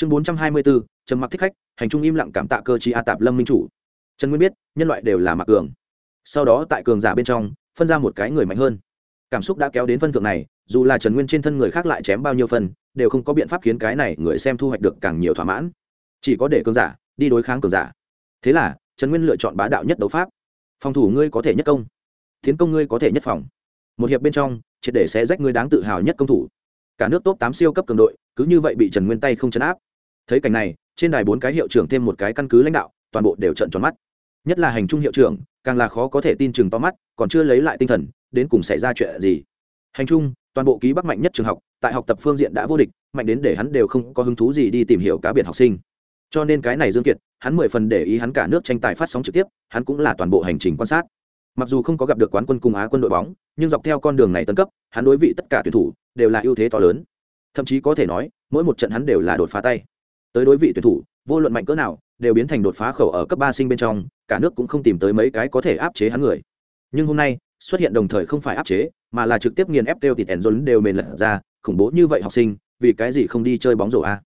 chương bốn trăm hai mươi bốn trầm mặc thích khách, hành trung im lặng cảm tạ cơ chí a tạp lâm minh chủ. Trần nguyên biết, nhân loại đều là mặc cường. Sau đó tại cường giả bên trong, phân ra một cái người mạnh hơn. Cảm xúc đã kéo đến phân thượng này, dù là trần nguyên trên thân người khác lại chém bao nhiêu phần, đều không có biện pháp khiến cái này người xem thu hoạch được càng nhiều thỏa mãn. Chỉ có để cường giả đi đối kháng cường giả. Thế là, trần nguyên lựa chọn bá đạo nhất đấu pháp. Phòng thủ ngươi có thể nhất công. Tiến công ngươi có thể nhất phòng. Một hiệp bên trong, triệt để sẽ rách ngươi đáng tự hào nhất công thủ. Cả nước top tám siêu cấp cường đội, cứ như vậy bị trần nguyên tay không chấn áp thấy cảnh này, trên đài bốn cái hiệu trưởng thêm một cái căn cứ lãnh đạo, toàn bộ đều trận tròn mắt. Nhất là hành trung hiệu trưởng, càng là khó có thể tin chừng to mắt, còn chưa lấy lại tinh thần, đến cùng xảy ra chuyện gì? Hành trung, toàn bộ ký bắc mạnh nhất trường học, tại học tập phương diện đã vô địch, mạnh đến để hắn đều không có hứng thú gì đi tìm hiểu cá biệt học sinh. Cho nên cái này dương kiệt, hắn mười phần để ý hắn cả nước tranh tài phát sóng trực tiếp, hắn cũng là toàn bộ hành trình quan sát. Mặc dù không có gặp được quán quân cùng á quân đội bóng, nhưng dọc theo con đường này tân cấp, hắn đối vị tất cả tuyển thủ đều là ưu thế to lớn. Thậm chí có thể nói, mỗi một trận hắn đều là đột phá tay tới đối vị tuyển thủ, vô luận mạnh cỡ nào, đều biến thành đột phá khẩu ở cấp ba sinh bên trong, cả nước cũng không tìm tới mấy cái có thể áp chế hắn người. Nhưng hôm nay, xuất hiện đồng thời không phải áp chế, mà là trực tiếp nghiền ép kêu thịt ẻn dồn đều mềm lật ra, khủng bố như vậy học sinh, vì cái gì không đi chơi bóng rổ a?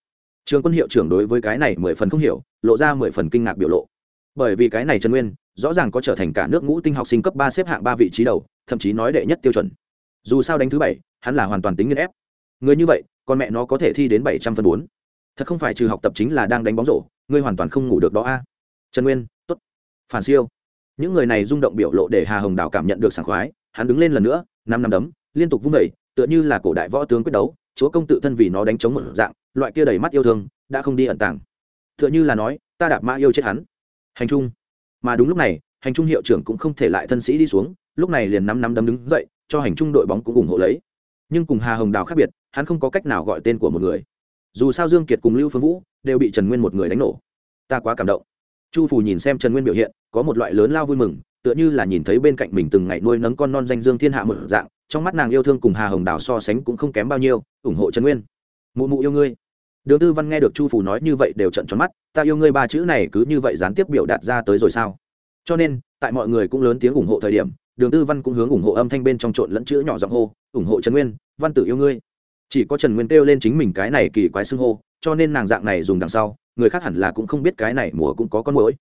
Trường quân hiệu trưởng đối với cái này mười phần không hiểu, lộ ra mười phần kinh ngạc biểu lộ. Bởi vì cái này trần nguyên, rõ ràng có trở thành cả nước ngũ tinh học sinh cấp ba xếp hạng ba vị trí đầu, thậm chí nói đệ nhất tiêu chuẩn. Dù sao đánh thứ bảy, hắn là hoàn toàn tính nghiên ép. Người như vậy, con mẹ nó có thể thi đến bảy trăm phần bốn thật không phải trừ học tập chính là đang đánh bóng rổ, ngươi hoàn toàn không ngủ được đó a. Trần nguyên t ố t phản siêu. Những người này rung động biểu lộ để hà hồng đào cảm nhận được sảng khoái, hắn đứng lên lần nữa, năm năm đấm, liên tục vung vẩy tựa như là cổ đại võ tướng quyết đấu, chúa công tự thân vì nó đánh chống một dạng, loại kia đầy mắt yêu thương, đã không đi ẩn tàng. Tựa như là nói, ta đạp mã yêu chết hắn. Hành trung. Mà đúng lúc này, hành trung hiệu trưởng cũng không thể lại thân sĩ đi xuống, lúc này liền năm năm đấm đứng dậy, cho hành trung đội bóng cũng ủng hộ lấy. Nhưng cùng hà hồng đào khác biệt, hắn không có cách nào gọi tên của một người dù sao dương kiệt cùng lưu phương vũ đều bị trần nguyên một người đánh nổ. Ta quá cảm động. Chu phủ nhìn xem trần nguyên biểu hiện, có một loại lớn lao vui mừng, tựa như là nhìn thấy bên cạnh mình từng ngày nuôi nấng con non danh dương thiên hạ một dạng, trong mắt nàng yêu thương cùng hà hồng đào so sánh cũng không kém bao nhiêu, ủng hộ trần nguyên. Mụ mụ yêu ngươi. Đường tư văn nghe được chu phủ nói như vậy đều trận tròn mắt, ta yêu ngươi ba chữ này cứ như vậy gián tiếp biểu đạt ra tới rồi sao? Cho nên, tại mọi người cũng lớn tiếng ủng hộ thời điểm, đường tư văn cũng hướng ủng hộ âm thanh bên trong trộn lẫn chữ nhỏ giọng hô, ủng hộ trần nguyên, văn tử yêu ngươi chỉ có trần nguyên kêu lên chính mình cái này kỳ quái xưng hô, cho nên nàng dạng này dùng đằng sau, người khác hẳn là cũng không biết cái này mùa cũng có con mũi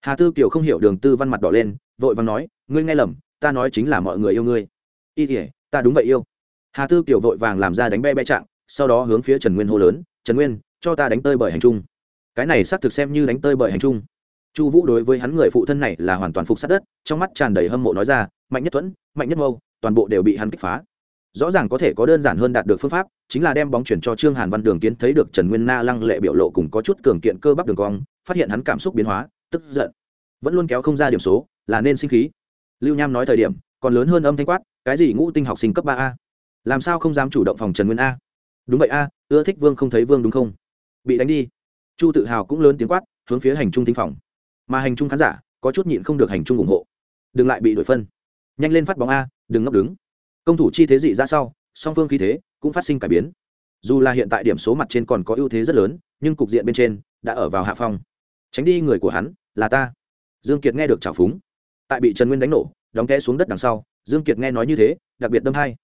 hà tư kiều không hiểu đường tư văn mặt đỏ lên, vội vàng nói, ngươi nghe lầm, ta nói chính là mọi người yêu ngươi. Y thể ta đúng vậy yêu. Hà tư kiều vội vàng làm ra đánh be be trạng, sau đó hướng phía trần nguyên hô lớn, trần nguyên, cho ta đánh tơi bởi hành trung cái này xác thực xem như đánh tơi bởi hành trung chu vũ đối với hắn người phụ thân này là hoàn toàn phục sát đất, trong mắt tràn đầy hâm mộ nói ra, mạnh nhất thuẫn mạnh nhất mâu, toàn bộ đều bị hắn kích phá rõ ràng có thể có đơn giản hơn đạt được phương pháp, chính là đem bóng chuyển cho trương hàn văn đường kiến thấy được trần nguyên na lăng lệ biểu lộ cùng có chút cường kiện cơ bắp đường cong, phát hiện hắn cảm xúc biến hóa, tức giận. Vẫn luôn kéo không ra điểm số, là nên sinh khí. Lưu nham nói thời điểm, còn lớn hơn âm thanh quát, cái gì ngũ tinh học sinh cấp ba a? Làm sao không dám chủ động phòng trần nguyên a? Đúng vậy a, ưa thích vương không thấy vương đúng không? Bị đánh đi. Chu tự hào cũng lớn tiếng quát, hướng phía hành trung tinh phòng. Mà hành trung khán giả, có chút nhịn không được hành trung ủng hộ. Đừng lại bị đổi phân. Nhanh lên phát bóng a, đừng ngốc đứng công thủ chi thế dị ra sau, song phương khí thế cũng phát sinh cải biến. Dù là hiện tại điểm số mặt trên còn có ưu thế rất lớn, nhưng cục diện bên trên đã ở vào hạ phong. Tránh đi người của hắn, là ta. Dương kiệt nghe được trào phúng. Tại bị trần nguyên đánh nổ, đóng té xuống đất đằng sau, dương kiệt nghe nói như thế, đặc biệt đâm hay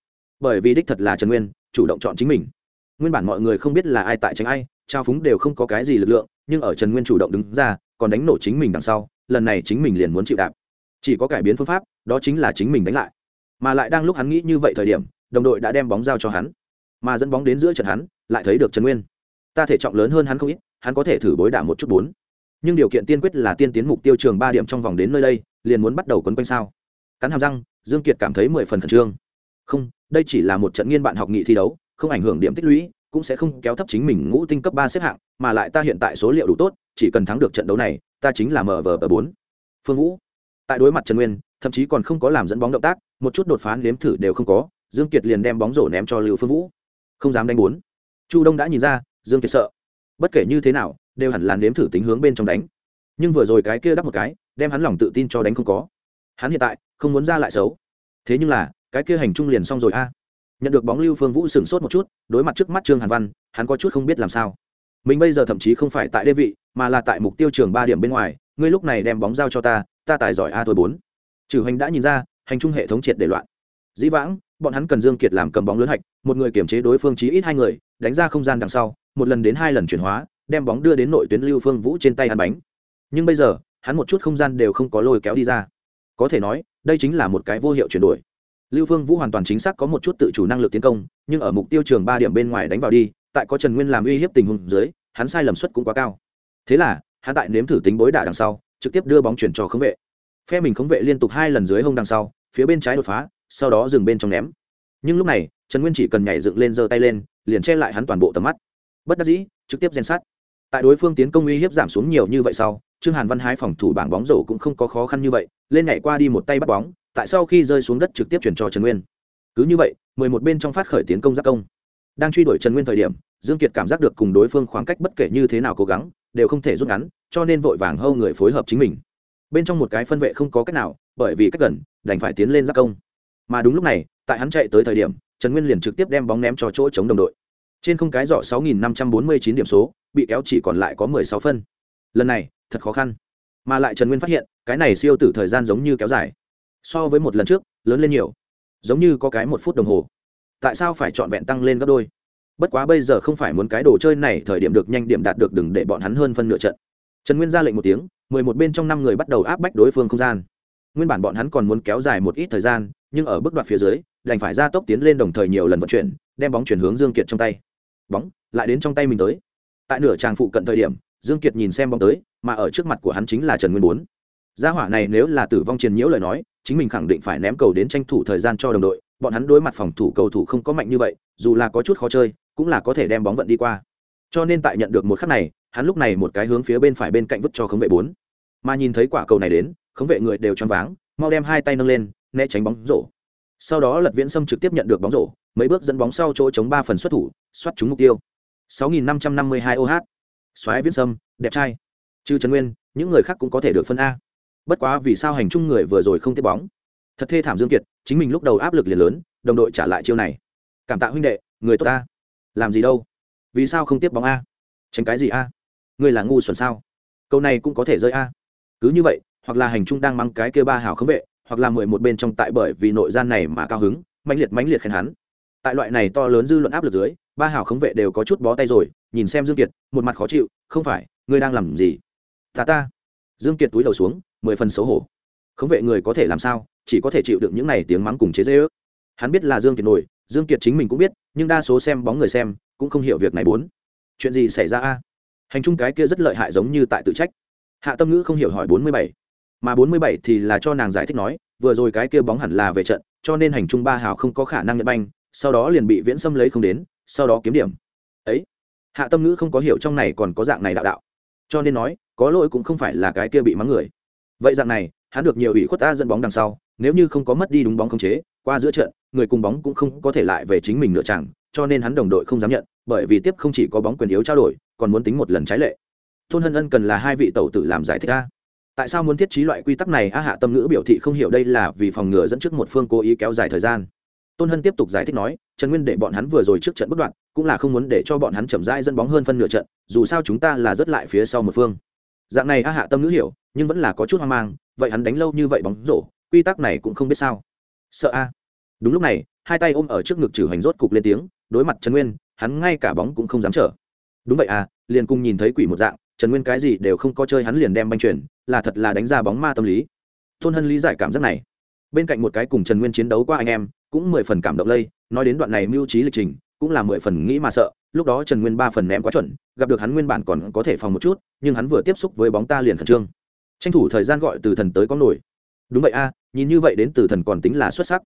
bởi vì đích thật là trần nguyên, chủ động chọn chính mình. Nguyên bản mọi người không biết là ai tại tránh ai trao phúng đều không có cái gì lực lượng, nhưng ở trần nguyên chủ động đứng ra, còn đánh nổ chính mình đằng sau, lần này chính mình liền muốn chịu đạp. Chỉ có cải biến phương pháp, đó chính là chính mình đánh lại mà lại đang lúc hắn nghĩ như vậy thời điểm, đồng đội đã đem bóng giao cho hắn. Mà dẫn bóng đến giữa trận hắn, lại thấy được trần nguyên. Ta thể trọng lớn hơn hắn không ít, hắn có thể thử bối đả một chút bốn. Nhưng điều kiện tiên quyết là tiên tiến mục tiêu trường ba điểm trong vòng đến nơi đây, liền muốn bắt đầu quấn quanh sao. Cắn hàm răng, dương kiệt cảm thấy mười phần khẩn trương. Không, đây chỉ là một trận nghiên bạn học nghị thi đấu, không ảnh hưởng điểm tích lũy, cũng sẽ không kéo thấp chính mình ngũ tinh cấp ba xếp hạng, mà lại ta hiện tại số liệu đủ tốt, chỉ cần thắng được trận đấu này, ta chính là mở vờ ở bốn. Phương vũ, tại đối mặt trần nguyên, thậm chí còn không có làm dẫn bóng động tác một chút đột phá nếm thử đều không có, dương kiệt liền đem bóng rổ ném cho lưu phương vũ. Không dám đánh bốn. Chu đông đã nhìn ra, dương kiệt sợ. Bất kể như thế nào, đều hẳn là nếm thử tính hướng bên trong đánh. Nhưng vừa rồi cái kia đắp một cái, đem hắn lòng tự tin cho đánh không có. Hắn hiện tại, không muốn ra lại xấu. Thế nhưng là, cái kia hành trung liền xong rồi a. Nhận được bóng lưu phương vũ sửng sốt một chút, đối mặt trước mắt trương hàn văn, hắn có chút không biết làm sao. Mình bây giờ thậm chí không phải tại đê vị, mà là tại mục tiêu trường ba điểm bên ngoài, ngươi lúc này đem bóng giao cho ta ta tài giỏi a thôi bốn. Trừ hành đã nhìn ra hành trung hệ thống triệt để loạn. Dĩ vãng, bọn hắn cần dương kiệt làm cầm bóng lớn hạch, một người kiểm chế đối phương chí ít hai người, đánh ra không gian đằng sau, một lần đến hai lần chuyển hóa, đem bóng đưa đến nội tuyến lưu phương vũ trên tay ăn bánh. Nhưng bây giờ, hắn một chút không gian đều không có lôi kéo đi ra. Có thể nói, đây chính là một cái vô hiệu chuyển đổi. Lưu phương vũ hoàn toàn chính xác có một chút tự chủ năng lực tiến công, nhưng ở mục tiêu trường ba điểm bên ngoài đánh vào đi, tại có trần nguyên làm uy hiếp tình huống dưới, hắn sai lầm suất cũng quá cao. Thế là, hắn tại nếm thử tính bối đả đằng sau, trực tiếp đưa bóng chuyển cho khống vệ phe mình khống vệ liên tục hai lần dưới hông đằng sau, phía bên trái đột phá, sau đó dừng bên trong ném. Nhưng lúc này, trần nguyên chỉ cần nhảy dựng lên giơ tay lên, liền che lại hắn toàn bộ tầm mắt. Bất đắc dĩ, trực tiếp rèn sát tại đối phương tiến công uy hiếp giảm xuống nhiều như vậy sau, trương hàn văn hái phòng thủ bảng bóng rổ cũng không có khó khăn như vậy, lên nhảy qua đi một tay bắt bóng, tại sau khi rơi xuống đất trực tiếp chuyển cho trần nguyên. Cứ như vậy, mười một bên trong phát khởi tiến công giác công. Đang truy đuổi trần nguyên thời điểm, dương kiệt cảm giác được cùng đối phương khoảng cách bất kể như thế nào cố gắng, đều không thể rút ngắn, cho nên vội vàng hâu người phối hợp chính mình bên trong một cái phân vệ không có cách nào, bởi vì cách gần, đành phải tiến lên giác công. Mà đúng lúc này, tại hắn chạy tới thời điểm, trần nguyên liền trực tiếp đem bóng ném cho chỗ chống đồng đội. Trên không cái giỏ 6.549 điểm số, bị kéo chỉ còn lại có 16 phân. Lần này, thật khó khăn. Mà lại trần nguyên phát hiện, cái này siêu tử thời gian giống như kéo dài. So với một lần trước, lớn lên nhiều. Giống như có cái một phút đồng hồ. Tại sao phải chọn vẹn tăng lên gấp đôi? Bất quá bây giờ không phải muốn cái đồ chơi này, thời điểm được nhanh điểm đạt được đừng để bọn hắn hơn phân nửa trận. Trần nguyên ra lệnh một tiếng mười một bên trong năm người bắt đầu áp bách đối phương không gian. Nguyên bản bọn hắn còn muốn kéo dài một ít thời gian, nhưng ở bước đoạt phía dưới, đành phải ra tốc tiến lên đồng thời nhiều lần vận chuyển, đem bóng chuyển hướng dương kiệt trong tay. Bóng, lại đến trong tay mình tới. Tại nửa tràng phụ cận thời điểm, dương kiệt nhìn xem bóng tới, mà ở trước mặt của hắn chính là trần nguyên bốn. Gia hỏa này nếu là tử vong triền nhiễu lời nói, chính mình khẳng định phải ném cầu đến tranh thủ thời gian cho đồng đội, bọn hắn đối mặt phòng thủ cầu thủ không có mạnh như vậy, dù là có chút khó chơi, cũng là có thể đem bóng vận đi qua. Cho nên tại nhận được một khắc này, hắn lúc này một cái hướng phía bên phải bên cạnh vứt cho khống vệ bốn mà nhìn thấy quả cầu này đến, khống vệ người đều choáng váng, mau đem hai tay nâng lên, né tránh bóng rổ. Sau đó lật viễn sâm trực tiếp nhận được bóng rổ, mấy bước dẫn bóng sau chỗ chống ba phần xuất thủ, xoát trúng mục tiêu. 6.552 oh xoáy viễn sâm, đẹp trai. Trừ trần nguyên, những người khác cũng có thể được phân a. Bất quá vì sao hành chung người vừa rồi không tiếp bóng? Thật thê thảm dương kiệt, chính mình lúc đầu áp lực liền lớn, đồng đội trả lại chiêu này. Cảm tạ huynh đệ, người tốt ta. Làm gì đâu? Vì sao không tiếp bóng a? Tránh cái gì a? Ngươi là ngu xuẩn sao? Câu này cũng có thể rơi a cứ như vậy, hoặc là hành trung đang mang cái kia ba hảo khống vệ, hoặc là mười một bên trong tại bởi vì nội gian này mà cao hứng, mãnh liệt mãnh liệt khen hắn. Tại loại này to lớn dư luận áp lực dưới, ba hảo khống vệ đều có chút bó tay rồi, nhìn xem dương kiệt, một mặt khó chịu, không phải, ngươi đang làm gì? Ta ta. Dương kiệt túi đầu xuống, mười phần xấu hổ. Khống vệ người có thể làm sao, chỉ có thể chịu đựng những này tiếng mắng cùng chế dễ ước hắn biết là dương kiệt nổi, dương kiệt chính mình cũng biết, nhưng đa số xem bóng người xem, cũng không hiểu việc này bốn. Chuyện gì xảy ra a? Hành trung cái kia rất lợi hại giống như tại tự trách hạ tâm ngữ không hiểu hỏi bốn mươi bảy. Mà bốn mươi bảy thì là cho nàng giải thích nói, vừa rồi cái kia bóng hẳn là về trận, cho nên hành trung ba hào không có khả năng nhận banh, sau đó liền bị viễn xâm lấy không đến, sau đó kiếm điểm. Ấy, hạ tâm ngữ không có hiểu trong này còn có dạng này đạo đạo. Cho nên nói, có lỗi cũng không phải là cái kia bị mắng người. Vậy dạng này, hắn được nhiều ủy khuất ta dẫn bóng đằng sau, nếu như không có mất đi đúng bóng không chế, qua giữa trận, người cùng bóng cũng không có thể lại về chính mình nửa chẳng cho nên hắn đồng đội không dám nhận, bởi vì tiếp không chỉ có bóng quyền yếu trao đổi, còn muốn tính một lần trái lệ tôn hân ân cần là hai vị tẩu tử làm giải thích a. Tại sao muốn thiết trí loại quy tắc này? A hạ tâm ngữ biểu thị không hiểu đây là vì phòng ngừa dẫn trước một phương cố ý kéo dài thời gian. Tôn hân tiếp tục giải thích nói, trần nguyên để bọn hắn vừa rồi trước trận bất đoạn, cũng là không muốn để cho bọn hắn chậm rãi dẫn bóng hơn phân nửa trận, dù sao chúng ta là rất lại phía sau một phương. Dạng này a hạ tâm ngữ hiểu, nhưng vẫn là có chút hoang mang, vậy hắn đánh lâu như vậy bóng rổ, quy tắc này cũng không biết sao. Sợ a. Đúng lúc này, hai tay ôm ở trước ngực trừ hành rốt cục lên tiếng, đối mặt trần nguyên, hắn ngay cả bóng cũng không dám trở. Đúng vậy à liền cùng nhìn thấy quỷ một dạng trần nguyên cái gì đều không có chơi hắn liền đem banh chuyển, là thật là đánh ra bóng ma tâm lý. Tôn hân lý giải cảm giác này. Bên cạnh một cái cùng trần nguyên chiến đấu qua anh em, cũng mười phần cảm động lây, nói đến đoạn này mưu trí lịch trình, cũng là mười phần nghĩ mà sợ. Lúc đó trần nguyên ba phần ném quá chuẩn, gặp được hắn nguyên bản còn có thể phòng một chút, nhưng hắn vừa tiếp xúc với bóng ta liền khẩn trương. Tranh thủ thời gian gọi từ thần tới có nổi. Đúng vậy a, nhìn như vậy đến từ thần còn tính là xuất sắc.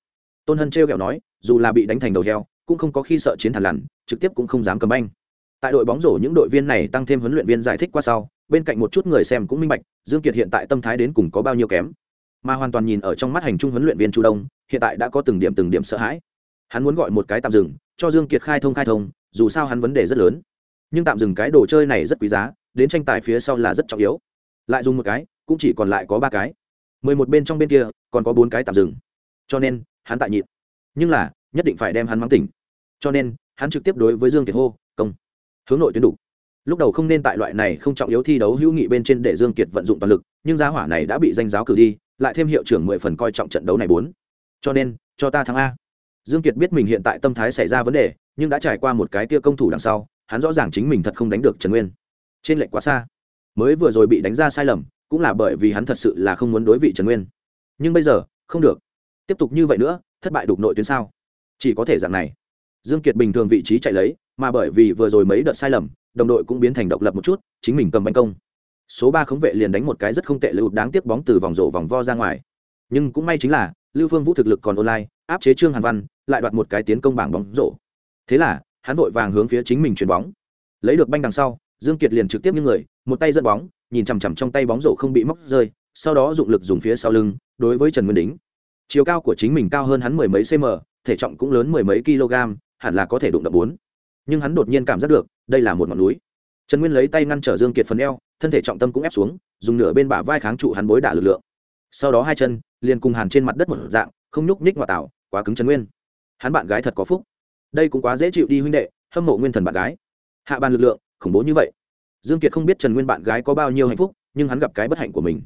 Tôn hân trêu kẹo nói, dù là bị đánh thành đầu heo, cũng không có khi sợ chiến thản lằn, trực tiếp cũng không dám cầm banh tại đội bóng rổ những đội viên này tăng thêm huấn luyện viên giải thích qua sau, bên cạnh một chút người xem cũng minh bạch, dương kiệt hiện tại tâm thái đến cùng có bao nhiêu kém. Mà hoàn toàn nhìn ở trong mắt hành trung huấn luyện viên chu đông, hiện tại đã có từng điểm từng điểm sợ hãi. Hắn muốn gọi một cái tạm dừng, cho dương kiệt khai thông khai thông, dù sao hắn vấn đề rất lớn. Nhưng tạm dừng cái đồ chơi này rất quý giá, đến tranh tài phía sau là rất trọng yếu. Lại dùng một cái, cũng chỉ còn lại có ba cái. Mười một bên trong bên kia, còn có bốn cái tạm dừng. Cho nên, hắn tại nhịn. Nhưng là, nhất định phải đem hắn mắng tỉnh. Cho nên, hắn trực tiếp đối với dương kiệt hô, công hướng nội tuyến đủ. Lúc đầu không nên tại loại này không trọng yếu thi đấu hữu nghị bên trên để dương kiệt vận dụng toàn lực, nhưng giá hỏa này đã bị danh giáo cử đi, lại thêm hiệu trưởng mười phần coi trọng trận đấu này bốn. Cho nên, cho ta thắng a. Dương kiệt biết mình hiện tại tâm thái xảy ra vấn đề, nhưng đã trải qua một cái kia công thủ đằng sau, hắn rõ ràng chính mình thật không đánh được trần nguyên. Trên lệnh quá xa. Mới vừa rồi bị đánh ra sai lầm, cũng là bởi vì hắn thật sự là không muốn đối vị trần nguyên. Nhưng bây giờ, không được. Tiếp tục như vậy nữa, thất bại đục nội tuyến sao? Chỉ có thể dạng này. Dương kiệt bình thường vị trí chạy lấy mà bởi vì vừa rồi mấy đợt sai lầm, đồng đội cũng biến thành độc lập một chút, chính mình cầm bánh công. Số ba khống vệ liền đánh một cái rất không tệ lưu, đáng tiếc bóng từ vòng rổ vòng vo ra ngoài. Nhưng cũng may chính là, lưu phương vũ thực lực còn online, áp chế trương hàn văn, lại đoạt một cái tiến công bảng bóng rổ. Thế là, hắn vội vàng hướng phía chính mình chuyền bóng. Lấy được banh đằng sau, dương kiệt liền trực tiếp như người, một tay dẫn bóng, nhìn chằm chằm trong tay bóng rổ không bị móc rơi, sau đó dụng lực dùng phía sau lưng, đối với trần nguyên đính. Chiều cao của chính mình cao hơn hắn mười mấy cm thể trọng cũng lớn mười mấy kg hẳn là có thể đụng đập bốn nhưng hắn đột nhiên cảm giác được đây là một ngọn núi. Trần nguyên lấy tay ngăn trở dương kiệt phần eo thân thể trọng tâm cũng ép xuống dùng nửa bên bả vai kháng trụ hắn bối đả lực lượng. Sau đó hai chân liền cùng hàn trên mặt đất một dạng không nhúc nhích ngoại tảo, quá cứng trần nguyên. Hắn bạn gái thật có phúc. Đây cũng quá dễ chịu đi huynh đệ hâm mộ nguyên thần bạn gái. Hạ bàn lực lượng khủng bố như vậy. Dương kiệt không biết trần nguyên bạn gái có bao nhiêu hạnh phúc nhưng hắn gặp cái bất hạnh của mình.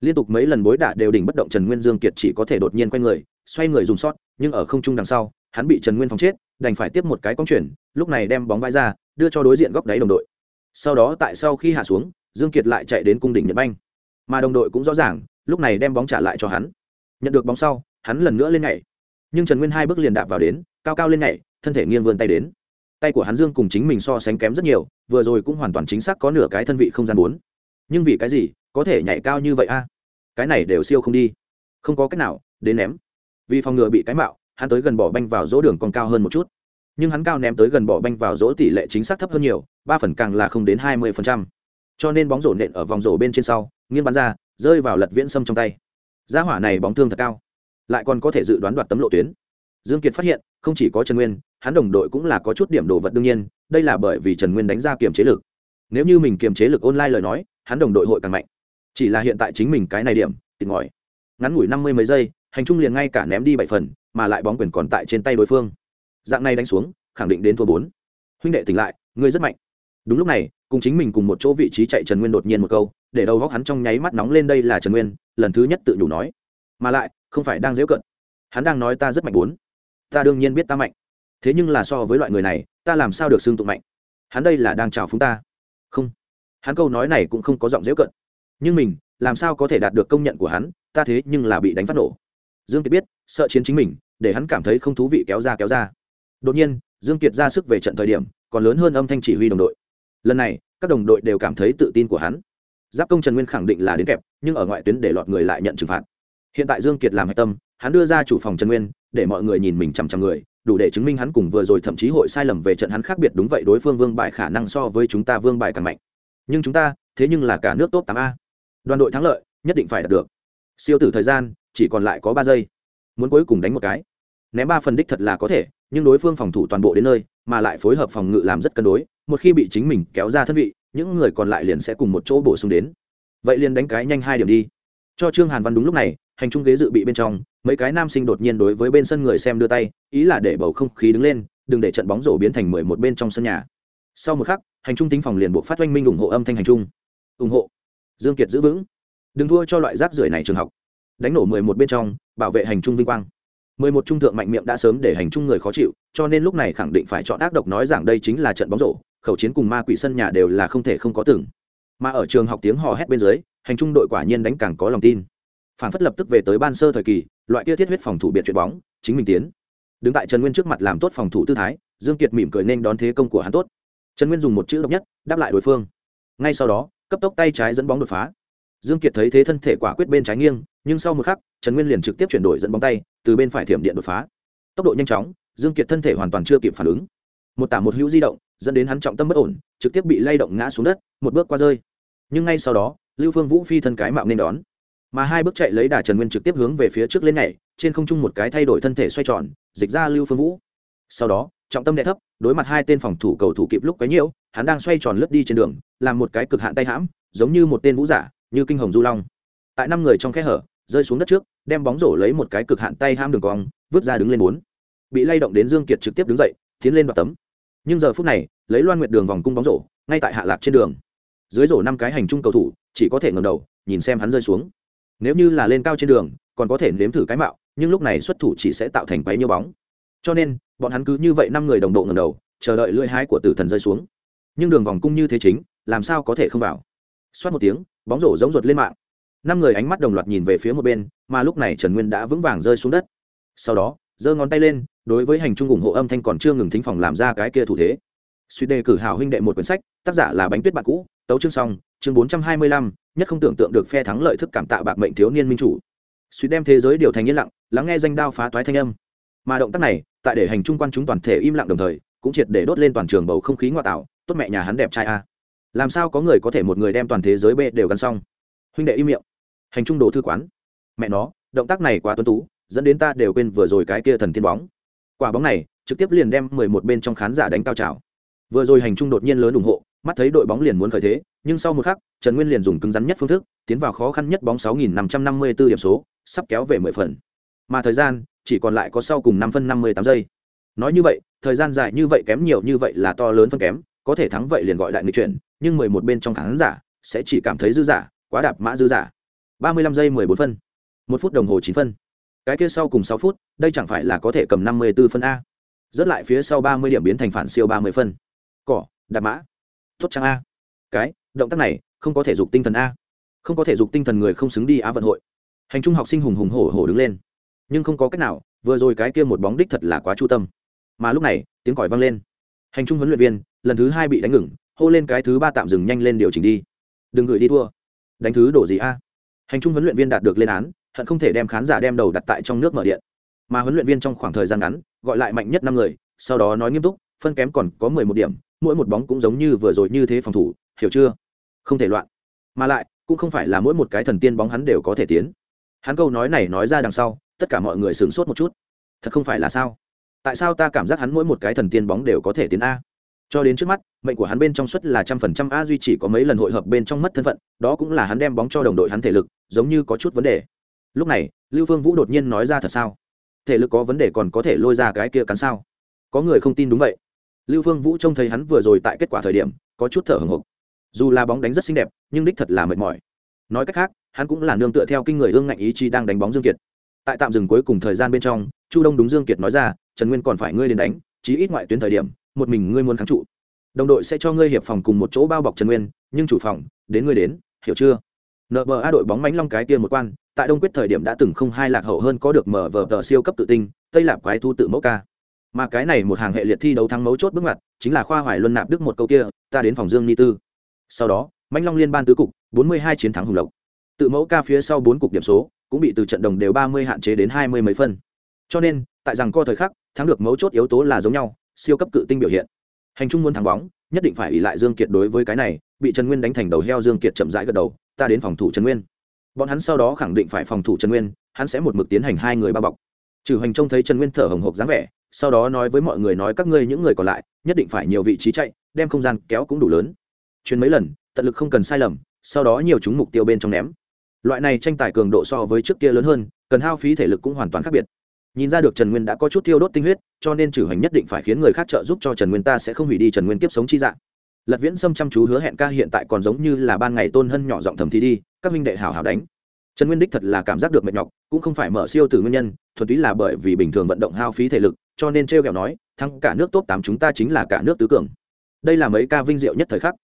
Liên tục mấy lần bối đả đều đỉnh bất động trần nguyên dương kiệt chỉ có thể đột nhiên quay người xoay người dùng sót nhưng ở không trung đằng sau hắn bị trần nguyên phóng chết đành phải tiếp một cái cong chuyển, lúc này đem bóng vai ra, đưa cho đối diện góc đáy đồng đội. Sau đó tại sau khi hạ xuống, dương kiệt lại chạy đến cung đỉnh nhật banh. Mà đồng đội cũng rõ ràng, lúc này đem bóng trả lại cho hắn. Nhận được bóng sau, hắn lần nữa lên nhảy. Nhưng trần nguyên hai bước liền đạp vào đến, cao cao lên nhảy, thân thể nghiêng vươn tay đến. Tay của hắn dương cùng chính mình so sánh kém rất nhiều, vừa rồi cũng hoàn toàn chính xác có nửa cái thân vị không gian bốn. Nhưng vì cái gì, có thể nhảy cao như vậy a? Cái này đều siêu không đi. Không có cách nào, đến ném. Vì phòng ngừa bị cái mạo hắn tới gần bỏ banh vào dỗ đường còn cao hơn một chút. Nhưng hắn cao ném tới gần bỏ banh vào dỗ tỷ lệ chính xác thấp hơn nhiều, ba phần càng là không đến hai mươi phần trăm. Cho nên bóng rổ nện ở vòng rổ bên trên sau, nghiêng bắn ra, rơi vào lật viễn sâm trong tay. Giá hỏa này bóng thương thật cao. Lại còn có thể dự đoán đoạt tấm lộ tuyến. Dương kiệt phát hiện, không chỉ có trần nguyên, hắn đồng đội cũng là có chút điểm đồ vật đương nhiên, đây là bởi vì trần nguyên đánh ra kiềm chế lực. Nếu như mình kiềm chế lực online lời nói, hắn đồng đội hội càng mạnh. Chỉ là hiện tại chính mình cái này điểm tỉnh ngòi ngắn ngủi năm mươi mấy giây, hành trung liền ngay cả ném đi bảy phần mà lại bóng quyền còn tại trên tay đối phương. Dạng này đánh xuống, khẳng định đến thua bốn. Huynh đệ tỉnh lại, ngươi rất mạnh. Đúng lúc này, cùng chính mình cùng một chỗ vị trí chạy trần nguyên đột nhiên một câu, để đầu góc hắn trong nháy mắt nóng lên đây là trần nguyên, lần thứ nhất tự nhủ nói. Mà lại, không phải đang dễu cận. Hắn đang nói ta rất mạnh bốn. Ta đương nhiên biết ta mạnh. Thế nhưng là so với loại người này, ta làm sao được xưng tụng mạnh? Hắn đây là đang chào phúng ta. Không. Hắn câu nói này cũng không có giọng dễu cận. Nhưng mình, làm sao có thể đạt được công nhận của hắn, ta thế nhưng là bị đánh phát nổ. Dương kiệt biết sợ chiến chính mình, để hắn cảm thấy không thú vị kéo ra kéo ra. Đột nhiên, dương kiệt ra sức về trận thời điểm, còn lớn hơn âm thanh chỉ huy đồng đội. Lần này, các đồng đội đều cảm thấy tự tin của hắn. Giáp công trần nguyên khẳng định là đến kẹp, nhưng ở ngoại tuyến để lọt người lại nhận trừng phạt. Hiện tại dương kiệt làm hạch tâm, hắn đưa ra chủ phòng trần nguyên, để mọi người nhìn mình chằm chằm người, đủ để chứng minh hắn cùng vừa rồi thậm chí hội sai lầm về trận hắn khác biệt đúng vậy đối phương vương bài khả năng so với chúng ta vương bài càng mạnh. Nhưng chúng ta, thế nhưng là cả nước top tám a. Đoàn đội thắng lợi, nhất định phải đạt được. Siêu tử thời gian, chỉ còn lại có ba giây muốn cuối cùng đánh một cái. Ném ba phần đích thật là có thể, nhưng đối phương phòng thủ toàn bộ đến nơi, mà lại phối hợp phòng ngự làm rất cân đối, một khi bị chính mình kéo ra thân vị, những người còn lại liền sẽ cùng một chỗ bổ sung đến. Vậy liền đánh cái nhanh hai điểm đi. Cho trương hàn văn đúng lúc này, hành trung ghế dự bị bên trong, mấy cái nam sinh đột nhiên đối với bên sân người xem đưa tay, ý là để bầu không khí đứng lên, đừng để trận bóng rổ biến thành mười một bên trong sân nhà. Sau một khắc, hành trung tính phòng liền buộc phát oanh minh ủng hộ âm thanh hành trung. Ủng hộ. Dương kiệt giữ vững. Đừng thua cho loại rác rưởi này trường học. Đánh nổ mười một bên trong bảo vệ hành trung vinh quang. Mười một trung thượng mạnh miệng đã sớm để hành trung người khó chịu, cho nên lúc này khẳng định phải chọn ác độc nói rằng đây chính là trận bóng rổ, khẩu chiến cùng ma quỷ sân nhà đều là không thể không có từng mà ở trường học tiếng hò hét bên dưới, hành trung đội quả nhiên đánh càng có lòng tin. Phản phất lập tức về tới ban sơ thời kỳ, loại kia thiết huyết phòng thủ biệt chuyển bóng, chính mình tiến. Đứng tại trần nguyên trước mặt làm tốt phòng thủ tư thái, dương kiệt mỉm cười nên đón thế công của hắn tốt. Trần nguyên dùng một chữ độc nhất, đáp lại đối phương. Ngay sau đó, cấp tốc tay trái dẫn bóng đột phá dương kiệt thấy thế thân thể quả quyết bên trái nghiêng, nhưng sau một khắc, trần nguyên liền trực tiếp chuyển đổi dẫn bóng tay, từ bên phải thiểm điện đột phá. Tốc độ nhanh chóng, dương kiệt thân thể hoàn toàn chưa kịp phản ứng. Một tả một hữu di động, dẫn đến hắn trọng tâm bất ổn, trực tiếp bị lay động ngã xuống đất, một bước qua rơi. Nhưng ngay sau đó, lưu phương vũ phi thân cái mạo nên đón. Mà hai bước chạy lấy đà trần nguyên trực tiếp hướng về phía trước lên nhảy, trên không trung một cái thay đổi thân thể xoay tròn, dịch ra lưu phương vũ. Sau đó, trọng tâm đè thấp, đối mặt hai tên phòng thủ cầu thủ kịp lúc quấy nhiễu, hắn đang xoay tròn lướt đi trên đường, làm một cái cực hạn tay hãm, giống như một tên vũ giả như kinh hồng du long. Tại năm người trong khe hở, rơi xuống đất trước, đem bóng rổ lấy một cái cực hạn tay ham đường cong, vứt ra đứng lên bốn. Bị lay động đến dương kiệt trực tiếp đứng dậy, tiến lên đoạt tấm. Nhưng giờ phút này, lấy loan nguyệt đường vòng cung bóng rổ, ngay tại hạ lạc trên đường. Dưới rổ năm cái hành trung cầu thủ, chỉ có thể ngẩng đầu, nhìn xem hắn rơi xuống. Nếu như là lên cao trên đường, còn có thể nếm thử cái mạo, nhưng lúc này xuất thủ chỉ sẽ tạo thành quấy nhiêu bóng. Cho nên, bọn hắn cứ như vậy năm người đồng bộ ngẩng đầu, chờ đợi lưỡi hái của tử thần rơi xuống. Nhưng đường vòng cung như thế chính, làm sao có thể không vào? Xoát một tiếng bóng rổ giống ruột lên mạng. Năm người ánh mắt đồng loạt nhìn về phía một bên, mà lúc này trần nguyên đã vững vàng rơi xuống đất. Sau đó, giơ ngón tay lên, đối với hành trung ủng hộ âm thanh còn chưa ngừng thính phòng làm ra cái kia thủ thế. Suy đề cử hào huynh đệ một quyển sách, tác giả là bánh tuyết bạn cũ, tấu chương xong, chương bốn trăm hai mươi lăm, nhất không tưởng tượng được phe thắng lợi thức cảm tạ bạc mệnh thiếu niên minh chủ. Suy đem thế giới điều thành yên lặng, lắng nghe danh đao phá toái thanh âm. Mà động tác này, tại để hành trung quan chúng toàn thể im lặng đồng thời, cũng triệt để đốt lên toàn trường bầu không khí ngoại tạo, tốt mẹ nhà hắn đẹp trai a làm sao có người có thể một người đem toàn thế giới b đều gắn xong? Huynh đệ im miệng. Hành trung đồ thư quán. Mẹ nó, động tác này quá tuấn tú, dẫn đến ta đều quên vừa rồi cái kia thần tiên bóng. Quả bóng này, trực tiếp liền đem mười một bên trong khán giả đánh cao trào. Vừa rồi hành trung đột nhiên lớn ủng hộ, mắt thấy đội bóng liền muốn khởi thế, nhưng sau một khắc, trần nguyên liền dùng cứng rắn nhất phương thức, tiến vào khó khăn nhất bóng sáu nghìn năm trăm năm mươi 554 điểm số, sắp kéo về mười phần. Mà thời gian, chỉ còn lại có sau cùng năm phân năm mươi tám giây. Nói như vậy, thời gian dài như vậy kém nhiều như vậy là to lớn phân kém, có thể thắng vậy liền gọi đại người chuyển nhưng mười một bên trong khán giả sẽ chỉ cảm thấy dư giả, quá đạp mã dư giả. ba mươi lăm giây mười bốn phân, một phút đồng hồ chín phân. Cái kia sau cùng sáu phút, đây chẳng phải là có thể cầm năm mươi b ố phân a. Rớt lại phía sau ba mươi điểm biến thành phản siêu ba mươi phân. Cỏ, đạp mã. Tốt trang a? Cái, động tác này, không có thể dục tinh thần a. Không có thể dục tinh thần người không xứng đi á vận hội. Hành trung học sinh hùng hùng hổ hổ đứng lên. Nhưng không có cách nào, vừa rồi cái kia một bóng đích thật là quá chu tâm. Mà lúc này, tiếng còi vang lên. Hành trung huấn luyện viên, lần thứ hai bị đánh ngừng hô lên cái thứ ba tạm dừng nhanh lên điều chỉnh đi. Đừng gửi đi thua. Đánh thứ đổ gì a? Hành trung huấn luyện viên đạt được lên án, hận không thể đem khán giả đem đầu đặt tại trong nước mở điện. Mà huấn luyện viên trong khoảng thời gian ngắn, gọi lại mạnh nhất năm người, sau đó nói nghiêm túc, phân kém còn có mười một điểm, mỗi một bóng cũng giống như vừa rồi như thế phòng thủ, hiểu chưa? Không thể loạn. Mà lại, cũng không phải là mỗi một cái thần tiên bóng hắn đều có thể tiến. Hắn câu nói này nói ra đằng sau, tất cả mọi người sửng sốt một chút. Thật không phải là sao? Tại sao ta cảm giác hắn mỗi một cái thần tiên bóng đều có thể tiến a? Cho đến trước mắt, mệnh của hắn bên trong suất là trăm phần trăm, a duy chỉ có mấy lần hội hợp bên trong mất thân phận, đó cũng là hắn đem bóng cho đồng đội hắn thể lực, giống như có chút vấn đề. Lúc này, lưu phương vũ đột nhiên nói ra thật sao? Thể lực có vấn đề còn có thể lôi ra cái kia cắn sao? Có người không tin đúng vậy. Lưu phương vũ trông thấy hắn vừa rồi tại kết quả thời điểm, có chút thở hồng hộc. Dù là bóng đánh rất xinh đẹp, nhưng đích thật là mệt mỏi. Nói cách khác, hắn cũng là nương tựa theo kinh người ương ngạnh ý chí đang đánh bóng dương kiệt. Tại tạm dừng cuối cùng thời gian bên trong, chu đông đúng dương kiệt nói ra, trần nguyên còn phải ngươi đến đánh, chí ít ngoại tuyến thời điểm một mình ngươi muốn kháng trụ. Đồng đội sẽ cho ngươi hiệp phòng cùng một chỗ bao bọc trần nguyên, nhưng chủ phòng, đến ngươi đến, hiểu chưa? Nba đội bóng mánh long cái tiên một quan, tại đông quyết thời điểm đã từng không hai lạc hậu hơn có được mở vở tờ siêu cấp tự tinh tây lạp quái thu tự mẫu ca. Mà cái này một hàng hệ liệt thi đấu thắng mấu chốt bước ngoặt, chính là khoa hoài luân nạp đức một câu kia, ta đến phòng dương ni tư. Sau đó, mãnh long liên ban tứ cục, bốn mươi hai chiến thắng hùng lộc. Tự mẫu ca phía sau bốn cục điểm số, cũng bị từ trận đồng đều ba mươi hạn chế đến hai mươi mấy phân. Cho nên, tại rằng co thời khắc, thắng được mấu chốt yếu tố là giống nhau siêu cấp cự tinh biểu hiện. Hành trung muốn thắng bóng, nhất định phải ỉ lại dương kiệt đối với cái này, bị trần nguyên đánh thành đầu heo dương kiệt chậm rãi gật đầu, ta đến phòng thủ trần nguyên. Bọn hắn sau đó khẳng định phải phòng thủ trần nguyên, hắn sẽ một mực tiến hành hai người bao bọc. Trừ hành trông thấy trần nguyên thở hồng hộc dáng vẻ, sau đó nói với mọi người nói các ngươi những người còn lại, nhất định phải nhiều vị trí chạy, đem không gian kéo cũng đủ lớn. Chuyến mấy lần, tận lực không cần sai lầm, sau đó nhiều chúng mục tiêu bên trong ném. Loại này tranh tài cường độ so với trước kia lớn hơn, cần hao phí thể lực cũng hoàn toàn khác biệt nhìn ra được trần nguyên đã có chút tiêu đốt tinh huyết, cho nên trừ hành nhất định phải khiến người khác trợ giúp cho trần nguyên ta sẽ không hủy đi trần nguyên kiếp sống chi dạng. Lật viễn sâm chăm chú hứa hẹn ca hiện tại còn giống như là ban ngày tôn hân nhỏ giọng thầm thì đi, các minh đệ hảo hảo đánh. Trần nguyên đích thật là cảm giác được mệt nhọc, cũng không phải mở siêu từ nguyên nhân, thuần túy là bởi vì bình thường vận động hao phí thể lực, cho nên t r kẹo nói, thắng cả nước top tám chúng ta chính là cả nước tứ cường. Đây là mấy ca vinh diệu nhất thời khắc.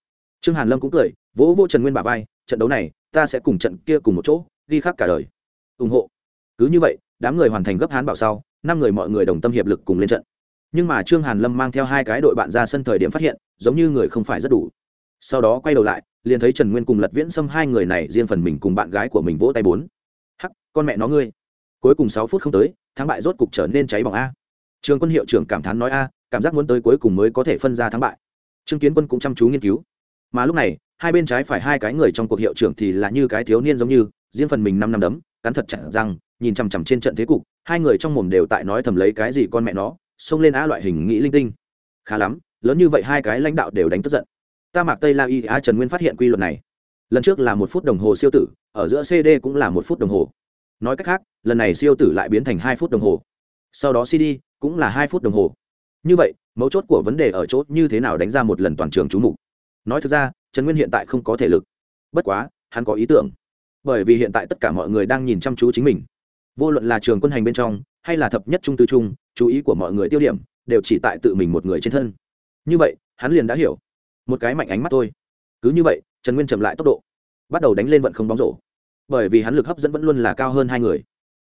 Trương hàn lâm cũng cười, vỗ vô trần nguyên bà vai, trận đấu này, ta sẽ cùng trận kia cùng một chỗ, ghi khắc cả đời. Ủng hộ. Cứ như vậy đám người hoàn thành gấp hán bảo sau, năm người mọi người đồng tâm hiệp lực cùng lên trận. Nhưng mà trương hàn lâm mang theo hai cái đội bạn ra sân thời điểm phát hiện, giống như người không phải rất đủ. Sau đó quay đầu lại, liền thấy trần nguyên cùng lật viễn xâm hai người này riêng phần mình cùng bạn gái của mình vỗ tay bốn. Hắc, con mẹ nó ngươi. Cuối cùng sáu phút không tới, thắng bại rốt cục trở nên cháy bỏng a. Trường quân hiệu trưởng cảm thán nói a, cảm giác muốn tới cuối cùng mới có thể phân ra thắng bại. Trương kiến quân cũng chăm chú nghiên cứu. Mà lúc này, hai bên trái phải hai cái người trong cuộc hiệu trưởng thì là như cái thiếu niên giống như, riêng phần mình năm năm đấm, cắn thật chặt rằng nhìn chằm chằm trên trận thế cục, hai người trong mồm đều tại nói thầm lấy cái gì con mẹ nó, xông lên á loại hình nghĩ linh tinh. Khá lắm, lớn như vậy hai cái lãnh đạo đều đánh tức giận. Ta mạc tây la y a trần nguyên phát hiện quy luật này. Lần trước là một phút đồng hồ siêu tử, ở giữa cd cũng là một phút đồng hồ. Nói cách khác, lần này siêu tử lại biến thành hai phút đồng hồ. Sau đó cd cũng là hai phút đồng hồ. Như vậy, mấu chốt của vấn đề ở chốt như thế nào đánh ra một lần toàn trường trú mục. Nói thực ra, trần nguyên hiện tại không có thể lực. Bất quá, hắn có ý tưởng. Bởi vì hiện tại tất cả mọi người đang nhìn chăm chú chính mình vô luận là trường quân hành bên trong, hay là thập nhất trung tư trung, chú ý của mọi người tiêu điểm, đều chỉ tại tự mình một người trên thân. Như vậy, hắn liền đã hiểu. Một cái mạnh ánh mắt thôi. Cứ như vậy, trần nguyên chậm lại tốc độ. Bắt đầu đánh lên vận không bóng rổ. Bởi vì hắn lực hấp dẫn vẫn luôn là cao hơn hai người.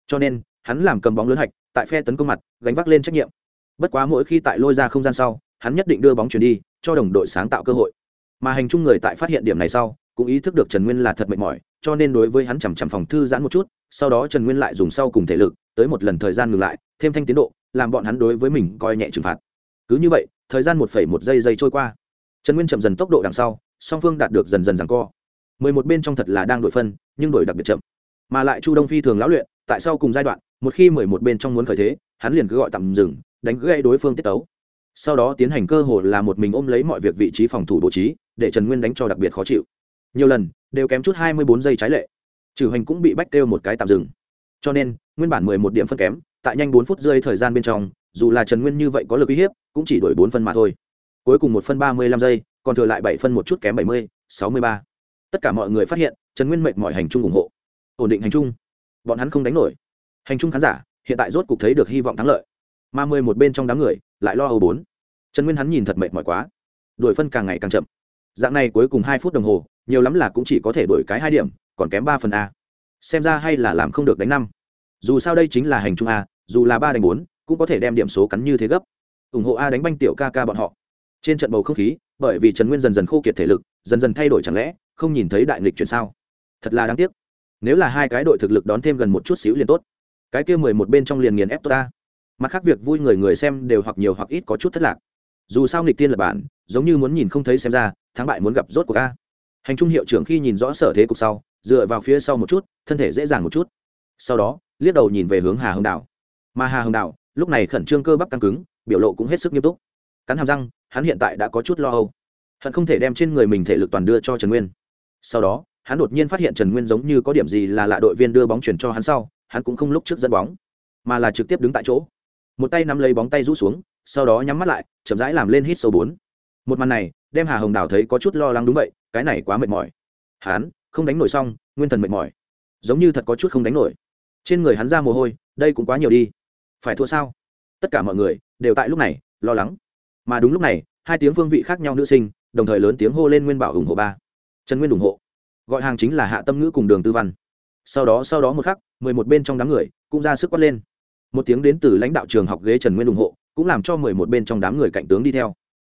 Cho nên, hắn làm cầm bóng lớn hạch, tại phe tấn công mặt, gánh vác lên trách nhiệm. Bất quá mỗi khi tại lôi ra không gian sau, hắn nhất định đưa bóng chuyển đi, cho đồng đội sáng tạo cơ hội. Mà hành chung người tại phát hiện điểm này sau cũng ý thức được trần nguyên là thật mệt mỏi, cho nên đối với hắn chằm chằm phòng thư giãn một chút, sau đó trần nguyên lại dùng sau cùng thể lực, tới một lần thời gian ngừng lại, thêm thanh tiến độ, làm bọn hắn đối với mình coi nhẹ trừng phạt. Cứ như vậy, thời gian một phẩy một giây giây trôi qua. Trần nguyên chậm dần tốc độ đằng sau, song phương đạt được dần dần rằng co. mười một bên trong thật là đang đổi phân, nhưng đổi đặc biệt chậm. Mà lại chu đông phi thường lão luyện, tại sau cùng giai đoạn, một khi mười một bên trong muốn khởi thế, hắn liền cứ gọi tạm dừng, đánh gây đối phương tiết tấu. Sau đó tiến hành cơ hội là một mình ôm lấy mọi việc vị trí phòng thủ bố trí, để trần nguyên đánh cho đặc biệt khó chịu nhiều lần đều kém chút hai mươi bốn giây trái lệ. Trừ hành cũng bị bách kêu một cái tạm dừng. Cho nên, nguyên bản mười một điểm phân kém, tại nhanh bốn phút rơi thời gian bên trong, dù là trần nguyên như vậy có lực uy hiếp, cũng chỉ đổi bốn phân mà thôi. Cuối cùng một phân ba mươi lăm giây, còn thừa lại bảy phân một chút kém bảy mươi, sáu mươi ba. Tất cả mọi người phát hiện, trần nguyên mệnh mọi hành trung ủng hộ. Ổn định hành trung. Bọn hắn không đánh nổi. Hành trung khán giả, hiện tại rốt cục thấy được hy vọng thắng lợi. Mà mười một bên trong đám người, lại lo âu bốn. Trần nguyên hắn nhìn thật mệt mỏi quá. Đổi phân càng ngày càng chậm. Dạng này cuối cùng hai phút đồng hồ nhiều lắm là cũng chỉ có thể đổi cái hai điểm, còn kém ba phần a. Xem ra hay là làm không được đánh năm. Dù sao đây chính là hành trung a, dù là ba đánh bốn, cũng có thể đem điểm số cắn như thế gấp. Ủng hộ a đánh banh tiểu ca ca bọn họ. Trên trận bầu không khí, bởi vì trần nguyên dần dần khô kiệt thể lực, dần dần thay đổi chẳng lẽ, không nhìn thấy đại nghịch chuyển sao? Thật là đáng tiếc. Nếu là hai cái đội thực lực đón thêm gần một chút xíu liền tốt. Cái kia mười một bên trong liền nghiền ép ta mặt khác việc vui người người xem đều hoặc nhiều hoặc ít có chút thất lạc. Dù sao nghịch tiên là bản giống như muốn nhìn không thấy xem ra, thắng bại muốn gặp rốt của ca hành trung hiệu trưởng khi nhìn rõ sở thế cục sau, dựa vào phía sau một chút, thân thể dễ dàng một chút. Sau đó, liếc đầu nhìn về hướng hà hồng đảo mà hà hồng đảo lúc này khẩn trương cơ bắp căng cứng, biểu lộ cũng hết sức nghiêm túc. Cắn hàm răng, hắn hiện tại đã có chút lo âu. Hận không thể đem trên người mình thể lực toàn đưa cho trần nguyên. Sau đó, hắn đột nhiên phát hiện trần nguyên giống như có điểm gì là lạ đội viên đưa bóng chuyển cho hắn sau, hắn cũng không lúc trước dẫn bóng, mà là trực tiếp đứng tại chỗ. Một tay nắm lấy bóng tay rũ xuống, sau đó nhắm mắt lại, chậm rãi làm lên hít sâu bốn. Một màn này, đem hà hồng đào thấy có chút lo lắng đúng vậy cái này quá mệt mỏi. Hắn, không đánh nổi xong, nguyên thần mệt mỏi. Giống như thật có chút không đánh nổi. Trên người hắn ra mồ hôi, đây cũng quá nhiều đi. Phải thua sao? Tất cả mọi người đều tại lúc này lo lắng. Mà đúng lúc này, hai tiếng phương vị khác nhau nữ sinh, đồng thời lớn tiếng hô lên nguyên bảo ủng hộ ba. Trần nguyên ủng hộ. Gọi hàng chính là hạ tâm ngữ cùng đường tư văn. Sau đó sau đó một khắc, mười một bên trong đám người cũng ra sức quát lên. Một tiếng đến từ lãnh đạo trường học ghế trần nguyên ủng hộ, cũng làm cho mười một bên trong đám người cạnh tướng đi theo.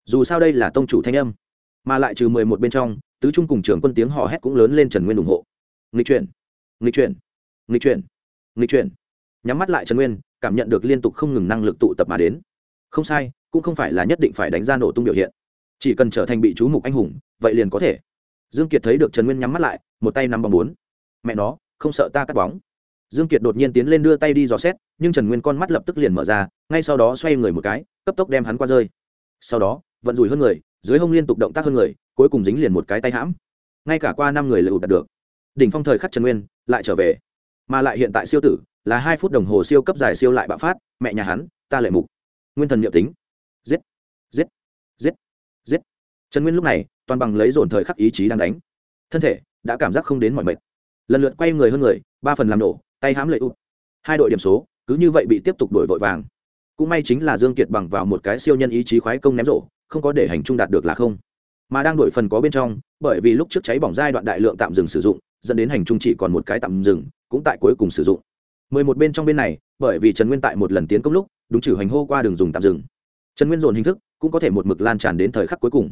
Dù sao đây là tông chủ thanh âm mà lại trừ mười một bên trong, tứ trung cùng trưởng quân tiếng hò hét cũng lớn lên trần nguyên ủng hộ. Nghịch chuyển nghịch chuyển nghịch chuyển nghịch chuyển. Nhắm mắt lại trần nguyên, cảm nhận được liên tục không ngừng năng lực tụ tập mà đến. Không sai, cũng không phải là nhất định phải đánh ra nổ tung biểu hiện. Chỉ cần trở thành bị chú mục anh hùng, vậy liền có thể. Dương kiệt thấy được trần nguyên nhắm mắt lại, một tay nắm bằng bốn. Mẹ nó, không sợ ta cắt bóng. Dương kiệt đột nhiên tiến lên đưa tay đi dò xét, nhưng trần nguyên con mắt lập tức liền mở ra, ngay sau đó xoay người một cái, cấp tốc đem hắn qua rơi. Sau đó, vận rủi hơn người dưới hông liên tục động tác hơn người, cuối cùng dính liền một cái tay hãm. Ngay cả qua năm người lựu đạt được. Đỉnh phong thời khắc trần nguyên lại trở về. Mà lại hiện tại siêu tử là hai phút đồng hồ siêu cấp dài siêu lại bạo phát, mẹ nhà hắn, ta lệ mục. Nguyên thần nhiệm tính. Giết giết giết giết. Trần nguyên lúc này toàn bằng lấy dồn thời khắc ý chí đang đánh. Thân thể đã cảm giác không đến mọi mệt. Lần lượt quay người hơn người, ba phần làm nổ, tay hãm lợi ụt hai đội điểm số cứ như vậy bị tiếp tục đổi vội vàng. Cũng may chính là dương kiệt bằng vào một cái siêu nhân ý chí khoái công ném rổ không có để hành trung đạt được là không. Mà đang đổi phần có bên trong, bởi vì lúc trước cháy bỏng giai đoạn đại lượng tạm dừng sử dụng, dẫn đến hành trung chỉ còn một cái tạm dừng, cũng tại cuối cùng sử dụng. Mười một bên trong bên này, bởi vì trần nguyên tại một lần tiến công lúc, đúng trừ hành hô qua đường dùng tạm dừng. Trần nguyên dồn hình thức, cũng có thể một mực lan tràn đến thời khắc cuối cùng.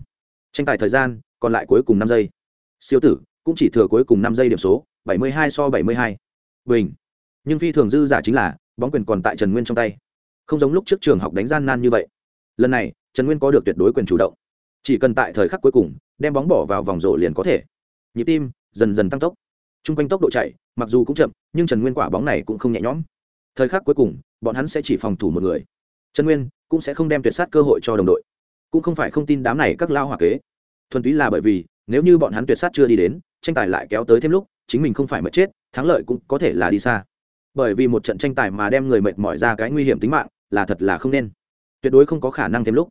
Tranh tài thời gian, còn lại cuối cùng năm giây. Siêu tử, cũng chỉ thừa cuối cùng năm giây điểm số, bảy mươi hai so bảy mươi hai. Bình. Nhưng phi thường dư giả chính là, bóng quyền còn tại trần nguyên trong tay. Không giống lúc trước trường học đánh gian nan như vậy lần này, trần nguyên có được tuyệt đối quyền chủ động. Chỉ cần tại thời khắc cuối cùng, đem bóng bỏ vào vòng rổ liền có thể. Nhịp tim dần dần tăng tốc. T r u n g quanh tốc độ chạy, mặc dù cũng chậm, nhưng trần nguyên quả bóng này cũng không nhẹ nhõm. Thời khắc cuối cùng, bọn hắn sẽ chỉ phòng thủ một người. Trần nguyên cũng sẽ không đem tuyệt sát cơ hội cho đồng đội. Cũng không phải không tin đám này các lao hòa kế. Thuần túy là bởi vì, nếu như bọn hắn tuyệt sát chưa đi đến, tranh tài lại kéo tới thêm lúc, chính mình không phải mất chết, thắng lợi cũng có thể là đi xa. Bởi vì một trận tranh tài mà đem người mệt mỏi ra cái nguy hiểm tính mạng, là thật là không nên tuyệt đối không có khả năng thêm lúc.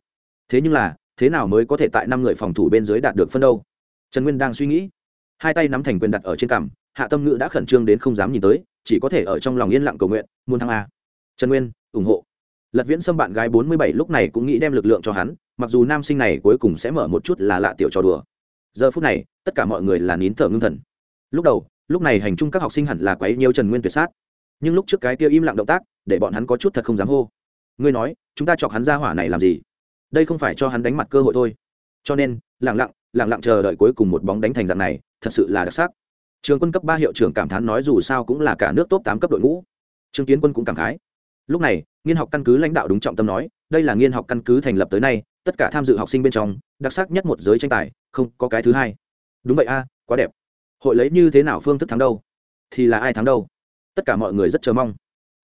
Thế nhưng là, thế nào mới có thể tại năm người phòng thủ bên dưới đạt được phân đâu? Trần nguyên đang suy nghĩ. Hai tay nắm thành quyền đặt ở trên cằm, hạ tâm ngữ đã khẩn trương đến không dám nhìn tới, chỉ có thể ở trong lòng yên lặng cầu nguyện, muôn thăng a. Trần nguyên, ủng hộ. Lật viễn xâm bạn gái bốn mươi bảy lúc này cũng nghĩ đem lực lượng cho hắn, mặc dù nam sinh này cuối cùng sẽ mở một chút là lạ tiểu trò đùa. Giờ phút này, tất cả mọi người là nín thở ngưng thần. Lúc đầu, lúc này hành trung các học sinh hẳn là quấy nhiều trần nguyên tuyệt sát. Nhưng lúc trước cái kia im lặng động tác, để bọn hắn có chút thật không dám hô ngươi nói, chúng ta chọc hắn ra hỏa này làm gì? Đây không phải cho hắn đánh mặt cơ hội thôi. Cho nên lẳng lặng lẳng lặng chờ đợi cuối cùng một bóng đánh thành dạng này, thật sự là đặc sắc. Trường quân cấp ba hiệu trưởng cảm thán nói dù sao cũng là cả nước top tám cấp đội ngũ. Trương kiến quân cũng cảm khái. Lúc này, nghiên học căn cứ lãnh đạo đúng trọng tâm nói, đây là nghiên học căn cứ thành lập tới nay, tất cả tham dự học sinh bên trong, đặc sắc nhất một giới tranh tài, không có cái thứ hai. Đúng vậy a, quá đẹp. Hội lấy như thế nào phương thức thắng đâu? Thì là ai thắng đâu? Tất cả mọi người rất chờ mong.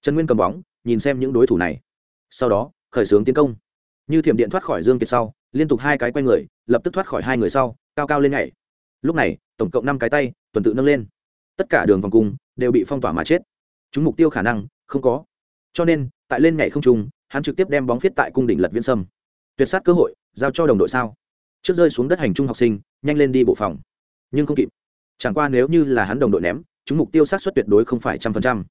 Trần nguyên cầm bóng, nhìn xem những đối thủ này sau đó, khởi xướng tiến công. Như thiểm điện thoát khỏi dương kiệt sau, liên tục hai cái quay người, lập tức thoát khỏi hai người sau, cao cao lên nhảy. Lúc này, tổng cộng năm cái tay, tuần tự nâng lên. Tất cả đường vòng cung đều bị phong tỏa mà chết. Chúng mục tiêu khả năng không có. Cho nên, tại lên nhảy không trung, hắn trực tiếp đem bóng viết tại cung đỉnh lật viễn sâm. Tuyệt sát cơ hội, giao cho đồng đội sao? Trước rơi xuống đất hành trung học sinh, nhanh lên đi bộ phòng. Nhưng không kịp. Chẳng qua nếu như là hắn đồng đội ném, chúng mục tiêu sát xuất tuyệt đối không phải trăm phần trăm.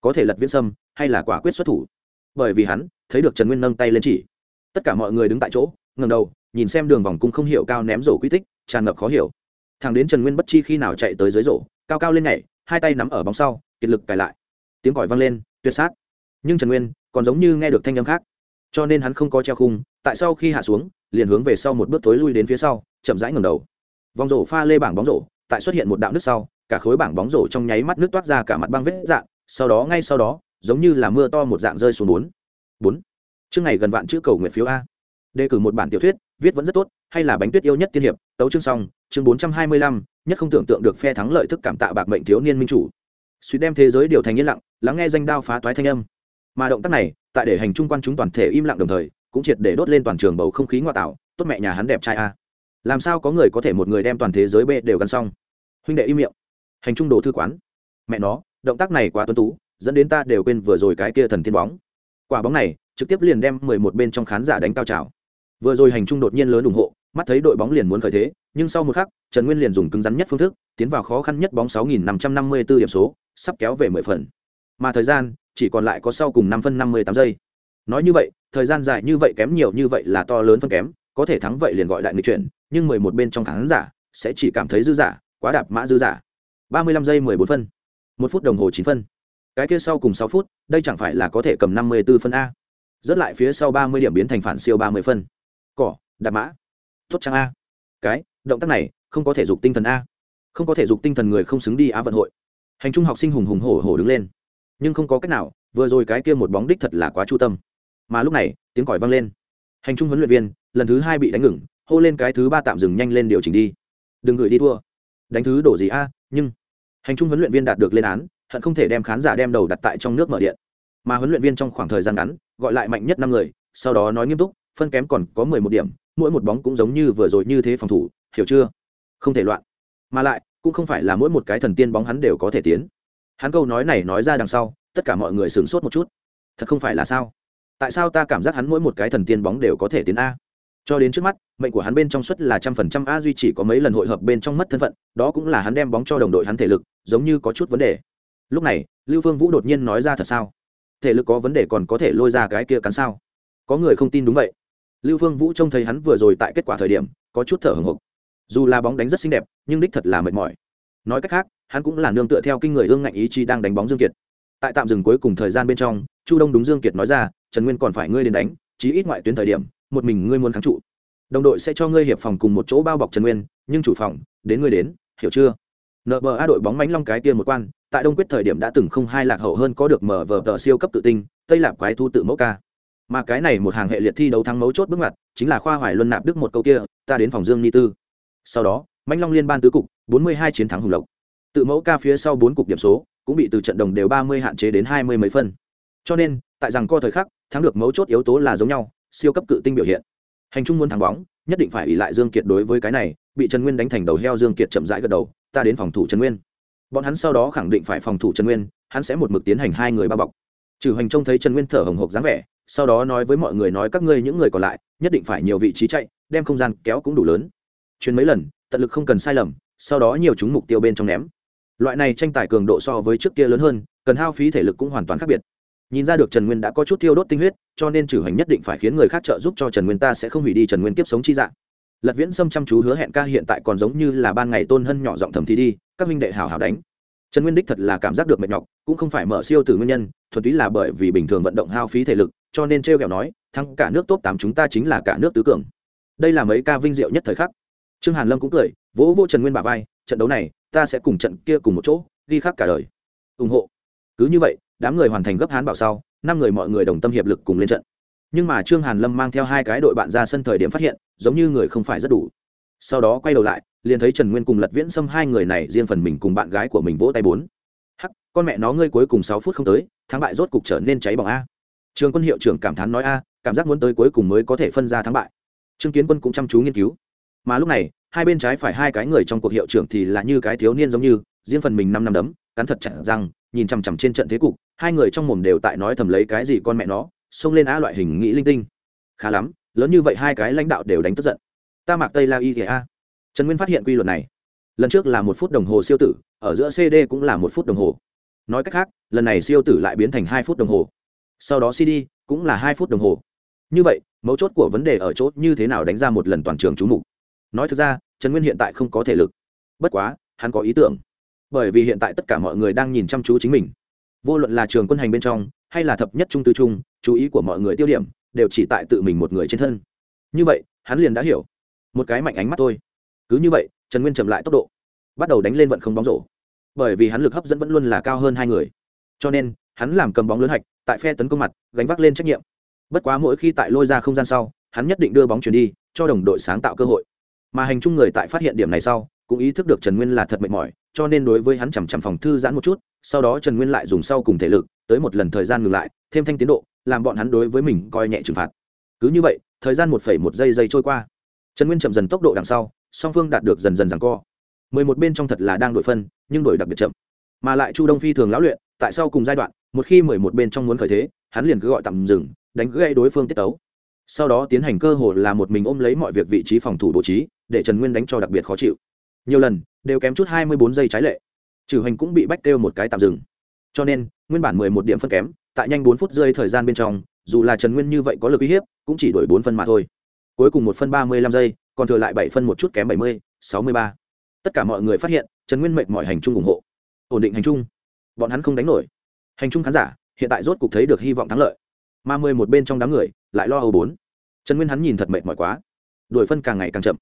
Có thể lật viễn sâm hay là quả quyết xuất thủ? Bởi vì hắn thấy được trần nguyên nâng tay lên chỉ. Tất cả mọi người đứng tại chỗ ngầm đầu, nhìn xem đường vòng cung không hiểu cao ném rổ quy tích, tràn ngập khó hiểu. Thằng đến trần nguyên bất chi khi nào chạy tới dưới rổ, cao cao lên nhảy, hai tay nắm ở bóng sau, kiệt lực cài lại. Tiếng còi vang lên, tuyệt sát. Nhưng trần nguyên còn giống như nghe được thanh âm khác. Cho nên hắn không có treo khung, tại sau khi hạ xuống, liền hướng về sau một bước tối lui đến phía sau, chậm rãi ngầm đầu. Vòng rổ pha lê bảng bóng rổ, tại xuất hiện một đạo nước sau, cả khối bảng bóng rổ trong nháy mắt nước toát ra cả mặt băng vết dạng, sau đó, ngay sau đó giống như là mưa to một dạng rơi xuống bốn. Bốn. Chương này gần vạn chữ cầu nguyện phiếu a. Đề cử một bản tiểu thuyết, viết vẫn rất tốt, hay là bánh tuyết yêu nhất tiên hiệp, tấu chương xong, chương bốn trăm hai mươi lăm, nhất không tưởng tượng được phe thắng lợi thức cảm tạ bạc mệnh thiếu niên minh chủ. Suy đem thế giới điều thành yên lặng, lắng nghe danh đao phá toái thanh âm. Mà động tác này, tại để hành trung quan chúng toàn thể im lặng đồng thời, cũng triệt để đốt lên toàn trường bầu không khí ngoại tạo, tốt mẹ nhà hắn đẹp trai a. Làm sao có người có thể một người đem toàn thế giới b đều gắn xong? Huynh đệ im miệng. Hành trung đồ thư quán. Mẹ nó, động tác này quá tuân tú dẫn đến ta đều quên vừa rồi cái kia thần thiên bóng. Quả bóng này, trực tiếp liền đem mười một bên trong khán giả đánh cao trào. Vừa rồi hành trung đột nhiên lớn ủng hộ, mắt thấy đội bóng liền muốn khởi thế, nhưng sau một khắc, trần nguyên liền dùng cứng rắn nhất phương thức, tiến vào khó khăn nhất bóng sáu nghìn năm trăm năm mươi 554 điểm số, sắp kéo về mười phần. Mà thời gian, chỉ còn lại có sau cùng năm phân năm mươi tám giây. Nói như vậy, thời gian dài như vậy kém nhiều như vậy là to lớn phân kém, có thể thắng vậy liền gọi đại nghịch chuyển, nhưng mười một bên trong khán giả sẽ chỉ cảm thấy dư giả, quá đạp mã dư giả. Ba mươi lăm giây mười bốn phân, một phút đồng hồ chín phân cái kia sau cùng sáu phút, đây chẳng phải là có thể cầm năm mươi b ố phân a. Rớt lại phía sau ba mươi điểm biến thành phản siêu ba mươi phân. Cỏ, đạp mã. Tốt trang a? Cái, động tác này, không có thể dục tinh thần a. Không có thể dục tinh thần người không xứng đi á vận hội. Hành trung học sinh hùng hùng hổ hổ đứng lên. Nhưng không có cách nào, vừa rồi cái kia một bóng đích thật là quá chu tâm. Mà lúc này, tiếng còi vang lên. Hành trung huấn luyện viên, lần thứ hai bị đánh ngừng, hô lên cái thứ ba tạm dừng nhanh lên điều chỉnh đi. Đừng gửi đi thua. Đánh thứ đổ gì a, nhưng. Hành trung huấn luyện viên đạt được lên án hận không thể đem khán giả đem đầu đặt tại trong nước mở điện. Mà huấn luyện viên trong khoảng thời gian ngắn, gọi lại mạnh nhất năm người, sau đó nói nghiêm túc, phân kém còn có mười một điểm, mỗi một bóng cũng giống như vừa rồi như thế phòng thủ, hiểu chưa? Không thể loạn. Mà lại, cũng không phải là mỗi một cái thần tiên bóng hắn đều có thể tiến. Hắn câu nói này nói ra đằng sau, tất cả mọi người sửng sốt một chút. Thật không phải là sao? Tại sao ta cảm giác hắn mỗi một cái thần tiên bóng đều có thể tiến a? Cho đến trước mắt, mệnh của hắn bên trong suất là trăm phần trăm a duy chỉ có mấy lần hội hợp bên trong mất thân phận, đó cũng là hắn đem bóng cho đồng đội hắn thể lực, giống như có chút vấn đề lúc này, lưu phương vũ đột nhiên nói ra thật sao? Thể lực có vấn đề còn có thể lôi ra cái kia cắn sao? Có người không tin đúng vậy. Lưu phương vũ trông thấy hắn vừa rồi tại kết quả thời điểm, có chút thở hồng hộc dù là bóng đánh rất xinh đẹp, nhưng đích thật là mệt mỏi. Nói cách khác, hắn cũng là nương tựa theo kinh người ương ngạnh ý chí đang đánh bóng dương kiệt. Tại tạm dừng cuối cùng thời gian bên trong, chu đông đúng dương kiệt nói ra, trần nguyên còn phải ngươi đến đánh, chí ít ngoại tuyến thời điểm, một mình ngươi muốn kháng trụ. Đồng đội sẽ cho ngươi hiệp phòng cùng một chỗ bao bọc trần nguyên, nhưng chủ phòng, đến ngươi đến, hiểu chưa? Nợ bờ a đội bóng mánh long cái tiên một quan tại đông quyết thời điểm đã từng không hai lạc hậu hơn có được mở vờ tờ siêu cấp tự tinh, tây lạc quái thu tự mẫu ca. Mà cái này một hàng hệ liệt thi đấu thắng mấu chốt bước ngoặt, chính là khoa hoài luân nạp đức một câu kia, ta đến phòng dương ni tư. Sau đó Mạnh long liên ban tứ cục 42 chiến thắng hùng lộc. Tự mẫu ca phía sau bốn cục điểm số, cũng bị từ trận đồng đều 30 hạn chế đến 20 mấy phân. Cho nên, tại rằng co thời khắc, thắng được mấu chốt yếu tố là giống nhau, siêu cấp cự tinh biểu hiện. Hành trung muốn thắng bóng, nhất định phải ỉ lại dương kiệt đối với cái này, bị trần nguyên đánh thành đầu heo dương kiệt chậm rãi gật đầu, ta đến phòng thủ trần nguyên bọn hắn sau đó khẳng định phải phòng thủ trần nguyên, hắn sẽ một mực tiến hành hai người bao bọc. Trừ hành trông thấy trần nguyên thở hồng hộc dáng vẻ, sau đó nói với mọi người nói các ngươi những người còn lại, nhất định phải nhiều vị trí chạy, đem không gian kéo cũng đủ lớn. Chuyến mấy lần, tận lực không cần sai lầm, sau đó nhiều chúng mục tiêu bên trong ném. Loại này tranh tài cường độ so với trước kia lớn hơn, cần hao phí thể lực cũng hoàn toàn khác biệt. Nhìn ra được trần nguyên đã có chút tiêu đốt tinh huyết, cho nên trừ hành nhất định phải khiến người khác trợ giúp cho trần nguyên ta sẽ không hủy đi trần nguyên kiếp sống chi dạng lật viễn sâm chăm chú hứa hẹn ca hiện tại còn giống như là ban ngày tôn hân nhỏ giọng thầm thì đi, các minh đệ hào hào đánh. Trần nguyên đích thật là cảm giác được mệt nhọc, cũng không phải mở siêu từ nguyên nhân, thuần túy là bởi vì bình thường vận động hao phí thể lực, cho nên t r kẹo nói, thắng cả nước top tám chúng ta chính là cả nước tứ cường. Đây là mấy ca vinh diệu nhất thời khắc. Trương hàn lâm cũng cười, vỗ vô trần nguyên bà vai, trận đấu này, ta sẽ cùng trận kia cùng một chỗ, ghi khắc cả đời. Ủng hộ. Cứ như vậy, đám người hoàn thành gấp hán bảo sau, năm người mọi người đồng tâm hiệp lực cùng lên trận nhưng mà trương hàn lâm mang theo hai cái đội bạn ra sân thời điểm phát hiện, giống như người không phải rất đủ. Sau đó quay đầu lại, liền thấy trần nguyên cùng lật viễn xâm hai người này riêng phần mình cùng bạn gái của mình vỗ tay bốn. Hắc, con mẹ nó ngươi cuối cùng sáu phút không tới, thắng bại rốt cục trở nên cháy bỏng a. Trường quân hiệu trưởng cảm thán nói a, cảm giác muốn tới cuối cùng mới có thể phân ra thắng bại. Trương kiến quân cũng chăm chú nghiên cứu. Mà lúc này, hai bên trái phải hai cái người trong cuộc hiệu trưởng thì là như cái thiếu niên giống như, riêng phần mình năm năm đấm, cắn thật chặt rằng nhìn chằm chằm trên trận thế cục, hai người trong mồm đều tại nói thầm lấy cái gì con mẹ nó xông lên á loại hình nghĩ linh tinh. Khá lắm, lớn như vậy hai cái lãnh đạo đều đánh tức giận. Ta mặc tây la y a. Trần nguyên phát hiện quy luật này. Lần trước là một phút đồng hồ siêu tử, ở giữa cd cũng là một phút đồng hồ. Nói cách khác, lần này siêu tử lại biến thành hai phút đồng hồ. Sau đó cd cũng là hai phút đồng hồ. Như vậy, mấu chốt của vấn đề ở chỗ như thế nào đánh ra một lần toàn trường trú mục. Nói thực ra, trần nguyên hiện tại không có thể lực. Bất quá, hắn có ý tưởng. Bởi vì hiện tại tất cả mọi người đang nhìn chăm chú chính mình. Vô luận là trường quân hành bên trong, hay là thập nhất trung tư trung chú ý của mọi người tiêu điểm, đều chỉ tại tự mình một người trên thân. Như vậy, hắn liền đã hiểu. Một cái mạnh ánh mắt thôi. Cứ như vậy, trần nguyên chậm lại tốc độ. Bắt đầu đánh lên vận không bóng rổ. Bởi vì hắn lực hấp dẫn vẫn luôn là cao hơn hai người. Cho nên, hắn làm cầm bóng lớn hạch, tại phe tấn công mặt, gánh vác lên trách nhiệm. Bất quá mỗi khi tại lôi ra không gian sau, hắn nhất định đưa bóng chuyển đi, cho đồng đội sáng tạo cơ hội. Mà hành chung người tại phát hiện điểm này sau, cũng ý thức được trần nguyên là thật mệt mỏi, cho nên đối với hắn chằm chằm phòng thư giãn một chút, sau đó trần nguyên lại dùng sau cùng thể lực, tới một lần thời gian ngừng lại, thêm thanh tiến độ làm bọn hắn đối với mình coi nhẹ trừng phạt. Cứ như vậy, thời gian một phẩy một giây giây trôi qua. Trần nguyên chậm dần tốc độ đằng sau, song phương đạt được dần dần rằng co. mười một bên trong thật là đang đổi phân, nhưng đổi đặc biệt chậm. Mà lại chu đông phi thường lão luyện, tại sau cùng giai đoạn, một khi mười một bên trong muốn khởi thế, hắn liền cứ gọi tạm dừng, đánh gây đối phương tiết tấu. Sau đó tiến hành cơ hội là một mình ôm lấy mọi việc vị trí phòng thủ bố trí, để trần nguyên đánh cho đặc biệt khó chịu. Nhiều lần, đều kém chút hai mươi bốn giây trái lệ. Trừ hành cũng bị bách kêu một cái tạm dừng. Cho nên, nguyên bản mười một điểm phân kém tại nhanh bốn phút rơi thời gian bên trong, dù là trần nguyên như vậy có lực uy hiếp, cũng chỉ đổi bốn phân mà thôi. Cuối cùng một phân ba mươi lăm giây, còn thừa lại bảy phân một chút kém bảy mươi, sáu mươi ba. Tất cả mọi người phát hiện, trần nguyên mệnh mọi hành trung ủng hộ. Ổn định hành trung. Bọn hắn không đánh nổi. Hành trung khán giả, hiện tại rốt cục thấy được hy vọng thắng lợi. Mà mười một bên trong đám người, lại lo âu bốn. Trần nguyên hắn nhìn thật mệt mỏi quá. Đuổi phân càng ngày càng chậm.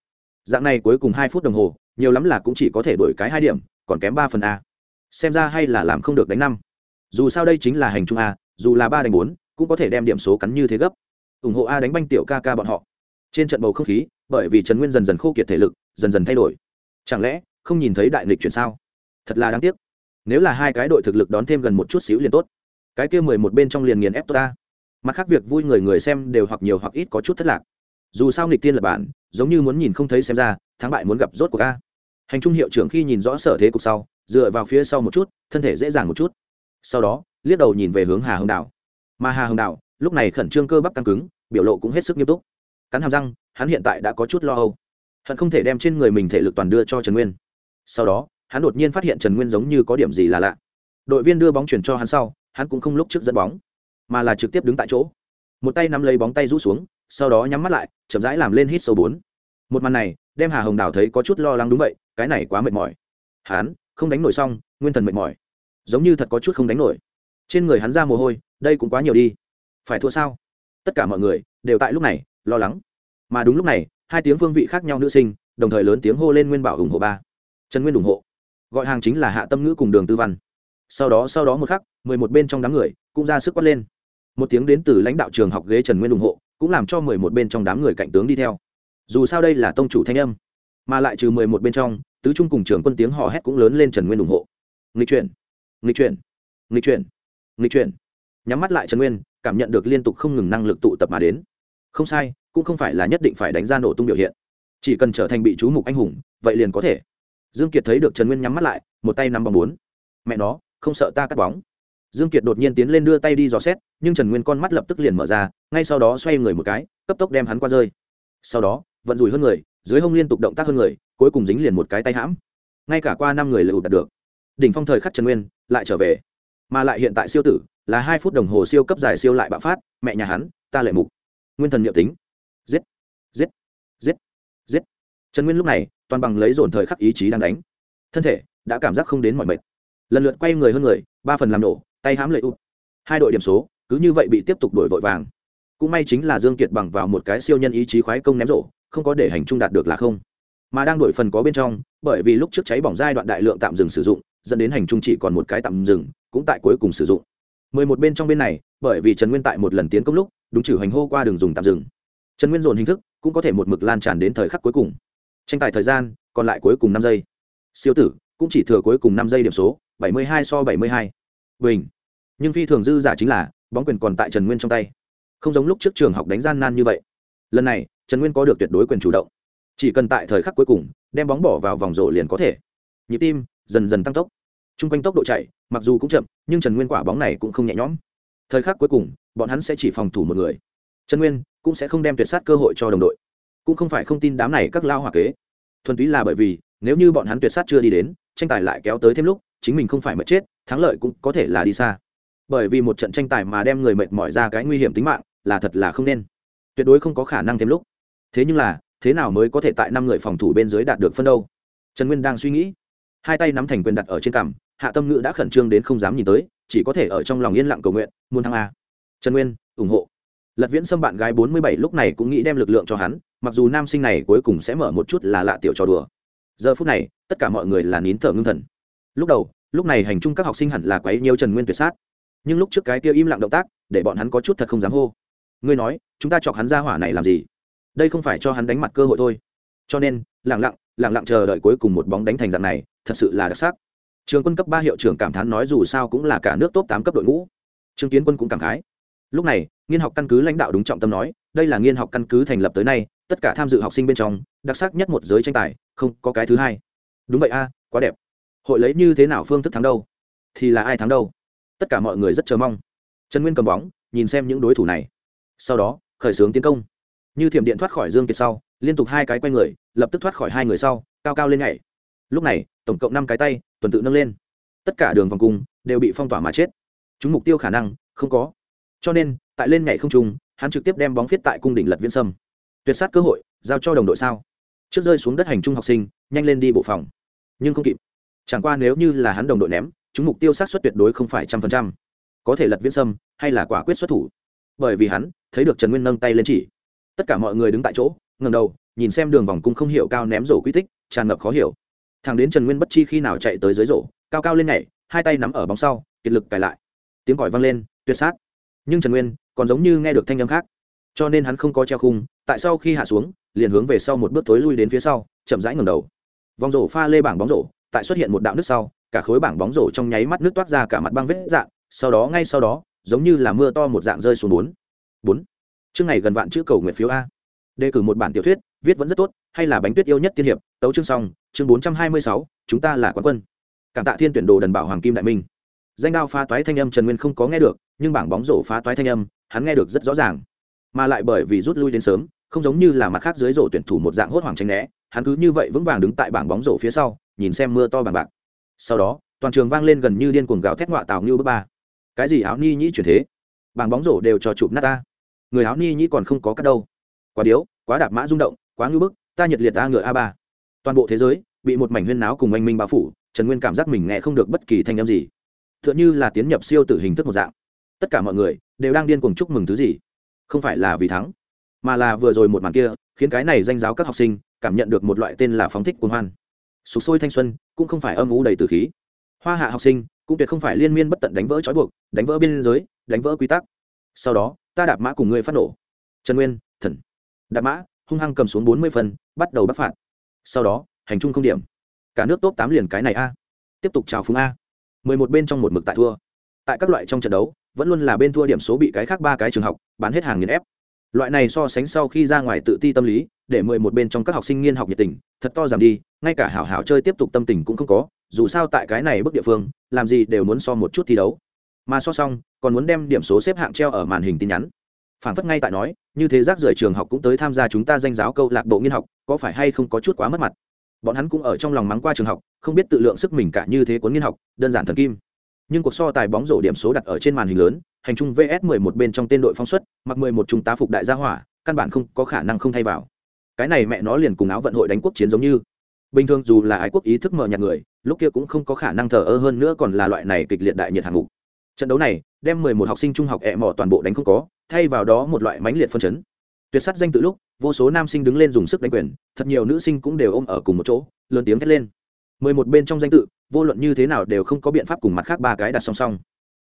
Dạng này cuối cùng hai phút đồng hồ, nhiều lắm là cũng chỉ có thể đuổi cái hai điểm, còn kém ba phần a. Xem ra hay là làm không được đánh năm. Dù sao đây chính là hành trung a dù là ba đánh bốn, cũng có thể đem điểm số cắn như thế gấp. ủng hộ a đánh banh tiểu ca ca bọn họ. Trên trận bầu không khí, bởi vì trần nguyên dần dần khô kiệt thể lực, dần dần thay đổi. Chẳng lẽ, không nhìn thấy đại nghịch chuyển sao? Thật là đáng tiếc. Nếu là hai cái đội thực lực đón thêm gần một chút xíu liền tốt. Cái kia mười một bên trong liền nghiền ép ta. Mặt khác việc vui người người xem đều hoặc nhiều hoặc ít có chút thất lạc. Dù sao nghịch tiên là bản giống như muốn nhìn không thấy xem ra, thắng bại muốn gặp rốt của ca hành trung hiệu trưởng khi nhìn rõ sở thế cục sau, dựa vào phía sau một chút, thân thể dễ dàng một chút. Sau đó liếc đầu nhìn về hướng hà hồng Đào, mà hà hồng Đào lúc này khẩn trương cơ bắp căng cứng biểu lộ cũng hết sức nghiêm túc. Cắn hàm răng hắn hiện tại đã có chút lo âu. Hận không thể đem trên người mình thể lực toàn đưa cho trần nguyên. Sau đó hắn đột nhiên phát hiện trần nguyên giống như có điểm gì là lạ. Đội viên đưa bóng chuyển cho hắn sau hắn cũng không lúc trước dẫn bóng mà là trực tiếp đứng tại chỗ. Một tay nắm lấy bóng tay rũ xuống sau đó nhắm mắt lại chậm rãi làm lên hít sâu bốn. Một màn này đem hà hồng đào thấy có chút lo lắng đúng vậy cái này quá mệt mỏi. Hắn không đánh nổi xong nguyên thần mệt mỏi. Giống như thật có chút không đánh nổi trên người hắn ra mồ hôi, đây cũng quá nhiều đi. Phải thua sao? Tất cả mọi người đều tại lúc này lo lắng. Mà đúng lúc này, hai tiếng phương vị khác nhau nữ sinh, đồng thời lớn tiếng hô lên nguyên bảo ủng hộ ba. Trần nguyên ủng hộ. Gọi hàng chính là hạ tâm ngữ cùng đường tư văn. Sau đó sau đó một khắc, mười một bên trong đám người cũng ra sức quát lên. Một tiếng đến từ lãnh đạo trường học ghế trần nguyên ủng hộ, cũng làm cho mười một bên trong đám người cạnh tướng đi theo. Dù sao đây là tông chủ thanh âm, mà lại trừ mười một bên trong, tứ trung cùng trưởng quân tiếng hò hét cũng lớn lên trần nguyên ủng hộ. Nghịch chuyển nghịch chuyển nghịch chuyển nghịch chuyển. Nhắm mắt lại trần nguyên, cảm nhận được liên tục không ngừng năng lực tụ tập mà đến. Không sai, cũng không phải là nhất định phải đánh ra nổ tung biểu hiện. Chỉ cần trở thành bị chú mục anh hùng, vậy liền có thể. Dương kiệt thấy được trần nguyên nhắm mắt lại, một tay nắm bằng bốn. Mẹ nó, không sợ ta cắt bóng. Dương kiệt đột nhiên tiến lên đưa tay đi dò xét, nhưng trần nguyên con mắt lập tức liền mở ra, ngay sau đó xoay người một cái, cấp tốc đem hắn qua rơi. Sau đó, vận rủi hơn người, dưới hông liên tục động tác hơn người, cuối cùng dính liền một cái tay hãm. Ngay cả qua năm người lựu đạt được. Đỉnh phong thời khắc trần nguyên, lại trở về mà lại hiện tại siêu tử là hai phút đồng hồ siêu cấp giải siêu lại bạo phát, mẹ nhà hắn, ta lệ mục. Nguyên thần liệu tính. Giết giết giết giết. Trần nguyên lúc này, toàn bằng lấy dồn thời khắc ý chí đang đánh. Thân thể đã cảm giác không đến mọi mệt. Lần lượt quay người hơn người, ba phần làm nổ, tay hãm lợi úp. Hai đội điểm số cứ như vậy bị tiếp tục đổi vội vàng. Cũng may chính là dương kiệt bằng vào một cái siêu nhân ý chí khoái công ném rổ, không có để hành trung đạt được là không. Mà đang đổi phần có bên trong, bởi vì lúc trước cháy bỏng giai đoạn đại lượng tạm dừng sử dụng, dẫn đến hành trung chỉ còn một cái tạm dừng cũng tại cuối cùng sử dụng. Mười một bên trong bên này, bởi vì trần nguyên tại một lần tiến công lúc, đúng trừ hành hô qua đường dùng tạm dừng. Trần nguyên dồn hình thức, cũng có thể một mực lan tràn đến thời khắc cuối cùng. Tranh tài thời gian, còn lại cuối cùng năm giây. Siêu tử, cũng chỉ thừa cuối cùng năm giây điểm số, bảy mươi hai so bảy mươi hai. Bình. Nhưng phi thường dư giả chính là, bóng quyền còn tại trần nguyên trong tay. Không giống lúc trước trường học đánh gian nan như vậy. Lần này, trần nguyên có được tuyệt đối quyền chủ động. Chỉ cần tại thời khắc cuối cùng, đem bóng bỏ vào vòng rổ liền có thể. Nhịp tim, dần dần tăng tốc t r u n g quanh tốc độ chạy, mặc dù cũng chậm, nhưng trần nguyên quả bóng này cũng không nhẹ nhõm. Thời khắc cuối cùng, bọn hắn sẽ chỉ phòng thủ một người. Trần nguyên cũng sẽ không đem tuyệt sát cơ hội cho đồng đội. Cũng không phải không tin đám này các lao hòa kế. Thuần túy là bởi vì, nếu như bọn hắn tuyệt sát chưa đi đến, tranh tài lại kéo tới thêm lúc, chính mình không phải mất chết, thắng lợi cũng có thể là đi xa. Bởi vì một trận tranh tài mà đem người mệt mỏi ra cái nguy hiểm tính mạng, là thật là không nên. Tuyệt đối không có khả năng thêm lúc. Thế nhưng là, thế nào mới có thể tại năm người phòng thủ bên dưới đạt được phân đâu? Trần nguyên đang suy nghĩ hai tay nắm thành quyền đặt ở trên cằm, hạ tâm ngữ đã khẩn trương đến không dám nhìn tới, chỉ có thể ở trong lòng yên lặng cầu nguyện, muôn thăng a. Trần nguyên, ủng hộ. Lật viễn xâm bạn gái bốn mươi bảy lúc này cũng nghĩ đem lực lượng cho hắn, mặc dù nam sinh này cuối cùng sẽ mở một chút là lạ tiểu trò đùa. Giờ phút này, tất cả mọi người là nín thở ngưng thần. Lúc đầu, lúc này hành trung các học sinh hẳn là quấy nhiều trần nguyên tuyệt sát. Nhưng lúc trước cái kia im lặng động tác, để bọn hắn có chút thật không dám hô. Ngươi nói, chúng ta chọc hắn ra hỏa này làm gì? Đây không phải cho hắn đánh mặt cơ hội thôi. Cho nên lẳng lặng lẳng lặng chờ đợi cuối cùng một bóng đánh thành dạng này thật sự là đặc sắc. Trường quân cấp ba hiệu trưởng cảm thán nói dù sao cũng là cả nước top tám cấp đội ngũ. Trương kiến quân cũng cảm khái. Lúc này, nghiên học căn cứ lãnh đạo đúng trọng tâm nói, đây là nghiên học căn cứ thành lập tới nay, tất cả tham dự học sinh bên trong, đặc sắc nhất một giới tranh tài, không có cái thứ hai. Đúng vậy a, quá đẹp. Hội lấy như thế nào phương thức thắng đâu? Thì là ai thắng đâu? Tất cả mọi người rất chờ mong. Trần nguyên cầm bóng, nhìn xem những đối thủ này. Sau đó, khởi xướng tiến công. Như thiểm điện thoát khỏi dương kiệt sau, liên tục hai cái quay người, lập tức thoát khỏi hai người sau, cao cao lên nhảy lúc này, tổng cộng năm cái tay, tuần tự nâng lên. Tất cả đường vòng cung đều bị phong tỏa mà chết. Chúng mục tiêu khả năng không có. Cho nên, tại lên nhảy không trung, hắn trực tiếp đem bóng viết tại cung đỉnh lật viên sâm. Tuyệt sát cơ hội, giao cho đồng đội sao? Trước rơi xuống đất hành trung học sinh, nhanh lên đi bộ phòng. Nhưng không kịp. Chẳng qua nếu như là hắn đồng đội ném, chúng mục tiêu sát xuất tuyệt đối không phải trăm phần trăm. Có thể lật viễn sâm, hay là quả quyết xuất thủ. Bởi vì hắn thấy được trần nguyên nâng tay lên chỉ. Tất cả mọi người đứng tại chỗ ngầm đầu, nhìn xem đường vòng cung không hiểu cao ném rổ quy tích, tràn ngập khó hiểu thằng đến trần nguyên bất chi khi nào chạy tới dưới rổ, cao cao lên nhảy, hai tay nắm ở bóng sau, kiệt lực cài lại. Tiếng còi vang lên, tuyệt sát. Nhưng trần nguyên còn giống như nghe được thanh âm khác. Cho nên hắn không có treo khung, tại sau khi hạ xuống, liền hướng về sau một bước tối lui đến phía sau, chậm rãi ngầm đầu. Vòng rổ pha lê bảng bóng rổ, tại xuất hiện một đạo nước sau, cả khối bảng bóng rổ trong nháy mắt nước toát ra cả mặt băng vết dạng, sau đó ngay sau đó, giống như là mưa to một dạng rơi xuống bốn. Bốn. Chương ngày gần vạn chữ cầu nguyện phiếu a. Đề cử một bản tiểu thuyết, viết vẫn rất tốt hay là bánh tuyết yêu nhất tiên hiệp, tấu chương xong, chương bốn trăm hai mươi sáu, chúng ta là quán quân. Cảm tạ thiên tuyển đồ đần bảo hoàng kim đại minh. Danh đao phá toái thanh âm trần nguyên không có nghe được, nhưng bảng bóng rổ phá toái thanh âm, hắn nghe được rất rõ ràng. Mà lại bởi vì rút lui đến sớm, không giống như là mặt khác dưới rổ tuyển thủ một dạng hốt hoảng tranh né, hắn cứ như vậy vững vàng đứng tại bảng bóng rổ phía sau, nhìn xem mưa to bằng bạc. Sau đó, toàn trường vang lên gần như điên cuồng gào thét ngoạ tào như bước ba. Cái gì áo ni nhĩ chuyển thế? Bảng bóng rổ đều cho chụp nát ta. Người áo ni nhĩ còn không có cắt đâu. Quá điếu, quá đạp mã rung động, quá ngư bức ta nhiệt liệt ta ngựa a ba. Toàn bộ thế giới bị một mảnh huyên náo cùng anh minh bao phủ, trần nguyên cảm giác mình nghe không được bất kỳ thanh âm gì. T h ư ợ n như là tiến nhập siêu tử hình thức một dạng. Tất cả mọi người đều đang điên cuồng chúc mừng thứ gì. Không phải là vì thắng, mà là vừa rồi một màn kia khiến cái này danh giáo các học sinh cảm nhận được một loại tên là phóng thích cuồng hoan. Sục sôi thanh xuân cũng không phải âm ú đầy từ khí. Hoa hạ học sinh cũng tuyệt không phải liên miên bất tận đánh vỡ trói buộc, đánh vỡ biên giới, đánh vỡ quy tắc. Sau đó, ta đạp mã cùng ngươi phát nổ. Trần nguyên, thần. Đạp mã hung hăng cầm xuống bốn mươi phân, bắt đầu bắt phạt. Sau đó, hành trung không điểm. Cả nước top tám liền cái này a. Tiếp tục chào phúng a. mười một bên trong một mực tại thua. Tại các loại trong trận đấu, vẫn luôn là bên thua điểm số bị cái khác ba cái trường học, bán hết hàng nghiền ép. Loại này so sánh sau khi ra ngoài tự ti tâm lý, để mười một bên trong các học sinh nghiên học nhiệt tình, thật to giảm đi, ngay cả hảo hảo chơi tiếp tục tâm tình cũng không có, dù sao tại cái này bước địa phương, làm gì đều muốn so một chút thi đấu. Mà so xong, còn muốn đem điểm số xếp hạng treo ở màn hình tin nhắn phản phất ngay tại nói, như thế rác rưởi trường học cũng tới tham gia chúng ta danh giáo câu lạc bộ nghiên học, có phải hay không có chút quá mất mặt? Bọn hắn cũng ở trong lòng mắng qua trường học, không biết tự lượng sức mình cả như thế cuốn nghiên học, đơn giản thần kim. Nhưng cuộc so tài bóng rổ điểm số đặt ở trên màn hình lớn, hành trung vs 11 bên trong tên đội phong suất mặc 11 trung tá phục đại gia hỏa, căn bản không có khả năng không thay vào. Cái này mẹ nó liền cùng áo vận hội đánh quốc chiến giống như. Bình thường dù là ái quốc ý thức mờ nhạt người, lúc kia cũng không có khả năng thờ ơ hơn nữa còn là loại này kịch liệt đại nhiệt hạng mục. Trận đấu này, đem mười một học sinh trung học ẹ mò toàn bộ đánh không có thay vào đó một loại mãnh liệt phân chấn. Tuyệt sắt danh tự lúc, vô số nam sinh đứng lên dùng sức đánh quyền, thật nhiều nữ sinh cũng đều ôm ở cùng một chỗ, lớn tiếng thét lên. Mười một bên trong danh tự, vô luận như thế nào đều không có biện pháp cùng mặt khác ba cái đặt song song.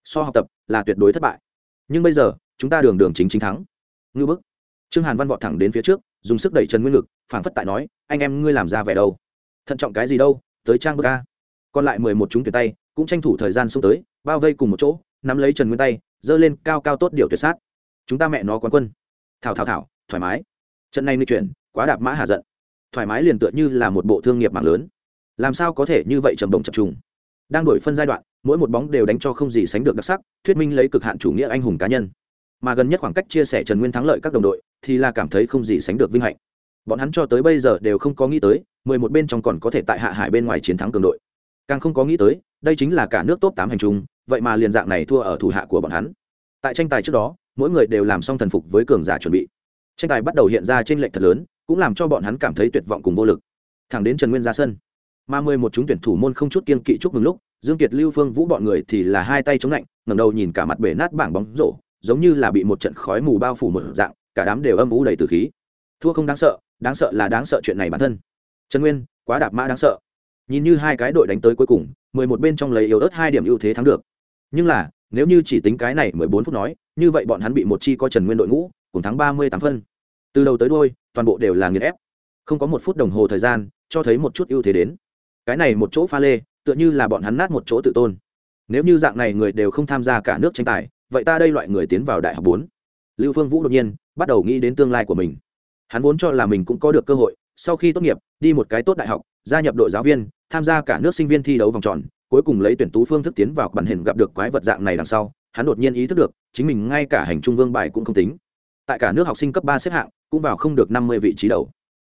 So học tập là tuyệt đối thất bại. Nhưng bây giờ, chúng ta đường đường chính chính thắng. Ngư bức. Trương hàn văn vọt thẳng đến phía trước, dùng sức đẩy trần nguyên lực phảng phất tại nói, anh em ngươi làm ra vẻ đâu? Thận trọng cái gì đâu? Tới trang bức ca còn lại mười một chúng tuyệt tay, cũng tranh thủ thời gian xông tới, bao vây cùng một chỗ, nắm lấy trần nguyên tay, giơ lên cao cao tốt điều tuyệt sát chúng ta mẹ nó quán quân. Thảo thảo thảo, thoải mái. Trận này nuy chuyển, quá đạp mã hà giận. Thoải mái liền tựa như là một bộ thương nghiệp mạng lớn. Làm sao có thể như vậy trầm đồng chập trùng? Đang đổi phân giai đoạn, mỗi một bóng đều đánh cho không gì sánh được đặc sắc, thuyết minh lấy cực hạn chủ nghĩa anh hùng cá nhân. Mà gần nhất khoảng cách chia sẻ trần nguyên thắng lợi các đồng đội, thì là cảm thấy không gì sánh được vinh hạnh. Bọn hắn cho tới bây giờ đều không có nghĩ tới, mười một bên trong còn có thể tại hạ hải bên ngoài chiến thắng cường đội. Càng không có nghĩ tới, đây chính là cả nước top tám hành trung, vậy mà liền dạng này thua ở thủ hạ của bọn hắn. Tại tranh tài trước đó mỗi người đều làm xong thần phục với cường giả chuẩn bị. Tranh tài bắt đầu hiện ra trên lệnh thật lớn, cũng làm cho bọn hắn cảm thấy tuyệt vọng cùng vô lực. Thẳng đến trần nguyên ra sân, mà mười một chúng tuyển thủ môn không chút kiên kỵ chúc mừng lúc, dương kiệt, lưu phương vũ bọn người thì là hai tay chống lạnh, ngẩng đầu nhìn cả mặt bể nát bảng bóng rổ, giống như là bị một trận khói mù bao phủ một dạng, cả đám đều âm ú đầy từ khí. Thua không đáng sợ đáng sợ là đáng sợ chuyện này bản thân. Trần nguyên, quá đạp mã đáng sợ. Nhìn như hai cái đội đánh tới cuối cùng, mười một bên trong lấy yếu ớt hai điểm ưu thế thắng được. Nhưng là, nếu như chỉ tính cái này mười bốn phút nói như vậy bọn hắn bị một chi có trần nguyên đội ngũ, cùng thắng ba mươi tám phân. Từ đầu tới đôi toàn bộ đều là nghiền ép. Không có một phút đồng hồ thời gian, cho thấy một chút ưu thế đến. Cái này một chỗ pha lê, tựa như là bọn hắn nát một chỗ tự tôn. Nếu như dạng này người đều không tham gia cả nước tranh tài, vậy ta đây loại người tiến vào đại học bốn. Lưu phương vũ đột nhiên, bắt đầu nghĩ đến tương lai của mình. Hắn vốn cho là mình cũng có được cơ hội, sau khi tốt nghiệp, đi một cái tốt đại học, gia nhập đội giáo viên, tham gia cả nước sinh viên thi đấu vòng tròn, cuối cùng lấy tuyển tú phương thức tiến vào bản hình gặp được quái vật dạng này đằng sau hắn đột nhiên ý thức được, chính mình ngay cả hành trung vương bài cũng không tính. Tại cả nước học sinh cấp ba xếp hạng, cũng vào không được năm mươi vị trí đầu.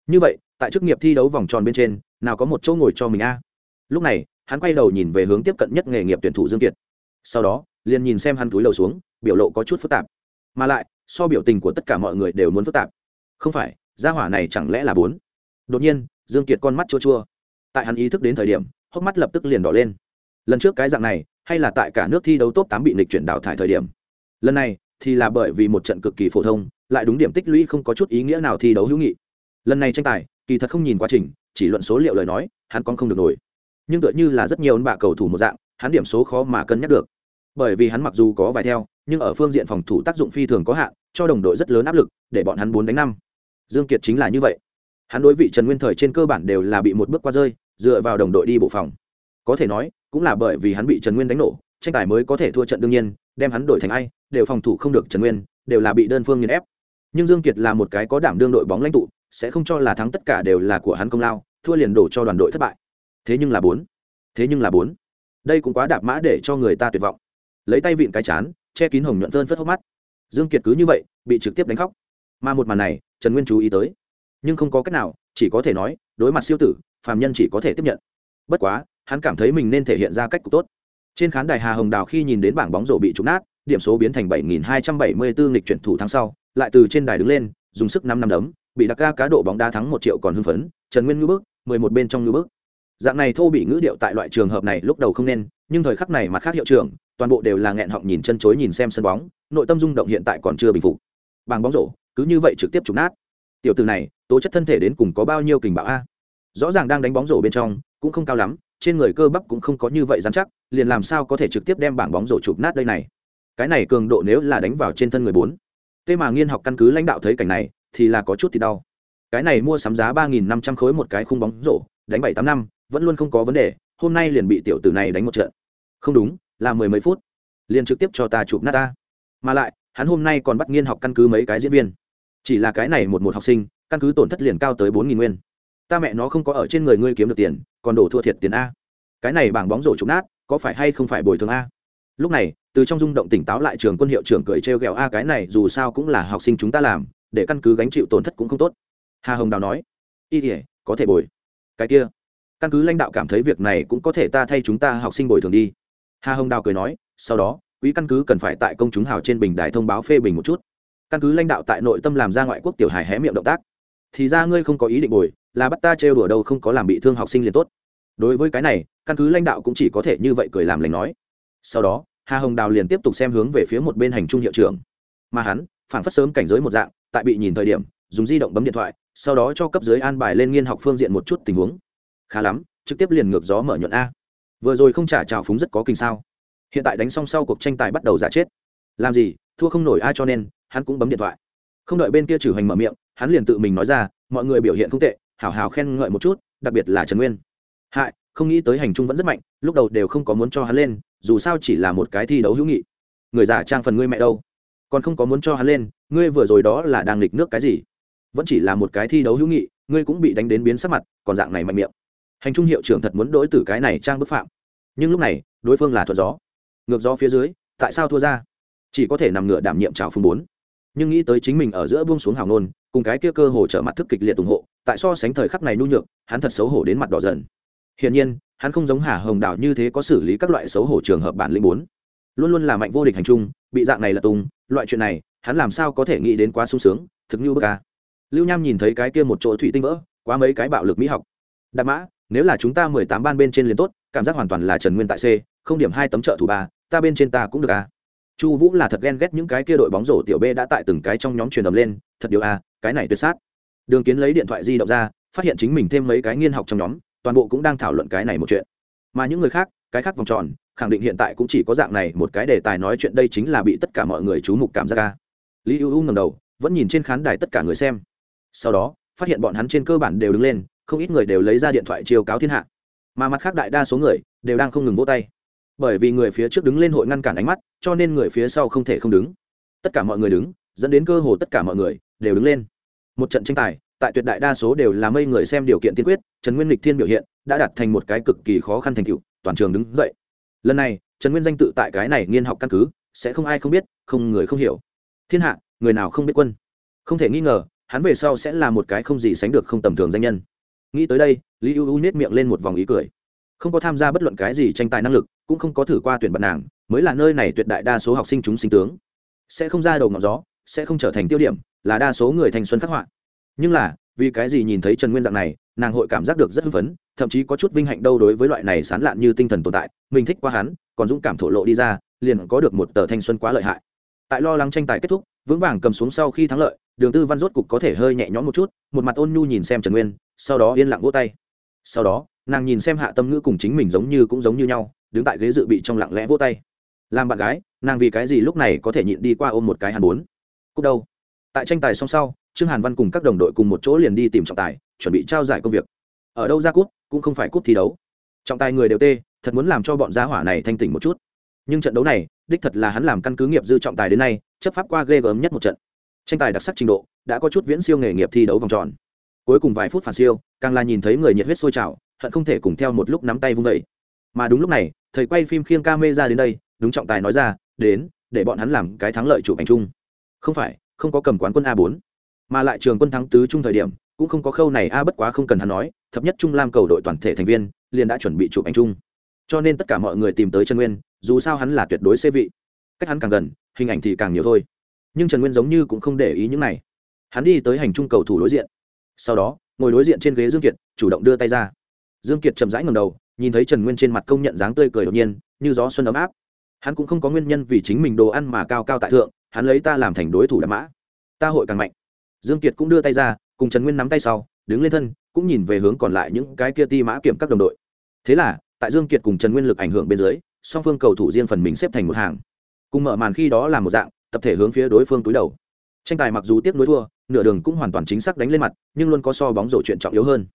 Như vậy, tại chức nghiệp thi đấu vòng tròn bên trên, nào có một chỗ ngồi cho mình a? Lúc này, hắn quay đầu nhìn về hướng tiếp cận nhất nghề nghiệp tuyển thủ dương kiệt. Sau đó, liền nhìn xem hắn túi đầu xuống, biểu lộ có chút phức tạp. Mà lại, so biểu tình của tất cả mọi người đều muốn phức tạp. Không phải, gia hỏa này chẳng lẽ là bốn? Đột nhiên, dương kiệt con mắt chua chua. Tại hắn ý thức đến thời điểm, hốc mắt lập tức liền đỏ lên lần trước cái dạng này, hay là tại cả nước thi đấu top tám bị nịch chuyển đào thải thời điểm. Lần này, thì là bởi vì một trận cực kỳ phổ thông, lại đúng điểm tích lũy không có chút ý nghĩa nào thi đấu hữu nghị. Lần này tranh tài, kỳ thật không nhìn quá trình, chỉ luận số liệu lời nói, hắn còn không được nổi. Nhưng tựa như là rất nhiều ấn bạ cầu thủ một dạng, hắn điểm số khó mà cân nhắc được. Bởi vì hắn mặc dù có vài theo, nhưng ở phương diện phòng thủ tác dụng phi thường có hạn, cho đồng đội rất lớn áp lực, để bọn hắn bốn đánh năm. Dương kiệt chính là như vậy. Hắn đối vị trần nguyên thời trên cơ bản đều là bị một bước qua rơi, dựa vào đồng đội đi bộ phòng có thể nói, cũng là bởi vì hắn bị trần nguyên đánh nổ, tranh tài mới có thể thua trận đương nhiên, đem hắn đổi thành ai, đều phòng thủ không được trần nguyên, đều là bị đơn phương nghiền ép. Nhưng dương kiệt là một cái có đảm đương đội bóng lãnh tụ, sẽ không cho là thắng tất cả đều là của hắn công lao, thua liền đổ cho đoàn đội thất bại. Thế nhưng là bốn, thế nhưng là bốn. Đây cũng quá đạp mã để cho người ta tuyệt vọng. Lấy tay vịn cái chán, che kín hồng nhuận phơn phất hốc mắt. Dương kiệt cứ như vậy, bị trực tiếp đánh khóc. Mà một màn này, trần nguyên chú ý tới. Nhưng không có cách nào, chỉ có thể nói, đối mặt siêu tử, phàm nhân chỉ có thể tiếp nhận. Bất quá hắn cảm thấy mình nên thể hiện ra cách tốt. Trên khán đài hà hồng đào khi nhìn đến bảng bóng rổ bị trúng nát, điểm số biến thành 7.274 nghịch chuyển thủ thắng sau, lại từ trên đài đứng lên, dùng sức năm năm đấm, bị đặc ca cá độ bóng đá thắng một triệu còn hưng phấn, trần nguyên ngữ bước mười một bên trong ngữ bước dạng này thô bị ngữ điệu tại loại trường hợp này lúc đầu không nên, nhưng thời khắc này mặt khác hiệu trưởng, toàn bộ đều là nghẹn họng nhìn chân chối nhìn xem sân bóng, nội tâm rung động hiện tại còn chưa bình phục. Bảng bóng rổ, cứ như vậy trực tiếp trúng nát. Tiểu từ này, tố chất thân thể đến cùng có bao nhiêu kình bạo a? Rõ ràng đang đánh bóng rổ bên trong, cũng không cao lắm trên người cơ bắp cũng không có như vậy dám chắc, liền làm sao có thể trực tiếp đem bảng bóng rổ chụp nát đây này? Cái này cường độ nếu là đánh vào trên thân người bốn. Tê mà nghiên học căn cứ lãnh đạo thấy cảnh này, thì là có chút thì đau. Cái này mua sắm giá ba nghìn năm trăm khối một cái khung bóng rổ, đánh bảy tám năm, vẫn luôn không có vấn đề, hôm nay liền bị tiểu tử này đánh một trận. Không đúng, là mười mấy phút. Liền trực tiếp cho ta chụp nát ta. Mà lại, hắn hôm nay còn bắt nghiên học căn cứ mấy cái diễn viên. Chỉ là cái này một một học sinh, căn cứ tổn thất liền cao tới bốn nghìn nguyên ta mẹ nó không có ở trên người ngươi kiếm được tiền, còn đổ thua thiệt tiền a. Cái này bảng bóng rổ trục nát, có phải hay không phải bồi thường a? Lúc này, từ trong rung động tỉnh táo lại trường quân hiệu trưởng cười trêu ghẹo a cái này, dù sao cũng là học sinh chúng ta làm, để căn cứ gánh chịu tổn thất cũng không tốt. Hà hồng đào nói, y thể có thể bồi. Cái kia, căn cứ lãnh đạo cảm thấy việc này cũng có thể ta thay chúng ta học sinh bồi thường đi. Hà hồng đào cười nói, sau đó quỹ căn cứ cần phải tại công chúng hào trên bình đài thông báo phê bình một chút. Căn cứ lãnh đạo tại nội tâm làm ra ngoại quốc tiểu hài hé miệng động tác. Thì ra ngươi không có ý định bồi là bắt ta trêu đùa đâu không có làm bị thương học sinh liền tốt. Đối với cái này, căn cứ lãnh đạo cũng chỉ có thể như vậy cười làm lành nói. Sau đó, hà hồng đào liền tiếp tục xem hướng về phía một bên hành trung hiệu trưởng. Mà hắn phản phất sớm cảnh giới một dạng, tại bị nhìn thời điểm, dùng di động bấm điện thoại, sau đó cho cấp dưới an bài lên nghiên học phương diện một chút tình huống. Khá lắm, trực tiếp liền ngược gió mở nhuận a. Vừa rồi không trả trào phúng rất có kinh sao. Hiện tại đánh xong sau cuộc tranh tài bắt đầu giả chết. Làm gì, thua không nổi ai cho nên, hắn cũng bấm điện thoại. Không đợi bên kia trừ hành mở miệng, hắn liền tự mình nói ra, mọi người biểu hiện không tệ hảo hảo khen ngợi một chút, đặc biệt là trần nguyên. Hại, không nghĩ tới hành trung vẫn rất mạnh, lúc đầu đều không có muốn cho hắn lên, dù sao chỉ là một cái thi đấu hữu nghị. Người giả trang phần ngươi mẹ đâu? Còn không có muốn cho hắn lên, ngươi vừa rồi đó là đang nghịch nước cái gì? Vẫn chỉ là một cái thi đấu hữu nghị, ngươi cũng bị đánh đến biến sắc mặt, còn dạng này mạnh miệng. Hành trung hiệu trưởng thật muốn đổi từ cái này trang bức phạm. Nhưng lúc này, đối phương là thuật gió. Ngược gió phía dưới, tại sao thua ra? Chỉ có thể nằm ngựa đảm nhiệm trào phương bốn. Nhưng nghĩ tới chính mình ở giữa buông xuống hào nôn, cùng cái kia cơ hồ trở mặt thức kịch liệt ủng hộ tại so sánh thời khắc này nhu nhược, hắn thật xấu hổ đến mặt đỏ dần. Hiển nhiên, hắn không giống hà hồng đào như thế có xử lý các loại xấu hổ trường hợp bản lĩnh bốn. Luôn luôn là mạnh vô địch hành trung, bị dạng này là tung, loại chuyện này, hắn làm sao có thể nghĩ đến quá sung sướng, thực như bức ca lưu nham nhìn thấy cái kia một chỗ thủy tinh vỡ, quá mấy cái bạo lực mỹ học. Đạp mã, nếu là chúng ta mười tám ban bên trên liền tốt, cảm giác hoàn toàn là trần nguyên tại c, không điểm hai tấm trợ thủ ba, ta bên trên ta cũng được a. Chu vũ là thật ghen ghét những cái kia đội bóng rổ tiểu b đã tại từng cái trong nhóm truyền đầm lên, thật điều a, cái này tuyệt sát đường kiến lấy điện thoại di động ra, phát hiện chính mình thêm mấy cái nghiên học trong nhóm, toàn bộ cũng đang thảo luận cái này một chuyện. Mà những người khác, cái khác vòng tròn, khẳng định hiện tại cũng chỉ có dạng này, một cái đề tài nói chuyện đây chính là bị tất cả mọi người chú mục cảm giác ca lý ưu u ngầm đầu, vẫn nhìn trên khán đài tất cả người xem. Sau đó, phát hiện bọn hắn trên cơ bản đều đứng lên, không ít người đều lấy ra điện thoại chiêu cáo thiên hạ. Mà mặt khác đại đa số người, đều đang không ngừng vỗ tay. Bởi vì người phía trước đứng lên hội ngăn cản ánh mắt, cho nên người phía sau không thể không đứng. Tất cả mọi người đứng, dẫn đến cơ hồ tất cả mọi người, đều đứng lên một trận tranh tài, tại tuyệt đại đa số đều là mây người xem điều kiện tiên quyết, trần nguyên lịch thiên biểu hiện đã đạt thành một cái cực kỳ khó khăn thành tựu, toàn trường đứng dậy. Lần này, trần nguyên danh tự tại cái này nghiên học căn cứ, sẽ không ai không biết, không người không hiểu. Thiên hạ, người nào không biết quân? Không thể nghi ngờ, hắn về sau sẽ là một cái không gì sánh được không tầm thường danh nhân. Nghĩ tới đây, lý ưu nết miệng lên một vòng ý cười. Không có tham gia bất luận cái gì tranh tài năng lực, cũng không có thử qua tuyển bật nàng, mới là nơi này tuyệt đại đa số học sinh chúng sinh tướng. Sẽ không ra đầu ngọn gió, sẽ không trở thành tiêu điểm là đa số người thanh xuân khắc họa. Nhưng là, vì cái gì nhìn thấy trần nguyên dạng này, nàng hội cảm giác được rất hưng phấn, thậm chí có chút vinh hạnh đâu đối với loại này sán lạn như tinh thần tồn tại, mình thích qua hắn, còn dũng cảm thổ lộ đi ra, liền có được một tờ thanh xuân quá lợi hại. Tại lo lắng tranh tài kết thúc, vững vàng cầm xuống sau khi thắng lợi, đường tư văn rốt cục có thể hơi nhẹ nhõm một chút, một mặt ôn nhu nhìn xem trần nguyên, sau đó yên lặng vỗ tay. Sau đó, nàng nhìn xem hạ tâm ngữ cùng chính mình giống như cũng giống như nhau, đứng tại ghế dự bị trong lặng lẽ vỗ tay. Làm bạn gái, nàng vì cái gì lúc này có thể nhịn đi qua ôm một cái hàn bốn? Cúc đâu? Tại tranh tài xong sau, trương hàn văn cùng các đồng đội cùng một chỗ liền đi tìm trọng tài, chuẩn bị trao giải công việc. Ở đâu ra cút cũng không phải cút thi đấu. Trọng tài người đều tê, thật muốn làm cho bọn giá hỏa này thanh tỉnh một chút. Nhưng trận đấu này, đích thật là hắn làm căn cứ nghiệp dư trọng tài đến nay, chấp pháp qua ghê gớm nhất một trận. Tranh tài đặc sắc trình độ, đã có chút viễn siêu nghề nghiệp thi đấu vòng tròn. Cuối cùng vài phút phản siêu, càng là nhìn thấy người nhiệt huyết sôi trào, hận không thể cùng theo một lúc nắm tay vung vẩy mà đúng lúc này, thầy quay phim khiêng ca mê ra đến đây, đúng trọng tài nói ra, đến, để bọn hắn làm cái thắng lợi chụp ảnh chung. Không phải không có cầm quán quân a 4 mà lại trường quân thắng tứ trung thời điểm, cũng không có khâu này a bất quá không cần hắn nói, thập nhất trung lam cầu đội toàn thể thành viên, liền đã chuẩn bị chụp ảnh chung. Cho nên tất cả mọi người tìm tới trần nguyên, dù sao hắn là tuyệt đối xê vị. Cách hắn càng gần, hình ảnh thì càng nhiều thôi. Nhưng trần nguyên giống như cũng không để ý những này. Hắn đi tới hành trung cầu thủ đối diện. Sau đó, ngồi đối diện trên ghế dương kiệt, chủ động đưa tay ra. Dương kiệt chậm rãi ngầm đầu, nhìn thấy trần nguyên trên mặt công nhận dáng tươi cười đột nhiên, như gió xuân ấm áp. Hắn cũng không có nguyên nhân vì chính mình đồ ăn mà cao cao tại thượng hắn lấy ta làm thành đối thủ đạp mã. Ta hội càng mạnh. Dương kiệt cũng đưa tay ra, cùng trần nguyên nắm tay sau, đứng lên thân, cũng nhìn về hướng còn lại những cái kia ti mã kiểm các đồng đội. Thế là, tại dương kiệt cùng trần nguyên lực ảnh hưởng bên dưới, song phương cầu thủ riêng phần mình xếp thành một hàng. Cùng mở màn khi đó là một dạng, tập thể hướng phía đối phương túi đầu. Tranh tài mặc dù tiếp nối thua, nửa đường cũng hoàn toàn chính xác đánh lên mặt, nhưng luôn có so bóng rổ chuyện trọng yếu hơn.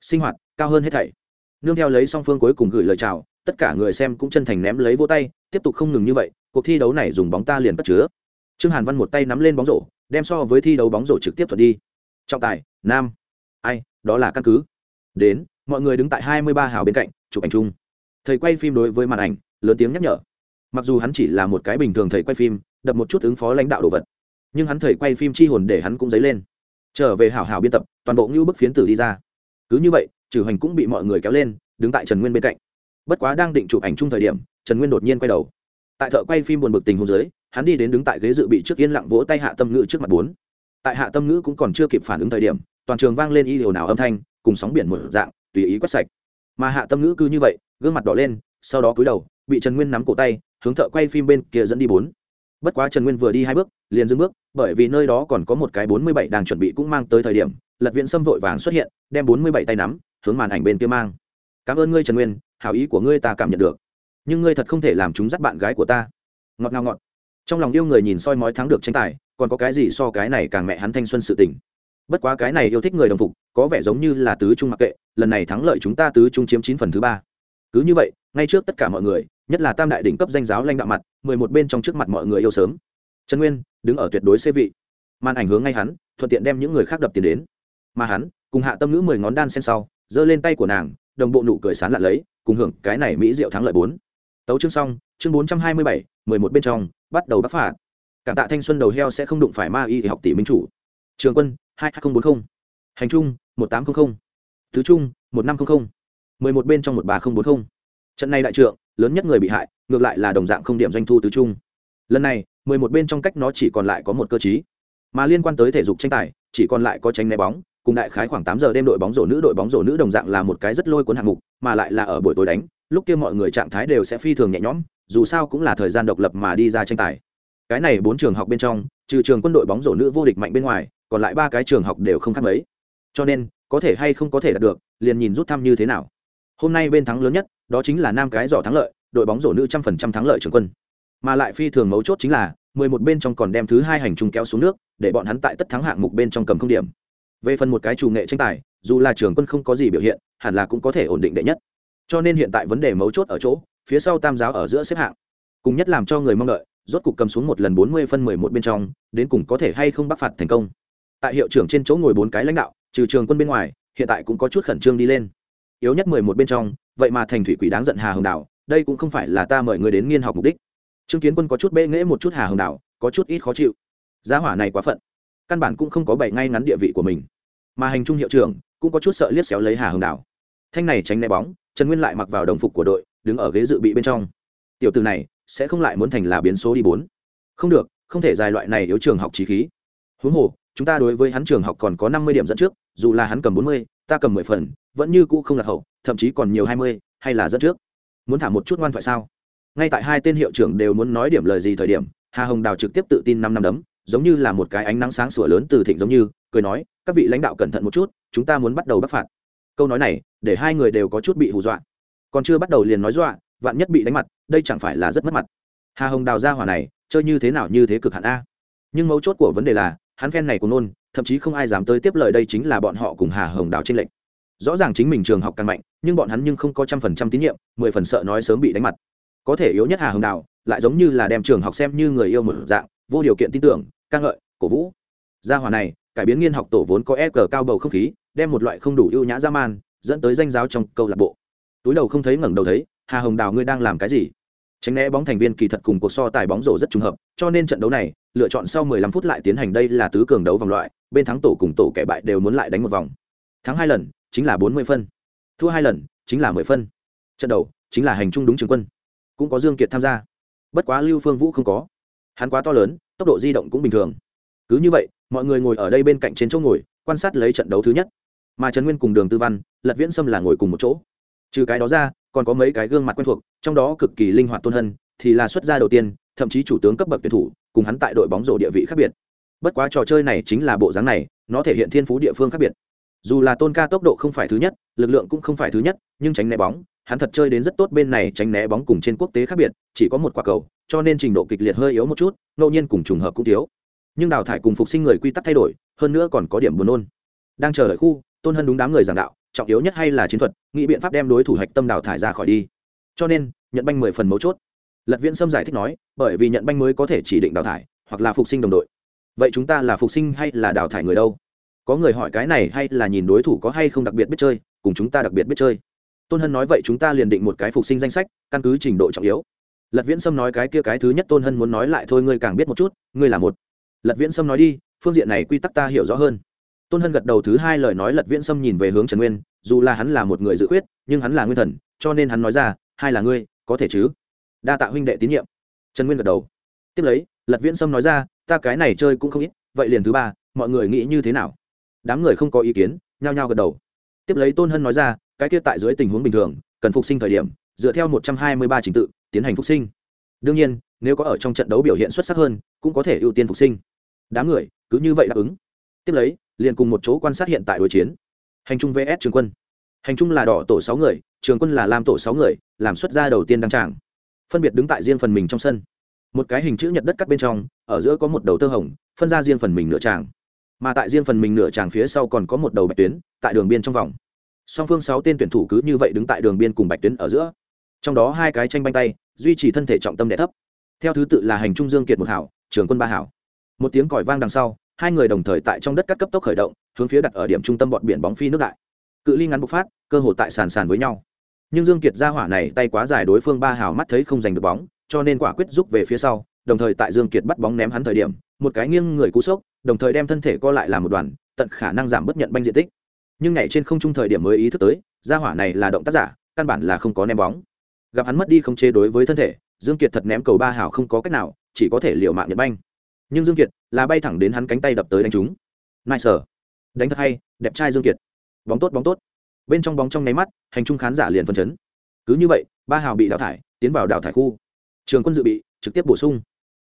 Sinh hoạt, cao hơn hết thảy. Nương theo lấy song phương cuối cùng gửi lời chào, tất cả người xem cũng chân thành ném lấy vô tay, tiếp tục không ngừng như vậy, cuộc thi đấu này dùng bóng ta liền cất chứa trương hàn văn một tay nắm lên bóng rổ, đem so với thi đấu bóng rổ trực tiếp thuật đi. Trọng tài, nam. Ai, đó là căn cứ. Đến, mọi người đứng tại hai mươi ba hào bên cạnh, chụp ảnh chung. Thầy quay phim đối với màn ảnh, lớn tiếng nhắc nhở. Mặc dù hắn chỉ là một cái bình thường thầy quay phim, đập một chút ứng phó lãnh đạo đồ vật. Nhưng hắn thầy quay phim chi hồn để hắn cũng dấy lên. Trở về hảo hảo biên tập, toàn bộ ngưu bức phiến tử đi ra. Cứ như vậy, trừ hành cũng bị mọi người kéo lên, đứng tại trần nguyên bên cạnh. Bất quá đang định chụp ảnh chung thời điểm, trần nguyên đột nhiên quay đầu. Tại thợ quay phim buồn bực tình hôn dưới hắn đi đến đứng tại ghế dự bị trước yên lặng vỗ tay hạ tâm ngữ trước mặt bốn. Tại hạ tâm ngữ cũng còn chưa kịp phản ứng thời điểm, toàn trường vang lên y điều nào âm thanh, cùng sóng biển một dạng, tùy ý quét sạch. Mà hạ tâm ngữ cứ như vậy, gương mặt đỏ lên, sau đó cúi đầu, bị trần nguyên nắm cổ tay, hướng thợ quay phim bên kia dẫn đi bốn. Bất quá trần nguyên vừa đi hai bước, liền dưng bước, bởi vì nơi đó còn có một cái bốn mươi bảy đang chuẩn bị cũng mang tới thời điểm, lật viện xâm vội vàng xuất hiện, đem bốn mươi bảy tay nắm, hướng màn ảnh bên kia mang. Cảm ơn ngươi, trần nguyên, hảo ý của ngươi ta cảm nhận được. Nhưng ngươi thật không thể làm chúng dắt bạn gái của ta. Ngọt ngào ngọt trong lòng yêu người nhìn soi mói thắng được tranh tài, còn có cái gì so cái này càng mẹ hắn thanh xuân sự tình? Bất quá cái này yêu thích người đồng phục, có vẻ giống như là tứ trung mặc kệ, lần này thắng lợi chúng ta tứ trung chiếm chín phần thứ ba. Cứ như vậy, ngay trước tất cả mọi người, nhất là tam đại đỉnh cấp danh giáo lãnh đạo mặt, mười một bên trong trước mặt mọi người yêu sớm. Trần nguyên, đứng ở tuyệt đối xê vị. Màn ảnh hướng ngay hắn, thuận tiện đem những người khác đập tiền đến. Mà hắn, cùng hạ tâm ngữ mười ngón đan sen sau, giơ lên tay của nàng, đồng bộ nụ cười sán lạ lấy, cùng hưởng cái này mỹ diệu thắng lợi bốn. Tấu chương xong, chương bốn trăm hai mươi bảy, mười một bên trong bắt đầu bắc phạt. Cảm tạ thanh xuân đầu heo sẽ không đụng phải ma y thì học tỷ minh chủ. Trường quân, hai nghìn bốn mươi hành trung, một tám trăm linh thứ trung, một năm trăm linh mười một bên trong một ba nghìn bốn mươi trận này đại trượng, lớn nhất người bị hại, ngược lại là đồng dạng không điểm doanh thu tứ trung. Lần này, mười một bên trong cách nó chỉ còn lại có một cơ chí mà liên quan tới thể dục tranh tài, chỉ còn lại có tránh né bóng, cùng đại khái khoảng tám giờ đêm đội bóng rổ nữ, đội bóng rổ nữ đồng dạng là một cái rất lôi cuốn hạng mục, mà lại là ở buổi tối đánh, lúc kia mọi người trạng thái đều sẽ phi thường nhẹ nhõm dù sao cũng là thời gian độc lập mà đi ra tranh tài. Cái này bốn trường học bên trong, trừ trường quân đội bóng rổ nữ vô địch mạnh bên ngoài, còn lại ba cái trường học đều không khác mấy. Cho nên, có thể hay không có thể đạt được, liền nhìn rút thăm như thế nào. Hôm nay bên thắng lớn nhất, đó chính là nam cái giỏ thắng lợi, đội bóng rổ nữ trăm phần trăm thắng lợi trường quân. Mà lại phi thường mấu chốt chính là, mười một bên trong còn đem thứ hai hành trung kéo xuống nước, để bọn hắn tại tất thắng hạng mục bên trong cầm không điểm. Về phần một cái chủ nghệ tranh tài, dù là trường quân không có gì biểu hiện, hẳn là cũng có thể ổn định đệ nhất. Cho nên hiện tại vấn đề mấu chốt ở chỗ phía sau tam giáo ở giữa xếp hạng. Cùng nhất làm cho người mong đợi, rốt cục cầm xuống một lần bốn mươi phân mười một bên trong, đến cùng có thể hay không bắc phạt thành công. Tại hiệu trưởng trên chỗ ngồi bốn cái lãnh đạo, trừ trường quân bên ngoài, hiện tại cũng có chút khẩn trương đi lên. Yếu nhất mười một bên trong, vậy mà thành thủy quỷ đáng giận hà hồng đảo, đây cũng không phải là ta mời người đến nghiên học mục đích. Trương kiến quân có chút bệ nghễ một chút hà hồng đảo, có chút ít khó chịu. Giá hỏa này quá phận, căn bản cũng không có bày ngay ngắn địa vị của mình. Mà hành trung hiệu trưởng cũng có chút sợ liếc xéo lấy hà hồng đảo. Thanh này tránh né bóng, trần nguyên lại mặc vào đồng phục của đội đứng ở ghế dự bị bên trong. Tiểu từ này sẽ không lại muốn thành là biến số đi bốn. Không được, không thể dài loại này yếu trường học trí khí. Huống hồ, chúng ta đối với hắn trường học còn có năm mươi điểm dẫn trước, dù là hắn cầm bốn mươi, ta cầm mười phần, vẫn như cũ không lạc hậu, thậm chí còn nhiều hai mươi, hay là dẫn trước. Muốn thả một chút ngoan thoại sao? Ngay tại hai tên hiệu trưởng đều muốn nói điểm lời gì thời điểm, hà hồng đào trực tiếp tự tin năm năm đấm, giống như là một cái ánh nắng sáng sủa lớn từ thịnh giống như, cười nói, các vị lãnh đạo cẩn thận một chút, chúng ta muốn bắt đầu bắt phạt. Câu nói này để hai người đều có chút bị hù dọa còn chưa bắt đầu liền nói dọa, vạn nhất bị đánh mặt, đây chẳng phải là rất mất mặt. Hà hồng đào ra hỏa này, chơi như thế nào như thế cực hạn a. Nhưng mấu chốt của vấn đề là, hắn phen này của nôn, thậm chí không ai dám tới tiếp lời đây chính là bọn họ cùng hà hồng đào trên lệnh rõ ràng chính mình trường học càng mạnh, nhưng bọn hắn nhưng không có trăm phần trăm tín nhiệm, mười phần sợ nói sớm bị đánh mặt. Có thể yếu nhất hà hồng đào, lại giống như là đem trường học xem như người yêu một dạng, vô điều kiện tin tưởng, ca ngợi, cổ vũ. Gia hòa này, cải biến nghiên học tổ vốn có e cờ cao bầu không khí, đem một loại không đủ ưu nhã ra man, dẫn tới danh giáo trong câu lạc bộ túi đầu không thấy ngẩng đầu thấy, hà hồng đào, ngươi đang làm cái gì? Tránh né bóng thành viên kỳ thật cùng cuộc so tài bóng rổ rất trùng hợp, cho nên trận đấu này, lựa chọn sau 15 phút lại tiến hành đây là tứ cường đấu vòng loại, bên thắng tổ cùng tổ kẻ bại đều muốn lại đánh một vòng. Thắng hai lần, chính là 40 phân. Thua hai lần, chính là 10 phân. Trận đầu, chính là hành trung đúng trường quân. Cũng có dương kiệt tham gia. Bất quá lưu phương vũ không có. Hắn quá to lớn, tốc độ di động cũng bình thường. Cứ như vậy, mọi người ngồi ở đây bên cạnh trên chỗ ngồi, quan sát lấy trận đấu thứ nhất. Mà trần nguyên cùng đường tư văn, lật viễn sâm là ngồi cùng một chỗ trừ cái đó ra, còn có mấy cái gương mặt quen thuộc, trong đó cực kỳ linh hoạt tôn hân, thì là xuất gia đầu tiên, thậm chí chủ tướng cấp bậc tuyển thủ, cùng hắn tại đội bóng rổ địa vị khác biệt. Bất quá trò chơi này chính là bộ dáng này, nó thể hiện thiên phú địa phương khác biệt. Dù là tôn ca tốc độ không phải thứ nhất, lực lượng cũng không phải thứ nhất, nhưng tránh né bóng, hắn thật chơi đến rất tốt bên này tránh né bóng cùng trên quốc tế khác biệt, chỉ có một quả cầu, cho nên trình độ kịch liệt hơi yếu một chút, ngẫu nhiên cùng trùng hợp cũng thiếu. Nhưng đào thải cùng phục sinh người quy tắc thay đổi, hơn nữa còn có điểm buồn nôn. Đang chờ đợi khu, tôn hân đúng đám người giảng đạo trọng yếu nhất hay là chiến thuật, nghĩ biện pháp đem đối thủ hạch tâm đào thải ra khỏi đi. Cho nên, nhận banh mười phần mấu chốt. Lật viễn sâm giải thích nói, bởi vì nhận banh mới có thể chỉ định đào thải, hoặc là phục sinh đồng đội. Vậy chúng ta là phục sinh hay là đào thải người đâu? Có người hỏi cái này hay là nhìn đối thủ có hay không đặc biệt biết chơi, cùng chúng ta đặc biệt biết chơi. Tôn hân nói vậy chúng ta liền định một cái phục sinh danh sách, căn cứ trình độ trọng yếu. Lật viễn sâm nói cái kia cái thứ nhất tôn hân muốn nói lại thôi, ngươi càng biết một chút, ngươi là một. Lật viễn sâm nói đi, phương diện này quy tắc ta hiểu rõ hơn tôn hân gật đầu thứ hai lời nói lật viễn sâm nhìn về hướng trần nguyên, dù là hắn là một người dự khuyết, nhưng hắn là nguyên thần, cho nên hắn nói ra, hai là ngươi, có thể chứ? Đa tạ huynh đệ tín nhiệm. Trần nguyên gật đầu. Tiếp lấy, lật viễn sâm nói ra, ta cái này chơi cũng không ít, vậy liền thứ ba, mọi người nghĩ như thế nào? Đám người không có ý kiến, nhao nhao gật đầu. Tiếp lấy tôn hân nói ra, cái kia tại dưới tình huống bình thường, cần phục sinh thời điểm, dựa theo một trăm hai mươi ba trình tự, tiến hành phục sinh. Đương nhiên, nếu có ở trong trận đấu biểu hiện xuất sắc hơn, cũng có thể ưu tiên phục sinh. Đám người cứ như vậy đáp ứng. Tiếp lấy liền cùng một chỗ quan sát hiện tại đối chiến. Hành trung vs trường quân. Hành trung là đỏ tổ sáu người, trường quân là lam tổ sáu người, làm xuất gia đầu tiên đăng tràng. Phân biệt đứng tại riêng phần mình trong sân. Một cái hình chữ nhật đất cắt bên trong, ở giữa có một đầu tơ hồng, phân ra riêng phần mình nửa tràng. Mà tại riêng phần mình nửa tràng phía sau còn có một đầu bạch tuyến, tại đường biên trong vòng. Song phương sáu tên tuyển thủ cứ như vậy đứng tại đường biên cùng bạch tuyến ở giữa. Trong đó hai cái tranh banh tay, duy trì thân thể trọng tâm đẻ thấp. Theo thứ tự là hành trung dương kiệt một hảo, trường quân ba hảo. Một tiếng còi vang đằng sau hai người đồng thời tại trong đất cắt cấp tốc khởi động, hướng phía đặt ở điểm trung tâm bọn biển bóng phi nước đại. Cự ly ngắn bộc phát, cơ hội tại sàn sàn với nhau. Nhưng dương kiệt ra hỏa này tay quá dài đối phương ba hảo mắt thấy không giành được bóng, cho nên quả quyết rút về phía sau, đồng thời tại dương kiệt bắt bóng ném hắn thời điểm, một cái nghiêng người cú sốc, đồng thời đem thân thể co lại làm một đoàn, tận khả năng giảm bất nhận banh diện tích. Nhưng nhảy trên không trung thời điểm mới ý thức tới, ra hỏa này là động tác giả, căn bản là không có ném bóng. Gặp hắn mất đi không chế đối với thân thể, dương kiệt thật ném cầu ba hảo không có cách nào, chỉ có thể liều mạng nhận banh nhưng dương kiệt là bay thẳng đến hắn cánh tay đập tới đánh trúng nice. Đánh thật hay, đẹp trai dương kiệt. Bóng tốt bóng tốt. Bên trong bóng trong nháy mắt, hành trung khán giả liền phân chấn. Cứ như vậy, ba hào bị đào thải, tiến vào đào thải khu. Trường quân dự bị, trực tiếp bổ sung.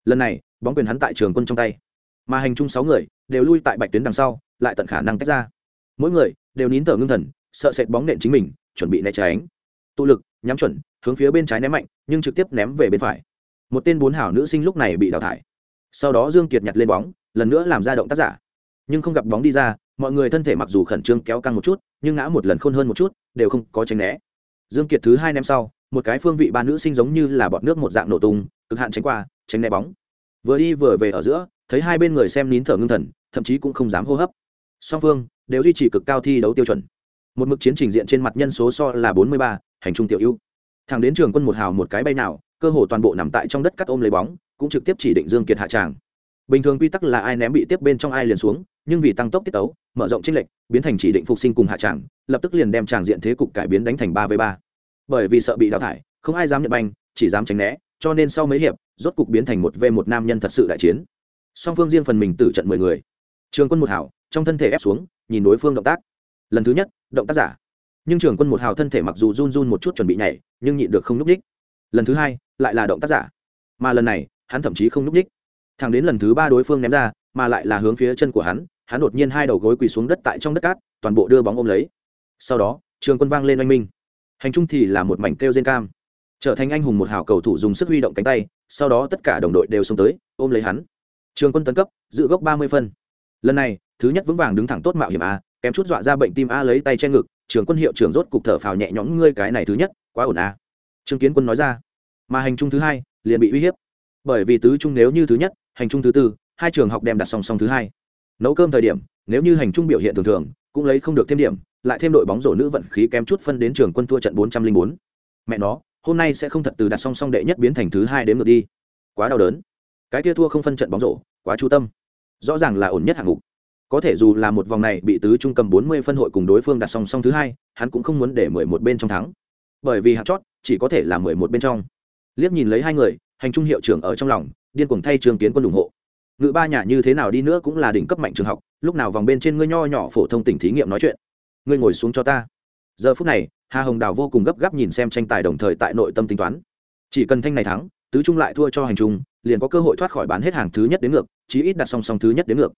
Lần này, bóng quyền hắn tại trường quân trong tay. Mà hành trung sáu người, đều lui tại bạch tuyến đằng sau, lại tận khả năng tách ra. Mỗi người, đều nín thở ngưng thần, sợ sệt bóng nện chính mình, chuẩn bị né tránh. Tụ lực, nhắm chuẩn, hướng phía bên trái ném mạnh, nhưng trực tiếp ném về bên phải. Một tên bốn hảo nữ sinh lúc này bị đào thải sau đó dương kiệt nhặt lên bóng, lần nữa làm ra động tác giả. Nhưng không gặp bóng đi ra, mọi người thân thể mặc dù khẩn trương kéo căng một chút, nhưng ngã một lần khôn hơn một chút, đều không có tránh né. Dương kiệt thứ hai ném sau, một cái phương vị ba nữ sinh giống như là bọt nước một dạng nổ tung, cực hạn tránh qua, tránh né bóng. Vừa đi vừa về ở giữa, thấy hai bên người xem nín thở ngưng thần, thậm chí cũng không dám hô hấp. Song phương đều duy trì cực cao thi đấu tiêu chuẩn. Một mực chiến trình diện trên mặt nhân số so là bốn mươi ba, hành trung tiểu ưu. Thẳng đến trường quân một hào một cái bay nào cơ hồ toàn bộ nằm tại trong đất cắt ôm lấy bóng, cũng trực tiếp chỉ định dương kiệt hạ tràng. Bình thường quy tắc là ai ném bị tiếp bên trong ai liền xuống, nhưng vì tăng tốc tiết tấu, mở rộng tranh lệch, biến thành chỉ định phục sinh cùng hạ tràng, lập tức liền đem tràng diện thế cục cải biến đánh thành ba v ba. Bởi vì sợ bị đào thải, không ai dám nhận banh, chỉ dám tránh né, cho nên sau mấy hiệp, rốt cục biến thành một v một nam nhân thật sự đại chiến. Song phương riêng phần mình tử trận mười người. Trường quân một hảo trong thân thể ép xuống, nhìn đối phương động tác. Lần thứ nhất, động tác giả. Nhưng trường quân một hào thân thể mặc dù run run một chút chuẩn bị nhảy, nhưng nhịn được không núp đích lần thứ hai lại là động tác giả, mà lần này hắn thậm chí không núp ních thẳng đến lần thứ ba đối phương ném ra, mà lại là hướng phía chân của hắn hắn đột nhiên hai đầu gối quỳ xuống đất tại trong đất cát, toàn bộ đưa bóng ôm lấy. Sau đó, trường quân vang lên oanh minh. Hành trung thì là một mảnh kêu trên cam. Trở thành anh hùng một hào cầu thủ dùng sức huy động cánh tay, sau đó tất cả đồng đội đều xông tới, ôm lấy hắn. Trường quân tấn cấp, giữ gốc ba mươi phân. Lần này, thứ nhất vững vàng đứng thẳng tốt mạo hiểm a, kém chút dọa ra bệnh tim a lấy tay che ngực, trường quân hiệu trưởng rốt cục thở phào nhẹ nhõm, ngươi cái này thứ nhất, quá ổn a. Trương kiến quân nói ra mà hành trung thứ hai liền bị uy hiếp. Bởi vì tứ trung nếu như thứ nhất, hành trung thứ tư, hai trường học đem đặt song song thứ hai. Nấu cơm thời điểm, nếu như hành trung biểu hiện thường thường, cũng lấy không được thêm điểm, lại thêm đội bóng rổ nữ vận khí kém chút phân đến trường quân thua trận bốn trăm linh bốn. Mẹ nó, hôm nay sẽ không thật từ đặt song song đệ nhất biến thành thứ hai đến ngược đi. Quá đau đớn. Cái kia thua không phân trận bóng rổ, quá chú tâm. Rõ ràng là ổn nhất hạng mục. Có thể dù là một vòng này bị tứ trung cầm bốn mươi phân hội cùng đối phương đặt song song thứ hai, hắn cũng không muốn để mười một bên trong thắng. Bởi vì hạt chót chỉ có thể là mười một bên trong liếc nhìn lấy hai người, hành trung hiệu trưởng ở trong lòng, điên cuồng thay trường kiến quân ủng hộ. Ngự ba nhà như thế nào đi nữa cũng là đỉnh cấp mạnh trường học, lúc nào vòng bên trên ngươi nho nhỏ phổ thông tỉnh thí nghiệm nói chuyện. Ngươi ngồi xuống cho ta. Giờ phút này, hà hồng đào vô cùng gấp gáp nhìn xem tranh tài đồng thời tại nội tâm tính toán. Chỉ cần thanh này thắng, tứ trung lại thua cho hành trung, liền có cơ hội thoát khỏi bán hết hàng thứ nhất đến ngược, chí ít đặt song song thứ nhất đến ngược.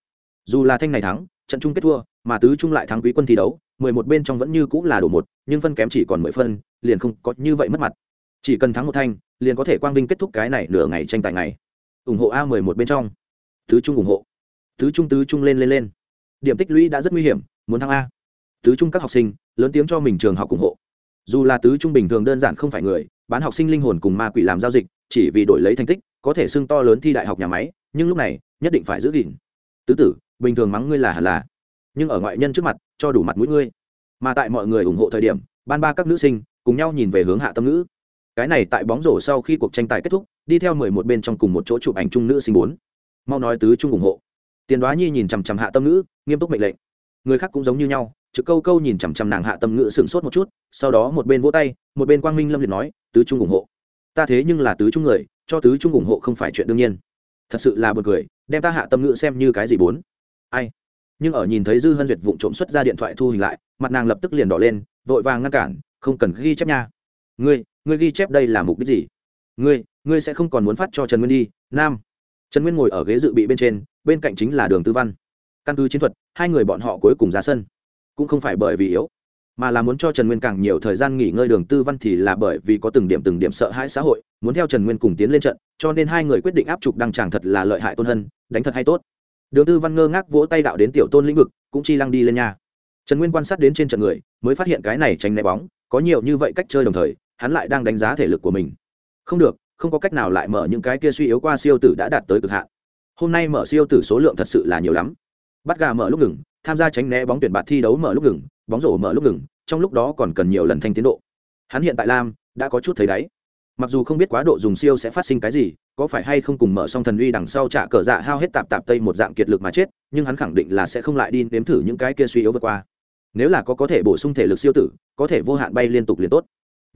Dù là thanh này thắng, trận chung kết thua, mà tứ trung lại thắng quý quân thi đấu, mười một bên trong vẫn như cũng là đủ một, nhưng phân kém chỉ còn mười phân, liền không có như vậy mất mặt. Chỉ cần thắng một thanh liền có thể quang vinh kết thúc cái này nửa ngày tranh tài này ủng hộ a mười một bên trong. Tứ trung ủng hộ. Tứ trung tứ trung lên lên lên. Điểm tích lũy đã rất nguy hiểm, muốn thắng a. Tứ trung các học sinh, lớn tiếng cho mình trường học ủng hộ. Dù là tứ trung bình thường đơn giản không phải người, bán học sinh linh hồn cùng ma quỷ làm giao dịch, chỉ vì đổi lấy thành tích, có thể xưng to lớn thi đại học nhà máy, nhưng lúc này, nhất định phải giữ gìn. Tứ tử, bình thường mắng ngươi là hẳn là. Nhưng ở ngoại nhân trước mặt, cho đủ mặt mũi ngươi. Mà tại mọi người ủng hộ thời điểm, ban ba các nữ sinh, cùng nhau nhìn về hướng hạ tâm ngữ cái này tại bóng rổ sau khi cuộc tranh tài kết thúc, đi theo mười một bên trong cùng một chỗ chụp ảnh chung nữ sinh bốn. Mau nói tứ trung ủng hộ. Tiền đoá nhi nhìn chằm chằm hạ tâm ngữ, nghiêm túc mệnh lệnh. Người khác cũng giống như nhau, trực câu câu nhìn chằm chằm nàng hạ tâm ngữ sửng sốt một chút, sau đó một bên vỗ tay, một bên quang minh lâm liệt nói, tứ trung ủng hộ. Ta thế nhưng là tứ trung người, cho tứ trung ủng hộ không phải chuyện đương nhiên. Thật sự là b u ồ n cười, đem ta hạ tâm ngữ xem như cái gì bốn? Ai? Nhưng ở nhìn thấy dư hân duyệt vụng trộm xuất ra điện thoại thu hình lại, mặt nàng lập tức liền đỏ lên, vội vàng ngăn cản, không cần ghi chép nha. Ngươi ngươi ghi chép đây là mục đích gì? Ngươi ngươi sẽ không còn muốn phát cho trần nguyên đi, nam. Trần nguyên ngồi ở ghế dự bị bên trên, bên cạnh chính là đường tư văn. Căn cứ chiến thuật, hai người bọn họ cuối cùng ra sân. Cũng không phải bởi vì yếu, mà là muốn cho trần nguyên càng nhiều thời gian nghỉ ngơi. Đường tư văn thì là bởi vì có từng điểm từng điểm sợ hãi xã hội, muốn theo trần nguyên cùng tiến lên trận, cho nên hai người quyết định áp trục đăng tràng thật là lợi hại tôn hân, đánh thật hay tốt. Đường tư văn ngơ ngác vỗ tay đạo đến tiểu tôn lĩnh vực, cũng chi lăng đi lên nhà. Trần nguyên quan sát đến trên trận người, mới phát hiện cái này tránh né bóng, có nhiều như vậy cách chơi đồng thời hắn lại đang đánh giá thể lực của mình. Không được, không có cách nào lại mở những cái kia suy yếu qua siêu tử đã đạt tới cực hạn. Hôm nay mở siêu tử số lượng thật sự là nhiều lắm. Bắt gà mở lúc ngừng, tham gia tránh né bóng tuyển bạt thi đấu mở lúc ngừng, bóng rổ mở lúc ngừng, trong lúc đó còn cần nhiều lần thanh tiến độ. Hắn hiện tại lam, đã có chút thấy đáy. Mặc dù không biết quá độ dùng siêu sẽ phát sinh cái gì, có phải hay không cùng mở xong thần uy đằng sau trả cờ dạ hao hết tạp tạp tây một dạng kiệt lực mà chết, nhưng hắn khẳng định là sẽ không lại đi nếm thử những cái kia suy yếu vượt qua. Nếu là có có thể bổ sung thể lực siêu tử, có thể vô hạn bay liên tục liền tốt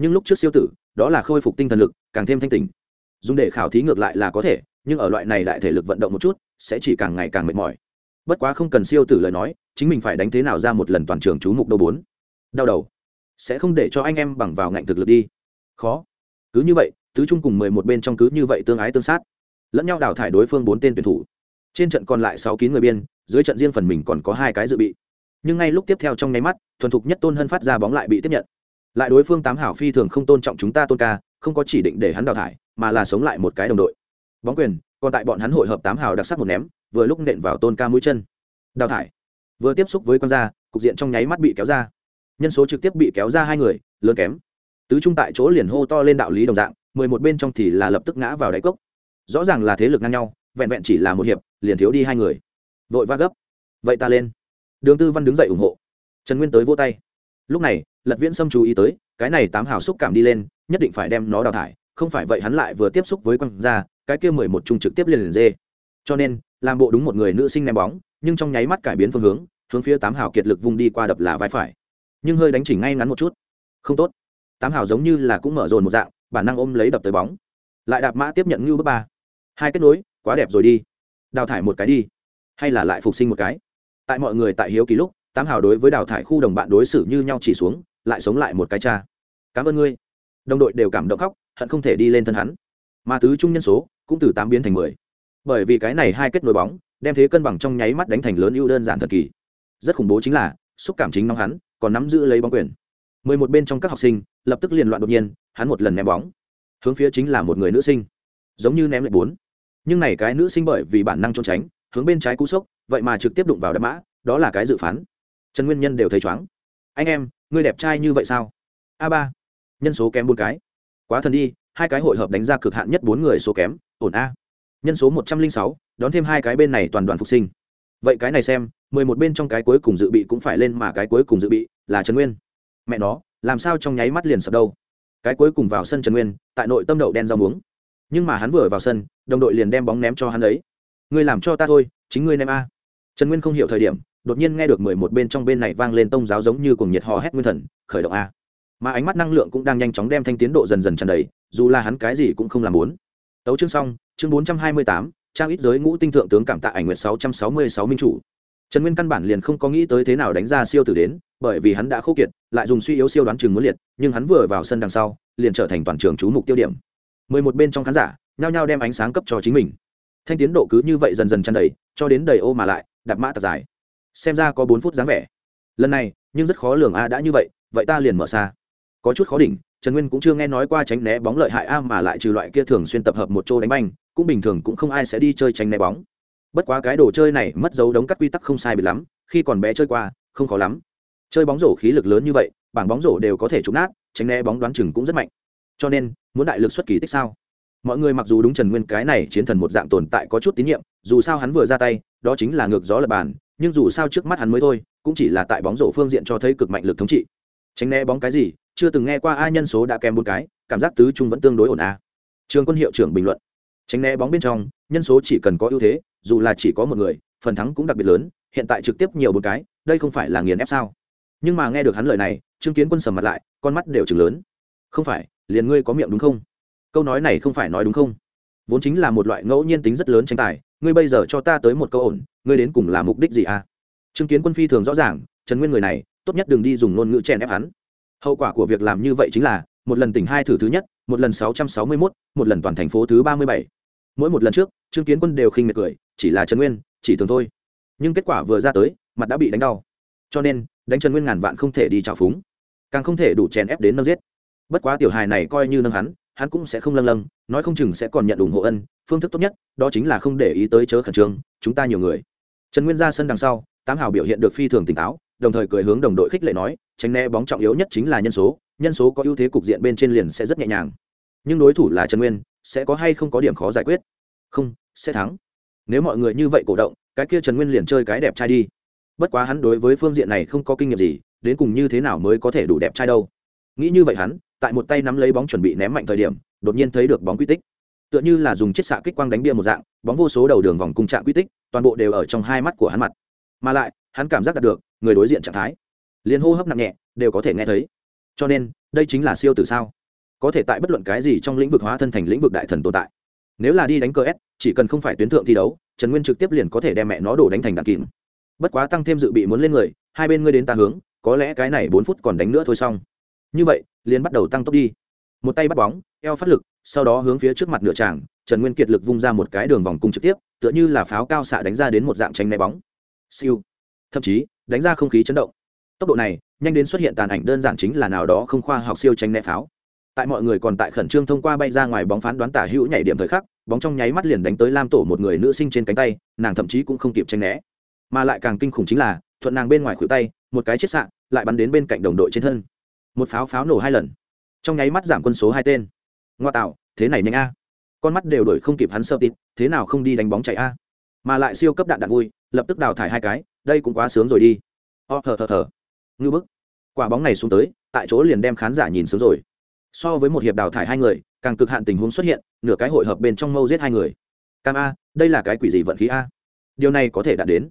nhưng lúc trước siêu tử, đó là khôi phục tinh thần lực, càng thêm thanh tình dùng để khảo thí ngược lại là có thể, nhưng ở loại này đại thể lực vận động một chút, sẽ chỉ càng ngày càng mệt mỏi. Bất quá không cần siêu tử lời nói, chính mình phải đánh thế nào ra một lần toàn trường chú mục đâu bốn. Đau đầu. Sẽ không để cho anh em bằng vào ngạnh thực lực đi. Khó. Cứ như vậy, tứ trung cùng mười một bên trong cứ như vậy tương ái tương sát. Lẫn nhau đào thải đối phương bốn tên tuyển thủ. Trên trận còn lại sáu kín người biên, dưới trận riêng phần mình còn có hai cái dự bị. Nhưng ngay lúc tiếp theo trong nháy mắt, thuần thục nhất tôn hân phát ra bóng lại bị tiếp nhận lại đối phương tám hảo phi thường không tôn trọng chúng ta tôn ca, không có chỉ định để hắn đào thải, mà là sống lại một cái đồng đội. Bóng quyền, còn tại bọn hắn hội hợp tám hào đặc sắc một ném, vừa lúc nện vào tôn ca mũi chân. Đào thải. Vừa tiếp xúc với con da, cục diện trong nháy mắt bị kéo ra. Nhân số trực tiếp bị kéo ra hai người, lớn kém. Tứ trung tại chỗ liền hô to lên đạo lý đồng dạng, mười một bên trong thì là lập tức ngã vào đáy cốc. Rõ ràng là thế lực ngang nhau, vẹn vẹn chỉ là một hiệp, liền thiếu đi hai người. Vội va gấp. Vậy ta lên. Đường tư văn đứng dậy ủng hộ. Trần nguyên tới vô tay lúc này, lật viễn sâm chú ý tới, cái này tám hào xúc cảm đi lên, nhất định phải đem nó đào thải, không phải vậy hắn lại vừa tiếp xúc với quăng ra, cái kia mười một trung trực tiếp liền liền dê. Cho nên, làm bộ đúng một người nữ sinh ném bóng, nhưng trong nháy mắt cải biến phương hướng hướng phía tám hào kiệt lực vùng đi qua đập là vai phải. Nhưng hơi đánh chỉnh ngay ngắn một chút. Không tốt. Tám hào giống như là cũng mở dồn một dạng, bản năng ôm lấy đập tới bóng. Lại đạp mã tiếp nhận ngưu bước ba. Hai kết nối, quá đẹp rồi đi. Đào thải một cái đi. Hay là lại phục sinh một cái. Tại mọi người tại hiếu kỳ lúc tám hào đối với đào thải khu đồng bạn đối xử như nhau chỉ xuống, lại sống lại một cái cha. Cảm ơn ngươi. Đồng đội đều cảm động khóc, hận không thể đi lên thân hắn. Mà tứ trung nhân số cũng từ tám biến thành mười. Bởi vì cái này hai kết nối bóng, đem thế cân bằng trong nháy mắt đánh thành lớn ưu đơn giản thật kỳ. Rất khủng bố chính là, xúc cảm chính nóng hắn, còn nắm giữ lấy bóng quyền. Mười một bên trong các học sinh, lập tức liền loạn đột nhiên, hắn một lần ném bóng. Hướng phía chính là một người nữ sinh. Giống như ném lại bốn. Nhưng này cái nữ sinh bởi vì bản năng trốn tránh, hướng bên trái cú sốc, vậy mà trực tiếp đụng vào đá mã, đó là cái dự phán trần nguyên nhân đều thấy chóng anh em, ngươi đẹp trai như vậy sao? A ba, nhân số kém bốn cái. Quá thần đi, hai cái hội hợp đánh ra cực hạn nhất bốn người số kém, ổn a. Nhân số một trăm linh sáu, đón thêm hai cái bên này toàn đoàn phục sinh. Vậy cái này xem, mười một bên trong cái cuối cùng dự bị cũng phải lên mà cái cuối cùng dự bị là trần nguyên. Mẹ nó, làm sao trong nháy mắt liền sập đâu? Cái cuối cùng vào sân trần nguyên, tại nội tâm đậu đen rau muống. Nhưng mà hắn vừa vào sân, đồng đội liền đem bóng ném cho hắn ấy. Ngươi làm cho ta thôi, chính ngươi ném a. Trần nguyên không hiểu thời điểm đột nhiên nghe được mười một bên trong bên này vang lên tông giáo giống như cùng nhiệt hò hét nguyên thần, khởi động a. Mà ánh mắt năng lượng cũng đang nhanh chóng đem thanh tiến độ dần dần tràn đầy, dù là hắn cái gì cũng không làm muốn. Tấu chương xong, chương bốn trăm hai mươi tám, trang ít giới ngũ tinh thượng tướng cảm tạ ảnh nguyệt sáu trăm sáu mươi sáu minh chủ. Trần nguyên căn bản liền không có nghĩ tới thế nào đánh ra siêu tử đến, bởi vì hắn đã khô kiệt, lại dùng suy yếu siêu đoán chừng muốn liệt, nhưng hắn vừa vào sân đằng sau, liền trở thành toàn trường chú mục tiêu điểm. Mười một bên trong khán giả, nhao nhao đem ánh sáng cấp cho chính mình. Thanh tiến độ cứ như vậy dần dần tràn đầy, cho đến đầy ô mà lại, đạp mã tạc dài xem ra có bốn phút dáng vẻ. Lần này, nhưng rất khó lường a, đã như vậy vậy ta liền mở xa. Có chút khó đỉnh, trần nguyên cũng chưa nghe nói qua tránh né bóng lợi hại a mà lại trừ loại kia thường xuyên tập hợp một chỗ đánh banh, cũng bình thường cũng không ai sẽ đi chơi tránh né bóng. Bất quá cái đồ chơi này mất dấu đống cắt quy tắc không sai bị lắm, khi còn bé chơi qua, không khó lắm. Chơi bóng rổ khí lực lớn như vậy, bảng bóng rổ đều có thể trúng nát, tránh né bóng đoán chừng cũng rất mạnh. Cho nên, muốn đại lực xuất kỳ tích sao? Mọi người mặc dù đúng trần nguyên cái này chiến thần một dạng tồn tại có chút tín nhiệm, dù sao hắn vừa ra tay, đó chính là ngược gió lập bàn nhưng dù sao trước mắt hắn mới thôi, cũng chỉ là tại bóng rổ phương diện cho thấy cực mạnh lực thống trị. Tránh né bóng cái gì, chưa từng nghe qua ai nhân số đã kèm một cái, cảm giác tứ trung vẫn tương đối ổn à? trường quân hiệu trưởng bình luận. Tránh né bóng bên trong, nhân số chỉ cần có ưu thế, dù là chỉ có một người, phần thắng cũng đặc biệt lớn, hiện tại trực tiếp nhiều một cái, đây không phải là nghiền ép sao? Nhưng mà nghe được hắn lời này, trương kiến quân sầm mặt lại, con mắt đều chừng lớn. Không phải, liền ngươi có miệng đúng không? Câu nói này không phải nói đúng không? Vốn chính là một loại ngẫu nhiên tính rất lớn tranh tài ngươi bây giờ cho ta tới một câu ổn, ngươi đến cùng là mục đích gì à? Chứng kiến quân phi thường rõ ràng, trần nguyên người này, tốt nhất đừng đi dùng ngôn ngữ chèn ép hắn. Hậu quả của việc làm như vậy chính là, một lần tỉnh hai thử thứ nhất, một lần sáu trăm sáu mươi mốt, một lần toàn thành phố thứ ba mươi bảy. Mỗi một lần trước, chứng kiến quân đều khinh miệt cười, chỉ là trần nguyên, chỉ thường thôi. Nhưng kết quả vừa ra tới, mặt đã bị đánh đau. Cho nên, đánh trần nguyên ngàn vạn không thể đi trào phúng. Càng không thể đủ chèn ép đến nâng giết. Bất quá tiểu hài này coi như nâng hắn hắn cũng sẽ không lâng lâng, nói không chừng sẽ còn nhận ủng hộ ân, phương thức tốt nhất, đó chính là không để ý tới chớ khẩn trương, chúng ta nhiều người. Trần nguyên ra sân đằng sau, tám hào biểu hiện được phi thường tỉnh táo, đồng thời cười hướng đồng đội khích lệ nói, tránh né bóng trọng yếu nhất chính là nhân số nhân số có ưu thế cục diện bên trên liền sẽ rất nhẹ nhàng. Nhưng đối thủ là trần nguyên, sẽ có hay không có điểm khó giải quyết? Không, sẽ thắng. Nếu mọi người như vậy cổ động, cái kia trần nguyên liền chơi cái đẹp trai đi. Bất quá hắn đối với phương diện này không có kinh nghiệm gì, đến cùng như thế nào mới có thể đủ đẹp trai đâu? Nghĩ như vậy hắn, tại một tay nắm lấy bóng chuẩn bị ném mạnh thời điểm, đột nhiên thấy được bóng quy tích. Tựa như là dùng chiếc xạ kích quang đánh bia một dạng, bóng vô số đầu đường vòng cung trạng quy tích, toàn bộ đều ở trong hai mắt của hắn mặt. Mà lại, hắn cảm giác đạt được, người đối diện trạng thái. Liền hô hấp nặng nhẹ, đều có thể nghe thấy. Cho nên, đây chính là siêu tử sao? Có thể tại bất luận cái gì trong lĩnh vực hóa thân thành lĩnh vực đại thần tồn tại. Nếu là đi đánh cờ s, chỉ cần không phải tuyến thượng thi đấu, trần nguyên trực tiếp liền có thể đem mẹ nó đổ đánh thành đạn kìm. Bất quá tăng thêm dự bị muốn lên người, hai bên ngươi đến ta hướng, có lẽ cái này bốn phút còn đánh nữa thôi xong như vậy, liền bắt đầu tăng tốc đi. Một tay bắt bóng, eo phát lực, sau đó hướng phía trước mặt nửa tràng, trần nguyên kiệt lực vung ra một cái đường vòng cung trực tiếp, tựa như là pháo cao xạ đánh ra đến một dạng tranh né bóng. Siêu. Thậm chí, đánh ra không khí chấn động. Tốc độ này, nhanh đến xuất hiện tàn ảnh đơn giản chính là nào đó không khoa học siêu tranh né pháo. Tại mọi người còn tại khẩn trương thông qua bay ra ngoài bóng phán đoán tả hữu nhảy điểm thời khắc, bóng trong nháy mắt liền đánh tới lam tổ một người nữ sinh trên cánh tay, nàng thậm chí cũng không kịp tranh né. Mà lại càng kinh khủng chính là, thuận nàng bên ngoài khuỷu tay, một cái chiết xạ, lại bắn đến bên cạnh đồng đội trên thân một pháo pháo nổ hai lần. Trong nháy mắt giảm quân số hai tên. Ngoa tạo, thế này nhanh a. Con mắt đều đổi không kịp hắn sơ tít thế nào không đi đánh bóng chạy a. Mà lại siêu cấp đạn đạn vui, lập tức đào thải hai cái, đây cũng quá sướng rồi đi. O thờ thờ thờ ngư bức. Quả bóng này xuống tới, tại chỗ liền đem khán giả nhìn sướng rồi. So với một hiệp đào thải hai người, càng cực hạn tình huống xuất hiện, nửa cái hội hợp bên trong mâu giết hai người. Cam a, đây là cái quỷ gì vận khí a? Điều này có thể đạt đến.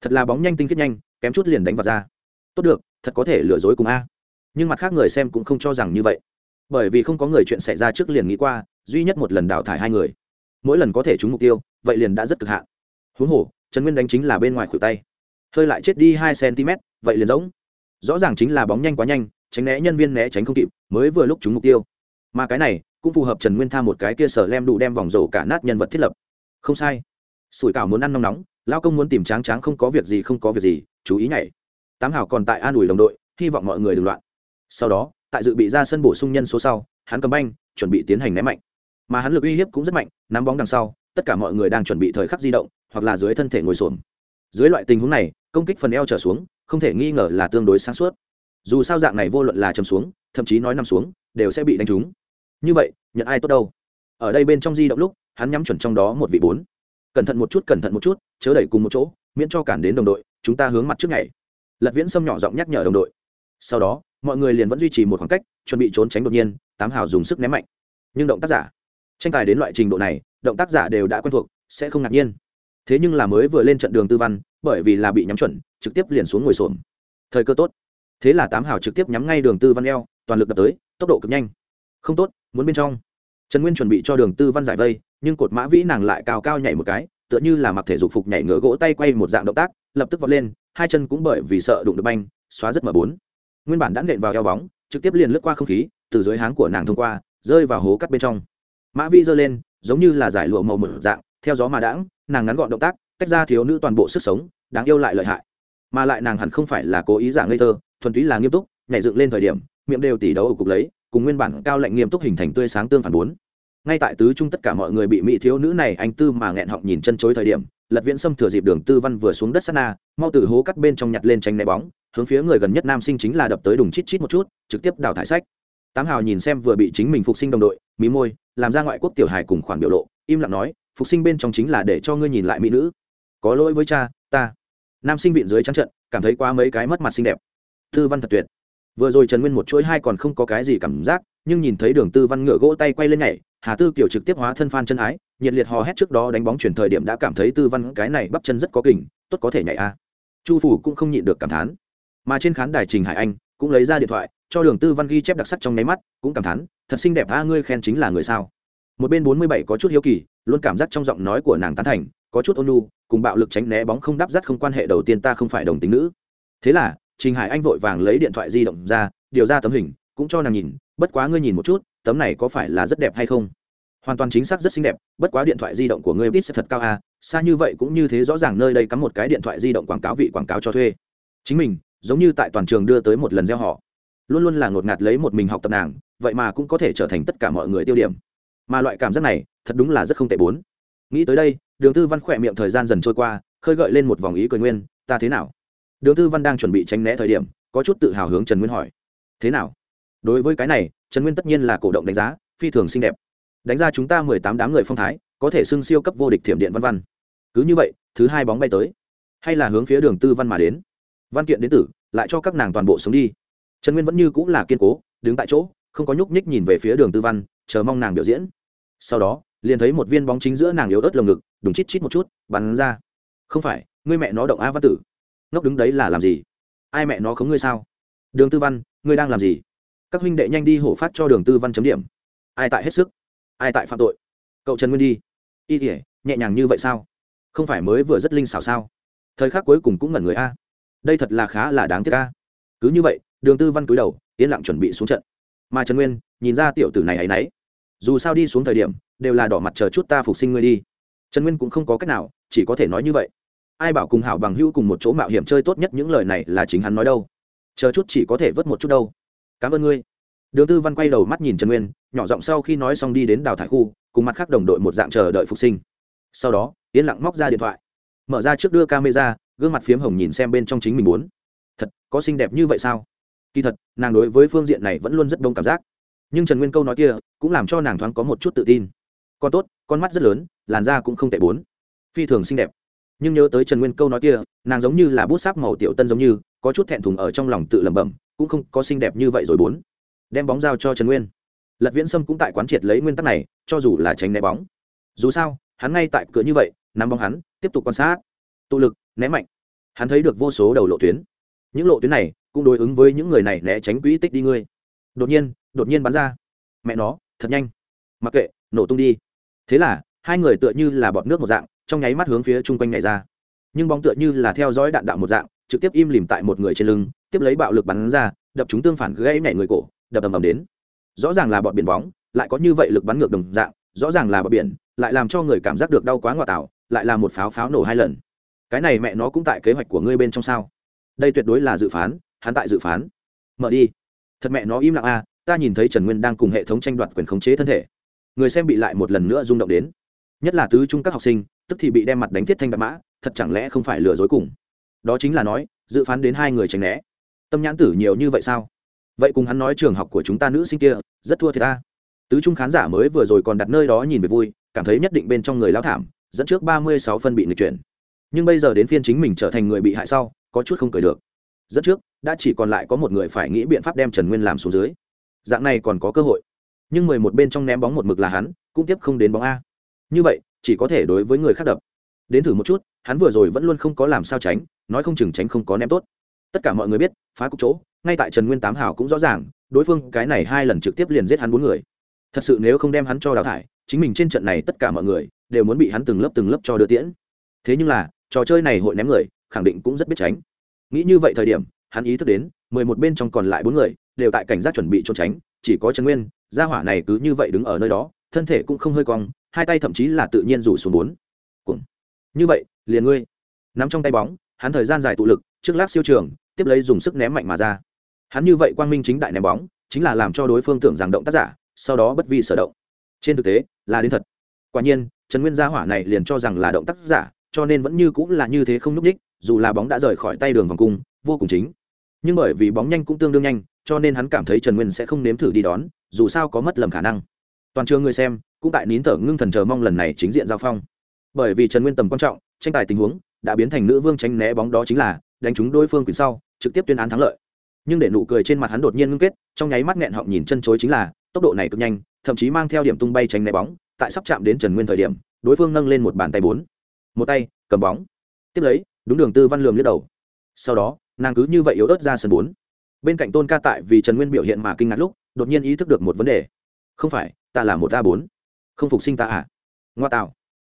Thật là bóng nhanh tinh khiết nhanh, kém chút liền đánh vào ra. Tốt được, thật có thể lừa dối cùng a nhưng mặt khác người xem cũng không cho rằng như vậy. Bởi vì không có người chuyện xảy ra trước liền nghĩ qua, duy nhất một lần đào thải hai người. Mỗi lần có thể trúng mục tiêu, vậy liền đã rất cực hạn. Huống hồ, trần nguyên đánh chính là bên ngoài khuỷu tay. Hơi lại chết đi hai cm, vậy liền giống. Rõ ràng chính là bóng nhanh quá nhanh, tránh né nhân viên né tránh không kịp, mới vừa lúc trúng mục tiêu. Mà cái này, cũng phù hợp trần nguyên tham một cái kia sở lem đủ đem vòng rổ cả nát nhân vật thiết lập. Không sai. Sủi cảo muốn ăn nóng nóng lao công muốn tìm tráng tráng không có việc gì không có việc gì, chú ý nhảy. Tám hảo còn tại an ủi đồng đội, hy vọng mọi người đừng loạn sau đó, tại dự bị ra sân bổ sung nhân số sau, hắn cầm banh, chuẩn bị tiến hành ném mạnh. Mà hắn lực uy hiếp cũng rất mạnh, nắm bóng đằng sau, tất cả mọi người đang chuẩn bị thời khắc di động, hoặc là dưới thân thể ngồi xổm. Dưới loại tình huống này, công kích phần eo trở xuống, không thể nghi ngờ là tương đối sáng suốt. Dù sao dạng này vô luận là chầm xuống, thậm chí nói nằm xuống, đều sẽ bị đánh trúng. Như vậy, nhận ai tốt đâu? Ở đây bên trong di động lúc, hắn nhắm chuẩn trong đó một vị bốn. Cẩn thận một chút, cẩn thận một chút, chớ đẩy cùng một chỗ, miễn cho cản đến đồng đội, chúng ta hướng mặt trước ngày lật viễn sâm nhỏ giọng nhắc nhở đồng đội sau đó, mọi người liền vẫn duy trì một khoảng cách, chuẩn bị trốn tránh đột nhiên, tám hào dùng sức ném mạnh. Nhưng động tác giả, tranh tài đến loại trình độ này, động tác giả đều đã quen thuộc, sẽ không ngạc nhiên. Thế nhưng là mới vừa lên trận đường tư văn, bởi vì là bị nhắm chuẩn, trực tiếp liền xuống ngồi xổm. Thời cơ tốt. Thế là tám hào trực tiếp nhắm ngay đường tư văn eo, toàn lực đập tới, tốc độ cực nhanh. Không tốt, muốn bên trong. Trần nguyên chuẩn bị cho đường tư văn giải vây, nhưng cột mã vĩ nàng lại cao cao nhảy một cái, tựa như là mặc thể dục phục nhảy ngửa gỗ tay quay một dạng động tác, lập tức vọt lên, hai chân cũng bởi vì sợ đụng được banh, xóa rất mở bốn nguyên bản đã nện vào eo bóng, trực tiếp liền lướt qua không khí, từ dưới háng của nàng thông qua, rơi vào hố cắt bên trong. Mã Vi giơ lên, giống như là giải lụa màu mực dạng, theo gió mà đãng, nàng ngắn gọn động tác, tách ra thiếu nữ toàn bộ sức sống, đáng yêu lại lợi hại. Mà lại nàng hẳn không phải là cố ý giả ngây thơ, thuần túy là nghiêm túc, nhảy dựng lên thời điểm, miệng đều tỉ đấu ở cục lấy, cùng nguyên bản cao lạnh nghiêm túc hình thành tươi sáng tương phản bốn. Ngay tại tứ trung tất cả mọi người bị mỹ thiếu nữ này anh tư mà nghẹn họng nhìn chân chối thời điểm, lật viễn xâm thừa dịp đường tư văn vừa xuống đất sát na, mau từ hố cắt bên trong nhặt lên tranh né bóng hướng phía người gần nhất nam sinh chính là đập tới đùng chít chít một chút, trực tiếp đào thải sách. Tám hào nhìn xem vừa bị chính mình phục sinh đồng đội, mí môi, làm ra ngoại quốc tiểu hài cùng khoản biểu lộ, im lặng nói, phục sinh bên trong chính là để cho ngươi nhìn lại mỹ nữ. Có lỗi với cha, ta. Nam sinh viện dưới trắng trận, cảm thấy quá mấy cái mất mặt xinh đẹp. Tư văn thật tuyệt. Vừa rồi trần nguyên một chuỗi hai còn không có cái gì cảm giác, nhưng nhìn thấy đường tư văn ngựa gỗ tay quay lên nhảy, hà tư kiểu trực tiếp hóa thân phan chân ái, nhiệt liệt hò hét trước đó đánh bóng chuyển thời điểm đã cảm thấy tư văn cái này bắp chân rất có kình, tốt có thể nhảy a. Chu phủ cũng không nhịn được cảm thán mà trên khán đài trình hải anh cũng lấy ra điện thoại, cho đường tư văn ghi chép đặc sắc trong nháy mắt, cũng cảm thán, thật xinh đẹp a, ngươi khen chính là người sao? Một bên bốn mươi bảy có chút hiếu kỳ, luôn cảm giác trong giọng nói của nàng tán thành, có chút ôn nhu, cùng bạo lực tránh né bóng không đáp rắt không quan hệ đầu tiên ta không phải đồng tính nữ. Thế là, trình hải anh vội vàng lấy điện thoại di động ra, điều ra tấm hình, cũng cho nàng nhìn, bất quá ngươi nhìn một chút, tấm này có phải là rất đẹp hay không? Hoàn toàn chính xác rất xinh đẹp, bất quá điện thoại di động của ngươi biết sẽ thật cao à xa như vậy cũng như thế rõ ràng nơi đây cắm một cái điện thoại di động quảng cáo vị quảng cáo cho thuê. Chính mình giống như tại toàn trường đưa tới một lần gieo họ. Luôn luôn là ngột ngạt lấy một mình học tập nàng, vậy mà cũng có thể trở thành tất cả mọi người tiêu điểm. Mà loại cảm giác này, thật đúng là rất không tệ bốn. Nghĩ tới đây, đường tư văn khỏe miệng thời gian dần trôi qua, khơi gợi lên một vòng ý cười nguyên, ta thế nào? Đường tư văn đang chuẩn bị tránh né thời điểm, có chút tự hào hướng trần nguyên hỏi, thế nào? Đối với cái này, trần nguyên tất nhiên là cổ động đánh giá, phi thường xinh đẹp. Đánh ra chúng ta mười tám đám người phong thái, có thể xưng siêu cấp vô địch thiểm điện văn văn. Cứ như vậy, thứ hai bóng bay tới. Hay là hướng phía đường tư văn mà đến? Văn kiện đến tử, lại cho các nàng toàn bộ sống đi. Trần nguyên vẫn như cũng là kiên cố, đứng tại chỗ, không có nhúc nhích nhìn về phía đường tư văn, chờ mong nàng biểu diễn. Sau đó, liền thấy một viên bóng chính giữa nàng yếu ớt lồng ngực đúng chít chít một chút, bắn ra. Không phải, ngươi mẹ nó động a văn tử. Ngốc đứng đấy là làm gì? Ai mẹ nó khống ngươi sao? Đường tư văn, ngươi đang làm gì? Các huynh đệ nhanh đi hổ phát cho đường tư văn chấm điểm. Ai tại hết sức? Ai tại phạm tội? Cậu trần nguyên đi. Y tỉa nhẹ nhàng như vậy sao? Không phải mới vừa rất linh xảo sao? Thời khắc cuối cùng cũng ngẩn người a đây thật là khá là đáng tiếc a cứ như vậy, đường tư văn cúi đầu, yên lặng chuẩn bị xuống trận. Mà trần nguyên, nhìn ra tiểu tử này ấ y n ấ y dù sao đi xuống thời điểm, đều là đỏ mặt chờ chút ta phục sinh ngươi đi. Trần nguyên cũng không có cách nào, chỉ có thể nói như vậy. Ai bảo cùng hảo bằng hữu cùng một chỗ mạo hiểm chơi tốt nhất những lời này là chính hắn nói đâu. Chờ chút chỉ có thể vớt một chút đâu. Cảm ơn ngươi. Đường tư văn quay đầu mắt nhìn trần nguyên, nhỏ giọng sau khi nói xong đi đến đào thải khu, cùng mặt khác đồng đội một dạng chờ đợi phục sinh. Sau đó, yên lặng móc ra điện thoại. Mở ra trước đưa camera gương mặt phiếm hồng nhìn xem bên trong chính mình muốn. Thật, có xinh đẹp như vậy sao? Kỳ thật, nàng đối với phương diện này vẫn luôn rất đông cảm giác. Nhưng trần nguyên câu nói kia cũng làm cho nàng thoáng có một chút tự tin. Con tốt, con mắt rất lớn, làn da cũng không tệ bốn. Phi thường xinh đẹp. Nhưng nhớ tới trần nguyên câu nói kia, nàng giống như là bút sáp màu tiểu tân giống như, có chút thẹn thùng ở trong lòng tự lẩm bẩm, cũng không có xinh đẹp như vậy rồi bốn. Đem bóng giao cho trần nguyên. Lật viễn sâm cũng tại quán triệt lấy nguyên tắc này, cho dù là tránh né bóng. Dù sao, hắn ngay tại cửa như vậy, nắm bóng hắn, tiếp tục quan sát. Tụ lực, né mạnh hắn thấy được vô số đầu lộ tuyến. Những lộ tuyến này cũng đối ứng với những người này né tránh quỹ tích đi ngươi. Đột nhiên đột nhiên bắn ra. Mẹ nó, thật nhanh. Mặc kệ, nổ tung đi. Thế là, hai người tựa như là bọt nước một dạng, trong nháy mắt hướng phía chung quanh nhảy ra. Nhưng bóng tựa như là theo dõi đạn đạo một dạng, trực tiếp im lìm tại một người trên lưng, tiếp lấy bạo lực bắn ra, đập chúng tương phản gãy nhảy người cổ, đập ầm ầm đến. Rõ ràng là bọn biển bóng, lại có như vậy lực bắn ngược đồng dạng, rõ ràng là bọt biển, lại làm cho người cảm giác được đau quá ngoại tảo, lại là một pháo pháo nổ hai lần cái này mẹ nó cũng tại kế hoạch của ngươi bên trong sao? Đây tuyệt đối là dự phán, hắn tại dự phán. Mở đi. Thật mẹ nó im lặng a ta nhìn thấy trần nguyên đang cùng hệ thống tranh đoạt quyền khống chế thân thể. Người xem bị lại một lần nữa rung động đến. Nhất là tứ trung các học sinh, tức thì bị đem mặt đánh thiết thanh đạp mã, thật chẳng lẽ không phải lừa dối cùng? Đó chính là nói, dự phán đến hai người tránh né. Tâm nhãn tử nhiều như vậy sao? Vậy cùng hắn nói trường học của chúng ta nữ sinh kia, rất thua thì ta à. tứ trung khán giả mới vừa rồi còn đặt nơi đó nhìn về vui, cảm thấy nhất định bên trong người lao thảm, dẫn trước ba mươi sáu phân bị nghịch chuyển nhưng bây giờ đến phiên chính mình trở thành người bị hại sau, có chút không cười được. Dẫn trước, đã chỉ còn lại có một người phải nghĩ biện pháp đem trần nguyên làm xuống dưới. Dạng này còn có cơ hội. Nhưng mười một bên trong ném bóng một mực là hắn, cũng tiếp không đến bóng a. Như vậy, chỉ có thể đối với người khác đập. Đến thử một chút, hắn vừa rồi vẫn luôn không có làm sao tránh, nói không chừng tránh không có ném tốt. Tất cả mọi người biết, phá cục chỗ, ngay tại trần nguyên tám hảo cũng rõ ràng, đối phương cái này hai lần trực tiếp liền giết hắn bốn người. Thật sự nếu không đem hắn cho đào thải, chính mình trên trận này tất cả mọi người đều muốn bị hắn từng lớp từng lớp cho đưa tiễn. Thế nhưng là trò chơi này hội ném người, khẳng định cũng rất biết tránh. Nghĩ như vậy thời điểm, hắn ý thức đến, mười một bên trong còn lại bốn người, đều tại cảnh giác chuẩn bị trốn tránh, chỉ có trần nguyên, gia hỏa này cứ như vậy đứng ở nơi đó, thân thể cũng không hơi cong, hai tay thậm chí là tự nhiên rủ xuống bốn. Cũng như vậy, liền ngươi. Nắm trong tay bóng, hắn thời gian dài tụ lực, trước lát siêu trường, tiếp lấy dùng sức ném mạnh mà ra. Hắn như vậy quang minh chính đại ném bóng, chính là làm cho đối phương tưởng rằng động tác giả, sau đó bất vi sở động. Trên thực tế, là đến thật. Quả nhiên, trần nguyên gia hỏa này liền cho rằng là động tác giả cho nên vẫn như cũng là như thế không núp đích, ních dù là bóng đã rời khỏi tay đường vòng cung vô cùng chính. Nhưng bởi vì bóng nhanh cũng tương đương nhanh cho nên hắn cảm thấy trần nguyên sẽ không nếm thử đi đón dù sao có mất lầm khả năng. Toàn trường người xem cũng tại nín thở ngưng thần chờ mong lần này chính diện giao phong. Bởi vì trần nguyên tầm quan trọng tranh tài tình huống đã biến thành nữ vương tránh né bóng đó chính là đánh trúng đối phương quyền sau trực tiếp tuyên án thắng lợi. Nhưng để nụ cười trên mặt hắn đột nhiên ngưng kết trong nháy mắt nghẹn họng nhìn chân chối chính là tốc độ này cực nhanh thậm chí mang theo điểm tung bay tránh né bóng tại sắp chạm đến trần nguyên thời điểm đối phương nâng lên một bàn tay bốn một tay, cầm bóng. Tiếp lấy, đúng đường tư văn lường lướt đầu. Sau đó, nàng cứ như vậy yếu ớt ra sân bốn. Bên cạnh tôn ca tại vì trần nguyên biểu hiện mà kinh ngạc lúc, đột nhiên ý thức được một vấn đề. Không phải, ta là một a bốn. Không phục sinh ta à? Ngoa tạo.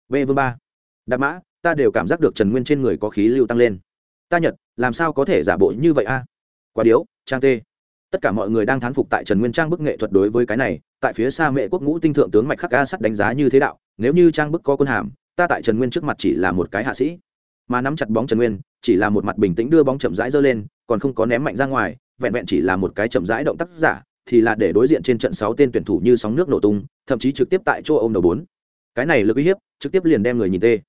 V vương ba. Đạp mã, ta đều cảm giác được trần nguyên trên người có khí lưu tăng lên. Ta nhật, làm sao có thể giả bộ như vậy a? Quá điếu, trang tê. Tất cả mọi người đang thán phục tại trần nguyên trang bức nghệ thuật đối với cái này, tại phía xa mẹ quốc ngũ tinh thượng tướng mạch khắc ca sắt đánh giá như thế đạo, nếu như trang bức có quân hàm ta tại trần nguyên trước mặt chỉ là một cái hạ sĩ, mà nắm chặt bóng trần nguyên chỉ là một mặt bình tĩnh đưa bóng chậm rãi giơ lên, còn không có ném mạnh ra ngoài, vẹn vẹn chỉ là một cái chậm rãi động tác giả, thì là để đối diện trên trận sáu tên tuyển thủ như sóng nước nổ tung, thậm chí trực tiếp tại chỗ ông đầu bốn. Cái này lực uy hiếp, trực tiếp liền đem người nhìn tê.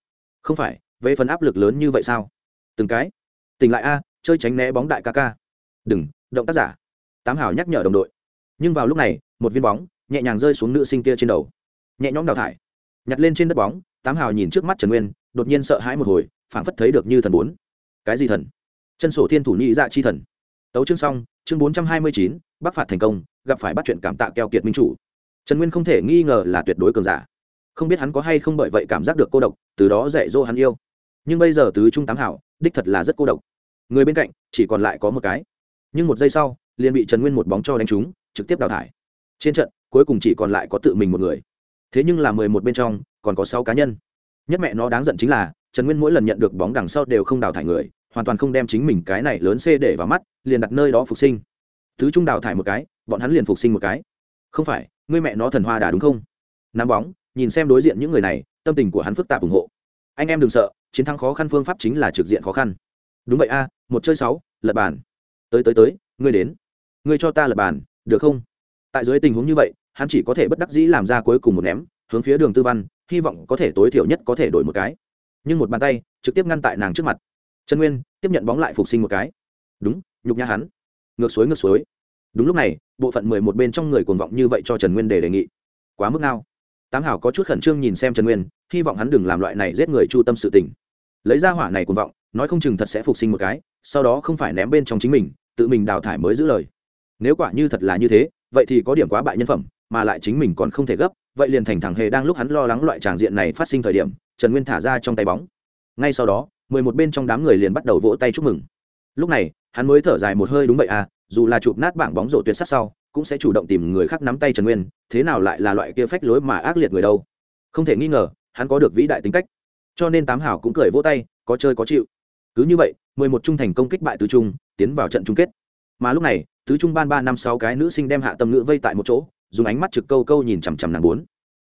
Không phải, về phần áp lực lớn như vậy sao? Từng cái. Tỉnh lại a, chơi tránh né bóng đại ca ca. Đừng, động tác giả. Tám hào nhắc nhở đồng đội. Nhưng vào lúc này, một viên bóng nhẹ nhàng rơi xuống nữ sinh kia trên đầu. Nhẹ nhõm đào thải nhặt lên trên đất bóng, tám hào nhìn trước mắt trần nguyên, đột nhiên sợ hãi một hồi, phảng phất thấy được như thần bốn. Cái gì thần? Chân sổ thiên thủ nhị dạ chi thần. Tấu chương xong, chương bốn trăm hai mươi chín, bắc phạt thành công, gặp phải bắt chuyện cảm tạ keo kiệt minh chủ. Trần nguyên không thể nghi ngờ là tuyệt đối cường giả. Không biết hắn có hay không bởi vậy cảm giác được cô độc, từ đó dạy dỗ hắn yêu. Nhưng bây giờ tứ trung tám hảo đích thật là rất cô độc. Người bên cạnh, chỉ còn lại có một cái. Nhưng một giây sau, liền bị trần nguyên một bóng cho đánh trúng, trực tiếp đào thải. Trên trận, cuối cùng chỉ còn lại có tự mình một người thế nhưng là mười một bên trong, còn có sáu cá nhân. Nhất mẹ nó đáng giận chính là, trần nguyên mỗi lần nhận được bóng đằng sau đều không đào thải người, hoàn toàn không đem chính mình cái này lớn c để vào mắt, liền đặt nơi đó phục sinh. Thứ trung đào thải một cái, bọn hắn liền phục sinh một cái. Không phải, ngươi mẹ nó thần hoa đà đúng không? Nắm bóng, nhìn xem đối diện những người này, tâm tình của hắn phức tạp ủng hộ. Anh em đừng sợ, chiến thắng khó khăn phương pháp chính là trực diện khó khăn. Đúng vậy a, một chơi sáu, lật bàn. Tới tới tới, ngươi đến. Ngươi cho ta lật bàn, được không? Tại dưới tình huống như vậy hắn chỉ có thể bất đắc dĩ làm ra cuối cùng một ném, hướng phía đường tư văn, hy vọng có thể tối thiểu nhất có thể đổi một cái. Nhưng một bàn tay, trực tiếp ngăn tại nàng trước mặt. Trần nguyên, tiếp nhận bóng lại phục sinh một cái. Đúng, nhục nhã hắn. Ngược suối ngược suối. Đúng lúc này, bộ phận mười một bên trong người cuồng vọng như vậy cho trần nguyên để đề nghị. Quá mức nào tám hảo có chút khẩn trương nhìn xem trần nguyên, hy vọng hắn đừng làm loại này giết người chu tâm sự tình. Lấy ra hỏa này cuồng vọng, nói không chừng thật sẽ phục sinh một cái, sau đó không phải ném bên trong chính mình, tự mình đào thải mới giữ lời. Nếu quả như thật là như thế, vậy thì có điểm quá bại nhân phẩm mà lại chính mình còn không thể gấp, vậy liền thành thẳng hề đang lúc hắn lo lắng loại tràng diện này phát sinh thời điểm, trần nguyên thả ra trong tay bóng. Ngay sau đó, mười một bên trong đám người liền bắt đầu vỗ tay chúc mừng. Lúc này, hắn mới thở dài một hơi, đúng vậy à dù là chụp nát bảng bóng rổ tuyệt sắc sau, cũng sẽ chủ động tìm người khác nắm tay trần nguyên, thế nào lại là loại kia phách lối mà ác liệt người đâu? Không thể nghi ngờ, hắn có được vĩ đại tính cách. Cho nên tám hảo cũng cười vỗ tay, có chơi có chịu. Cứ như vậy, mười một trung thành công kích bại tứ trung, tiến vào trận chung kết. Mà lúc này, tứ trung ban ba năm sáu cái nữ sinh đem hạ tâm ngữ vây tại một chỗ dùng ánh mắt trực câu câu nhìn chằm chằm nàng bốn.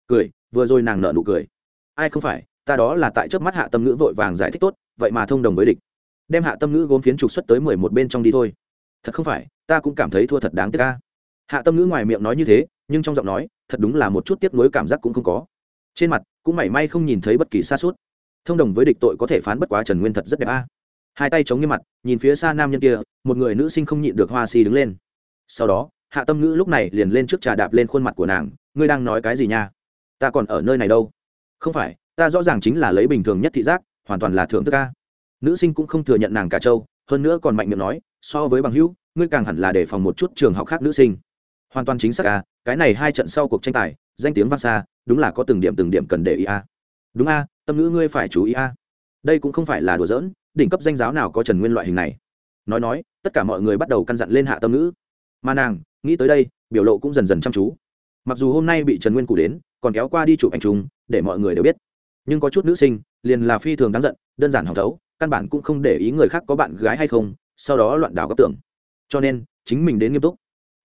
Cười, vừa rồi nàng nợ nụ cười. Ai không phải, ta đó là tại trước mắt hạ tâm ngữ vội vàng giải thích tốt, vậy mà thông đồng với địch. Đem hạ tâm ngữ gốm phiến trục xuất tới mười một bên trong đi thôi. Thật không phải, ta cũng cảm thấy thua thật đáng tiếc ca hạ tâm ngữ ngoài miệng nói như thế, nhưng trong giọng nói, thật đúng là một chút tiếc nuối cảm giác cũng không có. Trên mặt, cũng mảy may không nhìn thấy bất kỳ xa suốt thông đồng với địch tội có thể phán bất quá trần nguyên thật rất đẹp a. Hai tay chống như mặt, nhìn phía xa nam nhân kia, một người nữ sinh không nhịn được hoa si đứng lên. Sau đó hạ tâm ngữ lúc này liền lên trước trà đạp lên khuôn mặt của nàng, ngươi đang nói cái gì nha? Ta còn ở nơi này đâu? Không phải, ta rõ ràng chính là lấy bình thường nhất thị giác, hoàn toàn là thưởng thức ca. Nữ sinh cũng không thừa nhận nàng cả châu hơn nữa còn mạnh miệng nói, so với bằng hữu, ngươi càng hẳn là đề phòng một chút trường học khác nữ sinh. Hoàn toàn chính xác à cái này hai trận sau cuộc tranh tài, danh tiếng vang xa, đúng là có từng điểm từng điểm cần để ý a đúng a tâm ngữ ngươi phải chú ý a đây cũng không phải là đùa giỡn, đỉnh cấp danh giáo nào có trần nguyên loại hình này. Nói nói, tất cả mọi người bắt đầu căn dặn lên hạ tâm ngữ. Mà nàng nghĩ tới đây, biểu lộ cũng dần dần chăm chú. Mặc dù hôm nay bị trần nguyên cụ đến, còn kéo qua đi chụp ảnh chung, để mọi người đều biết. Nhưng có chút nữ sinh, liền là phi thường đáng giận, đơn giản hỏng thấu, căn bản cũng không để ý người khác có bạn gái hay không, sau đó loạn đảo góc tưởng cho nên, chính mình đến nghiêm túc.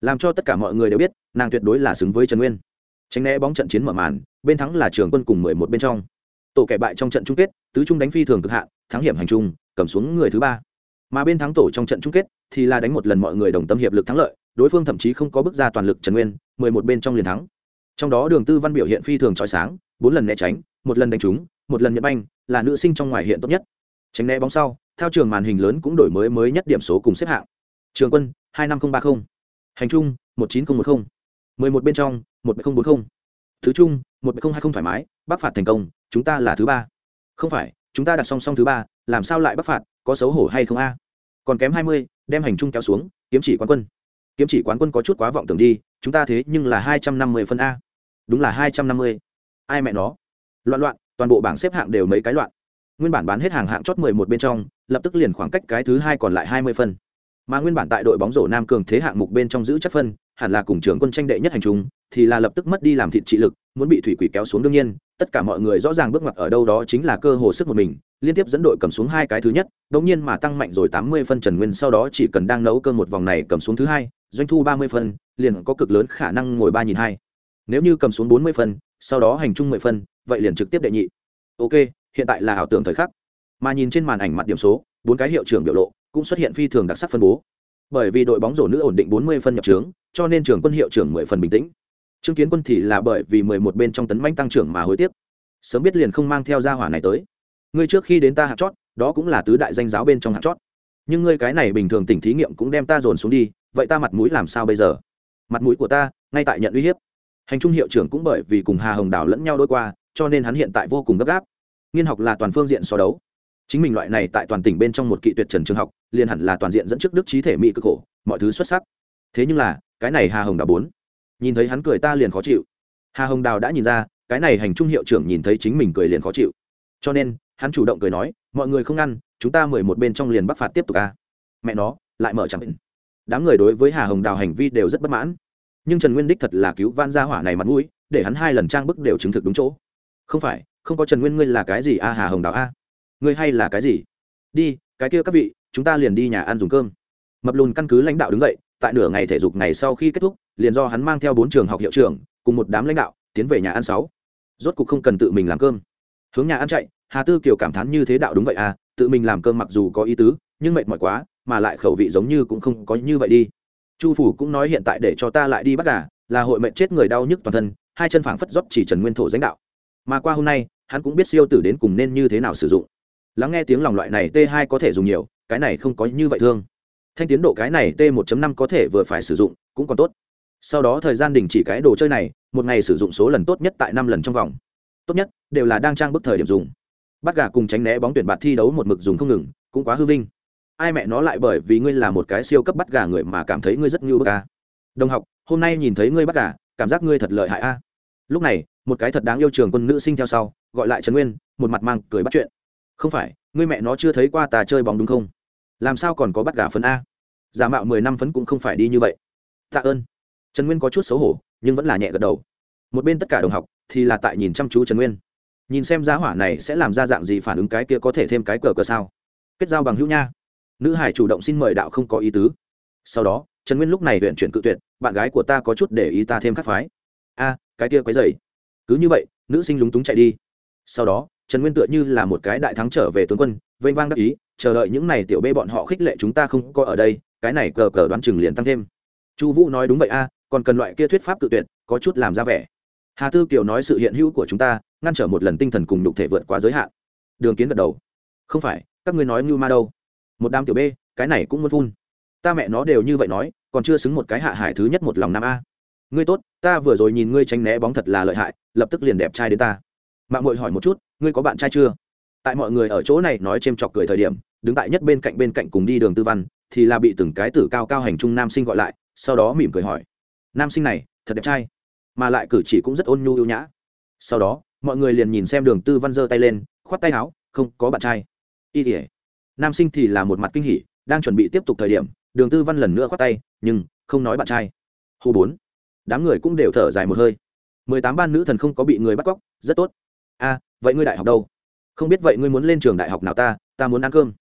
Làm cho tất cả mọi người đều biết, nàng tuyệt đối là xứng với trần nguyên. Tránh né bóng trận chiến mở màn, bên thắng là trường quân cùng mười một bên trong. Tổ kẻ bại trong trận chung kết, tứ trung đánh phi thường cực hạn, thắng hiểm hành trung cầm xuống người thứ ba. Mà bên thắng tổ trong trận chung kết, thì là đánh một lần mọi người đồng tâm hiệp lực thắng lợi đối phương thậm chí không có bước ra toàn lực trần nguyên, mười một bên trong liền thắng. Trong đó đường tư văn biểu hiện phi thường trói sáng, bốn lần né tránh, một lần đánh trúng, một lần nhận banh, là nữ sinh trong ngoài hiện tốt nhất. Tránh né bóng sau, theo trường màn hình lớn cũng đổi mới mới nhất điểm số cùng xếp hạng. Trường quân, hai năm nghìn ba mươi hành trung, một chín nghìn một mươi mười một bên trong, một bảy nghìn bốn mươi thứ trung, một bảy nghìn hai mươi thoải mái, bắc phạt thành công, chúng ta là thứ ba. Không phải, chúng ta đặt song song thứ ba, làm sao lại bắc phạt, có xấu hổ hay không a? Còn kém hai mươi, đem hành trung kéo xuống, kiếm chỉ quán quân kiếm chỉ quán quân có chút quá vọng tưởng đi, chúng ta thế nhưng là hai trăm năm mươi phân a. Đúng là hai trăm năm mươi. Ai mẹ nó? Loạn loạn, toàn bộ bảng xếp hạng đều mấy cái loạn. Nguyên bản bán hết hàng hạng chót mười một bên trong, lập tức liền khoảng cách cái thứ hai còn lại hai mươi phân. Mà nguyên bản tại đội bóng rổ nam cường thế hạng mục bên trong giữ chất phân, hẳn là cùng trưởng quân tranh đệ nhất hành trung thì là lập tức mất đi làm thịt trị lực, muốn bị thủy quỷ kéo xuống đương nhiên tất cả mọi người rõ ràng bước ngoặt ở đâu đó chính là cơ hồ sức một mình, liên tiếp dẫn đội cầm xuống hai cái thứ nhất, đống nhiên mà tăng mạnh rồi tám mươi phân trần nguyên sau đó chỉ cần đang nấu cơm một vòng này cầm xuống thứ hai, doanh thu ba mươi phân, liền có cực lớn khả năng ngồi ba nhìn hai. Nếu như cầm xuống bốn mươi phân, sau đó hành trung mười phân, vậy liền trực tiếp đệ nhị. Ok, hiện tại là ảo tưởng thời khắc. Mà nhìn trên màn ảnh mặt điểm số, bốn cái hiệu trưởng biểu lộ cũng xuất hiện phi thường đặc sắc phân bố. Bởi vì đội bóng rổ nữ ổn định bốn mươi phân nhập trướng, cho nên trường quân hiệu trưởng mười phần bình tĩnh. Trương kiến quân thì là bởi vì mười một bên trong tấn mãnh tăng trưởng mà hối tiếc. Sớm biết liền không mang theo gia hỏa này tới. Ngươi trước khi đến ta hạt chót, đó cũng là tứ đại danh giáo bên trong hạt chót. Nhưng ngươi cái này bình thường tỉnh thí nghiệm cũng đem ta dồn xuống đi, vậy ta mặt mũi làm sao bây giờ? Mặt mũi của ta, ngay tại nhận uy hiếp. Hành trung hiệu trưởng cũng bởi vì cùng hà hồng đào lẫn nhau đối qua, cho nên hắn hiện tại vô cùng gấp gáp. Nghiên học là toàn phương diện so đấu. Chính mình loại này tại toàn tỉnh bên trong một kỵ tuyệt trần trường học, liền hẳn là toàn diện dẫn trước đức trí thể mỹ cơ khổ, mọi thứ xuất sắc. Thế nhưng là, cái này hà hồng đào bốn nhìn thấy hắn cười ta liền khó chịu. Hà hồng đào đã nhìn ra cái này hành trung hiệu trưởng nhìn thấy chính mình cười liền khó chịu. Cho nên hắn chủ động cười nói mọi người không ăn, chúng ta mười một bên trong liền bắc phạt tiếp tục ca mẹ nó lại mở chẳng định. Đám người đối với hà hồng đào hành vi đều rất bất mãn. Nhưng trần nguyên đích thật là cứu van gia hỏa này mặt mũi để hắn hai lần trang bức đều chứng thực đúng chỗ. Không phải không có trần nguyên ngươi là cái gì a hà hồng đào a? Ngươi hay là cái gì? Đi cái kia các vị chúng ta liền đi nhà ăn dùng cơm. Mập lùn căn cứ lãnh đạo đứng dậy tại nửa ngày thể dục ngày sau khi kết thúc liền do hắn mang theo bốn trường học hiệu trưởng, cùng một đám lãnh đạo, tiến về nhà ăn sáu. Rốt cục không cần tự mình làm cơm. Hướng nhà ăn chạy, hà tư kiều cảm thán như thế đạo đúng vậy à tự mình làm cơm mặc dù có ý tứ, nhưng mệt mỏi quá, mà lại khẩu vị giống như cũng không có như vậy đi. Chu phủ cũng nói hiện tại để cho ta lại đi bắt gà, là hội mệnh chết người đau nhức toàn thân, hai chân phảng phất dốc chỉ trần nguyên thổ danh đạo. Mà qua hôm nay, hắn cũng biết siêu tử đến cùng nên như thế nào sử dụng. Lắng nghe tiếng lòng loại này t 2 có thể dùng nhiều, cái này không có như vậy thương. Thanh tiến độ cái này t 1 năm có thể vừa phải sử dụng, cũng còn tốt sau đó thời gian đình chỉ cái đồ chơi này, một ngày sử dụng số lần tốt nhất tại năm lần trong vòng. Tốt nhất, đều là đang trang bức thời điểm dùng. Bắt gà cùng tránh né bóng tuyển bạt thi đấu một mực dùng không ngừng, cũng quá hư vinh. Ai mẹ nó lại bởi vì ngươi là một cái siêu cấp bắt gà người mà cảm thấy ngươi rất ngưu bức ca đồng học, hôm nay nhìn thấy ngươi bắt gà, cảm giác ngươi thật lợi hại a. Lúc này, một cái thật đáng yêu trường quân nữ sinh theo sau, gọi lại trần nguyên, một mặt mang cười bắt chuyện. Không phải, ngươi mẹ nó chưa thấy qua tà chơi bóng đúng không? Làm sao còn có bắt gà phấn a? Giả mạo mười năm phấn cũng không phải đi như vậy. Tạ ơn trần nguyên có chút xấu hổ, nhưng vẫn là nhẹ gật đầu. Một bên tất cả đồng học thì là tại nhìn chăm chú trần nguyên. Nhìn xem giá hỏa này sẽ làm ra dạng gì phản ứng cái kia có thể thêm cái cờ cờ sao? Kết giao bằng hữu nha. Nữ hải chủ động xin mời đạo không có ý tứ. Sau đó, trần nguyên lúc này huyện chuyển cự tuyệt, bạn gái của ta có chút để ý ta thêm khắc phái. A, cái kia quấy dày cứ như vậy, nữ sinh lúng túng chạy đi. Sau đó, trần nguyên tựa như là một cái đại thắng trở về tướng quân, vênh vang đắc ý, chờ đợi những n à y tiểu bê bọn họ khích lệ chúng ta không có ở đây, cái này cờ cờ đoán chừng liền tăng thêm. Chu vũ nói đúng vậy a còn cần loại kia thuyết pháp tự tuyệt, có chút làm ra vẻ. Hà tư kiều nói sự hiện hữu của chúng ta, ngăn trở một lần tinh thần cùng đục thể vượt quá giới hạn. Đường kiến gật đầu. Không phải, các ngươi nói như ma đâu. Một đám tiểu b cái này cũng muốn phun. Ta mẹ nó đều như vậy nói, còn chưa xứng một cái hạ hải thứ nhất một lòng nam a. Ngươi tốt, ta vừa rồi nhìn ngươi tránh né bóng thật là lợi hại, lập tức liền đẹp trai đến ta. Mạng mội hỏi một chút, ngươi có bạn trai chưa? Tại mọi người ở chỗ này nói c h ê m chọc cười thời điểm, đứng tại nhất bên cạnh bên cạnh cùng đi đường tư văn, thì là bị từng cái tử cao cao hành trung nam sinh gọi lại, sau đó mỉm cười hỏi nam sinh này, thật đẹp trai. Mà lại cử chỉ cũng rất ôn nhu ưu nhã. Sau đó, mọi người liền nhìn xem đường tư văn giơ tay lên, khoát tay áo, không, có bạn trai. Y tỉa nam sinh thì là một mặt kinh hỉ, đang chuẩn bị tiếp tục thời điểm, đường tư văn lần nữa khoát tay, nhưng, không nói bạn trai. Hồ bốn. Đám người cũng đều thở dài một hơi. Mười tám ban nữ thần không có bị người bắt cóc, rất tốt. A, vậy ngươi đại học đâu? Không biết, vậy ngươi muốn lên trường đại học nào ta? Ta muốn ăn cơm.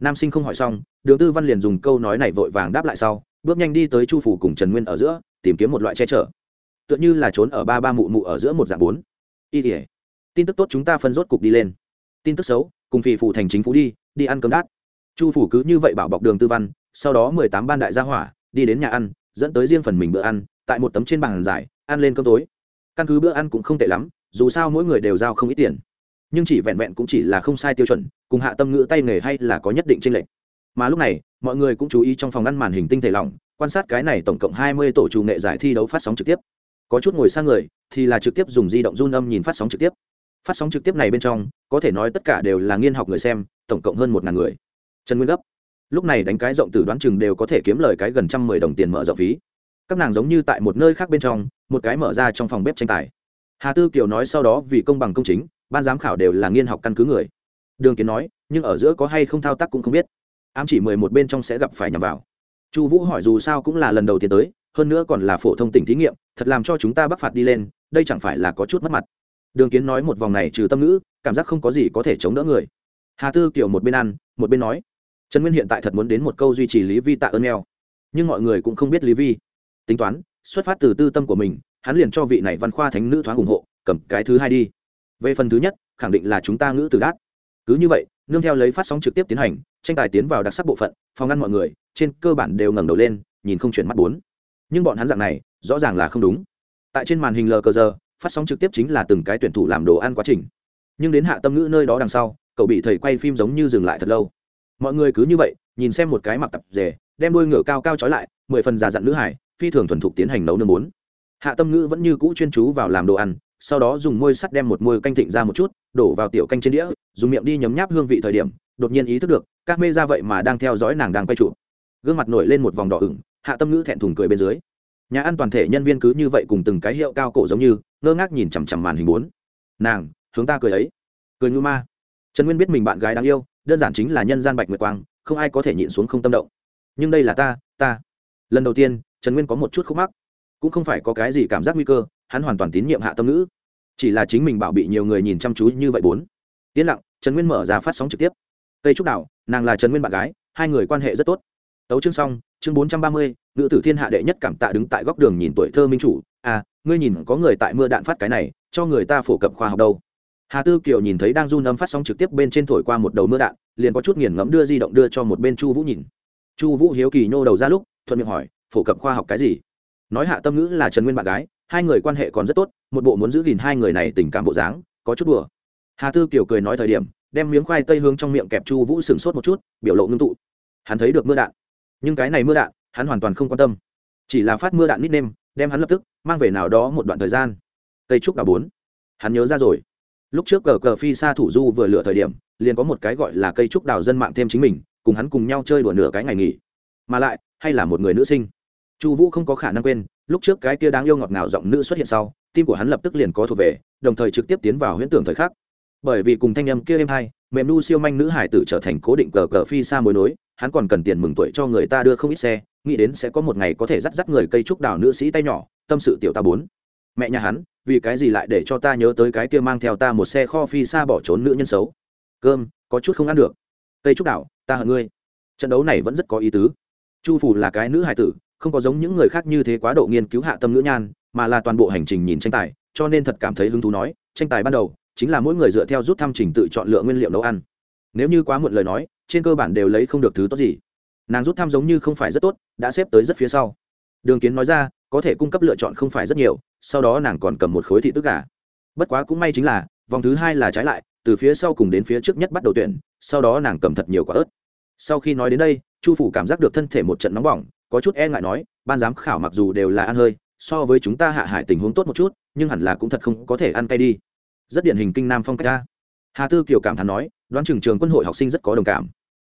Nam sinh không hỏi xong, đường tư văn liền dùng câu nói này vội vàng đáp lại sau, bước nhanh đi tới chu phủ cùng trần nguyên ở giữa tìm kiếm một loại che chở. Tựa như là trốn ở ba ba mụ mụ ở giữa một dạng bốn. Y tỉa tin tức tốt chúng ta phân rốt cục đi lên. Tin tức xấu, cùng phì phủ thành chính phủ đi đi ăn cơm đát. Chu phủ cứ như vậy bảo bọc đường tư văn, sau đó mười tám ban đại gia hỏa, đi đến nhà ăn, dẫn tới riêng phần mình bữa ăn, tại một tấm trên bàn dài ăn lên cơm tối. Căn cứ bữa ăn cũng không tệ lắm, dù sao mỗi người đều giao không ít tiền. Nhưng chỉ vẹn vẹn cũng chỉ là không sai tiêu chuẩn, cùng hạ tâm ngữ tay nghề hay là có nhất định tranh lệch. Mà lúc này, mọi người cũng chú ý trong phòng ăn màn hình tinh thể lỏng quan sát cái này tổng cộng hai mươi tổ chủ nghệ giải thi đấu phát sóng trực tiếp. Có chút ngồi sang người, thì là trực tiếp dùng di động run âm nhìn phát sóng trực tiếp. Phát sóng trực tiếp này bên trong, có thể nói tất cả đều là nghiên học người xem, tổng cộng hơn một ngàn người. Trần nguyên gấp. Lúc này đánh cái rộng từ đoán chừng đều có thể kiếm lời cái gần trăm mười đồng tiền mở rộng phí. Các nàng giống như tại một nơi khác bên trong, một cái mở ra trong phòng bếp tranh tài. Hà tư kiều nói sau đó vì công bằng công chính, ban giám khảo đều là nghiên học căn cứ người. Đường kiến nói, nhưng ở giữa có hay không thao tác cũng không biết. Ám chỉ mười một bên trong sẽ gặp phải nhằm vào chu vũ hỏi dù sao cũng là lần đầu tiên tới, hơn nữa còn là phổ thông tỉnh thí nghiệm, thật làm cho chúng ta bắc phạt đi lên, đây chẳng phải là có chút mất mặt. Đường kiến nói một vòng này trừ tâm ngữ, cảm giác không có gì có thể chống đỡ người. Hà tư kiểu một bên ăn, một bên nói, trần nguyên hiện tại thật muốn đến một câu duy trì lý vi tạ ơn mèo nhưng mọi người cũng không biết lý vi. Tính toán, xuất phát từ tư tâm của mình, hắn liền cho vị này văn khoa thánh nữ thoáng ủng hộ, cầm cái thứ hai đi. Về phần thứ nhất, khẳng định là chúng ta ngữ từ đát. Cứ như vậy nương theo lấy phát sóng trực tiếp tiến hành, tranh tài tiến vào đặc sắc bộ phận, phòng ngăn mọi người, trên cơ bản đều ngẩng đầu lên, nhìn không chuyển mắt bốn. Nhưng bọn hắn dạng này, rõ ràng là không đúng. Tại trên màn hình lờ cờ giờ, phát sóng trực tiếp chính là từng cái tuyển thủ làm đồ ăn quá trình. Nhưng đến hạ tâm ngữ nơi đó đằng sau, cậu bị thầy quay phim giống như dừng lại thật lâu. Mọi người cứ như vậy, nhìn xem một cái mặc tập rể, đem đôi ngựa cao cao trói lại, mười phần già dặn nữ hải, phi thường thuần thục tiến hành nấu nương bốn. Hạ tâm ngữ vẫn như cũ chuyên chú vào làm đồ ăn sau đó dùng môi sắt đem một môi canh thịnh ra một chút, đổ vào tiểu canh trên đĩa, dùng miệng đi nhấm nháp hương vị thời điểm, đột nhiên ý thức được, các mê ra vậy mà đang theo dõi nàng đang quay trụ. Gương mặt nổi lên một vòng đỏ ửng, hạ tâm ngữ thẹn thùng cười bên dưới. Nhà ăn toàn thể nhân viên cứ như vậy cùng từng cái hiệu cao cổ giống như, ngơ ngác nhìn chằm chằm màn hình bốn. Nàng, hướng ta cười ấy. Cười như ma. Trần nguyên biết mình bạn gái đáng yêu, đơn giản chính là nhân gian bạch nguyệt quang, không ai có thể nhịn xuống không tâm động. Nhưng đây là ta ta. Lần đầu tiên, trần nguyên có một chút khúc mắc. Cũng không phải có cái gì cảm giác nguy cơ hắn hoàn toàn tín nhiệm hạ tâm ngữ. Chỉ là chính mình bảo bị nhiều người nhìn chăm chú như vậy bốn. Yên lặng, trần nguyên mở ra phát sóng trực tiếp. Tây trúc đào nàng là trần nguyên bạn gái, hai người quan hệ rất tốt. Tấu chương xong, chương bốn trăm ba mươi, nữ tử thiên hạ đệ nhất cảm tạ đứng tại góc đường nhìn tuổi thơ minh chủ. À ngươi nhìn, có người tại mưa đạn phát cái này, cho người ta phổ cập khoa học đâu. Hà tư kiều nhìn thấy đang run âm phát sóng trực tiếp bên trên thổi qua một đầu mưa đạn, liền có chút nghiền ngẫm đưa di động đưa cho một bên chu vũ nhìn. Chu vũ hiếu kỳ nhô đầu ra lúc, thuận miệng hỏi, phổ cập khoa học cái gì? Nói hạ tâm ngữ là trần nguyên bạn gái hai người quan hệ còn rất tốt, một bộ muốn giữ gìn hai người này tình cảm bộ dáng, có chút đùa. Hà tư kiều cười nói thời điểm, đem miếng khoai tây hướng trong miệng kẹp chu vũ sừng sốt một chút, biểu lộ ngưng tụ. Hắn thấy được mưa đạn. Nhưng cái này mưa đạn, hắn hoàn toàn không quan tâm. Chỉ là phát mưa đạn nít nêm, đem hắn lập tức mang về nào đó một đoạn thời gian. Cây trúc đào bốn. Hắn nhớ ra rồi. Lúc trước cờ cờ phi xa thủ du vừa lựa thời điểm, liền có một cái gọi là cây trúc đào dân mạng thêm chính mình, cùng hắn cùng nhau chơi đùa nửa cái ngày nghỉ. Mà lại, hay là một người nữ sinh. Chu vũ không có khả năng quên lúc trước cái kia đáng yêu ngọt ngào giọng nữ xuất hiện sau, tim của hắn lập tức liền có thuộc về, đồng thời trực tiếp tiến vào huyễn tưởng thời khắc. Bởi vì cùng thanh âm kia êm hai mềm nu siêu manh nữ hải tử trở thành cố định cờ cờ phi xa mối nối, hắn còn cần tiền mừng tuổi cho người ta đưa không ít xe, nghĩ đến sẽ có một ngày có thể dắt dắt người cây trúc đào nữ sĩ tay nhỏ, tâm sự tiểu ta bốn. Mẹ nhà hắn, vì cái gì lại để cho ta nhớ tới cái kia mang theo ta một xe kho phi xa bỏ trốn nữ nhân xấu? Cơm, có chút không ăn được. Cây trúc đào, ta hận ngươi. Trận đấu này vẫn rất có ý tứ. Chu phủ là cái nữ hải tử không có giống những người khác như thế quá độ nghiên cứu hạ tâm nữ nhan, mà là toàn bộ hành trình nhìn tranh tài, cho nên thật cảm thấy hứng thú nói, tranh tài ban đầu, chính là mỗi người dựa theo rút thăm trình tự chọn lựa nguyên liệu nấu ăn. Nếu như quá muộn lời nói, trên cơ bản đều lấy không được thứ tốt gì. Nàng rút thăm giống như không phải rất tốt, đã xếp tới rất phía sau. Đường kiến nói ra, có thể cung cấp lựa chọn không phải rất nhiều, sau đó nàng còn cầm một khối thị tức gà. Bất quá cũng may chính là, vòng thứ hai là trái lại, từ phía sau cùng đến phía trước nhất bắt đầu tuyển, sau đó nàng cầm thật nhiều quả ớt. Sau khi nói đến đây, chu phủ cảm giác được thân thể một trận nóng bỏng có chút e ngại nói, ban giám khảo mặc dù đều là ăn hơi, so với chúng ta hạ hải tình huống tốt một chút, nhưng hẳn là cũng thật không có thể ăn cay đi. Rất điển hình kinh nam phong cách ta hà tư kiều cảm thán nói, đoán trường trường quân hội học sinh rất có đồng cảm.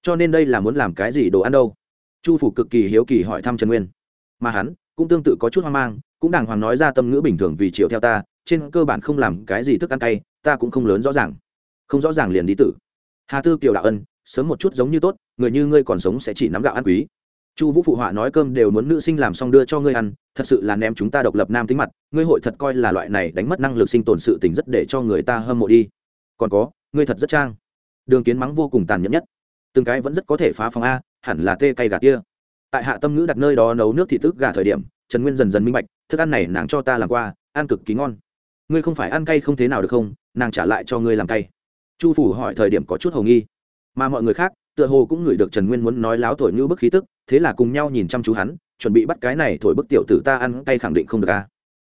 Cho nên đây là muốn làm cái gì đồ ăn đâu? Chu phủ cực kỳ hiếu kỳ hỏi thăm trần nguyên. Mà hắn cũng tương tự có chút hoang mang, cũng đàng hoàng nói ra tâm ngữ bình thường vì chiều theo ta, trên cơ bản không làm cái gì thức ăn cay, ta cũng không lớn rõ ràng. Không rõ ràng liền đi tử. Hà tư kiều đạo ân, sớm một chút giống như tốt, người như ngươi còn sống sẽ chỉ nắm gạo ăn quý chu vũ phụ họa nói cơm đều muốn nữ sinh làm xong đưa cho ngươi ăn, thật sự là ném chúng ta độc lập nam tính mặt, ngươi hội thật coi là loại này đánh mất năng lực sinh tồn sự tình rất để cho người ta hâm mộ đi. Còn có, ngươi thật rất trang. Đường kiến mắng vô cùng tàn nhẫn nhất. Từng cái vẫn rất có thể phá phòng a, hẳn là tê cay gà kia. Tại hạ tâm ngữ đặt nơi đó nấu nước thị tức gà thời điểm, trần nguyên dần dần minh bạch, thức ăn này nàng cho ta làm qua, ăn cực kỳ ngon. Ngươi không phải ăn cay không thế nào được không? Nàng trả lại cho ngươi làm cay. Chu phủ hỏi thời điểm có chút hầu nghi. Mà mọi người khác tựa hồ cũng ngửi được trần nguyên muốn nói láo thổi như bức khí tức, thế là cùng nhau nhìn chăm chú hắn, chuẩn bị bắt cái này thổi bức tiểu tử ta ăn Tay khẳng định không được a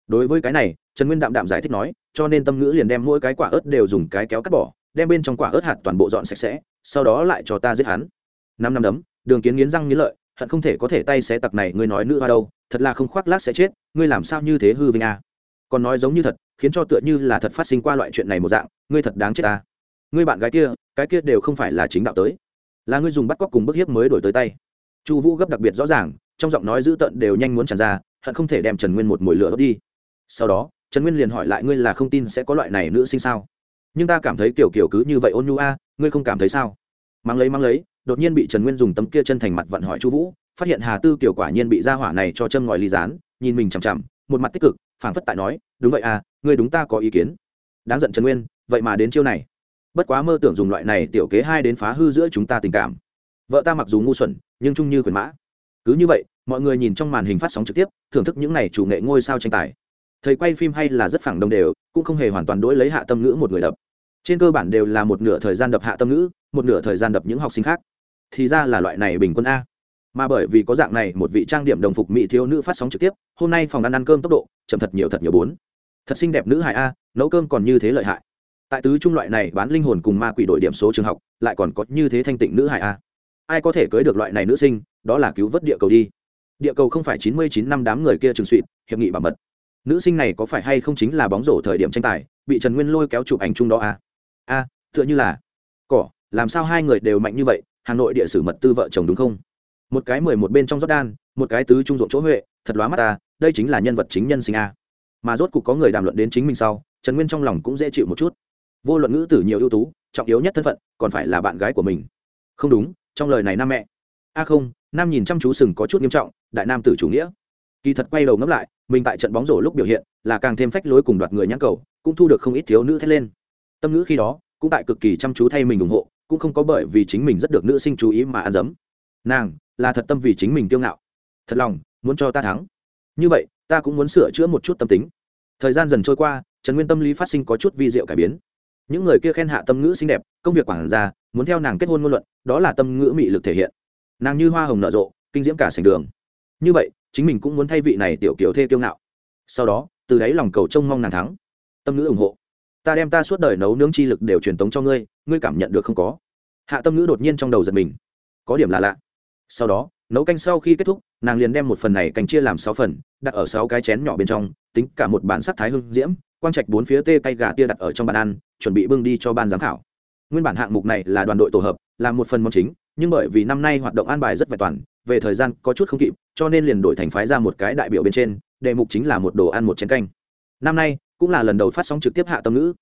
đối với cái này, trần nguyên đạm đạm giải thích nói, cho nên tâm ngữ liền đem mỗi cái quả ớt đều dùng cái kéo cắt bỏ, đem bên trong quả ớt hạt toàn bộ dọn sạch sẽ, sau đó lại cho ta giết hắn. Năm năm đấm, đường kiến nghiến răng nghiến lợi, hận không thể có thể tay xé tặc này, ngươi nói nữ hoa đâu, thật là không khoác lác sẽ chết, ngươi làm sao như thế hư vinh a còn nói giống như thật, khiến cho tựa như là thật phát sinh qua loại chuyện này một dạng, ngươi thật đáng chết ta ngươi bạn gái kia, cái kia đều không phải là chính đạo tới là ngươi dùng bắt cóc cùng bức hiếp mới đổi tới tay. Chu vũ gấp đặc biệt rõ ràng, trong giọng nói dữ tợn đều nhanh muốn tràn ra, hận không thể đem trần nguyên một mồi lửa đốt đi. Sau đó, trần nguyên liền hỏi lại ngươi là không tin sẽ có loại này nữ sinh sao? Nhưng ta cảm thấy kiểu kiểu cứ như vậy ôn nhu a, ngươi không cảm thấy sao? Mang lấy mang lấy, đột nhiên bị trần nguyên dùng tấm kia chân thành mặt vận hỏi chu vũ, phát hiện hà tư kiểu quả nhiên bị ra hỏa này cho châm ngòi ly dán nhìn mình chằm chằm, một mặt tích cực, phảng phất tại nói, đúng vậy à ngươi đúng ta có ý kiến. Đáng giận trần nguyên, vậy mà đến chiêu này bất quá mơ tưởng dùng loại này tiểu kế hai đến phá hư giữa chúng ta tình cảm. Vợ ta mặc dù ngu xuẩn, nhưng trung như quyền mã. Cứ như vậy, mọi người nhìn trong màn hình phát sóng trực tiếp, thưởng thức những n à y chủ nghệ ngôi sao tranh tài. Thầy quay phim hay là rất phẳng đồng đều, cũng không hề hoàn toàn đỗi lấy hạ tâm ngữ một người đập. Trên cơ bản đều là một nửa thời gian đập hạ tâm ngữ, một nửa thời gian đập những học sinh khác. Thì ra là loại này bình quân a. Mà bởi vì có dạng này một vị trang điểm đồng phục mỹ thiếu nữ phát sóng trực tiếp, hôm nay phòng ăn ăn cơm tốc độ chậm thật nhiều thật nhiều bốn. Thật xinh đẹp nữ hài a, nấu cơm còn như thế lợi hại tại tứ trung loại này bán linh hồn cùng ma quỷ đội điểm số trường học, lại còn có như thế thanh tịnh nữ hài a. Ai có thể cưới được loại này nữ sinh, đó là cứu vớt địa cầu đi. Địa cầu không phải chín mươi chín năm đám người kia trừng suỵ hiệp nghị bảo mật. Nữ sinh này có phải hay không chính là bóng rổ thời điểm tranh tài, bị trần nguyên lôi kéo chụp ảnh chung đó a? A, tựa như là, cỏ, làm sao hai người đều mạnh như vậy, hà nội địa sử mật tư vợ chồng đúng không? Một cái mười một bên trong jordan, một cái tứ trung ruộng chỗ huệ, thật lóa mắt ta, đây chính là nhân vật chính nhân sinh a. Mà rốt cục có người đàm luận đến chính mình sau, trần nguyên trong lòng cũng dễ chịu một chút vô luận ngữ tử nhiều ưu tú, trọng yếu nhất thân phận còn phải là bạn gái của mình. Không đúng, trong lời này nam mẹ. A không, nam nhìn chăm chú sừng có chút nghiêm trọng, đại nam tử chủ nghĩa. Kỳ thật quay đầu ngẫm lại, mình tại trận bóng rổ lúc biểu hiện là càng thêm phách lối cùng đoạt người nhãn cầu, cũng thu được không ít thiếu nữ thét lên. Tâm ngữ khi đó cũng tại cực kỳ chăm chú thay mình ủng hộ, cũng không có bởi vì chính mình rất được nữ sinh chú ý mà ăn dấm. Nàng là thật tâm vì chính mình kiêu ngạo. Thật lòng, muốn cho ta thắng. Như vậy, ta cũng muốn sửa chữa một chút tâm tính. Thời gian dần trôi qua, trần nguyên tâm lý phát sinh có chút vi diệu cải biến những người kia khen hạ tâm ngữ xinh đẹp, công việc quản gia, muốn theo nàng kết hôn ngôn luận, đó là tâm ngữ mị lực thể hiện. Nàng như hoa hồng nở rộ, kinh diễm cả sành đường. Như vậy, chính mình cũng muốn thay vị này tiểu kiểu thê kiêu ngạo. Sau đó, từ đáy lòng cầu trông mong nàng thắng. Tâm ngữ ủng hộ. Ta đem ta suốt đời nấu nướng chi lực đều truyền tống cho ngươi ngươi cảm nhận được không có? Hạ tâm ngữ đột nhiên trong đầu giật mình. Có điểm là lạ. Sau đó nấu canh sau khi kết thúc, nàng liền đem một phần này canh chia làm sáu phần, đặt ở sáu cái chén nhỏ bên trong, tính cả một bản sắc thái hương diễm, quang trạch bốn phía tê cay gà tia đặt ở trong bàn ăn, chuẩn bị bưng đi cho ban giám khảo. Nguyên bản hạng mục này là đoàn đội tổ hợp làm một phần món chính, nhưng bởi vì năm nay hoạt động an bài rất vẹn toàn, về thời gian có chút không kịp, cho nên liền đổi thành phái ra một cái đại biểu bên trên, đề mục chính là một đồ ăn một chén canh. Năm nay, cũng là lần đầu phát sóng trực tiếp hạ tâm ngữ.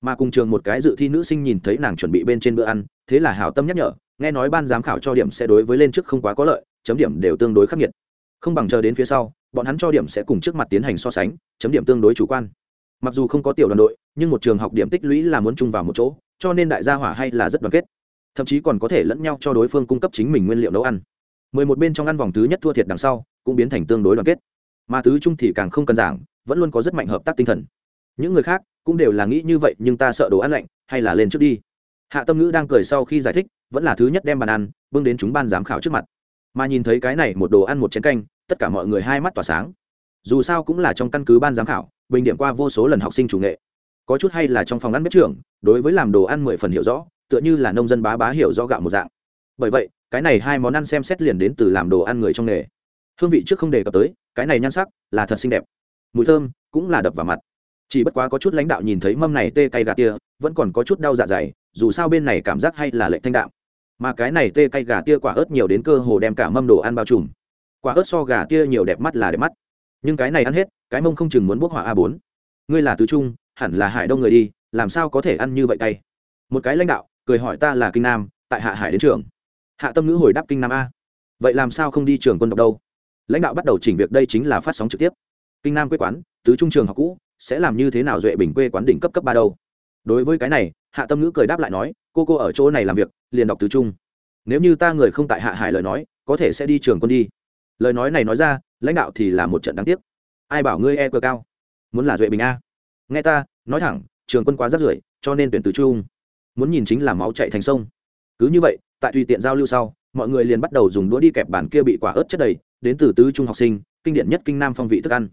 Mà cùng trường một cái dự thi nữ sinh nhìn thấy nàng chuẩn bị bên trên bữa ăn, thế là hảo tâm nhắc nhở, nghe nói ban giám khảo cho điểm sẽ đối với lên trước không quá có lợi chấm điểm đều tương đối khắc nghiệt. Không bằng chờ đến phía sau, bọn hắn cho điểm sẽ cùng trước mặt tiến hành so sánh, chấm điểm tương đối chủ quan. Mặc dù không có tiểu đoàn đội, nhưng một trường học điểm tích lũy là muốn chung vào một chỗ, cho nên đại gia hỏa hay là rất đoàn kết. Thậm chí còn có thể lẫn nhau cho đối phương cung cấp chính mình nguyên liệu nấu ăn. Mười một bên trong ăn vòng thứ nhất thua thiệt đằng sau, cũng biến thành tương đối đoàn kết. Mà tứ trung thì càng không cần giảng, vẫn luôn có rất mạnh hợp tác tinh thần. Những người khác cũng đều là nghĩ như vậy, nhưng ta sợ đồ ăn lạnh, hay là lên trước đi. Hạ tâm ngữ đang cười sau khi giải thích, vẫn là thứ nhất đem bàn ăn, bưng đến chúng ban giám khảo trước mặt mà nhìn thấy cái này một đồ ăn một chén canh, tất cả mọi người hai mắt tỏa sáng. Dù sao cũng là trong căn cứ ban giám khảo, bình điểm qua vô số lần học sinh chủ nghệ. Có chút hay là trong phòng ăn bếp trưởng, đối với làm đồ ăn mười phần hiểu rõ, tựa như là nông dân bá bá hiểu rõ gạo một dạng. Bởi vậy, cái này hai món ăn xem xét liền đến từ làm đồ ăn người trong nghề. Hương vị trước không đề cập tới, cái này nhan sắc là thật xinh đẹp. Mùi thơm cũng là đập vào mặt. Chỉ bất quá có chút lãnh đạo nhìn thấy mâm này tê cay gà tia, vẫn còn có chút đau dạ dày, dù sao bên này cảm giác hay là lệnh thanh đạo mà cái này tê cay gà tia quả ớt nhiều đến cơ hồ đem cả mâm đồ ăn bao trùm. Quả ớt so gà tia nhiều đẹp mắt là đẹp mắt. Nhưng cái này ăn hết, cái mông không chừng muốn bốc hỏa a bốn. Ngươi là tứ trung, hẳn là hải đông người đi, làm sao có thể ăn như vậy cay? Một cái lãnh đạo, cười hỏi ta là kinh nam, tại hạ hải đến trường. Hạ tâm ngữ hồi đáp kinh nam a. Vậy làm sao không đi trường quân độc đâu? Lãnh đạo bắt đầu chỉnh việc đây chính là phát sóng trực tiếp. Kinh nam quê quán, tứ trung trường học cũ, sẽ làm như thế nào duệ bình quê quán đỉnh cấp cấp ba đâu? Đối với cái này, hạ tâm ngữ cười đáp lại nói, cô cô ở chỗ này làm việc, liền đọc từ trung. Nếu như ta người không tại hạ hải lời nói, có thể sẽ đi trường quân đi. Lời nói này nói ra, lãnh đạo thì là một trận đáng tiếc. Ai bảo ngươi e cờ cao? Muốn là duệ bình a? Nghe ta, nói thẳng, trường quân quá rất rưởi, cho nên tuyển từ trung. Muốn nhìn chính là máu chạy thành sông. Cứ như vậy, tại tùy tiện giao lưu sau, mọi người liền bắt đầu dùng đũa đi kẹp bản kia bị quả ớt chất đầy, đến từ tứ trung học sinh, kinh điển nhất kinh nam phong vị thức ăn.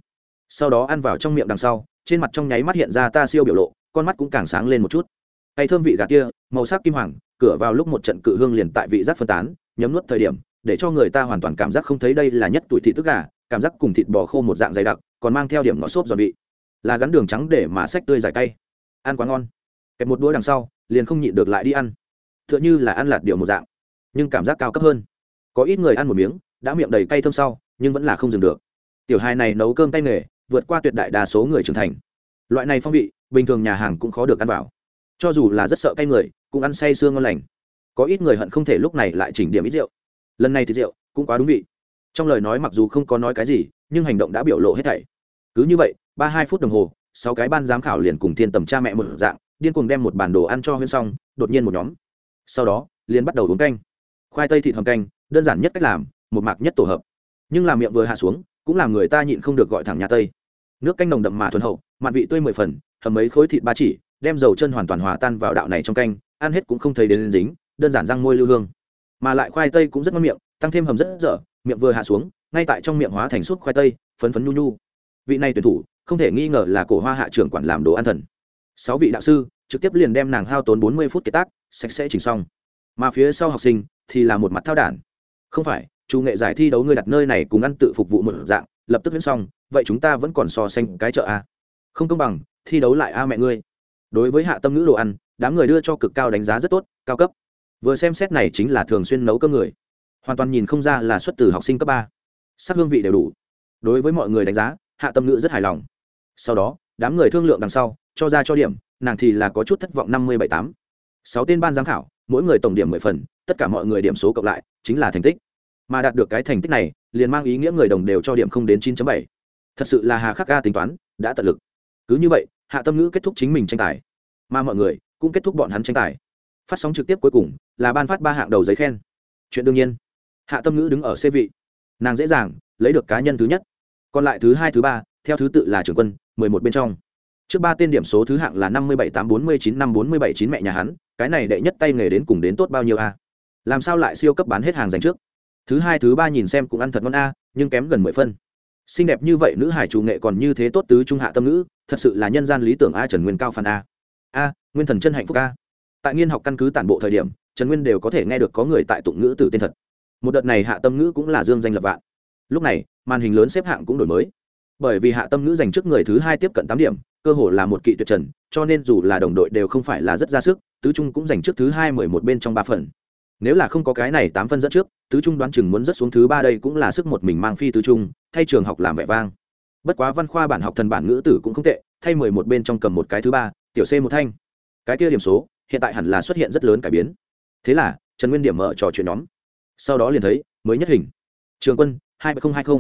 Sau đó ăn vào trong miệng đằng sau, trên mặt trong nháy mắt hiện ra ta siêu biểu lộ con mắt cũng càng sáng lên một chút. Cay thơm vị gà kia, màu sắc kim hoàng, cửa vào lúc một trận cự hương liền tại vị giác phân tán, nhấm nuốt thời điểm, để cho người ta hoàn toàn cảm giác không thấy đây là nhất tuổi thịt tức gà, cảm giác cùng thịt bò khô một dạng dày đặc, còn mang theo điểm ngõ xốp giòn vị. Là gắn đường trắng để mà sách tươi giải cay ăn quá ngon. Kẹp một đũa đằng sau, liền không nhịn được lại đi ăn. Tựa như là ăn lạt điều một dạng, nhưng cảm giác cao cấp hơn. Có ít người ăn một miếng, đã miệng đầy cay thơm sau, nhưng vẫn là không dừng được. Tiểu hai này nấu cơm tay nghề, vượt qua tuyệt đại đa số người trưởng thành. Loại này phong vị bình thường nhà hàng cũng khó được ăn vào. Cho dù là rất sợ cay người, cũng ăn say sương ngon lành. Có ít người hận không thể lúc này lại chỉnh điểm ít rượu. Lần này thì rượu cũng quá đúng vị. Trong lời nói mặc dù không có nói cái gì, nhưng hành động đã biểu lộ hết thảy. Cứ như vậy, ba hai phút đồng hồ, sáu cái ban giám khảo liền cùng thiên tầm cha mẹ một dạng, điên cuồng đem một bản đồ ăn cho huyên xong, đột nhiên một nhóm. Sau đó, liền bắt đầu uống canh. Khoai tây thịt hầm canh, đơn giản nhất cách làm, một mạc nhất tổ hợp. Nhưng làm miệng vừa hạ xuống, cũng làm người ta nhịn không được gọi thẳng nhà tây. Nước canh nồng đậm mà thuần hậu, mặn vị tươi mười phần hầm mấy khối thịt ba chỉ, đem dầu chân hoàn toàn hòa tan vào đạo này trong canh, ăn hết cũng không thấy đến dính, đơn giản răng môi lưu hương. Mà lại khoai tây cũng rất ngon miệng, tăng thêm hầm rất dở, miệng vừa hạ xuống, ngay tại trong miệng hóa thành suốt khoai tây, phấn phấn nhu nhu. Vị này tuyển thủ, không thể nghi ngờ là cổ hoa hạ trưởng quản làm đồ ăn thần. Sáu vị đạo sư, trực tiếp liền đem nàng hao tốn bốn mươi phút kế tác, sạch sẽ chỉnh xong. Mà phía sau học sinh, thì là một mặt thao đản. Không phải, chủ nghệ giải thi đấu ngươi đặt nơi này cùng ăn tự phục vụ một dạng, lập tức viễn xong, vậy chúng ta vẫn còn so sánh cái chợ a không công bằng, thi đấu lại a mẹ ngươi. Đối với hạ tâm ngữ đồ ăn, đám người đưa cho cực cao đánh giá rất tốt, cao cấp. Vừa xem xét này chính là thường xuyên nấu cơm người. Hoàn toàn nhìn không ra là xuất từ học sinh cấp ba. Sắc hương vị đều đủ. Đối với mọi người đánh giá, hạ tâm ngữ rất hài lòng. Sau đó, đám người thương lượng đằng sau, cho ra cho điểm, nàng thì là có chút thất vọng năm mươi bảy tám. Sáu tên ban giám khảo, mỗi người tổng điểm mười phần, tất cả mọi người điểm số cộng lại, chính là thành tích. Mà đạt được cái thành tích này, liền mang ý nghĩa người đồng đều cho điểm không đến chín bảy. Thật sự là hà khắc ca tính toán, đã tận lực cứ như vậy, hạ tâm ngữ kết thúc chính mình tranh tài. Mà mọi người cũng kết thúc bọn hắn tranh tài. Phát sóng trực tiếp cuối cùng là ban phát ba hạng đầu giấy khen. Chuyện đương nhiên, hạ tâm ngữ đứng ở xê vị. Nàng dễ dàng lấy được cá nhân thứ nhất. Còn lại thứ hai, thứ ba, theo thứ tự là trưởng quân, mười một bên trong. Trước ba tên điểm số thứ hạng là năm mươi bảy tám bốn mươi chín, năm bốn mươi bảy chín mẹ nhà hắn, cái này đệ nhất tay nghề đến cùng đến tốt bao nhiêu a? Làm sao lại siêu cấp bán hết hàng dành trước? Thứ hai, thứ ba nhìn xem cũng ăn thật ngon a, nhưng kém gần mười phân xinh đẹp như vậy nữ hải chủ nghệ còn như thế tốt tứ trung hạ tâm nữ thật sự là nhân gian lý tưởng a, trần nguyên cao phần a. A, nguyên thần chân hạnh phúc a. Tại nghiên học căn cứ tản bộ thời điểm, trần nguyên đều có thể nghe được có người tại tụng ngữ từ tên thật. Một đợt này hạ tâm ngữ cũng là dương danh lập vạn. Lúc này, màn hình lớn xếp hạng cũng đổi mới. Bởi vì hạ tâm ngữ giành trước người thứ hai tiếp cận tám điểm, cơ hồ là một kỵ tuyệt trần, cho nên dù là đồng đội đều không phải là rất ra sức, tứ trung cũng giành trước thứ hai mười một bên trong ba phần nếu là không có cái này tám phân dẫn trước, tứ trung đoán chừng muốn rất xuống thứ ba đây cũng là sức một mình mang phi tứ trung, thay trường học làm vẻ vang. Bất quá văn khoa bản học thần bản ngữ tử cũng không tệ, thay mười một bên trong cầm một cái thứ ba, tiểu c một thanh. Cái kia điểm số, hiện tại hẳn là xuất hiện rất lớn cải biến. Thế là, trần nguyên điểm mở trò chuyện nhóm. Sau đó liền thấy, mới nhất hình. Trường quân, hai nghìn hai mươi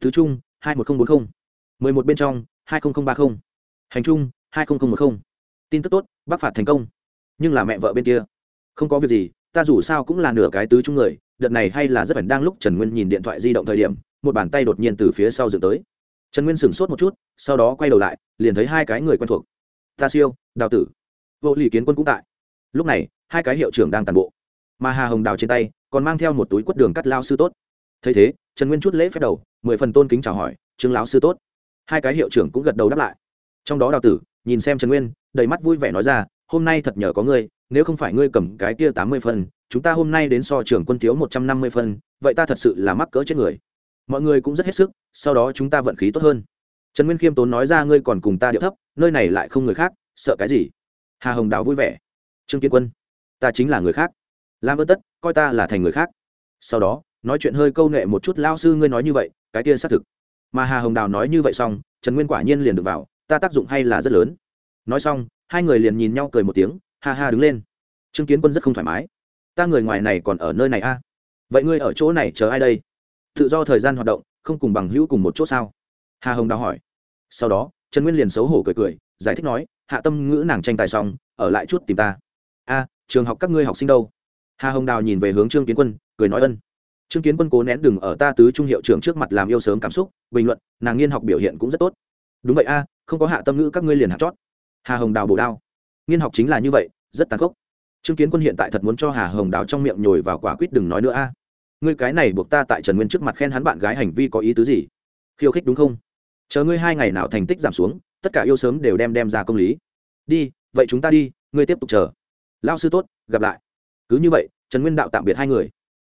tứ trung, hai một nghìn bốn mươi mười một bên trong, hai nghìn ba mươi hành trung, hai nghìn một mươi tin tức tốt bắc phạt thành công. Nhưng là mẹ vợ bên kia. Không có việc gì ta dù sao cũng là nửa cái tứ trung người, đợt này hay là rất ẩn đang lúc trần nguyên nhìn điện thoại di động thời điểm, một bàn tay đột nhiên từ phía sau dựng tới. Trần nguyên sửng sốt một chút, sau đó quay đầu lại, liền thấy hai cái người quen thuộc. Ta siêu, đào tử. Vô lý kiến quân cũng tại. Lúc này, hai cái hiệu trưởng đang tàn bộ. Mà hà hồng đào trên tay, còn mang theo một túi quất đường cắt lao sư tốt. Thấy thế, trần nguyên chút lễ phép đầu, mười phần tôn kính chào hỏi chứng lão sư tốt. Hai cái hiệu trưởng cũng gật đầu đáp lại. Trong đó đào tử, nhìn xem trần nguyên, đầy mắt vui vẻ nói ra, hôm nay thật nhờ có ngươi nếu không phải ngươi cầm cái kia tám mươi phân, chúng ta hôm nay đến so trưởng quân thiếu một trăm năm mươi phân, vậy ta thật sự là mắc cỡ chết người. Mọi người cũng rất hết sức, sau đó chúng ta vận khí tốt hơn. Trần nguyên khiêm tốn nói ra ngươi còn cùng ta điệu thấp, nơi này lại không người khác, sợ cái gì? Hà hồng đào vui vẻ. Trương kiên quân, ta chính là người khác. Làm ơn tất, coi ta là thành người khác. Sau đó, nói chuyện hơi câu nệ một chút lao sư ngươi nói như vậy, cái kia xác thực. Mà hà hồng đào nói như vậy xong, trần nguyên quả nhiên liền được vào, ta tác dụng hay là rất lớn. Nói xong, hai người liền nhìn nhau cười một tiếng ha ha đứng lên. Trương kiến quân rất không thoải mái. Ta người ngoài này còn ở nơi này a? À? vậy ngươi ở chỗ này chờ ai đây? Tự do thời gian hoạt động, không cùng bằng hữu cùng một chỗ sao? Hà hồng đào hỏi. Sau đó, trần nguyên liền xấu hổ cười cười, giải thích nói, hạ tâm ngữ nàng tranh tài xong, ở lại chút tìm ta. A, trường học các ngươi học sinh đâu? Hà hồng đào nhìn về hướng trương kiến quân, cười nói ân. Trương kiến quân cố nén đừng ở ta tứ trung hiệu trưởng trước mặt làm yêu sớm cảm xúc, bình luận, nàng nghiên học biểu hiện cũng rất tốt. Đúng vậy a, không có hạ tâm ngữ các ngươi liền hạt chót. Hà hồng đào bổ đao nghiên học chính là như vậy, rất tàn khốc. Trương kiến quân hiện tại thật muốn cho hà hồng đào trong miệng nhồi vào quả quýt đừng nói nữa a. Ngươi cái này buộc ta tại trần nguyên trước mặt khen hắn bạn gái hành vi có ý tứ gì? Khiêu khích đúng không? Chờ ngươi hai ngày nào thành tích giảm xuống, tất cả yêu sớm đều đem đem ra công lý. Đi, vậy chúng ta đi, ngươi tiếp tục chờ. Lao sư tốt, gặp lại. Cứ như vậy, trần nguyên đạo tạm biệt hai người.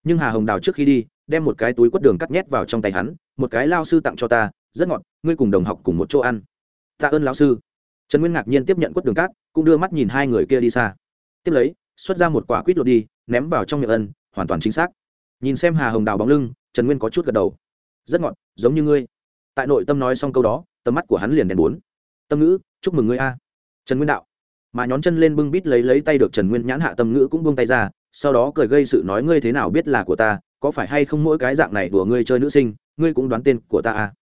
Nhưng hà hồng đào trước khi đi, đem một cái túi quất đường cắt nhét vào trong tay hắn, một cái lao sư tặng cho ta, rất ngọt, ngươi cùng đồng học cùng một chỗ ăn. Tạ ơn lão sư trần nguyên ngạc nhiên tiếp nhận quất đường cát, cũng đưa mắt nhìn hai người kia đi xa. Tiếp lấy, xuất ra một quả quýt lột đi, ném vào trong miệng ân, hoàn toàn chính xác. Nhìn xem hà hồng đào bóng lưng, trần nguyên có chút gật đầu. Rất ngọt, giống như ngươi. Tại nội tâm nói xong câu đó, tầm mắt của hắn liền đèn bốn. Tâm ngữ, chúc mừng ngươi a. Trần nguyên đạo. Mà nhón chân lên bưng bít lấy lấy tay được trần nguyên nhãn hạ tâm ngữ cũng buông tay ra, sau đó cười gây sự nói ngươi thế nào biết là của ta, có phải hay không mỗi cái dạng này đùa ngươi chơi nữ sinh, ngươi cũng đoán tên của ta à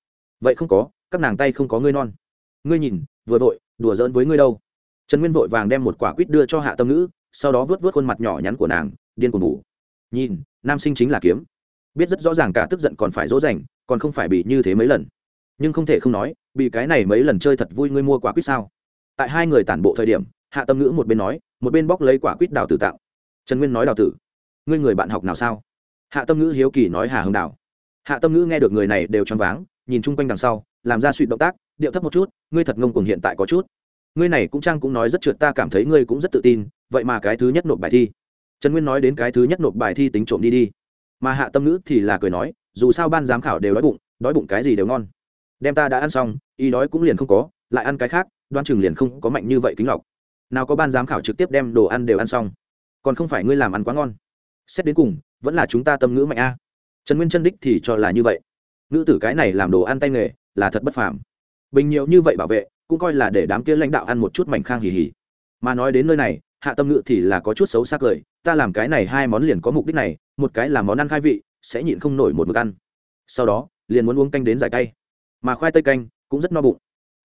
vậy không có, các nàng tay không có ngươi non. Ngươi nhìn vừa vội, đùa giỡn với ngươi đâu. Trần nguyên vội vàng đem một quả quýt đưa cho hạ tâm ngữ, sau đó vớt vớt khuôn mặt nhỏ nhắn của nàng, điên cuồng ngủ. Nhìn, nam sinh chính là kiếm. Biết rất rõ ràng cả tức giận còn phải dỗ dành, còn không phải bị như thế mấy lần. Nhưng không thể không nói, bị cái này mấy lần chơi thật vui ngươi mua quả quýt sao? Tại hai người tản bộ thời điểm, hạ tâm ngữ một bên nói, một bên bóc lấy quả quýt đào tử tạo. Trần nguyên nói đào tử, ngươi người bạn học nào sao? Hạ tâm ngữ hiếu kỳ nói hà hưng đào. Hạ tâm ngữ nghe được người này đều choáng váng, nhìn chung quanh đằng sau, làm ra suy động tác điệu thấp một chút, ngươi thật ngông cuồng hiện tại có chút. Ngươi này cũng trang cũng nói rất trượt, ta cảm thấy ngươi cũng rất tự tin, vậy mà cái thứ nhất nộp bài thi. Trần nguyên nói đến cái thứ nhất nộp bài thi tính trộm đi đi. Mà hạ tâm ngữ thì là cười nói, dù sao ban giám khảo đều đói bụng đói bụng cái gì đều ngon. Đem ta đã ăn xong, y đói cũng liền không có, lại ăn cái khác, đoan chừng liền không có mạnh như vậy kính lọc. Nào có ban giám khảo trực tiếp đem đồ ăn đều ăn xong. Còn không phải ngươi làm ăn quá ngon. Xét đến cùng, vẫn là chúng ta tâm ngữ mạnh a. Trần nguyên chân đích thì cho là như vậy. Nữ tử cái này làm đồ ăn tay nghề, là thật bất phàm bình nhiều như vậy bảo vệ, cũng coi là để đám kia lãnh đạo ăn một chút mảnh khang hì hì. Mà nói đến nơi này, hạ tâm ngự thì là có chút xấu xa cười, ta làm cái này hai món liền có mục đích này, một cái là món ăn khai vị, sẽ nhịn không nổi một mực ăn. Sau đó, liền muốn uống canh đến giải cay. Mà khoai tây canh, cũng rất no bụng.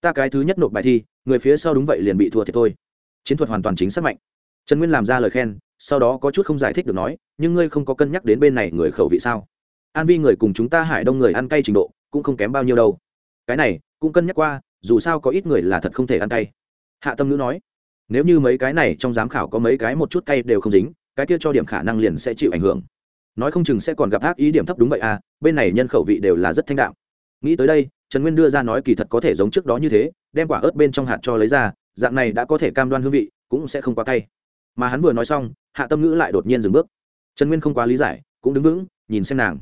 Ta cái thứ nhất nộp bài thi, người phía sau đúng vậy liền bị thua thiệt thôi. Chiến thuật hoàn toàn chính xác mạnh. Trần nguyên làm ra lời khen, sau đó có chút không giải thích được nói, nhưng ngươi không có cân nhắc đến bên này người khẩu vị sao? An vi người cùng chúng ta hải đông người ăn cay trình độ, cũng không kém bao nhiêu đâu. Cái này cũng cân nhắc qua, dù sao có ít người là thật không thể ăn cay. Hạ tâm ngữ nói, nếu như mấy cái này trong giám khảo có mấy cái một chút cay đều không dính, cái kia cho điểm khả năng liền sẽ chịu ảnh hưởng. Nói không chừng sẽ còn gặp ác ý điểm thấp đúng vậy à bên này nhân khẩu vị đều là rất thanh đạm. Nghĩ tới đây, trần nguyên đưa ra nói kỳ thật có thể giống trước đó như thế, đem quả ớt bên trong hạt cho lấy ra, dạng này đã có thể cam đoan hương vị, cũng sẽ không quá cay. Mà hắn vừa nói xong, hạ tâm ngữ lại đột nhiên dừng bước. Trần nguyên không quá lý giải, cũng đứng vững, nhìn xem nàng.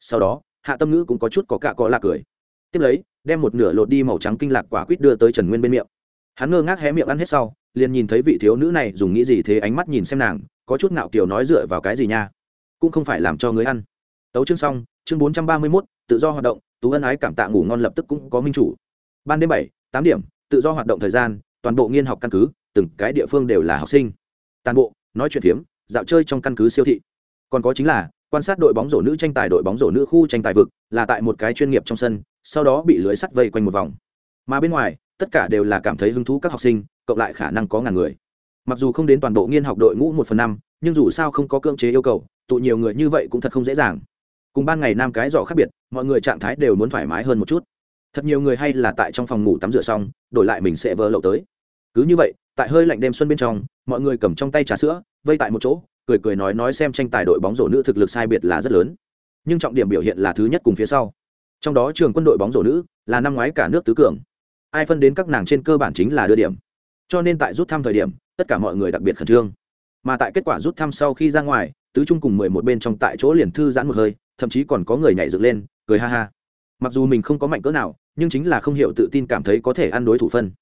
Sau đó, hạ tâm ngữ cũng có chút có cạ có lạ cười tiếp lấy, đem một nửa lột đi màu trắng kinh lạc quả quýt đưa tới trần nguyên bên miệng. Hắn ngơ ngác hé miệng ăn hết sau, liền nhìn thấy vị thiếu nữ này dùng nghĩ gì thế ánh mắt nhìn xem nàng, có chút ngạo kiều nói dựa vào cái gì nha? Cũng không phải làm cho người ăn. Tấu chương xong, chương bốn trăm ba mươi mốt, tự do hoạt động, tú ân ái cảm tạ ngủ ngon lập tức cũng có minh chủ. Ban đêm bảy, tám điểm, tự do hoạt động thời gian, toàn bộ nghiên học căn cứ, từng cái địa phương đều là học sinh. Toàn bộ, nói chuyện phiếm, dạo chơi trong căn cứ siêu thị. Còn có chính là, quan sát đội bóng rổ nữ tranh tài đội bóng rổ nữ khu tranh tài vực, là tại một cái chuyên nghiệp trong sân sau đó bị lưới sắt vây quanh một vòng. Mà bên ngoài, tất cả đều là cảm thấy hứng thú các học sinh, cộng lại khả năng có ngàn người. Mặc dù không đến toàn bộ nghiên học đội ngũ một phần năm, nhưng dù sao không có cưỡng chế yêu cầu, tụ nhiều người như vậy cũng thật không dễ dàng. Cùng ban ngày nam cái giỏ khác biệt, mọi người trạng thái đều muốn thoải mái hơn một chút. Thật nhiều người hay là tại trong phòng ngủ tắm rửa xong, đổi lại mình sẽ vơ lậu tới. Cứ như vậy, tại hơi lạnh đêm xuân bên trong, mọi người cầm trong tay trà sữa, vây tại một chỗ, cười cười nói nói xem tranh tài đội bóng rổ nữ thực lực sai biệt là rất lớn. Nhưng trọng điểm biểu hiện là thứ nhất cùng phía sau trong đó trường quân đội bóng rổ nữ là năm ngoái cả nước tứ cường. Ai phân đến các nàng trên cơ bản chính là đưa điểm. Cho nên tại rút thăm thời điểm, tất cả mọi người đặc biệt khẩn trương. Mà tại kết quả rút thăm sau khi ra ngoài, tứ trung cùng mười một bên trong tại chỗ liền thư giãn một hơi, thậm chí còn có người nhảy dựng lên, cười ha ha. Mặc dù mình không có mạnh cỡ nào, nhưng chính là không hiểu tự tin cảm thấy có thể ăn đối thủ phân.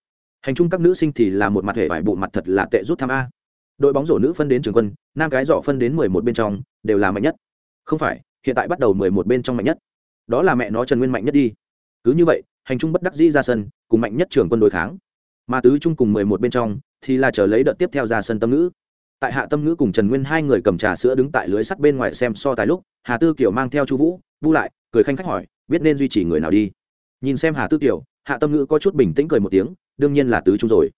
Hành chung các nữ sinh thì là một mặt hệ vải bộ mặt thật là tệ rút thăm a. Đội bóng rổ nữ phân đến trường quân, nam cái dọ phân đến mười một bên trong, đều là mạnh nhất. Không phải, hiện tại bắt đầu mười một bên trong mạnh nhất đó là mẹ nó trần nguyên mạnh nhất đi. Cứ như vậy, hành trung bất đắc dĩ ra sân, cùng mạnh nhất trưởng quân đối kháng. Mà tứ trung cùng mười một bên trong, thì là chờ lấy đợt tiếp theo ra sân tâm ngữ. Tại hạ tâm ngữ cùng trần nguyên hai người cầm trà sữa đứng tại lưới sắt bên ngoài xem so tài lúc, hà tư kiểu mang theo chu vũ, vu lại, cười khanh khách hỏi, biết nên duy trì người nào đi? Nhìn xem hà tư kiểu hạ tâm ngữ có chút bình tĩnh cười một tiếng, đương nhiên là tứ trung rồi.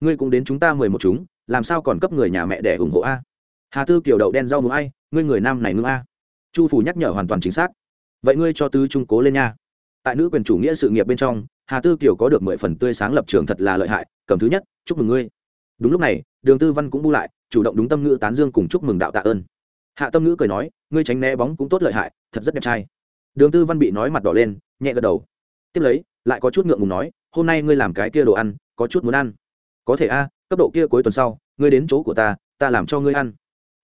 Ngươi cũng đến chúng ta mười một chúng, làm sao còn cấp người nhà mẹ để ủng hộ a? Hà tư kiểu đậu đen rau mùng ai, ngươi người nam này ngưng a. Chu phủ nhắc nhở hoàn toàn chính xác vậy ngươi cho tứ trung cố lên nha. Tại nữ quyền chủ nghĩa sự nghiệp bên trong, hà tư kiều có được mười phần tươi sáng lập trường thật là lợi hại, cầm thứ nhất, chúc mừng ngươi. Đúng lúc này, đường tư văn cũng bu lại, chủ động đúng tâm ngữ tán dương cùng chúc mừng đạo tạ ơn. Hạ tâm ngữ cười nói, ngươi tránh né bóng cũng tốt lợi hại, thật rất đẹp trai. Đường tư văn bị nói mặt đỏ lên, nhẹ gật đầu. Tiếp lấy, lại có chút ngượng ngùng nói, hôm nay ngươi làm cái kia đồ ăn, có chút muốn ăn. Có thể a, cấp độ kia cuối tuần sau, ngươi đến chỗ của ta ta làm cho ngươi ăn.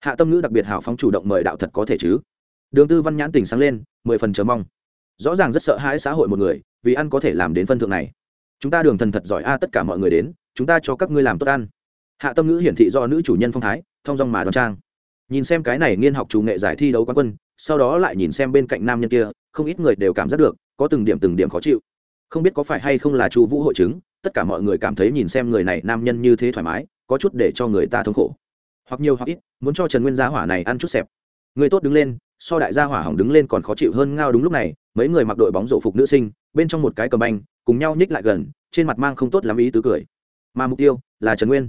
Hạ tâm ngữ đặc biệt hào phóng chủ động mời đạo thật có thể chứ đường tư văn nhãn tình sáng lên, mười phần chờ mong. Rõ ràng rất sợ hãi xã hội một người, vì ăn có thể làm đến phân thượng này. Chúng ta đường thần thật giỏi a, tất cả mọi người đến, chúng ta cho các ngươi làm tốt ăn. Hạ tâm ngữ hiển thị do nữ chủ nhân phong thái, thong dong mà đoan trang. Nhìn xem cái này nghiên học chủ nghệ giải thi đấu quán quân, sau đó lại nhìn xem bên cạnh nam nhân kia, không ít người đều cảm giác được, có từng điểm từng điểm khó chịu. Không biết có phải hay không là chu vũ hội chứng, tất cả mọi người cảm thấy nhìn xem người này nam nhân như thế thoải mái, có chút để cho người ta thống khổ. Hoặc nhiều hoặc ít, muốn cho trần nguyên gia hỏa này ăn chút xẹp. Người tốt đứng lên so đại gia hỏa hỏng đứng lên còn khó chịu hơn ngao đúng lúc này, mấy người mặc đội bóng rổ phục nữ sinh, bên trong một cái cầm banh, cùng nhau nhích lại gần, trên mặt mang không tốt lắm ý tứ cười. Mà mục tiêu là trần nguyên.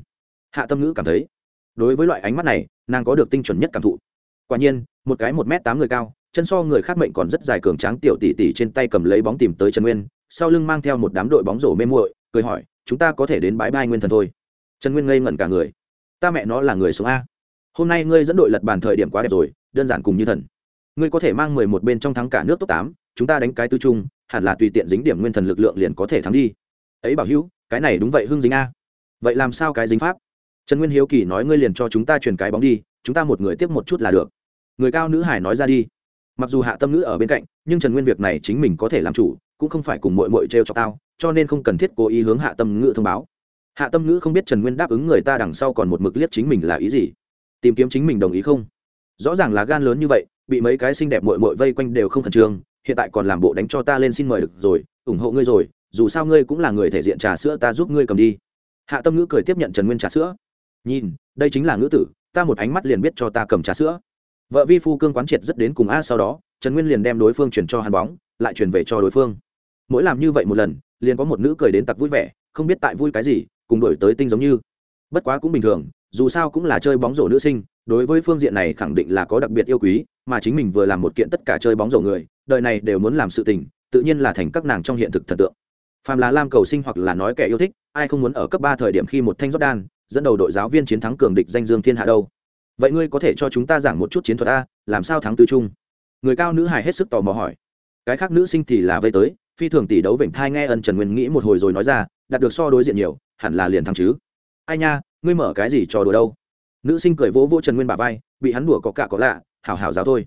Hạ tâm ngữ cảm thấy, đối với loại ánh mắt này, nàng có được tinh chuẩn nhất cảm thụ. Quả nhiên, một cái một m tám người cao, chân so người khác mệnh còn rất dài cường tráng tiểu tỷ tỷ trên tay cầm lấy bóng tìm tới trần nguyên, sau lưng mang theo một đám đội bóng rổ mê muội, cười hỏi, chúng ta có thể đến bãi bai nguyên thần thôi. Trần nguyên ngây ngẩn cả người. Ta mẹ nó là người số a. Hôm nay ngươi dẫn đội lật bàn thời điểm quá đẹp rồi, đơn giản cùng như thần ngươi có thể mang mười một bên trong thắng cả nước top tám, chúng ta đánh cái tư trung hẳn là tùy tiện dính điểm nguyên thần lực lượng liền có thể thắng đi. Ấy bảo hữu, cái này đúng vậy hưng dính a. Vậy làm sao cái dính pháp? Trần nguyên hiếu kỳ nói ngươi liền cho chúng ta truyền cái bóng đi, chúng ta một người tiếp một chút là được. Người cao nữ hải nói ra đi. Mặc dù hạ tâm nữ ở bên cạnh, nhưng trần nguyên việc này chính mình có thể làm chủ, cũng không phải cùng mội mội t r e o cho tao, cho nên không cần thiết cố ý hướng hạ tâm ngữ thông báo. Hạ tâm ngữ không biết trần nguyên đáp ứng người ta đằng sau còn một mực liếc chính mình là ý gì. Tìm kiếm chính mình đồng ý không? Rõ ràng là gan lớn như vậy bị mấy cái xinh đẹp mội mội vây quanh đều không khẩn trương, hiện tại còn làm bộ đánh cho ta lên xin mời được rồi, ủng hộ ngươi rồi, dù sao ngươi cũng là người thể diện trà sữa ta giúp ngươi cầm đi. Hạ tâm ngữ cười tiếp nhận trần nguyên trà sữa. Nhìn, đây chính là ngữ tử, ta một ánh mắt liền biết cho ta cầm trà sữa. Vợ vi phu cương quán triệt rất đến cùng a sau đó, trần nguyên liền đem đối phương chuyển cho hàn bóng, lại chuyển về cho đối phương. Mỗi làm như vậy một lần, liền có một nữ cười đến tặc vui vẻ, không biết tại vui cái gì, cùng đổi tới tinh giống như. Bất quá cũng bình thường, dù sao cũng là chơi bóng rổ nữ sinh đối với phương diện này khẳng định là có đặc biệt yêu quý, mà chính mình vừa làm một kiện tất cả chơi bóng rổ người, đời này đều muốn làm sự tình, tự nhiên là thành các nàng trong hiện thực thần tượng. Phàm là lam cầu sinh hoặc là nói kẻ yêu thích, ai không muốn ở cấp ba thời điểm khi một thanh jordan dẫn đầu đội giáo viên chiến thắng cường địch danh dương thiên hạ đâu? Vậy ngươi có thể cho chúng ta giảng một chút chiến thuật a, làm sao thắng tứ trung? Người cao nữ hài hết sức tò mò hỏi. Cái khác nữ sinh thì là vây tới, phi thường tỷ đấu vểnh thai nghe ân trần nguyên nghĩ một hồi rồi nói ra, đạt được so đối diện nhiều, hẳn là liền thắng chứ. Ai nha, ngươi mở cái gì trò đùa đâu? Nữ sinh cười vỗ vỗ trần nguyên bà vai, bị hắn đùa có cả có lạ, hảo hảo giáo thôi.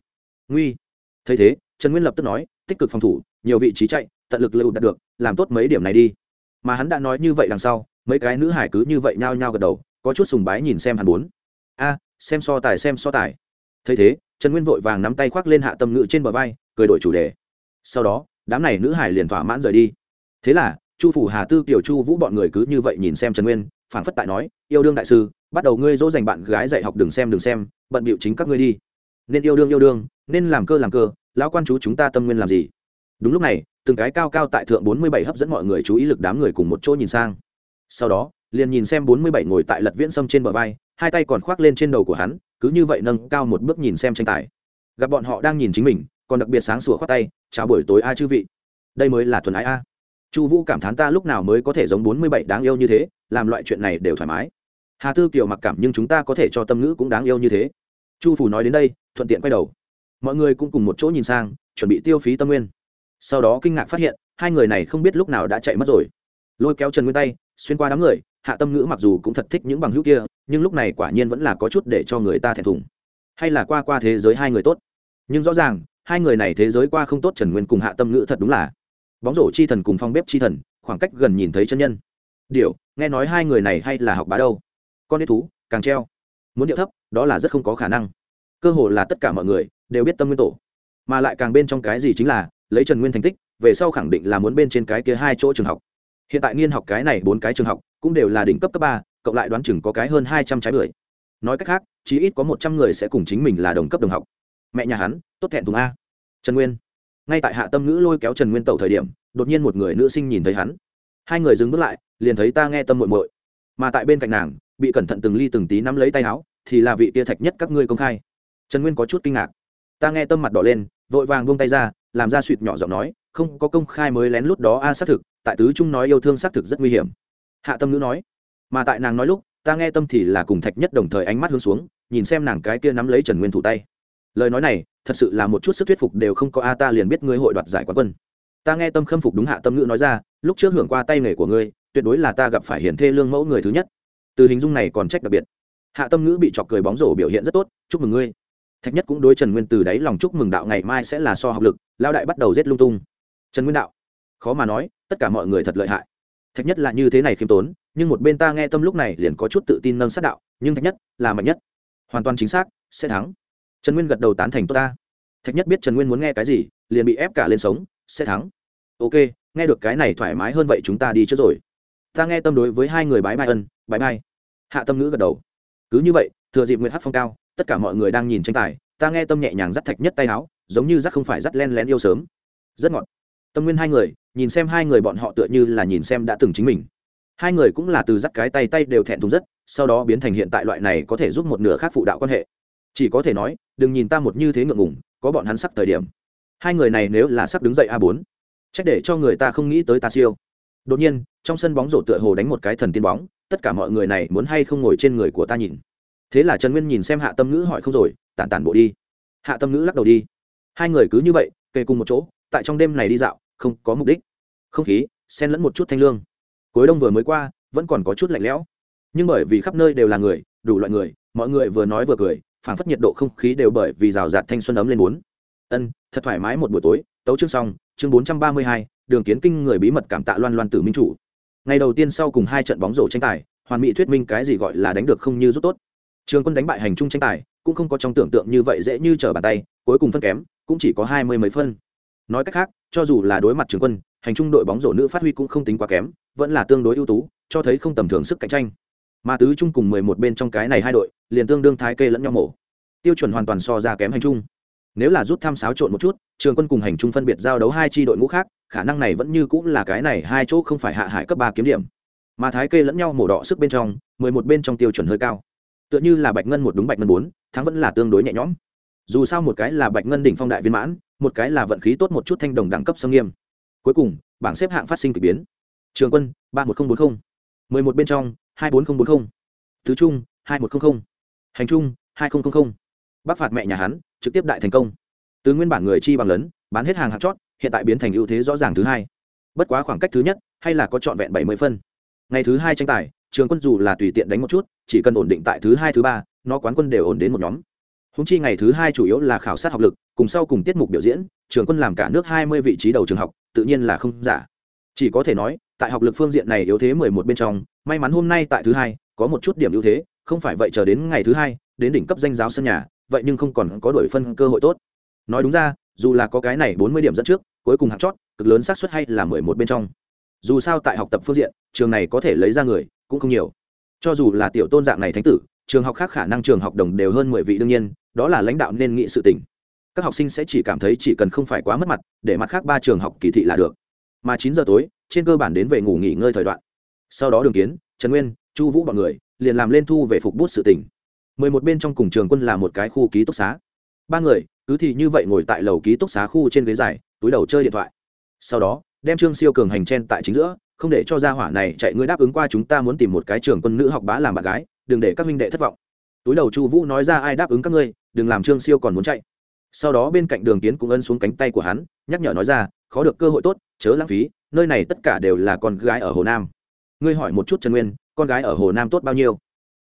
Nguy. Thấy thế, trần nguyên lập tức nói, tích cực phòng thủ, nhiều vị trí chạy, tận lực lưu đạt được, làm tốt mấy điểm này đi. Mà hắn đã nói như vậy đằng sau, mấy cái nữ hải cứ như vậy nhao nhao gật đầu, có chút sùng bái nhìn xem hắn bốn. A, xem so tài, xem so tài. Thấy thế, trần nguyên vội vàng nắm tay khoác lên hạ tâm ngự trên bờ vai, cười đổi chủ đề. Sau đó, đám này nữ hải liền thỏa mãn rời đi. Thế là, chu phủ hà tư kiểu chu vũ bọn người cứ như vậy nhìn xem trần nguyên phảng phất tại nói, yêu đương đại sư, bắt đầu ngươi dỗ dành bạn gái dạy học đừng xem đừng xem, bận bịu chính các ngươi đi. Nên yêu đương yêu đương, nên làm cơ làm cơ, lão quan chú chúng ta tâm nguyên làm gì? Đúng lúc này, từng cái cao cao tại thượng bốn mươi bảy hấp dẫn mọi người chú ý lực đám người cùng một chỗ nhìn sang. Sau đó, liền nhìn xem bốn mươi bảy ngồi tại lật viễn sâm trên bờ vai, hai tay còn khoác lên trên đầu của hắn, cứ như vậy nâng cao một bước nhìn xem tranh tài. Gặp bọn họ đang nhìn chính mình, còn đặc biệt sáng sủa khoác tay, chào buổi tối a chư vị. Đây mới là thuần ái a. Chu vũ cảm thán ta lúc nào mới có thể giống bốn mươi bảy đáng yêu như thế làm loại chuyện này đều thoải mái. Hà tư kiều mặc cảm nhưng chúng ta có thể cho tâm ngữ cũng đáng yêu như thế. Chu phủ nói đến đây, thuận tiện quay đầu. Mọi người cũng cùng một chỗ nhìn sang, chuẩn bị tiêu phí tâm nguyên. Sau đó kinh ngạc phát hiện, hai người này không biết lúc nào đã chạy mất rồi. Lôi kéo trần nguyên tay, xuyên qua đám người, hạ tâm ngữ mặc dù cũng thật thích những bằng hữu kia, nhưng lúc này quả nhiên vẫn là có chút để cho người ta thẹn thùng. Hay là qua qua thế giới hai người tốt. Nhưng rõ ràng, hai người này thế giới qua không tốt trần nguyên cùng hạ tâm ngữ thật đúng là. Bóng rổ chi thần cùng phong bếp chi thần, khoảng cách gần nhìn thấy chân nhân điều, nghe nói hai người này hay là học bá đâu? Con đi thú, càng treo. Muốn điệu thấp, đó là rất không có khả năng. Cơ hồ là tất cả mọi người đều biết tâm nguyên tổ. Mà lại càng bên trong cái gì chính là, lấy trần nguyên thành tích, về sau khẳng định là muốn bên trên cái kia hai chỗ trường học. Hiện tại nghiên học cái này bốn cái trường học cũng đều là đỉnh cấp cấp ba, cộng lại đoán chừng có cái hơn hai trăm trái bưởi. Nói cách khác chỉ ít có một trăm người sẽ cùng chính mình là đồng cấp đồng học. Mẹ nhà hắn, tốt thẹn thùng a. Trần nguyên. Ngay tại hạ tâm ngữ lôi kéo trần nguyên tẩu thời điểm, đột nhiên một người nữ sinh nhìn thấy hắn hai người dừng bước lại, liền thấy ta nghe tâm muội muội. Mà tại bên cạnh nàng, bị cẩn thận từng ly từng tí nắm lấy tay áo, thì là vị tia thạch nhất các ngươi công khai. Trần nguyên có chút kinh ngạc. Ta nghe tâm mặt đỏ lên, vội vàng buông tay ra, làm ra suỵt nhỏ giọng nói, không, có công khai mới lén lút đó a, xác thực, tại tứ trung nói yêu thương xác thực rất nguy hiểm. Hạ tâm nữ nói. Mà tại nàng nói lúc, ta nghe tâm thì là cùng thạch nhất đồng thời ánh mắt hướng xuống, nhìn xem nàng cái kia nắm lấy trần nguyên thủ tay. Lời nói này, thật sự là một chút sức thuyết phục đều không có a, ta liền biết ngươi hội đoạt giải quán quân ta nghe tâm khâm phục đúng hạ tâm ngữ nói ra, lúc trước hưởng qua tay nghề của ngươi, tuyệt đối là ta gặp phải hiển thê lương mẫu người thứ nhất. Từ hình dung này còn trách đặc biệt. Hạ tâm ngữ bị chọc cười bóng rổ biểu hiện rất tốt, chúc mừng ngươi. Thạch nhất cũng đối trần nguyên từ đáy lòng chúc mừng đạo ngày mai sẽ là so học lực lao đại bắt đầu rét lung tung. Trần nguyên đạo, khó mà nói, tất cả mọi người thật lợi hại. Thạch nhất là như thế này khiêm tốn, nhưng một bên ta nghe tâm lúc này liền có chút tự tin nâng sát đạo, nhưng thạch nhất là mạnh nhất. Hoàn toàn chính xác, sẽ thắng. Trần nguyên gật đầu tán thành tốt ta. Thạch nhất biết trần nguyên muốn nghe cái gì, liền bị ép cả lên sống sẽ thắng. Ok, nghe được cái này thoải mái hơn vậy chúng ta đi trước rồi. Ta nghe tâm đối với hai người bái bai ân, bái bai. Hạ tâm ngữ gật đầu. Cứ như vậy, thừa dịp nguyệt hát phong cao, tất cả mọi người đang nhìn tranh tài, ta nghe tâm nhẹ nhàng dắt thạch nhất tay áo, giống như dắt không phải dắt len lén yêu sớm. Rất ngọt. Tâm nguyên hai người, nhìn xem hai người bọn họ tựa như là nhìn xem đã từng chính mình. Hai người cũng là từ dắt cái tay tay đều thẹn thùng rất, sau đó biến thành hiện tại loại này có thể giúp một nửa khác phụ đạo quan hệ. Chỉ có thể nói, đừng nhìn ta một như thế ngượng ngùng, có bọn hắn sắc thời điểm hai người này nếu là sắp đứng dậy a bốn trách để cho người ta không nghĩ tới ta siêu. Đột nhiên, trong sân bóng rổ tựa hồ đánh một cái thần tiên bóng, tất cả mọi người này muốn hay không ngồi trên người của ta nhìn. Thế là trần nguyên nhìn xem hạ tâm ngữ hỏi không rồi, tản tản bộ đi. Hạ tâm ngữ lắc đầu đi. Hai người cứ như vậy, kề cùng một chỗ, tại trong đêm này đi dạo, không có mục đích. Không khí, xen lẫn một chút thanh lương. Cuối đông vừa mới qua, vẫn còn có chút lạnh lẽo. Nhưng bởi vì khắp nơi đều là người, đủ loại người, mọi người vừa nói vừa cười, phảng phất nhiệt độ không khí đều bởi vì rào rạt thanh xuân ấm lên bốn ân, thật thoải mái một buổi tối, tấu chương xong, chương bốn trăm ba mươi hai, đường kiến kinh người bí mật cảm tạ loan loan tử minh chủ. Ngày đầu tiên sau cùng hai trận bóng rổ tranh tài, hoàn mỹ thuyết minh cái gì gọi là đánh được không như rút tốt. Trường quân đánh bại hành trung tranh tài, cũng không có trong tưởng tượng như vậy dễ như trở bàn tay, cuối cùng phân kém, cũng chỉ có hai mươi mấy phân. Nói cách khác, cho dù là đối mặt trường quân, hành trung đội bóng rổ nữ phát huy cũng không tính quá kém, vẫn là tương đối ưu tú, cho thấy không tầm thường sức cạnh tranh. Mà tứ trung cùng mười một bên trong cái này hai đội, liền tương đương thái kê lẫn nhau mổ. Tiêu chuẩn hoàn toàn so ra kém hành trung nếu là rút thăm xáo trộn một chút, trường quân cùng hành trung phân biệt giao đấu hai tri đội ngũ khác, khả năng này vẫn như cũng là cái này hai chỗ không phải hạ hải cấp ba kiếm điểm. Mà thái kê lẫn nhau mổ đỏ sức bên trong, mười một bên trong tiêu chuẩn hơi cao. Tựa như là bạch ngân một đúng bạch ngân bốn, thắng vẫn là tương đối nhẹ nhõm. Dù sao một cái là bạch ngân đỉnh phong đại viên mãn, một cái là vận khí tốt một chút thanh đồng đẳng cấp sâm nghiêm. Cuối cùng, bảng xếp hạng phát sinh k ỳ biến. Trường quân, ba một nghìn bốn mươi mười một bên trong, hai bốn nghìn bốn mươi thứ trung, hai một trăm linh hành trung, hai nghìn bắc phạt mẹ nhà hắn trực tiếp đại thành công. Từ nguyên bản người chi bằng lớn, bán hết hàng hạt chót, hiện tại biến thành ưu thế rõ ràng thứ hai. Bất quá khoảng cách thứ nhất, hay là có trọn vẹn bảy mươi phân. Ngày thứ hai tranh tài, trường quân dù là tùy tiện đánh một chút, chỉ cần ổn định tại thứ hai, thứ ba, nó quán quân đều ổn đến một nhóm. Húng chi ngày thứ hai chủ yếu là khảo sát học lực, cùng sau cùng tiết mục biểu diễn, trường quân làm cả nước hai mươi vị trí đầu trường học, tự nhiên là không giả. Chỉ có thể nói, tại học lực phương diện này yếu thế mười một bên trong, may mắn hôm nay tại thứ hai, có một chút điểm ưu thế, không phải vậy chờ đến ngày thứ hai, đến đỉnh cấp danh giáo sân nhà vậy nhưng không còn có đổi phân cơ hội tốt. Nói đúng ra, dù là có cái này bốn mươi điểm dẫn trước, cuối cùng hạng chót, cực lớn xác suất hay là mười một bên trong. Dù sao tại học tập phương diện, trường này có thể lấy ra người, cũng không nhiều. Cho dù là tiểu tôn dạng này thánh tử, trường học khác khả năng trường học đồng đều hơn mười vị đương nhiên, đó là lãnh đạo nên nghị sự tỉnh các học sinh sẽ chỉ cảm thấy chỉ cần không phải quá mất mặt, để mặt khác ba trường học kỳ thị là được. Mà chín giờ tối, trên cơ bản đến về ngủ nghỉ ngơi thời đoạn. Sau đó đường kiến, trần nguyên, chu vũ b ọ n người, liền làm lên thu về phục bút sự tỉnh mười một bên trong cùng trường quân là một cái khu ký túc xá. Ba người, cứ thì như vậy ngồi tại lầu ký túc xá khu trên ghế dài, túi đầu chơi điện thoại. Sau đó, đem trương siêu cường hành chen tại chính giữa, không để cho gia hỏa này chạy, ngươi đáp ứng qua chúng ta muốn tìm một cái trường quân nữ học bá làm bạn gái, đừng để các minh đệ thất vọng. Túi đầu chu vũ nói ra, ai đáp ứng các ngươi, đừng làm trương siêu còn muốn chạy. Sau đó bên cạnh đường kiến cũng ân xuống cánh tay của hắn, nhắc nhở nói ra, khó được cơ hội tốt, chớ lãng phí, nơi này tất cả đều là con gái ở hồ nam. Ngươi hỏi một chút trần nguyên, con gái ở hồ nam tốt bao nhiêu?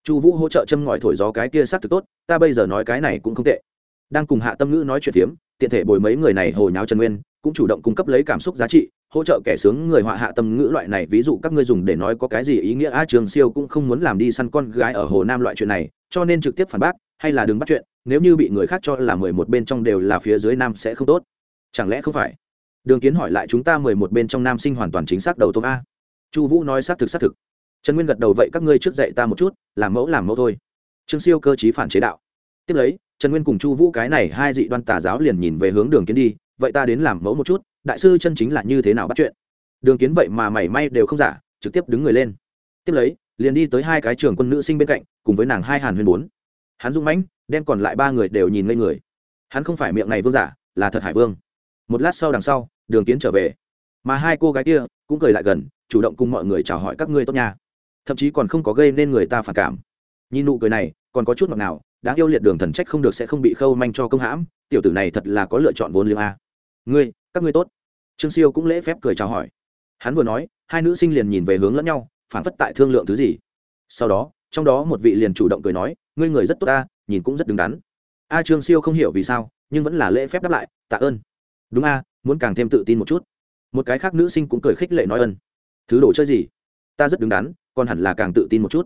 Chu vũ hỗ trợ châm ngòi thổi gió cái kia s á c thực tốt, ta bây giờ nói cái này cũng không tệ. Đang cùng hạ tâm ngữ nói chuyện phiếm, tiện thể bồi mấy người này hồi nháo trần nguyên, cũng chủ động cung cấp lấy cảm xúc giá trị, hỗ trợ kẻ sướng người họa hạ tâm ngữ loại này, ví dụ các ngươi dùng để nói có cái gì ý nghĩa, a trường siêu cũng không muốn làm đi săn con gái ở hồ nam loại chuyện này, cho nên trực tiếp phản bác, hay là đừng bắt chuyện, nếu như bị người khác cho là mười một bên trong đều là phía dưới nam sẽ không tốt. Chẳng lẽ không phải? Đường kiến hỏi lại chúng ta mười một bên trong nam sinh hoàn toàn chính xác đầu tôm a. Chu vũ nói xác thực xác thực trần nguyên gật đầu, vậy các ngươi trước dạy ta một chút, làm mẫu làm mẫu thôi. Trương siêu cơ chí phản chế đạo. Tiếp lấy, trần nguyên cùng chu vũ cái này hai dị đoan tà giáo liền nhìn về hướng đường kiến đi, vậy ta đến làm mẫu một chút, đại sư chân chính là như thế nào bắt chuyện? Đường kiến vậy mà mảy may đều không giả, trực tiếp đứng người lên. Tiếp lấy, liền đi tới hai cái trường quân nữ sinh bên cạnh, cùng với nàng hai hàn huyền bốn. Hắn dung mãnh, đem còn lại ba người đều nhìn ngây người. Hắn không phải miệng này vương giả, là thật hải vương. Một lát sau đằng sau, đường kiến trở về. Mà hai cô gái kia cũng cười lại gần, chủ động cùng mọi người chào hỏi các ngươi tốt nha thậm chí còn không có gây nên người ta phản cảm. Nhìn nụ cười này, còn có chút ngọt nào đáng yêu liệt đường thần trách không được sẽ không bị khâu manh cho công hãm, tiểu tử này thật là có lựa chọn vốn liêu a. Ngươi, các ngươi tốt. Trương siêu cũng lễ phép cười chào hỏi. Hắn vừa nói, hai nữ sinh liền nhìn về hướng lẫn nhau, phản phất tại thương lượng thứ gì. Sau đó, trong đó một vị liền chủ động cười nói, ngươi người rất tốt ta, nhìn cũng rất đứng đắn. A trương siêu không hiểu vì sao, nhưng vẫn là lễ phép đáp lại, tạ ơn. Đúng a, muốn càng thêm tự tin một chút. Một cái khác nữ sinh cũng cười khích lệ nói ơn thứ đồ chơi gì? Ta rất đứng đắn còn hẳn là càng tự tin một chút.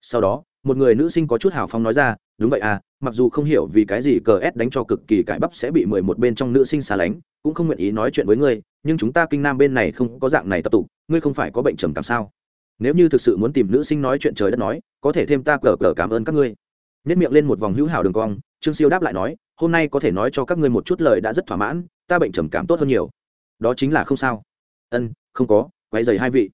Sau đó, một người nữ sinh có chút hào phóng nói ra, đúng vậy à mặc dù không hiểu vì cái gì cờ s đánh cho cực kỳ cải bắp sẽ bị mười một bên trong nữ sinh xa lánh, cũng không nguyện ý nói chuyện với ngươi, nhưng chúng ta kinh nam bên này không có dạng này tập tục ngươi không phải có bệnh trầm cảm sao? Nếu như thực sự muốn tìm nữ sinh nói chuyện trời đất nói, có thể thêm ta cờ cờ cảm ơn các ngươi. Nhất miệng lên một vòng hữu hảo đường cong, trương siêu đáp lại nói, hôm nay có thể nói cho các ngươi một chút lời đã rất thỏa mãn, ta bệnh trầm cảm tốt hơn nhiều. Đó chính là không sao. Ân, không có quay dày hai vị.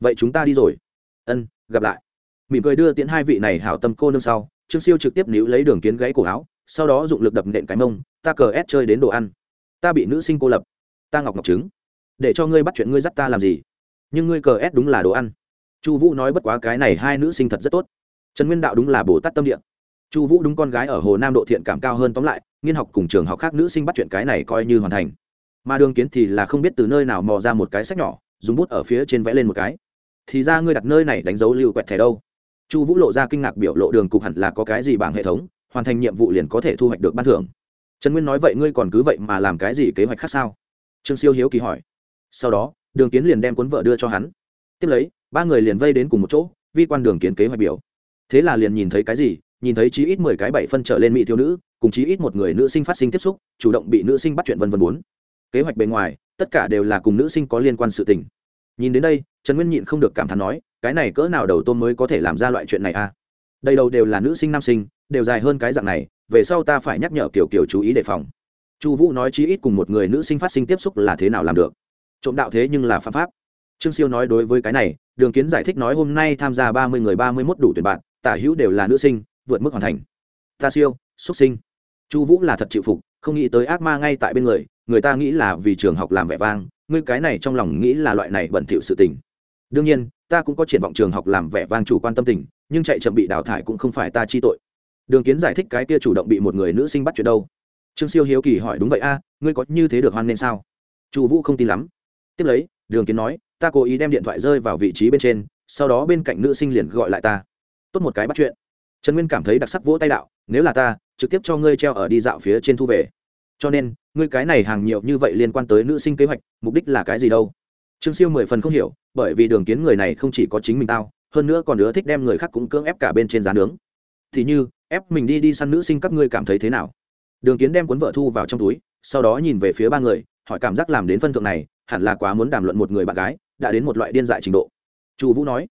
Vậy chúng ta đi rồi ân, gặp lại. Mỉm cười đưa tiễn hai vị này hảo tâm cô nương sau, trương siêu trực tiếp níu lấy đường kiến gãy cổ áo, sau đó dụng lực đập nện cái mông, ta cờ ép chơi đến đồ ăn. Ta bị nữ sinh cô lập. Ta ngọc ngọc trứng. Để cho ngươi bắt chuyện ngươi dắt ta làm gì? Nhưng ngươi cờ ép đúng là đồ ăn. Chu vũ nói bất quá cái này hai nữ sinh thật rất tốt. Trần nguyên đạo đúng là bồ tát tâm địa. Chu vũ đúng con gái ở hồ nam độ thiện cảm cao hơn tóm lại, nghiên học cùng trường học khác nữ sinh bắt chuyện cái này coi như hoàn thành. Mà đường kiến thì là không biết từ nơi nào mò ra một cái sách nhỏ, dùng bút ở phía trên vẽ lên một cái thì ra ngươi đặt nơi này đánh dấu lưu quẹt thẻ đâu. Chu vũ lộ ra kinh ngạc biểu lộ đường cục hẳn là có cái gì bảng hệ thống, hoàn thành nhiệm vụ liền có thể thu hoạch được ban thưởng. Trần nguyên nói vậy ngươi còn cứ vậy mà làm cái gì kế hoạch khác sao? Trương siêu hiếu kỳ hỏi. Sau đó, đường kiến liền đem cuốn vợ đưa cho hắn. Tiếp lấy, ba người liền vây đến cùng một chỗ, vi quan đường kiến kế hoạch biểu. Thế là liền nhìn thấy cái gì? Nhìn thấy chí ít mười cái bảy phân trở lên mỹ thiếu nữ, cùng chí ít một người nữ sinh phát sinh tiếp xúc, chủ động bị nữ sinh bắt chuyện vân vân bốn. Kế hoạch bề ngoài, tất cả đều là cùng nữ sinh có liên quan sự tình. Nhìn đến đây trần nguyên nhịn không được cảm thán nói, cái này cỡ nào đầu tôm mới có thể làm ra loại chuyện này a à? đây đầu đều là nữ sinh, nam sinh, đều dài hơn cái dạng này, về sau ta phải nhắc nhở kiểu kiểu chú ý đề phòng. Chu vũ nói chí ít cùng một người nữ sinh phát sinh tiếp xúc là thế nào làm được. Trộm đạo thế nhưng là phạm pháp. Trương siêu nói đối với cái này, đường kiến giải thích nói hôm nay tham gia ba mươi người ba mươi mốt đủ tuyển bạn, tả hữu đều là nữ sinh, vượt mức hoàn thành. Ta siêu, xuất sinh. Chu vũ là thật chịu phục, không nghĩ tới ác ma ngay tại bên người người ta nghĩ là vì trường học làm vẻ vang, ngươi cái này trong lòng nghĩ là loại này bẩn thỉu sự tình đương nhiên, ta cũng có triển vọng trường học làm vẻ vang chủ quan tâm tình, nhưng chạy chậm bị đào thải cũng không phải ta chi tội. Đường kiến giải thích cái kia chủ động bị một người nữ sinh bắt chuyện đâu. Trương siêu hiếu kỳ hỏi, đúng vậy a, ngươi có như thế được hoan nên sao? Chu vũ không tin lắm. Tiếp lấy, đường kiến nói, ta cố ý đem điện thoại rơi vào vị trí bên trên, sau đó bên cạnh nữ sinh liền gọi lại ta. Tốt một cái bắt chuyện. Trần nguyên cảm thấy đặc sắc vỗ tay đạo, nếu là ta, trực tiếp cho ngươi treo ở đi dạo phía trên thu về. Cho nên, ngươi cái này hàng nhiều như vậy liên quan tới nữ sinh kế hoạch, mục đích là cái gì đâu? Trương siêu mười phần không hiểu, bởi vì đường kiến người này không chỉ có chính mình tao, hơn nữa còn nữa thích đem người khác cũng cưỡng ép cả bên trên giá nướng. Thì như, ép mình đi đi săn nữ sinh các ngươi cảm thấy thế nào? Đường kiến đem cuốn vợ thu vào trong túi, sau đó nhìn về phía ba người, hỏi cảm giác làm đến phân thượng này, hẳn là quá muốn đàm luận một người bạn gái, đã đến một loại điên dại trình độ. Chu vũ nói.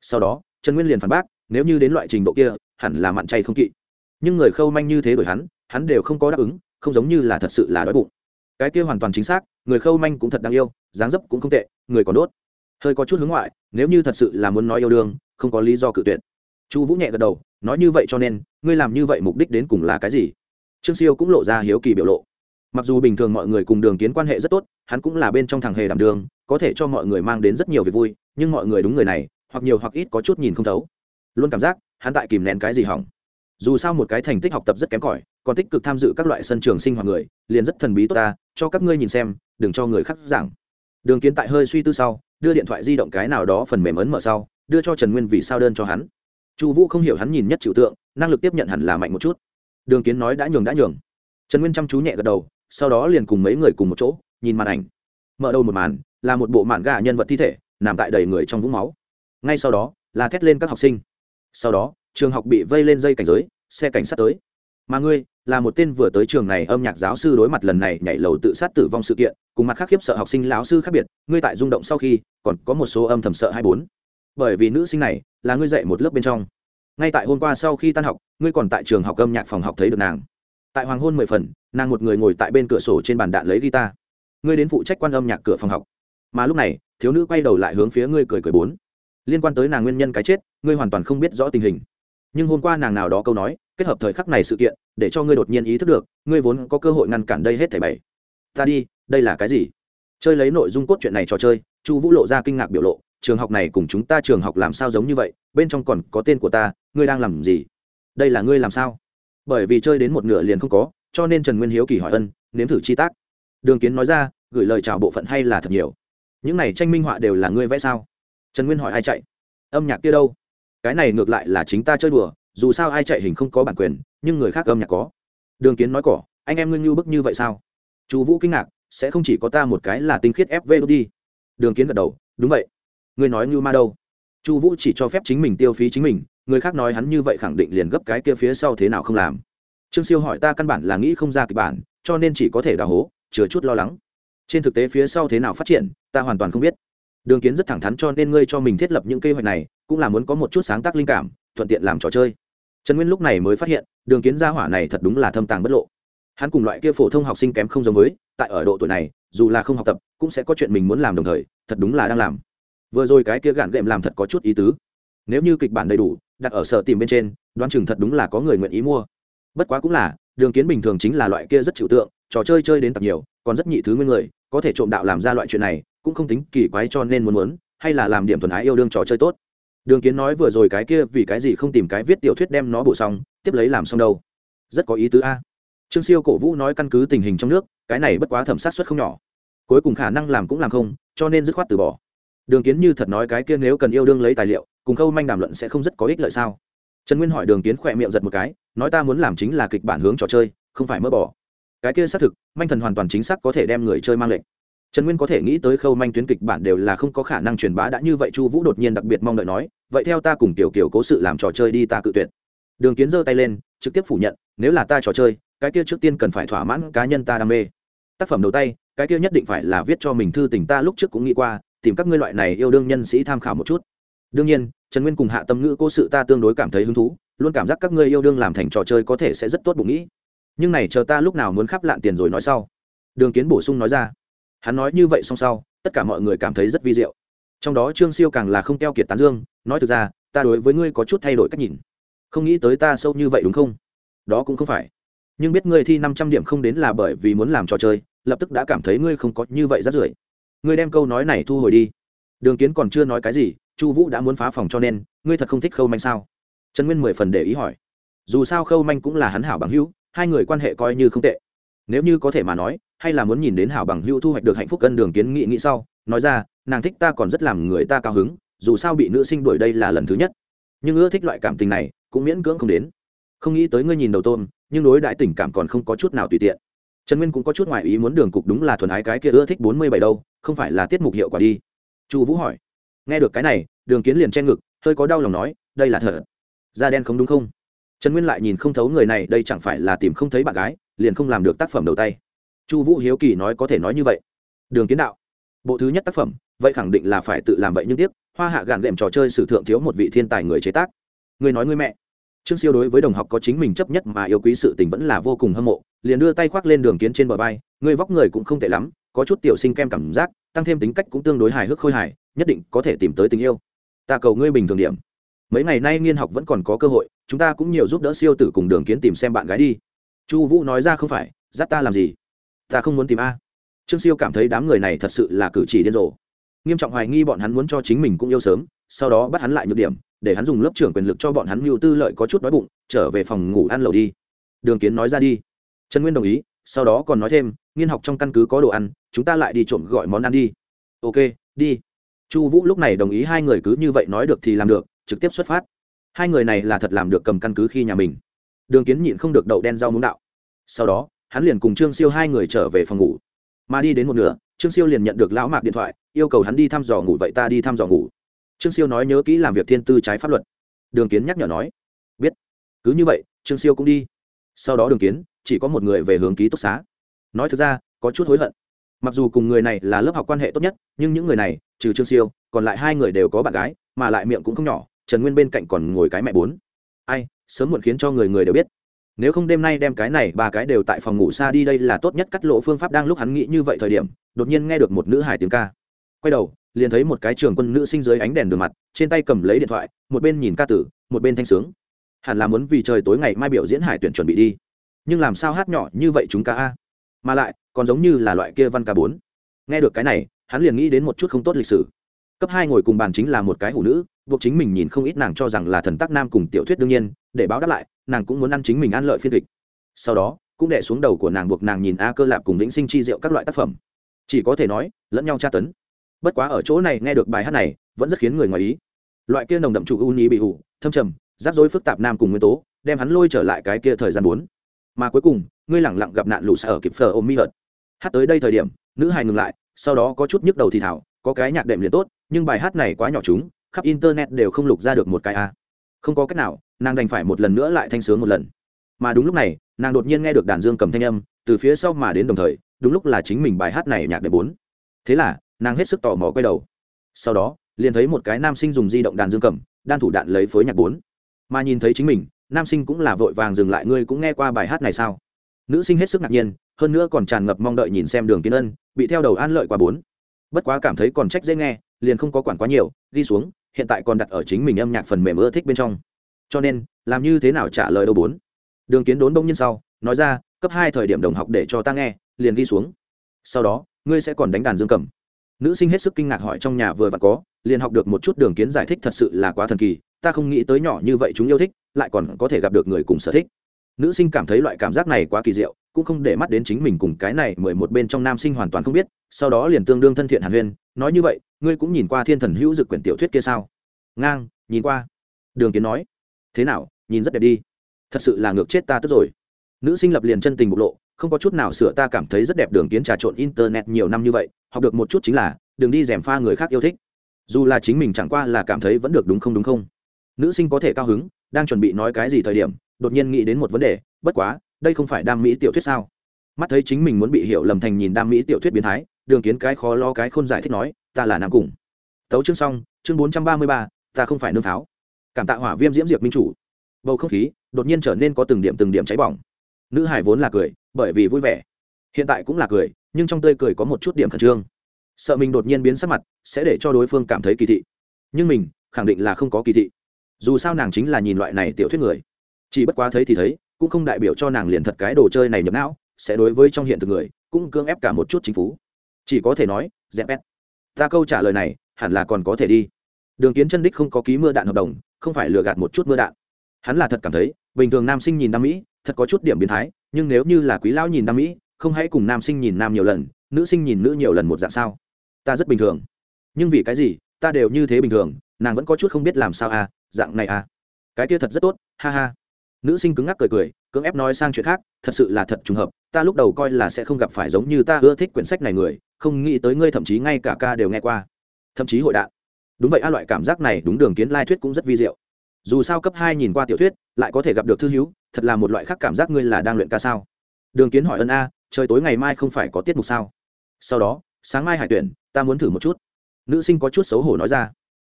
Sau đó, trần nguyên liền phản bác, nếu như đến loại trình độ kia, hẳn là mặn chay không kỵ. Nhưng người khâu manh như thế đổi hắn hắn đều không có đáp ứng, không giống như là thật sự là đói bụng. Cái kia hoàn toàn chính xác người khâu manh cũng thật đáng yêu, dáng dấp cũng không tệ, người còn đốt. Hơi có chút hướng ngoại, nếu như thật sự là muốn nói yêu đương, không có lý do cự tuyệt. Chu vũ nhẹ gật đầu, nói như vậy cho nên, ngươi làm như vậy mục đích đến cùng là cái gì? Trương siêu cũng lộ ra hiếu kỳ biểu lộ. Mặc dù bình thường mọi người cùng đường kiến quan hệ rất tốt, hắn cũng là bên trong thằng hề đảm đường, có thể cho mọi người mang đến rất nhiều việc vui, nhưng mọi người đúng người này, hoặc nhiều hoặc ít có chút nhìn không thấu. Luôn cảm giác, hắn tại kìm nén cái gì hỏng. Dù sao một cái thành tích học tập rất kém cỏi còn tích cực tham dự các loại sân trường sinh hoạt người, liền rất thần bí tốt ta, cho các ngươi nhìn xem, đừng cho người khác giảng. Đường kiến tại hơi suy tư sau, đưa điện thoại di động cái nào đó phần mềm ấn mở sau, đưa cho trần nguyên vì sao đơn cho hắn. Chu vũ không hiểu hắn nhìn nhất trừu tượng, năng lực tiếp nhận hẳn là mạnh một chút. Đường kiến nói đã nhường đã nhường. Trần nguyên chăm chú nhẹ gật đầu, sau đó liền cùng mấy người cùng một chỗ, nhìn màn ảnh. Mở đầu một màn, là một bộ màn gà nhân vật thi thể, nằm tại đầy người trong vũng máu. Ngay sau đó, là thét lên các học sinh. Sau đó, trường học bị vây lên dây cảnh giới, xe cảnh sát tới. Mà ngươi là một tên vừa tới trường này âm nhạc giáo sư đối mặt lần này nhảy lầu tự sát tử vong sự kiện, cùng mặt khác khiếp sợ học sinh lão sư khác biệt, ngươi tại rung động sau khi, còn có một số âm thầm sợ hai bốn. Bởi vì nữ sinh này là ngươi dạy một lớp bên trong. Ngay tại hôm qua sau khi tan học, ngươi còn tại trường học âm nhạc phòng học thấy được nàng. Tại hoàng hôn mười phần, nàng một người ngồi tại bên cửa sổ trên bàn đạn lấy guitar. Ngươi đến phụ trách quan âm nhạc cửa phòng học. Mà lúc này, thiếu nữ quay đầu lại hướng phía ngươi cười cười bốn. Liên quan tới nàng nguyên nhân cái chết, ngươi hoàn toàn không biết rõ tình hình. Nhưng hôm qua nàng nào đó câu nói kết hợp thời khắc này sự kiện, để cho ngươi đột nhiên ý thức được, ngươi vốn có cơ hội ngăn cản đây hết thảy bảy. Ta đi, đây là cái gì? Chơi lấy nội dung cốt truyện này trò chơi, chu vũ lộ ra kinh ngạc biểu lộ, trường học này cùng chúng ta trường học làm sao giống như vậy, bên trong còn có tên của ta, ngươi đang làm gì? Đây là ngươi làm sao? Bởi vì chơi đến một nửa liền không có, cho nên trần nguyên hiếu kỳ hỏi ân, nếm thử chi tác. Đường kiến nói ra, gửi lời chào bộ phận hay là thật nhiều? Những này tranh minh họa đều là ngươi vẽ sao? Trần nguyên hỏi ai chạy? Âm nhạc kia đâu? Cái này ngược lại là chính ta chơi đùa dù sao ai chạy hình không có bản quyền, nhưng người khác âm nhạc có. Đường kiến nói cỏ, anh em ngưng như bức như vậy sao? Chú vũ kinh ngạc, sẽ không chỉ có ta một cái là tinh khiết fv đi. Đường kiến gật đầu, đúng vậy. Ngươi nói như ma đâu? Chu vũ chỉ cho phép chính mình tiêu phí chính mình, người khác nói hắn như vậy khẳng định liền gấp cái kia phía sau thế nào không làm. Trương siêu hỏi ta căn bản là nghĩ không ra kịch bản, cho nên chỉ có thể đào hố chứa chút lo lắng. Trên thực tế phía sau thế nào phát triển, ta hoàn toàn không biết. Đường kiến rất thẳng thắn cho nên ngươi cho mình thiết lập những kế hoạch này, cũng là muốn có một chút sáng tác linh cảm, thuận tiện làm trò chơi trần nguyên lúc này mới phát hiện, đường kiến gia hỏa này thật đúng là thâm tàng bất lộ. Hắn cùng loại kia phổ thông học sinh kém không giống với, tại ở độ tuổi này, dù là không học tập, cũng sẽ có chuyện mình muốn làm đồng thời, thật đúng là đang làm. Vừa rồi cái kia gạn gệm làm thật có chút ý tứ. Nếu như kịch bản đầy đủ, đặt ở sở tìm bên trên, đoán chừng thật đúng là có người nguyện ý mua. Bất quá cũng là, đường kiến bình thường chính là loại kia rất chịu tượng, trò chơi chơi đến tập nhiều, còn rất nhị thứ nguyên người, có thể trộm đạo làm ra loại chuyện này, cũng không tính kỳ quái cho nên muốn muốn, hay là làm điểm thuần ái yêu đương trò chơi tốt đường kiến nói vừa rồi cái kia vì cái gì không tìm cái viết tiểu thuyết đem nó bổ xong, tiếp lấy làm xong đâu. Rất có ý tứ a. Trương siêu cổ vũ nói căn cứ tình hình trong nước, cái này bất quá thẩm sát xuất không nhỏ. Cuối cùng khả năng làm cũng làm không, cho nên dứt khoát từ bỏ. Đường kiến như thật nói cái kia nếu cần yêu đương lấy tài liệu, cùng khâu manh đàm luận sẽ không rất có ích lợi sao? Trần nguyên hỏi đường kiến khỏe miệng giật một cái, nói ta muốn làm chính là kịch bản hướng trò chơi, không phải mơ bỏ. Cái kia xác thực, manh thần hoàn toàn chính xác có thể đem người chơi mang lệnh trần nguyên có thể nghĩ tới khâu manh tuyến kịch bản đều là không có khả năng truyền bá đã như vậy, chu vũ đột nhiên đặc biệt mong đợi nói, vậy theo ta cùng tiểu kiểu cố sự làm trò chơi đi ta cự tuyệt. Đường kiến giơ tay lên, trực tiếp phủ nhận, nếu là ta trò chơi, cái kia trước tiên cần phải thỏa mãn cá nhân ta đam mê. Tác phẩm đầu tay, cái kia nhất định phải là viết cho mình thư tình ta lúc trước cũng nghĩ qua, tìm các ngươi loại này yêu đương nhân sĩ tham khảo một chút. Đương nhiên, trần nguyên cùng hạ tâm ngữ cố sự ta tương đối cảm thấy hứng thú, luôn cảm giác các ngươi yêu đương làm thành trò chơi có thể sẽ rất tốt bụng nghĩ. Nhưng này chờ ta lúc nào muốn khắp lạn tiền rồi nói sau. Đường kiến bổ sung nói ra hắn nói như vậy xong sau, tất cả mọi người cảm thấy rất vi diệu. Trong đó trương siêu càng là không keo kiệt tán dương, nói thực ra, ta đối với ngươi có chút thay đổi cách nhìn. Không nghĩ tới ta sâu như vậy đúng không? Đó cũng không phải. Nhưng biết ngươi thi năm trăm điểm không đến là bởi vì muốn làm trò chơi, lập tức đã cảm thấy ngươi không có như vậy rất rưởi. Ngươi đem câu nói này thu hồi đi. Đường kiến còn chưa nói cái gì, chu vũ đã muốn phá phòng cho nên, ngươi thật không thích khâu manh sao? Trần nguyên mười phần để ý hỏi. Dù sao khâu manh cũng là hắn hảo bằng hữu, hai người quan hệ coi như không tệ nếu như có thể mà nói, hay là muốn nhìn đến hảo bằng hữu thu hoạch được hạnh phúc cân đường kiến nghị nghĩ sau, nói ra, nàng thích ta còn rất làm người ta cao hứng, dù sao bị nữ sinh đuổi đây là lần thứ nhất. Nhưng ưa thích loại cảm tình này, cũng miễn cưỡng không đến. Không nghĩ tới ngươi nhìn đầu tôm, nhưng đối đãi tình cảm còn không có chút nào tùy tiện. Trần nguyên cũng có chút ngoại ý muốn đường cục đúng là thuần ái cái kia ưa thích bốn mươi bảy đâu, không phải là tiết mục hiệu quả đi. Chu vũ hỏi. Nghe được cái này, đường kiến liền che ngực, hơi có đau lòng nói, đây là thở da đen không đúng không? Trần nguyên lại nhìn không thấu người này, đây chẳng phải là tìm không thấy bạn gái liền không làm được tác phẩm đầu tay. Chu vũ hiếu kỳ nói có thể nói như vậy. Đường kiến đạo. Bộ thứ nhất tác phẩm, vậy khẳng định là phải tự làm vậy nhưng tiếc, hoa hạ gạn đệm trò chơi sử thượng thiếu một vị thiên tài người chế tác. Người nói người mẹ. Trương siêu đối với đồng học có chính mình chấp nhất mà yêu quý sự tình vẫn là vô cùng hâm mộ, liền đưa tay khoác lên đường kiến trên bờ vai, người vóc người cũng không tệ lắm, có chút tiểu sinh kem cảm giác, tăng thêm tính cách cũng tương đối hài hước khôi hài, nhất định có thể tìm tới tình yêu. Ta cầu ngươi bình thường điểm. Mấy ngày nay nghiên học vẫn còn có cơ hội, chúng ta cũng nhiều giúp đỡ siêu tử cùng đường kiến tìm xem bạn gái đi chu vũ nói ra không phải dắt ta làm gì? Ta không muốn tìm a. Trương siêu cảm thấy đám người này thật sự là cử chỉ điên rồ. Nghiêm trọng hoài nghi bọn hắn muốn cho chính mình cũng yêu sớm, sau đó bắt hắn lại nhược điểm, để hắn dùng lớp trưởng quyền lực cho bọn hắn mưu tư lợi có chút đói bụng, trở về phòng ngủ ăn lẩu đi. Đường kiến nói ra đi. Trần nguyên đồng ý, sau đó còn nói thêm, nghiên học trong căn cứ có đồ ăn, chúng ta lại đi trộm gọi món ăn đi. Ok, đi. Chu vũ lúc này đồng ý hai người cứ như vậy nói được thì làm được, trực tiếp xuất phát. Hai người này là thật làm được cầm căn cứ khi nhà mình đường kiến nhịn không được đậu đen rau muống đạo. Sau đó, hắn liền cùng trương siêu hai người trở về phòng ngủ. Mà đi đến một nửa, trương siêu liền nhận được lão mạc điện thoại, yêu cầu hắn đi thăm dò ngủ vậy ta đi thăm dò ngủ. Trương siêu nói nhớ kỹ làm việc thiên tư trái pháp luật. Đường kiến nhắc nhở nói. Biết. Cứ như vậy, trương siêu cũng đi. Sau đó đường kiến, chỉ có một người về hướng ký túc xá. Nói thực ra, có chút hối hận. Mặc dù cùng người này là lớp học quan hệ tốt nhất, nhưng những người này, trừ trương siêu, còn lại hai người đều có bạn gái, mà lại miệng cũng không nhỏ, trần nguyên bên cạnh còn ngồi cái mẹ bốn. Ai? Sớm muộn khiến cho người người đều biết. Nếu không đêm nay đem cái này ba cái đều tại phòng ngủ xa đi đây là tốt nhất cắt lộ phương pháp đang lúc hắn nghĩ như vậy thời điểm, đột nhiên nghe được một nữ hải tiếng ca. Quay đầu, liền thấy một cái trường quân nữ sinh dưới ánh đèn đường mặt, trên tay cầm lấy điện thoại, một bên nhìn ca tử, một bên thanh sướng. Hẳn là muốn vì trời tối ngày mai biểu diễn hải tuyển chuẩn bị đi. Nhưng làm sao hát nhỏ như vậy chúng ca a? Mà lại, còn giống như là loại kia văn ca bốn. Nghe được cái này, hắn liền nghĩ đến một chút không tốt lịch sử cấp hai ngồi cùng bàn chính là một cái hủ nữ, buộc chính mình nhìn không ít nàng cho rằng là thần tác nam cùng tiểu thuyết đương nhiên, để báo đáp lại, nàng cũng muốn ăn chính mình ăn lợi phiên kịch. Sau đó, cũng đẻ xuống đầu của nàng buộc nàng nhìn a cơ lạp cùng vĩnh sinh chi diệu các loại tác phẩm. Chỉ có thể nói, lẫn nhau tra tấn. Bất quá ở chỗ này nghe được bài hát này, vẫn rất khiến người ngoài ý. Loại kia nồng đậm trụ u nhí bị hủ, thâm trầm, rắc rối phức tạp nam cùng nguyên tố, đem hắn lôi trở lại cái kia thời gian bốn. Mà cuối cùng, ngươi lẳng lặng gặp nạn lũ xa ở kịp phờ ôm mi hợt hát tới đây thời điểm, nữ hài ngừng lại, sau đó có chút nhức đầu thì thảo có cái nhạc đệm liền tốt, nhưng bài hát này quá nhỏ chúng, khắp internet đều không lục ra được một cái a. Không có cách nào, nàng đành phải một lần nữa lại thanh sướng một lần. Mà đúng lúc này, nàng đột nhiên nghe được đàn dương cầm thanh âm, từ phía sau mà đến đồng thời, đúng lúc là chính mình bài hát này nhạc đệm bốn. Thế là, nàng hết sức tò mò quay đầu. Sau đó, liền thấy một cái nam sinh dùng di động đàn dương cầm, đan thủ đạn lấy phối nhạc bốn. Mà nhìn thấy chính mình, nam sinh cũng là vội vàng dừng lại, ngươi cũng nghe qua bài hát này sao? Nữ sinh hết sức ngạc nhiên, hơn nữa còn tràn ngập mong đợi nhìn xem đường kiến ân, bị theo đầu an lợi qua bốn bất quá cảm thấy còn trách dễ nghe, liền không có quản quá nhiều, ghi xuống, hiện tại còn đặt ở chính mình âm nhạc phần mềm ưa thích bên trong. Cho nên, làm như thế nào trả lời đâu bốn. Đường kiến đốn đông nhiên sau, nói ra, cấp hai thời điểm đồng học để cho ta nghe, liền ghi xuống. Sau đó, ngươi sẽ còn đánh đàn dương cầm. Nữ sinh hết sức kinh ngạc hỏi trong nhà vừa vặn có, liền học được một chút đường kiến giải thích thật sự là quá thần kỳ, ta không nghĩ tới nhỏ như vậy chúng yêu thích, lại còn có thể gặp được người cùng sở thích nữ sinh cảm thấy loại cảm giác này quá kỳ diệu, cũng không để mắt đến chính mình cùng cái này mười một bên trong nam sinh hoàn toàn không biết, sau đó liền tương đương thân thiện hàn huyên, nói như vậy, ngươi cũng nhìn qua thiên thần hữu dực quyển tiểu thuyết kia sao? Ngang, nhìn qua. Đường kiến nói. Thế nào, nhìn rất đẹp đi. Thật sự là ngược chết ta tức rồi. Nữ sinh lập liền chân tình bộc lộ, không có chút nào sửa ta cảm thấy rất đẹp đường kiến trà trộn internet nhiều năm như vậy, học được một chút chính là, đừng đi dèm pha người khác yêu thích. Dù là chính mình chẳng qua là cảm thấy vẫn được đúng không đúng không. Nữ sinh có thể cao hứng, đang chuẩn bị nói cái gì thời điểm đột nhiên nghĩ đến một vấn đề, bất quá, đây không phải đam mỹ tiểu thuyết sao? Mắt thấy chính mình muốn bị hiểu lầm thành nhìn đam mỹ tiểu thuyết biến thái, đường kiến cái khó lo cái không giải thích nói, ta là nam cùng. Tấu chương xong, chương bốn trăm ba mươi ba, ta không phải nương tháo. cảm tạ hỏa viêm diễm diệp minh chủ. Bầu không khí đột nhiên trở nên có từng điểm từng điểm cháy bỏng. Nữ hải vốn là cười, bởi vì vui vẻ. Hiện tại cũng là cười, nhưng trong tươi cười có một chút điểm khẩn trương. Sợ mình đột nhiên biến sắc mặt, sẽ để cho đối phương cảm thấy kỳ thị. Nhưng mình, khẳng định là không có kỳ thị. Dù sao nàng chính là nhìn loại này tiểu thuyết người chỉ bất quá thấy thì thấy, cũng không đại biểu cho nàng liền thật cái đồ chơi này nhập não, sẽ đối với trong hiện thực người, cũng cưỡng ép cả một chút chính phủ chỉ có thể nói, dẹp ép ta câu trả lời này, hẳn là còn có thể đi. Đường kiến chân đích không có ký mưa đạn hợp đồng, không phải lừa gạt một chút mưa đạn. Hắn là thật cảm thấy, bình thường nam sinh nhìn nam mỹ, thật có chút điểm biến thái, nhưng nếu như là quý lão nhìn nam mỹ, không hãy cùng nam sinh nhìn nam nhiều lần, nữ sinh nhìn nữ nhiều lần một dạng sao? Ta rất bình thường. Nhưng vì cái gì, ta đều như thế bình thường, nàng vẫn có chút không biết làm sao à dạng này à. Cái kia thật rất tốt, ha ha nữ sinh cứng ngắc cười cười, cưỡng ép nói sang chuyện khác, thật sự là thật trùng hợp, ta lúc đầu coi là sẽ không gặp phải giống như ta ưa thích quyển sách này người, không nghĩ tới ngươi thậm chí ngay cả ca đều nghe qua. Thậm chí hội đạn. Đúng vậy, a loại cảm giác này đúng đường kiến lai thuyết cũng rất vi diệu. Dù sao cấp hai nhìn qua tiểu thuyết, lại có thể gặp được thư hữu, thật là một loại khác cảm giác ngươi là đang luyện ca sao? Đường kiến hỏi ân a, trời tối ngày mai không phải có tiết mục sao? Sau đó, sáng mai hải tuyển, ta muốn thử một chút. Nữ sinh có chút xấu hổ nói ra,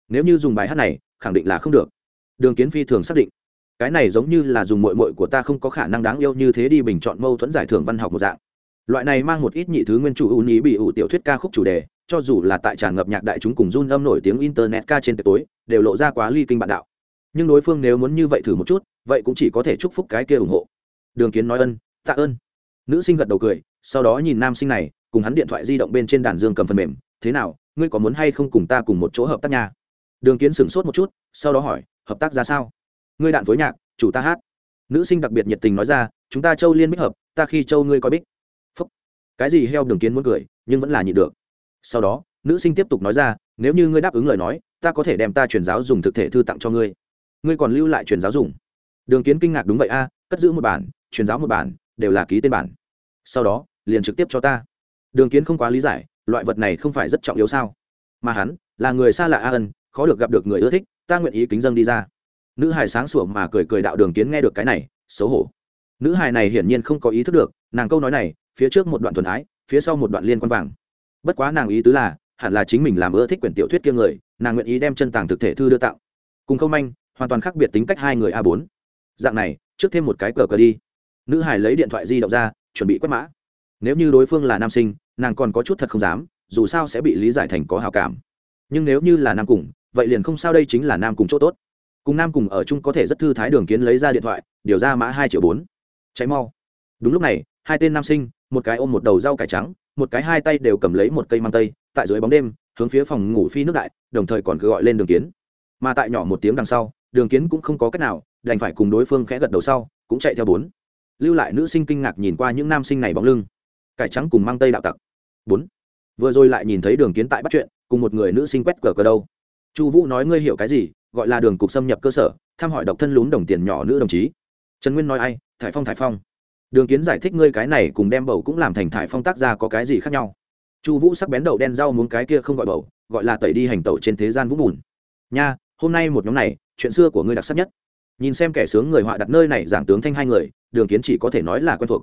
nếu như dùng bài hát này, khẳng định là không được. Đường kiến phi thường xác định cái này giống như là dùng mội mội của ta không có khả năng đáng yêu như thế đi bình chọn mâu thuẫn giải thưởng văn học một dạng. Loại này mang một ít nhị thứ nguyên chủ ưu ý bị ủ tiểu thuyết ca khúc chủ đề, cho dù là tại tràn ngập nhạc đại chúng cùng run âm nổi tiếng internet ca trên tiệc tối, đều lộ ra quá ly kinh bạn đạo. Nhưng đối phương nếu muốn như vậy thử một chút, vậy cũng chỉ có thể chúc phúc cái kia ủng hộ. Đường kiến nói ân, tạ ơn. Nữ sinh gật đầu cười, sau đó nhìn nam sinh này, cùng hắn điện thoại di động bên trên đàn dương cầm phần mềm, thế nào, ngươi có muốn hay không cùng ta cùng một chỗ hợp tác nhà đường kiến sửng sốt một chút, sau đó hỏi, hợp tác ra sao? Ngươi đạn phối nhạc, chủ ta hát. Nữ sinh đặc biệt nhiệt tình nói ra, chúng ta châu liên bích hợp, ta khi châu ngươi coi bích. Phúc. Cái gì heo đường kiến muốn cười, nhưng vẫn là nhịn được. Sau đó, nữ sinh tiếp tục nói ra, nếu như ngươi đáp ứng lời nói, ta có thể đem ta truyền giáo dùng thực thể thư tặng cho ngươi. Ngươi còn lưu lại truyền giáo dùng. Đường kiến kinh ngạc đúng vậy a, cất giữ một bản, truyền giáo một bản, đều là ký tên bản. Sau đó, liền trực tiếp cho ta. Đường kiến không quá lý giải, loại vật này không phải rất trọng yếu sao? Mà hắn, là người xa lạ a ân, khó được gặp được người ưa thích, ta nguyện ý kính dân đi ra nữ hài sáng sủa mà cười cười đạo đường kiến nghe được cái này, xấu hổ. Nữ hài này hiển nhiên không có ý thức được, nàng câu nói này, phía trước một đoạn thuần ái, phía sau một đoạn liên quan vàng. Bất quá nàng ý tứ là, hẳn là chính mình làm ưa thích quyển tiểu thuyết kia người, nàng nguyện ý đem chân tàng thực thể thư đưa tạo cùng không manh, hoàn toàn khác biệt tính cách hai người a bốn. Dạng này, trước thêm một cái cờ cờ đi. Nữ hải lấy điện thoại di động ra, chuẩn bị quét mã. Nếu như đối phương là nam sinh, nàng còn có chút thật không dám, dù sao sẽ bị lý giải thành có hào cảm. Nhưng nếu như là nam cùng, vậy liền không sao đây chính là nam cùng chỗ tốt cùng nam cùng ở chung có thể rất thư thái đường kiến lấy ra điện thoại, điều ra mã hai triệu bốn. Cháy mau. Đúng lúc này, hai tên nam sinh, một cái ôm một đầu rau cải trắng, một cái hai tay đều cầm lấy một cây mang tây, tại dưới bóng đêm, hướng phía phòng ngủ phi nước đại, đồng thời còn cứ gọi lên đường kiến. Mà tại nhỏ một tiếng đằng sau, đường kiến cũng không có cách nào, đành phải cùng đối phương khẽ gật đầu sau, cũng chạy theo bốn. Lưu lại nữ sinh kinh ngạc nhìn qua những nam sinh này bóng lưng. Cải trắng cùng mang tây đạo tặc. Bốn. Vừa rồi lại nhìn thấy đường kiến tại bắt chuyện, cùng một người nữ sinh quét cờ cờ đâu. Chu vũ nói ngươi hiểu cái gì gọi là đường cục xâm nhập cơ sở, thăm hỏi độc thân lún đồng tiền nhỏ nữ đồng chí. Trần nguyên nói ai? Thải phong thải phong. Đường kiến giải thích ngươi cái này cùng đem bầu cũng làm thành thải phong tác ra có cái gì khác nhau? Chu vũ sắc bén đậu đen rau muốn cái kia không gọi bầu, gọi là tẩy đi hành tẩu trên thế gian vũng bùn. Nha, hôm nay một nhóm này, chuyện xưa của ngươi đặc sắc nhất. Nhìn xem kẻ sướng người họa đặt nơi này giảng tướng thanh hai người, đường kiến chỉ có thể nói là quen thuộc.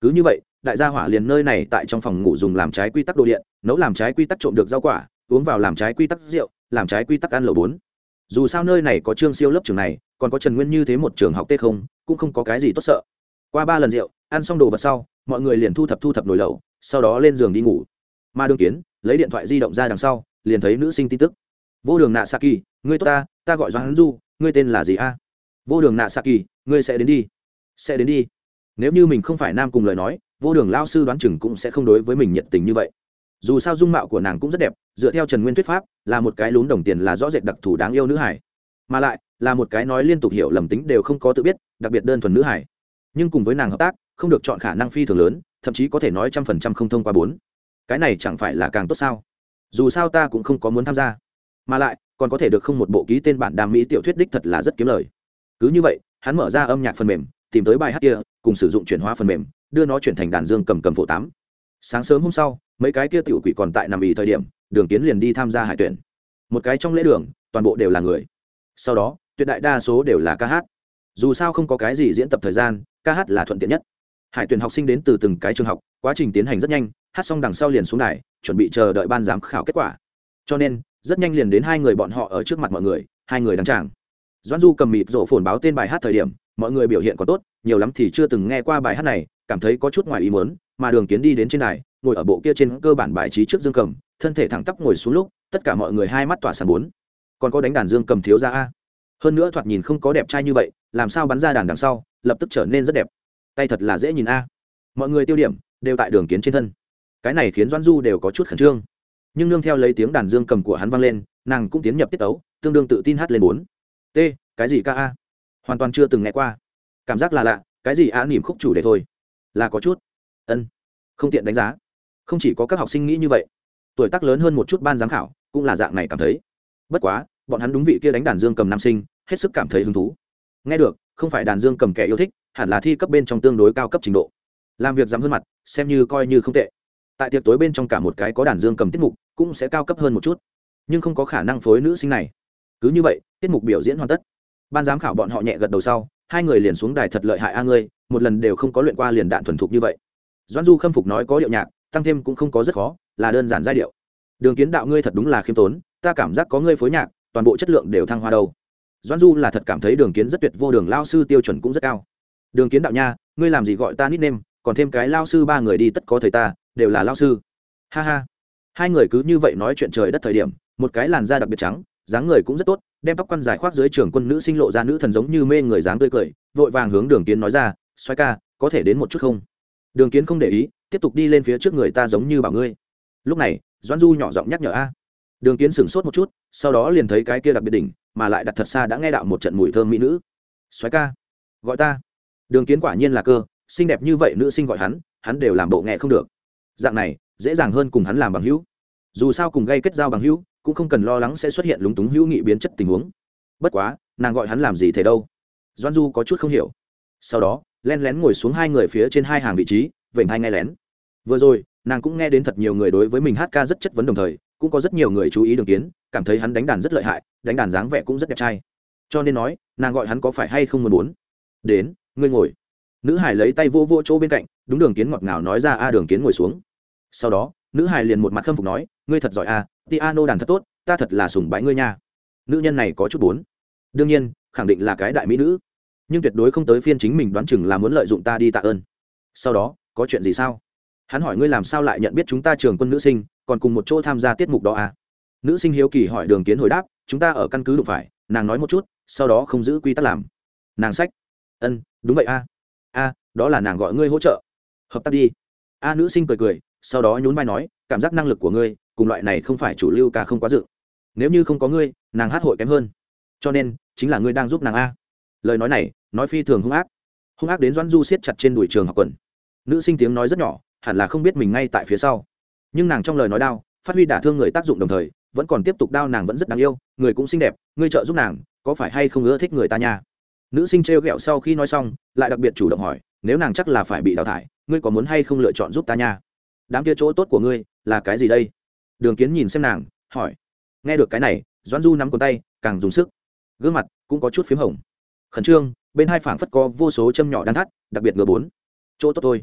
Cứ như vậy, đại gia hỏa liền nơi này tại trong phòng ngủ dùng làm trái quy tắc đồ điện, nấu làm trái quy tắc trộm được rau quả, uống vào làm trái quy tắc rượu, làm trái quy tắc ăn lẩu bốn dù sao nơi này có trương siêu lớp trường này, còn có trần nguyên như thế một trường học tết không, cũng không có cái gì tốt sợ. Qua ba lần rượu, ăn xong đồ vật sau, mọi người liền thu thập thu thập nồi lẩu, sau đó lên giường đi ngủ. Mà đường kiến, lấy điện thoại di động ra đằng sau, liền thấy nữ sinh tin tức. Vô đường nạ saki ngươi tốt ta ta gọi doãn du, ngươi tên là gì a? Vô đường nạ saki ngươi sẽ đến đi. Sẽ đến đi. Nếu như mình không phải nam cùng lời nói, vô đường lao sư đoán chừng cũng sẽ không đối với mình nhiệt tình như vậy. Dù sao dung mạo của nàng cũng rất đẹp dựa theo trần nguyên thuyết pháp, là một cái lún đồng tiền là rõ rệt đặc thù đáng yêu nữ hải. Mà lại, là một cái nói liên tục hiểu lầm tính đều không có tự biết, đặc biệt đơn thuần nữ hải. Nhưng cùng với nàng hợp tác, không được chọn khả năng phi thường lớn, thậm chí có thể nói trăm phần trăm không thông qua bốn. Cái này chẳng phải là càng tốt sao? Dù sao ta cũng không có muốn tham gia. Mà lại, còn có thể được không một bộ ký tên bản đam mỹ tiểu thuyết đích thật là rất kiếm lời. Cứ như vậy, hắn mở ra âm nhạc phần mềm, tìm tới bài hát kia, cùng sử dụng chuyển hóa phần mềm, đưa nó chuyển thành đàn dương cầm cầm phổ tám. Sáng sớm hôm sau, mấy cái kia tiểu quỷ còn tại nằm ì thời điểm đường kiến liền đi tham gia hải tuyển. Một cái trong lễ đường, toàn bộ đều là người. Sau đó, tuyệt đại đa số đều là ca hát. Dù sao không có cái gì diễn tập thời gian, ca hát là thuận tiện nhất. Hải tuyển học sinh đến từ từng cái trường học, quá trình tiến hành rất nhanh, hát xong đằng sau liền xuống đài, chuẩn bị chờ đợi ban giám khảo kết quả. Cho nên, rất nhanh liền đến hai người bọn họ ở trước mặt mọi người, hai người đăng tràng. Doãn du cầm mịt rổ phồn báo tên bài hát thời điểm, mọi người biểu hiện có tốt, nhiều lắm thì chưa từng nghe qua bài hát này, cảm thấy có chút ngoài ý muốn, mà đường kiến đi đến trên đài, ngồi ở bộ kia trên cơ bản bài trí trước dương cầm thân thể thẳng tắp ngồi xuống lúc, tất cả mọi người hai mắt tỏa sáng bốn. Còn có đánh đàn dương cầm thiếu ra a. Hơn nữa thoạt nhìn không có đẹp trai như vậy, làm sao bắn ra đàn đằng sau, lập tức trở nên rất đẹp. Tay thật là dễ nhìn a. Mọi người tiêu điểm, đều tại đường kiến trên thân. Cái này khiến doãn du đều có chút khẩn trương. Nhưng nương theo lấy tiếng đàn dương cầm của hắn vang lên, nàng cũng tiến nhập tiết tấu, tương đương tự tin hát lên bốn. T, cái gì ca a? Hoàn toàn chưa từng nghe qua. Cảm giác là lạ, cái gì a nỉm khúc chủ đề thôi. Là có chút. Ân, không tiện đánh giá. Không chỉ có các học sinh nghĩ như vậy tuổi tác lớn hơn một chút ban giám khảo, cũng là dạng này cảm thấy. Bất quá, bọn hắn đúng vị kia đánh đàn dương cầm nam sinh, hết sức cảm thấy hứng thú. Nghe được, không phải đàn dương cầm kẻ yêu thích, hẳn là thi cấp bên trong tương đối cao cấp trình độ. Làm việc dám hơn mặt, xem như coi như không tệ. Tại tiệc tối bên trong cả một cái có đàn dương cầm tiết mục, cũng sẽ cao cấp hơn một chút. Nhưng không có khả năng phối nữ sinh này. Cứ như vậy, tiết mục biểu diễn hoàn tất. Ban giám khảo bọn họ nhẹ gật đầu sau, hai người liền xuống đài thật lợi hại a ngươi, một lần đều không có luyện qua liền đạn thuần thục như vậy. Doan du khâm phục nói có điệu nhạc tăng thêm cũng không có rất khó, là đơn giản giai điệu. Đường kiến đạo ngươi thật đúng là khiêm tốn, ta cảm giác có ngươi phối nhạc, toàn bộ chất lượng đều thăng hoa đâu. Doan du là thật cảm thấy đường kiến rất tuyệt vô đường, lao sư tiêu chuẩn cũng rất cao. Đường kiến đạo nha, ngươi làm gì gọi ta nít nêm, còn thêm cái lao sư ba người đi tất có thầy ta, đều là lao sư. Ha ha. Hai người cứ như vậy nói chuyện trời đất thời điểm, một cái làn da đặc biệt trắng, dáng người cũng rất tốt, đem tóc quăn dài khoác dưới trường quân nữ sinh lộ ra nữ thần giống như mê người dáng tươi cười, vội vàng hướng đường kiến nói ra xoay ca, có thể đến một chút không? Đường kiến không để ý, tiếp tục đi lên phía trước người ta giống như bảo ngươi. Lúc này, doãn du nhỏ giọng nhắc nhở a. Đường kiến sửng sốt một chút, sau đó liền thấy cái kia đặc biệt đỉnh, mà lại đặt thật xa đã nghe đạo một trận mùi thơm mỹ nữ. Xoáy ca, gọi ta. Đường kiến quả nhiên là cơ, xinh đẹp như vậy nữ sinh gọi hắn hắn đều làm bộ nghe không được. Dạng này, dễ dàng hơn cùng hắn làm bằng hữu. Dù sao cùng gây kết giao bằng hữu, cũng không cần lo lắng sẽ xuất hiện lúng túng hữu nghị biến chất tình huống. Bất quá, nàng gọi hắn làm gì thế đâu? Doan du có chút không hiểu. Sau đó len lén ngồi xuống hai người phía trên hai hàng vị trí, vểnh hai nghe lén. Vừa rồi, nàng cũng nghe đến thật nhiều người đối với mình hát ca rất chất vấn đồng thời, cũng có rất nhiều người chú ý đường kiến, cảm thấy hắn đánh đàn rất lợi hại, đánh đàn dáng vẻ cũng rất đẹp trai. Cho nên nói, nàng gọi hắn có phải hay không muốn muốn. Đến, ngươi ngồi. Nữ hải lấy tay vô vô chỗ bên cạnh, đúng đường kiến ngọt ngào nói ra, a, đường kiến ngồi xuống. Sau đó, nữ hải liền một mặt khâm phục nói, ngươi thật giỏi, a, piano đàn thật tốt, ta thật là sùng bái ngươi nha. Nữ nhân này có chút bốn đương nhiên, khẳng định là cái đại mỹ nữ nhưng tuyệt đối không tới phiên chính mình đoán chừng là muốn lợi dụng ta đi tạ ơn. Sau đó, có chuyện gì sao? Hắn hỏi ngươi làm sao lại nhận biết chúng ta trường quân nữ sinh, còn cùng một chỗ tham gia tiết mục đó à? Nữ sinh hiếu kỳ hỏi đường kiến hồi đáp, chúng ta ở căn cứ đụng phải, nàng nói một chút, sau đó không giữ quy tắc làm. Nàng sách. Ân, đúng vậy a. A, đó là nàng gọi ngươi hỗ trợ. Hợp tác đi. A nữ sinh cười cười, sau đó nhún vai nói, cảm giác năng lực của ngươi, cùng loại này không phải chủ lưu ca không quá dự. Nếu như không có ngươi, nàng hát hội kém hơn. Cho nên, chính là ngươi đang giúp nàng a lời nói này, nói phi thường hung ác. Hung ác đến doãn du siết chặt trên đùi trường học quần. Nữ sinh tiếng nói rất nhỏ, hẳn là không biết mình ngay tại phía sau. Nhưng nàng trong lời nói đau, phát huy đả thương người tác dụng đồng thời, vẫn còn tiếp tục đau nàng vẫn rất đáng yêu, người cũng xinh đẹp, ngươi trợ giúp nàng, có phải hay không ưa thích người ta nha? Nữ sinh trêu ghẹo sau khi nói xong, lại đặc biệt chủ động hỏi, nếu nàng chắc là phải bị đào thải, ngươi có muốn hay không lựa chọn giúp ta nha? Đám kia chỗ tốt của ngươi, là cái gì đây? Đường kiến nhìn xem nàng, hỏi. Nghe được cái này, doãn du nắm cổ tay, càng dùng sức. Gương mặt cũng có chút p h í m hồng khẩn trương, bên hai phảng phất có vô số châm nhỏ đan thắt, đặc biệt ngựa bốn. Chỗ tốt thôi.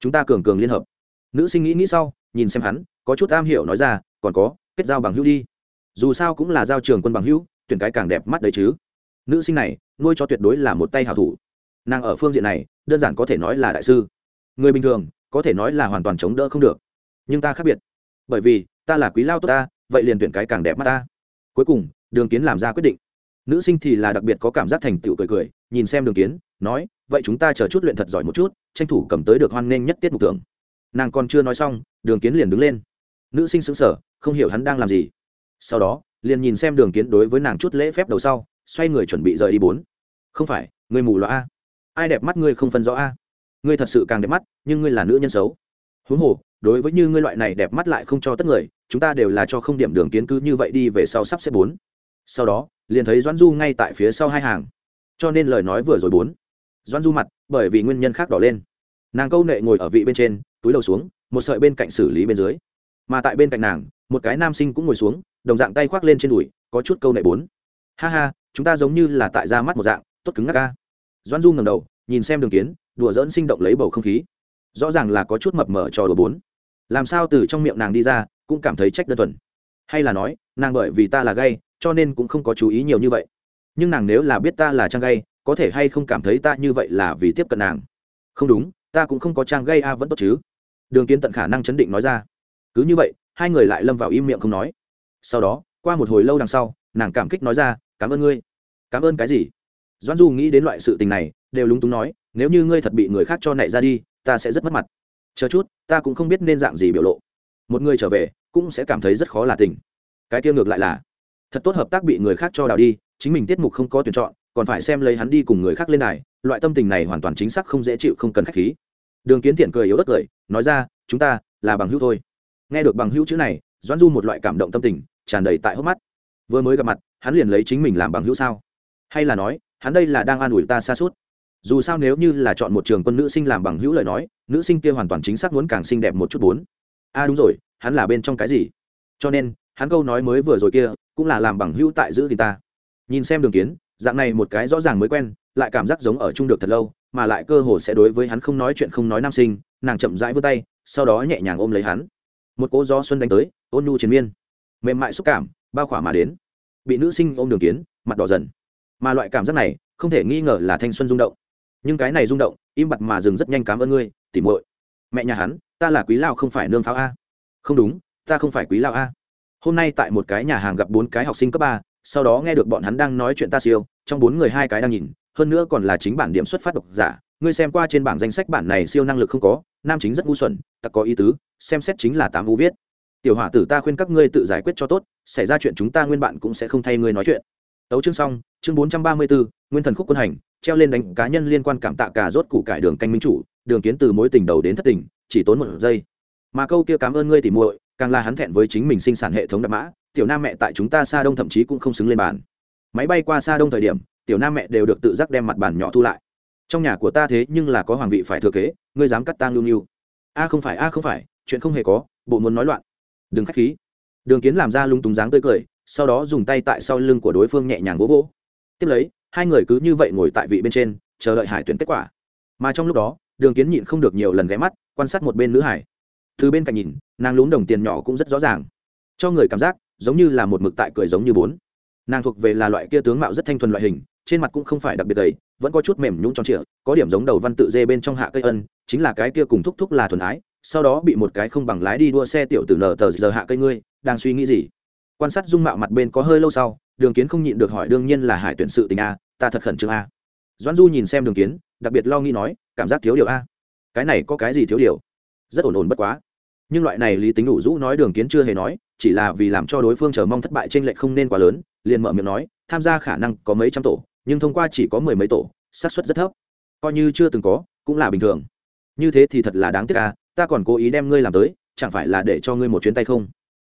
Chúng ta cường cường liên hợp. Nữ sinh nghĩ nghĩ sau, nhìn xem hắn, có chút am hiểu nói ra, còn có, kết giao bằng hữu đi. Dù sao cũng là giao trường quân bằng hữu, tuyển cái càng đẹp mắt đấy chứ. Nữ sinh này, nuôi cho tuyệt đối là một tay hảo thủ. Nàng ở phương diện này, đơn giản có thể nói là đại sư. Người bình thường, có thể nói là hoàn toàn chống đỡ không được. Nhưng ta khác biệt. Bởi vì, ta là quý lao tốt ta, vậy liền tuyển cái càng đẹp mắt ta. Cuối cùng, đường kiến làm ra quyết định nữ sinh thì là đặc biệt có cảm giác thành tựu cười cười, nhìn xem đường kiến, nói, vậy chúng ta chờ chút luyện thật giỏi một chút, tranh thủ cầm tới được hoan nghênh nhất tiết mục tưởng nàng còn chưa nói xong, đường kiến liền đứng lên. Nữ sinh xứng sở không hiểu hắn đang làm gì. Sau đó, liền nhìn xem đường kiến đối với nàng chút lễ phép đầu sau, xoay người chuẩn bị rời đi bốn. Không phải người mù loa a. Ai đẹp mắt ngươi không phân rõ a? Ngươi thật sự càng đẹp mắt, nhưng ngươi là nữ nhân xấu. Huống hồ, đối với như ngươi loại này đẹp mắt lại không cho tất người, chúng ta đều là cho không điểm đường kiến cứ như vậy đi về sau sắp xếp bốn. Sau đó liền thấy doãn du ngay tại phía sau hai hàng. Cho nên lời nói vừa rồi bốn. Doãn du mặt, bởi vì nguyên nhân khác đỏ lên. Nàng câu nệ ngồi ở vị bên trên, túi đầu xuống, một sợi bên cạnh xử lý bên dưới. Mà tại bên cạnh nàng, một cái nam sinh cũng ngồi xuống, đồng dạng tay khoác lên trên đùi, có chút câu nệ bốn. Ha ha, chúng ta giống như là tại ra mắt một dạng, tốt cứng ngắc ca doãn du ngầm đầu, nhìn xem đường kiến, đùa dỡn sinh động lấy bầu không khí. Rõ ràng là có chút mập mờ trò đùa bốn. Làm sao từ trong miệng nàng đi ra, cũng cảm thấy trách đơn thuần. Hay là nói, nàng bởi vì ta là gay cho nên cũng không có chú ý nhiều như vậy. Nhưng nàng nếu là biết ta là trang gay có thể hay không cảm thấy ta như vậy là vì tiếp cận nàng? Không đúng, ta cũng không có trang gay a vẫn tốt chứ. Đường kiến tận khả năng chấn định nói ra. Cứ như vậy, hai người lại lâm vào im miệng không nói. Sau đó, qua một hồi lâu đằng sau, nàng cảm kích nói ra, cảm ơn ngươi. Cảm ơn cái gì? Doan du nghĩ đến loại sự tình này, đều lúng túng nói, nếu như ngươi thật bị người khác cho nảy ra đi, ta sẽ rất mất mặt. Chờ chút, ta cũng không biết nên dạng gì biểu lộ. Một người trở về, cũng sẽ cảm thấy rất khó là tình. Cái kia ngược lại là thật tốt hợp tác bị người khác cho đào đi, chính mình tiết mục không có tuyển chọn, còn phải xem lấy hắn đi cùng người khác lên này loại tâm tình này hoàn toàn chính xác không dễ chịu, không cần khách khí. Đường kiến thiện cười yếu đất cười, nói ra, chúng ta là bằng hữu thôi. Nghe được bằng hữu chữ này, doãn du một loại cảm động tâm tình, tràn đầy tại hốc mắt. Vừa mới gặp mặt, hắn liền lấy chính mình làm bằng hữu sao? Hay là nói, hắn đây là đang an ủi ta xa suốt? Dù sao nếu như là chọn một trường quân nữ sinh làm bằng hữu lời nói, nữ sinh kia hoàn toàn chính xác muốn càng xinh đẹp một chút bốn. A à đúng rồi, hắn là bên trong cái gì? Cho nên, hắn câu nói mới vừa rồi kia cũng là làm bằng hữu tại giữ thì ta. Nhìn xem đường kiến, dạng này một cái rõ ràng mới quen, lại cảm giác giống ở chung được thật lâu, mà lại cơ hồ sẽ đối với hắn không nói chuyện không nói nam sinh, nàng chậm rãi vươn tay, sau đó nhẹ nhàng ôm lấy hắn. Một cỗ gió xuân đánh tới, ôn nhu chiến miên. Mềm mại xúc cảm, bao khỏa mà đến. Bị nữ sinh ôm đường kiến, mặt đỏ dần. Mà loại cảm giác này, không thể nghi ngờ là thanh xuân rung động. Nhưng cái này rung động, im bặt mà dừng rất nhanh cảm ơn ngươi, tỉ muội. Mẹ nhà hắn, ta là quý lao không phải nương pháo a. Không đúng, ta không phải quý lao a hôm nay tại một cái nhà hàng gặp bốn cái học sinh cấp ba, sau đó nghe được bọn hắn đang nói chuyện ta siêu, trong bốn người hai cái đang nhìn, hơn nữa còn là chính bản điểm xuất phát độc giả, ngươi xem qua trên bảng danh sách bản này siêu năng lực không có, nam chính rất ngu xuẩn tặc có ý tứ, xem xét chính là tám vũ viết. Tiểu hỏa tử ta khuyên các ngươi tự giải quyết cho tốt, xảy ra chuyện chúng ta nguyên bạn cũng sẽ không thay ngươi nói chuyện. Tấu chương xong, chương bốn trăm ba mươi bốn nguyên thần khúc quân hành, treo lên đánh cá nhân liên quan cảm tạ cả rốt củ cải đường canh minh chủ, đường kiến từ mối tình đầu đến thất tình, chỉ tốn một giây. Mà câu kia cảm ơn ngươi tỉ muội càng là hắn thẹn với chính mình sinh sản hệ thống đạp mã, tiểu nam mẹ tại chúng ta xa đông thậm chí cũng không xứng lên bàn. Máy bay qua xa đông thời điểm, tiểu nam mẹ đều được tự giác đem mặt bàn nhỏ thu lại. Trong nhà của ta thế nhưng là có hoàng vị phải thừa kế, ngươi dám cắt tang lưu nghiêu a à không phải, a à không phải, chuyện không hề có, bộ muốn nói loạn. Đừng khách khí. Đường kiến làm ra lung túng dáng tươi cười, sau đó dùng tay tại sau lưng của đối phương nhẹ nhàng vỗ vỗ. Tiếp lấy, hai người cứ như vậy ngồi tại vị bên trên, chờ đợi hải tuyển kết quả. Mà trong lúc đó, đường kiến nhịn không được nhiều lần ghé mắt, quan sát một bên nữ hải từ bên cạnh nhìn, nàng lún đồng tiền nhỏ cũng rất rõ ràng. Cho người cảm giác, giống như là một mực tại cười giống như bốn. Nàng thuộc về là loại kia tướng mạo rất thanh thuần loại hình, trên mặt cũng không phải đặc biệt đầy vẫn có chút mềm nhũng tròn trịa, có điểm giống đầu văn tự dê bên trong hạ cây ân, chính là cái kia cùng thúc thúc là thuần ái, sau đó bị một cái không bằng lái đi đua xe tiểu tử nở tờ giờ hạ cây ngươi, đang suy nghĩ gì? Quan sát dung mạo mặt bên có hơi lâu sau, đường kiến không nhịn được hỏi đương nhiên là hải tuyển sự tình a, ta thật khẩn trương a. Doãn du nhìn xem đường kiến, đặc biệt lo nghĩ nói, cảm giác thiếu điều a. Cái này có cái gì thiếu điều? Rất ổn ổn bất quá nhưng loại này lý tính đủ rũ nói đường kiến chưa hề nói, chỉ là vì làm cho đối phương chờ mong thất bại trên lệ không nên quá lớn, liền mở miệng nói, tham gia khả năng có mấy trăm tổ, nhưng thông qua chỉ có mười mấy tổ, xác suất rất thấp. Coi như chưa từng có, cũng là bình thường. Như thế thì thật là đáng tiếc à ta còn cố ý đem ngươi làm tới, chẳng phải là để cho ngươi một chuyến tay không?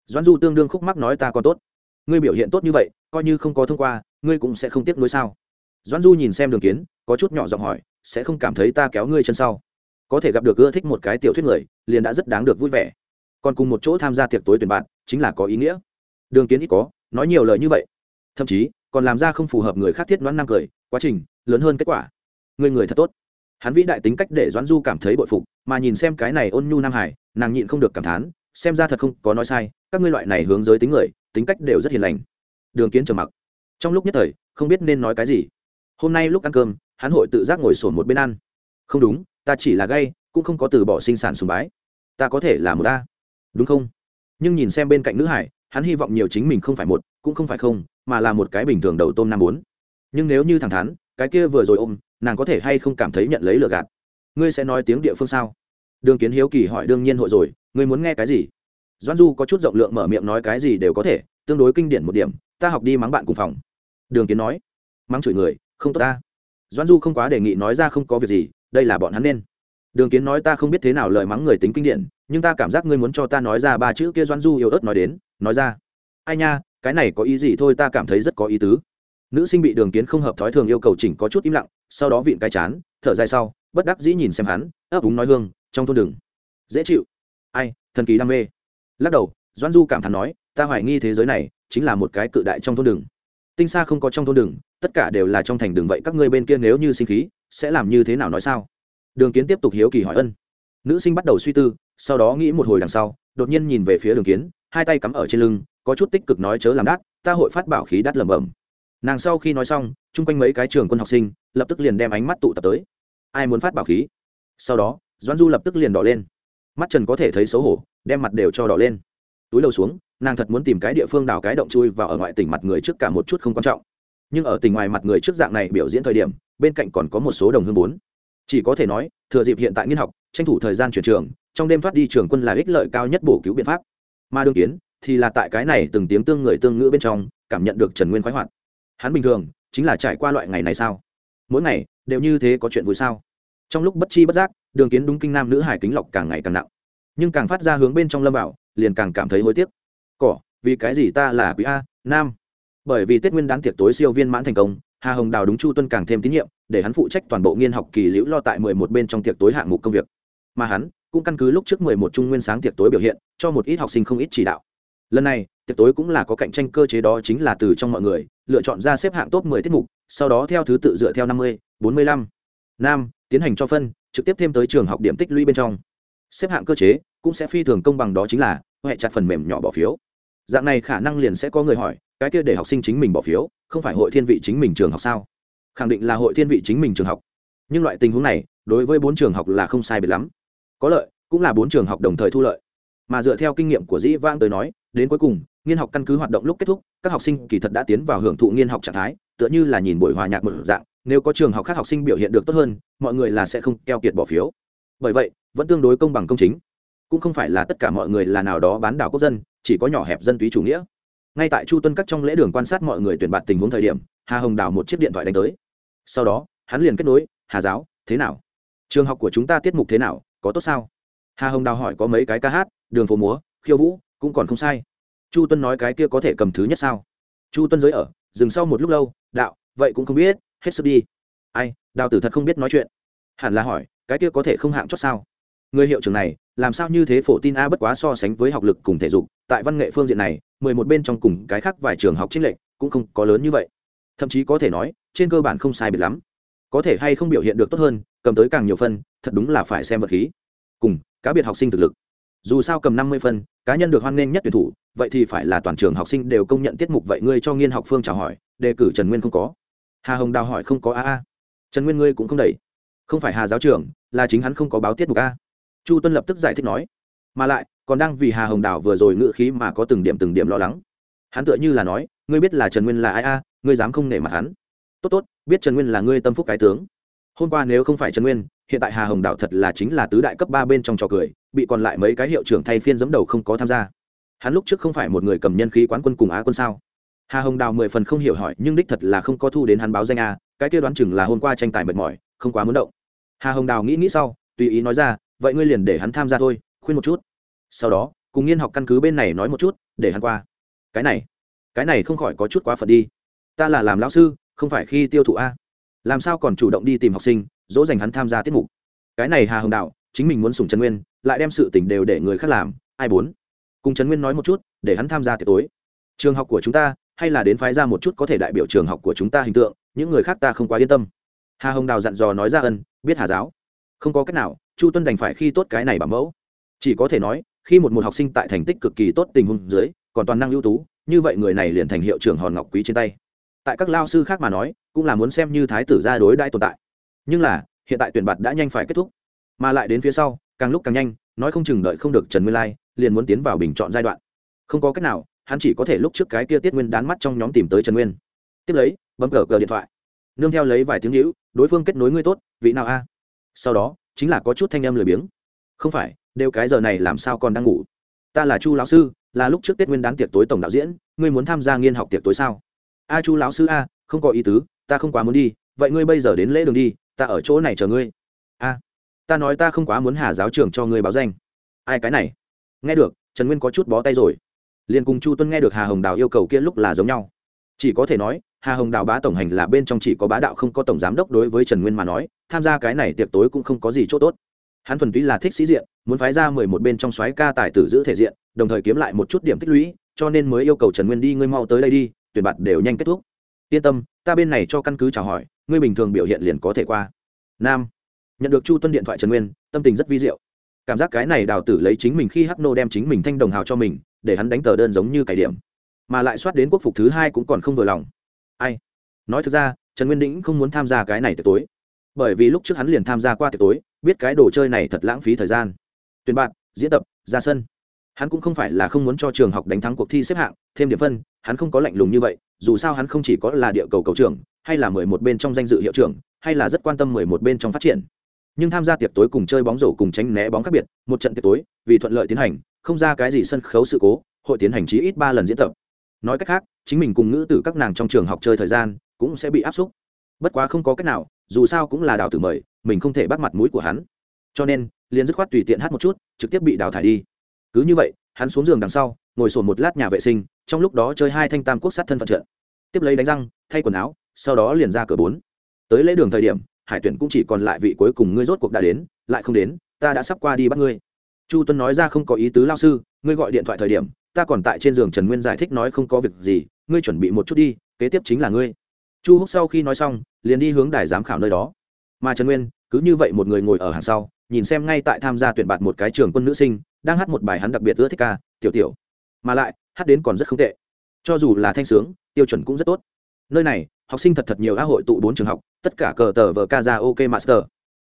Doãn du tương đương khúc mắc nói, ta còn tốt. Ngươi biểu hiện tốt như vậy, coi như không có thông qua, ngươi cũng sẽ không tiếc nuối sao? Doãn du nhìn xem đường kiến, có chút nhỏ giọng hỏi, sẽ không cảm thấy ta kéo ngươi chân sau? Có thể gặp được ưa thích một cái tiểu thuyết người, liền đã rất đáng được vui vẻ. Còn cùng một chỗ tham gia tiệc tối tuyển bạn, chính là có ý nghĩa. Đường kiến ít có, nói nhiều lời như vậy. Thậm chí, còn làm ra không phù hợp người khác thiết đoán năng cười, quá trình, lớn hơn kết quả. Người người thật tốt. Hắn vĩ đại tính cách để doãn du cảm thấy bội phục, mà nhìn xem cái này ôn nhu nam hải, nàng nhịn không được cảm thán, xem ra thật không có nói sai, các ngươi loại này hướng giới tính người, tính cách đều rất hiền lành. Đường kiến trầm mặc. Trong lúc nhất thời, không biết nên nói cái gì. Hôm nay lúc ăn cơm, hắn hội tự giác ngồi sổn một bên ăn. Không đúng ta chỉ là gay, cũng không có từ bỏ sinh sản sùng bái. Ta có thể là một ta đúng không? Nhưng nhìn xem bên cạnh nữ hải, hắn hy vọng nhiều chính mình không phải một, cũng không phải không, mà là một cái bình thường đầu tôm năm bốn. Nhưng nếu như thẳng thắn, cái kia vừa rồi ôm, nàng có thể hay không cảm thấy nhận lấy lừa gạt? Ngươi sẽ nói tiếng địa phương sao? Đường kiến hiếu kỳ hỏi đương nhiên hội rồi, ngươi muốn nghe cái gì? Doan du có chút rộng lượng mở miệng nói cái gì đều có thể, tương đối kinh điển một điểm, ta học đi mắng bạn cùng phòng. Đường kiến nói, mắng chửi người, không tốt ta. Doan du không quá đề nghị nói ra không có việc gì đây là bọn hắn nên. Đường kiến nói ta không biết thế nào lời mắng người tính kinh điển, nhưng ta cảm giác ngươi muốn cho ta nói ra ba chữ kia doan du yếu ớt nói đến, nói ra. Ai nha, cái này có ý gì thôi ta cảm thấy rất có ý tứ. Nữ sinh bị đường kiến không hợp thói thường yêu cầu chỉnh có chút im lặng, sau đó vịn cái chán, thở dài sau, bất đắc dĩ nhìn xem hắn, ấp úng nói hương, trong thôn đường dễ chịu. Ai, thần kỳ đam mê. Lắc đầu doan du cảm thán nói, ta hoài nghi thế giới này chính là một cái cự đại trong thôn đường tinh xa không có trong thôn đường tất cả đều là trong thành đường vậy các ngươi bên kia nếu như sinh khí sẽ làm như thế nào nói sao? Đường kiến tiếp tục hiếu kỳ hỏi ân. Nữ sinh bắt đầu suy tư, sau đó nghĩ một hồi đằng sau, đột nhiên nhìn về phía đường kiến, hai tay cắm ở trên lưng, có chút tích cực nói chớ làm đắt, ta hội phát bảo khí đắt lẩm bẩm. Nàng sau khi nói xong, chung quanh mấy cái trường quân học sinh lập tức liền đem ánh mắt tụ tập tới. Ai muốn phát bảo khí? Sau đó, doãn du lập tức liền đỏ lên. Mắt trần có thể thấy xấu hổ, đem mặt đều cho đỏ lên. Túi đầu xuống, nàng thật muốn tìm cái địa phương đào cái động chui vào ở ngoại tỉnh mặt người trước cả một chút không quan trọng. Nhưng ở tỉnh ngoài mặt người trước dạng này biểu diễn thời điểm bên cạnh còn có một số đồng hương bốn. Chỉ có thể nói, thừa dịp hiện tại nghiên học, tranh thủ thời gian chuyển trường, trong đêm thoát đi trường quân là ích lợi cao nhất bổ cứu biện pháp. Mà đương kiến, thì là tại cái này từng tiếng tương người tương ngữ bên trong, cảm nhận được trần nguyên khoái hoạt. Hắn bình thường, chính là trải qua loại ngày này sao? Mỗi ngày, đều như thế có chuyện vui sao? Trong lúc bất chi bất giác, đường kiến đúng kinh nam nữ hải kính lọc càng ngày càng nặng. Nhưng càng phát ra hướng bên trong lâm bảo liền càng cảm thấy hối tiếc. Cỏ, vì cái gì ta là quý a, nam? Bởi vì tết nguyên đán tiệc tối siêu viên mãn thành công hà hồng đào đúng chu tuân càng thêm tín nhiệm, để hắn phụ trách toàn bộ nghiên học kỳ liễu lo tại mười một bên trong tiệc tối hạng mục công việc. Mà hắn cũng căn cứ lúc trước mười một trung nguyên sáng tiệc tối biểu hiện, cho một ít học sinh không ít chỉ đạo. Lần này, tiệc tối cũng là có cạnh tranh cơ chế đó chính là từ trong mọi người, lựa chọn ra xếp hạng top mười tiết mục, sau đó theo thứ tự dựa theo năm mươi, bốn mươi lăm nam tiến hành cho phân, trực tiếp thêm tới trường học điểm tích lũy bên trong. Xếp hạng cơ chế cũng sẽ phi thường công bằng đó chính là hệ chặt phần mềm nhỏ bỏ phiếu dạng này khả năng liền sẽ có người hỏi, cái kia để học sinh chính mình bỏ phiếu, không phải hội thiên vị chính mình trường học sao? Khẳng định là hội thiên vị chính mình trường học. Nhưng loại tình huống này, đối với bốn trường học là không sai biệt lắm. Có lợi, cũng là bốn trường học đồng thời thu lợi. Mà dựa theo kinh nghiệm của dĩ vang tới nói, đến cuối cùng, nghiên học căn cứ hoạt động lúc kết thúc, các học sinh kỳ thật đã tiến vào hưởng thụ nghiên học trạng thái, tựa như là nhìn buổi hòa nhạc một dạng, nếu có trường học khác học sinh biểu hiện được tốt hơn, mọi người là sẽ không keo kiệt bỏ phiếu. Bởi vậy, vẫn tương đối công bằng công chính. Cũng không phải là tất cả mọi người là nào đó bán đảo quốc dân chỉ có nhỏ hẹp dân túy chủ nghĩa. Ngay tại chu tuân các trong lễ đường quan sát mọi người tuyển bạt tình huống thời điểm, hà hồng đào một chiếc điện thoại đánh tới. Sau đó, hắn liền kết nối, hà giáo, thế nào? Trường học của chúng ta tiết mục thế nào? Có tốt sao? Hà hồng đào hỏi, có mấy cái ca hát, đường phố múa, khiêu vũ, cũng còn không sai. Chu tuân nói, cái kia có thể cầm thứ nhất sao? Chu tuân giới ở, dừng sau một lúc lâu, đạo, vậy cũng không biết, hết sức đi. Ai, đào tử thật không biết nói chuyện. Hẳn là hỏi, cái kia có thể không hạng chót sao? Người hiệu trưởng này, làm sao như thế phổ tin a bất quá so sánh với học lực cùng thể dục tại văn nghệ phương diện này, mười một bên trong cùng cái khác vài trường học trích lệnh cũng không có lớn như vậy. Thậm chí có thể nói, trên cơ bản không sai biệt lắm. Có thể hay không biểu hiện được tốt hơn, cầm tới càng nhiều phân, thật đúng là phải xem vật khí. Cùng, cá biệt học sinh thực lực. Dù sao cầm năm mươi phân, cá nhân được hoan nghênh nhất tuyển thủ, vậy thì phải là toàn trường học sinh đều công nhận tiết mục vậy ngươi cho nghiên học phương chào hỏi, đề cử trần nguyên không có. Hà hồng đào hỏi không có a a. Trần nguyên ngươi cũng không đẩy. Không phải hà giáo trưởng, là chính hắn không có báo tiết mục a. Chu tuân lập tức giải thích nói. Mà lại còn đang vì hà hồng đào vừa rồi ngự khí mà có từng điểm từng điểm lo lắng. Hắn tựa như là nói, ngươi biết là trần nguyên là ai a, ngươi dám không nể mặt hắn. Tốt tốt, biết trần nguyên là ngươi tâm phúc cái tướng. Hôm qua nếu không phải trần nguyên, hiện tại hà hồng đào thật là chính là tứ đại cấp ba bên trong trò cười, bị còn lại mấy cái hiệu trưởng thay phiên dẫm đầu không có tham gia. Hắn lúc trước không phải một người cầm nhân khí quán quân cùng á quân sao? Hà hồng đào mười phần không hiểu hỏi, nhưng đích thật là không có thu đến hắn báo danh a, cái kia đoán chừng là hôm qua tranh tài mệt mỏi, không quá muốn động. Hà hồng đào nghĩ nghĩ sau, tùy ý nói ra, vậy ngươi liền để hắn tham gia thôi, khuyên một chút sau đó, cùng nghiên học căn cứ bên này nói một chút, để hắn qua. Cái này cái này không khỏi có chút quá phật đi. Ta là làm lão sư, không phải khi tiêu thụ a. Làm sao còn chủ động đi tìm học sinh, dỗ dành hắn tham gia tiết mục? Cái này hà hồng đạo, chính mình muốn sùng trần nguyên, lại đem sự tỉnh đều để người khác làm, ai bốn cùng trần nguyên nói một chút, để hắn tham gia tiệc tối. Trường học của chúng ta, hay là đến phái ra một chút có thể đại biểu trường học của chúng ta hình tượng, những người khác ta không quá yên tâm. Hà hồng đào dặn dò nói ra ân, biết hà giáo. Không có cách nào, chu tuân đành phải khi tốt cái này bảo mẫu. Chỉ có thể nói khi một một học sinh tại thành tích cực kỳ tốt tình huống dưới, còn toàn năng ưu tú, như vậy người này liền thành hiệu trưởng hòn ngọc quý trên tay. Tại các lao sư khác mà nói, cũng là muốn xem như thái tử gia đối đãi tồn tại. Nhưng là, hiện tại tuyển bạt đã nhanh phải kết thúc. Mà lại đến phía sau, càng lúc càng nhanh, nói không chừng đợi không được trần nguyên lai, liền muốn tiến vào bình chọn giai đoạn. Không có cách nào, hắn chỉ có thể lúc trước cái kia tiết nguyên đán mắt trong nhóm tìm tới trần nguyên. Tiếp lấy, bấm cờ cờ điện thoại. Nương theo lấy vài tiếng hữu, đối phương kết nối ngươi tốt, vị nào a? Sau đó, chính là có chút thanh em lười biếng. Không phải đều cái giờ này làm sao còn đang ngủ? Ta là chu lão sư, là lúc trước tết nguyên đán tiệc tối tổng đạo diễn, ngươi muốn tham gia nghiên học tiệc tối sao? A chu lão sư a, không có ý tứ, ta không quá muốn đi, vậy ngươi bây giờ đến lễ đường đi, ta ở chỗ này chờ ngươi. A, ta nói ta không quá muốn hà giáo trưởng cho ngươi báo danh. Ai cái này? Nghe được, trần nguyên có chút bó tay rồi. Liền cùng chu tuân nghe được hà hồng đào yêu cầu kia lúc là giống nhau. Chỉ có thể nói, hà hồng đào bá tổng hành là bên trong chỉ có bá đạo không có tổng giám đốc đối với trần nguyên mà nói, tham gia cái này tiệc tối cũng không có gì c h ỗ t ố t hắn thuần túy là thích sĩ diện, muốn phái ra mười một bên trong xoáy ca tài tử giữ thể diện, đồng thời kiếm lại một chút điểm tích lũy, cho nên mới yêu cầu trần nguyên đi, ngươi mau tới đây đi, tuyển bạt đều nhanh kết thúc. Yên tâm, ta bên này cho căn cứ chào hỏi, ngươi bình thường biểu hiện liền có thể qua. Nam. Nhận được chu tuân điện thoại trần nguyên, tâm tình rất vi diệu. Cảm giác cái này đào tử lấy chính mình khi hắc nô đem chính mình thanh đồng hào cho mình, để hắn đánh tờ đơn giống như cải điểm. Mà lại soát đến quốc phục thứ hai cũng còn không vừa lòng. Ai? Nói thực ra, trần nguyên đĩnh không muốn tham gia cái này tiệc tối. Bởi vì lúc trước hắn liền tham gia qua tiệc tối biết cái đồ chơi này thật lãng phí thời gian. Tuyển bạn, diễn tập, ra sân. Hắn cũng không phải là không muốn cho trường học đánh thắng cuộc thi xếp hạng, thêm điểm phân, hắn không có lạnh lùng như vậy, dù sao hắn không chỉ có là địa cầu cầu trưởng, hay là mười một bên trong danh dự hiệu trưởng, hay là rất quan tâm mười một bên trong phát triển. Nhưng tham gia tiệc tối cùng chơi bóng rổ cùng tránh né bóng khác biệt, một trận tiệc tối, vì thuận lợi tiến hành, không ra cái gì sân khấu sự cố, hội tiến hành chí ít ba lần diễn tập. Nói cách khác, chính mình cùng ngữ tử các nàng trong trường học chơi thời gian cũng sẽ bị áp xúc. Bất quá không có cách nào, dù sao cũng là đào tử mời mình không thể bắt mặt mũi của hắn. Cho nên, liền dứt khoát tùy tiện hát một chút, trực tiếp bị đào thải đi. Cứ như vậy, hắn xuống giường đằng sau, ngồi sồn một lát nhà vệ sinh, trong lúc đó chơi hai thanh tam quốc sát thân phận trận. Tiếp lấy đánh răng, thay quần áo, sau đó liền ra cửa bốn. Tới lễ đường thời điểm, hải tuyển cũng chỉ còn lại vị cuối cùng ngươi rốt cuộc đã đến, lại không đến, ta đã sắp qua đi bắt ngươi. Chu tuân nói ra không có ý tứ lao sư, ngươi gọi điện thoại thời điểm, ta còn tại trên giường trần nguyên giải thích nói không có việc gì, ngươi chuẩn bị một chút đi, kế tiếp chính là ngươi. Chu húc sau khi nói xong, liền đi hướng đài giám khảo nơi đó. Mà trần nguyên cứ như vậy một người ngồi ở hàng sau, nhìn xem ngay tại tham gia tuyển bạt một cái trường quân nữ sinh, đang hát một bài hắn đặc biệt ưa thích ca, tiểu tiểu. Mà lại, hát đến còn rất không tệ. Cho dù là thanh sướng, tiêu chuẩn cũng rất tốt. Nơi này, học sinh thật thật nhiều á hội tụ bốn trường học, tất cả cờ tờ vờ ca ra ok master.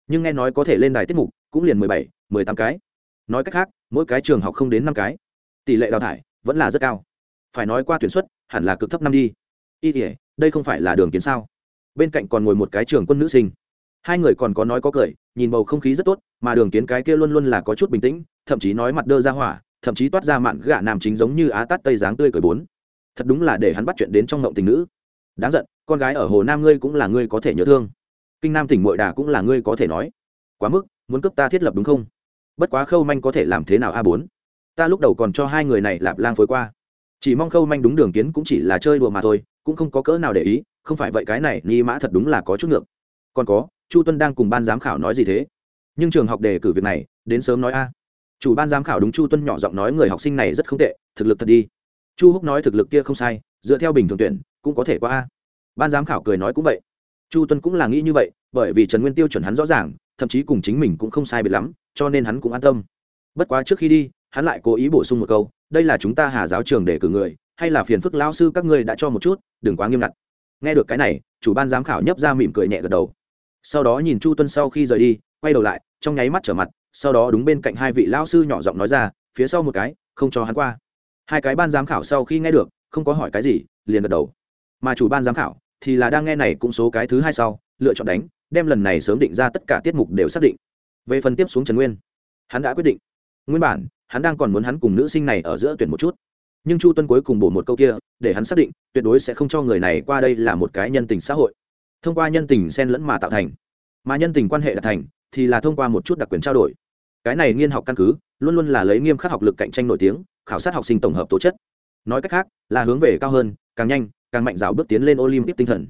Nhưng nghe nói có thể lên đài tiết mục, cũng liền mười bảy, mười tám cái. Nói cách khác, mỗi cái trường học không đến năm cái. Tỷ lệ đào thải vẫn là rất cao. Phải nói qua tuyển xuất, hẳn là cực thấp năm đi. Y thể đây không phải là đường kiến sao. Bên cạnh còn ngồi một cái trường quân nữ sinh hai người còn có nói có cười, nhìn bầu không khí rất tốt, mà đường kiến cái kia luôn luôn là có chút bình tĩnh, thậm chí nói mặt đơ ra hỏa, thậm chí toát ra mạn gạ nam chính giống như á tát tây dáng tươi cười bốn. Thật đúng là để hắn bắt chuyện đến trong ngộng tình nữ. Đáng giận, con gái ở hồ nam ngươi cũng là ngươi có thể nhớ thương. Kinh nam tỉnh mội đà cũng là ngươi có thể nói. Quá mức, muốn cấp ta thiết lập đúng không? Bất quá khâu manh có thể làm thế nào a bốn? Ta lúc đầu còn cho hai người này lạp lang phối qua. Chỉ mong khâu manh đúng đường kiến cũng chỉ là chơi đùa mà thôi, cũng không có cỡ nào để ý, không phải vậy cái này ni mã thật đúng là có chút ngược còn có, chu tuân đang cùng ban giám khảo nói gì thế? Nhưng trường học đề cử việc này, đến sớm nói a. Chủ ban giám khảo đúng chu tuân nhỏ giọng nói người học sinh này rất không tệ, thực lực thật đi. Chu húc nói thực lực kia không sai, dựa theo bình thường tuyển, cũng có thể qua a. Ban giám khảo cười nói cũng vậy. Chu tuân cũng là nghĩ như vậy, bởi vì trần nguyên tiêu chuẩn hắn rõ ràng, thậm chí cùng chính mình cũng không sai biệt lắm, cho nên hắn cũng an tâm. Bất quá trước khi đi, hắn lại cố ý bổ sung một câu, đây là chúng ta hà giáo trường để cử người, hay là phiền phức lao sư các ngươi đã cho một chút, đừng quá nghiêm ngặt. Nghe được cái này, chủ ban giám khảo nhấp ra mỉm cười nhẹ gật đầu sau đó nhìn chu tuân sau khi rời đi, quay đầu lại, trong nháy mắt trở mặt, sau đó đúng bên cạnh hai vị lao sư nhỏ giọng nói ra, phía sau một cái, không cho hắn qua. Hai cái ban giám khảo sau khi nghe được, không có hỏi cái gì, liền gật đầu. Mà chủ ban giám khảo thì là đang nghe này cũng số cái thứ hai sau, lựa chọn đánh, đem lần này sớm định ra tất cả tiết mục đều xác định. Về phần tiếp xuống trần nguyên, hắn đã quyết định. Nguyên bản, hắn đang còn muốn hắn cùng nữ sinh này ở giữa tuyển một chút. Nhưng chu tuân cuối cùng bổ một câu kia, để hắn xác định, tuyệt đối sẽ không cho người này qua đây là một cái nhân tình xã hội thông qua nhân tình xen lẫn mà tạo thành. Mà nhân tình quan hệ đạt thành, thì là thông qua một chút đặc quyền trao đổi. Cái này nghiên học căn cứ, luôn luôn là lấy nghiêm khắc học lực cạnh tranh nổi tiếng, khảo sát học sinh tổng hợp tố chất. Nói cách khác, là hướng về cao hơn, càng nhanh, càng mạnh rào bước tiến lên olympic tinh thần.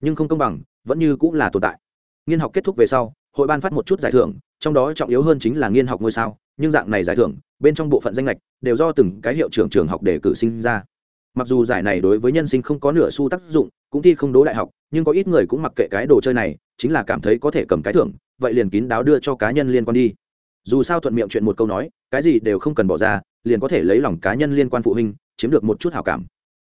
Nhưng không công bằng, vẫn như cũng là tồn tại. Nghiên học kết thúc về sau, hội ban phát một chút giải thưởng, trong đó trọng yếu hơn chính là nghiên học ngôi sao, nhưng dạng này giải thưởng, bên trong bộ phận danh lệch đều do từng cái hiệu trưởng trường học để cử sinh ra. Mặc dù giải này đối với nhân sinh không có nửa xu tác dụng, cũng thi không đố đại học nhưng có ít người cũng mặc kệ cái đồ chơi này, chính là cảm thấy có thể cầm cái thưởng, vậy liền kín đáo đưa cho cá nhân liên quan đi. Dù sao thuận miệng chuyện một câu nói, cái gì đều không cần bỏ ra, liền có thể lấy lòng cá nhân liên quan phụ huynh, chiếm được một chút hảo cảm.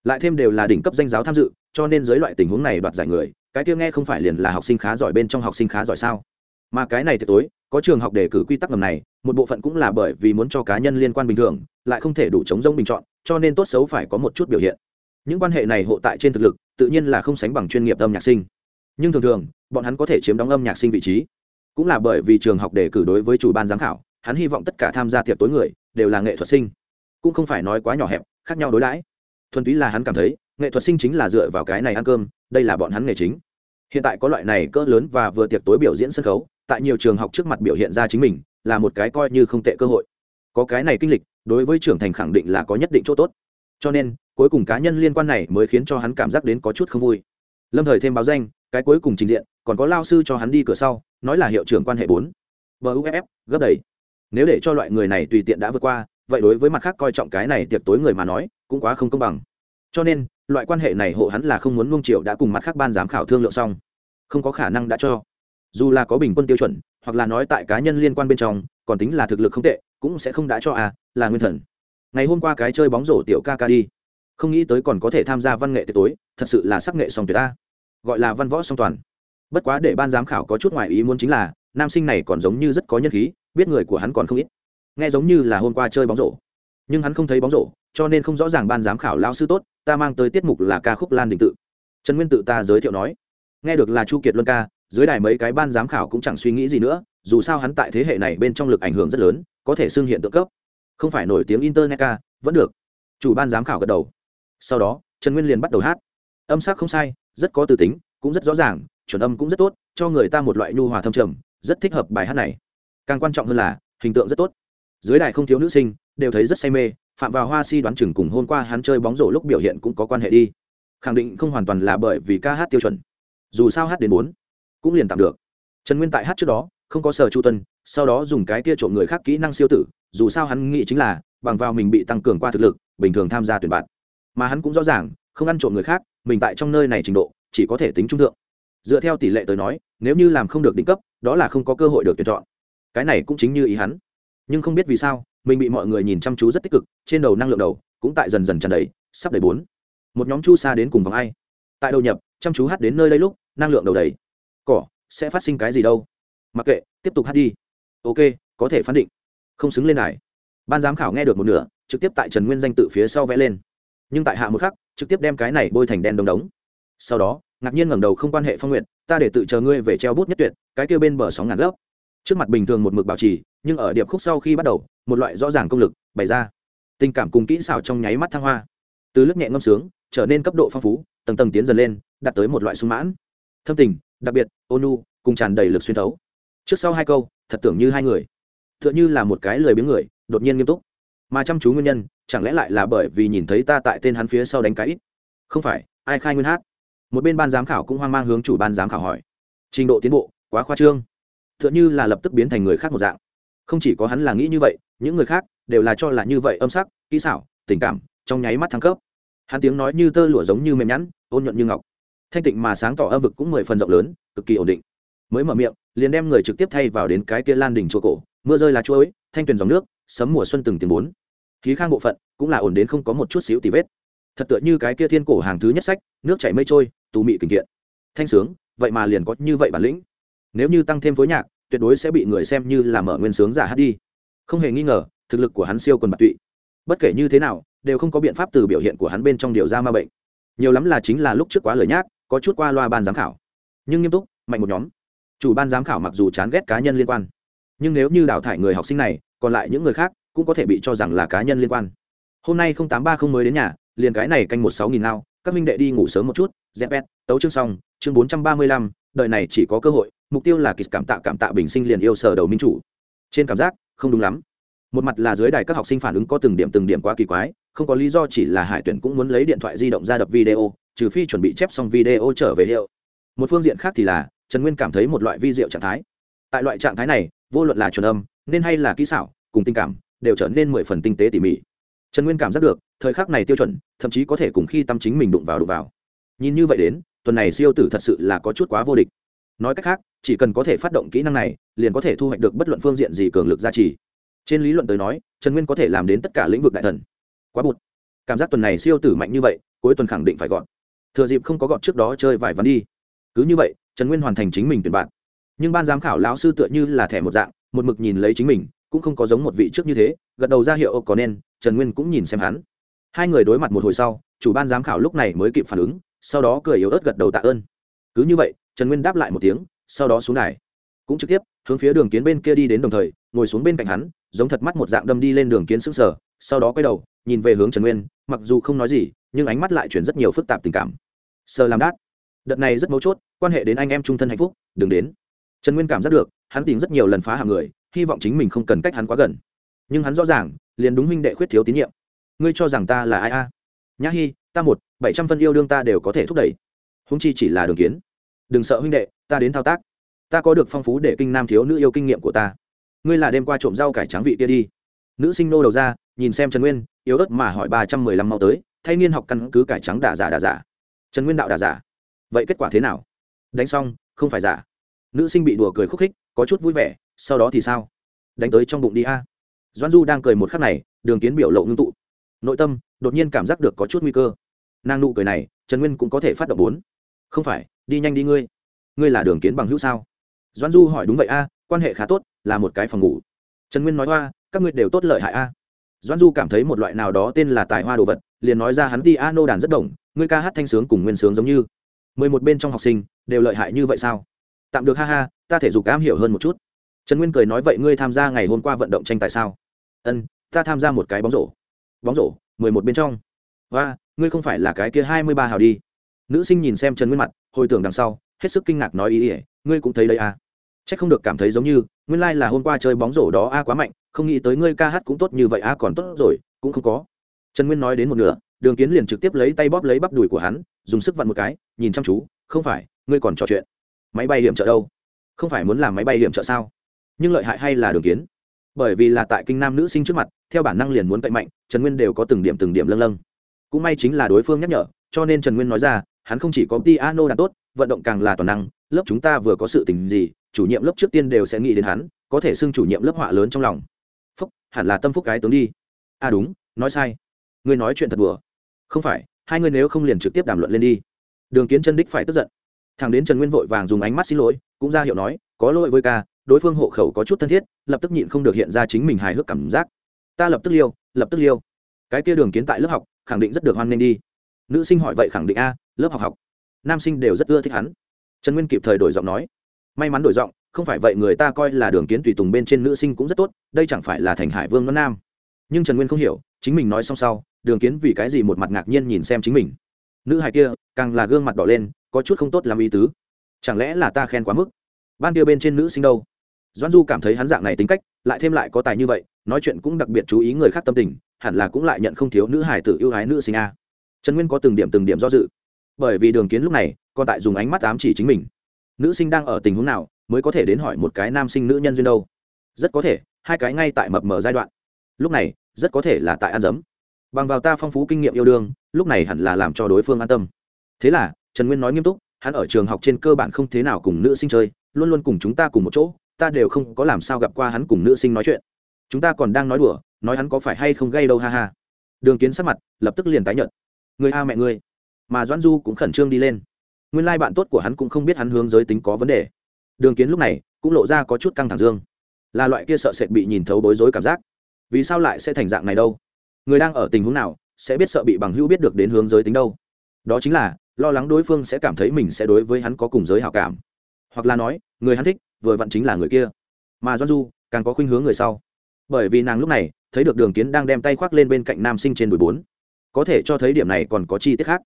Lại thêm đều là đỉnh cấp danh giáo tham dự, cho nên dưới loại tình huống này đoạt giải người, cái kia nghe không phải liền là học sinh khá giỏi bên trong học sinh khá giỏi sao? Mà cái này thì tối, có trường học đề cử quy tắc ngầm này, một bộ phận cũng là bởi vì muốn cho cá nhân liên quan bình thường, lại không thể đủ chống rông bình chọn, cho nên tốt xấu phải có một chút biểu hiện những quan hệ này hộ tại trên thực lực, tự nhiên là không sánh bằng chuyên nghiệp âm nhạc sinh. Nhưng thường thường, bọn hắn có thể chiếm đóng âm nhạc sinh vị trí. Cũng là bởi vì trường học đề cử đối với chủ ban giám khảo, hắn hy vọng tất cả tham gia tiệc tối người đều là nghệ thuật sinh. Cũng không phải nói quá nhỏ hẹp, khác nhau đối đãi. Thuần túy là hắn cảm thấy, nghệ thuật sinh chính là dựa vào cái này ăn cơm, đây là bọn hắn nghề chính. Hiện tại có loại này cỡ lớn và vừa tiệc tối biểu diễn sân khấu, tại nhiều trường học trước mặt biểu hiện ra chính mình, là một cái coi như không tệ cơ hội. Có cái này kinh lịch, đối với trưởng thành khẳng định là có nhất định chỗ tốt. Cho nên cuối cùng cá nhân liên quan này mới khiến cho hắn cảm giác đến có chút không vui. Lâm thời thêm báo danh, cái cuối cùng trình diện, còn có lao sư cho hắn đi cửa sau, nói là hiệu trưởng quan hệ bốn. Uff gấp đầy. Nếu để cho loại người này tùy tiện đã vượt qua, vậy đối với mặt khác coi trọng cái này tiệc tối người mà nói, cũng quá không công bằng. Cho nên, loại quan hệ này hộ hắn là không muốn luông triệu đã cùng mặt khác ban giám khảo thương lượng xong. Không có khả năng đã cho. Dù là có bình quân tiêu chuẩn, hoặc là nói tại cá nhân liên quan bên trong, còn tính là thực lực không tệ, cũng sẽ không đã cho à là nguyên thần. Ngày hôm qua cái chơi bóng rổ tiểu ca ca đi không nghĩ tới còn có thể tham gia văn nghệ tối, thật sự là sắc nghệ song tuyệt ta. Gọi là văn võ song toàn. Bất quá để ban giám khảo có chút ngoài ý muốn chính là, nam sinh này còn giống như rất có nhân khí, biết người của hắn còn không ít. Nghe giống như là hôm qua chơi bóng rổ. Nhưng hắn không thấy bóng rổ, cho nên không rõ ràng ban giám khảo lao sư tốt, ta mang tới tiết mục là ca khúc lan đình tự. Trần nguyên tự ta giới thiệu nói. Nghe được là chu kiệt luân ca, dưới đài mấy cái ban giám khảo cũng chẳng suy nghĩ gì nữa, dù sao hắn tại thế hệ này bên trong lực ảnh hưởng rất lớn, có thể xưng hiện tượng cấp. Không phải nổi tiếng internet ca, vẫn được. Chủ ban giám khảo gật đầu sau đó, trần nguyên liền bắt đầu hát. Âm sắc không sai, rất có từ tính, cũng rất rõ ràng, chuẩn âm cũng rất tốt, cho người ta một loại nhu hòa thâm trầm, rất thích hợp bài hát này. Càng quan trọng hơn là, hình tượng rất tốt. Dưới đài không thiếu nữ sinh, đều thấy rất say mê, phạm vào hoa si đoán chừng cùng hôm qua hắn chơi bóng rổ lúc biểu hiện cũng có quan hệ đi. Khẳng định không hoàn toàn là bởi vì ca hát tiêu chuẩn. Dù sao hát đến bốn, cũng liền tạm được. Trần nguyên tại hát trước đó, không có sở chu tuân, sau đó dùng cái kia trộm người khác kỹ năng siêu tử, dù sao hắn nghĩ chính là, bằng vào mình bị tăng cường qua thực lực, bình thường tham gia tuyển bạn mà hắn cũng rõ ràng, không ăn trộm người khác, mình tại trong nơi này trình độ, chỉ có thể tính trung thượng. Dựa theo tỷ lệ tới nói, nếu như làm không được đỉnh cấp, đó là không có cơ hội được tuyển chọn. Cái này cũng chính như ý hắn. Nhưng không biết vì sao, mình bị mọi người nhìn chăm chú rất tích cực, trên đầu năng lượng đầu cũng tại dần dần tràn đầy, sắp đầy bốn. Một nhóm chu xa đến cùng vòng ai? Tại đầu nhập, chăm chú hát đến nơi đây lúc, năng lượng đầu đầy. Cỏ, sẽ phát sinh cái gì đâu? Mặc kệ, tiếp tục hát đi. Ok, có thể phán định. Không xứng lên này. Ban giám khảo nghe được một nửa, trực tiếp tại trần nguyên danh tự phía sau vẽ lên nhưng tại hạ một khắc, trực tiếp đem cái này bôi thành đen đông đống. Sau đó, ngạc nhiên ngẩng đầu không quan hệ phong nguyện ta để tự chờ ngươi về treo bút nhất tuyệt, cái kêu bên bờ sóng ngàn gốc trước mặt bình thường một mực bảo trì, nhưng ở điệp khúc sau khi bắt đầu, một loại rõ ràng công lực bày ra. Tình cảm cùng kỹ xảo trong nháy mắt thăng hoa. Từ lớp nhẹ ngâm sướng, trở nên cấp độ phong phú, tầng tầng tiến dần lên, đạt tới một loại sung mãn. Thâm tình, đặc biệt ônu cùng tràn đầy lực xuyên thấu. Trước sau hai câu, thật tưởng như hai người. T h ư ợ n h ư là một cái lười biếng người, đột nhiên nghiêm túc. Mà chăm chú nguyên nhân chẳng lẽ lại là bởi vì nhìn thấy ta tại tên hắn phía sau đánh cái ít? Không phải, ai khai nguyên hát? Một bên ban giám khảo cũng hoang mang hướng chủ ban giám khảo hỏi. Trình độ tiến bộ, quá khoa trương. T h ư ợ n h ư là lập tức biến thành người khác một dạng. Không chỉ có hắn là nghĩ như vậy, những người khác đều là cho là như vậy âm sắc, kỹ xảo, tình cảm, trong nháy mắt thăng cấp. Hắn tiếng nói như tơ lụa giống như mềm nhẵn, ôn nhuận như ngọc. Thanh tịnh mà sáng tỏ âm vực cũng mười phần rộng lớn, cực kỳ ổn định. Mới mở miệng, liền đem người trực tiếp thay vào đến cái kia lan đỉnh chùa cổ, mưa rơi là chuối, thanh tuyền dòng nước, sấm mùa xuân từng tiếng bốn khí khang bộ phận, cũng là ổn đến không có một chút xíu tì vết. Thật tựa như cái kia thiên cổ hàng thứ nhất sách, nước chảy mây trôi, tù mị kình kiện. Thanh sướng, vậy mà liền có như vậy bản lĩnh. Nếu như tăng thêm phối nhạc, tuyệt đối sẽ bị người xem như là mở nguyên sướng giả hát đi. Không hề nghi ngờ, thực lực của hắn siêu quần bạc tụy. Bất kể như thế nào, đều không có biện pháp từ biểu hiện của hắn bên trong điều ra ma bệnh. Nhiều lắm là chính là lúc trước quá lời nhác, có chút qua loa ban giám khảo. Nhưng nghiêm túc, mạnh một nhóm. Chủ ban giám khảo mặc dù chán ghét cá nhân liên quan. Nhưng nếu như đào thải người học sinh này, còn lại những người khác cũng có thể bị cho rằng là cá nhân liên quan. Hôm nay không tám ba không mới đến nhà, liền cái này canh một sáu nghìn nào các minh đệ đi ngủ sớm một chút, dẹp bét tấu chương xong, chương bốn trăm ba mươi lăm, đợi này chỉ có cơ hội, mục tiêu là kịch cảm tạ cảm tạ bình sinh liền yêu sở đầu minh chủ. Trên cảm giác, không đúng lắm. Một mặt là dưới đài các học sinh phản ứng có từng điểm từng điểm quá kỳ quái, không có lý do chỉ là hải tuyển cũng muốn lấy điện thoại di động ra đập video, trừ phi chuẩn bị chép xong video trở về hiệu. Một phương diện khác thì là, trần nguyên cảm thấy một loại vi diệu trạng thái. Tại loại trạng thái này, vô luận là chuẩn âm, nên hay là kỹ xảo, cùng tình cảm đều trở nên mười phần tinh tế tỉ mỉ. Trần nguyên cảm giác được, thời khắc này tiêu chuẩn, thậm chí có thể cùng khi tâm chính mình đụng vào đụng vào. Nhìn như vậy đến, tuần này siêu tử thật sự là có chút quá vô địch. Nói cách khác, chỉ cần có thể phát động kỹ năng này, liền có thể thu hoạch được bất luận phương diện gì cường lực gia trì. Trên lý luận tới nói, trần nguyên có thể làm đến tất cả lĩnh vực đại thần. Quá bụt. Cảm giác tuần này siêu tử mạnh như vậy, cuối tuần khẳng định phải gọn. Thừa dịp không có gọn trước đó chơi vài ván đi. Cứ như vậy, trần nguyên hoàn thành chính mình tuyển bạn. Nhưng ban giám khảo lão sư tựa như là thẻ một dạng, một mực nhìn lấy chính mình cũng không có giống một vị trước như thế, gật đầu ra hiệu ô có nên, trần nguyên cũng nhìn xem hắn. Hai người đối mặt một hồi sau, chủ ban giám khảo lúc này mới kịp phản ứng, sau đó cười yếu ớt gật đầu tạ ơn. Cứ như vậy, trần nguyên đáp lại một tiếng, sau đó xuống đài. Cũng trực tiếp, hướng phía đường kiến bên kia đi đến đồng thời, ngồi xuống bên cạnh hắn, giống thật mắt một dạng đâm đi lên đường kiến s ư sở sau đó quay đầu, nhìn về hướng trần nguyên, mặc dù không nói gì, nhưng ánh mắt lại chuyển rất nhiều phức tạp tình cảm. Sờ làm đát. Đợt này rất mấu chốt, quan hệ đến anh em trung thân hạnh phúc, đừng đến. Trần nguyên cảm giác được, hắn tìm rất nhiều lần phá hàng người hy vọng chính mình không cần cách hắn quá gần. Nhưng hắn rõ ràng, liền đúng huynh đệ khuyết thiếu tín nhiệm. Ngươi cho rằng ta là ai a? Nhã hy ta một, bảy trăm phân yêu đương ta đều có thể thúc đẩy. Húng chi chỉ là đường kiến. Đừng sợ huynh đệ, ta đến thao tác. Ta có được phong phú để kinh nam thiếu nữ yêu kinh nghiệm của ta. Ngươi là đêm qua trộm rau cải trắng vị kia đi. Nữ sinh nô đầu ra, nhìn xem trần nguyên, yếu ớt mà hỏi ba trăm mười lăm mau tới, thay niên học căn cứ cải trắng đà giả đà giả. Trần nguyên đạo đà giả. Vậy kết quả thế nào? Đánh xong, không phải giả. Nữ sinh bị đùa cười khúc khích, có chút vui vẻ sau đó thì sao? Đánh tới trong bụng đi a. Doan du đang cười một khắc này, đường kiến biểu lộ ngưng tụ. Nội tâm, đột nhiên cảm giác được có chút nguy cơ. Nàng nụ cười này, trần nguyên cũng có thể phát động bốn. Không phải, đi nhanh đi ngươi. Ngươi là đường kiến bằng hữu sao? Doan du hỏi đúng vậy a, quan hệ khá tốt, là một cái phòng ngủ. Trần nguyên nói hoa, các ngươi đều tốt lợi hại a. Doan du cảm thấy một loại nào đó tên là tài hoa đồ vật, liền nói ra hắn đi a nô đàn rất đồng, ngươi ca hát thanh sướng cùng nguyên sướng giống như. Mười một bên trong học sinh, đều lợi hại như vậy sao? Tạm được ha ha, ta thể dục am hiểu hơn một chút trần nguyên cười nói, vậy ngươi tham gia ngày hôm qua vận động tranh tài sao? Ân, ta tham gia một cái bóng rổ. Bóng rổ? mười một bên trong. Và ngươi không phải là cái kia hai mươi ba hào đi. Nữ sinh nhìn xem trần nguyên mặt, hồi tưởng đằng sau, hết sức kinh ngạc nói, ý ỉa ngươi cũng thấy đây à. c h ắ c không được cảm thấy giống như, nguyên lai、like、là hôm qua chơi bóng rổ đó a quá mạnh, không nghĩ tới ngươi ca hát cũng tốt như vậy a, còn tốt rồi, cũng không có. Trần nguyên nói đến một nửa, đường kiến liền trực tiếp lấy tay bóp lấy bắp đùi của hắn, dùng sức vặn một cái, nhìn chăm chú, không phải, ngươi còn trò chuyện. Máy bay hiểm trợ đâu? Không phải muốn làm máy bay hiểm trợ sao? Nhưng lợi hại hay là đường kiến? Bởi vì là tại kinh nam nữ sinh trước mặt, theo bản năng liền muốn cậy mạnh, trần nguyên đều có từng điểm từng điểm lâng lâng. Cũng may chính là đối phương nhắc nhở, cho nên trần nguyên nói ra, hắn không chỉ có piano đạt tốt, vận động càng là toàn năng, lớp chúng ta vừa có sự tình gì, chủ nhiệm lớp trước tiên đều sẽ nghĩ đến hắn, có thể xưng chủ nhiệm lớp họa lớn trong lòng. Phúc, hẳn là tâm phúc cái tướng đi. À đúng, nói sai. Ngươi nói chuyện thật đùa. Không phải, hai người nếu không liền trực tiếp đàm luận lên đi. Đường kiến chân đích phải tức giận. Thằng đến trần nguyên vội vàng dùng ánh mắt xin lỗi, cũng ra hiệu nói, có lỗi với ca đối phương hộ khẩu có chút thân thiết, lập tức nhịn không được hiện ra chính mình hài hước cảm giác. Ta lập tức liêu, lập tức liêu. Cái kia đường kiến tại lớp học, khẳng định rất được hoan nghênh đi. Nữ sinh hỏi vậy khẳng định a, lớp học học. Nam sinh đều rất ưa thích hắn. Trần nguyên kịp thời đổi giọng nói. May mắn đổi giọng, không phải vậy người ta coi là đường kiến tùy tùng bên trên nữ sinh cũng rất tốt, đây chẳng phải là thành hải vương nó nam. Nhưng trần nguyên không hiểu, chính mình nói xong sau, đường kiến vì cái gì một mặt ngạc nhiên nhìn xem chính mình. Nữ hài kia, càng là gương mặt đỏ lên, có chút không tốt làm ý tứ. Chẳng lẽ là ta khen quá mức? Ban kia bên trên nữ sinh đâu? Doan du cảm thấy hắn dạng này tính cách, lại thêm lại có tài như vậy, nói chuyện cũng đặc biệt chú ý người khác tâm tình, hẳn là cũng lại nhận không thiếu nữ hải tử yêu ái nữ sinh a. Trần nguyên có từng điểm từng điểm do dự. Bởi vì đường kiến lúc này còn tại dùng ánh mắt ám chỉ chính mình. Nữ sinh đang ở tình huống nào mới có thể đến hỏi một cái nam sinh nữ nhân duyên đâu? Rất có thể, hai cái ngay tại mập mờ giai đoạn. Lúc này, rất có thể là tại ăn dấm. Bằng vào ta phong phú kinh nghiệm yêu đương, lúc này hẳn là làm cho đối phương an tâm. Thế là, trần nguyên nói nghiêm túc, hắn ở trường học trên cơ bản không thế nào cùng nữ sinh chơi, luôn luôn cùng chúng ta cùng một chỗ ta đều không có làm sao gặp qua hắn cùng nữ sinh nói chuyện. Chúng ta còn đang nói đùa, nói hắn có phải hay không gây đâu ha ha. Đường kiến sắc mặt lập tức liền tái nhận người a mẹ ngươi. Mà doãn du cũng khẩn trương đi lên. Nguyên lai bạn tốt của hắn cũng không biết hắn hướng giới tính có vấn đề. Đường kiến lúc này cũng lộ ra có chút căng thẳng dương. Là loại kia sợ sệt bị nhìn thấu bối rối cảm giác. Vì sao lại sẽ thành dạng này đâu? Người đang ở tình huống nào sẽ biết sợ bị bằng hữu biết được đến hướng giới tính đâu? Đó chính là, lo lắng đối phương sẽ cảm thấy mình sẽ đối với hắn có cùng giới hảo cảm. Hoặc là nói, người hắn thích vừa vặn chính là người kia. Mà doan du, càng có khuynh hướng người sau. Bởi vì nàng lúc này, thấy được đường kiến đang đem tay khoác lên bên cạnh nam sinh trên đùi bốn. Có thể cho thấy điểm này còn có chi tiết khác.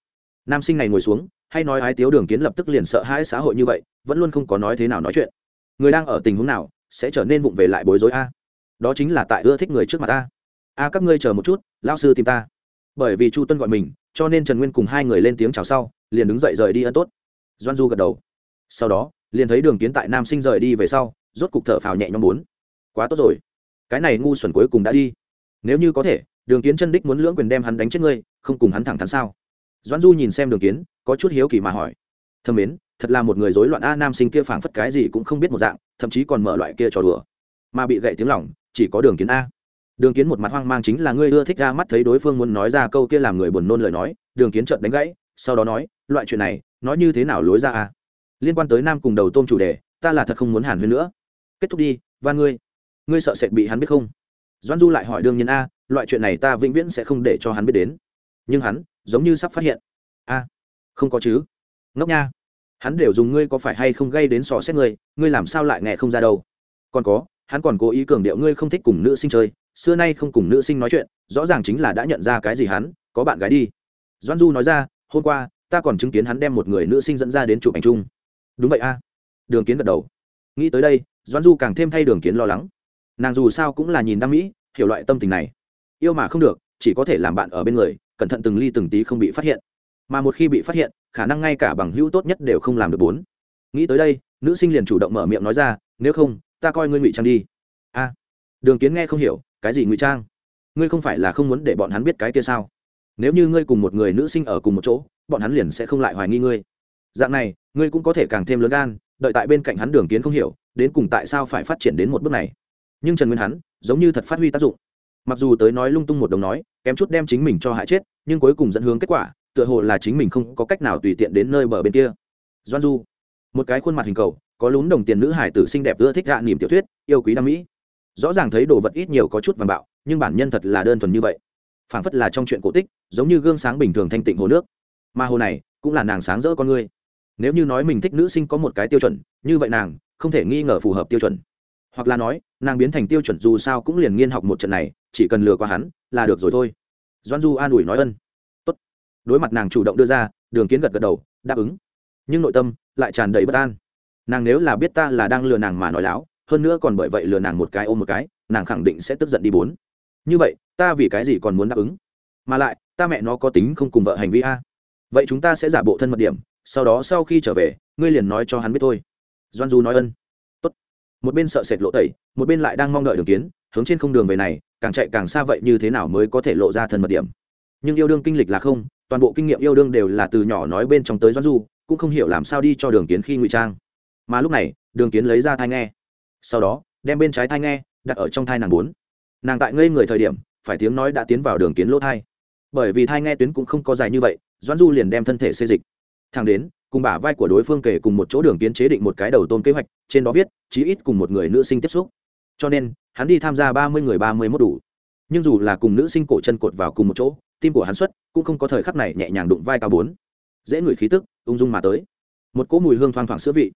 Nam sinh này ngồi xuống, hay nói ái tiếu đường kiến lập tức liền sợ hãi xã hội như vậy, vẫn luôn không có nói thế nào nói chuyện. Người đang ở tình huống nào, sẽ trở nên vụng về lại bối rối a? Đó chính là tại ưa thích người trước mặt ta. A, các ngươi chờ một chút lao sư tìm ta. Bởi vì chu tuân gọi mình, cho nên trần nguyên cùng hai người lên tiếng chào sau, liền đứng dậy rời đi ân tốt. Doan du gật đầu. Sau đó liền thấy đường kiến tại nam sinh rời đi về sau, rốt cục thở phào nhẹ nhõm bốn. Quá tốt rồi. Cái này ngu xuẩn cuối cùng đã đi. Nếu như có thể, đường kiến chân đích muốn lưỡng quyền đem hắn đánh chết ngươi, không cùng hắn thẳng thắn sao? Doãn du nhìn xem đường kiến, có chút hiếu kỳ mà hỏi. Thâm mến, thật là một người rối loạn a, nam sinh kia phảng phất cái gì cũng không biết một dạng, thậm chí còn mở loại kia trò đùa. Mà bị gậy tiếng lỏng, chỉ có đường kiến a. Đường kiến một mặt hoang mang chính là ngươi ưa thích ra mắt thấy đối phương muốn nói ra câu kia làm người buồn nôn lời nói, đường kiến trợn đánh gãy, sau đó nói, loại chuyện này, nói như thế nào lối ra a? Liên quan tới nam cùng đầu tôm chủ đề, ta là thật không muốn hàn huyên nữa. Kết thúc đi và ngươi. Ngươi sợ sệt bị hắn biết không? Doan du lại hỏi đương nhiên a, loại chuyện này ta vĩnh viễn sẽ không để cho hắn biết đến. Nhưng hắn, giống như sắp phát hiện. A, không có chứ. Ngốc nha. Hắn đều dùng ngươi có phải hay không gây đến sò xét ngươi ngươi làm sao lại nghe không ra đâu. Còn có, hắn còn cố ý cường điệu ngươi không thích cùng nữ sinh chơi, xưa nay không cùng nữ sinh nói chuyện, rõ ràng chính là đã nhận ra cái gì hắn, có bạn gái đi. Doan du nói ra, hôm qua, ta còn chứng kiến hắn đem một người nữ sinh dẫn ra đến chụp ảnh chung đúng vậy a. Đường kiến gật đầu. Nghĩ tới đây doan du càng thêm thay đường kiến lo lắng. Nàng dù sao cũng là nhìn đam mỹ, hiểu loại tâm tình này. Yêu mà không được, chỉ có thể làm bạn ở bên người, cẩn thận từng ly từng tí không bị phát hiện. Mà một khi bị phát hiện, khả năng ngay cả bằng hữu tốt nhất đều không làm được bốn. Nghĩ tới đây, nữ sinh liền chủ động mở miệng nói ra, nếu không, ta coi ngươi ngụy trang đi. A. Đường kiến nghe không hiểu, cái gì ngụy trang? Ngươi không phải là không muốn để bọn hắn biết cái kia sao? Nếu như ngươi cùng một người nữ sinh ở cùng một chỗ, bọn hắn liền sẽ không lại hoài nghi ngươi dạng này, ngươi cũng có thể càng thêm lớn gan, đợi tại bên cạnh hắn đường kiến không hiểu, đến cùng tại sao phải phát triển đến một bước này. Nhưng trần nguyên hắn, giống như thật phát huy tác dụng. Mặc dù tới nói lung tung một đồng nói, kém chút đem chính mình cho hại chết, nhưng cuối cùng dẫn hướng kết quả, tựa hồ là chính mình không có cách nào tùy tiện đến nơi bờ bên kia. Doan du, một cái khuôn mặt hình cầu, có lún đồng tiền nữ hải tử xinh đẹp ưa thích gạ niềm tiểu thuyết, yêu quý đam mỹ. Rõ ràng thấy đồ vật ít nhiều có chút vàng bạo, nhưng bản nhân thật là đơn thuần như vậy. Phảng phất là trong chuyện cổ tích, giống như gương sáng bình thường thanh tịnh hồ nước. Mà hồ này, cũng là nàng sáng rỡ con người nếu như nói mình thích nữ sinh có một cái tiêu chuẩn, như vậy nàng không thể nghi ngờ phù hợp tiêu chuẩn. Hoặc là nói, nàng biến thành tiêu chuẩn dù sao cũng liền nghiên học một trận này, chỉ cần lừa qua hắn là được rồi thôi. Doan du an ủi nói ân. Tốt. đối mặt nàng chủ động đưa ra, đường kiến gật gật đầu, đáp ứng. Nhưng nội tâm lại tràn đầy bất an. Nàng nếu là biết ta là đang lừa nàng mà nói láo, hơn nữa còn bởi vậy lừa nàng một cái ôm một cái, nàng khẳng định sẽ tức giận đi bốn. Như vậy, ta vì cái gì còn muốn đáp ứng? Mà lại, ta mẹ nó có tính không cùng vợ hành vi a? Vậy chúng ta sẽ giả bộ thân mật điểm sau đó sau khi trở về, ngươi liền nói cho hắn biết thôi. Doan du nói ân. Tốt. một bên sợ sệt lộ tẩy, một bên lại đang mong đợi đường kiến, hướng trên không đường về này, càng chạy càng xa vậy như thế nào mới có thể lộ ra thân mật điểm. Nhưng yêu đương kinh lịch là không, toàn bộ kinh nghiệm yêu đương đều là từ nhỏ nói bên trong tới doan du, cũng không hiểu làm sao đi cho đường kiến khi ngụy trang. Mà lúc này, đường kiến lấy ra thai nghe. Sau đó, đem bên trái thai nghe, đặt ở trong thai nàng bốn. Nàng tại ngây người thời điểm, phải tiếng nói đã tiến vào đường kiến lỗ thai. Bởi vì thai nghe tuyến cũng không có dài như vậy doãn du liền đem thân thể xê dịch thang đến, cùng bả vai của đối phương kể cùng một chỗ đường kiến chế định một cái đầu tôn kế hoạch, trên đó viết, chí ít cùng một người nữ sinh tiếp xúc. Cho nên, hắn đi tham gia ba mươi người ba mươi mốt đủ. Nhưng dù là cùng nữ sinh cổ chân cột vào cùng một chỗ, tim của hắn xuất cũng không có thời khắc này nhẹ nhàng đụng vai cao bốn. Dễ ngửi khí tức, ung dung mà tới. Một cỗ mùi hương thoang thoảng sữa vị.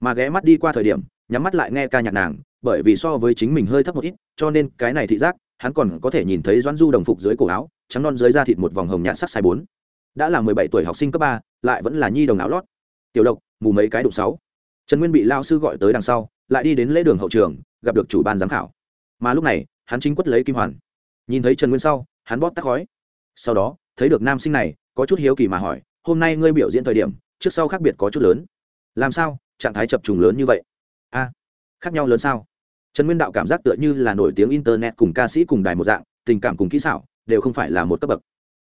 Mà ghé mắt đi qua thời điểm, nhắm mắt lại nghe ca nhạc nàng, bởi vì so với chính mình hơi thấp một ít, cho nên cái này thị giác, hắn còn có thể nhìn thấy doãn du đồng phục dưới cổ áo, trắng non dưới da thịt một vòng hồng nhạt sắc sai bốn. Đã là mười bảy tuổi học sinh cấp ba lại vẫn là nhi đồng áo lót. Tiểu độc mù mấy cái đụng sáu. Trần nguyên bị lao sư gọi tới đằng sau, lại đi đến lễ đường hậu trường, gặp được chủ ban giám khảo. Mà lúc này, hắn chính quất lấy kim hoàn. Nhìn thấy trần nguyên sau, hắn bóp tắt khói. Sau đó, thấy được nam sinh này, có chút hiếu kỳ mà hỏi, hôm nay ngươi biểu diễn thời điểm, trước sau khác biệt có chút lớn. Làm sao, trạng thái chập trùng lớn như vậy? A, khác nhau lớn sao? Trần nguyên đạo cảm giác tựa như là nổi tiếng internet cùng ca sĩ cùng đài một dạng, tình cảm cùng kỹ xảo đều không phải là một cấp bậc.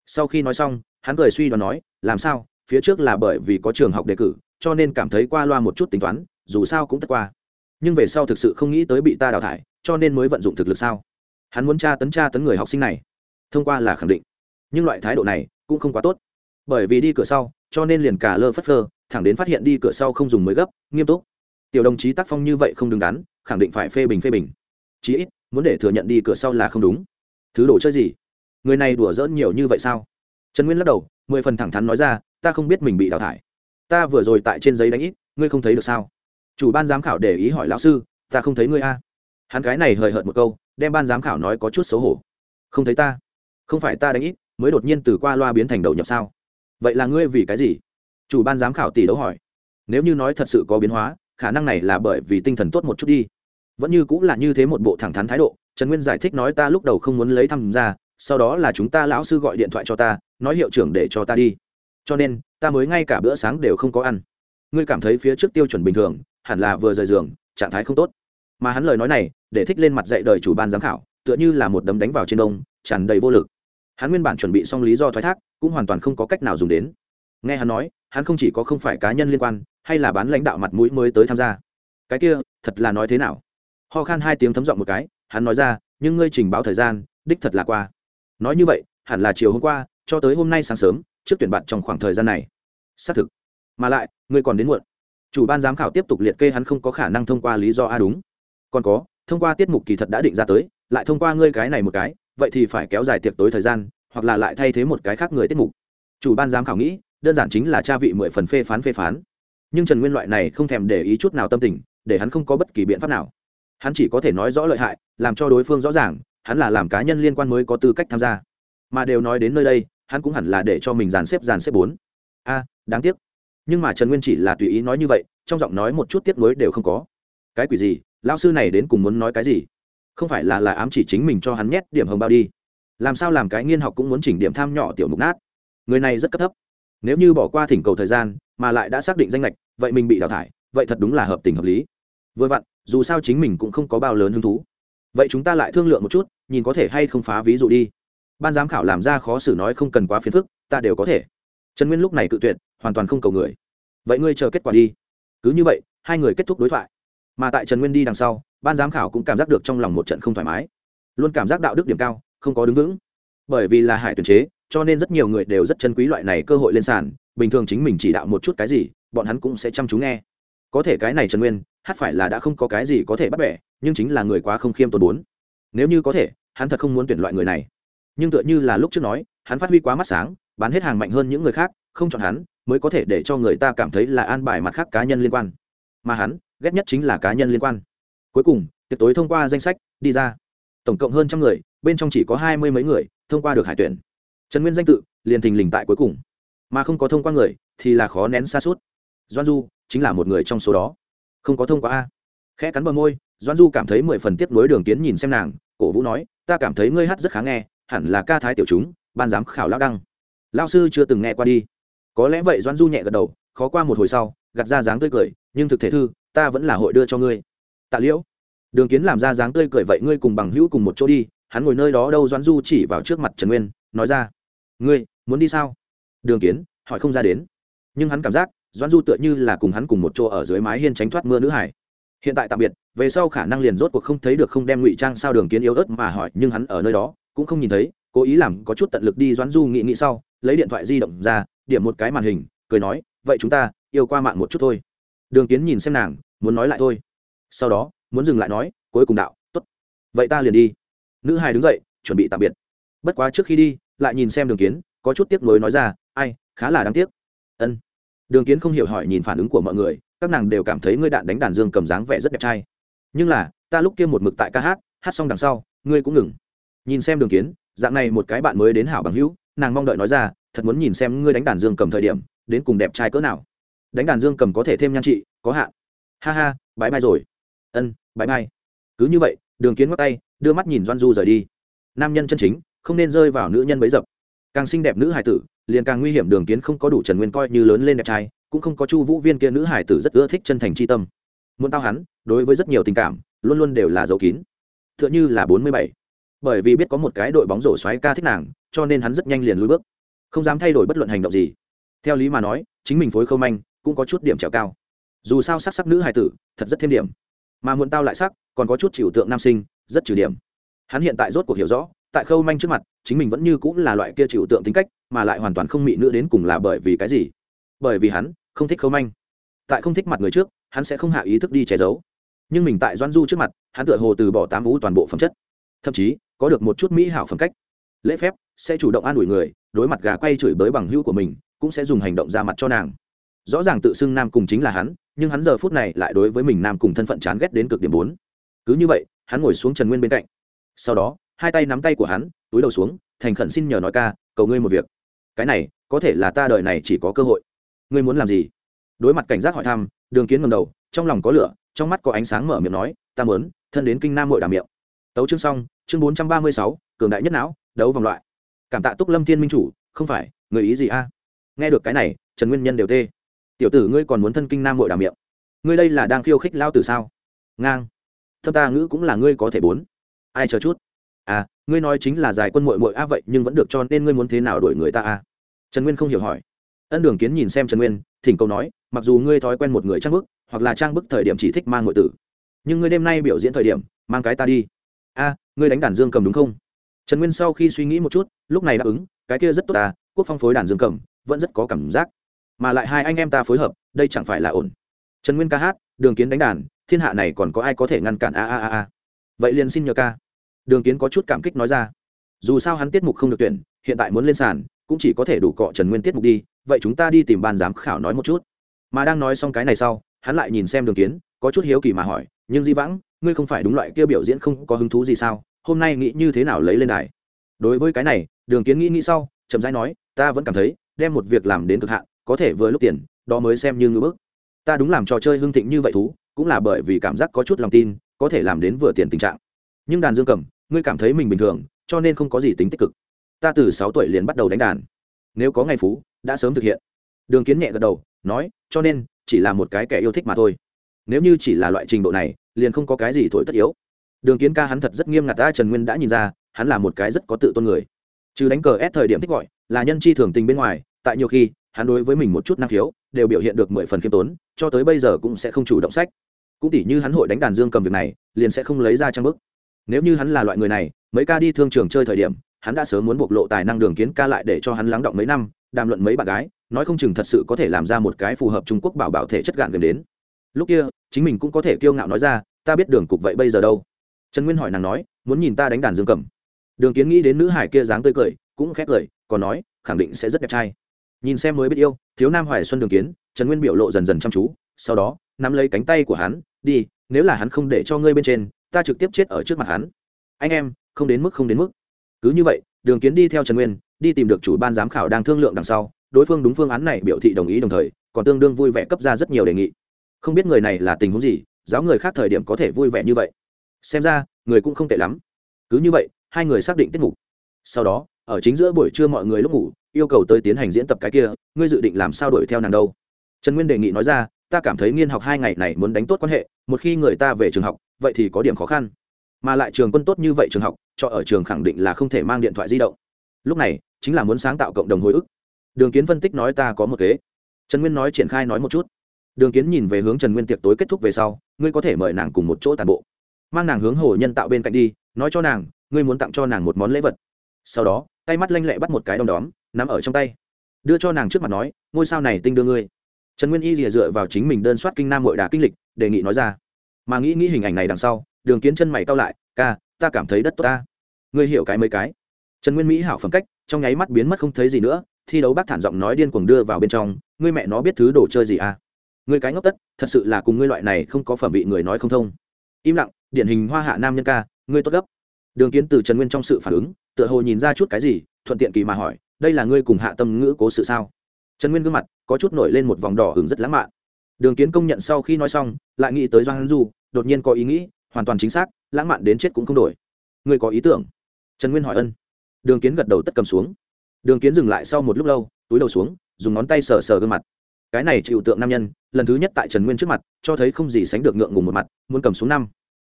Sau khi nói xong, hắn cười suy đoán nói, làm sao phía trước là bởi vì có trường học đề cử, cho nên cảm thấy qua loa một chút tính toán, dù sao cũng tất qua. Nhưng về sau thực sự không nghĩ tới bị ta đào thải, cho nên mới vận dụng thực lực sao? Hắn muốn tra tấn tra tấn người học sinh này. Thông qua là khẳng định. Nhưng loại thái độ này cũng không quá tốt. Bởi vì đi cửa sau, cho nên liền cả lơ phất phơ, thẳng đến phát hiện đi cửa sau không dùng mới gấp, nghiêm túc. Tiểu đồng chí tác phong như vậy không đứng đắn, khẳng định phải phê bình phê bình. Chí ít, muốn để thừa nhận đi cửa sau là không đúng. Thứ đồ chơi gì? Người này đùa dỡn nhiều như vậy sao? Trần nguyên lắc đầu, mười phần thẳng thắn nói ra ta không biết mình bị đào thải. Ta vừa rồi tại trên giấy đánh ít, ngươi không thấy được sao? Chủ ban giám khảo để ý hỏi lão sư, ta không thấy ngươi a. Hắn cái này hời hợt một câu, đem ban giám khảo nói có chút xấu hổ. Không thấy ta. Không phải ta đánh ít, mới đột nhiên từ qua loa biến thành đầu nhập sao? Vậy là ngươi vì cái gì? Chủ ban giám khảo tỷ đấu hỏi. Nếu như nói thật sự có biến hóa, khả năng này là bởi vì tinh thần tốt một chút đi. Vẫn như cũng là như thế một bộ thẳng thắn thái độ, trần nguyên giải thích nói ta lúc đầu không muốn lấy thăm ra, sau đó là chúng ta lão sư gọi điện thoại cho ta, nói hiệu trưởng để cho ta đi cho nên, ta mới ngay cả bữa sáng đều không có ăn. Ngươi cảm thấy phía trước tiêu chuẩn bình thường, hẳn là vừa rời giường, trạng thái không tốt. Mà hắn lời nói này, để thích lên mặt dạy đời chủ ban giám khảo, tựa như là một đấm đánh vào trên đông, tràn đầy vô lực. Hắn nguyên bản chuẩn bị xong lý do thoái thác, cũng hoàn toàn không có cách nào dùng đến. Nghe hắn nói, hắn không chỉ có không phải cá nhân liên quan, hay là bán lãnh đạo mặt mũi mới tới tham gia. Cái kia, thật là nói thế nào? Ho khan hai tiếng thấm giọng một cái, hắn nói ra, nhưng ngươi trình báo thời gian, đích thật là qua. Nói như vậy, hẳn là chiều hôm qua, cho tới hôm nay sáng sớm trước tuyển bạn trong khoảng thời gian này. Xác thực. Mà lại, ngươi còn đến muộn. Chủ ban giám khảo tiếp tục liệt kê hắn không có khả năng thông qua lý do a đúng. Còn có, thông qua tiết mục kỳ thật đã định ra tới, lại thông qua ngươi cái này một cái, vậy thì phải kéo dài tiệc tối thời gian, hoặc là lại thay thế một cái khác người tiết mục. Chủ ban giám khảo nghĩ, đơn giản chính là cha vị mười phần phê phán phê phán. Nhưng trần nguyên loại này không thèm để ý chút nào tâm tình, để hắn không có bất kỳ biện pháp nào. Hắn chỉ có thể nói rõ lợi hại, làm cho đối phương rõ ràng, hắn là làm cá nhân liên quan mới có tư cách tham gia. Mà đều nói đến nơi đây hắn cũng hẳn là để cho mình dàn xếp dàn xếp bốn. A, đáng tiếc. Nhưng mà trần nguyên chỉ là tùy ý nói như vậy, trong giọng nói một chút tiếp nối đều không có. Cái quỷ gì? Lao sư này đến cùng muốn nói cái gì? Không phải là là ám chỉ chính mình cho hắn nhét điểm hồng bao đi. Làm sao làm cái nghiên học cũng muốn chỉnh điểm tham nhỏ tiểu mục nát? Người này rất cấp thấp. Nếu như bỏ qua thỉnh cầu thời gian, mà lại đã xác định danh lệch vậy mình bị đào thải, vậy thật đúng là hợp tình hợp lý. Vừa vặn, dù sao chính mình cũng không có bao lớn hứng thú. Vậy chúng ta lại thương lượng một chút, nhìn có thể hay không phá ví dụ đi ban giám khảo làm ra khó xử nói không cần quá phiền phức, ta đều có thể. Trần nguyên lúc này cự tuyệt, hoàn toàn không cầu người. Vậy ngươi chờ kết quả đi. Cứ như vậy, hai người kết thúc đối thoại. Mà tại trần nguyên đi đằng sau, ban giám khảo cũng cảm giác được trong lòng một trận không thoải mái. Luôn cảm giác đạo đức điểm cao, không có đứng vững. Bởi vì là hải tuyển chế, cho nên rất nhiều người đều rất chân quý loại này cơ hội lên sàn, bình thường chính mình chỉ đạo một chút cái gì, bọn hắn cũng sẽ chăm chú nghe. Có thể cái này trần nguyên, hát phải là đã không có cái gì có thể bắt bẻ, nhưng chính là người quá không khiêm tốn bốn. Nếu như có thể, hắn thật không muốn tuyển loại người này nhưng tựa như là lúc trước nói, hắn phát huy quá mắt sáng, bán hết hàng mạnh hơn những người khác, không chọn hắn, mới có thể để cho người ta cảm thấy là an bài mặt khác cá nhân liên quan. Mà hắn, ghét nhất chính là cá nhân liên quan. Cuối cùng, tiệc tối thông qua danh sách, đi ra. Tổng cộng hơn trăm người, bên trong chỉ có hai mươi mấy người, thông qua được hải tuyển. Trần nguyên danh tự, liền thình lình tại cuối cùng. Mà không có thông qua người, thì là khó nén xa suốt doan du, chính là một người trong số đó. Không có thông qua a. Khẽ cắn bờ môi, doan du cảm thấy mười phần tiếp nối đường kiến nhìn xem nàng, cổ vũ nói, ta cảm thấy ngươi hát rất khá nghe hẳn là ca thái tiểu chúng, ban giám khảo lao đăng. Lao sư chưa từng nghe qua đi. Có lẽ vậy doan du nhẹ gật đầu, khó qua một hồi sau gặt ra dáng tươi cười, nhưng thực thể thư, ta vẫn là hội đưa cho ngươi. Tạ liễu. Đường kiến làm ra dáng tươi cười vậy ngươi cùng bằng hữu cùng một chỗ đi, hắn ngồi nơi đó đâu doan du chỉ vào trước mặt trần nguyên, nói ra. Ngươi, muốn đi sao? Đường kiến, hỏi không ra đến. Nhưng hắn cảm giác doan du tựa như là cùng hắn cùng một chỗ ở dưới mái hiên tránh thoát mưa nữ hải. Hiện tại tạm biệt, về sau khả năng liền rốt cuộc không thấy được không đem ngụy trang sao đường kiến yếu ớt mà hỏi, nhưng hắn ở nơi đó cũng không nhìn thấy, cố ý làm có chút tận lực đi doãn du nghĩ nghĩ sau, lấy điện thoại di động ra, điểm một cái màn hình, cười nói, vậy chúng ta yêu qua mạng một chút thôi. Đường kiến nhìn xem nàng, muốn nói lại thôi. Sau đó, muốn dừng lại nói, cuối cùng đạo t ố t vậy ta liền đi. Nữ hài đứng dậy, chuẩn bị tạm biệt. Bất quá trước khi đi, lại nhìn xem đường kiến, có chút tiếc nuối nói ra, ai, khá là đáng tiếc. Ân. Đường kiến không hiểu hỏi nhìn phản ứng của mọi người, các nàng đều cảm thấy ngươi đạn đánh đàn dương cầm dáng vẻ rất đẹp trai. Nhưng là, ta lúc kia một mực tại ca hát hát xong đằng sau, ngươi cũng ngừng nhìn xem đường kiến, dạng này một cái bạn mới đến hảo bằng hữu, nàng mong đợi nói ra, thật muốn nhìn xem ngươi đánh đàn dương cầm thời điểm, đến cùng đẹp trai cỡ nào. Đánh đàn dương cầm có thể thêm nhan trị, có hạn. Ha ha, bãi mai rồi. Ân, bãi mai. cứ như vậy, đường kiến ngắt tay, đưa mắt nhìn doan du rời đi. Nam nhân chân chính, không nên rơi vào nữ nhân bấy dập. Càng xinh đẹp nữ hải tử, liền càng nguy hiểm đường kiến không có đủ trần nguyên coi như lớn lên đẹp trai, cũng không có chu vũ viên kia nữ hải tử rất ưa thích chân thành tri tâm. Muốn tao hắn, đối với rất nhiều tình cảm, luôn luôn đều là dấu kín. T h ư ợ n h ư là bốn mươi bảy bởi vì biết có một cái đội bóng rổ xoáy ca thích nàng, cho nên hắn rất nhanh liền lùi bước. Không dám thay đổi bất luận hành động gì. Theo lý mà nói, chính mình phối khâu manh, cũng có chút điểm trèo cao. Dù sao sắc sắc nữ hải tử, thật rất thêm điểm. Mà muộn tao lại sắc, còn có chút chịu tượng nam sinh, rất trừ điểm. Hắn hiện tại rốt cuộc hiểu rõ, tại khâu manh trước mặt, chính mình vẫn như cũng là loại kia chịu tượng tính cách, mà lại hoàn toàn không mị nữ đến cùng là bởi vì cái gì? Bởi vì hắn không thích khâu manh. Tại không thích mặt người trước, hắn sẽ không hạ ý thức đi che giấu. Nhưng mình tại doan du trước mặt, hắn tựa hồ từ bỏ tám vũ toàn bộ phẩm chất. Thậm chí có được một chút mỹ hảo phẩm cách. Lễ phép, sẽ chủ động an ủi người, đối mặt gà quay chửi bới bằng hữu của mình, cũng sẽ dùng hành động ra mặt cho nàng. Rõ ràng tự xưng nam cùng chính là hắn, nhưng hắn giờ phút này lại đối với mình nam cùng thân phận chán ghét đến cực điểm bốn. Cứ như vậy, hắn ngồi xuống trần nguyên bên cạnh. Sau đó, hai tay nắm tay của hắn, túi đầu xuống, thành khẩn xin nhờ nói ca, cầu ngươi một việc. Cái này, có thể là ta đợi này chỉ có cơ hội. Ngươi muốn làm gì? Đối mặt cảnh giác hỏi thăm, đường kiến ngầm đầu, trong lòng có lửa, trong mắt có ánh sáng mở miệng nói, ta muốn, thân đến kinh nam hội đàm miệng tấu chương xong chương bốn trăm ba mươi sáu, cường đại nhất não, đấu vòng loại. Cảm tạ túc lâm thiên minh chủ, không phải, người ý gì a? Nghe được cái này, trần nguyên nhân đều tê. Tiểu tử ngươi còn muốn thân kinh nam muội đàm miệng. Ngươi đây là đang khiêu khích lao tử sao? Ngang. Thâm ta ngữ cũng là ngươi có thể bốn. Ai chờ chút? À ngươi nói chính là giải quân mội mội a vậy, nhưng vẫn được cho nên ngươi muốn thế nào đổi người ta a? Trần nguyên không hiểu hỏi. Ân đường kiến nhìn xem trần nguyên, thỉnh cầu nói, mặc dù ngươi thói quen một người trang bức, hoặc là trang bức thời điểm chỉ thích mang ngội tử, nhưng ngươi đêm nay biểu diễn thời điểm, mang cái ta đi a, ngươi đánh đàn dương cầm đúng không? Trần nguyên sau khi suy nghĩ một chút, lúc này đáp ứng, cái kia rất tốt ta, quốc phong phối đàn dương cầm, vẫn rất có cảm giác. Mà lại hai anh em ta phối hợp, đây chẳng phải là ổn. Trần nguyên ca hát, đường kiến đánh đàn, thiên hạ này còn có ai có thể ngăn cản a a a a. Vậy liền xin nhờ ca. Đường kiến có chút cảm kích nói ra. Dù sao hắn tiết mục không được tuyển, hiện tại muốn lên sàn, cũng chỉ có thể đủ cọ trần nguyên tiết mục đi, vậy chúng ta đi tìm ban giám khảo nói một chút. Mà đang nói xong cái này sau, hắn lại nhìn xem đường kiến có chút hiếu kỳ mà hỏi, nhưng di vãng, ngươi không phải đúng loại kia biểu diễn không có hứng thú gì sao? Hôm nay nghĩ như thế nào lấy lên đài? Đối với cái này, đường kiến nghĩ nghĩ sau, chậm rãi nói, ta vẫn cảm thấy, đem một việc làm đến cực hạn, có thể vừa lúc tiền, đó mới xem như ngưỡng bức. Ta đúng làm trò chơi hưng thịnh như vậy thú, cũng là bởi vì cảm giác có chút lòng tin, có thể làm đến vừa tiền tình trạng. Nhưng đàn dương cầm, ngươi cảm thấy mình bình thường, cho nên không có gì tính tích cực. Ta từ sáu tuổi liền bắt đầu đánh đàn. Nếu có ngày phú, đã sớm thực hiện. Đường kiến nhẹ gật đầu, nói, cho nên, chỉ là một cái kẻ yêu thích mà thôi nếu như chỉ là loại trình độ này, liền không có cái gì thổi tất yếu. Đường kiến ca hắn thật rất nghiêm ngặt ta trần nguyên đã nhìn ra, hắn là một cái rất có tự tôn người. Chứ đánh cờ ép thời điểm thích gọi, là nhân chi thường tình bên ngoài, tại nhiều khi, hắn đối với mình một chút năng khiếu, đều biểu hiện được mười phần khiêm tốn, cho tới bây giờ cũng sẽ không chủ động sách. Cũng tỉ như hắn hội đánh đàn dương cầm việc này, liền sẽ không lấy ra trang bức. Nếu như hắn là loại người này, mấy ca đi thương trường chơi thời điểm, hắn đã sớm muốn bộc lộ tài năng đường kiến ca lại để cho hắn lắng động mấy năm, đàm luận mấy bạn gái, nói không chừng thật sự có thể làm ra một cái phù hợp trung quốc bảo bảo thể chất gạn gần đến lúc kia, chính mình cũng có thể kiêu ngạo nói ra, ta biết đường cục vậy bây giờ đâu? Trần nguyên hỏi nàng nói, muốn nhìn ta đánh đàn dương cầm. Đường kiến nghĩ đến nữ hải kia dáng tươi cười, cũng khét cười, còn nói, khẳng định sẽ rất đẹp trai. Nhìn xem mới biết yêu, thiếu nam hoài xuân đường kiến, trần nguyên biểu lộ dần dần chăm chú, sau đó, nắm lấy cánh tay của hắn, đi, nếu là hắn không để cho ngươi bên trên, ta trực tiếp chết ở trước mặt hắn. Anh em, không đến mức, không đến mức. Cứ như vậy, đường kiến đi theo trần nguyên, đi tìm được chủ ban giám khảo đang thương lượng đằng sau, đối phương đúng phương án này biểu thị đồng ý đồng thời, còn tương đương vui vẻ cấp ra rất nhiều đề nghị không biết người này là tình huống gì, giáo người khác thời điểm có thể vui vẻ như vậy. Xem ra, người cũng không tệ lắm. Cứ như vậy, hai người xác định tiết mục. Sau đó, ở chính giữa buổi trưa mọi người lúc ngủ, yêu cầu tới tiến hành diễn tập cái kia, ngươi dự định làm sao đuổi theo nàng đâu? Trần nguyên đề nghị nói ra, ta cảm thấy nghiên học hai ngày này muốn đánh tốt quan hệ, một khi người ta về trường học, vậy thì có điểm khó khăn. Mà lại trường quân tốt như vậy trường học, cho ở trường khẳng định là không thể mang điện thoại di động. Lúc này, chính là muốn sáng tạo cộng đồng hồi ức. Đường kiến phân tích nói ta có một kế. Trần nguyên nói triển khai nói một chút đường kiến nhìn về hướng trần nguyên tiệc tối kết thúc về sau, ngươi có thể mời nàng cùng một chỗ tàn bộ. Mang nàng hướng hồ nhân tạo bên cạnh đi, nói cho nàng, ngươi muốn tặng cho nàng một món lễ vật. Sau đó, tay mắt lanh lẹ bắt một cái đom đóm, nắm ở trong tay. Đưa cho nàng trước mặt nói, ngôi sao này tinh đưa ngươi. Trần nguyên y rìa dựa vào chính mình đơn soát kinh nam hội đà kinh lịch, đề nghị nói ra. Mà nghĩ nghĩ hình ảnh này đằng sau, đường kiến chân mày cao lại, ca, ta cảm thấy đất tốt ta. Ngươi hiểu cái mấy cái. Trần nguyên mỹ hảo phẩm cách, trong nháy mắt biến mất không thấy gì nữa, thi đấu bác thản giọng nói điên cuồng đưa vào bên trong, ngươi mẹ nó biết thứ đồ chơi gì à? Ngươi cái ngốc tất, thật sự là cùng ngươi loại này không có phẩm vị người nói không thông. Im lặng, điển hình hoa hạ nam nhân ca, ngươi tốt gấp. Đường kiến từ trần nguyên trong sự phản ứng, tựa hồ nhìn ra chút cái gì, thuận tiện kỳ mà hỏi, đây là ngươi cùng hạ tâm ngữ cố sự sao? Trần nguyên gương mặt có chút nổi lên một vòng đỏ hứng rất lãng mạn. Đường kiến công nhận sau khi nói xong, lại nghĩ tới doan du, đột nhiên có ý nghĩ, hoàn toàn chính xác, lãng mạn đến chết cũng không đổi. Ngươi có ý tưởng? Trần nguyên hỏi ân. Đường kiến gật đầu tất cầm xuống. Đường kiến dừng lại sau một lúc lâu, túi đầu xuống, dùng ngón tay sờ sờ gương mặt. Cái này chịu tượng nam nhân lần thứ nhất tại trần nguyên trước mặt, cho thấy không gì sánh được ngượng ngùng một mặt, muốn cầm xuống năm.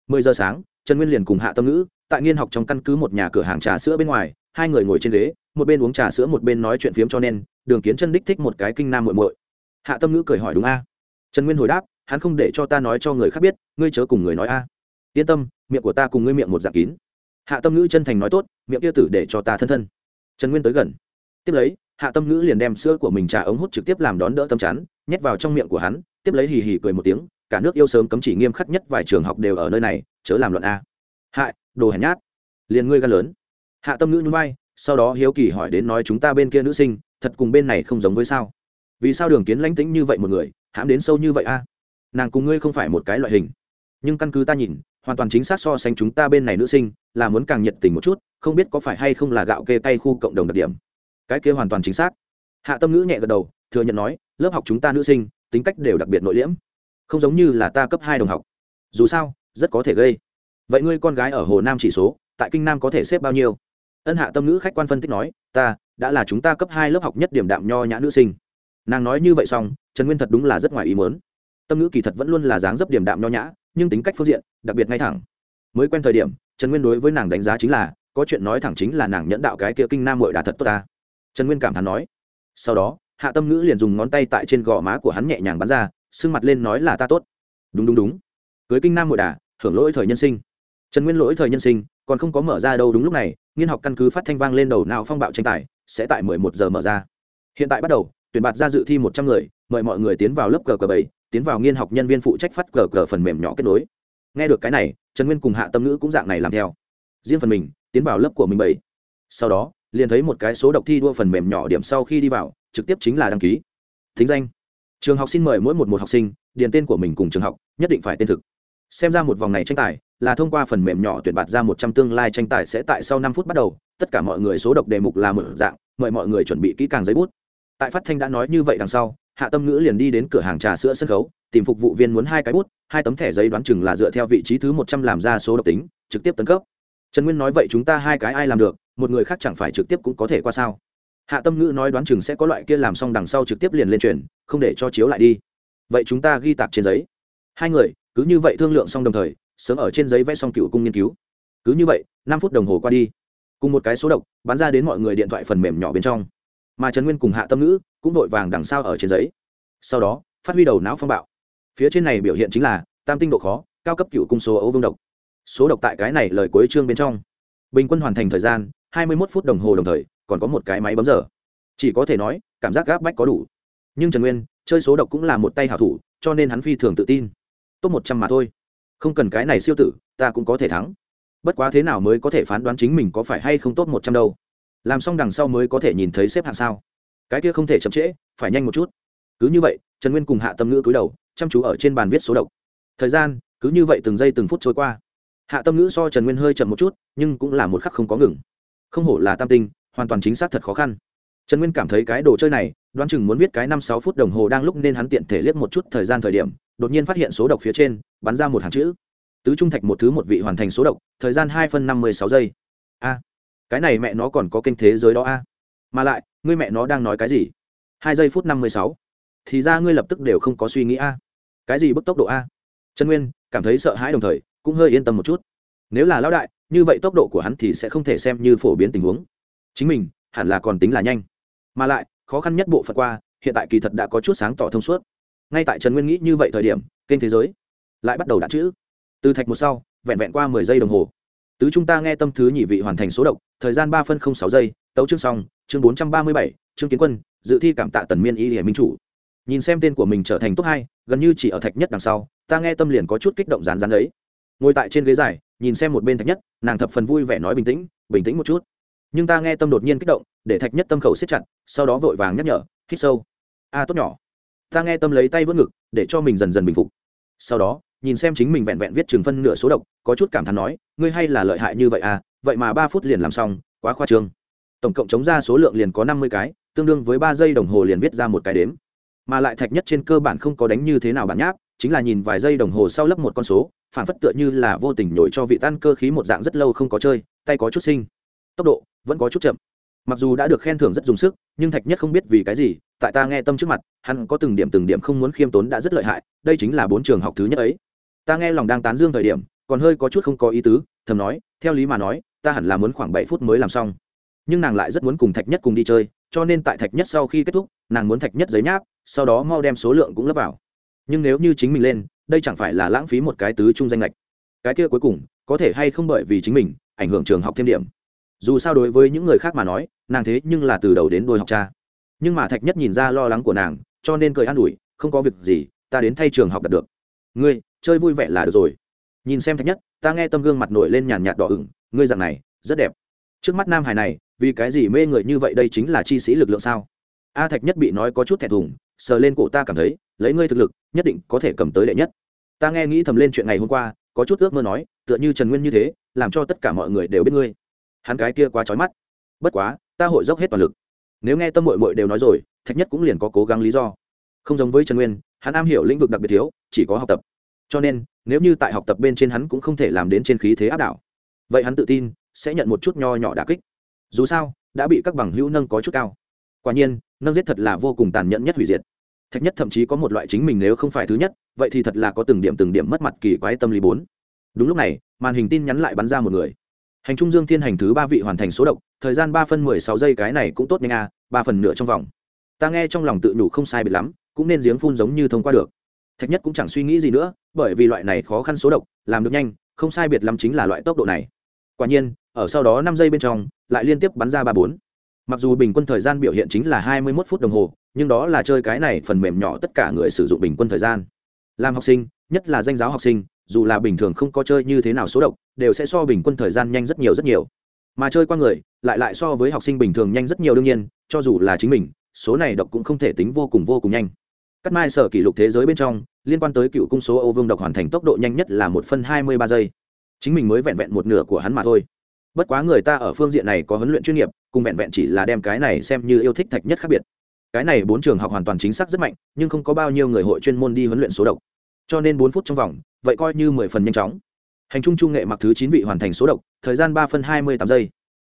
Mười giờ sáng, trần nguyên liền cùng hạ tâm ngữ, tại nghiên học trong căn cứ một nhà cửa hàng trà sữa bên ngoài, hai người ngồi trên ghế, một bên uống trà sữa một bên nói chuyện phiếm cho nên, đường kiến chân đích thích một cái kinh nam muội muội. Hạ tâm ngữ cười hỏi đúng a? Trần nguyên hồi đáp, hắn không để cho ta nói cho người khác biết, ngươi chớ cùng người nói a. Yên tâm, miệng của ta cùng ngươi miệng một dạng kín. Hạ tâm ngữ chân thành nói tốt, miệng kia tử để cho ta thân thân. Trần nguyên tới gần. Tiếp lấy hạ tâm ngữ liền đem sữa của mình trà ống hút trực tiếp làm đón đỡ tâm chắn nhét vào trong miệng của hắn, tiếp lấy hì hì cười một tiếng, cả nước yêu sớm cấm chỉ nghiêm khắc nhất vài trường học đều ở nơi này, chớ làm luận a. Hại, đồ hèn nhát. Liền ngươi gan lớn. Hạ tâm ngữ nhún vai, sau đó hiếu kỳ hỏi đến nói chúng ta bên kia nữ sinh, thật cùng bên này không giống với sao? Vì sao đường kiến lãnh tĩnh như vậy một người, hãm đến sâu như vậy a? Nàng cùng ngươi không phải một cái loại hình. Nhưng căn cứ ta nhìn, hoàn toàn chính xác so sánh chúng ta bên này nữ sinh, là muốn càng nhiệt tình một chút, không biết có phải hay không là gạo kê tay khu cộng đồng đặc điểm cái kia hoàn toàn chính xác. Hạ tâm ngữ nhẹ gật đầu, thừa nhận nói, lớp học chúng ta nữ sinh, tính cách đều đặc biệt nội liễm. Không giống như là ta cấp hai đồng học. Dù sao, rất có thể gây. Vậy ngươi con gái ở hồ nam chỉ số, tại kinh nam có thể xếp bao nhiêu? Ân hạ tâm ngữ khách quan phân tích nói, ta, đã là chúng ta cấp hai lớp học nhất điểm đạm nho nhã nữ sinh. Nàng nói như vậy xong, trần nguyên thật đúng là rất ngoài ý mớn tâm ngữ kỳ thật vẫn luôn là dáng dấp điểm đạm nho nhã, nhưng tính cách phương diện, đặc biệt ngay thẳng. Mới quen thời điểm, trần nguyên đối với nàng đánh giá chính là, có chuyện nói thẳng chính là nàng nhẫn đạo cái kia kinh nam mội đà thật tốt ta trần nguyên cảm thán nói. Sau đó, hạ tâm ngữ liền dùng ngón tay tại trên gò má của hắn nhẹ nhàng bắn ra, sưng mặt lên nói là ta tốt. Đúng đúng đúng. Cưới kinh nam mội đà, hưởng lỗi thời nhân sinh. Trần nguyên lỗi thời nhân sinh, còn không có mở ra đâu đúng lúc này, nghiên học căn cứ phát thanh vang lên đầu nào phong bạo tranh tài, sẽ tại mười một giờ mở ra. Hiện tại bắt đầu, tuyển bạt ra dự thi một trăm người, mời mọi người tiến vào lớp cờ cờ bảy, tiến vào nghiên học nhân viên phụ trách phát cờ cờ phần mềm nhỏ kết nối. Nghe được cái này, trần nguyên cùng hạ tâm ngữ cũng dạng này làm theo. Riêng phần mình, tiến vào lớp của mình bảy. Sau đó liền thấy một cái số độc thi đua phần mềm nhỏ điểm sau khi đi vào, trực tiếp chính là đăng ký. Thính danh. Trường học xin mời mỗi một một học sinh, điền tên của mình cùng trường học, nhất định phải tên thực. Xem ra một vòng này tranh tài là thông qua phần mềm nhỏ tuyển bạt ra một trăm tương lai tranh tài sẽ tại sau năm phút bắt đầu, tất cả mọi người số độc đề mục là một dạng, mời mọi người chuẩn bị kỹ càng giấy bút. Tại phát thanh đã nói như vậy đằng sau, hạ tâm ngữ liền đi đến cửa hàng trà sữa sân khấu, tìm phục vụ viên muốn hai cái bút, hai tấm thẻ giấy đoán chừng là dựa theo vị trí thứ một trăm làm ra số độc tính, trực tiếp tấn cấp. Trần nguyên nói vậy chúng ta hai cái ai làm được một người khác chẳng phải trực tiếp cũng có thể qua sao? Hạ tâm ngữ nói đoán chừng sẽ có loại kia làm xong đằng sau trực tiếp liền lên truyền, không để cho chiếu lại đi. Vậy chúng ta ghi tạc trên giấy. Hai người, cứ như vậy thương lượng xong đồng thời, sớm ở trên giấy vẽ xong cựu cung nghiên cứu. Cứ như vậy, năm phút đồng hồ qua đi. Cùng một cái số độc bán ra đến mọi người điện thoại phần mềm nhỏ bên trong. Mà trần nguyên cùng hạ tâm ngữ cũng vội vàng đằng sau ở trên giấy. Sau đó, phát huy đầu não phong bạo. Phía trên này biểu hiện chính là, tam tinh độ khó, cao cấp cựu cung số ấu vương độc. Số độc tại cái này lời cuối chương bên trong. Bình quân hoàn thành thời gian hai mươi một phút đồng hồ đồng thời, còn có một cái máy bấm giờ. Chỉ có thể nói, cảm giác gáp bách có đủ. Nhưng trần nguyên, chơi số độc cũng là một tay hảo thủ, cho nên hắn phi thường tự tin. Tốt một trăm mà thôi. Không cần cái này siêu tử, ta cũng có thể thắng. Bất quá thế nào mới có thể phán đoán chính mình có phải hay không tốt một trăm đâu? Làm xong đằng sau mới có thể nhìn thấy xếp hạng sao. Cái kia không thể chậm trễ, phải nhanh một chút. Cứ như vậy, trần nguyên cùng hạ tâm ngữ cúi đầu, chăm chú ở trên bàn viết số độc. Thời gian, cứ như vậy từng giây từng phút trôi qua. Hạ tâm ngữ so trần nguyên hơi chậm một chút, nhưng cũng là một khắc không có ngừng không hổ là tam tinh, hoàn toàn chính xác thật khó khăn. Trần nguyên cảm thấy cái đồ chơi này, đoán chừng muốn viết cái năm sáu phút đồng hồ đang lúc nên hắn tiện thể liếc một chút thời gian thời điểm, đột nhiên phát hiện số độc phía trên, bắn ra một hàng chữ. Tứ trung thạch một thứ một vị hoàn thành số độc, thời gian hai phân năm mươi sáu giây. A, cái này mẹ nó còn có kênh thế giới đó a. Mà lại, ngươi mẹ nó đang nói cái gì? Hai giây phút năm mươi sáu. Thì ra ngươi lập tức đều không có suy nghĩ a. Cái gì bức tốc độ a? Trần nguyên cảm thấy sợ hãi đồng thời, cũng hơi yên tâm một chút. Nếu là lão đại như vậy tốc độ của hắn thì sẽ không thể xem như phổ biến tình huống. Chính mình, hẳn là còn tính là nhanh. Mà lại, khó khăn nhất bộ phận qua, hiện tại kỳ thật đã có chút sáng tỏ thông suốt. Ngay tại trần nguyên nghĩ như vậy thời điểm, kênh thế giới lại bắt đầu đã chữ từ thạch một sau, vẹn vẹn qua mười giây đồng hồ. Tứ chúng ta nghe tâm thứ nhị vị hoàn thành số độc, thời gian ba phân không sáu giây, tấu chương xong, chương bốn trăm ba mươi bảy, chương kiến quân, dự thi cảm tạ tần miên y hiển minh chủ. Nhìn xem tên của mình trở thành top hai, gần như chỉ ở thạch nhất đằng sau, ta nghe tâm liền có chút kích động rán rán ấy. Ngồi tại trên ghế dài nhìn xem một bên thạch nhất, nàng thập phần vui vẻ nói bình tĩnh bình tĩnh một chút. Nhưng ta nghe tâm đột nhiên kích động, để thạch nhất tâm khẩu siết chặt, sau đó vội vàng nhắc nhở, hít sâu. A, tốt nhỏ. Ta nghe tâm lấy tay vớt ngực, để cho mình dần dần bình phục. Sau đó, nhìn xem chính mình vẹn vẹn viết trường phân nửa số độc, có chút cảm thán nói, ngươi hay là lợi hại như vậy à vậy mà ba phút liền làm xong, quá khoa trương. Tổng cộng chống ra số lượng liền có năm mươi cái, tương đương với ba giây đồng hồ liền viết ra một cái đếm. Mà lại thạch nhất trên cơ bản không có đánh như thế nào bản nháp, chính là nhìn vài giây đồng hồ sau lấp một con số phản phất tựa như là vô tình nhồi cho vị tan cơ khí một dạng rất lâu không có chơi, tay có chút sinh tốc độ vẫn có chút chậm. Mặc dù đã được khen thưởng rất dùng sức, nhưng thạch nhất không biết vì cái gì, tại ta nghe tâm trước mặt, hắn có từng điểm từng điểm không muốn khiêm tốn đã rất lợi hại, đây chính là bốn trường học thứ nhất ấy. Ta nghe lòng đang tán dương thời điểm, còn hơi có chút không có ý tứ, thầm nói, theo lý mà nói, ta hẳn là muốn khoảng bảy phút mới làm xong. Nhưng nàng lại rất muốn cùng thạch nhất cùng đi chơi, cho nên tại thạch nhất sau khi kết thúc, nàng muốn thạch nhất giấy nháp, sau đó mau đem số lượng cũng lấp vào. Nhưng nếu như chính mình lên đây chẳng phải là lãng phí một cái tứ trung danh lệch cái kia cuối cùng, có thể hay không bởi vì chính mình, ảnh hưởng trường học thêm điểm. Dù sao đối với những người khác mà nói, nàng thế nhưng là từ đầu đến đôi học cha. Nhưng mà thạch nhất nhìn ra lo lắng của nàng, cho nên cười an ủi, không có việc gì, ta đến thay trường học đạt được. Ngươi, chơi vui vẻ là được rồi. Nhìn xem thạch nhất, ta nghe tâm gương mặt nổi lên nhàn nhạt đỏ ửng, ngươi dạng này, rất đẹp. Trước mắt nam hải này, vì cái gì mê người như vậy đây chính là chi sĩ lực lượng sao? A thạch nhất bị nói có chút thẹn thùng sờ lên cổ ta cảm thấy, lấy ngươi thực lực, nhất định có thể cầm tới đệ nhất. Ta nghe nghĩ thầm lên chuyện ngày hôm qua, có chút ước mơ nói, tựa như trần nguyên như thế, làm cho tất cả mọi người đều biết ngươi. Hắn cái kia quá trói mắt. Bất quá, ta hội dốc hết toàn lực. Nếu nghe tâm mội mội đều nói rồi, thạch nhất cũng liền có cố gắng lý do. Không giống với trần nguyên, hắn am hiểu lĩnh vực đặc biệt thiếu, chỉ có học tập. Cho nên, nếu như tại học tập bên trên hắn cũng không thể làm đến trên khí thế áp đảo, vậy hắn tự tin sẽ nhận một chút nho nhỏ đà kích. Dù sao, đã bị các bằng hữu nâng có chút cao. Quả nhiên nâng giết thật là vô cùng tàn nhẫn nhất hủy diệt. Thạch nhất thậm chí có một loại chính mình nếu không phải thứ nhất, vậy thì thật là có từng điểm từng điểm mất mặt kỳ quái tâm lý bốn. Đúng lúc này, màn hình tin nhắn lại bắn ra một người. Hành trung dương thiên hành thứ ba vị hoàn thành số độc, thời gian ba phân mười sáu giây, cái này cũng tốt nhanh a ba phần nửa trong vòng. Ta nghe trong lòng tự nhủ không sai biệt lắm, cũng nên giếng phun giống như thông qua được. Thạch nhất cũng chẳng suy nghĩ gì nữa, bởi vì loại này khó khăn số độc, làm được nhanh, không sai biệt lắm chính là loại tốc độ này. Quả nhiên, ở sau đó năm giây bên trong, lại liên tiếp bắn ra ba bốn mặc dù bình quân thời gian biểu hiện chính là hai mươi 21 phút đồng hồ, nhưng đó là chơi cái này phần mềm nhỏ tất cả người sử dụng bình quân thời gian. Làm học sinh, nhất là danh giáo học sinh, dù là bình thường không có chơi như thế nào số độc, đều sẽ so bình quân thời gian nhanh rất nhiều rất nhiều. Mà chơi qua người, lại lại so với học sinh bình thường nhanh rất nhiều đương nhiên, cho dù là chính mình, số này độc cũng không thể tính vô cùng vô cùng nhanh. Cắt mai sở kỷ lục thế giới bên trong, liên quan tới cựu cung số ô vương độc hoàn thành tốc độ nhanh nhất là một phân hai mươi ba giây. Chính mình mới vẹn vẹn một nửa của hắn mà thôi bất quá người ta ở phương diện này có huấn luyện chuyên nghiệp, cùng vẹn vẹn chỉ là đem cái này xem như yêu thích thạch nhất khác biệt. Cái này bốn trường học hoàn toàn chính xác rất mạnh, nhưng không có bao nhiêu người hội chuyên môn đi huấn luyện số độc. Cho nên bốn phút trong vòng, vậy coi như mười phần nhanh chóng. Hành trung trung nghệ mặc thứ chín vị hoàn thành số độc, thời gian ba phân hai mươi tám giây.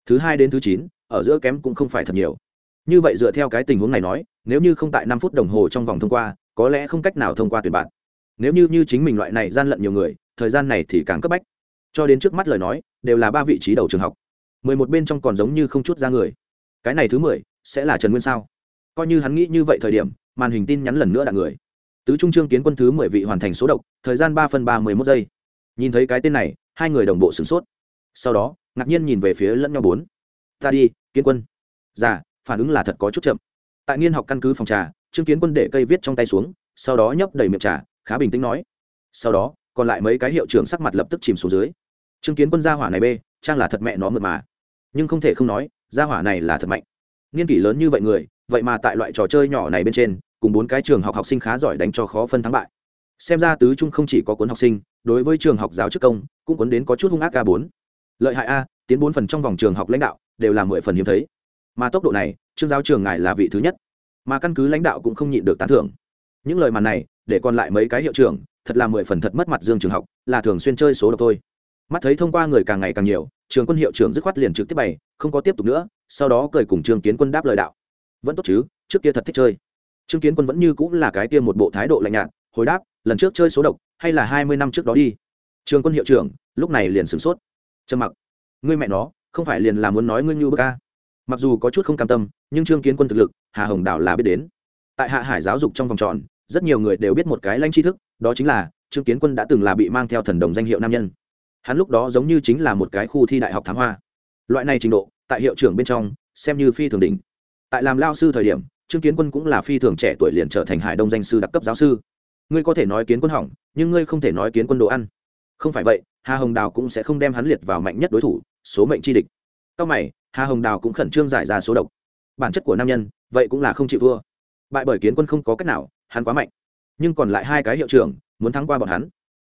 Thứ hai đến thứ chín, ở giữa kém cũng không phải thật nhiều. Như vậy dựa theo cái tình huống này nói, nếu như không tại năm phút đồng hồ trong vòng thông qua, có lẽ không cách nào thông qua tuyển bạn. Nếu như như chính mình loại này gian lận nhiều người, thời gian này thì càng cấp bách cho đến trước mắt lời nói đều là ba vị trí đầu trường học. Mười một bên trong còn giống như không chút ra người. Cái này thứ mười sẽ là trần nguyên sao? Coi như hắn nghĩ như vậy thời điểm màn hình tin nhắn lần nữa đạn người. Tứ trung trương kiến quân thứ mười vị hoàn thành số độc thời gian ba phân ba mươi mốt giây. Nhìn thấy cái tên này hai người đồng bộ sửng sốt. Sau đó ngạc nhiên nhìn về phía lẫn nhau bốn. Ta đi kiến quân. Già dạ, phản ứng là thật có chút chậm. Tại nghiên học căn cứ phòng trà trương kiến quân để cây viết trong tay xuống sau đó nhấp đầy miệng trà khá bình tĩnh nói. Sau đó còn lại mấy cái hiệu trưởng sắc mặt lập tức chìm xuống dưới trương kiến quân gia hỏa này bê, trang là thật mẹ nó mượt mà. Nhưng không thể không nói, gia hỏa này là thật mạnh. Nghiên kỷ lớn như vậy người, vậy mà tại loại trò chơi nhỏ này bên trên, cùng bốn cái trường học học sinh khá giỏi đánh cho khó phân thắng bại. Xem ra tứ trung không chỉ có cuốn học sinh, đối với trường học giáo chức công, cũng cuốn đến có chút hung ác a bốn. Lợi hại a, tiến bốn phần trong vòng trường học lãnh đạo, đều là mười phần hiếm thấy. Mà tốc độ này, trương giáo trường ngài là vị thứ nhất. Mà căn cứ lãnh đạo cũng không nhịn được tán thưởng. Những lời màn này, để còn lại mấy cái hiệu trưởng, thật là mười phần thật mất mặt dương trường học, là thường xuyên chơi số độc thôi mắt thấy thông qua người càng ngày càng nhiều, trường quân hiệu trưởng dứt khoát liền trực tiếp bày, không có tiếp tục nữa, sau đó cười cùng trương kiến quân đáp lời đạo. Vẫn tốt chứ, trước kia thật thích chơi. Trương kiến quân vẫn như cũng là cái kia một bộ thái độ lạnh nhạt, hồi đáp, lần trước chơi số độc, hay là hai mươi năm trước đó đi. Trường quân hiệu trưởng, lúc này liền sửng sốt. Trầm mặc. Ngươi mẹ nó, không phải liền là muốn nói ngươi như bơ ca mặc dù có chút không cam tâm, nhưng trương kiến quân thực lực, hà hồng đảo là biết đến. Tại hạ hải giáo dục trong vòng tròn, rất nhiều người đều biết một cái lanh tri thức, đó chính là trương kiến quân đã từng là bị mang theo thần đồng danh hiệu nam nhân hắn lúc đó giống như chính là một cái khu thi đại học thám hoa. Loại này trình độ, tại hiệu trưởng bên trong, xem như phi thường đỉnh. Tại làm lao sư thời điểm, trương kiến quân cũng là phi thường trẻ tuổi liền trở thành hải đông danh sư đặc cấp giáo sư. Ngươi có thể nói kiến quân hỏng, nhưng ngươi không thể nói kiến quân đồ ăn. Không phải vậy, hà hồng đào cũng sẽ không đem hắn liệt vào mạnh nhất đối thủ, số mệnh chi địch. Sau mày, hà hồng đào cũng khẩn trương giải ra số độc. Bản chất của nam nhân, vậy cũng là không chịu thua. Bại bởi kiến quân không có cách nào, hắn quá mạnh. Nhưng còn lại hai cái hiệu trưởng, muốn thắng qua bọn hắn.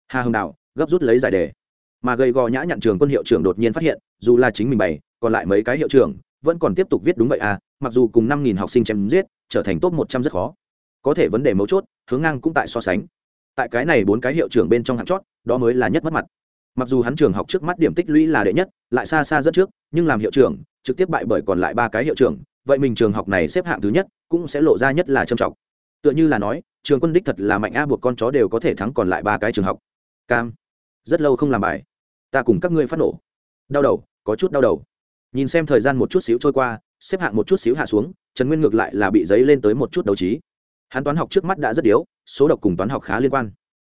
Hà hồng đào, gấp rút lấy giải đề mà gây gò nhã nhận trường quân hiệu trưởng đột nhiên phát hiện, dù là chính mình bày, còn lại mấy cái hiệu trưởng vẫn còn tiếp tục viết đúng vậy à mặc dù cùng năm nghìn học sinh chém giết, trở thành top một trăm rất khó. Có thể vấn đề mấu chốt, hướng ngang cũng tại so sánh. Tại cái này bốn cái hiệu trưởng bên trong hạng chót, đó mới là nhất mất mặt. Mặc dù hắn trường học trước mắt điểm tích lũy là đệ nhất, lại xa xa rất trước, nhưng làm hiệu trưởng, trực tiếp bại bởi còn lại ba cái hiệu trưởng, vậy mình trường học này xếp hạng thứ nhất, cũng sẽ lộ ra nhất là trầm trọng. Tựa như là nói, trường quân đích thật là mạnh a buộc con chó đều có thể thắng còn lại ba cái trường học. Cam rất lâu không làm bài. Ta cùng các ngươi phát nổ. Đau đầu, có chút đau đầu. Nhìn xem thời gian một chút xíu trôi qua, xếp hạng một chút xíu hạ xuống, trần nguyên ngược lại là bị giấy lên tới một chút đấu trí. Hắn toán học trước mắt đã rất yếu, số độc cùng toán học khá liên quan.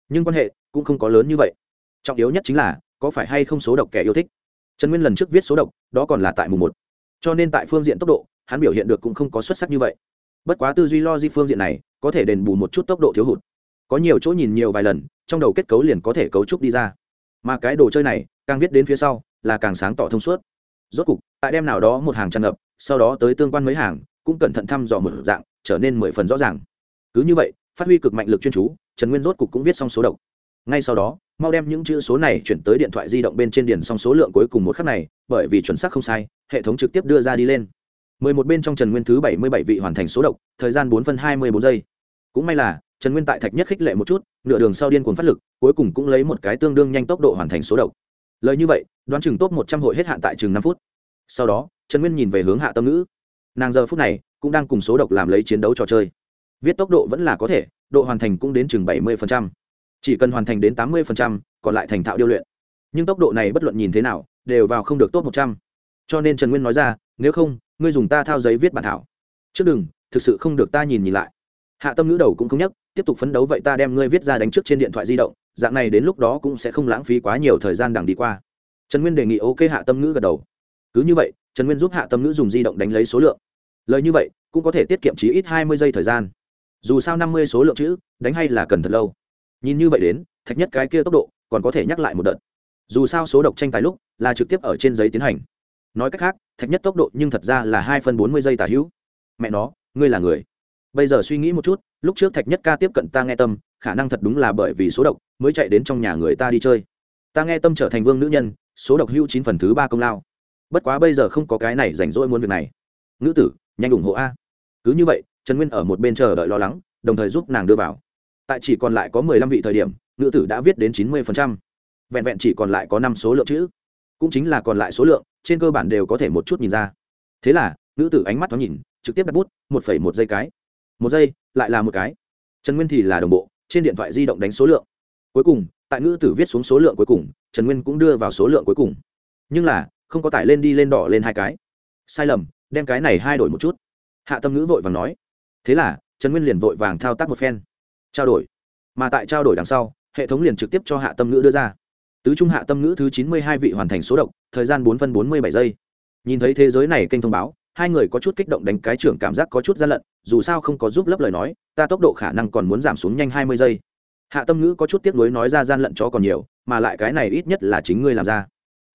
Nhưng quan hệ cũng không có lớn như vậy. Trọng yếu nhất chính là, có phải hay không số độc kẻ yêu thích? Trần nguyên lần trước viết số độc, đó còn là tại mùng một. Cho nên tại phương diện tốc độ, hắn biểu hiện được cũng không có xuất sắc như vậy. Bất quá tư duy lo di phương diện này, có thể đền bù một chút tốc độ thiếu hụt. Có nhiều chỗ nhìn nhiều vài lần, trong đầu kết cấu liền có thể cấu trúc đi ra mà cái đồ chơi này, càng viết đến phía sau, là càng sáng tỏ thông suốt. Rốt cục, tại đem nào đó một hàng tràn ngập, sau đó tới tương quan mấy hàng, cũng cẩn thận thăm dò một dạng, trở nên mười phần rõ ràng. Cứ như vậy, phát huy cực mạnh lực chuyên chú, trần nguyên rốt cục cũng viết xong số độc. Ngay sau đó, mau đem những chữ số này chuyển tới điện thoại di động bên trên điền xong số lượng cuối cùng một khắc này, bởi vì chuẩn xác không sai, hệ thống trực tiếp đưa ra đi lên. Mười một bên trong trần nguyên thứ bảy mươi bảy vị hoàn thành số độc, thời gian bốn phân hai mươi bốn giây. Cũng may là trần nguyên tại thạch nhất khích lệ một chút, nửa đường sau điên cuồng phát lực, cuối cùng cũng lấy một cái tương đương nhanh tốc độ hoàn thành số độc. Lời như vậy, đoán chừng top một trăm hội hết hạn tại chừng năm phút. Sau đó, trần nguyên nhìn về hướng hạ tâm ngữ. Nàng giờ phút này cũng đang cùng số độc làm lấy chiến đấu trò chơi. Viết tốc độ vẫn là có thể, độ hoàn thành cũng đến chừng bảy mươi chỉ cần hoàn thành đến tám mươi còn lại thành thạo điêu luyện. Nhưng tốc độ này bất luận nhìn thế nào, đều vào không được top một trăm. Cho nên trần nguyên nói ra, nếu không, ngươi dùng ta thao giấy viết bản thảo. Trước đừng, thực sự không được ta nhìn nhìn lại hạ tâm ngữ đầu cũng không nhắc tiếp tục phấn đấu vậy ta đem ngươi viết ra đánh trước trên điện thoại di động, dạng này đến lúc đó cũng sẽ không lãng phí quá nhiều thời gian đằng đi qua. Trần nguyên đề nghị ok hạ tâm ngữ gật đầu. Cứ như vậy, trần nguyên giúp hạ tâm ngữ dùng di động đánh lấy số lượng. Lời như vậy, cũng có thể tiết kiệm chí ít hai mươi giây thời gian. Dù sao năm mươi số lượng chữ, đánh hay là cần thật lâu. Nhìn như vậy đến, thạch nhất cái kia tốc độ, còn có thể nhắc lại một đợt. Dù sao số độc tranh tài lúc, là trực tiếp ở trên giấy tiến hành. Nói cách khác, thạch nhất tốc độ nhưng thật ra là hai phần bốn mươi giây tả hữu. Mẹ nó, ngươi là người bây giờ suy nghĩ một chút, lúc trước thạch nhất ca tiếp cận ta nghe tâm, khả năng thật đúng là bởi vì số độc, mới chạy đến trong nhà người ta đi chơi. Ta nghe tâm trở thành vương nữ nhân, số độc hữu chín phần thứ ba công lao. Bất quá bây giờ không có cái này rảnh rỗi muốn việc này. Nữ tử, nhanh ủng hộ a. Cứ như vậy, trần nguyên ở một bên chờ đợi lo lắng, đồng thời giúp nàng đưa vào. Tại chỉ còn lại có mười lăm vị thời điểm nữ tử đã viết đến chín mươi phần trăm. Vẹn vẹn chỉ còn lại có năm số lượng chữ. Cũng chính là còn lại số lượng, trên cơ bản đều có thể một chút nhìn ra. Thế là nữ tử ánh mắt thoáng nhìn, trực tiếp đặt bút, một phẩy một giây cái một giây, lại là một cái. Trần nguyên thì là đồng bộ, trên điện thoại di động đánh số lượng. Cuối cùng, tại nữ tử viết xuống số lượng cuối cùng, trần nguyên cũng đưa vào số lượng cuối cùng. Nhưng là, không có tải lên đi lên đỏ lên hai cái. Sai lầm, đem cái này hai đổi một chút. Hạ tâm ngữ vội vàng nói. Thế là, trần nguyên liền vội vàng thao tác một phen. Trao đổi. Mà tại trao đổi đằng sau, hệ thống liền trực tiếp cho hạ tâm ngữ đưa ra. Tứ trung hạ tâm ngữ thứ chín mươi hai vị hoàn thành số độc, thời gian bốn phân bốn mươi bảy giây. Nhìn thấy thế giới này kênh thông báo hai người có chút kích động đánh cái trưởng cảm giác có chút gian lận, dù sao không có giúp lấp lời nói, ta tốc độ khả năng còn muốn giảm xuống nhanh hai mươi giây. Hạ tâm ngữ có chút tiếc nuối nói ra gian lận cho còn nhiều, mà lại cái này ít nhất là chính ngươi làm ra.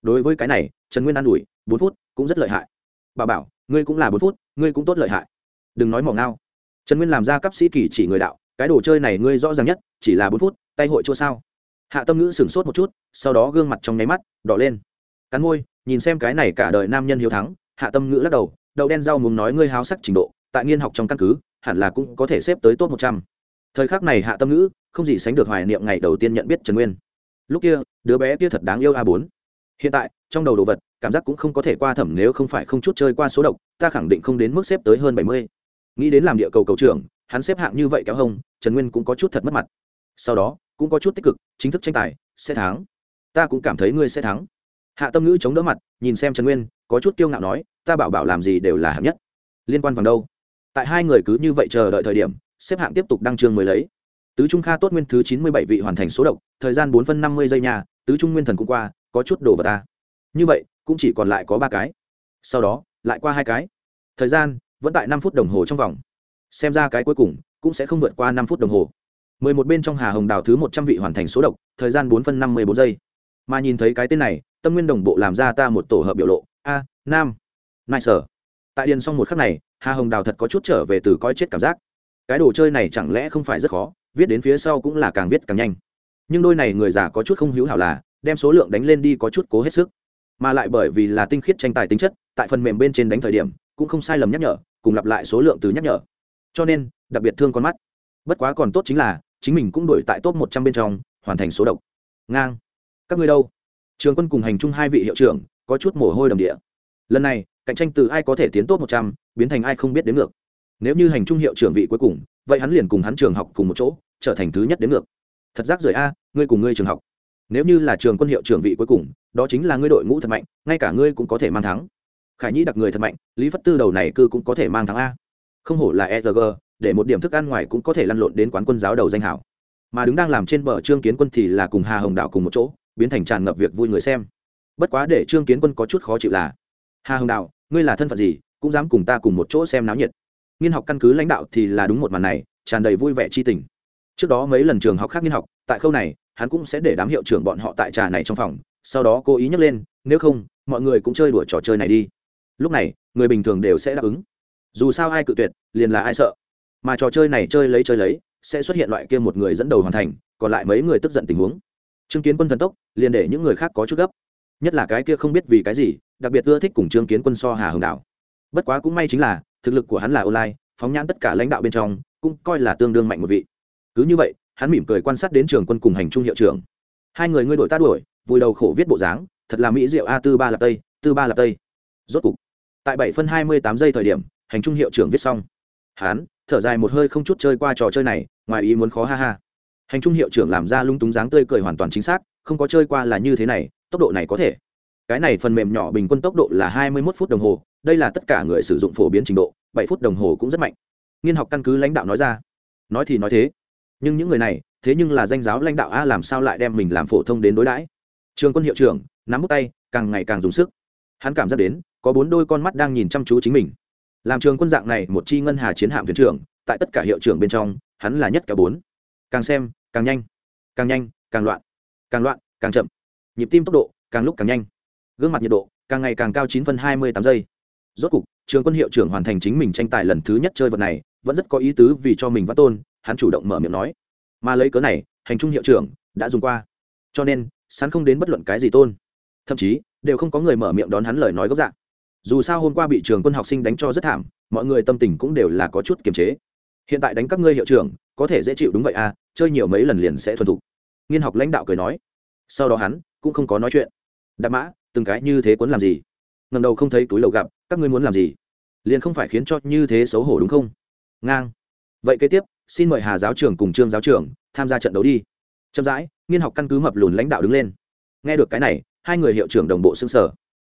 Đối với cái này, trần nguyên an ủi, bốn phút cũng rất lợi hại. Bà bảo, ngươi cũng là bốn phút, ngươi cũng tốt lợi hại. Đừng nói mỏng ngao. Trần nguyên làm ra cấp sĩ kỳ chỉ người đạo, cái đồ chơi này ngươi rõ ràng nhất, chỉ là bốn phút, tay hội chua sao? Hạ tâm ngữ sửng sốt một chút, sau đó gương mặt trong nháy mắt đỏ lên. Cắn môi, nhìn xem cái này cả đời nam nhân hiếu thắng, hạ tâm ngữ lắc đầu đậu đen rau muốn nói ngươi háo sắc trình độ, tại nghiên học trong căn cứ, hẳn là cũng có thể xếp tới top một trăm. Thời khắc này hạ tâm ngữ, không gì sánh được hoài niệm ngày đầu tiên nhận biết trần nguyên. Lúc kia, đứa bé kia thật đáng yêu a bốn. Hiện tại, trong đầu đồ vật, cảm giác cũng không có thể qua thẩm nếu không phải không chút chơi qua số độc, ta khẳng định không đến mức xếp tới hơn bảy mươi. Nghĩ đến làm địa cầu cầu trưởng, hắn xếp hạng như vậy kéo hông, trần nguyên cũng có chút thật mất mặt. Sau đó, cũng có chút tích cực, chính thức tranh tài, sẽ thắng. Ta cũng cảm thấy ngươi sẽ thắng. Hạ tâm ngữ chống đỡ mặt, nhìn xem trần nguyên có chút kiêu ngạo nói, ta bảo bảo làm gì đều là hạng nhất. Liên quan vào đâu? Tại hai người cứ như vậy chờ đợi thời điểm, xếp hạng tiếp tục đăng trường mới lấy. Tứ trung kha tốt nguyên thứ chín mươi bảy vị hoàn thành số độc, thời gian bốn phân năm mươi giây nhà, tứ trung nguyên thần cũng qua, có chút đồ vào ta. Như vậy, cũng chỉ còn lại có ba cái. Sau đó, lại qua hai cái. Thời gian, vẫn tại năm phút đồng hồ trong vòng. Xem ra cái cuối cùng, cũng sẽ không vượt qua năm phút đồng hồ. mười một bên trong hà hồng đào thứ một trăm vị hoàn thành số độc, thời gian bốn phân năm mươi bốn giây. Mà nhìn thấy cái tên này, tâm nguyên đồng bộ làm ra ta một tổ hợp biểu lộ a, nam. Nai sở tại điền xong một khắc này, hà hồng đào thật có chút trở về từ coi chết cảm giác. Cái đồ chơi này chẳng lẽ không phải rất khó, viết đến phía sau cũng là càng viết càng nhanh. Nhưng đôi này người già có chút không hữu hảo là, đem số lượng đánh lên đi có chút cố hết sức. Mà lại bởi vì là tinh khiết tranh tài tính chất, tại phần mềm bên trên đánh thời điểm, cũng không sai lầm nhắc nhở, cùng lặp lại số lượng từ nhắc nhở. Cho nên, đặc biệt thương con mắt. Bất quá còn tốt chính là, chính mình cũng đổi tại top một trăm bên trong, hoàn thành số độc. Ngang. Các ngươi đâu? Trường quân cùng hành chung hai vị hiệu trưởng có chút mồ hôi đầm địa. Lần này, cạnh tranh từ ai có thể tiến top một trăm, biến thành ai không biết đến ngược. Nếu như hành trung hiệu trưởng vị cuối cùng, vậy hắn liền cùng hắn trường học cùng một chỗ, trở thành thứ nhất đến ngược. Thật rác rời a, ngươi cùng ngươi trường học. Nếu như là trường quân hiệu trưởng vị cuối cùng, đó chính là ngươi đội ngũ thật mạnh, ngay cả ngươi cũng có thể mang thắng. Khải nhĩ đặc người thật mạnh, lý phất tư đầu này cư cũng có thể mang thắng a. Không hổ là etg để một điểm thức ăn ngoài cũng có thể lăn lộn đến quán quân giáo đầu danh hảo. Mà đứng đang làm trên bờ trương kiến quân thì là cùng hà hồng đạo cùng một chỗ, biến thành tràn ngập việc vui người xem bất quá để trương kiến quân có chút khó chịu là, hà hồng đạo, ngươi là thân phận gì, cũng dám cùng ta cùng một chỗ xem náo nhiệt? Nghiên học căn cứ lãnh đạo thì là đúng một màn này, tràn đầy vui vẻ chi tình. Trước đó mấy lần trường học khác nghiên học, tại khâu này, hắn cũng sẽ để đám hiệu trưởng bọn họ tại trà này trong phòng, sau đó cố ý nhắc lên, nếu không, mọi người cũng chơi đùa trò chơi này đi. Lúc này, người bình thường đều sẽ đáp ứng. Dù sao ai cự tuyệt, liền là ai sợ. Mà trò chơi này chơi lấy chơi lấy, sẽ xuất hiện loại kia một người dẫn đầu hoàn thành, còn lại mấy người tức giận tình huống. Chứng kiến quân thần tốc, liền để những người khác có chút gấp nhất là cái kia không biết vì cái gì, đặc biệt ưa thích cùng trương kiến quân so hà hồng đảo. Bất quá cũng may chính là, thực lực của hắn là online, phóng nhãn tất cả lãnh đạo bên trong, cũng coi là tương đương mạnh một vị. Cứ như vậy, hắn mỉm cười quan sát đến trường quân cùng hành trung hiệu trưởng. Hai người ngươi đổi ta đuổi vùi đầu khổ viết bộ dáng, thật là mỹ diệu a, tư ba lạp tây, tư ba lạp tây. Rốt cục, tại bảy phân hai mươi tám giây thời điểm, hành trung hiệu trưởng viết xong. Hắn, thở dài một hơi không chút chơi qua trò chơi này, ngoài ý muốn khó ha ha. Hành trung hiệu trưởng làm ra lung túng dáng tươi cười hoàn toàn chính xác không có chơi qua là như thế này, tốc độ này có thể. Cái này phần mềm nhỏ bình quân tốc độ là hai mươi 21 phút đồng hồ, đây là tất cả người sử dụng phổ biến trình độ, bảy phút đồng hồ cũng rất mạnh. Nghiên học căn cứ lãnh đạo nói ra. Nói thì nói thế, nhưng những người này, thế nhưng là danh giáo lãnh đạo a làm sao lại đem mình làm phổ thông đến đối đãi? Trường quân hiệu trưởng, nắm bút tay, càng ngày càng dùng sức. Hắn cảm giác đến, có bốn đôi con mắt đang nhìn chăm chú chính mình. Làm trường quân dạng này, một chi ngân hà chiến hạm viện trưởng, tại tất cả hiệu trưởng bên trong, hắn là nhất cả bốn. Càng xem, càng nhanh. Càng nhanh, càng loạn càng loạn, càng chậm. Nhịp tim tốc độ càng lúc càng nhanh. Gương mặt nhiệt độ càng ngày càng cao chín phân hai mươi tám giây. Rốt cục, trường quân hiệu trưởng hoàn thành chính mình tranh tài lần thứ nhất chơi vật này, vẫn rất có ý tứ vì cho mình vắt tôn, hắn chủ động mở miệng nói. Mà lấy cớ này, hành trung hiệu trưởng đã dùng qua. Cho nên sán không đến bất luận cái gì tôn. Thậm chí, đều không có người mở miệng đón hắn lời nói gốc dạng. Dù sao hôm qua bị trường quân học sinh đánh cho rất thảm, mọi người tâm tình cũng đều là có chút kiềm chế. Hiện tại đánh các ngươi hiệu trưởng, có thể dễ chịu đúng vậy à chơi nhiều mấy lần liền sẽ thuần thục nghiên học lãnh đạo cười nói. Sau đó hắn cũng không có nói chuyện. Đạp mã, từng cái như thế quấn làm gì? Ngầm đầu không thấy túi lầu gặp, các ngươi muốn làm gì? Liền không phải khiến cho như thế xấu hổ đúng không? Ngang. Vậy kế tiếp, xin mời hà giáo trưởng cùng trương giáo trưởng tham gia trận đấu đi. Chậm rãi, nghiên học căn cứ mập lùn lãnh đạo đứng lên. Nghe được cái này, hai người hiệu trưởng đồng bộ xương sở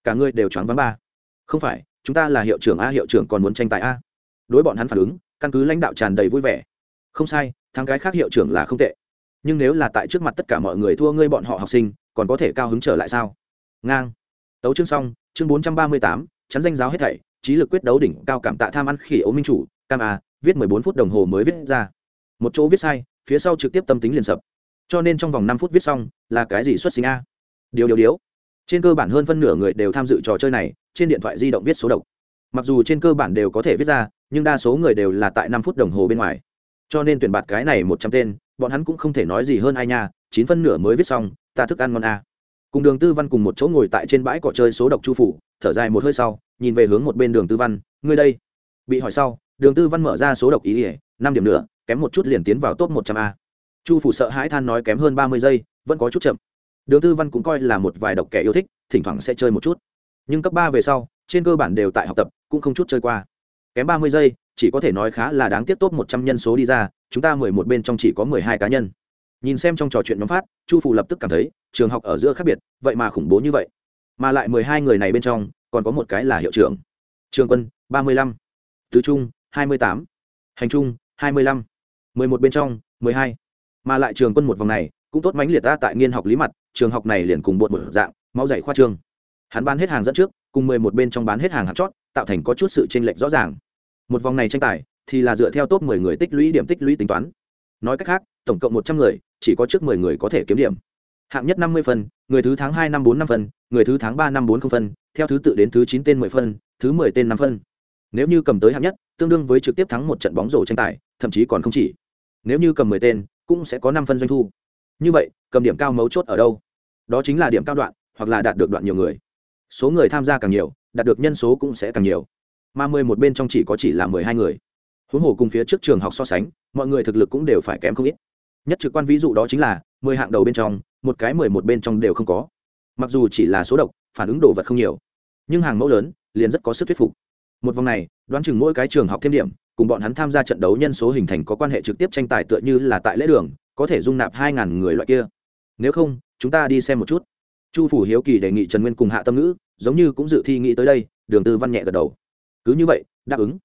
cả người đều choáng váng ba. Không phải, chúng ta là hiệu trưởng a, hiệu trưởng còn muốn tranh tài a. Đối bọn hắn phản ứng, căn cứ lãnh đạo tràn đầy vui vẻ. Không sai thằng cái khác hiệu trưởng là không tệ nhưng nếu là tại trước mặt tất cả mọi người thua ngươi bọn họ học sinh, còn có thể cao hứng trở lại sao? Ngang. Tấu chương xong, chương bốn trăm ba mươi tám, chắn danh giáo hết thảy, trí lực quyết đấu đỉnh, cao cảm tạ tham ăn khỉ ố minh chủ, cam a viết mười bốn phút đồng hồ mới viết ra. Một chỗ viết sai, phía sau trực tiếp tâm tính liền sập. Cho nên trong vòng năm phút viết xong, là cái gì xuất sinh a? Điều điều điếu. Trên cơ bản hơn phân nửa người đều tham dự trò chơi này, trên điện thoại di động viết số độc. Mặc dù trên cơ bản đều có thể viết ra, nhưng đa số người đều là tại năm phút đồng hồ bên ngoài. Cho nên tuyển bạt cái này một trăm tên bọn hắn cũng không thể nói gì hơn ai nha, chín phân nửa mới viết xong, ta thức ăn ngon a cùng đường tư văn cùng một chỗ ngồi tại trên bãi cỏ chơi số độc chu phủ, thở dài một hơi sau, nhìn về hướng một bên đường tư văn, ngươi đây. Bị hỏi sau, đường tư văn mở ra số độc ý ỉa năm điểm nữa, kém một chút liền tiến vào top một trăm a. Chu phủ sợ hãi than nói kém hơn ba mươi giây, vẫn có chút chậm. Đường tư văn cũng coi là một vài độc kẻ yêu thích, thỉnh thoảng sẽ chơi một chút. Nhưng cấp ba về sau, trên cơ bản đều tại học tập, cũng không chút chơi qua. Kém ba mươi giây chỉ có thể nói khá là đáng tiếc tốt một trăm nhân số đi ra, chúng ta mười một bên trong chỉ có mười hai cá nhân. Nhìn xem trong trò chuyện nhóm phát, chu phủ lập tức cảm thấy, trường học ở giữa khác biệt, vậy mà khủng bố như vậy. Mà lại mười hai người này bên trong, còn có một cái là hiệu trưởng. Trường quân, ba mươi lăm. Tứ trung, hai mươi tám. Hành trung, hai mươi lăm. Mười một bên trong, mười hai. Mà lại trường quân một vòng này, cũng tốt mãnh liệt ta tại nghiên học lý mặt, trường học này liền cùng bột một dạng, máu dày khoa trương. Hắn bán hết hàng dẫn trước, cùng mười một bên trong bán hết hàng hạt chót, tạo thành có chút sự chênh lệch rõ ràng một vòng này tranh tài thì là dựa theo top mười người tích lũy điểm tích lũy tính toán. Nói cách khác, tổng cộng một trăm người, chỉ có trước mười người có thể kiếm điểm. Hạng nhất năm mươi phân, người thứ tháng hai năm bốn năm phân, người thứ tháng ba năm bốn không phân, theo thứ tự đến thứ chín tên mười phân, thứ mười tên năm phân. Nếu như cầm tới hạng nhất, tương đương với trực tiếp thắng một trận bóng rổ tranh tài, thậm chí còn không chỉ. Nếu như cầm mười tên, cũng sẽ có năm phân doanh thu. Như vậy, cầm điểm cao mấu chốt ở đâu? Đó chính là điểm cao đoạn, hoặc là đạt được đoạn nhiều người. Số người tham gia càng nhiều, đạt được nhân số cũng sẽ càng nhiều mà mười một bên trong chỉ có chỉ là mười hai người. Huống hồ cùng phía trước trường học so sánh, mọi người thực lực cũng đều phải kém không ít. Nhất trực quan ví dụ đó chính là, mười hạng đầu bên trong, một cái mười một bên trong đều không có. Mặc dù chỉ là số độc, phản ứng đồ vật không nhiều, nhưng hàng mẫu lớn, liền rất có sức thuyết phục. Một vòng này, đoán chừng mỗi cái trường học thêm điểm, cùng bọn hắn tham gia trận đấu nhân số hình thành có quan hệ trực tiếp tranh tài tựa như là tại lễ đường, có thể dung nạp hai ngàn người loại kia. Nếu không, chúng ta đi xem một chút. Chu phủ hiếu kỳ đề nghị trần nguyên cùng hạ tâm ngữ, giống như cũng dự thi nghĩ tới đây, đường tư văn nhẹ gật đầu cứ như vậy, đáp ứng.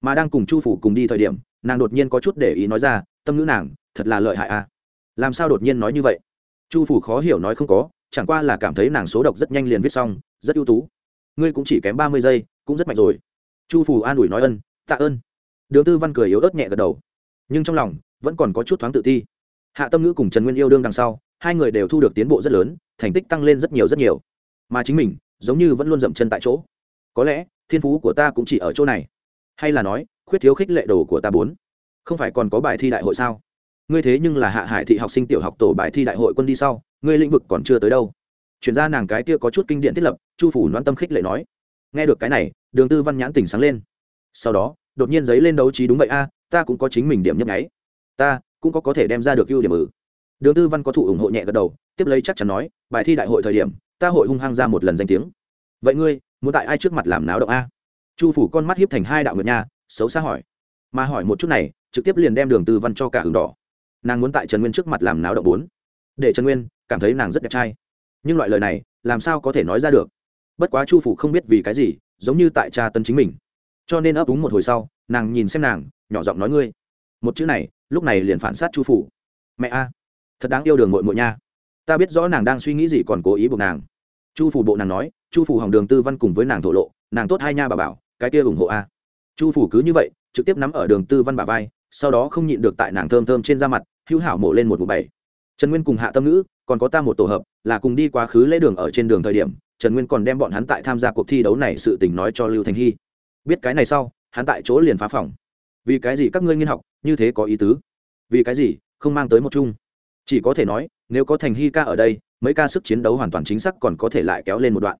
Mà đang cùng chu phủ cùng đi thời điểm, nàng đột nhiên có chút để ý nói ra, tâm ngữ nàng, thật là lợi hại à? Làm sao đột nhiên nói như vậy? Chu phủ khó hiểu nói không có, chẳng qua là cảm thấy nàng số độc rất nhanh liền viết xong, rất ưu tú. Ngươi cũng chỉ kém ba mươi giây, cũng rất mạnh rồi. Chu phủ an ủi nói ân, tạ ơn. Đường tư văn cười yếu ớt nhẹ gật đầu. Nhưng trong lòng, vẫn còn có chút thoáng tự ti. Hạ tâm ngữ cùng trần nguyên yêu đương đằng sau, hai người đều thu được tiến bộ rất lớn, thành tích tăng lên rất nhiều rất nhiều. Mà chính mình, giống như vẫn luôn dậm chân tại chỗ. Có lẽ thiên phú của ta cũng chỉ ở chỗ này. Hay là nói, khuyết thiếu khích lệ đồ của ta bốn. Không phải còn có bài thi đại hội sao? Ngươi thế nhưng là hạ hải thị học sinh tiểu học tổ bài thi đại hội quân đi sau, ngươi lĩnh vực còn chưa tới đâu. Chuyển ra nàng cái kia có chút kinh điện thiết lập, chu phủ noan tâm khích lệ nói. Nghe được cái này, đường tư văn nhãn tỉnh sáng lên. Sau đó, đột nhiên giấy lên đấu trí đúng vậy a, ta cũng có chính mình điểm nhấp nháy. Ta cũng có có thể đem ra được ưu điểm ử đường tư văn có thụ ủng hộ nhẹ gật đầu, tiếp lấy chắc chắn nói, bài thi đại hội thời điểm, ta hội hung hăng ra một lần danh tiếng. Vậy ngươi muốn tại ai trước mặt làm náo động a? Chu phủ con mắt hiếp thành hai đạo ngược nha, xấu xa hỏi. Mà hỏi một chút này, trực tiếp liền đem đường tư văn cho cả hừng đỏ. Nàng muốn tại trần nguyên trước mặt làm náo động bốn. Để trần nguyên cảm thấy nàng rất đẹp trai. Nhưng loại lời này, làm sao có thể nói ra được? Bất quá chu phủ không biết vì cái gì, giống như tại cha tân chính mình. Cho nên ấp úng một hồi sau, nàng nhìn xem nàng, nhỏ giọng nói ngươi. Một chữ này, lúc này liền phản sát chu phủ. Mẹ a, thật đáng yêu đường mội mội nha. Ta biết rõ nàng đang suy nghĩ gì còn cố ý buộc nàng. Chu phủ bộ nàng nói chu phủ hỏng đường tư văn cùng với nàng thổ lộ, nàng tốt hai nha bà bảo, cái kia ủng hộ a. Chu phủ cứ như vậy, trực tiếp nắm ở đường tư văn bà vai, sau đó không nhịn được tại nàng thơm thơm trên da mặt, hữu hảo mổ lên một mụ bảy. Trần nguyên cùng hạ tâm ngữ, còn có ta một tổ hợp, là cùng đi quá khứ lễ đường ở trên đường thời điểm, trần nguyên còn đem bọn hắn tại tham gia cuộc thi đấu này sự tình nói cho lưu thành hy. Biết cái này sau, hắn tại chỗ liền phá phòng. Vì cái gì các ngươi nghiên học, như thế có ý tứ? Vì cái gì, không mang tới một chung? Chỉ có thể nói, nếu có thành hy ca ở đây, mấy ca sức chiến đấu hoàn toàn chính xác còn có thể lại kéo lên một đoạn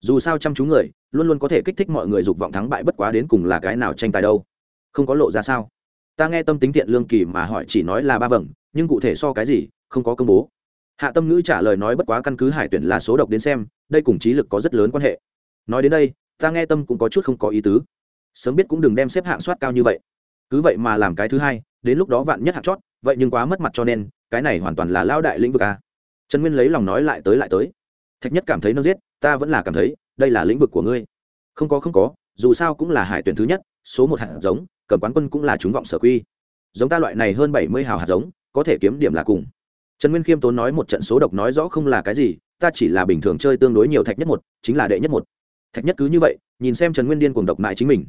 dù sao chăm chú người, luôn luôn có thể kích thích mọi người dục vọng thắng bại bất quá đến cùng là cái nào tranh tài đâu. Không có lộ ra sao? Ta nghe tâm tính tiện lương kỳ mà hỏi chỉ nói là ba vầng, nhưng cụ thể so cái gì, không có công bố. Hạ tâm ngữ trả lời nói bất quá căn cứ hải tuyển là số độc đến xem, đây cùng trí lực có rất lớn quan hệ. Nói đến đây, ta nghe tâm cũng có chút không có ý tứ. Sớm biết cũng đừng đem xếp hạng soát cao như vậy. Cứ vậy mà làm cái thứ hai, đến lúc đó vạn nhất hạng chót, vậy nhưng quá mất mặt cho nên, cái này hoàn toàn là lao đại lĩnh vực a. Trần nguyên lấy lòng nói lại tới lại tới. Thạch nhất cảm thấy nó giết ta vẫn là cảm thấy đây là lĩnh vực của ngươi. Không có không có, dù sao cũng là hải tuyển thứ nhất, số một hạt giống, cầm quán quân cũng là chúng vọng sở quy. Giống ta loại này hơn bảy mươi hào hạt giống, có thể kiếm điểm là cùng. Trần nguyên khiêm tốn nói một trận số độc nói rõ không là cái gì, ta chỉ là bình thường chơi tương đối nhiều thạch nhất một, chính là đệ nhất một. Thạch nhất cứ như vậy, nhìn xem trần nguyên điên cùng độc mại chính mình.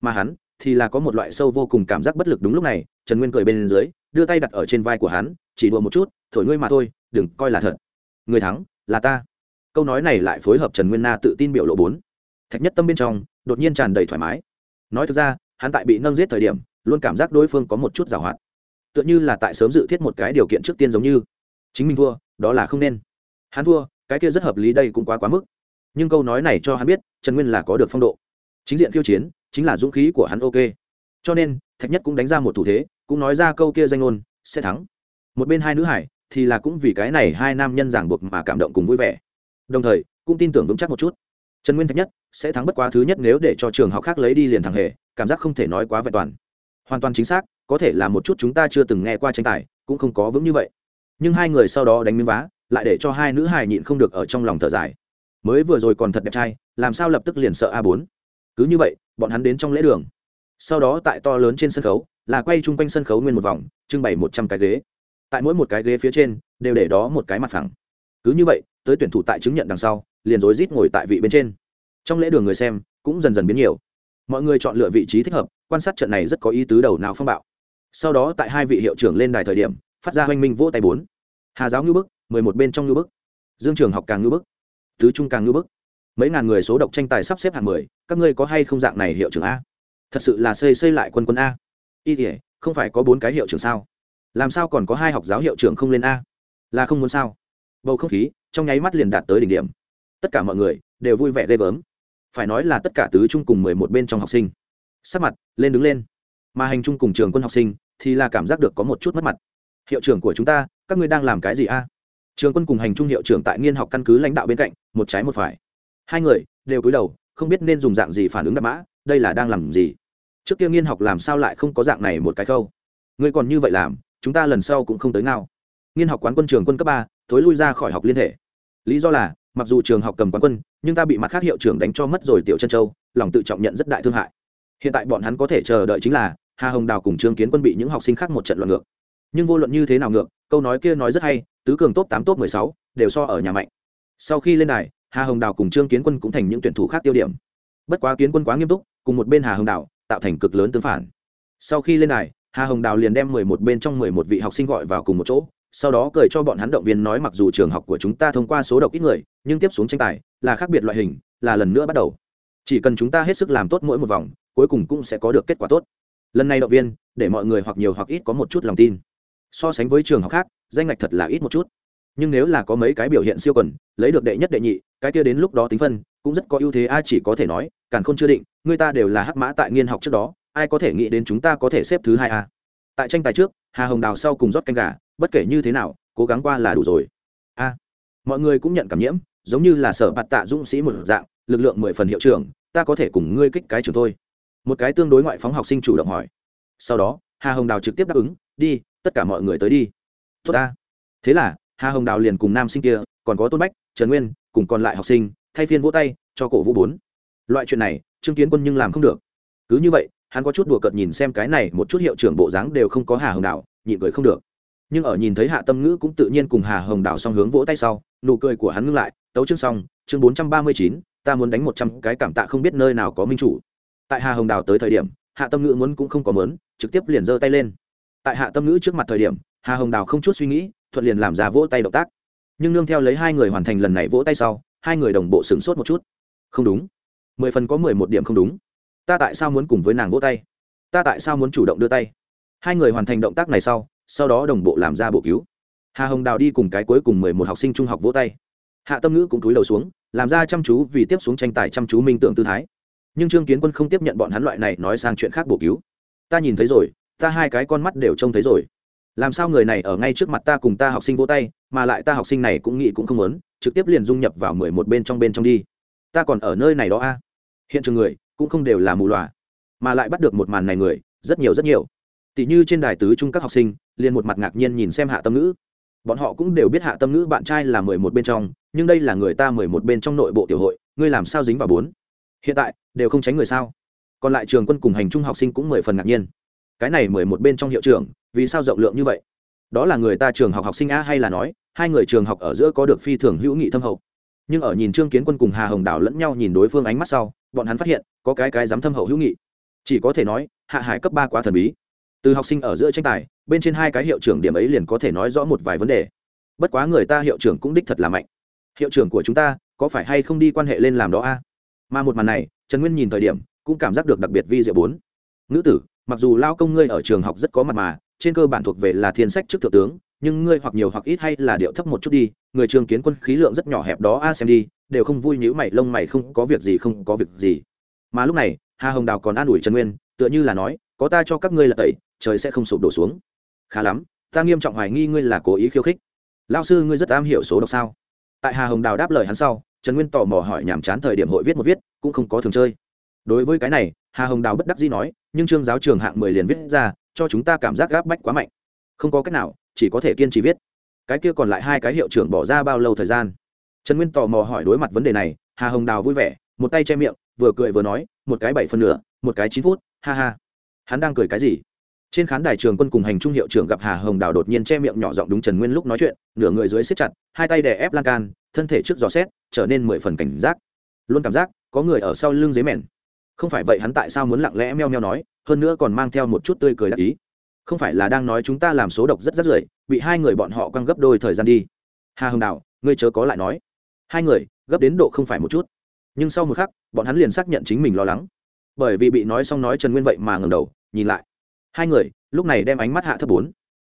Mà hắn thì là có một loại sâu vô cùng cảm giác bất lực đúng lúc này, trần nguyên cười bên dưới, đưa tay đặt ở trên vai của hắn, chỉ đùa một chút, thổi ngươi mà thôi, đừng coi là thật. Người thắng, là ta câu nói này lại phối hợp trần nguyên na tự tin biểu lộ bốn. Thạch nhất tâm bên trong, đột nhiên tràn đầy thoải mái. Nói thực ra, hắn tại bị nâng giết thời điểm, luôn cảm giác đối phương có một chút giảo hoạt. Tựa như là tại sớm dự thiết một cái điều kiện trước tiên giống như, chính mình thua, đó là không nên. Hắn thua, cái kia rất hợp lý đây cũng quá quá mức. Nhưng câu nói này cho hắn biết, trần nguyên là có được phong độ. Chính diện khiêu chiến, chính là dũng khí của hắn ok. Cho nên, thạch nhất cũng đánh ra một thủ thế, cũng nói ra câu kia danh ngôn, sẽ thắng. Một bên hai nữ hải, thì là cũng vì cái này hai nam nhân giảng buộc mà cảm động cùng vui vẻ đồng thời, cũng tin tưởng vững chắc một chút. Trần nguyên thạch nhất sẽ thắng bất quá thứ nhất nếu để cho trường học khác lấy đi liền thẳng hề, cảm giác không thể nói quá vẹn toàn. Hoàn toàn chính xác, có thể là một chút chúng ta chưa từng nghe qua tranh tài, cũng không có vững như vậy. Nhưng hai người sau đó đánh miếng vá, lại để cho hai nữ hài nhịn không được ở trong lòng thở dài. Mới vừa rồi còn thật đẹp trai, làm sao lập tức liền sợ a bốn? Cứ như vậy, bọn hắn đến trong lễ đường. Sau đó tại to lớn trên sân khấu, là quay chung quanh sân khấu nguyên một vòng, trưng bày một trăm cái ghế. Tại mỗi một cái ghế phía trên, đều để đó một cái mặt phẳng. Cứ như vậy tới tuyển thủ tại chứng nhận đằng sau, liền rối rít ngồi tại vị bên trên. Trong lễ đường người xem cũng dần dần biến nhiều. Mọi người chọn lựa vị trí thích hợp, quan sát trận này rất có ý tứ đầu nào phong bạo. Sau đó tại hai vị hiệu trưởng lên đài thời điểm, phát ra hoanh minh vỗ tay bốn. Hà giáo ngư bức, mười một bên trong ngư bức. Dương trường học càng ngư bức. Tứ trung càng ngư bức. Mấy ngàn người số độc tranh tài sắp xếp hạng mười, các ngươi có hay không dạng này hiệu trưởng a? Thật sự là xây xây lại quân quân a. Y thể không phải có bốn cái hiệu trưởng sao? Làm sao còn có hai học giáo hiệu trưởng không lên a? Là không muốn sao? Bầu không khí trong nháy mắt liền đạt tới đỉnh điểm. Tất cả mọi người đều vui vẻ ghê gớm. Phải nói là tất cả tứ trung cùng mười một bên trong học sinh. Sắc mặt lên đứng lên. Mà hành trung cùng trường quân học sinh thì là cảm giác được có một chút mất mặt. Hiệu trưởng của chúng ta, các ngươi đang làm cái gì a? Trường quân cùng hành trung hiệu trưởng tại nghiên học căn cứ lãnh đạo bên cạnh, một trái một phải. Hai người đều cúi đầu, không biết nên dùng dạng gì phản ứng đạp mã, đây là đang làm gì? Trước kia nghiên học làm sao lại không có dạng này một cái khâu? Ngươi còn như vậy làm, chúng ta lần sau cũng không tới nào nghiên học quán quân trường quân cấp ba, thối lui ra khỏi học liên hệ lý do là, mặc dù trường học cầm quán quân, nhưng ta bị mặt khác hiệu trưởng đánh cho mất rồi tiểu chân châu, lòng tự trọng nhận rất đại thương hại. Hiện tại bọn hắn có thể chờ đợi chính là, hà hồng đào cùng trương kiến quân bị những học sinh khác một trận loạn ngược. Nhưng vô luận như thế nào ngược, câu nói kia nói rất hay, tứ cường top tám, top mười sáu, đều so ở nhà mạnh. Sau khi lên đài, hà hồng đào cùng trương kiến quân cũng thành những tuyển thủ khác tiêu điểm. Bất quá kiến quân quá nghiêm túc, cùng một bên hà hồng đào, tạo thành cực lớn tương phản. Sau khi lên đài, hà hồng đào liền đem mười một bên trong mười một vị học sinh gọi vào cùng một chỗ sau đó cười cho bọn hắn động viên nói mặc dù trường học của chúng ta thông qua số độc ít người, nhưng tiếp xuống tranh tài là khác biệt loại hình, là lần nữa bắt đầu. Chỉ cần chúng ta hết sức làm tốt mỗi một vòng, cuối cùng cũng sẽ có được kết quả tốt. Lần này động viên, để mọi người hoặc nhiều hoặc ít có một chút lòng tin. So sánh với trường học khác, danh ngạch thật là ít một chút. Nhưng nếu là có mấy cái biểu hiện siêu quần, lấy được đệ nhất đệ nhị, cái kia đến lúc đó tính phân, cũng rất có ưu thế, ai chỉ có thể nói, càn không chưa định, người ta đều là hắc mã tại nghiên học trước đó, ai có thể nghĩ đến chúng ta có thể xếp thứ hai a. Tại tranh tài trước, hà hồng đào sau cùng rót canh gà bất kể như thế nào, cố gắng qua là đủ rồi. A, mọi người cũng nhận cảm nhiễm, giống như là sở bạt tạ dũng sĩ một dạng, lực lượng mười phần hiệu trưởng, ta có thể cùng ngươi kích cái trường thôi. Một cái tương đối ngoại phóng học sinh chủ động hỏi. Sau đó, hà hồng đào trực tiếp đáp ứng, đi, tất cả mọi người tới đi. Tốt ta. Thế là, hà hồng đào liền cùng nam sinh kia, còn có tôn bách, trần nguyên, cùng còn lại học sinh, thay phiên vỗ tay, cho cổ vũ bốn. Loại chuyện này, trương kiến quân nhưng làm không được. Cứ như vậy, hắn có chút đùa cợt nhìn xem cái này một chút hiệu trưởng bộ dáng đều không có hà hồng đào, nhịn cười không được nhưng ở nhìn thấy hạ tâm ngữ cũng tự nhiên cùng hà hồng đào song hướng vỗ tay sau, nụ cười của hắn ngưng lại, tấu chương xong, chương bốn trăm ba mươi chín, ta muốn đánh một trăm cái cảm tạ không biết nơi nào có minh chủ. Tại hà hồng đào tới thời điểm, hạ tâm ngữ muốn cũng không có mớn trực tiếp liền giơ tay lên. Tại hạ tâm ngữ trước mặt thời điểm, hà hồng đào không chút suy nghĩ, thuận liền làm ra vỗ tay động tác. Nhưng nương theo lấy hai người hoàn thành lần này vỗ tay sau, hai người đồng bộ sửng sốt một chút. Không đúng. Mười phần có mười một điểm không đúng. Ta tại sao muốn cùng với nàng vỗ tay? Ta tại sao muốn chủ động đưa tay? Hai người hoàn thành động tác này sau sau đó đồng bộ làm ra bộ cứu. Hà hồng đào đi cùng cái cuối cùng mười một học sinh trung học vỗ tay. Hạ tâm ngữ cũng cúi đầu xuống, làm ra chăm chú vì tiếp xuống tranh tài chăm chú minh tượng tư thái. Nhưng trương kiến quân không tiếp nhận bọn hắn loại này nói sang chuyện khác bổ cứu. Ta nhìn thấy rồi, ta hai cái con mắt đều trông thấy rồi. Làm sao người này ở ngay trước mặt ta cùng ta học sinh vỗ tay, mà lại ta học sinh này cũng nghĩ cũng không muốn, trực tiếp liền dung nhập vào mười một bên trong bên trong đi. Ta còn ở nơi này đó a. Hiện trường người cũng không đều là mù loà, mà lại bắt được một màn này người, rất nhiều rất nhiều tỷ như trên đài tứ trung các học sinh, liền một mặt ngạc nhiên nhìn xem hạ tâm ngữ. Bọn họ cũng đều biết hạ tâm ngữ bạn trai là mười một bên trong, nhưng đây là người ta mười một bên trong nội bộ tiểu hội, ngươi làm sao dính vào bốn? Hiện tại, đều không tránh người sao? Còn lại trường quân cùng hành trung học sinh cũng mười phần ngạc nhiên. Cái này mười một bên trong hiệu trưởng, vì sao rộng lượng như vậy? Đó là người ta trường học học sinh a hay là nói, hai người trường học ở giữa có được phi thường hữu nghị thâm hậu. Nhưng ở nhìn trương kiến quân cùng hà hồng đảo lẫn nhau nhìn đối phương ánh mắt sau, bọn hắn phát hiện, có cái cái dám thâm hậu hữu nghị. Chỉ có thể nói, hạ hải cấp ba quá thần bí từ học sinh ở giữa tranh tài, bên trên hai cái hiệu trưởng điểm ấy liền có thể nói rõ một vài vấn đề. Bất quá người ta hiệu trưởng cũng đích thật là mạnh. Hiệu trưởng của chúng ta, có phải hay không đi quan hệ lên làm đó a? Mà một màn này, trần nguyên nhìn thời điểm, cũng cảm giác được đặc biệt vi diệu bốn. Ngữ tử, mặc dù lao công ngươi ở trường học rất có mặt mà, trên cơ bản thuộc về là thiên sách trước thượng tướng, nhưng ngươi hoặc nhiều hoặc ít hay là điệu thấp một chút đi, người trường kiến quân khí lượng rất nhỏ hẹp đó a, xem đi, đều không vui nhữ mày, lông mày không có việc gì, không có việc gì. Mà lúc này, hà hồng đào còn an ủi trần nguyên, tựa như là nói, có ta cho các ngươi là tẩy trời sẽ không sụp đổ xuống. Khá lắm, ta nghiêm trọng hoài nghi ngươi là cố ý khiêu khích. Lao sư, ngươi rất am hiểu số độc sao? Tại hà hồng đào đáp lời hắn sau, trần nguyên tò mò hỏi nhàm chán thời điểm hội viết một viết, cũng không có thường chơi. Đối với cái này, hà hồng đào bất đắc dĩ nói, nhưng trương giáo trường hạng mười liền viết ra, cho chúng ta cảm giác gáp bách quá mạnh. Không có cách nào, chỉ có thể kiên trì viết. Cái kia còn lại hai cái hiệu trưởng bỏ ra bao lâu thời gian? Trần nguyên tò mò hỏi đối mặt vấn đề này, hà hồng đào vui vẻ, một tay che miệng, vừa cười vừa nói, một cái bảy phân nửa, một cái chín phút, ha ha. Hắn đang cười cái gì? Trên khán đài trường quân cùng hành trung hiệu trưởng gặp hà hồng đào đột nhiên che miệng nhỏ giọng đúng trần nguyên lúc nói chuyện, nửa người dưới siết chặt, hai tay đè ép lan can, thân thể trước giò xét, trở nên mười phần cảnh giác. Luôn cảm giác, có người ở sau lưng dưới mèn. Không phải vậy hắn tại sao muốn lặng lẽ meo meo nói, hơn nữa còn mang theo một chút tươi cười đặc ý. Không phải là đang nói chúng ta làm số độc rất rất rưởi, bị hai người bọn họ quăng gấp đôi thời gian đi. Hà hồng đào, ngươi chớ có lại nói. Hai người, gấp đến độ không phải một chút. Nhưng sau một khắc, bọn hắn liền xác nhận chính mình lo lắng. Bởi vì bị nói xong nói trần nguyên vậy mà ngầm đầu, nhìn lại hai người, lúc này đem ánh mắt hạ thấp bốn.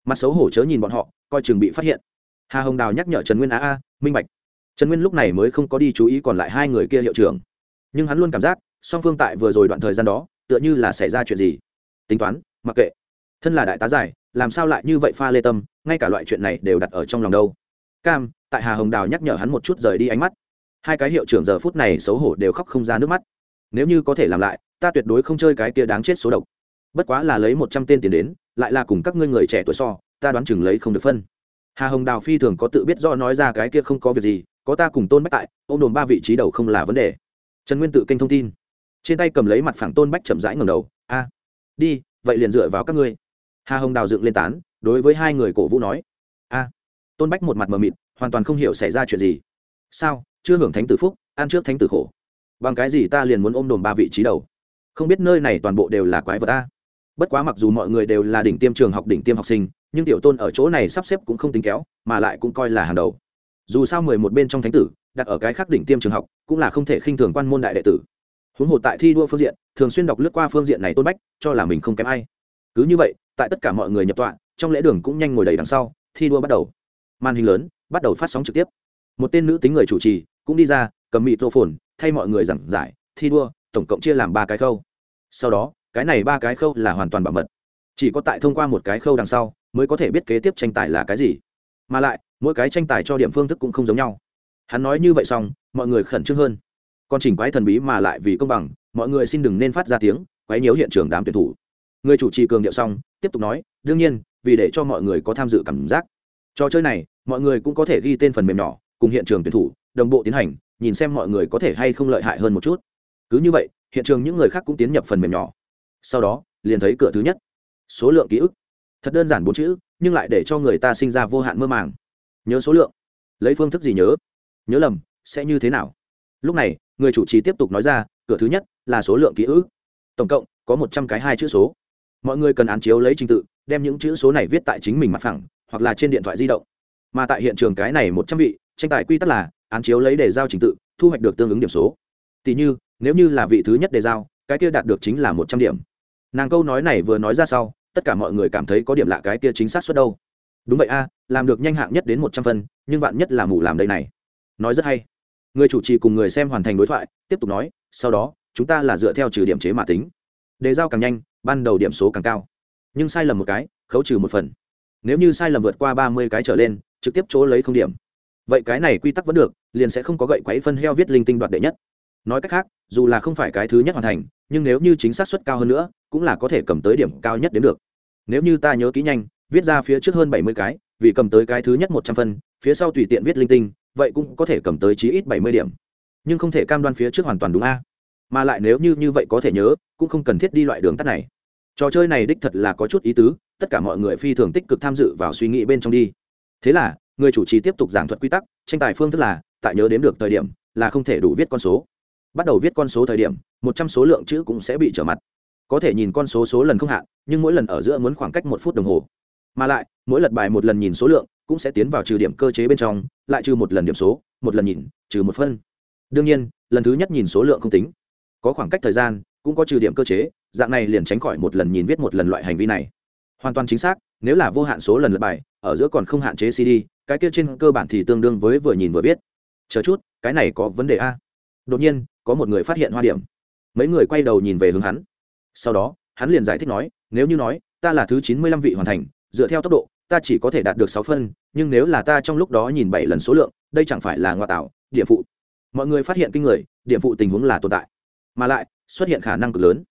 Mặt xấu hổ chớ nhìn bọn họ, coi chừng bị phát hiện. Hà hồng đào nhắc nhở trần nguyên á a, minh bạch. Trần nguyên lúc này mới không có đi chú ý còn lại hai người kia hiệu trưởng. Nhưng hắn luôn cảm giác, song phương tại vừa rồi đoạn thời gian đó, tựa như là xảy ra chuyện gì. Tính toán, mặc kệ. Thân là đại tá giải, làm sao lại như vậy pha lê tâm, ngay cả loại chuyện này đều đặt ở trong lòng đâu. Cam, tại hà hồng đào nhắc nhở hắn một chút rời đi ánh mắt. Hai cái hiệu trưởng giờ phút này xấu hổ đều khóc không ra nước mắt. Nếu như có thể làm lại, ta tuyệt đối không chơi cái kia đáng chết số độc bất quá là lấy một trăm tên tiền đến, lại là cùng các ngươi người trẻ tuổi so, ta đoán chừng lấy không được phân. Hà hồng đào phi thường có tự biết do nói ra cái kia không có việc gì, có ta cùng tôn bách tại ô m đồn ba vị trí đầu không là vấn đề. Trần nguyên tự kênh thông tin. Trên tay cầm lấy mặt phẳng tôn bách chậm rãi ngầm đầu, a, đi, vậy liền dựa vào các ngươi. Hà hồng đào dựng lên tán, đối với hai người cổ vũ nói, a. Tôn bách một mặt mờ mịt, hoàn toàn không hiểu xảy ra chuyện gì. Sao, chưa hưởng thánh tử phúc, ăn trước thánh tử khổ. Bằng cái gì ta liền muốn ôm đồn ba vị trí đầu? Không biết nơi này toàn bộ đều là quái vật ta bất quá mặc dù mọi người đều là đỉnh tiêm trường học đỉnh tiêm học sinh, nhưng tiểu tôn ở chỗ này sắp xếp cũng không tính kéo, mà lại cũng coi là hàng đầu. Dù sao mười một bên trong thánh tử, đặt ở cái khác đỉnh tiêm trường học, cũng là không thể khinh thường quan môn đại đệ tử. Huống hồ tại thi đua phương diện, thường xuyên đọc lướt qua phương diện này tôn bách, cho là mình không kém ai. Cứ như vậy, tại tất cả mọi người nhập tọa, trong lễ đường cũng nhanh ngồi đầy đằng sau, thi đua bắt đầu. Màn hình lớn, bắt đầu phát sóng trực tiếp. Một tên nữ tính người chủ trì, cũng đi ra, cầm mịt rô phồn thay mọi người giảng giải, thi đua, tổng cộng chia làm ba cái khâu. Sau đó cái này ba cái khâu là hoàn toàn bảo mật. Chỉ có tại thông qua một cái khâu đằng sau mới có thể biết kế tiếp tranh tài là cái gì. Mà lại, mỗi cái tranh tài cho điểm phương thức cũng không giống nhau. Hắn nói như vậy xong, mọi người khẩn trương hơn. Còn chỉnh quái thần bí mà lại vì công bằng, mọi người xin đừng nên phát ra tiếng quái nhiễu hiện trường đám tuyển thủ. Người chủ trì cường điệu xong, tiếp tục nói, đương nhiên, vì để cho mọi người có tham dự cảm giác. Trò chơi này, mọi người cũng có thể ghi tên phần mềm nhỏ, cùng hiện trường tuyển thủ, đồng bộ tiến hành, nhìn xem mọi người có thể hay không lợi hại hơn một chút. Cứ như vậy, hiện trường những người khác cũng tiến nhập phần mềm nhỏ sau đó, liền thấy cửa thứ nhất. Số lượng ký ức. Thật đơn giản bốn chữ, nhưng lại để cho người ta sinh ra vô hạn mơ màng. Nhớ số lượng. Lấy phương thức gì nhớ? Nhớ lầm, sẽ như thế nào? Lúc này, người chủ trì tiếp tục nói ra, cửa thứ nhất là số lượng ký ức. Tổng cộng, có một trăm cái hai chữ số. Mọi người cần án chiếu lấy trình tự, đem những chữ số này viết tại chính mình mặt phẳng, hoặc là trên điện thoại di động. Mà tại hiện trường cái này một trăm vị, tranh tài quy tắc là, án chiếu lấy đề giao trình tự, thu hoạch được tương ứng điểm số. Tỷ như, nếu như là vị thứ nhất đề giao, cái kia đạt được chính là một trăm điểm nàng câu nói này vừa nói ra sau, tất cả mọi người cảm thấy có điểm lạ cái kia chính xác suất đâu. Đúng vậy a, làm được nhanh hạng nhất đến một trăm phân, nhưng bạn nhất là mù làm đây này. Nói rất hay. Người chủ trì cùng người xem hoàn thành đối thoại, tiếp tục nói, sau đó, chúng ta là dựa theo trừ điểm chế mà tính. Đề giao càng nhanh, ban đầu điểm số càng cao. Nhưng sai lầm một cái, khấu trừ một phần. Nếu như sai lầm vượt qua ba mươi cái trở lên, trực tiếp chỗ lấy không điểm. Vậy cái này quy tắc vẫn được, liền sẽ không có gậy quấy phân heo viết linh tinh đoạt đệ nhất. Nói cách khác, dù là không phải cái thứ nhất hoàn thành, nhưng nếu như chính xác suất cao hơn nữa cũng là có thể cầm tới điểm cao nhất đến được. Nếu như ta nhớ kỹ nhanh, viết ra phía trước hơn bảy mươi cái, vì cầm tới cái thứ nhất một trăm phân, phía sau tùy tiện viết linh tinh, vậy cũng có thể cầm tới chí ít bảy mươi điểm. Nhưng không thể cam đoan phía trước hoàn toàn đúng a. Mà lại nếu như như vậy có thể nhớ, cũng không cần thiết đi loại đường tắt này. Trò chơi này đích thật là có chút ý tứ, tất cả mọi người phi thường tích cực tham dự vào suy nghĩ bên trong đi. Thế là, người chủ trì tiếp tục giảng thuật quy tắc, tranh tài phương thức là, tại nhớ đếm được thời điểm, là không thể đủ viết con số. Bắt đầu viết con số thời điểm, một trăm số lượng chữ cũng sẽ bị trở mặt có thể nhìn con số số lần không hạn, nhưng mỗi lần ở giữa muốn khoảng cách một phút đồng hồ. Mà lại, mỗi lật bài một lần nhìn số lượng cũng sẽ tiến vào trừ điểm cơ chế bên trong, lại trừ một lần điểm số, một lần nhìn, trừ một phân. Đương nhiên, lần thứ nhất nhìn số lượng không tính. Có khoảng cách thời gian, cũng có trừ điểm cơ chế, dạng này liền tránh khỏi một lần nhìn viết một lần loại hành vi này. Hoàn toàn chính xác, nếu là vô hạn số lần lật bài, ở giữa còn không hạn chế cd cái kia trên cơ bản thì tương đương với vừa nhìn vừa viết. Chờ chút, cái này có vấn đề a. Đột nhiên, có một người phát hiện hoa điểm. Mấy người quay đầu nhìn về hướng hắn sau đó, hắn liền giải thích nói, nếu như nói, ta là thứ chín mươi lăm vị hoàn thành, dựa theo tốc độ, ta chỉ có thể đạt được sáu phân, nhưng nếu là ta trong lúc đó nhìn bảy lần số lượng, đây chẳng phải là ngoại tạo, địa phụ. Mọi người phát hiện kinh người điểm phụ tình huống là tồn tại. Mà lại, xuất hiện khả năng cực lớn.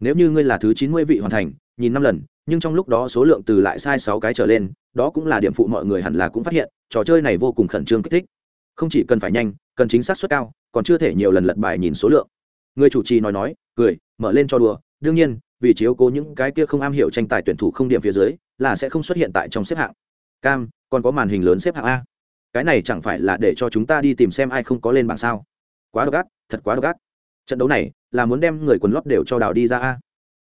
Nếu như ngươi là thứ chín mươi vị hoàn thành, nhìn năm lần, nhưng trong lúc đó số lượng từ lại sai sáu cái trở lên, đó cũng là điểm phụ mọi người hẳn là cũng phát hiện, trò chơi này vô cùng khẩn trương kích thích. Không chỉ cần phải nhanh, cần chính xác suất cao, còn chưa thể nhiều lần lật bài nhìn số lượng. Người chủ trì nói nói, cười, mở lên cho đùa đương nhiên, vì chiếu cố những cái kia không am hiểu tranh tài tuyển thủ không điểm phía dưới, là sẽ không xuất hiện tại trong xếp hạng. Cam, còn có màn hình lớn xếp hạng a. Cái này chẳng phải là để cho chúng ta đi tìm xem ai không có lên bảng sao? Quá độc ác, thật quá độc ác. Trận đấu này là muốn đem người quần lót đều cho đào đi ra a.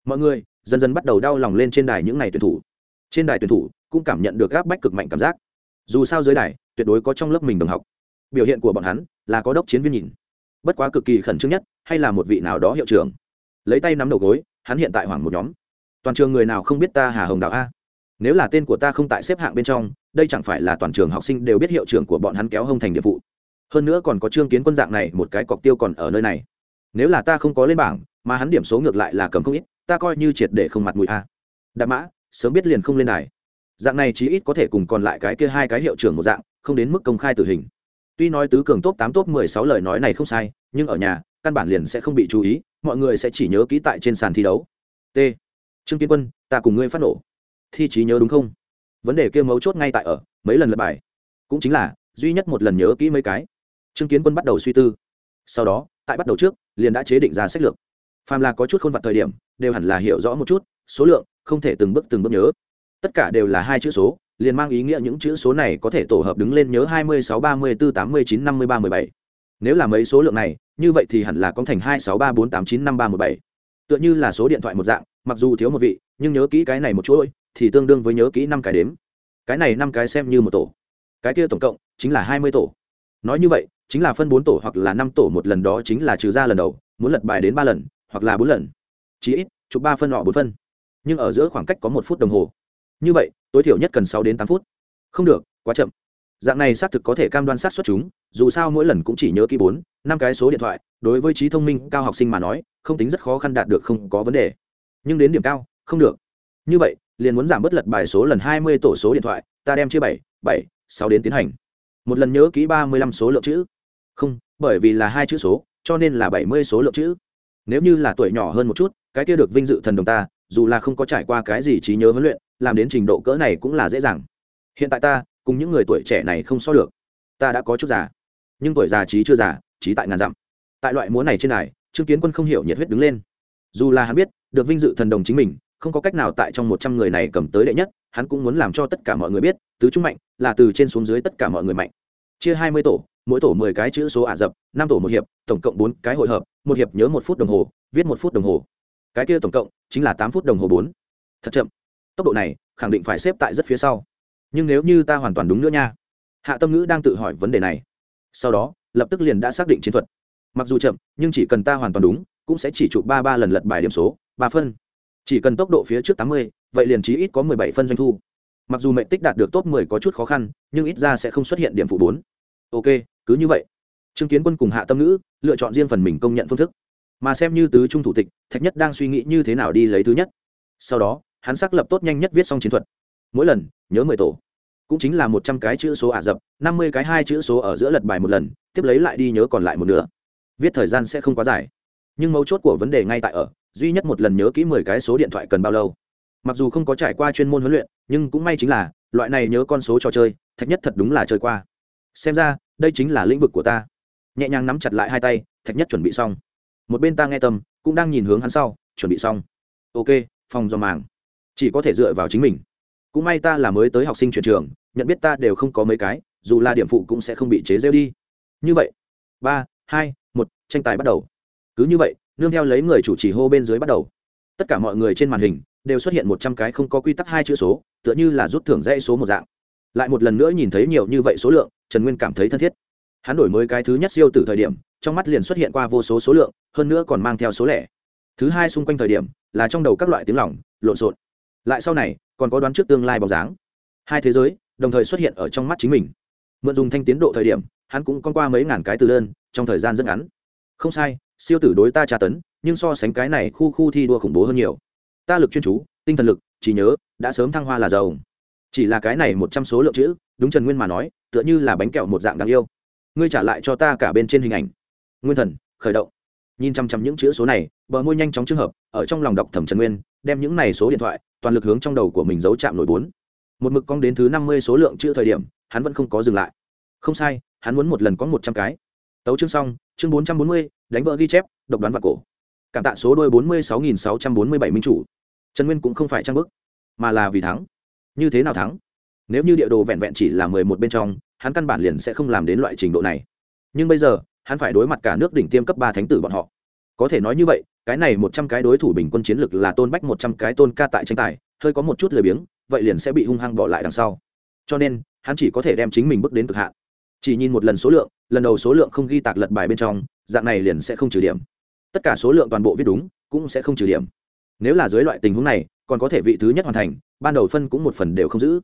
Mọi người, dần dần bắt đầu đau lòng lên trên đài những ngày tuyển thủ. Trên đài tuyển thủ cũng cảm nhận được gáp bách cực mạnh cảm giác. Dù sao dưới đài, tuyệt đối có trong lớp mình đồng học. Biểu hiện của bọn hắn là có đốc chiến viên nhìn. Bất quá cực kỳ khẩn trương nhất, hay là một vị nào đó hiệu trưởng lấy tay nắm đầu gối, hắn hiện tại hoảng một nhóm. Toàn trường người nào không biết ta hà hồng đạo a? Nếu là tên của ta không tại xếp hạng bên trong, đây chẳng phải là toàn trường học sinh đều biết hiệu trưởng của bọn hắn kéo hông thành địa vụ. Hơn nữa còn có trương kiến quân dạng này, một cái cọc tiêu còn ở nơi này. Nếu là ta không có lên bảng, mà hắn điểm số ngược lại là cầm không ít, ta coi như triệt để không mặt mũi a. Đạp mã, sớm biết liền không lên đài. Dạng này chí ít có thể cùng còn lại cái kia hai cái hiệu trưởng một dạng, không đến mức công khai tử hình. Tuy nói tứ cường top tám, top mười sáu lời nói này không sai, nhưng ở nhà, căn bản liền sẽ không bị chú ý mọi người sẽ chỉ nhớ kỹ tại trên sàn thi đấu. T. Trương kiến quân, ta cùng ngươi phát nổ. Thi trí nhớ đúng không? Vấn đề kia mấu chốt ngay tại ở, mấy lần lật bài. Cũng chính là, duy nhất một lần nhớ kỹ mấy cái. Trương kiến quân bắt đầu suy tư. Sau đó, tại bắt đầu trước, liền đã chế định ra sách lược. Phàm là có chút khôn vặt thời điểm, đều hẳn là hiểu rõ một chút, số lượng, không thể từng bước từng bước nhớ. Tất cả đều là hai chữ số, liền mang ý nghĩa những chữ số này có thể tổ hợp đứng lên nhớ hai mươi sáu, ba mươi bốn tám mươi chín, năm mươi ba, mười bảy nếu là mấy số lượng này, như vậy thì hẳn là con thành hai sáu ba bốn tám chín năm ba một bảy. Tựa như là số điện thoại một dạng, mặc dù thiếu một vị, nhưng nhớ kỹ cái này một chuỗi, thì tương đương với nhớ kỹ năm cái đếm. Cái này năm cái xem như một tổ. Cái kia tổng cộng chính là hai mươi tổ. Nói như vậy, chính là phân bốn tổ hoặc là năm tổ một lần đó chính là trừ ra lần đầu, muốn lật bài đến ba lần, hoặc là bốn lần. Chí ít, chụp ba phân họ bốn phân. Nhưng ở giữa khoảng cách có một phút đồng hồ. Như vậy, tối thiểu nhất cần sáu đến tám phút. Không được, quá chậm dạng này xác thực có thể cam đoan sát xuất chúng, dù sao mỗi lần cũng chỉ nhớ kỹ bốn, năm cái số điện thoại, đối với trí thông minh cao học sinh mà nói, không tính rất khó khăn đạt được không có vấn đề. Nhưng đến điểm cao, không được. Như vậy, liền muốn giảm bớt lật bài số lần hai mươi tổ số điện thoại, ta đem chia bảy bảy, sáu đến tiến hành. Một lần nhớ kỹ ba mươi lăm số lượng chữ. Không, bởi vì là hai chữ số, cho nên là bảy mươi số lượng chữ. Nếu như là tuổi nhỏ hơn một chút, cái kia được vinh dự thần đồng ta, dù là không có trải qua cái gì trí nhớ huấn luyện, làm đến trình độ cỡ này cũng là dễ dàng. Hiện tại ta cùng những người tuổi trẻ này không so được. Ta đã có chút già, nhưng tuổi già trí chưa già, trí tại ngàn dặm. Tại loại múa này trên này trương kiến quân không hiểu nhiệt huyết đứng lên. Dù là hắn biết, được vinh dự thần đồng chính mình, không có cách nào tại trong một trăm người này cầm tới đệ nhất, hắn cũng muốn làm cho tất cả mọi người biết, tứ trung mạnh là từ trên xuống dưới tất cả mọi người mạnh. Chia hai mươi tổ, mỗi tổ mười cái chữ số ả rập, năm tổ một hiệp, tổng cộng bốn cái hội hợp, một hiệp nhớ một phút đồng hồ, viết một phút đồng hồ. Cái kia tổng cộng chính là tám phút đồng hồ bốn. Thật chậm. Tốc độ này khẳng định phải xếp tại rất phía sau nhưng nếu như ta hoàn toàn đúng nữa nha. Hạ tâm ngữ đang tự hỏi vấn đề này. Sau đó, lập tức liền đã xác định chiến thuật. Mặc dù chậm, nhưng chỉ cần ta hoàn toàn đúng, cũng sẽ chỉ chụp ba ba lần lật bài điểm số, ba phân. Chỉ cần tốc độ phía trước tám mươi, vậy liền chí ít có mười bảy phân doanh thu. Mặc dù mệnh tích đạt được top mười có chút khó khăn, nhưng ít ra sẽ không xuất hiện điểm phụ bốn. Ok, cứ như vậy. Chứng kiến quân cùng hạ tâm ngữ lựa chọn riêng phần mình công nhận phương thức. Mà xem như tứ trung thủ tịch, thạch nhất đang suy nghĩ như thế nào đi lấy thứ nhất. Sau đó, hắn xác lập tốt nhanh nhất viết xong chiến thuật. Mỗi lần, nhớ mười tổ cũng chính là một trăm cái chữ số ả rập, năm mươi cái hai chữ số ở giữa lật bài một lần, tiếp lấy lại đi nhớ còn lại một nửa. Viết thời gian sẽ không quá dài. Nhưng mấu chốt của vấn đề ngay tại ở, duy nhất một lần nhớ kỹ mười cái số điện thoại cần bao lâu. Mặc dù không có trải qua chuyên môn huấn luyện, nhưng cũng may chính là, loại này nhớ con số trò chơi, thạch nhất thật đúng là chơi qua. Xem ra, đây chính là lĩnh vực của ta. Nhẹ nhàng nắm chặt lại hai tay, thạch nhất chuẩn bị xong. Một bên ta nghe tâm, cũng đang nhìn hướng hắn sau, chuẩn bị xong. Ok, phòng do màng. Chỉ có thể dựa vào chính mình cũng may ta là mới tới học sinh chuyển trường, nhận biết ta đều không có mấy cái, dù là điểm phụ cũng sẽ không bị chế rêu đi. Như vậy, ba, hai, một, tranh tài bắt đầu. Cứ như vậy, nương theo lấy người chủ trì hô bên dưới bắt đầu. Tất cả mọi người trên màn hình đều xuất hiện một trăm cái không có quy tắc hai chữ số, tựa như là rút thưởng dãy số một dạng. Lại một lần nữa nhìn thấy nhiều như vậy số lượng, trần nguyên cảm thấy thân thiết. Hắn đổi mới cái thứ nhất siêu từ thời điểm, trong mắt liền xuất hiện qua vô số số lượng, hơn nữa còn mang theo số lẻ. Thứ hai xung quanh thời điểm là trong đầu các loại tiếng lỏng lộn xộn. Lại sau này còn có đoán trước tương lai bóng dáng. Hai thế giới đồng thời xuất hiện ở trong mắt chính mình. Mượn dùng thanh tiến độ thời điểm, hắn cũng con qua mấy ngàn cái từ đơn, trong thời gian rất ngắn. Không sai, siêu tử đối ta tra tấn, nhưng so sánh cái này khu khu thi đua khủng bố hơn nhiều. Ta lực chuyên chú, tinh thần lực chỉ nhớ, đã sớm thăng hoa là giàu. Chỉ là cái này một trăm số lượng chữ, đúng trần nguyên mà nói, tựa như là bánh kẹo một dạng đáng yêu. Ngươi trả lại cho ta cả bên trên hình ảnh. Nguyên thần, khởi động nhìn chăm chăm những chữ số này, bờ môi nhanh chóng trường hợp, ở trong lòng đọc thẩm trần nguyên, đem những này số điện thoại, toàn lực hướng trong đầu của mình giấu chạm nổi bốn. Một mực cong đến thứ năm mươi số lượng chữ thời điểm, hắn vẫn không có dừng lại. Không sai, hắn muốn một lần có một trăm cái. Tấu chương xong, chương bốn trăm bốn mươi, đánh vỡ ghi chép, độc đoán và cổ. Cảm tạ số đôi bốn mươi sáu nghìn sáu trăm bốn mươi bảy minh chủ. Trần nguyên cũng không phải trang bức, mà là vì thắng. Như thế nào thắng? Nếu như địa đồ vẹn vẹn chỉ là mười một bên trong, hắn căn bản liền sẽ không làm đến loại trình độ này. Nhưng bây giờ hắn phải đối mặt cả nước đỉnh tiêm cấp ba thánh tử bọn họ. Có thể nói như vậy, cái này một trăm cái đối thủ bình quân chiến lực là tôn bách một trăm cái tôn ca tại tranh tài, hơi có một chút lười biếng, vậy liền sẽ bị hung hăng bỏ lại đằng sau. Cho nên, hắn chỉ có thể đem chính mình bước đến cực hạn. Chỉ nhìn một lần số lượng, lần đầu số lượng không ghi tạc lật bài bên trong, dạng này liền sẽ không trừ điểm. Tất cả số lượng toàn bộ viết đúng, cũng sẽ không trừ điểm. Nếu là dưới loại tình huống này, còn có thể vị thứ nhất hoàn thành, ban đầu phân cũng một phần đều không giữ.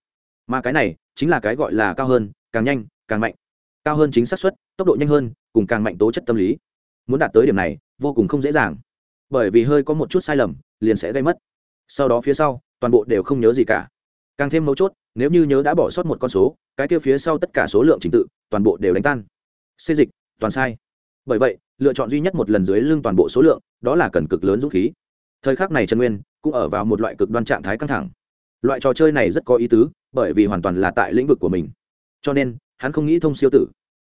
Mà cái này, chính là cái gọi là cao hơn, càng nhanh, càng mạnh. Cao hơn chính xác suất, tốc độ nhanh hơn cùng càng mạnh tố chất tâm lý. Muốn đạt tới điểm này, vô cùng không dễ dàng. Bởi vì hơi có một chút sai lầm, liền sẽ gây mất. Sau đó phía sau, toàn bộ đều không nhớ gì cả. Càng thêm mấu chốt, nếu như nhớ đã bỏ sót một con số, cái kia phía sau tất cả số lượng trình tự, toàn bộ đều đánh tan. Xê dịch, toàn sai. Bởi vậy, lựa chọn duy nhất một lần dưới lưng toàn bộ số lượng, đó là cần cực lớn dũng khí. Thời khắc này trần nguyên cũng ở vào một loại cực đoan trạng thái căng thẳng. Loại trò chơi này rất có ý tứ, bởi vì hoàn toàn là tại lĩnh vực của mình. Cho nên, hắn không nghĩ thông siêu tử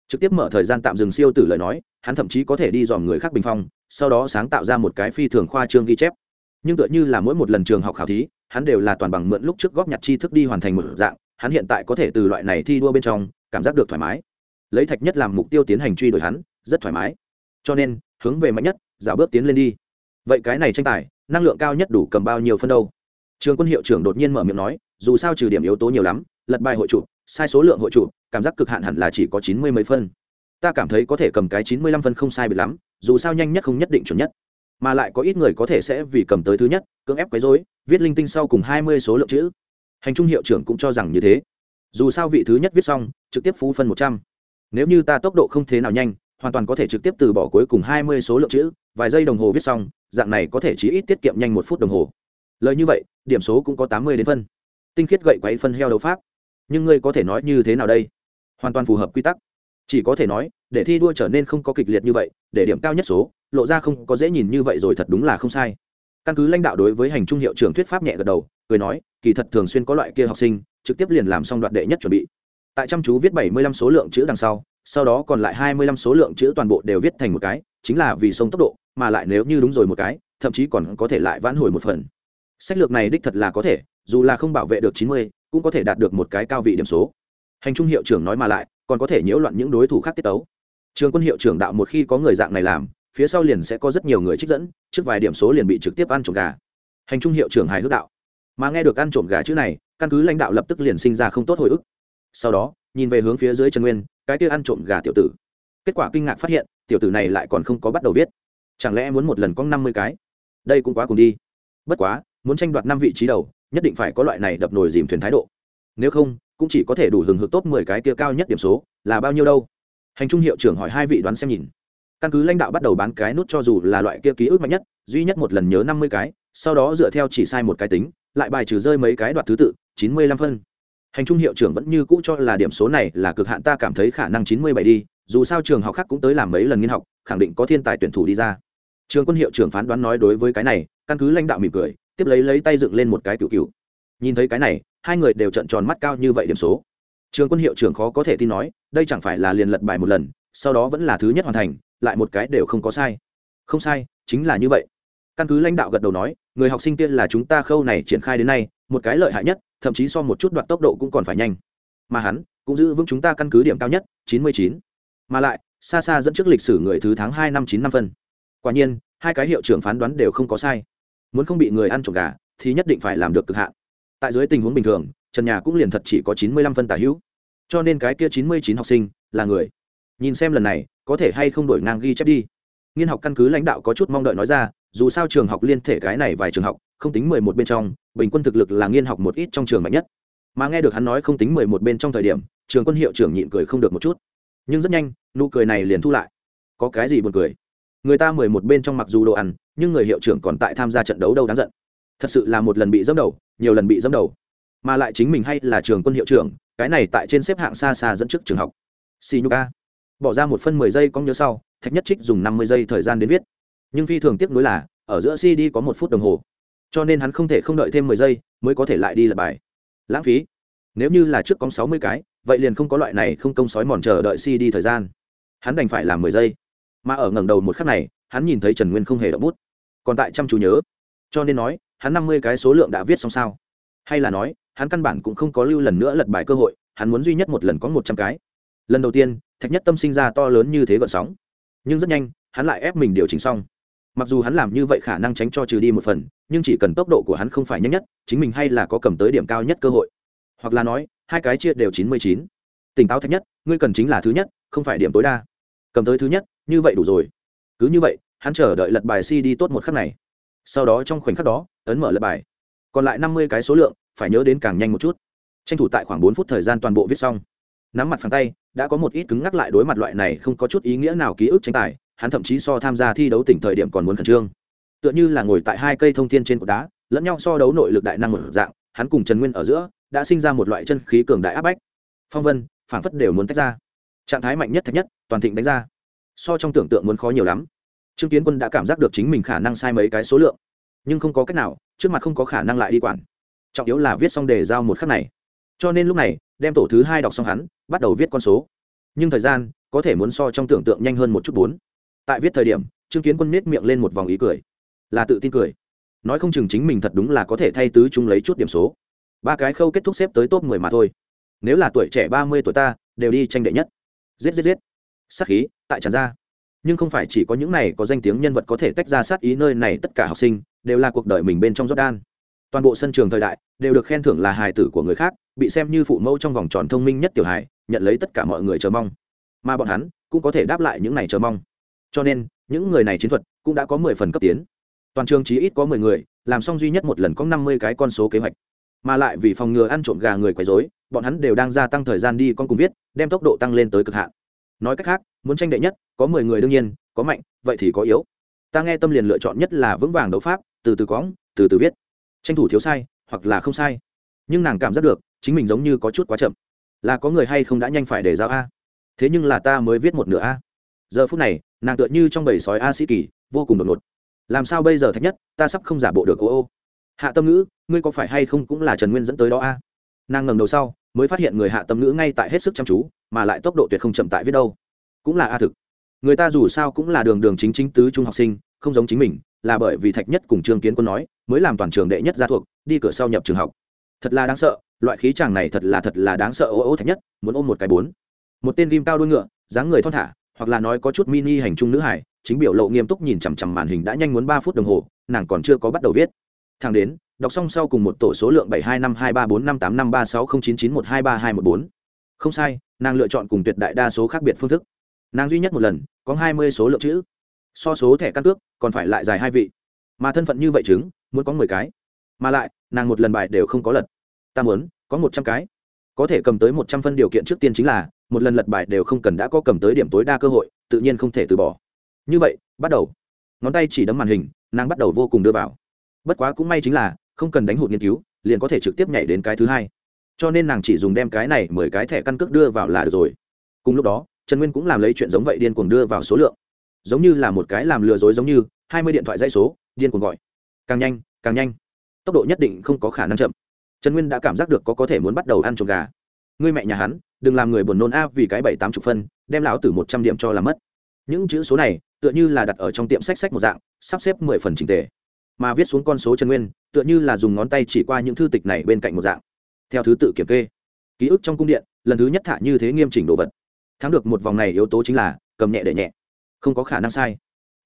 trực tiếp mở thời gian tạm dừng siêu tử lời nói, hắn thậm chí có thể đi dòm người khác bình phong, sau đó sáng tạo ra một cái phi thường khoa trương ghi chép. Nhưng tựa như là mỗi một lần trường học khảo thí, hắn đều là toàn bằng mượn lúc trước góp nhặt tri thức đi hoàn thành một dạng, hắn hiện tại có thể từ loại này thi đua bên trong, cảm giác được thoải mái. Lấy thạch nhất làm mục tiêu tiến hành truy đuổi hắn, rất thoải mái. Cho nên, hướng về mạnh nhất, dạo bước tiến lên đi. Vậy cái này tranh tài, năng lượng cao nhất đủ cầm bao nhiêu phân đâu? Trường quân hiệu trưởng đột nhiên mở miệng nói, dù sao trừ điểm yếu tố nhiều lắm, lật bài hội trụ sai số lượng hội trụ, cảm giác cực hạn hẳn là chỉ có chín mươi mấy phân. Ta cảm thấy có thể cầm cái chín mươi lăm phân không sai bị lắm, dù sao nhanh nhất không nhất định chuẩn nhất. Mà lại có ít người có thể sẽ vì cầm tới thứ nhất, cưỡng ép quấy dối viết linh tinh sau cùng hai mươi số lượng chữ. Hành trung hiệu trưởng cũng cho rằng như thế. Dù sao vị thứ nhất viết xong, trực tiếp phú phân một trăm. Nếu như ta tốc độ không thế nào nhanh, hoàn toàn có thể trực tiếp từ bỏ cuối cùng hai mươi số lượng chữ, vài giây đồng hồ viết xong, dạng này có thể chỉ ít tiết kiệm nhanh một phút đồng hồ. Lời như vậy, điểm số cũng có tám mươi đến phân. Tinh khiết gậy quấy phân heo đấu pháp nhưng ngươi có thể nói như thế nào đây? Hoàn toàn phù hợp quy tắc. Chỉ có thể nói, để thi đua trở nên không có kịch liệt như vậy, để điểm cao nhất số, lộ ra không có dễ nhìn như vậy rồi thật đúng là không sai. Căn cứ lãnh đạo đối với hành trung hiệu trưởng thuyết pháp nhẹ gật đầu, cười nói, kỳ thật thường xuyên có loại kia học sinh, trực tiếp liền làm xong đoạn đệ nhất chuẩn bị. Tại chăm chú viết bảy mươi lăm số lượng chữ đằng sau sau đó còn lại hai mươi lăm số lượng chữ toàn bộ đều viết thành một cái, chính là vì sông tốc độ, mà lại nếu như đúng rồi một cái, thậm chí còn có thể lại vãn hồi một phần. Sách lược này đích thật là có thể, dù là không bảo vệ được chín mươi cũng có thể đạt được một cái cao vị điểm số. Hành trung hiệu trưởng nói mà lại, còn có thể nhiễu loạn những đối thủ khác tiết tấu. Trường quân hiệu trưởng đạo một khi có người dạng này làm, phía sau liền sẽ có rất nhiều người trích dẫn, trước vài điểm số liền bị trực tiếp ăn trộm gà. Hành trung hiệu trưởng hài hước đạo. Mà nghe được ăn trộm gà chữ này, căn cứ lãnh đạo lập tức liền sinh ra không tốt hồi ức. Sau đó, nhìn về hướng phía dưới trần nguyên, cái kia ăn trộm gà tiểu tử. Kết quả kinh ngạc phát hiện, tiểu tử này lại còn không có bắt đầu viết. Chẳng lẽ muốn một lần có năm mươi cái? Đây cũng quá cùng đi. Bất quá, muốn tranh đoạt năm vị trí đầu nhất định phải có loại này đập nồi dìm thuyền thái độ. Nếu không, cũng chỉ có thể đủ hừng hực top mười cái kia cao nhất điểm số, là bao nhiêu đâu? Hành trung hiệu trưởng hỏi hai vị đoán xem nhìn. Căn cứ lãnh đạo bắt đầu bán cái nút cho dù là loại kia ký ức mạnh nhất, duy nhất một lần nhớ năm mươi cái, sau đó dựa theo chỉ sai một cái tính, lại bài trừ rơi mấy cái đoạt thứ tự, chín mươi lăm phân. Hành trung hiệu trưởng vẫn như cũ cho là điểm số này là cực hạn, ta cảm thấy khả năng chín mươi bảy đi, dù sao trường học khác cũng tới làm mấy lần nghiên học, khẳng định có thiên tài tuyển thủ đi ra. Trường quân hiệu trưởng phán đoán nói đối với cái này, căn cứ lãnh đạo mỉm cười tiếp lấy lấy tay dựng lên một cái cựu cựu. Nhìn thấy cái này, hai người đều trận tròn mắt cao như vậy điểm số. Trường quân hiệu trưởng khó có thể tin nói, đây chẳng phải là liền lật bài một lần, sau đó vẫn là thứ nhất hoàn thành, lại một cái đều không có sai. Không sai, chính là như vậy. Căn cứ lãnh đạo gật đầu nói, người học sinh tiên là chúng ta khâu này triển khai đến nay, một cái lợi hại nhất, thậm chí so một chút đoạn tốc độ cũng còn phải nhanh. Mà hắn, cũng giữ vững chúng ta căn cứ điểm cao nhất, chín mươi chín. Mà lại, xa xa dẫn trước lịch sử người thứ tháng hai năm chín năm phân. Quả nhiên, hai cái hiệu trưởng phán đoán đều không có sai muốn không bị người ăn trộm gà, thì nhất định phải làm được cực hạn. Tại dưới tình huống bình thường, trần nhà cũng liền thật chỉ có chín mươi lăm phân tả hữu. Cho nên cái kia chín mươi chín học sinh là người. Nhìn xem lần này, có thể hay không đổi ngang ghi chép đi. Nghiên học căn cứ lãnh đạo có chút mong đợi nói ra, dù sao trường học liên thể cái này vài trường học, không tính mười một bên trong, bình quân thực lực là nghiên học một ít trong trường mạnh nhất. Mà nghe được hắn nói không tính mười một bên trong thời điểm, trường quân hiệu trưởng nhịn cười không được một chút. Nhưng rất nhanh, nụ cười này liền thu lại. Có cái gì buồn cười? Người ta mười một bên trong mặc dù đồ ăn, nhưng người hiệu trưởng còn tại tham gia trận đấu đâu đáng giận. Thật sự là một lần bị dẫm đầu, nhiều lần bị dẫm đầu. Mà lại chính mình hay là trường quân hiệu trưởng, cái này tại trên xếp hạng xa xa dẫn trước trường học. Xì nhu ca bỏ ra một phân mười giây có nhớ sau, thạch nhất trích dùng năm mươi giây thời gian đến viết. Nhưng phi thường tiếc nuối là, ở giữa cd có một phút đồng hồ. Cho nên hắn không thể không đợi thêm mười giây mới có thể lại đi lập bài. Lãng phí. Nếu như là trước có sáu mươi cái, vậy liền không có loại này không công sói mòn chờ đợi cd thời gian. Hắn đành phải làm mười giây mà ở ngẩng đầu một khắc này, hắn nhìn thấy trần nguyên không hề động bút. Còn tại chăm chú nhớ. Cho nên nói, hắn năm mươi cái số lượng đã viết xong sao? Hay là nói, hắn căn bản cũng không có lưu lần nữa lật bài cơ hội, hắn muốn duy nhất một lần có một trăm cái. Lần đầu tiên, thạch nhất tâm sinh ra to lớn như thế gợn sóng. Nhưng rất nhanh, hắn lại ép mình điều chỉnh xong. Mặc dù hắn làm như vậy khả năng tránh cho trừ đi một phần, nhưng chỉ cần tốc độ của hắn không phải nhanh nhất, chính mình hay là có cầm tới điểm cao nhất cơ hội. Hoặc là nói, hai cái chia đều chín mươi chín. Tỉnh táo thạch nhất, ngươi cần chính là thứ nhất, không phải điểm tối đa. Cầm tới thứ nhất như vậy đủ rồi. Cứ như vậy, hắn chờ đợi lật bài cd tốt một khắc này. Sau đó trong khoảnh khắc đó, ấn mở lật bài. Còn lại năm mươi cái số lượng, phải nhớ đến càng nhanh một chút. Tranh thủ tại khoảng bốn phút thời gian toàn bộ viết xong. Nắm mặt phẳng tay, đã có một ít cứng ngắc lại đối mặt loại này không có chút ý nghĩa nào ký ức tranh tài, hắn thậm chí so tham gia thi đấu tỉnh thời điểm còn muốn khẩn trương. Tựa như là ngồi tại hai cây thông thiên trên cột đá, lẫn nhau so đấu nội lực đại năng một dạng, hắn cùng trần nguyên ở giữa, đã sinh ra một loại chân khí cường đại áp bách. Phong vân phản phất đều muốn tách ra. Trạng thái mạnh nhất thạch nhất, toàn thịnh đánh ra so trong tưởng tượng muốn khó nhiều lắm. Trương kiến quân đã cảm giác được chính mình khả năng sai mấy cái số lượng, nhưng không có cách nào, trước mặt không có khả năng lại đi quản. Trọng yếu là viết xong đề giao một khắc này. Cho nên lúc này, đem tổ thứ hai đọc xong hắn, bắt đầu viết con số. Nhưng thời gian có thể muốn so trong tưởng tượng nhanh hơn một chút bốn. Tại viết thời điểm, trương kiến quân nết miệng lên một vòng ý cười. Là tự tin cười. Nói không chừng chính mình thật đúng là có thể thay tứ chúng lấy chút điểm số. Ba cái khâu kết thúc xếp tới top mười mà thôi. Nếu là tuổi trẻ ba mươi tuổi ta, đều đi tranh đệ nhất. Giết giết giết sát khí, tại tràn ra. Nhưng không phải chỉ có những này có danh tiếng nhân vật có thể tách ra sát ý nơi này tất cả học sinh, đều là cuộc đời mình bên trong jordan. Toàn bộ sân trường thời đại đều được khen thưởng là hài tử của người khác, bị xem như phụ mẫu trong vòng tròn thông minh nhất tiểu hài, nhận lấy tất cả mọi người chờ mong. Mà bọn hắn cũng có thể đáp lại những này chờ mong. Cho nên, những người này chiến thuật cũng đã có mười phần cấp tiến. Toàn trường chỉ ít có mười người, làm xong duy nhất một lần có năm mươi cái con số kế hoạch. Mà lại vì phòng ngừa ăn trộm gà người quấy rối, bọn hắn đều đang gia tăng thời gian đi con cùng viết, đem tốc độ tăng lên tới cực hạn nói cách khác, muốn tranh đệ nhất, có mười người đương nhiên, có mạnh, vậy thì có yếu. Ta nghe tâm liền lựa chọn nhất là vững vàng đấu pháp, từ từ cóng từ từ viết. Tranh thủ thiếu sai, hoặc là không sai. Nhưng nàng cảm giác được, chính mình giống như có chút quá chậm. Là có người hay không đã nhanh phải để giao a. Thế nhưng là ta mới viết một nửa a. Giờ phút này, nàng tựa như trong bầy sói a sĩ kỳ, vô cùng đột ngột. Làm sao bây giờ thạch nhất, ta sắp không giả bộ được ô ô. Hạ tâm ngữ, ngươi có phải hay không cũng là trần nguyên dẫn tới đó a. Nàng ngẩng đầu sau mới phát hiện người hạ tâm ngữ ngay tại hết sức chăm chú, mà lại tốc độ tuyệt không chậm tại viết đâu. Cũng là a thực. Người ta dù sao cũng là đường đường chính chính tứ trung học sinh, không giống chính mình, là bởi vì thạch nhất cùng trương kiến quân nói, mới làm toàn trường đệ nhất gia thuộc, đi cửa sau nhập trường học. Thật là đáng sợ, loại khí chàng này thật là thật là đáng sợ ô ô thạch nhất, muốn ôm một cái bốn. Một tên ghim cao đuôi ngựa, dáng người thon thả, hoặc là nói có chút mini hành trung nữ hải chính biểu lộ nghiêm túc nhìn chằm chằm màn hình đã nhanh muốn ba phút đồng hồ, nàng còn chưa có bắt đầu viết. Thang đến đọc xong sau cùng một tổ số lượng bảy hai năm hai ba bốn năm tám năm ba sáu không chín chín một hai ba hai một bốn. Không sai, nàng lựa chọn cùng tuyệt đại đa số khác biệt phương thức. Nàng duy nhất một lần, có hai mươi số lượng chữ. So số thẻ căn cước, còn phải lại dài hai vị. Mà thân phận như vậy chứng, muốn có mười cái. Mà lại, nàng một lần bài đều không có lật. Ta muốn, có một trăm cái. Có thể cầm tới một trăm phân điều kiện trước tiên chính là, một lần lật bài đều không cần đã có cầm tới điểm tối đa cơ hội, tự nhiên không thể từ bỏ. Như vậy, bắt đầu. Ngón tay chỉ đấm màn hình, nàng bắt đầu vô cùng đưa vào. Bất quá cũng may chính là không cần đánh hụt nghiên cứu, liền có thể trực tiếp nhảy đến cái thứ hai. Cho nên nàng chỉ dùng đem cái này mười cái thẻ căn cước đưa vào là được rồi. Cùng lúc đó, trần nguyên cũng làm lấy chuyện giống vậy điên cuồng đưa vào số lượng. Giống như là một cái làm lừa dối giống như, hai mươi điện thoại dây số, điên cuồng gọi. Càng nhanh càng nhanh. Tốc độ nhất định không có khả năng chậm. Trần nguyên đã cảm giác được có có thể muốn bắt đầu ăn trộm gà. Ngươi mẹ nhà hắn, đừng làm người buồn nôn a, vì cái bảy tám chục phân, đem lão từ một trăm điểm cho làm mất. Những chữ số này, tựa như là đặt ở trong tiệm sách sách một dạng, sắp xếp mười phần trình tề mà viết xuống con số trần nguyên, tựa như là dùng ngón tay chỉ qua những thư tịch này bên cạnh một dạng. Theo thứ tự kiểm kê, ký ức trong cung điện, lần thứ nhất thả như thế nghiêm chỉnh đồ vật. Thắng được một vòng này yếu tố chính là cầm nhẹ để nhẹ. Không có khả năng sai.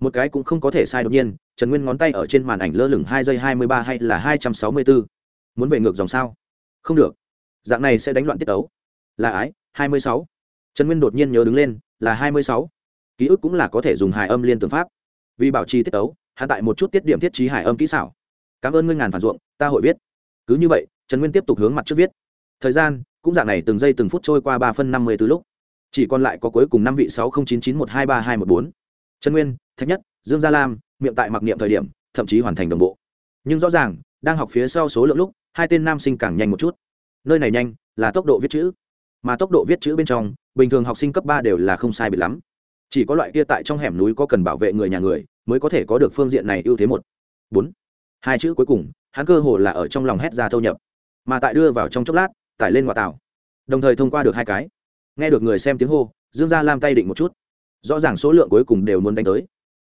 Một cái cũng không có thể sai đột nhiên trần nguyên ngón tay ở trên màn ảnh lơ lửng hai giây hai mươi ba hay là hai trăm sáu mươi bốn muốn về ngược dòng sao? Không được. Dạng này sẽ đánh loạn tiết tấu. Là ái, hai mươi sáu. Trần nguyên đột nhiên nhớ đứng lên, là hai mươi sáu. Ký ức cũng là có thể dùng hài âm liên tưởng pháp. Vì bảo trì tiết tấu hạ tại một chút tiết điểm thiết trí hải âm kỹ xảo. Cảm ơn ngươi ngàn phản ruộng, ta hội viết. Cứ như vậy, trần nguyên tiếp tục hướng mặt trước viết. Thời gian, cũng dạng này từng giây từng phút trôi qua ba phân năm mươi từ lúc. Chỉ còn lại có cuối cùng năm vị sáu không chín chín một hai ba hai một bốn. Trần nguyên, thạch nhất, dương gia lam, miệng tại mặc niệm thời điểm, thậm chí hoàn thành đồng bộ. Nhưng rõ ràng, đang học phía sau số lượng lúc, hai tên nam sinh càng nhanh một chút. Nơi này nhanh, là tốc độ viết chữ. Mà tốc độ viết chữ bên trong, bình thường học sinh cấp ba đều là không sai biệt lắm. Chỉ có loại kia tại trong hẻm núi có cần bảo vệ người nhà người mới có thể có được phương diện này ưu thế một. Bốn. Hai chữ cuối cùng, hắn cơ hồ là ở trong lòng hét ra thâu nhập, mà tại đưa vào trong chốc lát, tải lên ngoại tảo. Đồng thời thông qua được hai cái. Nghe được người xem tiếng hô, dương gia lam tay định một chút. Rõ ràng số lượng cuối cùng đều muốn đánh tới.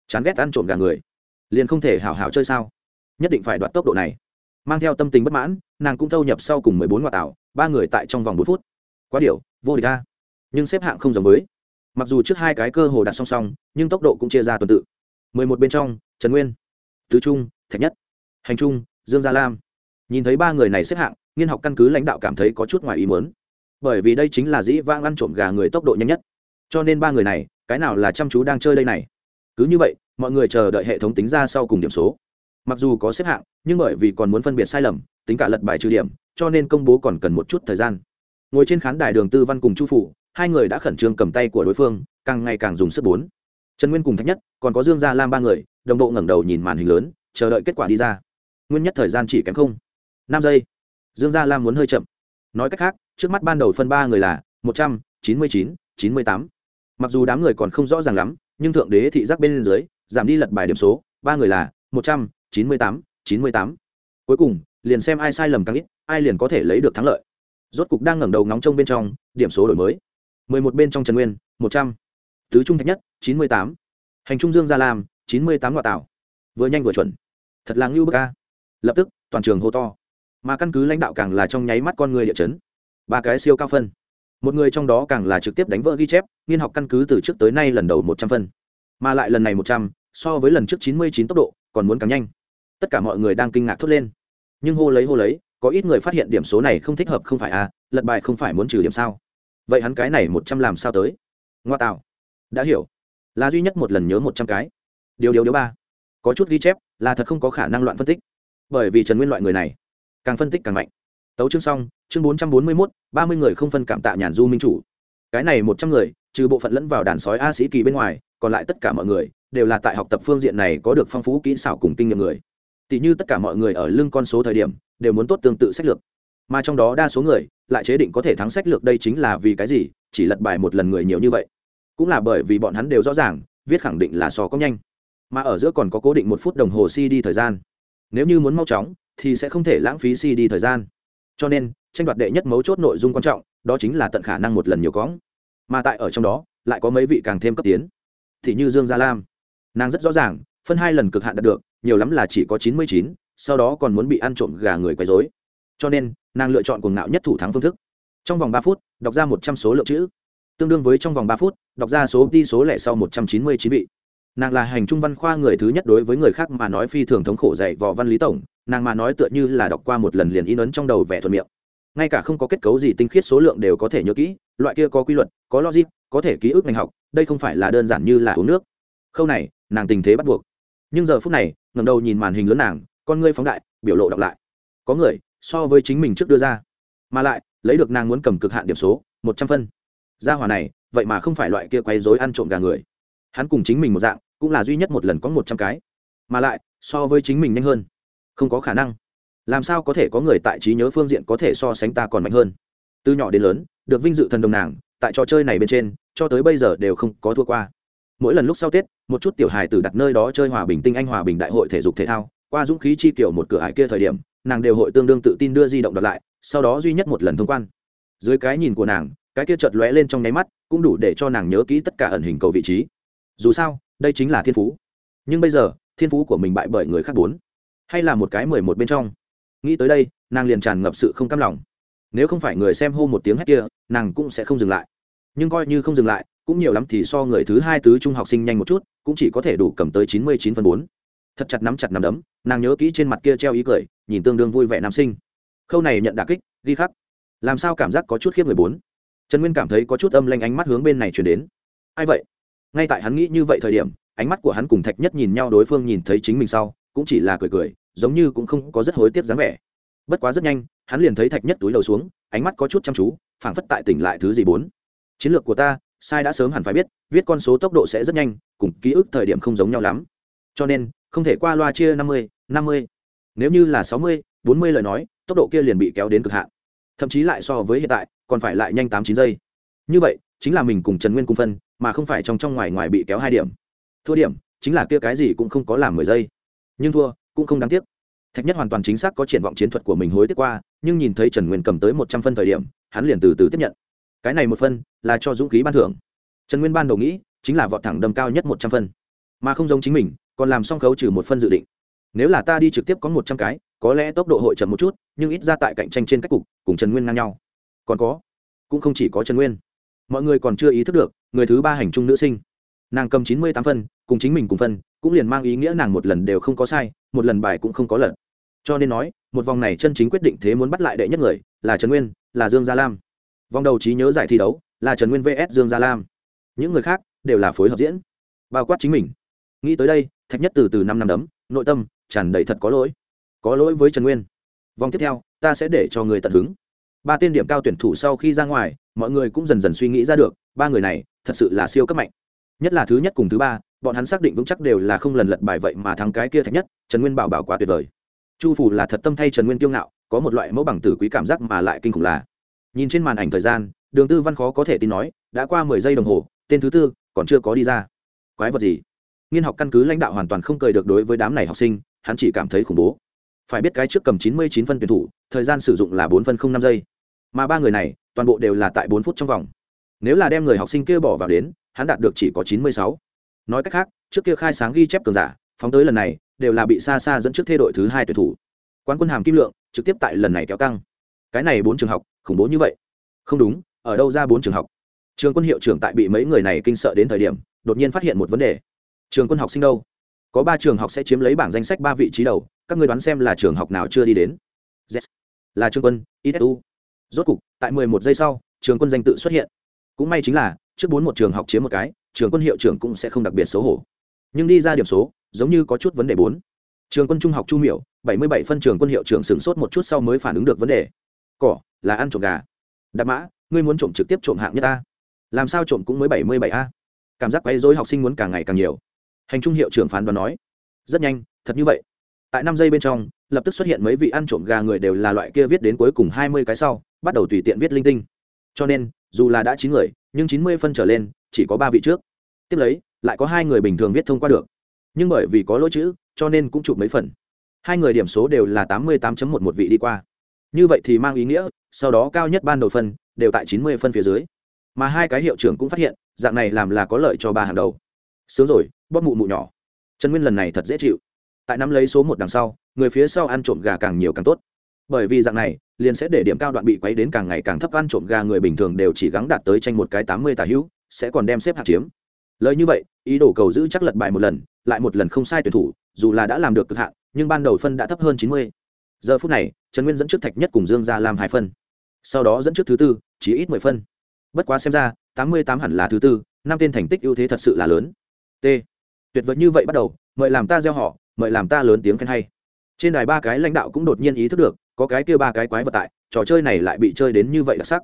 Chán ghét ăn trộm gà người. Liền không thể hảo hảo chơi sao? Nhất định phải đoạt tốc độ này. Mang theo tâm tình bất mãn, nàng cũng thâu nhập sau cùng mười bốn ngoại tảo, ba người tại trong vòng bốn phút. Quá điều vô địch ta nhưng xếp hạng không giống với. Mặc dù trước hai cái cơ hồ đặt song song, nhưng tốc độ cũng chia ra tuần tự mười một bên trong, trần nguyên, tứ trung, thạch nhất, hành trung, dương gia lam. Nhìn thấy ba người này xếp hạng, nghiên học căn cứ lãnh đạo cảm thấy có chút ngoài ý muốn. Bởi vì đây chính là dĩ vãng ăn trộm gà người tốc độ nhanh nhất. Cho nên ba người này, cái nào là chăm chú đang chơi đây này? Cứ như vậy, mọi người chờ đợi hệ thống tính ra sau cùng điểm số. Mặc dù có xếp hạng, nhưng bởi vì còn muốn phân biệt sai lầm, tính cả lật bài trừ điểm, cho nên công bố còn cần một chút thời gian. Ngồi trên khán đài đường tư văn cùng chu phủ, hai người đã khẩn trương cầm tay của đối phương, càng ngày càng dùng sức bốn trần nguyên cùng thạch nhất, còn có dương gia lam ba người, đồng bộ ngẩng đầu nhìn màn hình lớn, chờ đợi kết quả đi ra. Nguyên nhất thời gian chỉ kém không. Năm giây. Dương gia lam muốn hơi chậm. Nói cách khác, trước mắt ban đầu phân ba người là một trăm chín mươi chín chín mươi tám. Mặc dù đám người còn không rõ ràng lắm, nhưng thượng đế thị giác bên dưới, giảm đi lật bài điểm số, ba người là một trăm chín mươi tám, chín mươi tám. Cuối cùng, liền xem ai sai lầm càng ít, ai liền có thể lấy được thắng lợi. Rốt cục đang ngẩng đầu ngóng trông bên trong, điểm số đổi mới. mười một bên trong trần nguyên, một trăm tứ trung thạch nhất, chín mươi tám. Hành trung dương gia lam, chín mươi tám ngoại tảo. Vừa nhanh vừa chuẩn. Thật là ngưu bức ca lập tức, toàn trường hô to. Mà căn cứ lãnh đạo càng là trong nháy mắt con người địa chấn. Ba cái siêu cao phân. Một người trong đó càng là trực tiếp đánh vỡ ghi chép, nghiên học căn cứ từ trước tới nay lần đầu một trăm phân. Mà lại lần này một trăm, so với lần trước chín mươi chín tốc độ, còn muốn càng nhanh. Tất cả mọi người đang kinh ngạc thốt lên. Nhưng hô lấy hô lấy, có ít người phát hiện điểm số này không thích hợp không phải à lật bài không phải muốn trừ điểm sao. Vậy hắn cái này một trăm làm sao tới? Ngoa tạo đã hiểu. Là duy nhất một lần nhớ một trăm cái. Điều điều điều ba. Có chút ghi chép, là thật không có khả năng loạn phân tích. Bởi vì trần nguyên loại người này, càng phân tích càng mạnh. Tấu chương xong, chương bốn trăm bốn mươi mốt, ba mươi người không phân cảm tạ nhàn du minh chủ. Cái này một trăm người, trừ bộ phận lẫn vào đàn sói a sĩ kỳ bên ngoài, còn lại tất cả mọi người, đều là tại học tập phương diện này có được phong phú kỹ xảo cùng kinh nghiệm người. Tỷ như tất cả mọi người ở lưng con số thời điểm, đều muốn tốt tương tự sách lược. Mà trong đó đa số người, lại chế định có thể thắng sách lược đây chính là vì cái gì, chỉ lật bài một lần người nhiều như vậy cũng là bởi vì bọn hắn đều rõ ràng, viết khẳng định là so có nhanh. Mà ở giữa còn có cố định một phút đồng hồ cd thời gian. Nếu như muốn mau chóng, thì sẽ không thể lãng phí cd thời gian. Cho nên, tranh đoạt đệ nhất mấu chốt nội dung quan trọng, đó chính là tận khả năng một lần nhiều cóng mà tại ở trong đó, lại có mấy vị càng thêm cấp tiến. Thì như dương gia lam. Nàng rất rõ ràng, phân hai lần cực hạn đạt được, nhiều lắm là chỉ có chín mươi chín, sau đó còn muốn bị ăn trộm gà người quấy dối cho nên, nàng lựa chọn cuồng ngạo nhất thủ thắng phương thức. Trong vòng ba phút, đọc ra một trăm số lượng chữ tương đương với trong vòng ba phút, đọc ra số đi số lẻ sau một trăm chín mươi chín vị. Nàng là hành trung văn khoa người thứ nhất đối với người khác mà nói phi thường thống khổ dạy vò văn lý tổng, nàng mà nói tựa như là đọc qua một lần liền in ấn trong đầu vẻ thuận miệng. Ngay cả không có kết cấu gì tinh khiết số lượng đều có thể nhớ kỹ, loại kia có quy luật, có logic, có thể ký ức ngành học, đây không phải là đơn giản như là uống nước. Khâu này, nàng tình thế bắt buộc. Nhưng giờ phút này ngầm đầu nhìn màn hình lớn nàng, con ngươi phóng đại, biểu lộ đọc lại. Có người, so với chính mình trước đưa ra. Mà lại, lấy được nàng muốn cầm cực hạn điểm số, một trăm phân gia hòa này, vậy mà không phải loại kia quay rối ăn trộm gà người. Hắn cùng chính mình một dạng, cũng là duy nhất một lần có một trăm cái. Mà lại, so với chính mình nhanh hơn. Không có khả năng. Làm sao có thể có người tại trí nhớ phương diện có thể so sánh ta còn mạnh hơn? Từ nhỏ đến lớn, được vinh dự thần đồng nàng, tại trò chơi này bên trên, cho tới bây giờ đều không có thua qua. Mỗi lần lúc sau tết, một chút tiểu hài tử đặt nơi đó chơi hòa bình tinh anh hòa bình đại hội thể dục thể thao, qua dũng khí chi kiểu một cửa hải kia thời điểm, nàng đều hội tương đương tự tin đưa di động đặt lại, sau đó duy nhất một lần thông quan. Dưới cái nhìn của nàng cái kia chợt lóe lên trong nháy mắt, cũng đủ để cho nàng nhớ kỹ tất cả ẩn hình cầu vị trí. Dù sao, đây chính là thiên phú. Nhưng bây giờ, thiên phú của mình bại bởi người khác bốn, hay là một cái mười một bên trong. Nghĩ tới đây, nàng liền tràn ngập sự không cam lòng. Nếu không phải người xem hô một tiếng hét kia, nàng cũng sẽ không dừng lại. Nhưng coi như không dừng lại, cũng nhiều lắm thì so người thứ hai tứ trung học sinh nhanh một chút, cũng chỉ có thể đủ cầm tới chín mươi chín phần bốn. Thật chặt nắm chặt nắm đấm, nàng nhớ kỹ trên mặt kia treo ý cười, nhìn tương đương vui vẻ nam sinh. Khâu này nhận đà kích, ghi khắc. Làm sao cảm giác có chút khiếp người bốn? Trần nguyên cảm thấy có chút âm lanh ánh mắt hướng bên này chuyển đến. Ai vậy? Ngay tại hắn nghĩ như vậy thời điểm, ánh mắt của hắn cùng thạch nhất nhìn nhau đối phương nhìn thấy chính mình sau, cũng chỉ là cười cười, giống như cũng không có rất hối tiếc dáng vẻ. Bất quá rất nhanh, hắn liền thấy thạch nhất túi đầu xuống, ánh mắt có chút chăm chú, phảng phất tại tỉnh lại thứ gì bốn. Chiến lược của ta, sai đã sớm hẳn phải biết, viết con số tốc độ sẽ rất nhanh, cùng ký ức thời điểm không giống nhau lắm. Cho nên, không thể qua loa chia năm mươi năm mươi. Nếu như là sáu mươi, bốn mươi lời nói, tốc độ kia liền bị kéo đến cực hạn. Thậm chí lại so với hiện tại còn phải lại nhanh tám chín giây. Như vậy, chính là mình cùng trần nguyên cung phân, mà không phải trong trong ngoài ngoài bị kéo hai điểm. Thua điểm, chính là kia cái gì cũng không có làm mười giây. Nhưng thua, cũng không đáng tiếc. Thạch nhất hoàn toàn chính xác có triển vọng chiến thuật của mình hối tiếc qua, nhưng nhìn thấy trần nguyên cầm tới một trăm phân thời điểm, hắn liền từ từ tiếp nhận. Cái này một phân, là cho dũng khí ban thưởng. Trần nguyên ban đầu nghĩ, chính là vọt thẳng đâm cao nhất một trăm phân. Mà không giống chính mình, còn làm xong khấu trừ một phân dự định. Nếu là ta đi trực tiếp có một trăm cái, có lẽ tốc độ hội chậm một chút, nhưng ít ra tại cạnh tranh trên các cục, cùng trần nguyên ngang nhau còn có, cũng không chỉ có trần nguyên. Mọi người còn chưa ý thức được, người thứ ba hành trung nữ sinh. Nàng cầm chín mươi tám phân, cùng chính mình cùng phân, cũng liền mang ý nghĩa nàng một lần đều không có sai, một lần bài cũng không có lần cho nên nói, một vòng này chân chính quyết định thế muốn bắt lại đệ nhất người, là trần nguyên, là dương gia lam. Vòng đầu trí nhớ giải thi đấu, là trần nguyên vs dương gia lam. Những người khác, đều là phối hợp diễn. Bao quát chính mình. Nghĩ tới đây, thạch nhất từ từ năm năm đấm, nội tâm tràn đầy thật có lỗi. Có lỗi với trần nguyên. Vòng tiếp theo, ta sẽ để cho người tận hứng ba tên điểm cao tuyển thủ sau khi ra ngoài, mọi người cũng dần dần suy nghĩ ra được, ba người này thật sự là siêu cấp mạnh. Nhất là thứ nhất cùng thứ ba, bọn hắn xác định vững chắc đều là không lần lật bài vậy mà thắng cái kia thạch nhất, trần nguyên bảo bảo quá tuyệt vời. Chu phủ là thật tâm thay trần nguyên kiêu ngạo, có một loại mẫu bằng tử quý cảm giác mà lại kinh khủng là. Nhìn trên màn ảnh thời gian, đường tư văn khó có thể tin nói, đã qua mười giây đồng hồ, tên thứ tư còn chưa có đi ra. Quái vật gì? Nghiên học căn cứ lãnh đạo hoàn toàn không cười được đối với đám này học sinh, hắn chỉ cảm thấy khủng bố. Phải biết cái trước cầm chín mươi chín phân tuyển thủ, thời gian sử dụng là bốn phân không năm giây mà ba người này toàn bộ đều là tại bốn phút trong vòng. Nếu là đem người học sinh kia bỏ vào đến, hắn đạt được chỉ có chín mươi sáu. Nói cách khác, trước kia khai sáng ghi chép cường giả, phóng tới lần này, đều là bị xa xa dẫn trước thê đội thứ hai tuyển thủ. Quán quân hàm kim lượng trực tiếp tại lần này kéo căng. Cái này bốn trường học, khủng bố như vậy. Không đúng, ở đâu ra bốn trường học? Trường quân hiệu trưởng tại bị mấy người này kinh sợ đến thời điểm, đột nhiên phát hiện một vấn đề. Trường quân học sinh đâu? Có ba trường học sẽ chiếm lấy bảng danh sách ba vị trí đầu, các người đoán xem là trường học nào chưa đi đến? Z. là trường quân isu rốt cục, tại mười một giây sau, trường quân danh tự xuất hiện. Cũng may chính là, trước bốn một trường học chiếm một cái, trường quân hiệu trưởng cũng sẽ không đặc biệt xấu hổ. Nhưng đi ra điểm số, giống như có chút vấn đề bốn. Trường quân trung học chu miểu, bảy mươi bảy phân trường quân hiệu trưởng sửng sốt một chút sau mới phản ứng được vấn đề. Cỏ, là ăn trộm gà. Đạp mã, ngươi muốn trộm trực tiếp trộm hạng nhất ta làm sao trộm cũng mới bảy mươi bảy a. Cảm giác quấy dối học sinh muốn càng ngày càng nhiều. Hành trung hiệu trưởng phán đoán nói. Rất nhanh, thật như vậy. Tại năm giây bên trong, lập tức xuất hiện mấy vị ăn trộm gà người đều là loại kia viết đến cuối cùng hai mươi cái sau bắt đầu tùy tiện viết linh tinh. Cho nên, dù là đã chín người, nhưng chín mươi phân trở lên, chỉ có ba vị trước. Tiếp lấy, lại có hai người bình thường viết thông qua được. Nhưng bởi vì có lỗi chữ, cho nên cũng chụp mấy phần. Hai người điểm số đều là tám mươi tám một một vị đi qua. Như vậy thì mang ý nghĩa, sau đó cao nhất ban đầu phân, đều tại chín mươi phân phía dưới. Mà hai cái hiệu trưởng cũng phát hiện, dạng này làm là có lợi cho ba hàng đầu. Sướng rồi, bóp mụ mụ nhỏ. Trần nguyên lần này thật dễ chịu. Tại năm lấy số một đằng sau, người phía sau ăn trộm gà càng nhiều càng tốt bởi vì dạng này, liền sẽ để điểm cao đoạn bị quấy đến càng ngày càng thấp, ăn trộm gà người bình thường đều chỉ gắng đạt tới tranh một cái tám mươi tả hữu, sẽ còn đem xếp hạt chiếm. Lời như vậy, ý đồ cầu giữ chắc lật bài một lần, lại một lần không sai tuyển thủ, dù là đã làm được cực hạn, nhưng ban đầu phân đã thấp hơn chín mươi. Giờ phút này, trần nguyên dẫn trước thạch nhất cùng dương gia làm hai phân. Sau đó dẫn trước thứ tư, chỉ ít mười phân. Bất quá xem ra, tám mươi tám hẳn là thứ tư, năm tên thành tích ưu thế thật sự là lớn. T. Tuyệt vời như vậy bắt đầu, mời làm ta gieo họ, mời làm ta lớn tiếng khen hay trên đài ba cái lãnh đạo cũng đột nhiên ý thức được, có cái kia ba cái quái vật tại, trò chơi này lại bị chơi đến như vậy đặc sắc.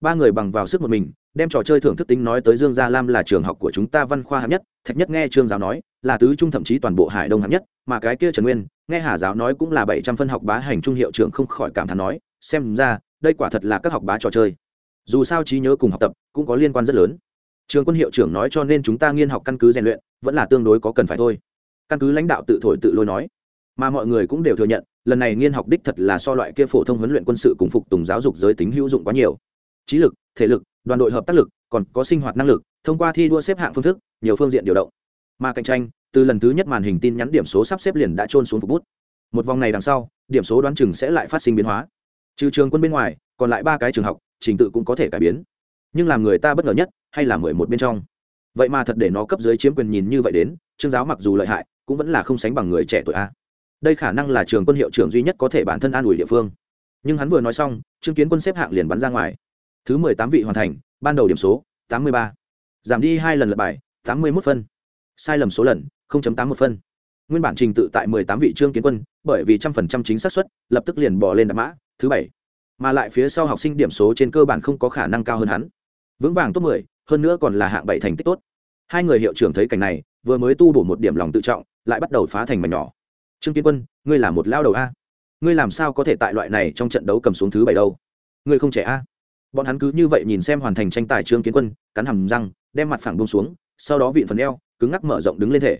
Ba người bằng vào sức một mình, đem trò chơi thưởng thức tính nói tới dương gia lam là trường học của chúng ta văn khoa hạng nhất, thạch nhất nghe trương giáo nói, là tứ trung thậm chí toàn bộ hải đông hạng nhất, mà cái kia trần nguyên, nghe hà giáo nói cũng là bảy trăm phân học bá hành trung hiệu trưởng không khỏi cảm thán nói, xem ra, đây quả thật là các học bá trò chơi. Dù sao trí nhớ cùng học tập cũng có liên quan rất lớn. Trường quân hiệu trưởng nói cho nên chúng ta nghiên học căn cứ rèn luyện, vẫn là tương đối có cần phải thôi. Căn cứ lãnh đạo tự thổi tự lôi nói mà mọi người cũng đều thừa nhận, lần này nghiên học đích thật là so loại kia phổ thông huấn luyện quân sự cùng phục tùng giáo dục giới tính hữu dụng quá nhiều. Trí lực, thể lực, đoàn đội hợp tác lực, còn có sinh hoạt năng lực, thông qua thi đua xếp hạng phương thức, nhiều phương diện điều động. Mà cạnh tranh, từ lần thứ nhất màn hình tin nhắn điểm số sắp xếp liền đã trôn xuống phục bút. Một vòng này đằng sau, điểm số đoán chừng sẽ lại phát sinh biến hóa. Trừ trường quân bên ngoài, còn lại ba cái trường học, trình tự cũng có thể cải biến. Nhưng làm người ta bất ngờ nhất, hay là mười một bên trong. Vậy mà thật để nó cấp dưới chiếm quyền nhìn như vậy đến, trương giáo mặc dù lợi hại, cũng vẫn là không sánh bằng người trẻ tuổi a đây khả năng là trường quân hiệu trưởng duy nhất có thể bản thân an ủi địa phương. Nhưng hắn vừa nói xong, chứng kiến quân xếp hạng liền bắn ra ngoài. Thứ mười tám vị hoàn thành, ban đầu điểm số, tám mươi ba. Giảm đi hai lần lật bài, tám mươi một phân. Sai lầm số lần tám một phân. Nguyên bản trình tự tại mười tám vị trương kiến quân, bởi vì trăm phần trăm chính xác suất, lập tức liền bỏ lên đạp mã, thứ bảy. Mà lại phía sau học sinh điểm số trên cơ bản không có khả năng cao hơn hắn. Vững vàng top mười, hơn nữa còn là hạng bảy thành tích tốt. Hai người hiệu trưởng thấy cảnh này, vừa mới tu bổ một điểm lòng tự trọng, lại bắt đầu phá thành mảnh nhỏ trương kiến quân, ngươi là một lao đầu a. Ngươi làm sao có thể tại loại này trong trận đấu cầm xuống thứ bảy đâu? Ngươi không trẻ a. Bọn hắn cứ như vậy nhìn xem hoàn thành tranh tài trương kiến quân, cắn hầm răng, đem mặt phẳng bông xuống, sau đó vịn phần eo, cứng ngắc mở rộng đứng lên thể.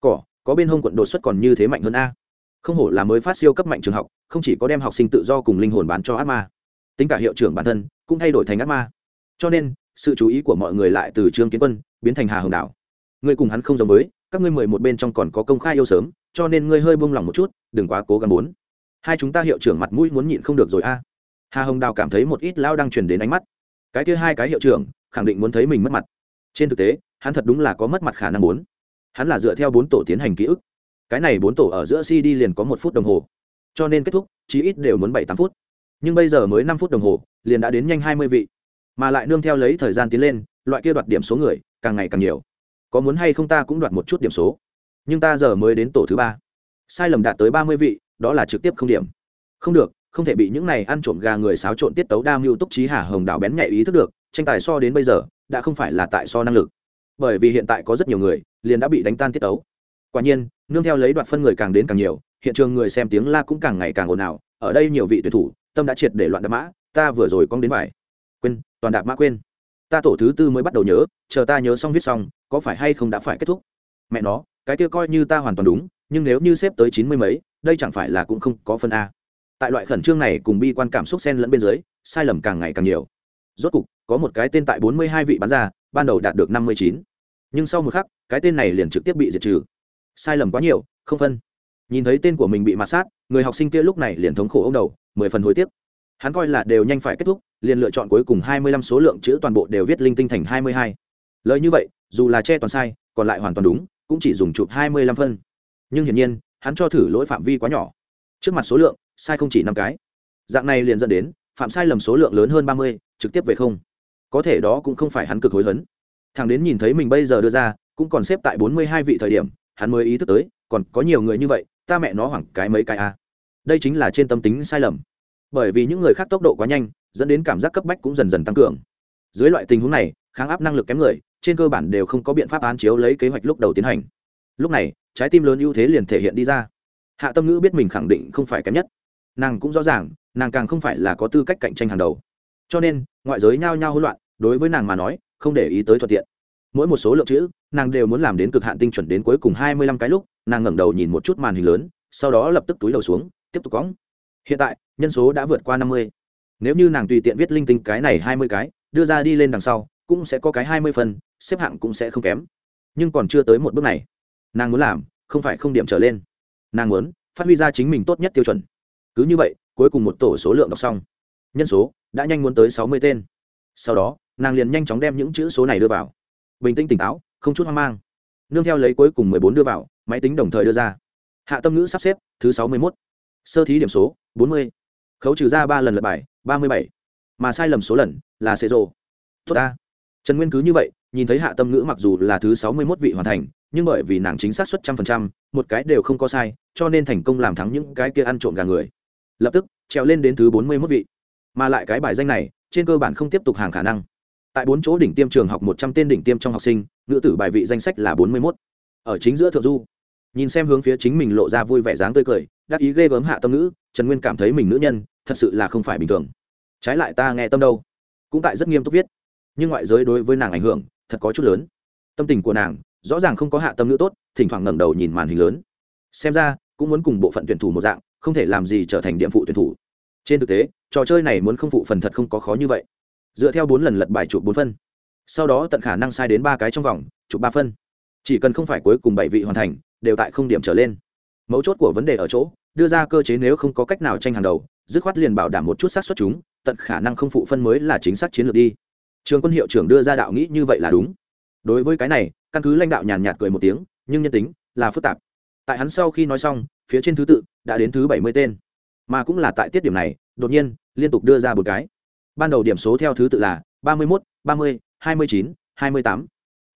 Cỏ, có bên hông quận đột xuất còn như thế mạnh hơn a. Không hổ là mới phát siêu cấp mạnh trường học, không chỉ có đem học sinh tự do cùng linh hồn bán cho ác ma, tính cả hiệu trưởng bản thân cũng thay đổi thành ác ma. Cho nên, sự chú ý của mọi người lại từ trương kiến quân biến thành hà hồng đảo. Ngươi cùng hắn không giống với, các ngươi mười một bên trong còn có công khai yêu sớm cho nên ngươi hơi buông lỏng một chút, đừng quá cố gắng muốn. Hai chúng ta hiệu trưởng mặt mũi muốn nhịn không được rồi a. Hà hồng đào cảm thấy một ít lao đang truyền đến ánh mắt. Cái kia hai cái hiệu trưởng, khẳng định muốn thấy mình mất mặt. Trên thực tế, hắn thật đúng là có mất mặt khả năng muốn. Hắn là dựa theo bốn tổ tiến hành ký ức. Cái này bốn tổ ở giữa cd liền có một phút đồng hồ. Cho nên kết thúc, chí ít đều muốn bảy tám phút. Nhưng bây giờ mới năm phút đồng hồ, liền đã đến nhanh hai mươi vị. Mà lại nương theo lấy thời gian tiến lên, loại kia đoạt điểm số người, càng ngày càng nhiều. Có muốn hay không ta cũng đoạt một chút điểm số nhưng ta giờ mới đến tổ thứ ba. Sai lầm đạt tới ba mươi vị, đó là trực tiếp không điểm. Không được, không thể bị những này ăn trộm gà người xáo trộn tiết tấu đa mưu túc trí hà hồng đào bén nhạy ý thức được, tranh tài so đến bây giờ, đã không phải là tại so năng lực. Bởi vì hiện tại có rất nhiều người, liền đã bị đánh tan tiết tấu. Quả nhiên, nương theo lấy đoạt phân người càng đến càng nhiều, hiện trường người xem tiếng la cũng càng ngày càng ồn ào, ở đây nhiều vị tuyển thủ, tâm đã triệt để loạn đạp mã, ta vừa rồi cong đến vải quên, toàn đạp mã quên. Ta tổ thứ tư mới bắt đầu nhớ, chờ ta nhớ xong viết xong, có phải hay không đã phải kết thúc? Mẹ nó cái kia coi như ta hoàn toàn đúng, nhưng nếu như xếp tới chín mươi mấy, đây chẳng phải là cũng không có phân a. Tại loại khẩn trương này cùng bi quan cảm xúc sen lẫn bên dưới, sai lầm càng ngày càng nhiều. Rốt cục, có một cái tên tại bốn mươi hai vị bán ra, ban đầu đạt được năm mươi chín. Nhưng sau một khắc, cái tên này liền trực tiếp bị diệt trừ. Sai lầm quá nhiều, không phân. Nhìn thấy tên của mình bị mạt sát, người học sinh kia lúc này liền thống khổ ông đầu, mười phần hối tiếc. Hắn coi là đều nhanh phải kết thúc, liền lựa chọn cuối cùng hai mươi lăm số lượng chữ toàn bộ đều viết linh tinh thành hai mươi hai. Lời như vậy, dù là che toàn sai, còn lại hoàn toàn đúng cũng chỉ dùng chụp hai mươi lăm phân. Nhưng hiển nhiên, hắn cho thử lỗi phạm vi quá nhỏ. Trước mặt số lượng, sai không chỉ năm cái. Dạng này liền dẫn đến, phạm sai lầm số lượng lớn hơn ba mươi, trực tiếp về không. Có thể đó cũng không phải hắn cực hối hấn thằng đến nhìn thấy mình bây giờ đưa ra, cũng còn xếp tại bốn mươi hai vị thời điểm, hắn mới ý thức tới, còn có nhiều người như vậy, ta mẹ nó hoảng cái mấy cái a đây chính là trên tâm tính sai lầm. Bởi vì những người khác tốc độ quá nhanh, dẫn đến cảm giác cấp bách cũng dần dần tăng cường. Dưới loại tình huống này, kháng áp năng lực kém người trên cơ bản đều không có biện pháp án chiếu lấy kế hoạch lúc đầu tiến hành. Lúc này, trái tim lớn ưu thế liền thể hiện đi ra. Hạ tâm ngữ biết mình khẳng định không phải kém nhất. Nàng cũng rõ ràng, nàng càng không phải là có tư cách cạnh tranh hàng đầu. Cho nên, ngoại giới nhao nhao hỗn loạn, đối với nàng mà nói, không để ý tới thuận tiện. Mỗi một số lượng chữ, nàng đều muốn làm đến cực hạn tinh chuẩn đến cuối cùng hai mươi lăm cái lúc, nàng ngẩng đầu nhìn một chút màn hình lớn, sau đó lập tức túi đầu xuống, tiếp tục cóng. Hiện tại, nhân số đã vượt qua năm mươi. Nếu như nàng tùy tiện viết linh tinh cái này hai mươi cái, đưa ra đi lên đằng sau, cũng sẽ có cái hai mươi phần xếp hạng cũng sẽ không kém. Nhưng còn chưa tới một bước này. Nàng muốn làm, không phải không điểm trở lên. Nàng muốn phát huy ra chính mình tốt nhất tiêu chuẩn. Cứ như vậy, cuối cùng một tổ số lượng đọc xong. Nhân số đã nhanh muốn tới sáu mươi tên. Sau đó, nàng liền nhanh chóng đem những chữ số này đưa vào. Bình tĩnh tỉnh táo, không chút hoang mang. Nương theo lấy cuối cùng mười bốn đưa vào, máy tính đồng thời đưa ra. Hạ tâm ngữ sắp xếp, thứ sáu mươi mốt. Sơ thí điểm số, bốn mươi. Khấu trừ ra ba lần lật bài, ba mươi bảy. Mà sai lầm số lần là xế rô tốt ta trần nguyên cứ như vậy, nhìn thấy hạ tâm ngữ mặc dù là thứ sáu mươi mốt vị hoàn thành, nhưng bởi vì nàng chính xác suất trăm phần trăm, một cái đều không có sai, cho nên thành công làm thắng những cái kia ăn trộm gà người. Lập tức, trèo lên đến thứ bốn mươi mốt vị. Mà lại cái bài danh này, trên cơ bản không tiếp tục hàng khả năng. Tại bốn chỗ đỉnh tiêm trường học một trăm tên đỉnh tiêm trong học sinh nữ tử bài vị danh sách là bốn mươi mốt. Ở chính giữa thượng du, nhìn xem hướng phía chính mình lộ ra vui vẻ dáng tươi cười, đắc ý ghê gớm hạ tâm nữ trần nguyên cảm thấy mình nữ nhân, thật sự là không phải bình thường. Trái lại ta nghe tâm đâu. Cũng tại rất nghiêm túc viết nhưng ngoại giới đối với nàng ảnh hưởng thật có chút lớn. Tâm tình của nàng rõ ràng không có hạ tâm nữ tốt, thỉnh thoảng ngẩng đầu nhìn màn hình lớn. Xem ra, cũng muốn cùng bộ phận tuyển thủ một dạng, không thể làm gì trở thành điểm phụ tuyển thủ. Trên thực tế, trò chơi này muốn không phụ phần thật không có khó như vậy. Dựa theo bốn lần lật bài chụp bốn phân. Sau đó tận khả năng sai đến ba cái trong vòng, chụp ba phân. Chỉ cần không phải cuối cùng bảy vị hoàn thành, đều tại không điểm trở lên. Mấu chốt của vấn đề ở chỗ, đưa ra cơ chế nếu không có cách nào tranh hàng đầu, dứt khoát liền bảo đảm một chút xác suất chúng, tận khả năng không phụ phân mới là chính xác chiến lược đi trường quân hiệu trưởng đưa ra đạo nghĩ như vậy là đúng. Đối với cái này, căn cứ lãnh đạo nhàn nhạt cười một tiếng, nhưng nhân tính là phức tạp. Tại hắn sau khi nói xong, phía trên thứ tự đã đến thứ bảy mươi tên. Mà cũng là tại tiết điểm này, đột nhiên, liên tục đưa ra một cái. Ban đầu điểm số theo thứ tự là ba mươi mốt, ba mươi, hai mươi chín, hai mươi tám.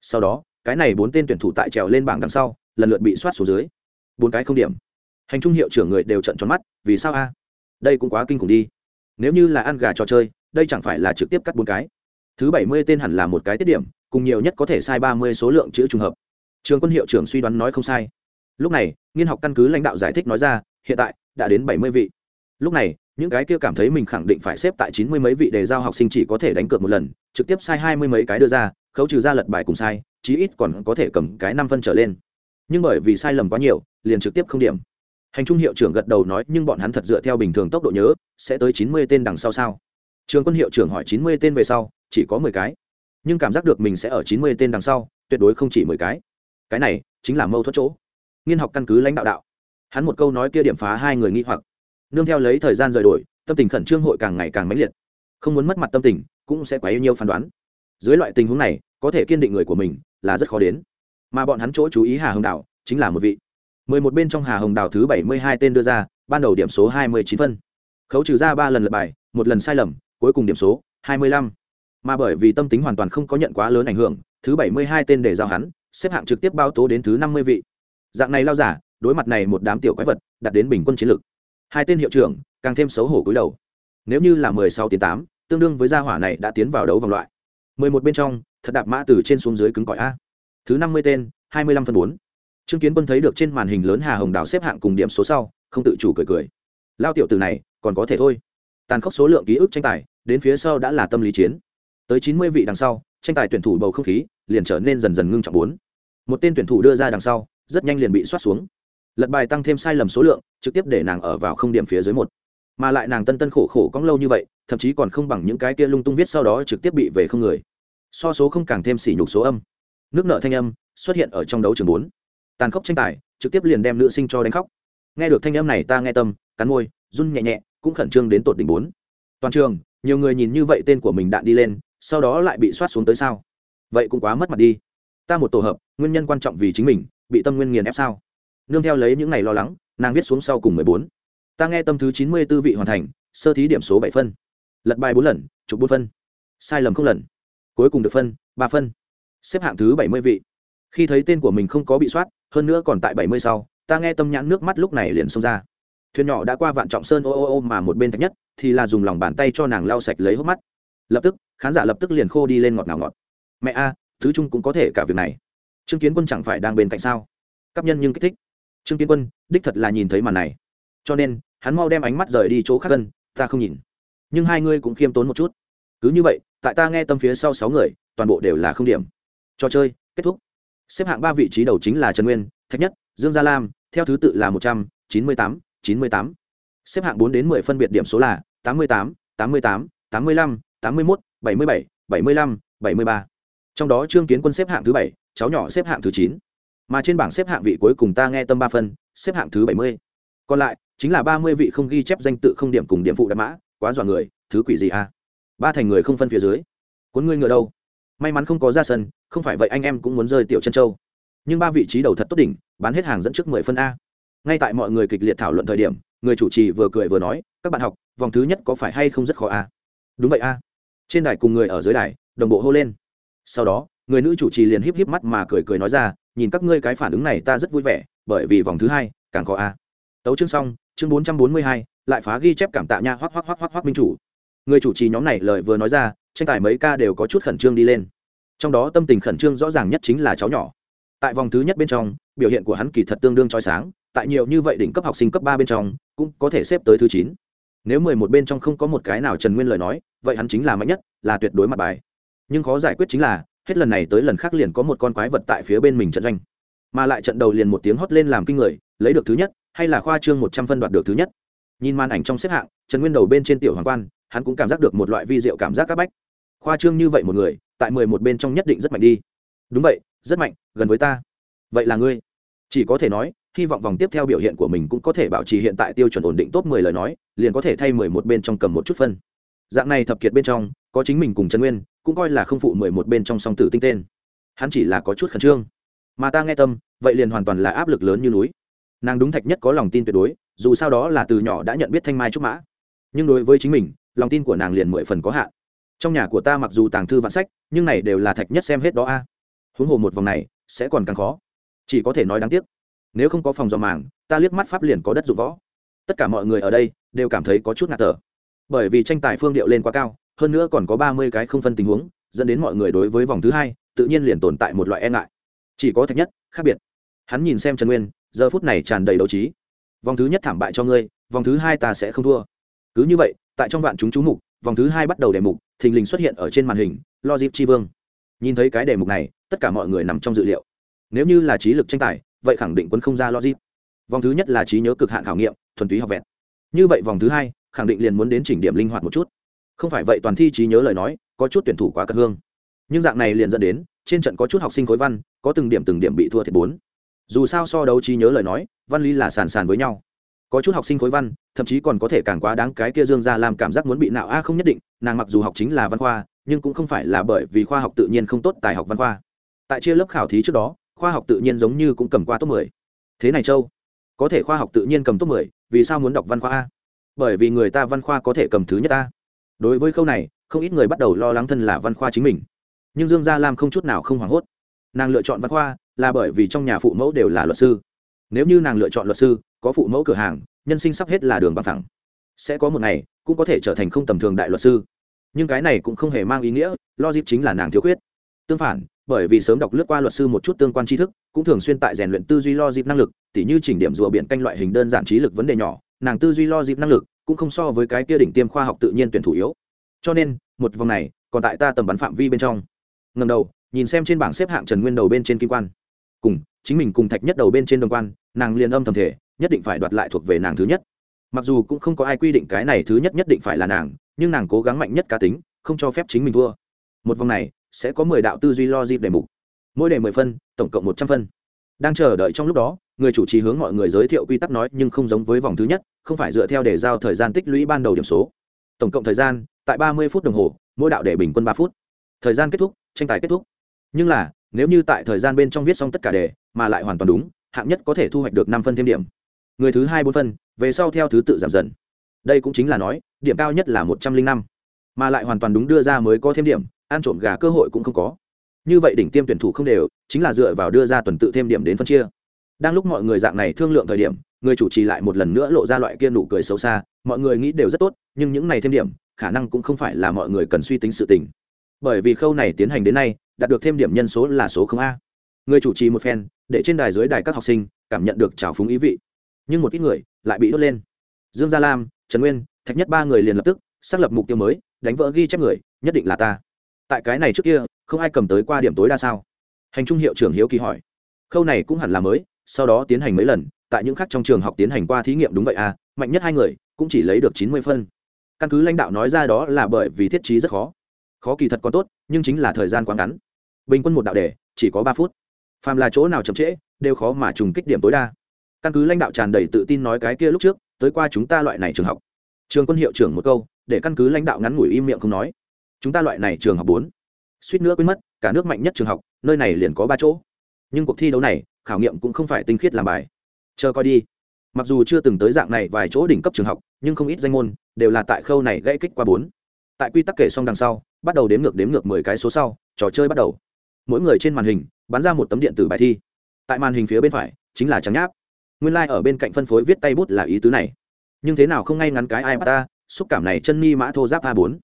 Sau đó, cái này bốn tên tuyển thủ tại trèo lên bảng đằng sau, lần lượt bị soát xuống dưới. Bốn cái không điểm. Hành trung hiệu trưởng người đều trận tròn mắt, vì sao a? Đây cũng quá kinh khủng đi. Nếu như là ăn gà trò chơi, đây chẳng phải là trực tiếp cắt bốn cái thứ bảy mươi tên hẳn là một cái tiết điểm, cùng nhiều nhất có thể sai ba mươi số lượng chữ trùng hợp. Trường quân hiệu trưởng suy đoán nói không sai. Lúc này, nghiên học căn cứ lãnh đạo giải thích nói ra, hiện tại, đã đến bảy mươi vị. Lúc này, những cái kia cảm thấy mình khẳng định phải xếp tại chín mươi mấy vị đề giao học sinh chỉ có thể đánh cược một lần, trực tiếp sai hai mươi mấy cái đưa ra, khấu trừ ra lật bài cùng sai, chí ít còn có thể cầm cái năm phân trở lên. Nhưng bởi vì sai lầm quá nhiều, liền trực tiếp không điểm. Hành trung hiệu trưởng gật đầu nói, nhưng bọn hắn thật dựa theo bình thường tốc độ nhớ, sẽ tới chín mươi tên đằng sau sao? Trường quân hiệu trưởng hỏi chín mươi tên về sau chỉ có mười cái. Nhưng cảm giác được mình sẽ ở chín mươi tên đằng sau, tuyệt đối không chỉ mười cái. Cái này chính là mâu thuẫn chỗ. Nghiên học căn cứ lãnh đạo đạo. Hắn một câu nói kia điểm phá hai người nghi hoặc. Nương theo lấy thời gian rời đổi, tâm tình khẩn trương hội càng ngày càng mãnh liệt. Không muốn mất mặt tâm tình, cũng sẽ quá yêu nhiều phán đoán. Dưới loại tình huống này, có thể kiên định người của mình là rất khó đến. Mà bọn hắn chỗ chú ý hà hồng đào chính là một vị. Mười một bên trong hà hồng đào thứ bảy mươi hai tên đưa ra, ban đầu điểm số hai mươi chín phân. Khấu trừ ra ba lần lật bài, một lần sai lầm, cuối cùng điểm số hai mươi lăm mà bởi vì tâm tính hoàn toàn không có nhận quá lớn ảnh hưởng, thứ bảy mươi hai tên để giao hắn, xếp hạng trực tiếp bao tố đến thứ năm mươi vị. Dạng này lao giả, đối mặt này một đám tiểu quái vật, đạt đến bình quân chiến lược. Hai tên hiệu trưởng, càng thêm xấu hổ cúi đầu. Nếu như là mười sáu tiến tám, tương đương với gia hỏa này đã tiến vào đấu vòng loại. mười một bên trong, thật đạp mã từ trên xuống dưới cứng cỏi a. Thứ năm mươi tên, hai mươi lăm phần bốn. Chứng kiến quân thấy được trên màn hình lớn hà hồng đào xếp hạng cùng điểm số sau, không tự chủ cười cười. Lao tiểu từ này, còn có thể thôi. Tàn khốc số lượng ký ức tranh tài, đến phía sau đã là tâm lý chiến tới chín mươi vị đằng sau, tranh tài tuyển thủ bầu không khí liền trở nên dần dần ngưng trọng bốn. Một tên tuyển thủ đưa ra đằng sau, rất nhanh liền bị soát xuống. Lật bài tăng thêm sai lầm số lượng, trực tiếp để nàng ở vào không điểm phía dưới một. Mà lại nàng tân tân khổ khổ cóng lâu như vậy, thậm chí còn không bằng những cái kia lung tung viết sau đó trực tiếp bị về không người. So số không càng thêm sỉ nhục số âm. Nước nợ thanh âm xuất hiện ở trong đấu trường bốn. Tàn khốc tranh tài, trực tiếp liền đem nữ sinh cho đánh khóc. Nghe được thanh âm này ta nghe tâm, cắn môi, run nhẹ nhẹ, cũng khẩn trương đến tột đỉnh bốn. Toàn trường, nhiều người nhìn như vậy tên của mình đạn đi lên sau đó lại bị soát xuống tới sao? Vậy cũng quá mất mặt đi. Ta một tổ hợp, nguyên nhân quan trọng vì chính mình, bị tâm nguyên nghiền ép sao? Nương theo lấy những ngày lo lắng, nàng viết xuống sau cùng mười bốn. Ta nghe tâm thứ chín mươi tư vị hoàn thành, sơ thí điểm số bảy phân. Lật bài bốn lần, chụp bốn phân. Sai lầm không lần. Cuối cùng được phân, ba phân. Xếp hạng thứ bảy mươi vị. Khi thấy tên của mình không có bị soát, hơn nữa còn tại bảy mươi sau, ta nghe tâm nhãn nước mắt lúc này liền xông ra. Thuyền nhỏ đã qua vạn trọng sơn ô ô ô mà một bên thạch nhất, thì là dùng lòng bàn tay cho nàng lau sạch lấy hốc mắt. Lập tức khán giả lập tức liền khô đi lên ngọt ngào ngọt. Mẹ a, thứ trung cũng có thể cả việc này. Trương kiến quân chẳng phải đang bên cạnh sao? Cấp nhân nhưng kích thích. Trương kiến quân, đích thật là nhìn thấy màn này. Cho nên, hắn mau đem ánh mắt rời đi chỗ khác gần ta không nhìn. Nhưng hai ngươi cũng khiêm tốn một chút. Cứ như vậy, tại ta nghe tâm phía sau sáu người, toàn bộ đều là không điểm. Trò chơi, kết thúc. Xếp hạng ba vị trí đầu chính là trần nguyên, thạch nhất, dương gia lam, theo thứ tự là một trăm, chín mươi tám, chín mươi tám. Xếp hạng bốn đến mười phân biệt điểm số là tám mươi tám tám mươi tám tám mươi lăm, tám mươi mốt bảy mươi bảy bảy mươi lăm, bảy mươi ba. Trong đó trương kiến quân xếp hạng thứ bảy, cháu nhỏ xếp hạng thứ chín. Mà trên bảng xếp hạng vị cuối cùng ta nghe tâm ba phân, xếp hạng thứ bảy mươi. Còn lại, chính là ba mươi vị không ghi chép danh tự không điểm cùng điểm phụ đạp mã, quá dọa người, thứ quỷ gì à? Ba thành người không phân phía dưới. Cuốn ngươi ngựa đâu? May mắn không có ra sân, không phải vậy anh em cũng muốn rơi tiểu chân châu. Nhưng ba vị trí đầu thật tốt đỉnh, bán hết hàng dẫn trước mười phân a. Ngay tại mọi người kịch liệt thảo luận thời điểm, người chủ trì vừa cười vừa nói, các bạn học, vòng thứ nhất có phải hay không rất khó a? Đúng vậy a trên đài cùng người ở dưới đài, đồng bộ hô lên. Sau đó, người nữ chủ trì liền híp híp mắt mà cười cười nói ra, nhìn các ngươi cái phản ứng này ta rất vui vẻ, bởi vì vòng thứ hai, càng khó a. Tấu chương xong, chương bốn trăm bốn mươi hai, lại phá ghi chép cảm tạ nha, hoắc hoắc hoắc hoắc hoắc minh chủ. Người chủ trì nhóm này lời vừa nói ra, tranh tài mấy ca đều có chút khẩn trương đi lên. Trong đó tâm tình khẩn trương rõ ràng nhất chính là cháu nhỏ. Tại vòng thứ nhất bên trong, biểu hiện của hắn kỳ thật tương đương trói sáng, tại nhiều như vậy đỉnh cấp học sinh cấp ba bên trong, cũng có thể xếp tới thứ chín nếu mười một bên trong không có một cái nào trần nguyên lời nói, vậy hắn chính là mạnh nhất, là tuyệt đối mặt bài. Nhưng khó giải quyết chính là, hết lần này tới lần khác liền có một con quái vật tại phía bên mình trận doanh. Mà lại trận đầu liền một tiếng hót lên làm kinh người, lấy được thứ nhất, hay là khoa trương một trăm phân đoạt được thứ nhất. Nhìn màn ảnh trong xếp hạng, trần nguyên đầu bên trên tiểu hoàng quan, hắn cũng cảm giác được một loại vi diệu cảm giác áp bách. Khoa trương như vậy một người, tại mười một bên trong nhất định rất mạnh đi. Đúng vậy, rất mạnh, gần với ta. Vậy là ngươi. Chỉ có thể nói hy vọng vòng tiếp theo biểu hiện của mình cũng có thể bảo trì hiện tại tiêu chuẩn ổn định top mười lời nói, liền có thể thay mười một bên trong cầm một chút phân. Dạng này thập kiệt bên trong, có chính mình cùng trần nguyên, cũng coi là không phụ mười một bên trong song tử tinh tên. Hắn chỉ là có chút khẩn trương. Mà ta nghe tâm, vậy liền hoàn toàn là áp lực lớn như núi. Nàng đúng thạch nhất có lòng tin tuyệt đối, dù sao đó là từ nhỏ đã nhận biết thanh mai trúc mã. Nhưng đối với chính mình, lòng tin của nàng liền mười phần có hạn. Trong nhà của ta mặc dù tàng thư vạn sách, nhưng này đều là thạch nhất xem hết đó a. Huống hồ một vòng này, sẽ còn càng khó. Chỉ có thể nói đáng tiếc nếu không có phòng dò màng, ta liếc mắt pháp liền có đất dụng võ. Tất cả mọi người ở đây đều cảm thấy có chút ngạt thở. Bởi vì tranh tài phương điệu lên quá cao, hơn nữa còn có ba mươi cái không phân tình huống, dẫn đến mọi người đối với vòng thứ hai, tự nhiên liền tồn tại một loại e ngại. Chỉ có thạch nhất, khác biệt. Hắn nhìn xem trần nguyên, giờ phút này tràn đầy đấu trí. Vòng thứ nhất thảm bại cho ngươi, vòng thứ hai ta sẽ không thua. Cứ như vậy, tại trong vạn chúng chú mục, vòng thứ hai bắt đầu đề mục, thình lình xuất hiện ở trên màn hình, logic chi vương. Nhìn thấy cái đề mục này, tất cả mọi người nằm trong dự liệu. Nếu như là trí lực tranh tài vậy khẳng định quân không ra logic. Vòng thứ nhất là trí nhớ cực hạn khảo nghiệm, thuần túy học vẹn. Như vậy vòng thứ hai, khẳng định liền muốn đến chỉnh điểm linh hoạt một chút. Không phải vậy toàn thi trí nhớ lời nói, có chút tuyển thủ quá cất hương. Nhưng dạng này liền dẫn đến, trên trận có chút học sinh khối văn, có từng điểm từng điểm bị thua thiệt bốn. Dù sao so đấu trí nhớ lời nói, văn lý là sàn sàn với nhau. Có chút học sinh khối văn, thậm chí còn có thể càng quá đáng cái kia dương ra làm cảm giác muốn bị nạo a không nhất định, nàng mặc dù học chính là văn khoa, nhưng cũng không phải là bởi vì khoa học tự nhiên không tốt tài học văn khoa. Tại chia lớp khảo thí trước đó khoa học tự nhiên giống như cũng cầm qua top mười. Thế này châu, có thể khoa học tự nhiên cầm top mười, vì sao muốn đọc văn khoa a? Bởi vì người ta văn khoa có thể cầm thứ nhất ta đối với khâu này, không ít người bắt đầu lo lắng thân là văn khoa chính mình. Nhưng dương gia lam không chút nào không hoảng hốt. Nàng lựa chọn văn khoa là bởi vì trong nhà phụ mẫu đều là luật sư. Nếu như nàng lựa chọn luật sư, có phụ mẫu cửa hàng, nhân sinh sắp hết là đường bằng thẳng sẽ có một ngày, cũng có thể trở thành không tầm thường đại luật sư. Nhưng cái này cũng không hề mang ý nghĩa lo dịp chính là nàng thiếu khuyết. Tương phản bởi vì sớm đọc lướt qua luật sư một chút tương quan tri thức, cũng thường xuyên tại rèn luyện tư duy lo dịp năng lực, tỉ như chỉnh điểm rùa biển canh loại hình đơn giản trí lực vấn đề nhỏ, nàng tư duy lo dịp năng lực cũng không so với cái kia đỉnh tiêm khoa học tự nhiên tuyển thủ yếu. Cho nên, một vòng này còn tại ta tầm bắn phạm vi bên trong. Ngầm đầu, nhìn xem trên bảng xếp hạng trần nguyên đầu bên trên kim quan. Cùng, chính mình cùng thạch nhất đầu bên trên đồng quan, nàng liền âm thầm thể, nhất định phải đoạt lại thuộc về nàng thứ nhất. Mặc dù cũng không có ai quy định cái này thứ nhất nhất định phải là nàng, nhưng nàng cố gắng mạnh nhất cá tính, không cho phép chính mình thua. Một vòng này sẽ có mười đạo tư duy lo dịp đề mục. Mỗi đề mười phân, tổng cộng một trăm phân. Đang chờ đợi trong lúc đó, người chủ trì hướng mọi người giới thiệu quy tắc nói nhưng không giống với vòng thứ nhất, không phải dựa theo để giao thời gian tích lũy ban đầu điểm số. Tổng cộng thời gian, tại ba mươi phút đồng hồ, mỗi đạo để bình quân ba phút. Thời gian kết thúc, tranh tài kết thúc. Nhưng là, nếu như tại thời gian bên trong viết xong tất cả đề, mà lại hoàn toàn đúng, hạng nhất có thể thu hoạch được năm phân thêm điểm. Người thứ hai bốn phân, về sau theo thứ tự giảm dần. Đây cũng chính là nói, điểm cao nhất là một trăm linh năm mà lại hoàn toàn đúng đưa ra mới có thêm điểm, ăn trộm gà cơ hội cũng không có. Như vậy đỉnh tiêm tuyển thủ không đều, chính là dựa vào đưa ra tuần tự thêm điểm đến phân chia. Đang lúc mọi người dạng này thương lượng thời điểm, người chủ trì lại một lần nữa lộ ra loại kia nụ cười xấu xa, mọi người nghĩ đều rất tốt, nhưng những này thêm điểm, khả năng cũng không phải là mọi người cần suy tính sự tình. Bởi vì khâu này tiến hành đến nay, đạt được thêm điểm nhân số là số không a. Người chủ trì một phen, để trên đài dưới đài các học sinh cảm nhận được trào phúng ý vị. Nhưng một ít người lại bị đốt lên. Dương gia lam, trần nguyên, thạch nhất ba người liền lập tức xác lập mục tiêu mới đánh vỡ ghi chép người, nhất định là ta. Tại cái này trước kia, không ai cầm tới qua điểm tối đa sao? Hành trung hiệu trưởng hiếu kỳ hỏi. Khâu này cũng hẳn là mới, sau đó tiến hành mấy lần, tại những khác trong trường học tiến hành qua thí nghiệm đúng vậy à mạnh nhất hai người, cũng chỉ lấy được chín mươi phân. Căn cứ lãnh đạo nói ra đó là bởi vì thiết trí rất khó. Khó kỳ thật còn tốt, nhưng chính là thời gian quá ngắn. Bình quân một đạo đề, chỉ có ba phút. Phàm là chỗ nào chậm trễ, đều khó mà trùng kích điểm tối đa. Căn cứ lãnh đạo tràn đầy tự tin nói cái kia lúc trước, tới qua chúng ta loại này trường học. Trường quân hiệu trưởng một câu để căn cứ lãnh đạo ngắn ngủi im miệng không nói. Chúng ta loại này trường học bốn, suýt nữa quên mất, cả nước mạnh nhất trường học, nơi này liền có ba chỗ. Nhưng cuộc thi đấu này, khảo nghiệm cũng không phải tinh khiết làm bài. Chờ coi đi. Mặc dù chưa từng tới dạng này vài chỗ đỉnh cấp trường học, nhưng không ít danh môn đều là tại khâu này gãy kích qua bốn. Tại quy tắc kể xong đằng sau, bắt đầu đếm ngược đếm ngược mười cái số sau, trò chơi bắt đầu. Mỗi người trên màn hình, bắn ra một tấm điện tử bài thi. Tại màn hình phía bên phải, chính là trắng nháp. Nguyên lai ở bên cạnh phân phối viết tay bút là ý tứ này. Nhưng thế nào không ngay ngắn cái ai bắt ta xúc cảm này chân ni mã thô giáp a bốn.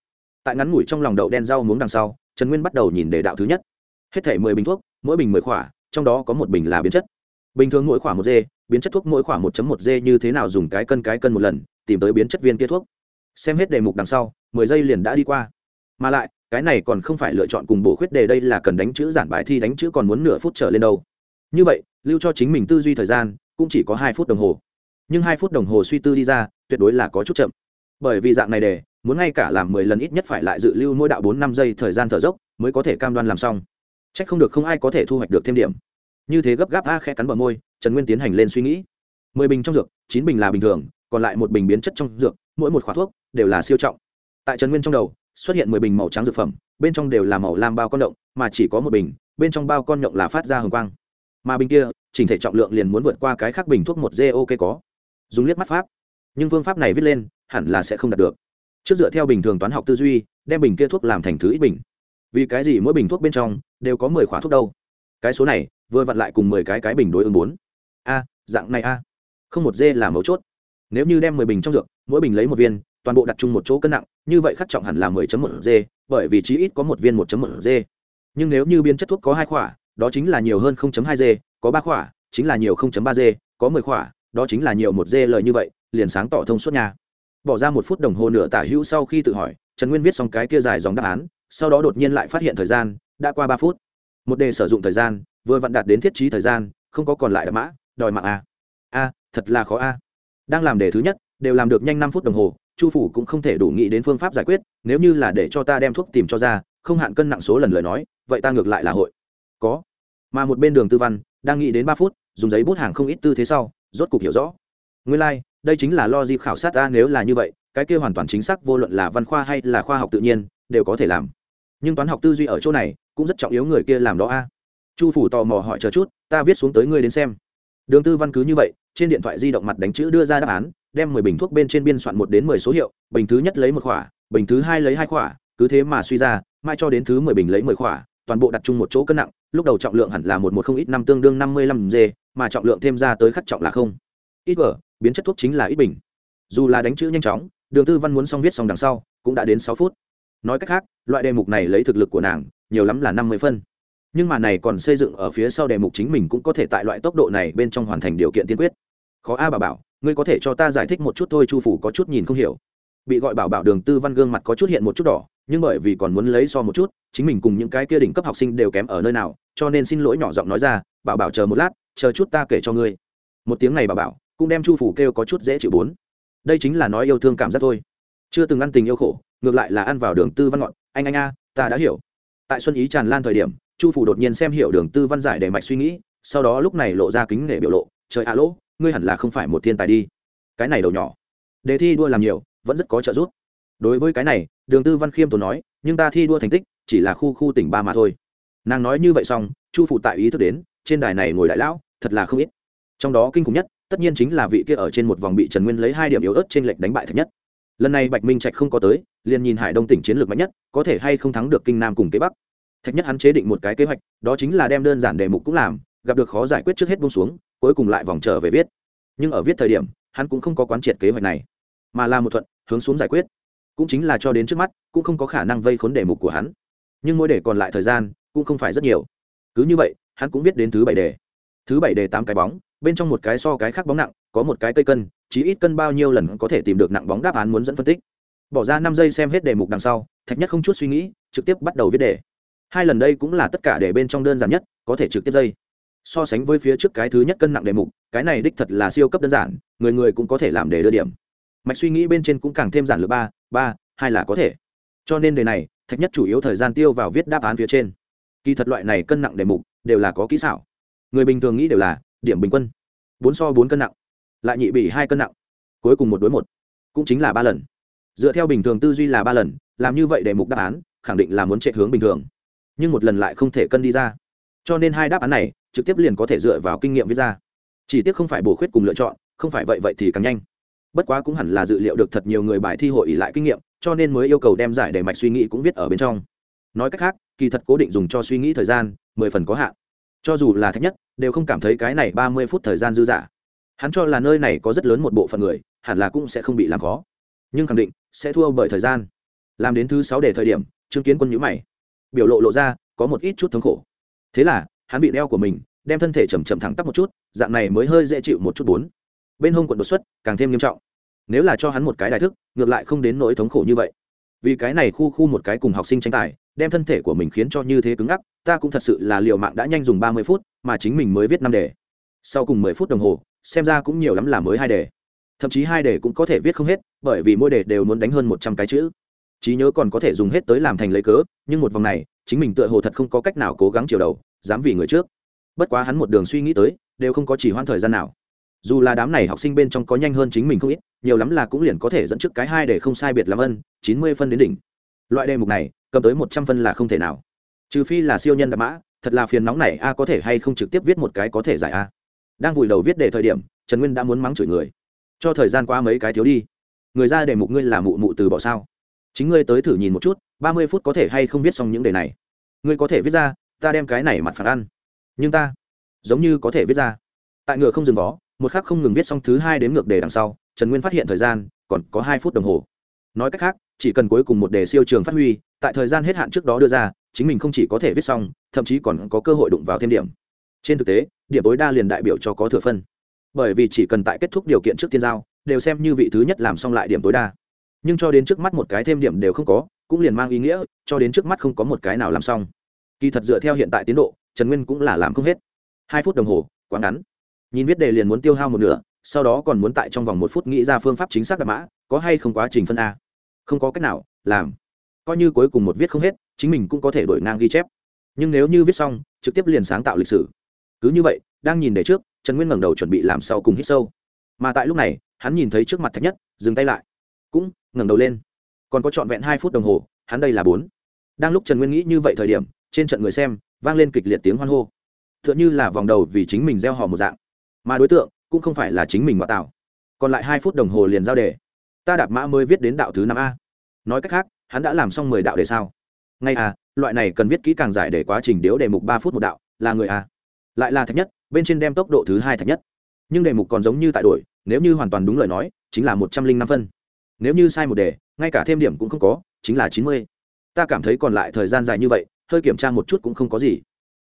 Tại ngắn ngủi trong lòng đậu đen rau muống đằng sau, trần nguyên bắt đầu nhìn đề đạo thứ nhất. Hết thể mười bình thuốc, mỗi bình mười khỏa, trong đó có một bình là biến chất. Bình thường mỗi khỏa một dê, biến chất thuốc mỗi khỏa một một dê như thế nào dùng cái cân cái cân một lần, tìm tới biến chất viên kia thuốc. Xem hết đề mục đằng sau, mười giây liền đã đi qua. Mà lại, cái này còn không phải lựa chọn cùng bổ khuyết đề đây là cần đánh chữ giản bài thi đánh chữ còn muốn nửa phút trở lên đâu. Như vậy, lưu cho chính mình tư duy thời gian, cũng chỉ có hai phút đồng hồ. Nhưng hai phút đồng hồ suy tư đi ra, tuyệt đối là có chút chậm bởi vì dạng này đề muốn ngay cả làm mười lần ít nhất phải lại dự lưu mỗi đạo bốn năm giây thời gian thở dốc, mới có thể cam đoan làm xong. C h ắ c không được không ai có thể thu hoạch được thêm điểm. Như thế gấp gáp a khe cắn bờ môi, trần nguyên tiến hành lên suy nghĩ. Mười bình trong dược, chín bình là bình thường, còn lại một bình biến chất trong dược, mỗi một khóa thuốc đều là siêu trọng. Tại trần nguyên trong đầu, xuất hiện mười bình màu trắng dược phẩm, bên trong đều là màu lam bao con động, mà chỉ có một bình, bên trong bao con động là phát ra hồng quang. Mà bình kia, chỉnh thể trọng lượng liền muốn vượt qua cái khác bình thuốc một dê ok có. Dùng liếc mắt pháp. Nhưng phương pháp này viết lên hẳn là sẽ không đạt được. Trước dựa theo bình thường toán học tư duy, đem bình kia thuốc làm thành thứ ít bình. Vì cái gì mỗi bình thuốc bên trong đều có mười khóa thuốc đâu? Cái số này vừa vặn lại cùng mười cái cái bình đối ứng bốn. A, dạng này a. Không một dê là mấu chốt. Nếu như đem mười bình trong dược, mỗi bình lấy một viên, toàn bộ đặt chung một chỗ cân nặng, như vậy khắc trọng hẳn là mười chấm một dê, bởi vì chí ít có một viên một chấm một dê. Nhưng nếu như biên chất thuốc có hai khỏa đó chính là nhiều hơn không chấm hai dê, có ba khỏa chính là nhiều không chấm ba dê, có mười khỏa đó chính là nhiều một dê lời như vậy, liền sáng tỏ thông suốt nhà bỏ ra một phút đồng hồ nửa tả hữu sau khi tự hỏi trần nguyên viết xong cái kia dài dòng đáp án sau đó đột nhiên lại phát hiện thời gian đã qua ba phút. Một đề sử dụng thời gian vừa vặn đạt đến thiết trí thời gian không có còn lại đ mã đòi mạng a. A thật là khó a. Đang làm đề thứ nhất đều làm được nhanh năm phút đồng hồ chu phủ cũng không thể đủ nghĩ đến phương pháp giải quyết nếu như là để cho ta đem thuốc tìm cho ra không hạn cân nặng số lần lời nói vậy ta ngược lại là hội. Có. Mà một bên đường tư văn đang nghĩ đến ba phút dùng giấy bút hàng không ít tư thế sau rốt cục hiểu rõ. Nguyên lai、like, đây chính là lo dịp khảo sát ta nếu là như vậy, cái kia hoàn toàn chính xác vô luận là văn khoa hay là khoa học tự nhiên, đều có thể làm. Nhưng toán học tư duy ở chỗ này, cũng rất trọng yếu người kia làm đó a. Chu phủ tò mò hỏi, chờ chút, ta viết xuống tới ngươi đến xem. Đường tư văn cứ như vậy, trên điện thoại di động mặt đánh chữ đưa ra đáp án, đem mười bình thuốc bên trên biên soạn một đến mười số hiệu, bình thứ nhất lấy một khỏa, bình thứ hai lấy hai khỏa, cứ thế mà suy ra mai cho đến thứ mười bình lấy mười khỏa, toàn bộ đặt chung một chỗ cân nặng, lúc đầu trọng lượng hẳn là một một không ít năm tương đương năm mươi lăm g, mà trọng lượng thêm ra tới khắc trọng là không. Ít vở biến chất thuốc chính là ít bình. Dù là đánh chữ nhanh chóng, đường tư văn muốn xong viết xong đằng sau, cũng đã đến sáu phút. Nói cách khác, loại đề mục này lấy thực lực của nàng, nhiều lắm là năm mươi phân. Nhưng mà này còn xây dựng ở phía sau đề mục chính mình cũng có thể tại loại tốc độ này bên trong hoàn thành điều kiện tiên quyết. Khó a bà bảo, ngươi có thể cho ta giải thích một chút thôi, chu phủ có chút nhìn không hiểu. Bị gọi bảo bảo đường tư văn gương mặt có chút hiện một chút đỏ, nhưng bởi vì còn muốn lấy so một chút, chính mình cùng những cái kia đỉnh cấp học sinh đều kém ở nơi nào, cho nên xin lỗi nhỏ giọng nói ra, bảo bảo chờ một lát, chờ chút ta kể cho ngươi. Một tiếng này bảo bảo cũng đem chu phủ kêu có chút dễ chịu bốn. Đây chính là nói yêu thương cảm giác thôi. Chưa từng ăn tình yêu khổ, ngược lại là ăn vào đường tư văn ngọn. Anh anh, a, ta đã hiểu. Tại xuân ý tràn lan thời điểm, chu phủ đột nhiên xem hiểu đường tư văn giải để mạch suy nghĩ, sau đó lúc này lộ ra kính nể biểu lộ. Trời ạ, lỗ, ngươi hẳn là không phải một thiên tài đi. Cái này đầu nhỏ. Đề thi đua làm nhiều, vẫn rất có trợ giúp. Đối với cái này, đường tư văn khiêm tốn nói, nhưng ta thi đua thành tích, chỉ là khu khu tỉnh ba mà thôi. Nàng nói như vậy xong, chu phụ tại ý thức đến, trên đài này ngồi đại lão, thật là không ít. Trong đó kinh khủng nhất tất nhiên chính là vị kia ở trên một vòng bị trần nguyên lấy hai điểm yếu ớt trên lệnh đánh bại thạch nhất. Lần này bạch minh trạch không có tới, liền nhìn hải đông tỉnh chiến lược mạnh nhất, có thể hay không thắng được kinh nam cùng kế bắc. Thạch nhất hắn chế định một cái kế hoạch, đó chính là đem đơn giản đề mục cũng làm, gặp được khó giải quyết trước hết bông xuống, cuối cùng lại vòng trở về viết. Nhưng ở viết thời điểm, hắn cũng không có quán triệt kế hoạch này, mà là một thuận, hướng xuống giải quyết. Cũng chính là cho đến trước mắt, cũng không có khả năng vây khốn đề mục của hắn. Nhưng mỗi đề còn lại thời gian, cũng không phải rất nhiều. Cứ như vậy, hắn cũng viết đến thứ bảy đề. Thứ bảy đề tám cái bóng bên trong một cái so cái khác bóng nặng, có một cái cây cân, chí ít cân bao nhiêu lần có thể tìm được nặng bóng đáp án muốn dẫn phân tích. Bỏ ra năm giây xem hết đề mục đằng sau, thạch nhất không chút suy nghĩ, trực tiếp bắt đầu viết đề. Hai lần đây cũng là tất cả để bên trong đơn giản nhất, có thể trực tiếp dây. So sánh với phía trước cái thứ nhất cân nặng đề mục, cái này đích thật là siêu cấp đơn giản, người người cũng có thể làm để đưa điểm. Mạch suy nghĩ bên trên cũng càng thêm giản lược ba ba, hai là có thể. Cho nên đề này, thạch nhất chủ yếu thời gian tiêu vào viết đáp án phía trên. Kỳ thật loại này cân nặng đề mục đều là có kỹ xảo. Người bình thường nghĩ đều là điểm bình quân. Bốn so bốn cân nặng, lại nhị bị hai cân nặng, cuối cùng một đối một, cũng chính là ba lần. Dựa theo bình thường tư duy là ba lần, làm như vậy để mục đáp án, khẳng định là muốn chạy hướng bình thường. Nhưng một lần lại không thể cân đi ra. Cho nên hai đáp án này, trực tiếp liền có thể dựa vào kinh nghiệm viết ra. Chỉ tiếc không phải bổ khuyết cùng lựa chọn, không phải vậy vậy thì càng nhanh. Bất quá cũng hẳn là dự liệu được thật nhiều người bài thi hội ỉ lại kinh nghiệm, cho nên mới yêu cầu đem giải đề mạch suy nghĩ cũng viết ở bên trong. Nói cách khác, kỳ thật cố định dùng cho suy nghĩ thời gian, mười phần có hạn cho dù là thạch nhất, đều không cảm thấy cái này ba mươi phút thời gian dư dả. Hắn cho là nơi này có rất lớn một bộ phận người, hẳn là cũng sẽ không bị làm khó. Nhưng khẳng định, sẽ thua bởi thời gian. Làm đến thứ sáu để thời điểm chứng kiến quân nhữ mày. Biểu lộ lộ ra, có một ít chút thống khổ. Thế là, hắn bị đeo của mình, đem thân thể chầm chậm thẳng tắp một chút, dạng này mới hơi dễ chịu một chút bốn. Bên hông quận đột xuất, càng thêm nghiêm trọng. Nếu là cho hắn một cái đại thức, ngược lại không đến nỗi thống khổ như vậy. Vì cái này khu khu một cái cùng học sinh tranh tài đem thân thể của mình khiến cho như thế cứng ngắc, ta cũng thật sự là liệu mạng đã nhanh dùng ba mươi phút mà chính mình mới viết năm đề. Sau cùng mười phút đồng hồ, xem ra cũng nhiều lắm là mới hai đề. Thậm chí hai đề cũng có thể viết không hết, bởi vì mỗi đề đều muốn đánh hơn một trăm cái chữ. Trí nhớ còn có thể dùng hết tới làm thành lấy cớ, nhưng một vòng này, chính mình tựa hồ thật không có cách nào cố gắng chiều đầu, dám vì người trước. Bất quá hắn một đường suy nghĩ tới, đều không có chỉ hoãn thời gian nào. Dù là đám này học sinh bên trong có nhanh hơn chính mình không ít, nhiều lắm là cũng liền có thể dẫn trước cái hai để không sai biệt làm ân, chín mươi phân đến đỉnh loại đề mục này, cầm tới một trăm phân là không thể nào. Trừ phi là siêu nhân đạp mã, thật là phiền nóng này, a, có thể hay không trực tiếp viết một cái có thể giải a? Đang vùi đầu viết đề thời điểm, trần nguyên đã muốn mắng chửi người. Cho thời gian qua mấy cái thiếu đi. Người ra đề mục ngươi là mụ mụ từ bỏ sao? Chính ngươi tới thử nhìn một chút, ba mươi phút có thể hay không viết xong những đề này. Ngươi có thể viết ra, ta đem cái này mặt phản ăn. Nhưng ta, giống như có thể viết ra. Tại ngựa không dừng vó, một khắc không ngừng viết xong thứ hai đến ngược đề đằng sau, trần nguyên phát hiện thời gian còn có hai phút đồng hồ nói cách khác, chỉ cần cuối cùng một đề siêu trường phát huy, tại thời gian hết hạn trước đó đưa ra, chính mình không chỉ có thể viết xong, thậm chí còn có cơ hội đụng vào thêm điểm. Trên thực tế, điểm tối đa liền đại biểu cho có thừa phân. Bởi vì chỉ cần tại kết thúc điều kiện trước tiên giao, đều xem như vị thứ nhất làm xong lại điểm tối đa. Nhưng cho đến trước mắt một cái thêm điểm đều không có, cũng liền mang ý nghĩa, cho đến trước mắt không có một cái nào làm xong. Kỳ thật dựa theo hiện tại tiến độ, trần nguyên cũng là làm không hết. Hai phút đồng hồ, quá ngắn. Nhìn viết đề liền muốn tiêu hao một nửa, sau đó còn muốn tại trong vòng một phút nghĩ ra phương pháp chính xác đạp mã có hay không quá trình phân a? Không có cách nào, làm. Coi như cuối cùng một viết không hết, chính mình cũng có thể đổi ngang ghi chép. Nhưng nếu như viết xong, trực tiếp liền sáng tạo lịch sử. Cứ như vậy, đang nhìn để trước, trần nguyên ngẩng đầu chuẩn bị làm sau cùng hít sâu. Mà tại lúc này, hắn nhìn thấy trước mặt thạch nhất, dừng tay lại. Cũng ngẩng đầu lên. Còn có trọn vẹn hai phút đồng hồ, hắn đây là bốn. Đang lúc trần nguyên nghĩ như vậy thời điểm, trên trận người xem, vang lên kịch liệt tiếng hoan hô. T h ư ợ n h ư là vòng đầu vì chính mình gieo họ một dạng. Mà đối tượng, cũng không phải là chính mình ngoại tạo. Còn lại hai phút đồng hồ liền giao đề ta đạp mã mới viết đến đạo thứ năm a. Nói cách khác, hắn đã làm xong mười đạo đề sao? Ngay à loại này cần viết kỹ càng giải để quá trình điếu đề mục ba phút một đạo, là người a lại là thạch nhất, bên trên đem tốc độ thứ hai thạch nhất. Nhưng đề mục còn giống như tại đổi, nếu như hoàn toàn đúng lời nói, chính là một trăm linh năm phân. Nếu như sai một đề, ngay cả thêm điểm cũng không có, chính là chín mươi. Ta cảm thấy còn lại thời gian dài như vậy, hơi kiểm tra một chút cũng không có gì.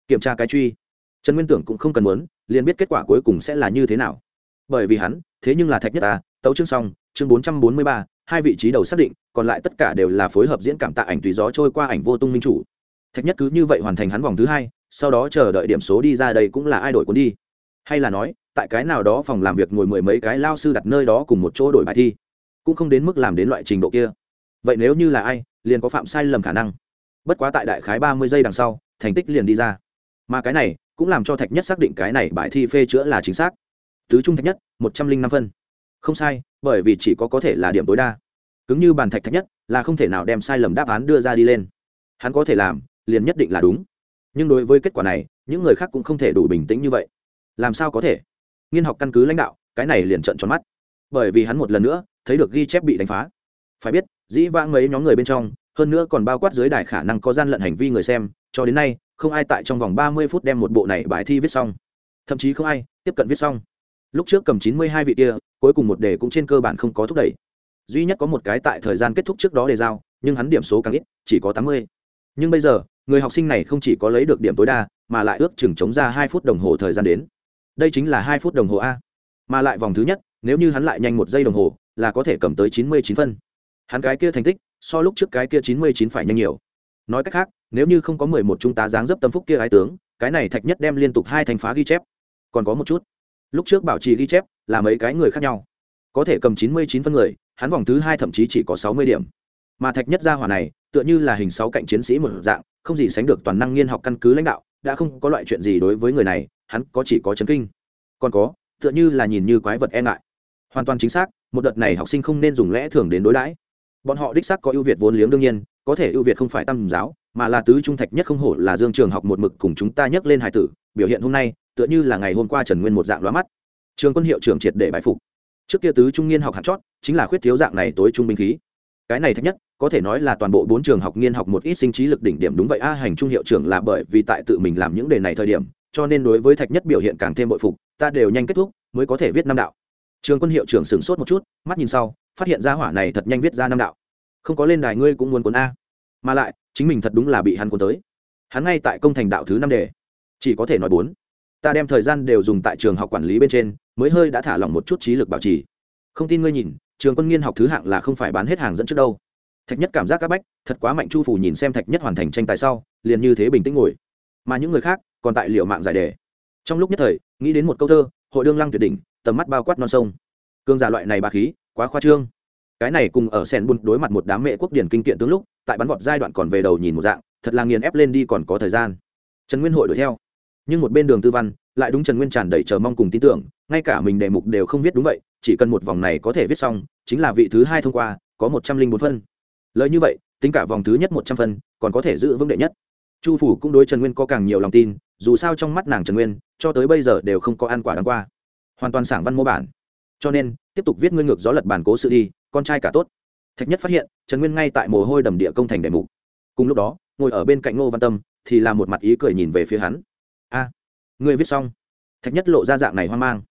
Kiểm tra cái truy. Trần nguyên tưởng cũng không cần muốn, liền biết kết quả cuối cùng sẽ là như thế nào. Bởi vì hắn, thế nhưng là thạch nhất ta tấu chương xong chương bốn trăm bốn mươi ba, hai vị trí đầu xác định, còn lại tất cả đều là phối hợp diễn cảm tạ ảnh tùy gió trôi qua ảnh vô tung minh chủ. Thạch nhất cứ như vậy hoàn thành hắn vòng thứ hai, sau đó chờ đợi điểm số đi ra đây cũng là ai đổi cuốn đi. Hay là nói, tại cái nào đó phòng làm việc ngồi mười mấy cái lao sư đặt nơi đó cùng một chỗ đổi bài thi, cũng không đến mức làm đến loại trình độ kia. Vậy nếu như là ai, liền có phạm sai lầm khả năng. Bất quá tại đại khái ba mươi giây đằng sau, thành tích liền đi ra. Mà cái này, cũng làm cho thạch nhất xác định cái này bài thi phê chữa là chính xác. Tứ trung thạch nhất, một trăm linh năm phân. Không sai bởi vì chỉ có có thể là điểm tối đa. Cứng như bàn thạch thạch nhất, là không thể nào đem sai lầm đáp án đưa ra đi lên. Hắn có thể làm, liền nhất định là đúng. Nhưng đối với kết quả này, những người khác cũng không thể đủ bình tĩnh như vậy. Làm sao có thể? Nghiên học căn cứ lãnh đạo, cái này liền trận tròn mắt. Bởi vì hắn một lần nữa, thấy được ghi chép bị đánh phá. Phải biết, dĩ vãng mấy nhóm người bên trong, hơn nữa còn bao quát dưới đài khả năng có gian lận hành vi người xem, cho đến nay, không ai tại trong vòng ba mươi phút đem một bộ này bài thi viết xong. Thậm chí không ai tiếp cận viết xong. Lúc trước cầm chín mươi hai vị kia cuối cùng một đề cũng trên cơ bản không có thúc đẩy. Duy nhất có một cái tại thời gian kết thúc trước đó đề giao, nhưng hắn điểm số càng ít, chỉ có tám mươi. Nhưng bây giờ, người học sinh này không chỉ có lấy được điểm tối đa, mà lại ước chừng chống ra hai phút đồng hồ thời gian đến. Đây chính là hai phút đồng hồ a. Mà lại vòng thứ nhất, nếu như hắn lại nhanh một giây đồng hồ, là có thể cầm tới chín mươi chín phân. Hắn cái kia thành tích, so lúc trước cái kia chín mươi chín phải nhanh nhiều. Nói cách khác, nếu như không có mười một trung tá dáng dấp tâm phúc kia ái tướng, cái này thạch nhất đem liên tục hai thành phá ghi chép. Còn có một chút lúc trước bảo trì ghi chép là mấy cái người khác nhau. Có thể cầm chín mươi chín phân người, hắn vòng thứ hai thậm chí chỉ có sáu mươi điểm. Mà thạch nhất gia hỏa này, tựa như là hình sáu cạnh chiến sĩ một dạng, không gì sánh được toàn năng nghiên học căn cứ lãnh đạo, đã không có loại chuyện gì đối với người này, hắn có chỉ có chấn kinh. Còn có, tựa như là nhìn như quái vật e ngại. Hoàn toàn chính xác, một đợt này học sinh không nên dùng lẽ thường đến đối đãi. Bọn họ đích xác có ưu việt vốn liếng đương nhiên, có thể ưu việt không phải tam giáo, mà là tứ trung thạch nhất không hổ là dương trường học một mực cùng chúng ta nhắc lên hải tử, biểu hiện hôm nay tựa như là ngày hôm qua trần nguyên một dạng loa mắt. Trường quân hiệu trưởng triệt để bại phục. Trước kia tứ trung niên học hạt chót, chính là khuyết thiếu dạng này tối trung binh khí. Cái này thạch nhất, có thể nói là toàn bộ bốn trường học nghiên học một ít sinh trí lực đỉnh điểm đúng vậy a, hành trung hiệu trưởng là bởi vì tại tự mình làm những đề này thời điểm, cho nên đối với thạch nhất biểu hiện càng thêm bội phục, ta đều nhanh kết thúc, mới có thể viết năm đạo. Trường quân hiệu trưởng sửng sốt một chút, mắt nhìn sau, phát hiện ra hỏa này thật nhanh viết ra năm đạo. Không có lên đài ngươi cũng muốn cuốn a. Mà lại, chính mình thật đúng là bị hắn cuốn tới. Hắn ngay tại công thành đạo thứ năm đề. Chỉ có thể nói bốn ta đem thời gian đều dùng tại trường học quản lý bên trên, mới hơi đã thả lỏng một chút trí lực bảo trì. Không tin ngươi nhìn, trường quân nghiên học thứ hạng là không phải bán hết hàng dẫn trước đâu. Thạch nhất cảm giác các bách, thật quá mạnh chu phủ nhìn xem thạch nhất hoàn thành tranh tài sau, liền như thế bình tĩnh ngồi. Mà những người khác, còn tại liệu mạng giải đề. Trong lúc nhất thời, nghĩ đến một câu thơ, hội đương lăng tuyệt đỉnh, tầm mắt bao quát non sông. Cương giả loại này bà khí, quá khoa trương. Cái này cùng ở sen bùn đối mặt một đám mẹ quốc điển kinh kiện tướng lúc, tại bắn vọt giai đoạn còn về đầu nhìn một dạng, thật là nghiền ép lên đi còn có thời gian. Trần nguyên hội đuổi theo nhưng một bên đường tư văn lại đúng trần nguyên tràn đầy chờ mong cùng tin tưởng, ngay cả mình đề mục đều không viết đúng vậy, chỉ cần một vòng này có thể viết xong, chính là vị thứ hai thông qua, có một trăm linh bốn phân. Lời như vậy, tính cả vòng thứ nhất một trăm phân, còn có thể giữ vững đệ nhất. Chu phủ cũng đối trần nguyên có càng nhiều lòng tin, dù sao trong mắt nàng trần nguyên, cho tới bây giờ đều không có ăn quả đáng qua. Hoàn toàn sảng văn mô bản. Cho nên, tiếp tục viết ngươi ngược gió lật bản cố sự đi, con trai cả tốt. Thạch nhất phát hiện, trần nguyên ngay tại mồ hôi đầm địa công thành đề mục. Cùng lúc đó, ngồi ở bên cạnh ngô văn tâm thì là một mặt ý cười nhìn về phía hắn. Người viết xong. Thạch nhất lộ ra dạng này hoang mang.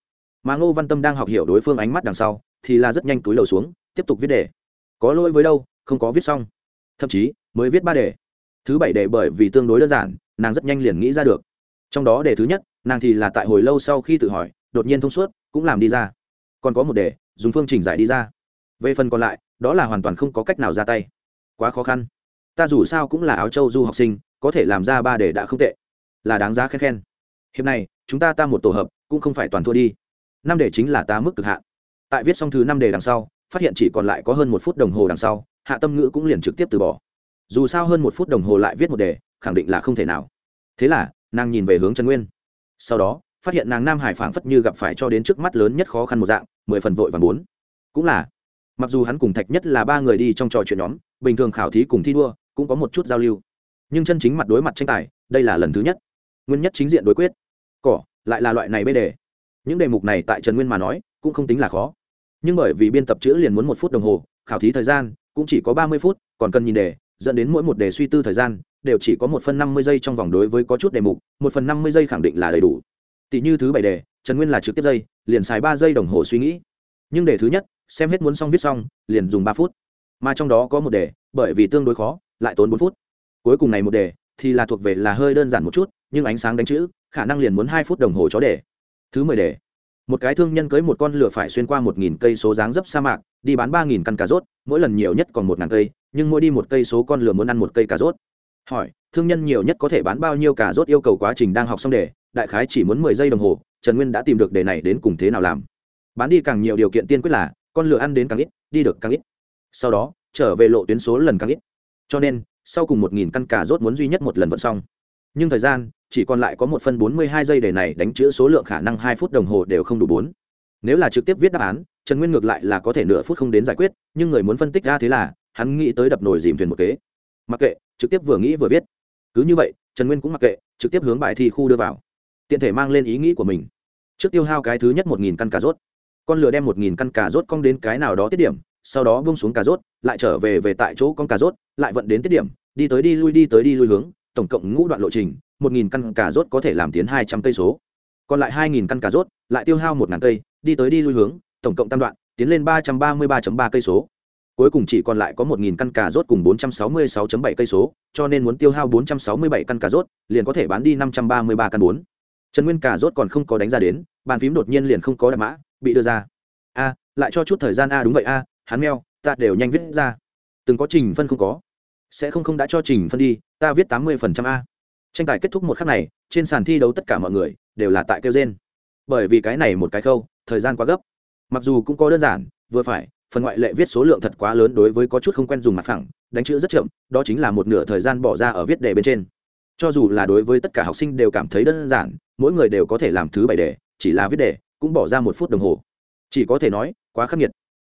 Mà ngô văn tâm đang học hiểu đối phương ánh mắt đằng sau, thì là rất nhanh túi lầu xuống, tiếp tục viết đề. Có lỗi với đâu, không có viết xong. Thậm chí, mới viết ba đề. Thứ bảy đề bởi vì tương đối đơn giản, nàng rất nhanh liền nghĩ ra được. Trong đó đề thứ nhất, nàng thì là tại hồi lâu sau khi tự hỏi, đột nhiên thông suốt, cũng làm đi ra. Còn có một đề, dùng phương trình giải đi ra. Về phần còn lại, đó là hoàn toàn không có cách nào ra tay. Quá khó khăn. Ta dù sao cũng là áo châu du học sinh, có thể làm ra ba đề đã không tệ. Là đáng giá khen khen hiệp này, chúng ta ta một tổ hợp, cũng không phải toàn thua đi. Năm đề chính là ta mức cực hạn. Tại viết xong thứ năm đề đằng sau, phát hiện chỉ còn lại có hơn một phút đồng hồ đằng sau, hạ tâm ngữ cũng liền trực tiếp từ bỏ. Dù sao hơn một phút đồng hồ lại viết một đề, khẳng định là không thể nào. Thế là, nàng nhìn về hướng trần nguyên. Sau đó, phát hiện nàng nam hải phảng phất như gặp phải cho đến trước mắt lớn nhất khó khăn một dạng, mười phần vội và bốn. Cũng là, mặc dù hắn cùng thạch nhất là ba người đi trong trò chuyện nhóm, bình thường khảo thí cùng thi đua, cũng có một chút giao lưu. Nhưng chân chính mặt đối mặt tranh tài, đây là lần thứ nhất. Nguyên nhất chính diện đối quyết lại là loại này bê đề. Những đề mục này tại trần nguyên mà nói, cũng không tính là khó. Nhưng bởi vì biên tập chữ liền muốn một phút đồng hồ, khảo thí thời gian cũng chỉ có ba mươi phút, còn cần nhìn đề, dẫn đến mỗi một đề suy tư thời gian đều chỉ có một phần năm mươi giây trong vòng đối với có chút đề mục, một phần năm mươi giây khẳng định là đầy đủ. Tỷ như thứ bảy đề, trần nguyên là trực tiếp giây, liền xài ba giây đồng hồ suy nghĩ. Nhưng đề thứ nhất, xem hết muốn xong viết xong, liền dùng ba phút. Mà trong đó có một đề, bởi vì tương đối khó, lại tốn bốn phút. Cuối cùng này một đề thì là thuộc về là hơi đơn giản một chút, nhưng ánh sáng đánh chữ khả năng liền muốn hai phút đồng hồ chó đề thứ mười đề một cái thương nhân cưới một con lửa phải xuyên qua một nghìn cây số dáng dấp sa mạc, đi bán ba nghìn căn cà rốt, mỗi lần nhiều nhất còn một ngàn cây, nhưng mỗi đi một cây số con lửa muốn ăn một cây cà rốt. Hỏi, thương nhân nhiều nhất có thể bán bao nhiêu cà rốt yêu cầu quá trình đang học xong đề đại khái chỉ muốn mười giây đồng hồ, trần nguyên đã tìm được đề này đến cùng thế nào làm. Bán đi càng nhiều điều kiện tiên quyết là, con lửa ăn đến càng ít, đi được càng ít. Sau đó, trở về lộ tuyến số lần càng ít. Cho nên, sau cùng một nghìn căn cà rốt muốn duy nhất một lần vận xong. Nhưng thời gian chỉ còn lại có một phân bốn mươi hai giây để này đánh chữ số lượng khả năng hai phút đồng hồ đều không đủ bốn. Nếu là trực tiếp viết đáp án, trần nguyên ngược lại là có thể nửa phút không đến giải quyết, nhưng người muốn phân tích ra thế là, hắn nghĩ tới đập nồi dìm thuyền một kế. Mặc kệ, trực tiếp vừa nghĩ vừa viết. Cứ như vậy, trần nguyên cũng mặc kệ, trực tiếp hướng bài thi khu đưa vào. Tiện thể mang lên ý nghĩ của mình. Trước tiêu hao cái thứ nhất một nghìn căn cà rốt. Con lừa đem một nghìn căn cà rốt cong đến cái nào đó tiết điểm, sau đó bung xuống cà rốt, lại trở về về tại chỗ con cà rốt, lại vận đến tiết điểm, đi tới đi lui đi tới đi lui hướng tổng cộng ngũ đoạn lộ trình, một nghìn căn cà rốt có thể làm tiến hai trăm cây số. Còn lại hai nghìn căn cà rốt, lại tiêu hao một ngàn cây, đi tới đi lui hướng, tổng cộng tam đoạn, tiến lên ba trăm ba mươi ba ba cây số. Cuối cùng chỉ còn lại có một nghìn căn cà rốt cùng bốn trăm sáu mươi sáu bảy cây số, cho nên muốn tiêu hao bốn trăm sáu mươi bảy căn cà rốt, liền có thể bán đi năm trăm ba mươi ba căn bốn. Trần nguyên cà rốt còn không có đánh ra đến, bàn phím đột nhiên liền không có đạp mã, bị đưa ra. A, lại cho chút thời gian a, đúng vậy a, hắn meo, ta đều nhanh viết ra. Từng có trình phân không có sẽ không không đã cho trình phân đi, ta viết tám mươi phần trăm a. Tranh tài kết thúc một khắc này, trên sàn thi đấu tất cả mọi người đều là tại kêu gen bởi vì cái này một cái khâu, thời gian quá gấp. Mặc dù cũng có đơn giản, vừa phải, phần ngoại lệ viết số lượng thật quá lớn đối với có chút không quen dùng mặt phẳng, đánh chữ rất chậm, đó chính là một nửa thời gian bỏ ra ở viết đề bên trên. Cho dù là đối với tất cả học sinh đều cảm thấy đơn giản, mỗi người đều có thể làm thứ bảy đề, chỉ là viết đề, cũng bỏ ra một phút đồng hồ. Chỉ có thể nói, quá khắc nghiệt.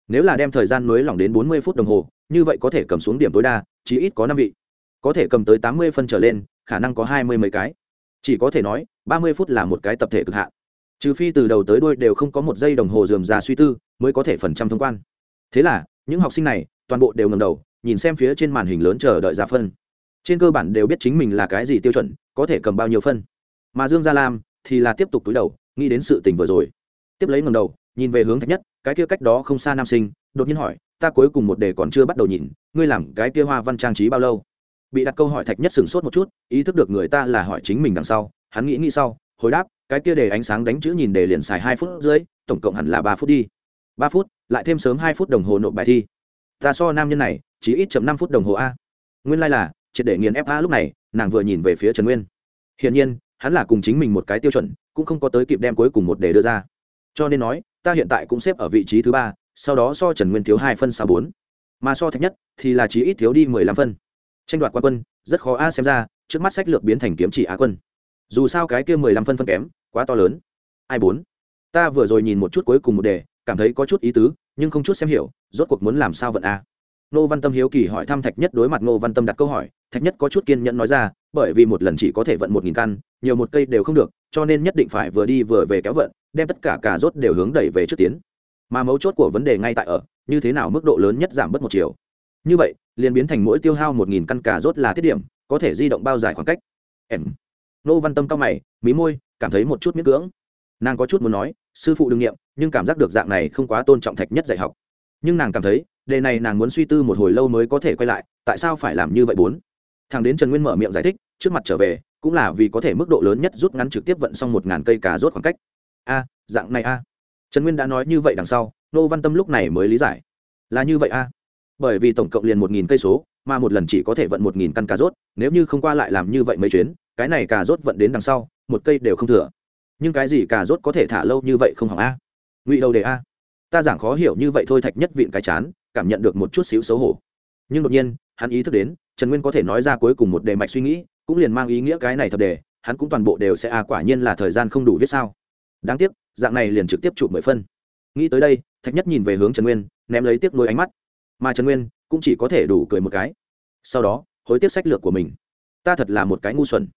Nếu là đem thời gian nới lỏng đến bốn mươi phút đồng hồ, như vậy có thể cầm xuống điểm tối đa chỉ ít có năm vị. Có thể cầm tới tám mươi phân trở lên, khả năng có hai mươi mấy cái. Chỉ có thể nói, ba mươi phút là một cái tập thể cực hạn. Trừ phi từ đầu tới đuôi đều không có một giây đồng hồ dườm già suy tư, mới có thể phần trăm thông quan. Thế là, những học sinh này, toàn bộ đều ngầm đầu, nhìn xem phía trên màn hình lớn chờ đợi ra phân. Trên cơ bản đều biết chính mình là cái gì tiêu chuẩn, có thể cầm bao nhiêu phân. Mà dương gia lam thì là tiếp tục túi đầu, nghĩ đến sự tình vừa rồi. Tiếp lấy ngầm đầu, nhìn về hướng thạch nhất, cái kia cách đó không xa nam sinh đột nhiên hỏi, ta cuối cùng một đề còn chưa bắt đầu nhìn, ngươi làm cái kia hoa văn trang trí bao lâu? Bị đặt câu hỏi thạch nhất sửng sốt một chút, ý thức được người ta là hỏi chính mình đằng sau, hắn nghĩ nghĩ sau, hồi đáp, cái kia đề ánh sáng đánh chữ nhìn đề liền xài hai phút dưới, tổng cộng hẳn là ba phút đi. Ba phút, lại thêm sớm hai phút đồng hồ nộp bài thi. Ta so nam nhân này, chỉ ít chậm năm phút đồng hồ a. Nguyên lai、like、là, triệt để nghiền fa lúc này, nàng vừa nhìn về phía trần nguyên. Hiển nhiên, hắn là cùng chính mình một cái tiêu chuẩn, cũng không có tới kịp đem cuối cùng một đề đưa ra. Cho nên nói, ta hiện tại cũng xếp ở vị trí thứ ba sau đó so trần nguyên thiếu hai phân xa bốn. Mà so thạch nhất thì là chí ít thiếu đi mười lăm phân. Tranh đoạt quan quân, rất khó a xem ra, trước mắt sách lược biến thành kiếm chỉ á quân. Dù sao cái kia mười lăm phân phân kém, quá to lớn. Ai bốn? Ta vừa rồi nhìn một chút cuối cùng một đề, cảm thấy có chút ý tứ, nhưng không chút xem hiểu, rốt cuộc muốn làm sao vận a? Nô văn tâm hiếu kỳ hỏi thăm thạch nhất đối mặt nô văn tâm đặt câu hỏi, thạch nhất có chút kiên nhẫn nói ra, bởi vì một lần chỉ có thể vận một nghìn căn, nhiều một cây đều không được, cho nên nhất định phải vừa đi vừa về kéo vận, đem tất cả cả rốt đều hướng đẩy về trước tiến mà mấu chốt của vấn đề ngay tại ở, như thế nào mức độ lớn nhất giảm bớt một chiều. Như vậy, liền biến thành mỗi tiêu hao một nghìn căn cà rốt là tiết điểm, có thể di động bao dài khoảng cách. Em. Nô văn tâm cao mày, mí môi, cảm thấy một chút miễn cưỡng. Nàng có chút muốn nói, sư phụ đương nghiệm nhưng cảm giác được dạng này không quá tôn trọng thạch nhất dạy học. Nhưng nàng cảm thấy, đề này nàng muốn suy tư một hồi lâu mới có thể quay lại, tại sao phải làm như vậy bốn? Thằng đến trần nguyên mở miệng giải thích, trước mặt trở về, cũng là vì có thể mức độ lớn nhất rút ngắn trực tiếp vận xong một ngàn cây cà rốt khoảng cách. A, dạng này a trần nguyên đã nói như vậy đằng sau nô văn tâm lúc này mới lý giải. Là như vậy a bởi vì tổng cộng liền một nghìn cây số, mà một lần chỉ có thể vận một nghìn căn cà rốt, nếu như không qua lại làm như vậy mấy chuyến, cái này cà rốt vận đến đằng sau, một cây đều không thừa. Nhưng cái gì cà rốt có thể thả lâu như vậy không hỏng a? Ngụy đầu đề a. Ta giảng khó hiểu như vậy thôi thạch nhất vịn cái chán, cảm nhận được một chút xíu xấu hổ. Nhưng đột nhiên, hắn ý thức đến, trần nguyên có thể nói ra cuối cùng một đề mạch suy nghĩ, cũng liền mang ý nghĩa cái này thật đề, hắn cũng toàn bộ đều sẽ à quả nhiên là thời gian không đủ viết sao. Đáng tiếc dạng này liền trực tiếp chụp mười phân. Nghĩ tới đây, thạch nhất nhìn về hướng trần nguyên, ném lấy tiếc nuôi ánh mắt. Mà trần nguyên cũng chỉ có thể đủ cười một cái. Sau đó, hối tiếc sách lược của mình. Ta thật là một cái ngu xuẩn.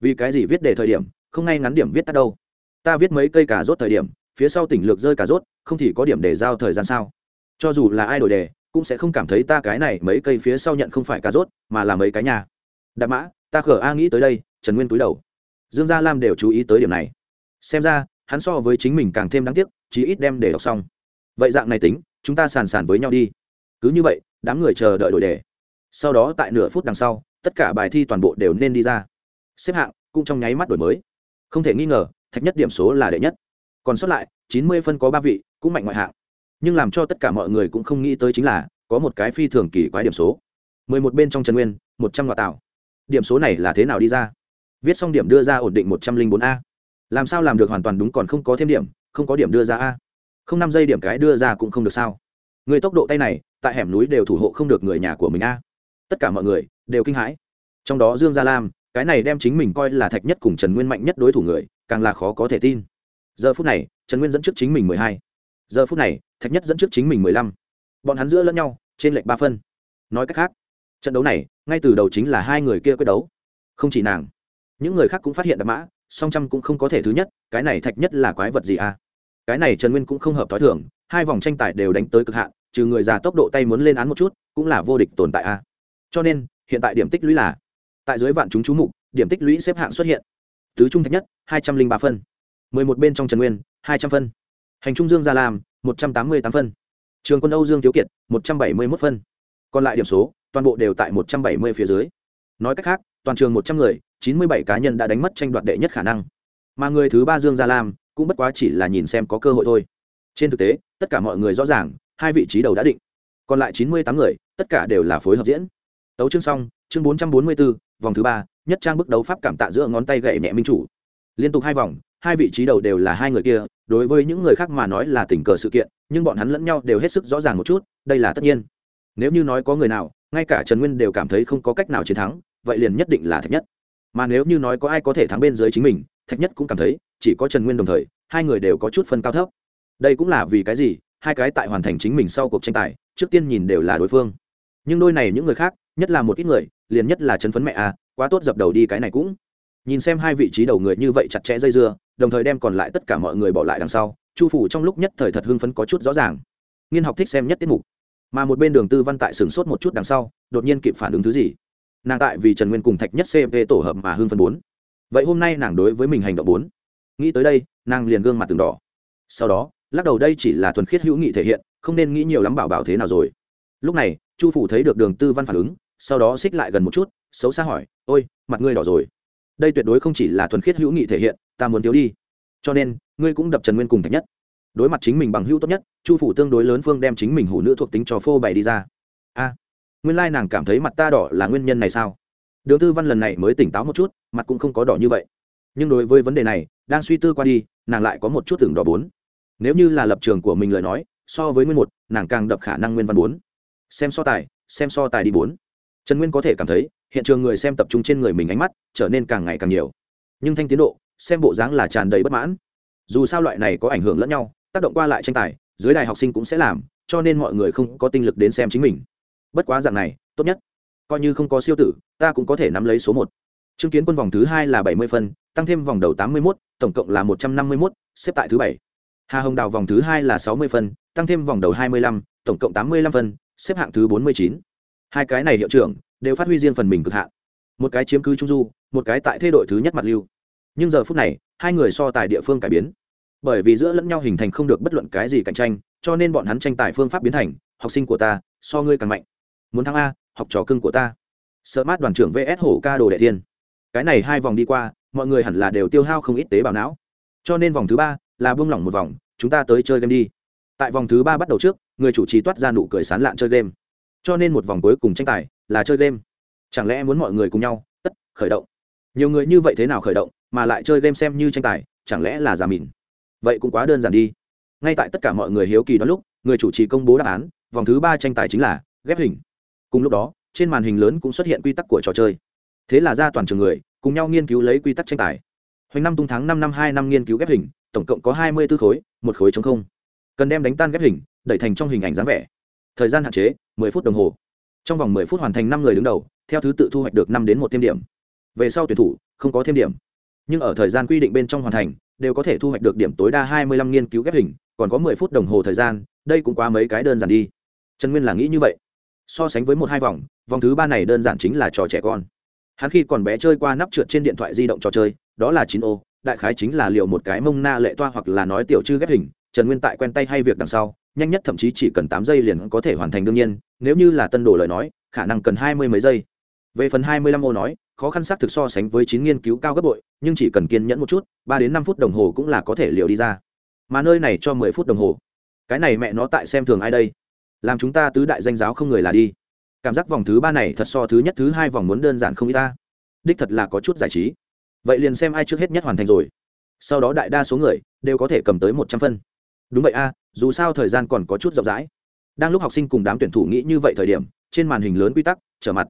Vì cái gì viết đề thời điểm, không ngay ngắn điểm viết tắt đâu? Ta viết mấy cây cà rốt thời điểm, phía sau tỉnh lược rơi cà rốt, không thì có điểm để giao thời gian sao? Cho dù là ai đổi đề, cũng sẽ không cảm thấy ta cái này mấy cây phía sau nhận không phải cà rốt, mà là mấy cái nhà. Đạp mã, ta khở a nghĩ tới đây, trần nguyên túi đầu. Dương gia lam đều chú ý tới điểm này. Xem ra hắn so với chính mình càng thêm đáng tiếc, chí ít đem để đọc xong. Vậy dạng này tính, chúng ta sàn sàn với nhau đi. Cứ như vậy, đám người chờ đợi đổi đề. Sau đó tại nửa phút đằng sau, tất cả bài thi toàn bộ đều nên đi ra. Xếp hạng cũng trong nháy mắt đổi mới. Không thể nghi ngờ, thạch nhất điểm số là đệ nhất. Còn sót lại, chín mươi phân có ba vị, cũng mạnh ngoại hạng. Nhưng làm cho tất cả mọi người cũng không nghĩ tới chính là, có một cái phi thường kỳ quái điểm số. mười một bên trong trần nguyên, một trăm loạt tạo. Điểm số này là thế nào đi ra? Viết xong điểm đưa ra ổn định một trăm linh bốn a làm sao làm được hoàn toàn đúng còn không có thêm điểm, không có điểm đưa ra a? Không năm giây điểm cái đưa ra cũng không được sao? Người tốc độ tay này, tại hẻm núi đều thủ hộ không được người nhà của mình a. Tất cả mọi người đều kinh hãi. Trong đó dương gia lam, cái này đem chính mình coi là thạch nhất cùng trần nguyên mạnh nhất đối thủ người, càng là khó có thể tin. Giờ phút này, trần nguyên dẫn trước chính mình mười hai. Giờ phút này, thạch nhất dẫn trước chính mình mười lăm. Bọn hắn giữa lẫn nhau, trên lệnh ba phân. Nói cách khác, trận đấu này, ngay từ đầu chính là hai người kia quyết đấu. Không chỉ nàng, những người khác cũng phát hiện đạp mã song trăm cũng không có thể thứ nhất, cái này thạch nhất là quái vật gì à? Cái này trần nguyên cũng không hợp t h ó i thường, hai vòng tranh tài đều đánh tới cực hạn, trừ người già tốc độ tay muốn lên án một chút, cũng là vô địch tồn tại à? Cho nên, hiện tại điểm tích lũy là, tại dưới vạn chúng chú mục, điểm tích lũy xếp hạng xuất hiện. Tứ trung thạch nhất, hai trăm linh ba phân. Mười một bên trong trần nguyên, hai trăm phân. Hành trung dương gia làm một trăm tám mươi tám phân. Trường quân âu dương thiếu kiệt, một trăm bảy mươi mốt phân. Còn lại điểm số, toàn bộ đều tại một trăm bảy mươi phía dưới. Nói cách khác, toàn trường một trăm người chín mươi bảy cá nhân đã đánh mất tranh đoạt đệ nhất khả năng. Mà người thứ ba dương gia lam cũng bất quá chỉ là nhìn xem có cơ hội thôi. Trên thực tế, tất cả mọi người rõ ràng, hai vị trí đầu đã định. Còn lại chín mươi tám người, tất cả đều là phối hợp diễn. Tấu chương xong, chương bốn trăm bốn mươi bốn vòng thứ ba, nhất trang bước đấu pháp cảm tạ giữa ngón tay gậy nhẹ minh chủ. Liên tục hai vòng, hai vị trí đầu đều là hai người kia, đối với những người khác mà nói là tình cờ sự kiện, nhưng bọn hắn lẫn nhau đều hết sức rõ ràng một chút, đây là tất nhiên. Nếu như nói có người nào, ngay cả trần nguyên đều cảm thấy không có cách nào chiến thắng, vậy liền nhất định là thạch nhất mà nếu như nói có ai có thể thắng bên dưới chính mình, thạch nhất cũng cảm thấy, chỉ có trần nguyên đồng thời, hai người đều có chút phân cao thấp. Đây cũng là vì cái gì? Hai cái tại hoàn thành chính mình sau cuộc tranh tài, trước tiên nhìn đều là đối phương. Nhưng đôi này những người khác, nhất là một ít người, liền nhất là chân phấn mẹ à quá tốt dập đầu đi cái này cũng. Nhìn xem hai vị trí đầu người như vậy chặt chẽ dây dưa, đồng thời đem còn lại tất cả mọi người bỏ lại đằng sau, chu phủ trong lúc nhất thời thật hưng phấn có chút rõ ràng. Nghiên học thích xem nhất tiết mục. Mà một bên đường tư văn tại sửng sốt một chút đằng sau, đột nhiên kịp phản ứng thứ gì? Nàng tại vì trần nguyên cùng thạch nhất cp tổ hợp mà hưng phân bốn. Vậy hôm nay nàng đối với mình hành động bốn. Nghĩ tới đây, nàng liền gương mặt từng đỏ. Sau đó, lắc đầu đây chỉ là thuần khiết hữu nghị thể hiện, không nên nghĩ nhiều lắm bảo bảo thế nào rồi. Lúc này, chu phủ thấy được đường tư văn phản ứng, sau đó xích lại gần một chút, xấu xa hỏi, ôi, mặt ngươi đỏ rồi. Đây tuyệt đối không chỉ là thuần khiết hữu nghị thể hiện, ta muốn thiếu đi. Cho nên, ngươi cũng đập trần nguyên cùng thạch nhất. Đối mặt chính mình bằng hữu tốt nhất, chu phủ tương đối lớn phương đem chính mình hủ nữ thuộc tính cho phô bày đi ra. A nguyên lai nàng cảm thấy mặt ta đỏ là nguyên nhân này sao? Đường tư văn lần này mới tỉnh táo một chút, mặt cũng không có đỏ như vậy. Nhưng đối với vấn đề này, đang suy tư qua đi, nàng lại có một chút tưởng đỏ bốn. Nếu như là lập trường của mình lời nói, so với nguyên một, nàng càng đập khả năng nguyên văn bốn. Xem so tài, xem so tài đi bốn. Trần nguyên có thể cảm thấy, hiện trường người xem tập trung trên người mình ánh mắt, trở nên càng ngày càng nhiều. Nhưng thanh tiến độ, xem bộ dáng là tràn đầy bất mãn. Dù sao loại này có ảnh hưởng lẫn nhau, tác động qua lại tranh tài, dưới đài học sinh cũng sẽ làm, cho nên mọi người không có tinh lực đến xem chính mình bất quá dạng này, tốt nhất. Coi như không có siêu tử, ta cũng có thể nắm lấy số một. Chứng kiến quân vòng thứ hai là bảy mươi phân, tăng thêm vòng đầu tám mươi mốt, tổng cộng là một trăm năm mươi mốt, xếp tại thứ bảy. Hà hồng đào vòng thứ hai là sáu mươi phân, tăng thêm vòng đầu hai mươi lăm, tổng cộng tám mươi lăm phân, xếp hạng thứ bốn mươi chín. Hai cái này hiệu trưởng đều phát huy riêng phần mình cực hạn. Một cái chiếm cứ trung du, một cái tại thế đội thứ nhất mặt lưu. Nhưng giờ phút này, hai người so tài địa phương cải biến. Bởi vì giữa lẫn nhau hình thành không được bất luận cái gì cạnh tranh, cho nên bọn hắn tranh tài phương pháp biến thành, học sinh của ta, so ngươi càng mạnh muốn thắng a, học trò cưng của ta. Sợ mát đoàn trưởng vs hổ ca đồ đệ thiên cái này hai vòng đi qua, mọi người hẳn là đều tiêu hao không ít tế bào não. Cho nên vòng thứ ba là buông lỏng một vòng, chúng ta tới chơi game đi. Tại vòng thứ ba bắt đầu trước, người chủ trì toát ra nụ cười sán lạn chơi game. Cho nên một vòng cuối cùng tranh tài là chơi game. Chẳng lẽ muốn mọi người cùng nhau, tất, khởi động? Nhiều người như vậy thế nào khởi động, mà lại chơi game xem như tranh tài, chẳng lẽ là giả mìn? Vậy cũng quá đơn giản đi. Ngay tại tất cả mọi người hiếu kỳ đó lúc, người chủ trì công bố đáp án, vòng thứ ba tranh tài chính là ghép hình cùng lúc đó, trên màn hình lớn cũng xuất hiện quy tắc của trò chơi. Thế là ra toàn trường người, cùng nhau nghiên cứu lấy quy tắc tranh tài. Hoành năm tung tháng năm năm hai năm nghiên cứu ghép hình, tổng cộng có hai mươi b ố khối, một khối chống không. Cần đem đánh tan ghép hình, đẩy thành trong hình ảnh dáng vẻ. Thời gian hạn chế, mười phút đồng hồ. Trong vòng mười phút hoàn thành năm người đứng đầu, theo thứ tự thu hoạch được năm đến một thêm điểm. Về sau tuyển thủ, không có thêm điểm. Nhưng ở thời gian quy định bên trong hoàn thành, đều có thể thu hoạch được điểm tối đa hai mươi lăm nghiên cứu ghép hình, còn có mười phút đồng hồ thời gian, đây cũng quá mấy cái đơn giản đi. Trần nguyên là nghĩ như vậy so sánh với một hai vòng vòng thứ ba này đơn giản chính là trò trẻ con. Hắn khi còn bé chơi qua nắp trượt trên điện thoại di động trò chơi, đó là chín ô, đại khái chính là liệu một cái mông na lệ toa hoặc là nói tiểu chư ghép hình, trần nguyên tại quen tay hay việc đằng sau, nhanh nhất thậm chí chỉ cần tám giây liền có thể hoàn thành đương nhiên, nếu như là tân đồ lời nói, khả năng cần hai mươi mấy giây. Về phần hai mươi lăm ô nói, khó khăn xác thực so sánh với chín nghiên cứu cao gấp bội, nhưng chỉ cần kiên nhẫn một chút, ba đến năm phút đồng hồ cũng là có thể liệu đi ra. Mà nơi này cho mười phút đồng hồ. Cái này mẹ nó tại xem thường ai đây? Làm chúng ta tứ đại danh giáo không người là đi. Cảm giác vòng thứ ba này thật so thứ nhất, thứ hai vòng muốn đơn giản không y ta. Đích thật là có chút giải trí. Vậy liền xem ai trước hết nhất hoàn thành rồi. Sau đó đại đa số người đều có thể cầm tới một trăm phân. Đúng vậy a, dù sao thời gian còn có chút rộng rãi. Đang lúc học sinh cùng đám tuyển thủ nghĩ như vậy thời điểm, trên màn hình lớn quy tắc, trở mặt.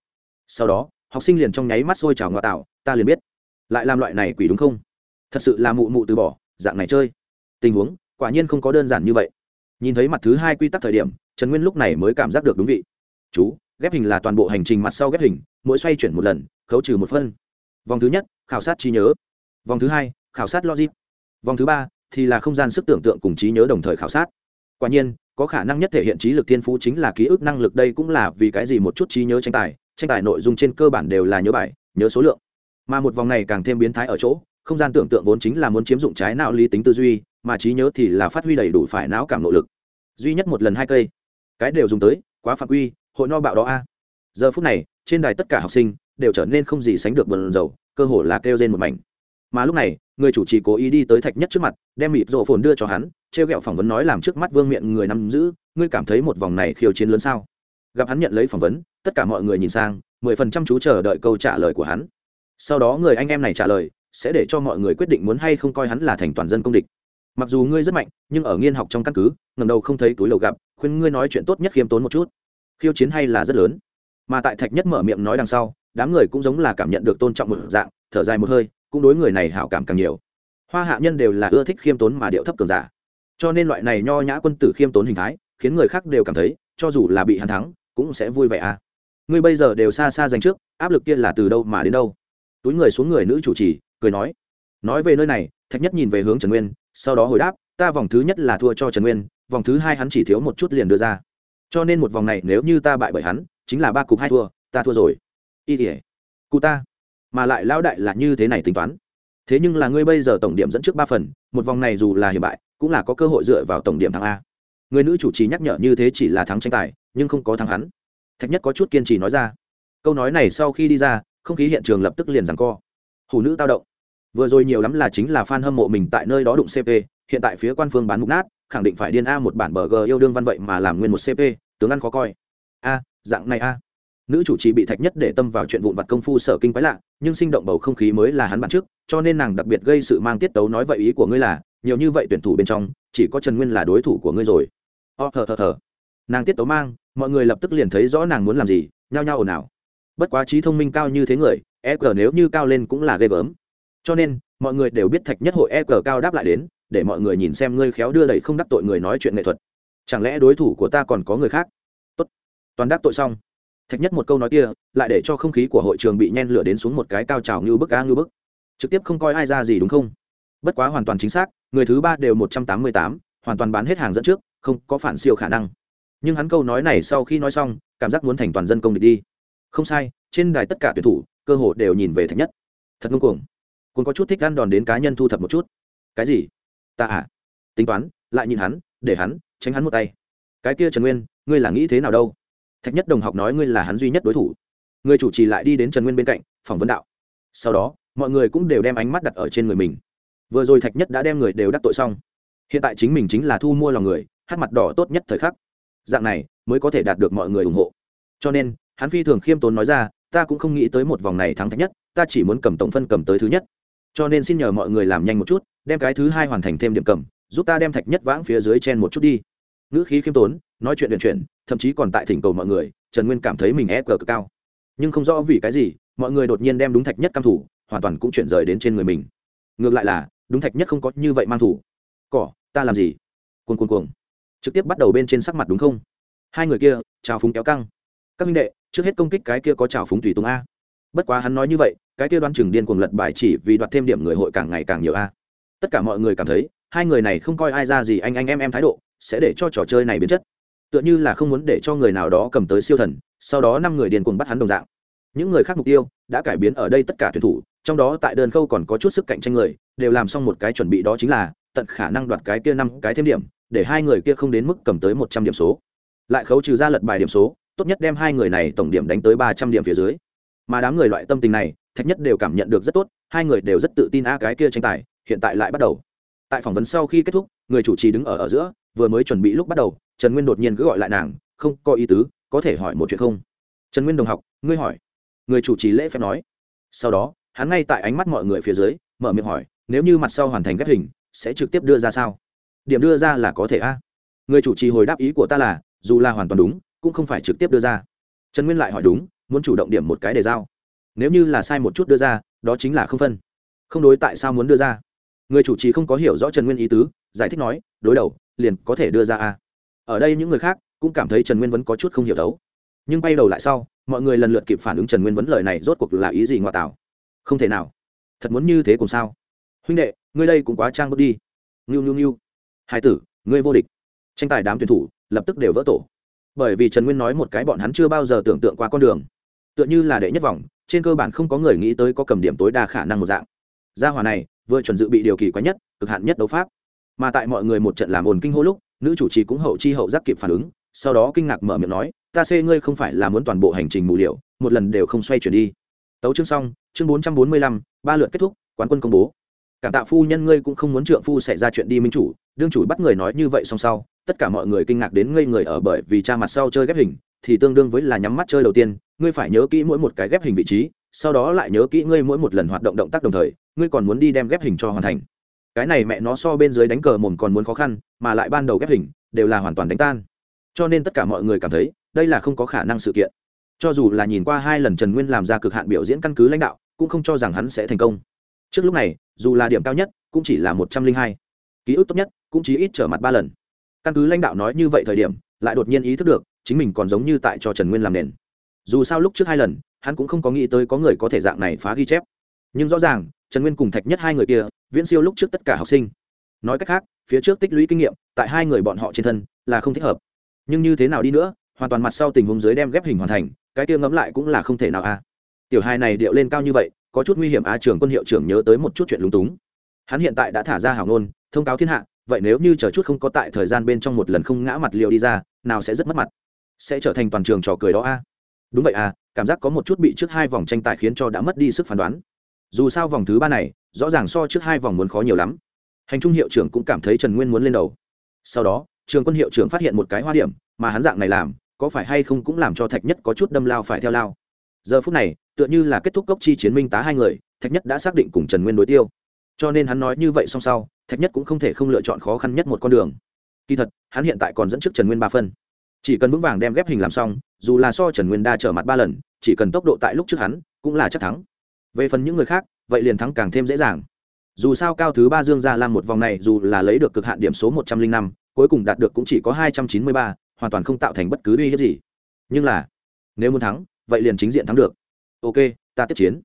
Sau đó, học sinh liền trong nháy mắt sôi trào ngoại tạo, ta liền biết. Lại làm loại này quỷ đúng không? Thật sự là mụ mụ từ bỏ, dạng này chơi. Tình huống, quả nhiên không có đơn giản như vậy. Nhìn thấy mặt thứ hai quy tắc thời điểm trần nguyên lúc này mới cảm giác được đúng vị. Chú, ghép hình là toàn bộ hành trình mặt sau ghép hình, mỗi xoay chuyển một lần, khấu trừ một phân. Vòng thứ nhất, khảo sát trí nhớ. Vòng thứ hai, khảo sát logic. Vòng thứ ba, thì là không gian sức tưởng tượng cùng trí nhớ đồng thời khảo sát. Quả nhiên, có khả năng nhất thể hiện trí lực thiên phú chính là ký ức năng lực đây cũng là vì cái gì một chút trí nhớ tranh tài tranh tài nội dung trên cơ bản đều là nhớ bài, nhớ số lượng. Mà một vòng này càng thêm biến thái ở chỗ, không gian tưởng tượng vốn chính là muốn chiếm dụng trái não lý tính tư duy, mà trí nhớ thì là phát huy đầy đủ phải não cảm nội lực. Duy nhất một lần hai cây cái đều dùng tới, quá phạm quy, hội no bạo đó a. Giờ phút này, trên đài tất cả học sinh đều trở nên không gì sánh được bần dầu cơ hồ là kêu trên một mảnh. Mà lúc này, người chủ trì cố ý đi tới thạch nhất trước mặt, đem mịt rộ phồn đưa cho hắn, trêu ghẹo phỏng vấn nói làm trước mắt vương miệng người nắm giữ, ngươi cảm thấy một vòng này khiêu chiến lớn sao? Gặp hắn nhận lấy phỏng vấn, tất cả mọi người nhìn sang, mười phần trăm chú chờ đợi câu trả lời của hắn. Sau đó người anh em này trả lời, sẽ để cho mọi người quyết định muốn hay không coi hắn là thành toàn dân công địch. Mặc dù ngươi rất mạnh, nhưng ở nghiên học trong căn cứ ngầm đầu không thấy túi lầu gặp khuyên ngươi nói chuyện tốt nhất khiêm tốn một chút. Khiêu chiến hay là rất lớn. Mà tại thạch nhất mở miệng nói đằng sau, đám người cũng giống là cảm nhận được tôn trọng một dạng, thở dài một hơi, cũng đối người này hảo cảm càng nhiều. Hoa hạ nhân đều là ưa thích khiêm tốn mà điệu thấp cường giả. Cho nên loại này nho nhã quân tử khiêm tốn hình thái, khiến người khác đều cảm thấy, cho dù là bị hắn thắng, cũng sẽ vui vẻ à. Ngươi bây giờ đều xa xa dành trước, áp lực kia là từ đâu mà đến đâu? Túi người xuống người nữ chủ trì, cười nói. Nói về nơi này, thạch nhất nhìn về hướng trần nguyên, sau đó hồi đáp ta vòng thứ nhất là thua cho trần nguyên, vòng thứ hai hắn chỉ thiếu một chút liền đưa ra. Cho nên một vòng này nếu như ta bại bởi hắn, chính là ba cục hai thua, ta thua rồi. Y tỉa cụ ta. Mà lại lão đại là như thế này tính toán. Thế nhưng là ngươi bây giờ tổng điểm dẫn trước ba phần, một vòng này dù là hiểm bại, cũng là có cơ hội dựa vào tổng điểm thắng a. Người nữ chủ trì nhắc nhở như thế chỉ là thắng tranh tài, nhưng không có thắng hắn. Thạch nhất có chút kiên trì nói ra. Câu nói này sau khi đi ra, không khí hiện trường lập tức liền rằng co. Hủ nữ tao động. Vừa rồi nhiều lắm là chính là fan hâm mộ mình tại nơi đó đụng cp hiện tại phía quan phương bán mục nát, khẳng định phải điên a một bản bờ g yêu đương văn vậy mà làm nguyên một cp tướng ăn khó coi. A, dạng này a. Nữ chủ trì bị thạch nhất để tâm vào chuyện vụn vặt công phu sở kinh quái lạ, nhưng sinh động bầu không khí mới là hắn bản trước, cho nên nàng đặc biệt gây sự mang tiết tấu nói vậy ý của ngươi là, nhiều như vậy tuyển thủ bên trong, chỉ có trần nguyên là đối thủ của ngươi rồi. O thờ thờ thờ. Nàng tiết tấu mang, mọi người lập tức liền thấy rõ nàng muốn làm gì, nhao nhao ồn ào. Bất quá trí thông minh cao như thế người e g nếu như cao lên cũng là ghê gớm. Cho nên, mọi người đều biết thạch nhất hội e g cao đáp lại đến để mọi người nhìn xem ngươi khéo đưa đẩy không đắc tội người nói chuyện nghệ thuật. Chẳng lẽ đối thủ của ta còn có người khác? Tốt, toàn đắc tội xong. Thạch nhất một câu nói kia, lại để cho không khí của hội trường bị nhen lửa đến xuống một cái cao trào như bức a như bức. Trực tiếp không coi ai ra gì đúng không? Bất quá hoàn toàn chính xác, người thứ ba đều một trăm tám mươi tám, hoàn toàn bán hết hàng dẫn trước, không có phản siêu khả năng. Nhưng hắn câu nói này sau khi nói xong, cảm giác muốn thành toàn dân công địch đi. Không sai, trên đài tất cả tuyển thủ, cơ hồ đều nhìn về thạch nhất. Thật ngông cuồng. Cũng có chút thích ăn đòn đến cá nhân thu thập một chút. Cái gì? Ta à? Tính toán, lại nhìn hắn, để hắn, tránh hắn một tay. Cái kia trần nguyên, ngươi là nghĩ thế nào đâu? Thạch nhất đồng học nói ngươi là hắn duy nhất đối thủ. Người chủ trì lại đi đến trần nguyên bên cạnh, phỏng vấn đạo. Sau đó, mọi người cũng đều đem ánh mắt đặt ở trên người mình. Vừa rồi thạch nhất đã đem người đều đắc tội xong. Hiện tại chính mình chính là thu mua lòng người, hát mặt đỏ tốt nhất thời khắc. Dạng này, mới có thể đạt được mọi người ủng hộ. Cho nên, hắn phi thường khiêm tốn nói ra, ta cũng không nghĩ tới một vòng này thắng thạch nhất, ta chỉ muốn cầm tổng phân cầm tới thứ nhất. Cho nên xin nhờ mọi người làm nhanh một chút đem cái thứ hai hoàn thành thêm điểm cầm, giúp ta đem thạch nhất vãng phía dưới chen một chút đi. Ngữ khí khiêm tốn, nói chuyện luyện chuyển, thậm chí còn tại thỉnh cầu mọi người, trần nguyên cảm thấy mình e cờ cực cao. Nhưng không rõ vì cái gì, mọi người đột nhiên đem đúng thạch nhất cam thủ, hoàn toàn cũng chuyển rời đến trên người mình. Ngược lại là, đúng thạch nhất không có như vậy mang thủ. Cỏ, ta làm gì? Cuồng cuồng cuồng. Trực tiếp bắt đầu bên trên sắc mặt đúng không? Hai người kia, trào phúng kéo căng. Các minh đệ, trước hết công kích cái kia có trào phúng tùy tùng a. Bất quá hắn nói như vậy, cái kia đoan chừng điên cuồng lật bài chỉ vì đoạt thêm điểm người hội càng ngày càng nhiều a tất cả mọi người cảm thấy, hai người này không coi ai ra gì anh anh em em thái độ, sẽ để cho trò chơi này biến chất. Tựa như là không muốn để cho người nào đó cầm tới siêu thần, sau đó năm người điền cuồng bắt hắn đồng dạng. Những người khác mục tiêu đã cải biến ở đây tất cả tuyển thủ, trong đó tại đơn khâu còn có chút sức cạnh tranh người, đều làm xong một cái chuẩn bị đó chính là tận khả năng đoạt cái kia năm cái thêm điểm, để hai người kia không đến mức cầm tới một trăm điểm số. Lại khấu trừ ra lật bài điểm số, tốt nhất đem hai người này tổng điểm đánh tới ba trăm điểm phía dưới. Mà đám người loại tâm tình này, thạch nhất đều cảm nhận được rất tốt, hai người đều rất tự tin a cái kia tranh tài hiện tại lại bắt đầu. Tại phỏng vấn sau khi kết thúc, người chủ trì đứng ở ở giữa, vừa mới chuẩn bị lúc bắt đầu, trần nguyên đột nhiên cứ gọi lại nàng, không có ý tứ, có thể hỏi một chuyện không? Trần nguyên đồng học, ngươi hỏi. Người chủ trì lễ phép nói. Sau đó, hắn ngay tại ánh mắt mọi người phía dưới, mở miệng hỏi, nếu như mặt sau hoàn thành ghép hình, sẽ trực tiếp đưa ra sao? Điểm đưa ra là có thể a. Người chủ trì hồi đáp ý của ta là, dù là hoàn toàn đúng, cũng không phải trực tiếp đưa ra. Trần nguyên lại hỏi đúng, muốn chủ động điểm một cái để giao? Nếu như là sai một chút đưa ra, đó chính là không phân. Không đối tại sao muốn đưa ra? Người chủ trì không có hiểu rõ trần nguyên ý tứ, giải thích nói, đối đầu, liền có thể đưa ra a. Ở đây những người khác cũng cảm thấy trần nguyên vẫn có chút không hiểu thấu. Nhưng bay đầu lại sau, mọi người lần lượt kịp phản ứng trần nguyên vấn lời này rốt cuộc là ý gì ngoại tảo? Không thể nào. Thật muốn như thế cùng sao? Huynh đệ, ngươi đây cũng quá trang bước đi. Ngưu ngưu ngưu. Hai tử, ngươi vô địch. Tranh tài đám tuyển thủ lập tức đều vỡ tổ. Bởi vì trần nguyên nói một cái bọn hắn chưa bao giờ tưởng tượng qua con đường. Tựa như là đệ nhất vòng, trên cơ bản không có người nghĩ tới có cầm điểm tối đa khả năng một dạng. Gia hòa này vừa chuẩn dự bị điều kỳ quái nhất, cực hạn nhất đấu pháp. Mà tại mọi người một trận làm ồn kinh hô lúc, nữ chủ trì cũng hậu chi hậu giác kịp phản ứng, sau đó kinh ngạc mở miệng nói, ta xê ngươi không phải là muốn toàn bộ hành trình mù liệu một lần đều không xoay chuyển đi. Tấu chương xong, chương bốn trăm bốn mươi lăm, ba lượt kết thúc, quán quân công bố. Cảm tạ phu nhân ngươi cũng không muốn trượng phu xảy ra chuyện đi minh chủ, đương chủ bắt người nói như vậy song sau, tất cả mọi người kinh ngạc đến ngây người ở bởi vì cha mặt sau chơi ghép hình, thì tương đương với là nhắm mắt chơi đầu tiên, ngươi phải nhớ kỹ mỗi một cái ghép hình vị trí, sau đó lại nhớ kỹ ngươi mỗi một lần hoạt động động tác đồng thời ngươi còn muốn đi đem ghép hình cho hoàn thành. Cái này mẹ nó so bên dưới đánh cờ mồm còn muốn khó khăn, mà lại ban đầu ghép hình, đều là hoàn toàn đánh tan. Cho nên tất cả mọi người cảm thấy, đây là không có khả năng sự kiện. Cho dù là nhìn qua hai lần trần nguyên làm ra cực hạn biểu diễn căn cứ lãnh đạo, cũng không cho rằng hắn sẽ thành công. Trước lúc này, dù là điểm cao nhất, cũng chỉ là một trăm linh hai. Ký ức tốt nhất, cũng chỉ ít trở mặt ba lần. Căn cứ lãnh đạo nói như vậy thời điểm, lại đột nhiên ý thức được, chính mình còn giống như tại cho trần nguyên làm nền. Dù sao lúc trước hai lần, hắn cũng không có nghĩ tới có người có thể dạng này phá ghi chép. Nhưng rõ ràng trần nguyên cùng thạch nhất hai người kia, viễn siêu lúc trước tất cả học sinh. Nói cách khác, phía trước tích lũy kinh nghiệm, tại hai người bọn họ trên thân, là không thích hợp. Nhưng như thế nào đi nữa, hoàn toàn mặt sau tình huống dưới đem ghép hình hoàn thành, cái tiêu ngẫm lại cũng là không thể nào a. À. Tiểu hai này điệu lên cao như vậy, có chút nguy hiểm a, trưởng quân hiệu trưởng nhớ tới một chút chuyện lúng túng. Hắn hiện tại đã thả ra hảo ngôn, thông cáo thiên hạ, vậy nếu như chờ chút không có tại thời gian bên trong một lần không ngã mặt liệu đi ra, nào sẽ rất mất mặt. Sẽ trở thành toàn trường trò cười đó a. Đúng vậy à cảm giác có một chút bị trước hai vòng tranh tài khiến cho đã mất đi sức phán đoán dù sao vòng thứ ba này, rõ ràng so trước hai vòng muốn khó nhiều lắm. Hành trung hiệu trưởng cũng cảm thấy trần nguyên muốn lên đầu. Sau đó, trường quân hiệu trưởng phát hiện một cái hoa điểm mà hắn dạng này làm, có phải hay không cũng làm cho thạch nhất có chút đâm lao phải theo lao. Giờ phút này, tựa như là kết thúc cốc chi chiến minh tá hai người, thạch nhất đã xác định cùng trần nguyên đối tiêu. Cho nên hắn nói như vậy song sau, thạch nhất cũng không thể không lựa chọn khó khăn nhất một con đường. Kỳ thật, hắn hiện tại còn dẫn trước trần nguyên ba phân. Chỉ cần vững vàng đem ghép hình làm xong, dù là so trần nguyên đa trở mặt ba lần, chỉ cần tốc độ tại lúc trước hắn, cũng là chắc thắng về phần những người khác, vậy liền thắng càng thêm dễ dàng. Dù sao cao thứ ba dương gia lam một vòng này dù là lấy được cực hạn điểm số một trăm linh năm, cuối cùng đạt được cũng chỉ có hai trăm chín mươi ba, hoàn toàn không tạo thành bất cứ uy hiếp gì. Nhưng là, nếu muốn thắng, vậy liền chính diện thắng được. Ok, ta tiếp chiến.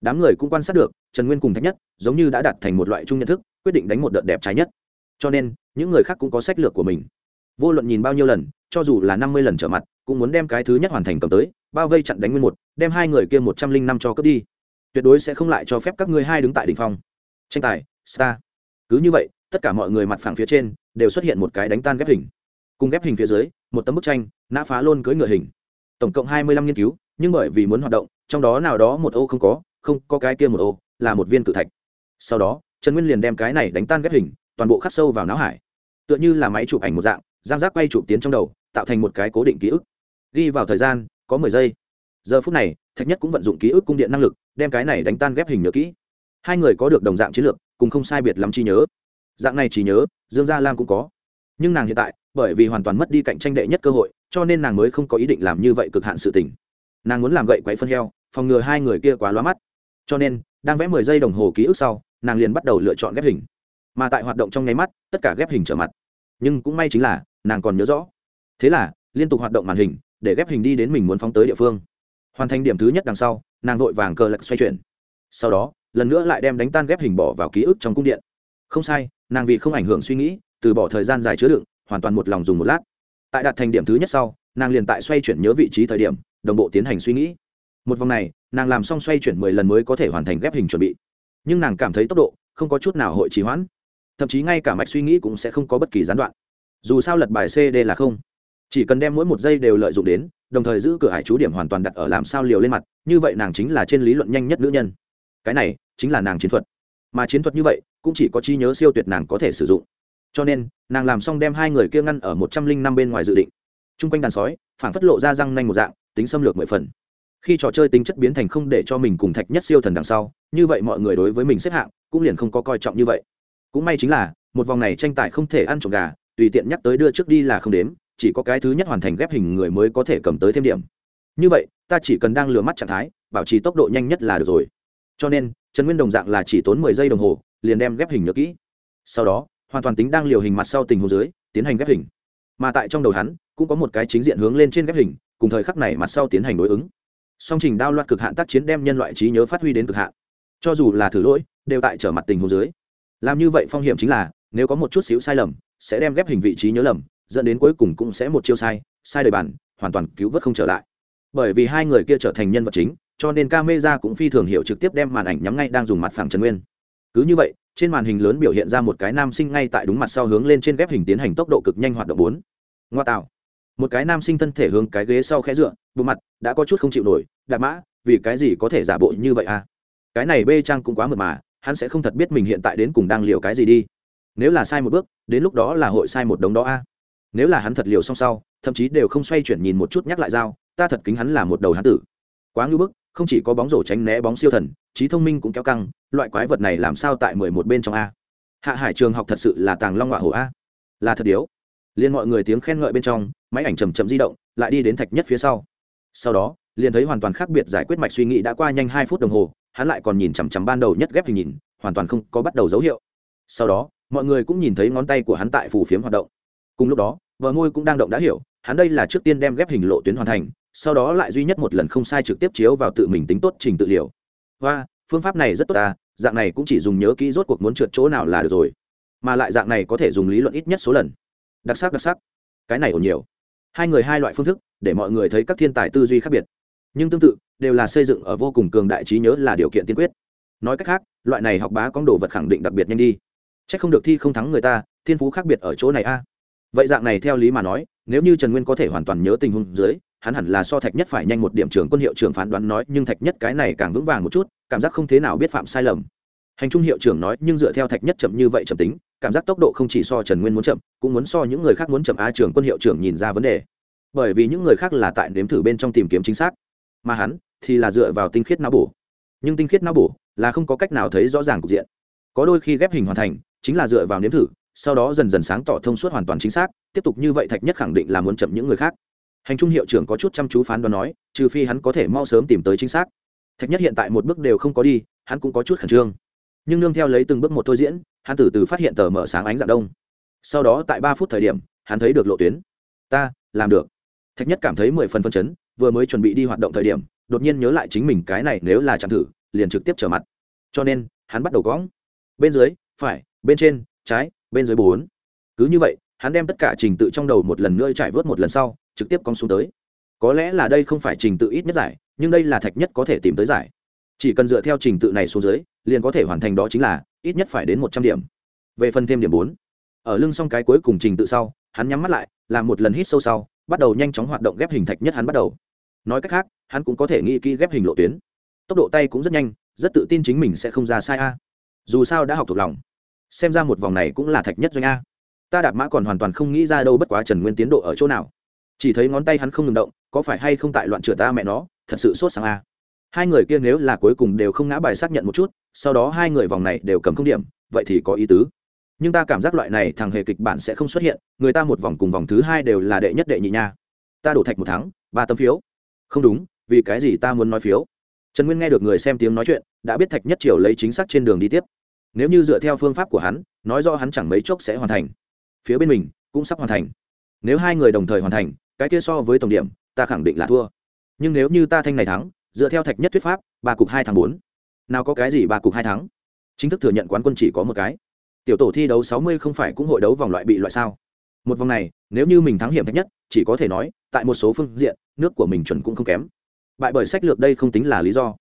Đám người cũng quan sát được, trần nguyên cùng thách nhất, giống như đã đạt thành một loại chung nhận thức, quyết định đánh một đợt đẹp trái nhất. Cho nên, những người khác cũng có sách lược của mình. Vô luận nhìn bao nhiêu lần, cho dù là năm mươi lần trở mặt, cũng muốn đem cái thứ nhất hoàn thành cầm tới, bao vây chặn đánh nguyên một, đem hai người kia một trăm linh năm cho cướp đi tuyệt đối sẽ không lại cho phép các ngươi hai đứng tại đỉnh phong. Tranh tài, star. Cứ như vậy, tất cả mọi người mặt phẳng phía trên đều xuất hiện một cái đánh tan ghép hình. Cùng ghép hình phía dưới, một tấm bức tranh, nã phá lôn cưới ngựa hình. Tổng cộng hai mươi lăm nghiên cứu, nhưng bởi vì muốn hoạt động, trong đó nào đó một ô không có không có cái kia một ô, là một viên cự thạch. Sau đó, trần nguyên liền đem cái này đánh tan ghép hình, toàn bộ khắc sâu vào não hải. Tựa như là máy chụp ảnh một dạng, giang giác quay chụp tiến trong đầu, tạo thành một cái cố định ký ức. Ghi vào thời gian, có mười giây giờ phút này, thạch nhất cũng vận dụng ký ức cung điện năng lực, đem cái này đánh tan ghép hình nhớ kỹ. Hai người có được đồng dạng chiến lược, cùng không sai biệt lắm trí nhớ. Dạng này chỉ nhớ, dương gia lam cũng có. Nhưng nàng hiện tại, bởi vì hoàn toàn mất đi cạnh tranh đệ nhất cơ hội, cho nên nàng mới không có ý định làm như vậy cực hạn sự tình. Nàng muốn làm gậy quấy phân heo, phòng ngừa hai người kia quá lóa mắt. Cho nên, đang vẽ mười giây đồng hồ ký ức sau, nàng liền bắt đầu lựa chọn ghép hình. Mà tại hoạt động trong nháy mắt, tất cả ghép hình trở mặt. Nhưng cũng may chính là, nàng còn nhớ rõ. Thế là, liên tục hoạt động màn hình, để ghép hình đi đến mình muốn phóng tới địa phương hoàn thành điểm thứ nhất đằng sau, nàng vội vàng cờ lật xoay chuyển. Sau đó, lần nữa lại đem đánh tan ghép hình bỏ vào ký ức trong cung điện. Không sai, nàng vì không ảnh hưởng suy nghĩ, từ bỏ thời gian dài chứa đựng, hoàn toàn một lòng dùng một lát. Tại đạt thành điểm thứ nhất sau, nàng liền tại xoay chuyển nhớ vị trí thời điểm, đồng bộ tiến hành suy nghĩ. Một vòng này, nàng làm xong xoay chuyển mười lần mới có thể hoàn thành ghép hình chuẩn bị. Nhưng nàng cảm thấy tốc độ không có chút nào hội trì hoãn. Thậm chí ngay cả mạch suy nghĩ cũng sẽ không có bất kỳ gián đoạn. Dù sao lật bài cd là không chỉ cần đem mỗi một giây đều lợi dụng đến, đồng thời giữ cửa hải chú điểm hoàn toàn đặt ở làm sao liều lên mặt, như vậy nàng chính là trên lý luận nhanh nhất nữ nhân. Cái này chính là nàng chiến thuật. Mà chiến thuật như vậy, cũng chỉ có trí nhớ siêu tuyệt nàng có thể sử dụng. Cho nên, nàng làm xong đem hai người kia ngăn ở một trăm linh năm bên ngoài dự định. T r u n g quanh đàn sói phản phất lộ ra răng nanh một dạng, tính xâm lược mười phần. Khi trò chơi tính chất biến thành không để cho mình cùng thạch nhất siêu thần đằng sau, như vậy mọi người đối với mình xếp hạng cũng liền không có coi trọng như vậy. Cũng may chính là, một vòng này tranh tài không thể ăn trộm gà, tùy tiện nhắc tới đưa trước đi là không đếm chỉ có cái thứ nhất hoàn thành ghép hình người mới có thể cầm tới thêm điểm. Như vậy, ta chỉ cần đang lừa mắt trạng thái, bảo trì tốc độ nhanh nhất là được rồi. Cho nên, trần nguyên đồng dạng là chỉ tốn mười giây đồng hồ, liền đem ghép hình nhớ kỹ. Sau đó, hoàn toàn tính đang liều hình mặt sau tình hồ dưới, tiến hành ghép hình. Mà tại trong đầu hắn, cũng có một cái chính diện hướng lên trên ghép hình, cùng thời khắc này mặt sau tiến hành đối ứng. Song trình đao loạt cực hạn tác chiến đem nhân loại trí nhớ phát huy đến cực hạn. Cho dù là thử lỗi, đều tại trở mặt tình hồ dưới. Làm như vậy phong hiểm chính là, nếu có một chút xíu sai lầm, sẽ đem ghép hình vị trí nhớ lầm dẫn đến cuối cùng cũng sẽ một chiêu sai sai đời bản, hoàn toàn cứu vớt không trở lại. Bởi vì hai người kia trở thành nhân vật chính, cho nên camera cũng phi thường hiểu trực tiếp đem màn ảnh nhắm ngay đang dùng mặt phẳng trần nguyên. Cứ như vậy, trên màn hình lớn biểu hiện ra một cái nam sinh ngay tại đúng mặt sau hướng lên trên ghép hình tiến hành tốc độ cực nhanh hoạt động bốn. Ngoa tạo. Một cái nam sinh thân thể hướng cái ghế sau khẽ dựa, bộ mặt đã có chút không chịu nổi, đạp mã, vì cái gì có thể giả bộ như vậy à? Cái này bê trang cũng quá mượt mà, hắn sẽ không thật biết mình hiện tại đến cùng đang liều cái gì đi. Nếu là sai một bước, đến lúc đó là hội sai một đống đó a nếu là hắn thật liều xong sau, thậm chí đều không xoay chuyển nhìn một chút nhắc lại dao, ta thật kính hắn là một đầu hắn tử. Quá ngưỡng bức, không chỉ có bóng rổ tránh né bóng siêu thần, trí thông minh cũng kéo căng, loại quái vật này làm sao tại mười một bên trong a? Hạ hải trường học thật sự là tàng long họa hổ a. Là thật điếu. Liền mọi người tiếng khen ngợi bên trong, máy ảnh chầm chậm di động, lại đi đến thạch nhất phía sau. Sau đó, liền thấy hoàn toàn khác biệt giải quyết mạch suy nghĩ đã qua nhanh hai phút đồng hồ, hắn lại còn nhìn chằm chằm ban đầu nhất ghép hình nhìn, hoàn toàn không có bắt đầu dấu hiệu. Sau đó, mọi người cũng nhìn thấy ngón tay của hắn tại phù phiếm hoạt động cùng lúc đó vợ ngôi cũng đang động đã hiểu, hắn đây là trước tiên đem ghép hình lộ tuyến hoàn thành, sau đó lại duy nhất một lần không sai trực tiếp chiếu vào tự mình tính tốt trình tự liều và, phương pháp này rất tốt ta, dạng này cũng chỉ dùng nhớ kỹ rốt cuộc muốn trượt chỗ nào là được rồi. Mà lại dạng này có thể dùng lý luận ít nhất số lần. Đặc sắc đặc sắc. Cái này ổn nhiều. Hai người hai loại phương thức, để mọi người thấy các thiên tài tư duy khác biệt. Nhưng tương tự, đều là xây dựng ở vô cùng cường đại trí nhớ là điều kiện tiên quyết. Nói cách khác, loại này học bá có đồ vật khẳng định đặc biệt nhanh đi. C h ắ c không được thi không thắng người ta, thiên phú khác biệt ở chỗ này a vậy dạng này theo lý mà nói, nếu như trần nguyên có thể hoàn toàn nhớ tình huống dưới, hắn hẳn là so thạch nhất phải nhanh một điểm trưởng quân hiệu trưởng phán đoán nói, nhưng thạch nhất cái này càng vững vàng một chút, cảm giác không thế nào biết phạm sai lầm. Hành trung hiệu trưởng nói, nhưng dựa theo thạch nhất chậm như vậy chậm tính, cảm giác tốc độ không chỉ so trần nguyên muốn chậm, cũng muốn so những người khác muốn chậm. Á trưởng quân hiệu trưởng nhìn ra vấn đề. Bởi vì những người khác là tại nếm thử bên trong tìm kiếm chính xác, mà hắn thì là dựa vào tinh khiết não bổ. Nhưng tinh khiết não bổ là không có cách nào thấy rõ ràng cục diện. Có đôi khi ghép hình hoàn thành, chính là dựa vào nếm thử sau đó dần dần sáng tỏ thông suốt hoàn toàn chính xác, tiếp tục như vậy thạch nhất khẳng định là muốn chậm những người khác. Hành trung hiệu trưởng có chút chăm chú phán đoán nói, trừ phi hắn có thể mau sớm tìm tới chính xác. Thạch nhất hiện tại một bước đều không có đi, hắn cũng có chút khẩn trương. Nhưng nương theo lấy từng bước một thôi diễn, hắn từ từ phát hiện tờ mở sáng ánh dạng đông. Sau đó tại ba phút thời điểm, hắn thấy được lộ tuyến. Ta, làm được. Thạch nhất cảm thấy mười phần phân chấn, vừa mới chuẩn bị đi hoạt động thời điểm, đột nhiên nhớ lại chính mình cái này nếu là chạm thử, liền trực tiếp trở mặt. Cho nên, hắn bắt đầu cõng bên dưới, phải, bên trên, trái bên dưới bốn. Cứ như vậy, hắn đem tất cả trình tự trong đầu một lần nữa trải vớt một lần sau, trực tiếp cong xuống tới. Có lẽ là đây không phải trình tự ít nhất giải, nhưng đây là thạch nhất có thể tìm tới giải. Chỉ cần dựa theo trình tự này xuống dưới, liền có thể hoàn thành đó chính là, ít nhất phải đến một trăm điểm. Về phần thêm điểm bốn, ở lưng xong cái cuối cùng trình tự sau, hắn nhắm mắt lại, làm một lần hít sâu sau, bắt đầu nhanh chóng hoạt động ghép hình thạch nhất hắn bắt đầu. Nói cách khác, hắn cũng có thể nghĩ kỹ ghép hình lộ tuyến. Tốc độ tay cũng rất nhanh, rất tự tin chính mình sẽ không ra sai a. Dù sao đã học thuộc lòng xem ra một vòng này cũng là thạch nhất doanh a. Ta đạp mã còn hoàn toàn không nghĩ ra đâu bất quá trần nguyên tiến độ ở chỗ nào. Chỉ thấy ngón tay hắn không ngừng động, có phải hay không tại loạn trượt ta mẹ nó, thật sự sốt sáng a. Hai người kia nếu là cuối cùng đều không ngã bài xác nhận một chút, sau đó hai người vòng này đều cầm không điểm, vậy thì có ý tứ. Nhưng ta cảm giác loại này thằng hề kịch bản sẽ không xuất hiện, người ta một vòng cùng vòng thứ hai đều là đệ nhất đệ nhị nha. Ta đổ thạch một tháng ba tấm phiếu. Không đúng, vì cái gì ta muốn nói phiếu? Trần nguyên nghe được người xem tiếng nói chuyện, đã biết thạch nhất triều lấy chính xác trên đường đi tiếp nếu như dựa theo phương pháp của hắn, nói do hắn chẳng mấy chốc sẽ hoàn thành. Phía bên mình cũng sắp hoàn thành. Nếu hai người đồng thời hoàn thành, cái kia so với tổng điểm, ta khẳng định là thua. Nhưng nếu như ta thanh này thắng, dựa theo thạch nhất thuyết pháp, ba cục hai tháng bốn. Nào có cái gì ba cục hai tháng chính thức thừa nhận quán quân chỉ có một cái. Tiểu tổ thi đấu sáu mươi không phải cũng hội đấu vòng loại bị loại sao? Một vòng này, nếu như mình thắng hiểm thạch nhất, chỉ có thể nói, tại một số phương diện, nước của mình chuẩn cũng không kém. Bại bởi sách lược đây không tính là lý do.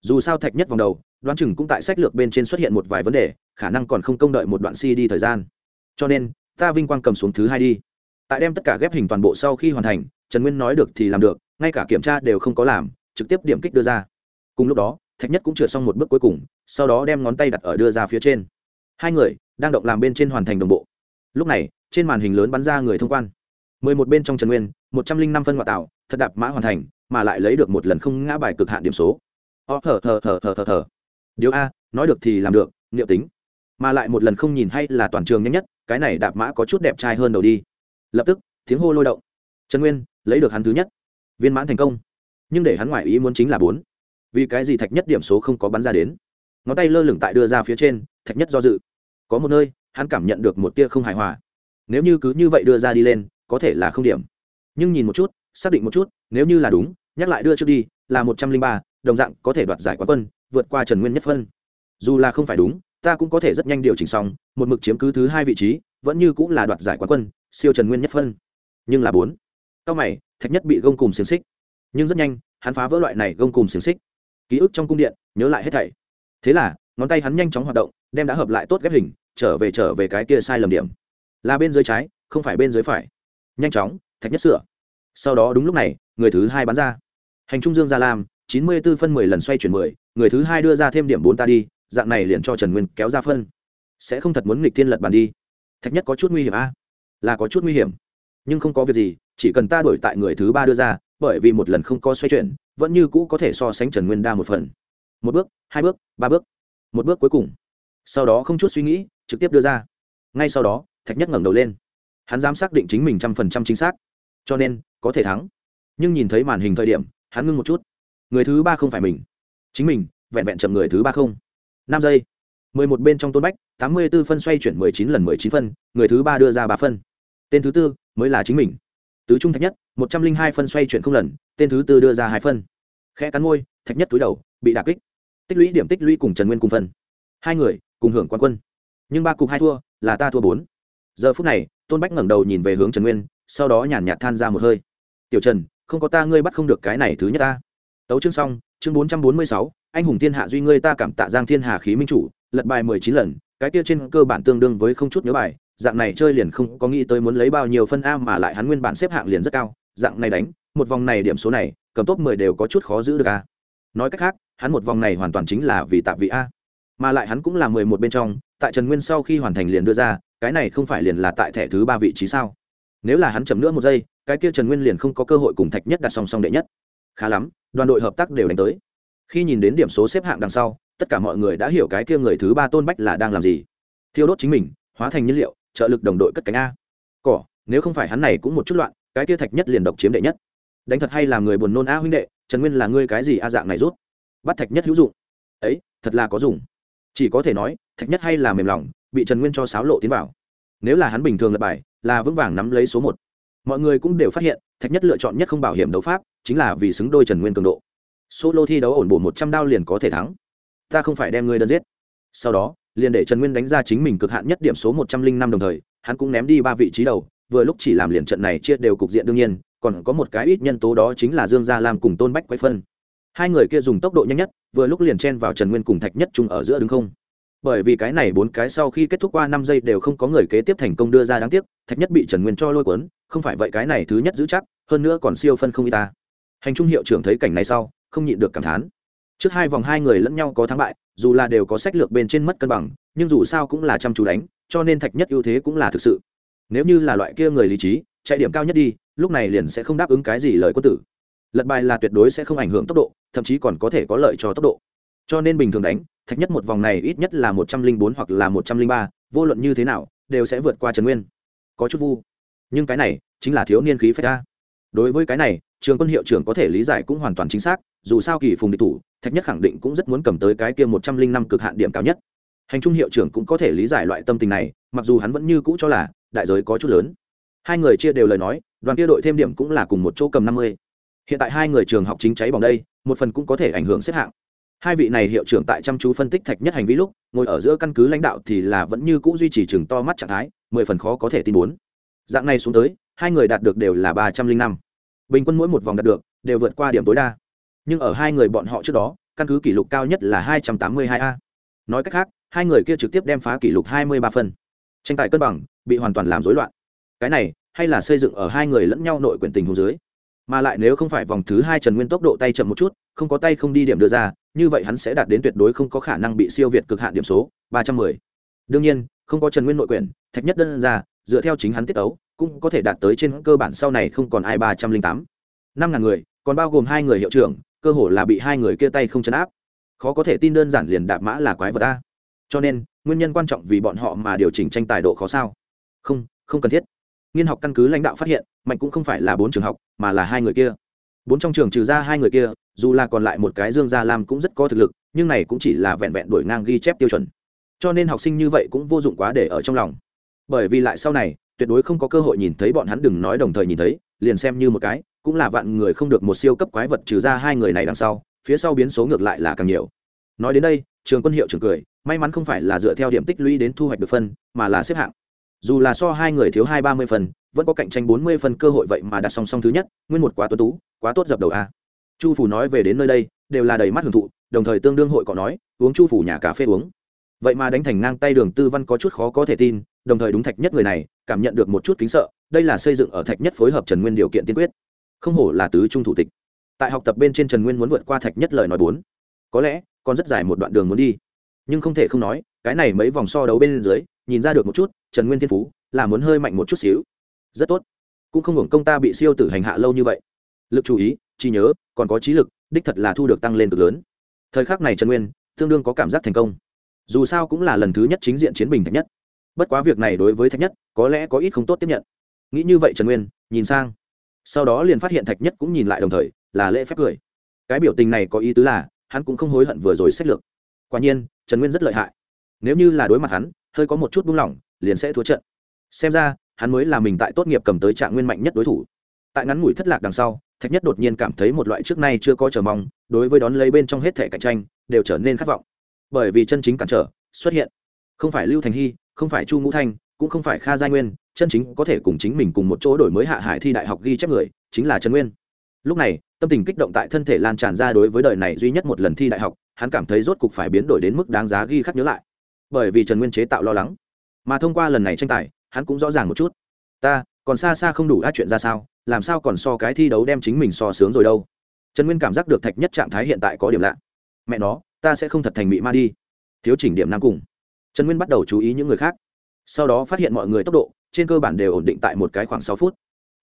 Dù sao thạch nhất vòng đầu đoán chừng cũng tại sách lược bên trên xuất hiện một vài vấn đề, khả năng còn không công đợi một đoạn si đi thời gian. Cho nên, ta vinh quang cầm xuống thứ hai đi. Tại đem tất cả ghép hình toàn bộ sau khi hoàn thành, trần nguyên nói được thì làm được, ngay cả kiểm tra đều không có làm, trực tiếp điểm kích đưa ra. Cùng lúc đó, thạch nhất cũng trượt xong một bước cuối cùng, sau đó đem ngón tay đặt ở đưa ra phía trên. Hai người đang động làm bên trên hoàn thành đồng bộ. Lúc này, trên màn hình lớn bắn ra người thông quan. Mười một bên trong trần nguyên, một trăm linh năm phân ngoại tạo, thật đạp mã hoàn thành, mà lại lấy được một lần không ngã bài cực hạn điểm số. Ó, thở thở thở thở thở thở điếu a, nói được thì làm được niệm tính. Mà lại một lần không nhìn hay là toàn trường nhanh nhất, cái này đạp mã có chút đẹp trai hơn đầu đi. Lập tức, tiếng hô lôi động. Trần nguyên, lấy được hắn thứ nhất. Viên mãn thành công. Nhưng để hắn ngoại ý muốn chính là bốn. Vì cái gì thạch nhất điểm số không có bắn ra đến? Ngón tay lơ lửng tại đưa ra phía trên, thạch nhất do dự. Có một nơi, hắn cảm nhận được một tia không hài hòa. Nếu như cứ như vậy đưa ra đi lên, có thể là không điểm. Nhưng nhìn một chút, xác định một chút, nếu như là đúng, nhắc lại đưa trước đi, là một trăm linh ba, đồng dạng có thể đoạt giải quán quân vượt qua trần nguyên nhất phân. Dù là không phải đúng, ta cũng có thể rất nhanh điều chỉnh xong, một mực chiếm cứ thứ hai vị trí, vẫn như cũng là đoạt giải quán quân, siêu trần nguyên nhất phân. Nhưng là bốn. Cao mày, thạch nhất bị gông cùng xiềng xích. Nhưng rất nhanh, hắn phá vỡ loại này gông cùng xiềng xích. Ký ức trong cung điện, nhớ lại hết thảy. Thế là, ngón tay hắn nhanh chóng hoạt động, đem đã hợp lại tốt ghép hình, trở về trở về cái kia sai lầm điểm. Là bên dưới trái, không phải bên dưới phải. Nhanh chóng, thạch nhất sửa. Sau đó đúng lúc này, người thứ hai bắn ra. Hành trung dương gia lam chín mươi b ố phân mười lần xoay chuyển mười, người thứ hai đưa ra thêm điểm bốn ta đi, dạng này liền cho trần nguyên kéo ra phân. Sẽ không thật muốn nghịch thiên lật bàn đi. Thạch nhất có chút nguy hiểm a. Là có chút nguy hiểm. Nhưng không có việc gì, chỉ cần ta đổi tại người thứ ba đưa ra, bởi vì một lần không có xoay chuyển, vẫn như cũ có thể so sánh trần nguyên đa một phần. Một bước, hai bước, ba bước. Một bước cuối cùng. Sau đó không chút suy nghĩ, trực tiếp đưa ra. Ngay sau đó, thạch nhất ngẩng đầu lên. Hắn dám xác định chính mình trăm phần trăm chính xác. Cho nên, có thể thắng. Nhưng nhìn thấy màn hình thời điểm, hắn ngưng một chút người thứ ba không phải mình. Chính mình, vẹn vẹn chậm người thứ ba không. Năm giây. mười một bên trong tôn bách, tám mươi b ố phân xoay chuyển mười chín lần mười chín phân, người thứ ba đưa ra ba phân. Tên thứ tư mới là chính mình. Tứ trung thạch nhất, một trăm linh hai phân xoay chuyển không lần, tên thứ tư đưa ra hai phân. Khẽ cắn môi, thạch nhất túi đầu, bị đà kích. Tích lũy điểm tích lũy cùng trần nguyên cùng phân hai người cùng hưởng quán quân. Nhưng ba cục hai thua, là ta thua bốn. Giờ phút này, tôn bách ngẩng đầu nhìn về hướng trần nguyên, sau đó nhàn nhạt than ra một hơi. Tiểu trần, không có ta ngươi bắt không được cái này thứ nhất ta tấu chương xong, chương bốn trăm bốn mươi sáu, anh hùng thiên hạ duy ngươi ta cảm tạ giang thiên hà khí minh chủ, lật bài mười chín lần, cái kia trên cơ bản tương đương với không chút nhớ bài, dạng này chơi liền không có nghĩ tới muốn lấy bao nhiêu phân a mà lại hắn nguyên bản xếp hạng liền rất cao, dạng này đánh, một vòng này điểm số này, cầm top mười đều có chút khó giữ được a. Nói cách khác, hắn một vòng này hoàn toàn chính là vì tạm vị a. Mà lại hắn cũng là mười một bên trong, tại trần nguyên sau khi hoàn thành liền đưa ra, cái này không phải liền là tại thẻ thứ ba vị trí sao? Nếu là hắn chậm nữa một giây, cái kia trần nguyên liền không có cơ hội cùng thạch nhất đặt song song đệ nhất khá lắm, đoàn đội hợp tác đều đánh tới. Khi nhìn đến điểm số xếp hạng đằng sau, tất cả mọi người đã hiểu cái kia người thứ ba tôn bách là đang làm gì. Thiêu đốt chính mình, hóa thành nhiên liệu, trợ lực đồng đội cất cánh a. Cỏ, nếu không phải hắn này cũng một chút loạn, cái kia thạch nhất liền độc chiếm đệ nhất. Đánh thật hay làm người buồn nôn a huynh đệ, trần nguyên là ngươi cái gì a dạng này rút? Bắt thạch nhất hữu dụng. Ấy, thật là có dùng. Chỉ có thể nói, thạch nhất hay là mềm lòng, bị trần nguyên cho sáo lộ tiến vào. Nếu là hắn bình thường lập bài, là vững vàng nắm lấy số một mọi người cũng đều phát hiện, thạch nhất lựa chọn nhất không bảo hiểm đấu pháp, chính là vì xứng đôi trần nguyên cường độ. Solo thi đấu ổn bổ một trăm đao liền có thể thắng. Ta không phải đem ngươi đơn giết. Sau đó, liền để trần nguyên đánh ra chính mình cực hạn nhất điểm số một trăm linh năm đồng thời, hắn cũng ném đi ba vị trí đầu, vừa lúc chỉ làm liền trận này chia đều cục diện đương nhiên, còn có một cái ít nhân tố đó chính là dương gia lam cùng tôn bách quay phân. Hai người kia dùng tốc độ nhanh nhất, vừa lúc liền chen vào trần nguyên cùng thạch nhất chung ở giữa đứng không. Bởi vì cái này bốn cái sau khi kết thúc qua năm giây đều không có người kế tiếp thành công đưa ra đáng tiếc, thạch nhất bị trần nguyên cho lôi cuốn không phải vậy cái này thứ nhất giữ chắc, hơn nữa còn siêu phân không y ta. Hành trung hiệu trưởng thấy cảnh này sau, không nhịn được cảm thán. Trước hai vòng hai người lẫn nhau có thắng bại, dù là đều có sách lược bên trên mất cân bằng, nhưng dù sao cũng là chăm chú đánh, cho nên thạch nhất ưu thế cũng là thực sự. Nếu như là loại kia người lý trí, chạy điểm cao nhất đi, lúc này liền sẽ không đáp ứng cái gì lời quân tử. Lật bài là tuyệt đối sẽ không ảnh hưởng tốc độ, thậm chí còn có thể có lợi cho tốc độ. Cho nên bình thường đánh, thạch nhất một vòng này ít nhất là một trăm linh bốn hoặc là một trăm linh ba, vô luận như thế nào, đều sẽ vượt qua trần nguyên. Có chút vu nhưng cái này chính là thiếu niên khí phách ta. Đối với cái này, trường quân hiệu trưởng có thể lý giải cũng hoàn toàn chính xác, dù sao kỳ phùng địch thủ, thạch nhất khẳng định cũng rất muốn cầm tới cái kia một trăm linh năm cực hạn điểm cao nhất. Hành trung hiệu trưởng cũng có thể lý giải loại tâm tình này, mặc dù hắn vẫn như cũ cho là đại giới có chút lớn. Hai người chia đều lời nói, đoàn kia đội thêm điểm cũng là cùng một chỗ cầm năm mươi. Hiện tại hai người trường học chính cháy bỏng đây, một phần cũng có thể ảnh hưởng xếp hạng. Hai vị này hiệu trưởng tại chăm chú phân tích thạch nhất hành vi lúc, ngồi ở giữa căn cứ lãnh đạo thì là vẫn như cũ duy trì chừng to mắt trạng thái, mười phần khó có thể tin bốn dạng này xuống tới, hai người đạt được đều là ba trăm linh năm. Bình quân mỗi một vòng đạt được, đều vượt qua điểm tối đa. Nhưng ở hai người bọn họ trước đó, căn cứ kỷ lục cao nhất là hai trăm tám mươi hai a. Nói cách khác, hai người kia trực tiếp đem phá kỷ lục hai mươi ba phân. Tranh tài cân bằng, bị hoàn toàn làm rối loạn. Cái này, hay là xây dựng ở hai người lẫn nhau nội quyển tình hồ dưới. Mà lại nếu không phải vòng thứ hai trần nguyên tốc độ tay chậm một chút, không có tay không đi điểm đưa ra, như vậy hắn sẽ đạt đến tuyệt đối không có khả năng bị siêu việt cực hạn điểm số, ba trăm mười. Đương nhiên không có trần nguyên nội quyền, thạch nhất đơn ra dựa theo chính hắn tiết tấu cũng có thể đạt tới trên cơ bản sau này không còn ai ba trăm linh tám. Năm ngàn người còn bao gồm hai người hiệu trưởng cơ hồ là bị hai người kia tay không chấn áp. Khó có thể tin đơn giản liền đạp mã là quái vật ta. Cho nên nguyên nhân quan trọng vì bọn họ mà điều chỉnh tranh tài độ khó sao? Không không cần thiết. Nghiên học căn cứ lãnh đạo phát hiện mạnh cũng không phải là bốn trường học mà là hai người kia. Bốn trong trường trừ ra hai người kia dù là còn lại một cái dương gia lam cũng rất có thực lực nhưng này cũng chỉ là vẹn vẹn đổi ngang ghi chép tiêu chuẩn cho nên học sinh như vậy cũng vô dụng quá để ở trong lòng. Bởi vì lại sau này, tuyệt đối không có cơ hội nhìn thấy bọn hắn đừng nói đồng thời nhìn thấy, liền xem như một cái, cũng là vạn người không được một siêu cấp quái vật trừ ra hai người này đằng sau, phía sau biến số ngược lại là càng nhiều. Nói đến đây, trường quân hiệu trưởng cười, may mắn không phải là dựa theo điểm tích lũy đến thu hoạch được phân, mà là xếp hạng. Dù là so hai người thiếu hai ba mươi phần, vẫn có cạnh tranh bốn mươi phần cơ hội vậy mà đặt song song thứ nhất, nguyên một quá tuấn tú, quá tốt dập đầu a. Chu phủ nói về đến nơi đây, đều là đầy mắt hưởng thụ, đồng thời tương đương hội cọ nói, uống chu phủ nhà cà phê uống vậy mà đánh thành ngang tay đường tư văn có chút khó có thể tin, đồng thời đúng thạch nhất người này, cảm nhận được một chút kính sợ, đây là xây dựng ở thạch nhất phối hợp trần nguyên điều kiện tiên quyết. Không hổ là tứ trung thủ tịch. Tại học tập bên trên trần nguyên muốn vượt qua thạch nhất lời nói bốn. Có lẽ, còn rất dài một đoạn đường muốn đi. Nhưng không thể không nói, cái này mấy vòng so đấu bên dưới, nhìn ra được một chút, trần nguyên thiên phú, là muốn hơi mạnh một chút xíu. Rất tốt. Cũng không hưởng công ta bị siêu tử hành hạ lâu như vậy. Lực chú ý, trí nhớ, còn có trí lực, đích thật là thu được tăng lên cực lớn. Thời khắc này trần nguyên, tương đương có cảm giác thành công dù sao cũng là lần thứ nhất chính diện chiến bình thạch nhất. Bất quá việc này đối với thạch nhất, có lẽ có ít không tốt tiếp nhận. Nghĩ như vậy trần nguyên, nhìn sang. Sau đó liền phát hiện thạch nhất cũng nhìn lại đồng thời, là lễ phép cười. Cái biểu tình này có ý tứ là, hắn cũng không hối hận vừa rồi sách lược. Quả nhiên, trần nguyên rất lợi hại. Nếu như là đối mặt hắn, hơi có một chút buông lỏng, liền sẽ thua trận. Xem ra, hắn mới là mình tại tốt nghiệp cầm tới trạng nguyên mạnh nhất đối thủ. Tại ngắn ngủi thất lạc đằng sau, thạch nhất đột nhiên cảm thấy một loại trước nay chưa có chờ mong, đối với đón lấy bên trong hết thể cạnh tranh, đều trở nên khát vọng bởi vì chân chính cản trở, xuất hiện. Không phải lưu thành hy, không phải chu ngũ thanh, cũng không phải kha giai nguyên, chân chính có thể cùng chính mình cùng một chỗ đổi mới hạ hải thi đại học ghi chép người, chính là trần nguyên. Lúc này, tâm tình kích động tại thân thể lan tràn ra đối với đời này duy nhất một lần thi đại học, hắn cảm thấy rốt cục phải biến đổi đến mức đáng giá ghi khắc nhớ lại. Bởi vì trần nguyên chế tạo lo lắng. Mà thông qua lần này tranh tài, hắn cũng rõ ràng một chút. Ta, còn xa xa không đủ át chuyện ra sao, làm sao còn so cái thi đấu đem chính mình so sướng rồi đâu? Trần nguyên cảm giác được thạch nhất trạng thái hiện tại có điểm lạ. Mẹ nó ta sẽ không thật thành mị ma đi. Thiếu chỉnh điểm nam cùng. Trần nguyên bắt đầu chú ý những người khác. Sau đó phát hiện mọi người tốc độ, trên cơ bản đều ổn định tại một cái khoảng sáu phút.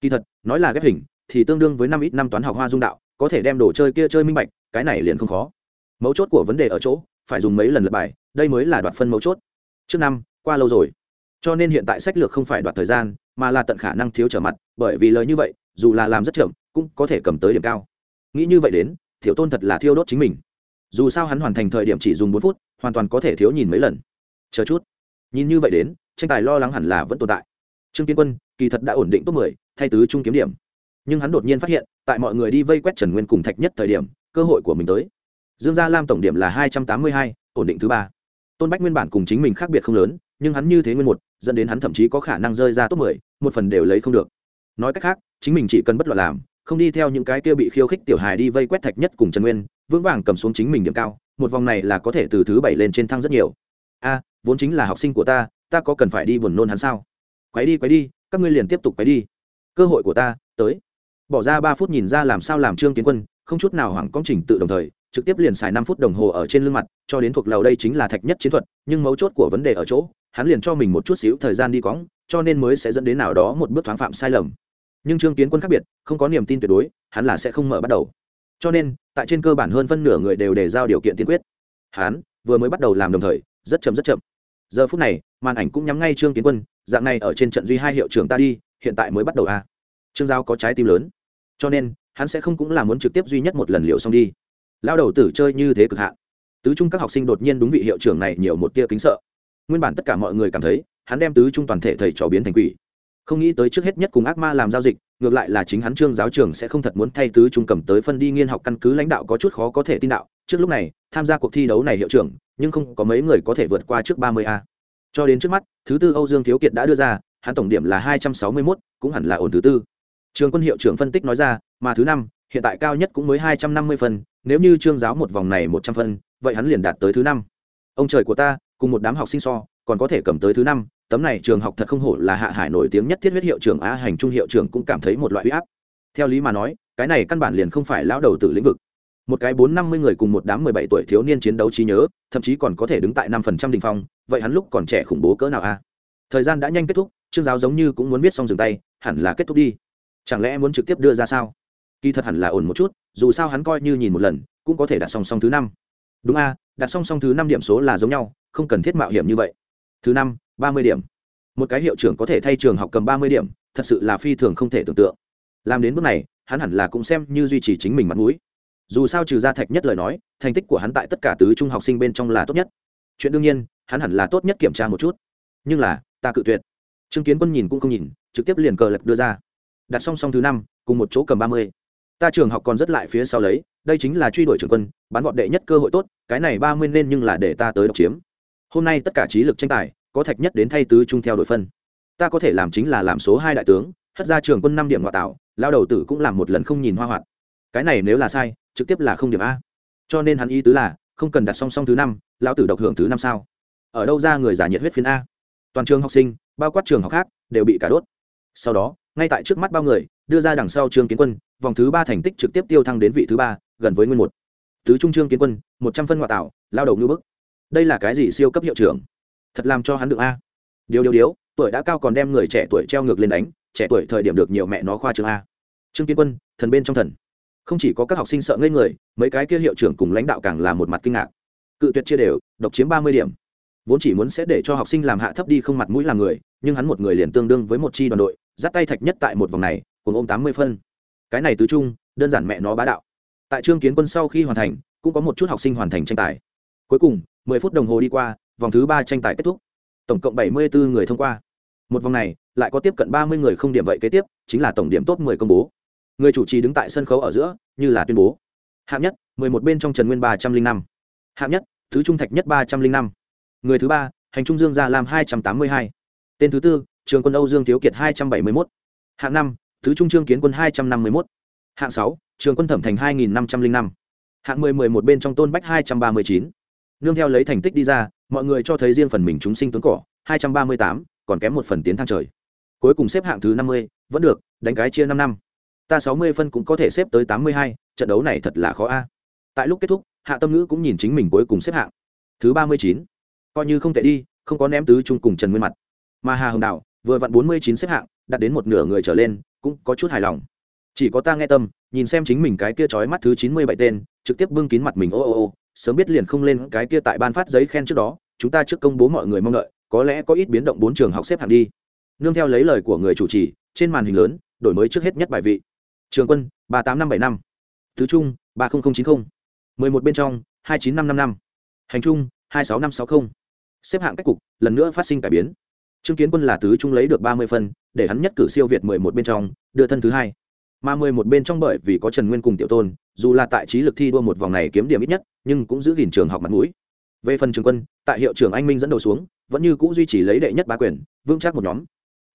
Kỳ thật, nói là ghép hình, thì tương đương với năm ít năm toán học hoa dung đạo, có thể đem đồ chơi kia chơi minh bạch, cái này liền không khó. Mấu chốt của vấn đề ở chỗ, phải dùng mấy lần lật bài, đây mới là đoạt phân mấu chốt. Trước năm, qua lâu rồi. Cho nên hiện tại sách lược không phải đoạt thời gian, mà là tận khả năng thiếu trở mặt, bởi vì lời như vậy, dù là làm rất chậm, cũng có thể cầm tới điểm cao. Nghĩ như vậy đến thiểu tôn thật là thiêu đốt chính mình dù sao hắn hoàn thành thời điểm chỉ dùng bốn phút, hoàn toàn có thể thiếu nhìn mấy lần. Chờ chút. Nhìn như vậy đến, tranh tài lo lắng hẳn là vẫn tồn tại. Trương kiến quân, kỳ thật đã ổn định top mười, thay tứ trung kiếm điểm. Nhưng hắn đột nhiên phát hiện, tại mọi người đi vây quét trần nguyên cùng thạch nhất thời điểm, cơ hội của mình tới. Dương gia lam tổng điểm là hai trăm tám mươi hai, ổn định thứ ba. Tôn bách nguyên bản cùng chính mình khác biệt không lớn, nhưng hắn như thế nguyên một, dẫn đến hắn thậm chí có khả năng rơi ra top mười, một phần đều lấy không được. Nói cách khác, chính mình chỉ cần bất loạn làm, không đi theo những cái kia bị khiêu khích tiểu hài đi vây quét thạch nhất cùng trần nguyên vững vàng cầm xuống chính mình điểm cao, một vòng này là có thể từ thứ bảy lên trên thăng rất nhiều. A, vốn chính là học sinh của ta ta có cần phải đi buồn nôn hắn sao? Quấy đi quấy đi, các ngươi liền tiếp tục quấy đi. Cơ hội của ta, tới. Bỏ ra ba phút nhìn ra làm sao làm trương kiến quân, không chút nào hoảng công trình tự đồng thời, trực tiếp liền xài năm phút đồng hồ ở trên lưng mặt, cho đến thuộc lầu đây chính là thạch nhất chiến thuật, nhưng mấu chốt của vấn đề ở chỗ, hắn liền cho mình một chút xíu thời gian đi cóng, cho nên mới sẽ dẫn đến nào đó một bước thoáng phạm sai lầm. Nhưng trương kiến quân khác biệt, không có niềm tin tuyệt đối, hắn là sẽ không mở bắt đầu cho nên, tại trên cơ bản hơn phân nửa người đều đề giao điều kiện tiên quyết. Hắn vừa mới bắt đầu làm đồng thời, rất chậm rất chậm. Giờ phút này, màn ảnh cũng nhắm ngay trương kiến quân, dạng này ở trên trận duy hai hiệu trưởng ta đi, hiện tại mới bắt đầu a à. trương giao có trái tim lớn. Cho nên, hắn sẽ không cũng là muốn trực tiếp duy nhất một lần liệu xong đi. Lao đầu tử chơi như thế cực hạn. Tứ trung các học sinh đột nhiên đúng vị hiệu trưởng này nhiều một tia kính sợ. Nguyên bản tất cả mọi người cảm thấy, hắn đem tứ trung toàn thể thầy trò biến thành quỷ không nghĩ tới trước hết nhất cùng ác ma làm giao dịch, ngược lại là chính hắn trương giáo trường sẽ không thật muốn thay tứ trung cầm tới phân đi nghiên học căn cứ lãnh đạo có chút khó có thể tin đạo. Trước lúc này, tham gia cuộc thi đấu này hiệu trưởng, nhưng không có mấy người có thể vượt qua trước ba mươi a. Cho đến trước mắt, thứ tư âu dương thiếu kiệt đã đưa ra, hắn tổng điểm là hai trăm sáu mươi mốt, cũng hẳn là ổn thứ tư. Trường quân hiệu trưởng phân tích nói ra, mà thứ năm, hiện tại cao nhất cũng mới hai trăm năm mươi phân nếu như trương giáo một vòng này một trăm phân vậy hắn liền đạt tới thứ năm. Ông trời của ta, cùng một đám học sinh so còn có thể cầm tới thứ năm, tấm này trường học thật không hổ là hạ hải nổi tiếng nhất thiết huyết hiệu trưởng á hành trung hiệu trưởng cũng cảm thấy một loại huy áp. Theo lý mà nói, cái này căn bản liền không phải lão đầu từ lĩnh vực. Một cái bốn năm mươi người cùng một đám mười bảy tuổi thiếu niên chiến đấu trí nhớ, thậm chí còn có thể đứng tại năm phần trăm đình phong, vậy hắn lúc còn trẻ khủng bố cỡ nào a? Thời gian đã nhanh kết thúc chương giáo giống như cũng muốn viết xong dừng tay, hẳn là kết thúc đi. Chẳng lẽ muốn trực tiếp đưa ra sao? Kỳ thật hẳn là ổn một chút, dù sao hắn coi như nhìn một lần, cũng có thể đặt song song thứ năm. Đúng a, đặt song song thứ năm điểm số là giống nhau, không cần thiết mạo hiểm như vậy thứ năm, ba mươi điểm. Một cái hiệu trưởng có thể thay trường học cầm ba mươi điểm, thật sự là phi thường không thể tưởng tượng. Làm đến bước này, hắn hẳn là cũng xem như duy trì chính mình mặt mũi. Dù sao trừ ra thạch nhất lời nói, thành tích của hắn tại tất cả tứ trung học sinh bên trong là tốt nhất. Chuyện đương nhiên, hắn hẳn là tốt nhất kiểm tra một chút. Nhưng là, ta cự tuyệt. Chứng kiến quân nhìn cũng không nhìn, trực tiếp liền cờ lật đưa ra. Đặt song song thứ năm, cùng một chỗ cầm ba mươi. Ta trường học còn rất lại phía sau lấy, đây chính là truy đuổi trường quân, bán vọt đệ nhất cơ hội tốt, cái này ba mươi nên nhưng là để ta tới độc chiếm. Hôm nay tất cả trí lực tranh tài có thạch nhất đến thay tứ trung theo đội phân. Ta có thể làm chính là làm số hai đại tướng, hất ra trường quân năm điểm ngoại tạo, lao đầu tử cũng làm một lần không nhìn hoa hoạt. Cái này nếu là sai, trực tiếp là không điểm a. Cho nên hắn ý tứ là, không cần đặt song song thứ năm lao tử độc hưởng thứ năm sao? Ở đâu ra người giả nhiệt huyết phiến a? Toàn trường học sinh, bao quát trường học khác, đều bị cả đốt. Sau đó, ngay tại trước mắt bao người, đưa ra đằng sau trương kiến quân, vòng thứ ba thành tích trực tiếp tiêu thăng đến vị thứ ba, gần với nguyên một. Tứ trung trương kiến quân, một trăm phân ngoại tạo, lao đầu ngưỡng bức. Đây là cái gì siêu cấp hiệu trưởng? Thật làm cho hắn được a. Điều điều điếu, tuổi đã cao còn đem người trẻ tuổi treo ngược lên đánh, trẻ tuổi thời điểm được nhiều mẹ nó khoa trường a. Trương kiến quân, thần bên trong thần. Không chỉ có các học sinh sợ ngây người, mấy cái kia hiệu trưởng cùng lãnh đạo càng là một mặt kinh ngạc. Cự tuyệt chia đều, độc chiếm ba mươi điểm. Vốn chỉ muốn sẽ để cho học sinh làm hạ thấp đi không mặt mũi làm người, nhưng hắn một người liền tương đương với một chi đoàn đội, dắt tay thạch nhất tại một vòng này, cùng ôm tám mươi phân. Cái này tứ trung, đơn giản mẹ nó bá đạo. Tại trương kiến quân sau khi hoàn thành, cũng có một chút học sinh hoàn thành tranh tài. Cuối cùng, mười phút đồng hồ đi qua vòng thứ ba tranh tài kết thúc. Tổng cộng bảy mươi bốn người thông qua. Một vòng này, lại có tiếp cận ba mươi người không điểm vậy kế tiếp, chính là tổng điểm top mười công bố. Người chủ trì đứng tại sân khấu ở giữa, như là tuyên bố. Hạng nhất, mười một bên trong trần nguyên ba trăm linh năm. Hạng nhất, thứ trung thạch nhất ba trăm linh năm. Người thứ ba, hành trung dương gia lam hai trăm tám mươi hai. Tên thứ tư, trường quân âu dương thiếu kiệt hai trăm bảy mươi mốt. Hạng năm, thứ trung trương kiến quân hai trăm năm mươi mốt. Hạng sáu, trường quân thẩm thành hai nghìn năm trăm linh năm. Hạng mười mười một bên trong tôn bách hai trăm ba mươi chín. Nương theo lấy thành tích đi ra mọi người cho thấy riêng phần mình chúng sinh tướng cỏ, hai trăm ba mươi tám, còn kém một phần tiến thang trời. Cuối cùng xếp hạng thứ năm mươi, vẫn được, đánh cái chia năm năm. Ta sáu mươi phân cũng có thể xếp tới tám mươi hai, trận đấu này thật là khó a. Tại lúc kết thúc, hạ tâm ngữ cũng nhìn chính mình cuối cùng xếp hạng. Thứ ba mươi chín. Coi như không thể đi, không có ném tứ chung cùng trần nguyên mặt. Mà hà hồng đạo, vừa vặn bốn mươi chín xếp hạng, đạt đến một nửa người trở lên, cũng có chút hài lòng. Chỉ có ta nghe tâm, nhìn xem chính mình cái kia trói mắt thứ chín mươi bảy tên, trực tiếp bưng kín mặt mình ô ô ô sớm biết liền không lên cái kia tại ban phát giấy khen trước đó, chúng ta trước công bố mọi người mong đợi, có lẽ có ít biến động bốn trường học xếp hạng đi. Nương theo lấy lời của người chủ trì, trên màn hình lớn, đổi mới trước hết nhất bài vị. Trường quân, ba tám năm bảy năm. Thứ trung, ba nghìn chín mươi mười một bên trong, hai chín năm năm năm. Hành trung, hai sáu năm sáu mươi xếp hạng cách cục, lần nữa phát sinh cải biến. Trương kiến quân là tứ trung lấy được ba mươi phân, để hắn nhất cử siêu việt mười một bên trong, đưa thân thứ hai mà mười một bên trong bởi vì có trần nguyên cùng tiểu tôn, dù là tại trí lực thi đua một vòng này kiếm điểm ít nhất, nhưng cũng giữ gìn trường học mặt mũi. Về phần trường quân, tại hiệu trưởng anh minh dẫn đầu xuống, vẫn như c ũ duy trì lấy đệ nhất ba quyền, vững chắc một nhóm.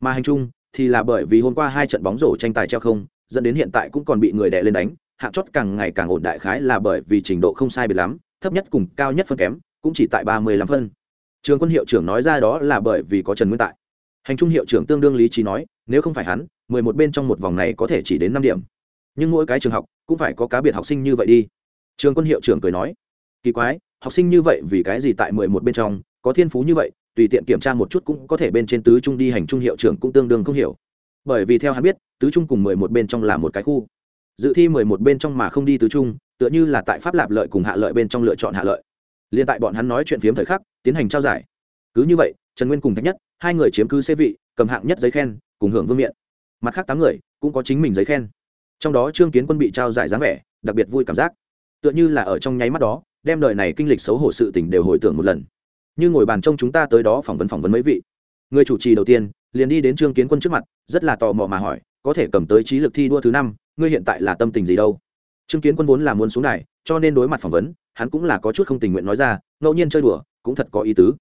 Mà hành trung thì là bởi vì hôm qua hai trận bóng rổ tranh tài treo không, dẫn đến hiện tại cũng còn bị người đệ lên đánh, hạng chót càng ngày càng ổn đại khái là bởi vì trình độ không sai biệt lắm, thấp nhất cùng cao nhất phân kém, cũng chỉ tại ba mươi lăm phân. Trường quân hiệu trưởng nói ra đó là bởi vì có trần nguyên tại. Hành trung hiệu trưởng tương đương lý trí nói, nếu không phải hắn mười một bên trong một vòng này có thể chỉ đến năm điểm. Nhưng mỗi cái trường học cũng phải có cá biệt học sinh như vậy đi. Trường quân hiệu trưởng cười nói, kỳ quái, học sinh như vậy vì cái gì tại mười một bên trong, có thiên phú như vậy, tùy tiện kiểm tra một chút cũng có thể bên trên tứ trung đi hành trung hiệu trưởng cũng tương đương không hiểu. Bởi vì theo hắn biết, tứ trung cùng mười một bên trong là một cái khu. Dự thi mười một bên trong mà không đi tứ trung, tựa như là tại pháp lạp lợi cùng hạ lợi bên trong lựa chọn hạ lợi. Liên tại bọn hắn nói chuyện phiếm thời khắc, tiến hành trao giải. Cứ như vậy, trần nguyên cùng thách nhất, hai người chiếm cứ xê vị, cầm hạng nhất giấy khen, cùng hưởng vương miện mặt khác tám người cũng có chính mình giấy khen. Trong đó trương kiến quân bị trao giải dáng vẻ, đặc biệt vui cảm giác. Tựa như là ở trong nháy mắt đó, đem đời này kinh lịch xấu hổ sự tình đều hồi tưởng một lần. Như ngồi bàn trông chúng ta tới đó phỏng vấn phỏng vấn mấy vị. Người chủ trì đầu tiên, liền đi đến trương kiến quân trước mặt, rất là tò mò mà hỏi, có thể cầm tới trí lực thi đua thứ năm, ngươi hiện tại là tâm tình gì đâu? Trương kiến quân vốn là muốn xuống này cho nên đối mặt phỏng vấn, hắn cũng là có chút không tình nguyện nói ra, ngẫu nhiên chơi đùa, cũng thật có ý tứ.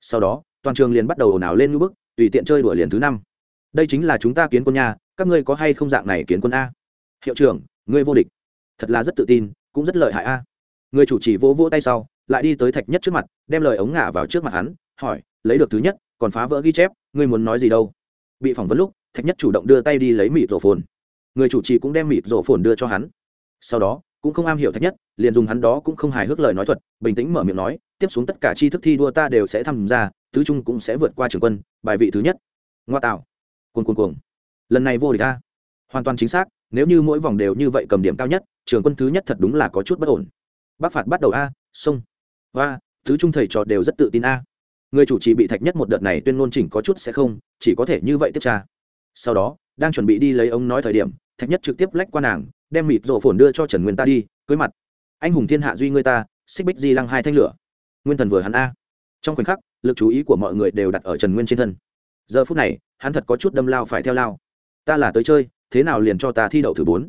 Sau đó, toàn trường liền bắt đầu ồn ào lên ngữ bức, tùy tiện chơi đùa liền thứ năm đây chính là chúng ta kiến quân nha, các ngươi có hay không dạng này kiến quân a? Hiệu trưởng, ngươi vô địch. Thật là rất tự tin, cũng rất lợi hại a. Người chủ trì vỗ vỗ tay sau, lại đi tới thạch nhất trước mặt, đem lời ống ngả vào trước mặt hắn, hỏi, lấy được thứ nhất, còn phá vỡ ghi chép, ngươi muốn nói gì đâu? Bị phỏng vấn lúc, thạch nhất chủ động đưa tay đi lấy mịt rổ phồn. Người chủ trì cũng đem mịt rổ phồn đưa cho hắn. Sau đó, cũng không am hiểu thạch nhất, liền dùng hắn đó cũng không hài hước lời nói thuật, bình tĩnh mở miệng nói, tiếp xuống tất cả tri thức thi đua ta đều sẽ tham gia tứ trung cũng sẽ vượt qua trường quân, bài vị thứ nhất. Ngoa tạo cuồng cuồng cuồng. Lần này vô địch ta hoàn toàn chính xác, nếu như mỗi vòng đều như vậy cầm điểm cao nhất, trường quân thứ nhất thật đúng là có chút bất ổn. Bác phạt bắt đầu a sông và thứ trung thầy trò đều rất tự tin a. Người chủ trì bị thạch nhất một đợt này tuyên ngôn chỉnh có chút sẽ không, chỉ có thể như vậy tiếp tra. Sau đó, đang chuẩn bị đi lấy ông nói thời điểm, thạch nhất trực tiếp lách qua nàng, đem mịt rộ phồn đưa cho trần nguyên ta đi, cưới mặt. Anh hùng thiên hạ duy ngươi ta, xích bích di lăng hai thanh lửa. Nguyên thần vừa hắn a. Trong khoảnh khắc, lực chú ý của mọi người đều đặt ở trần nguyên trên thân giờ phút này, hắn thật có chút đâm lao phải theo lao. Ta là tới chơi, thế nào liền cho ta thi đậu thứ bốn?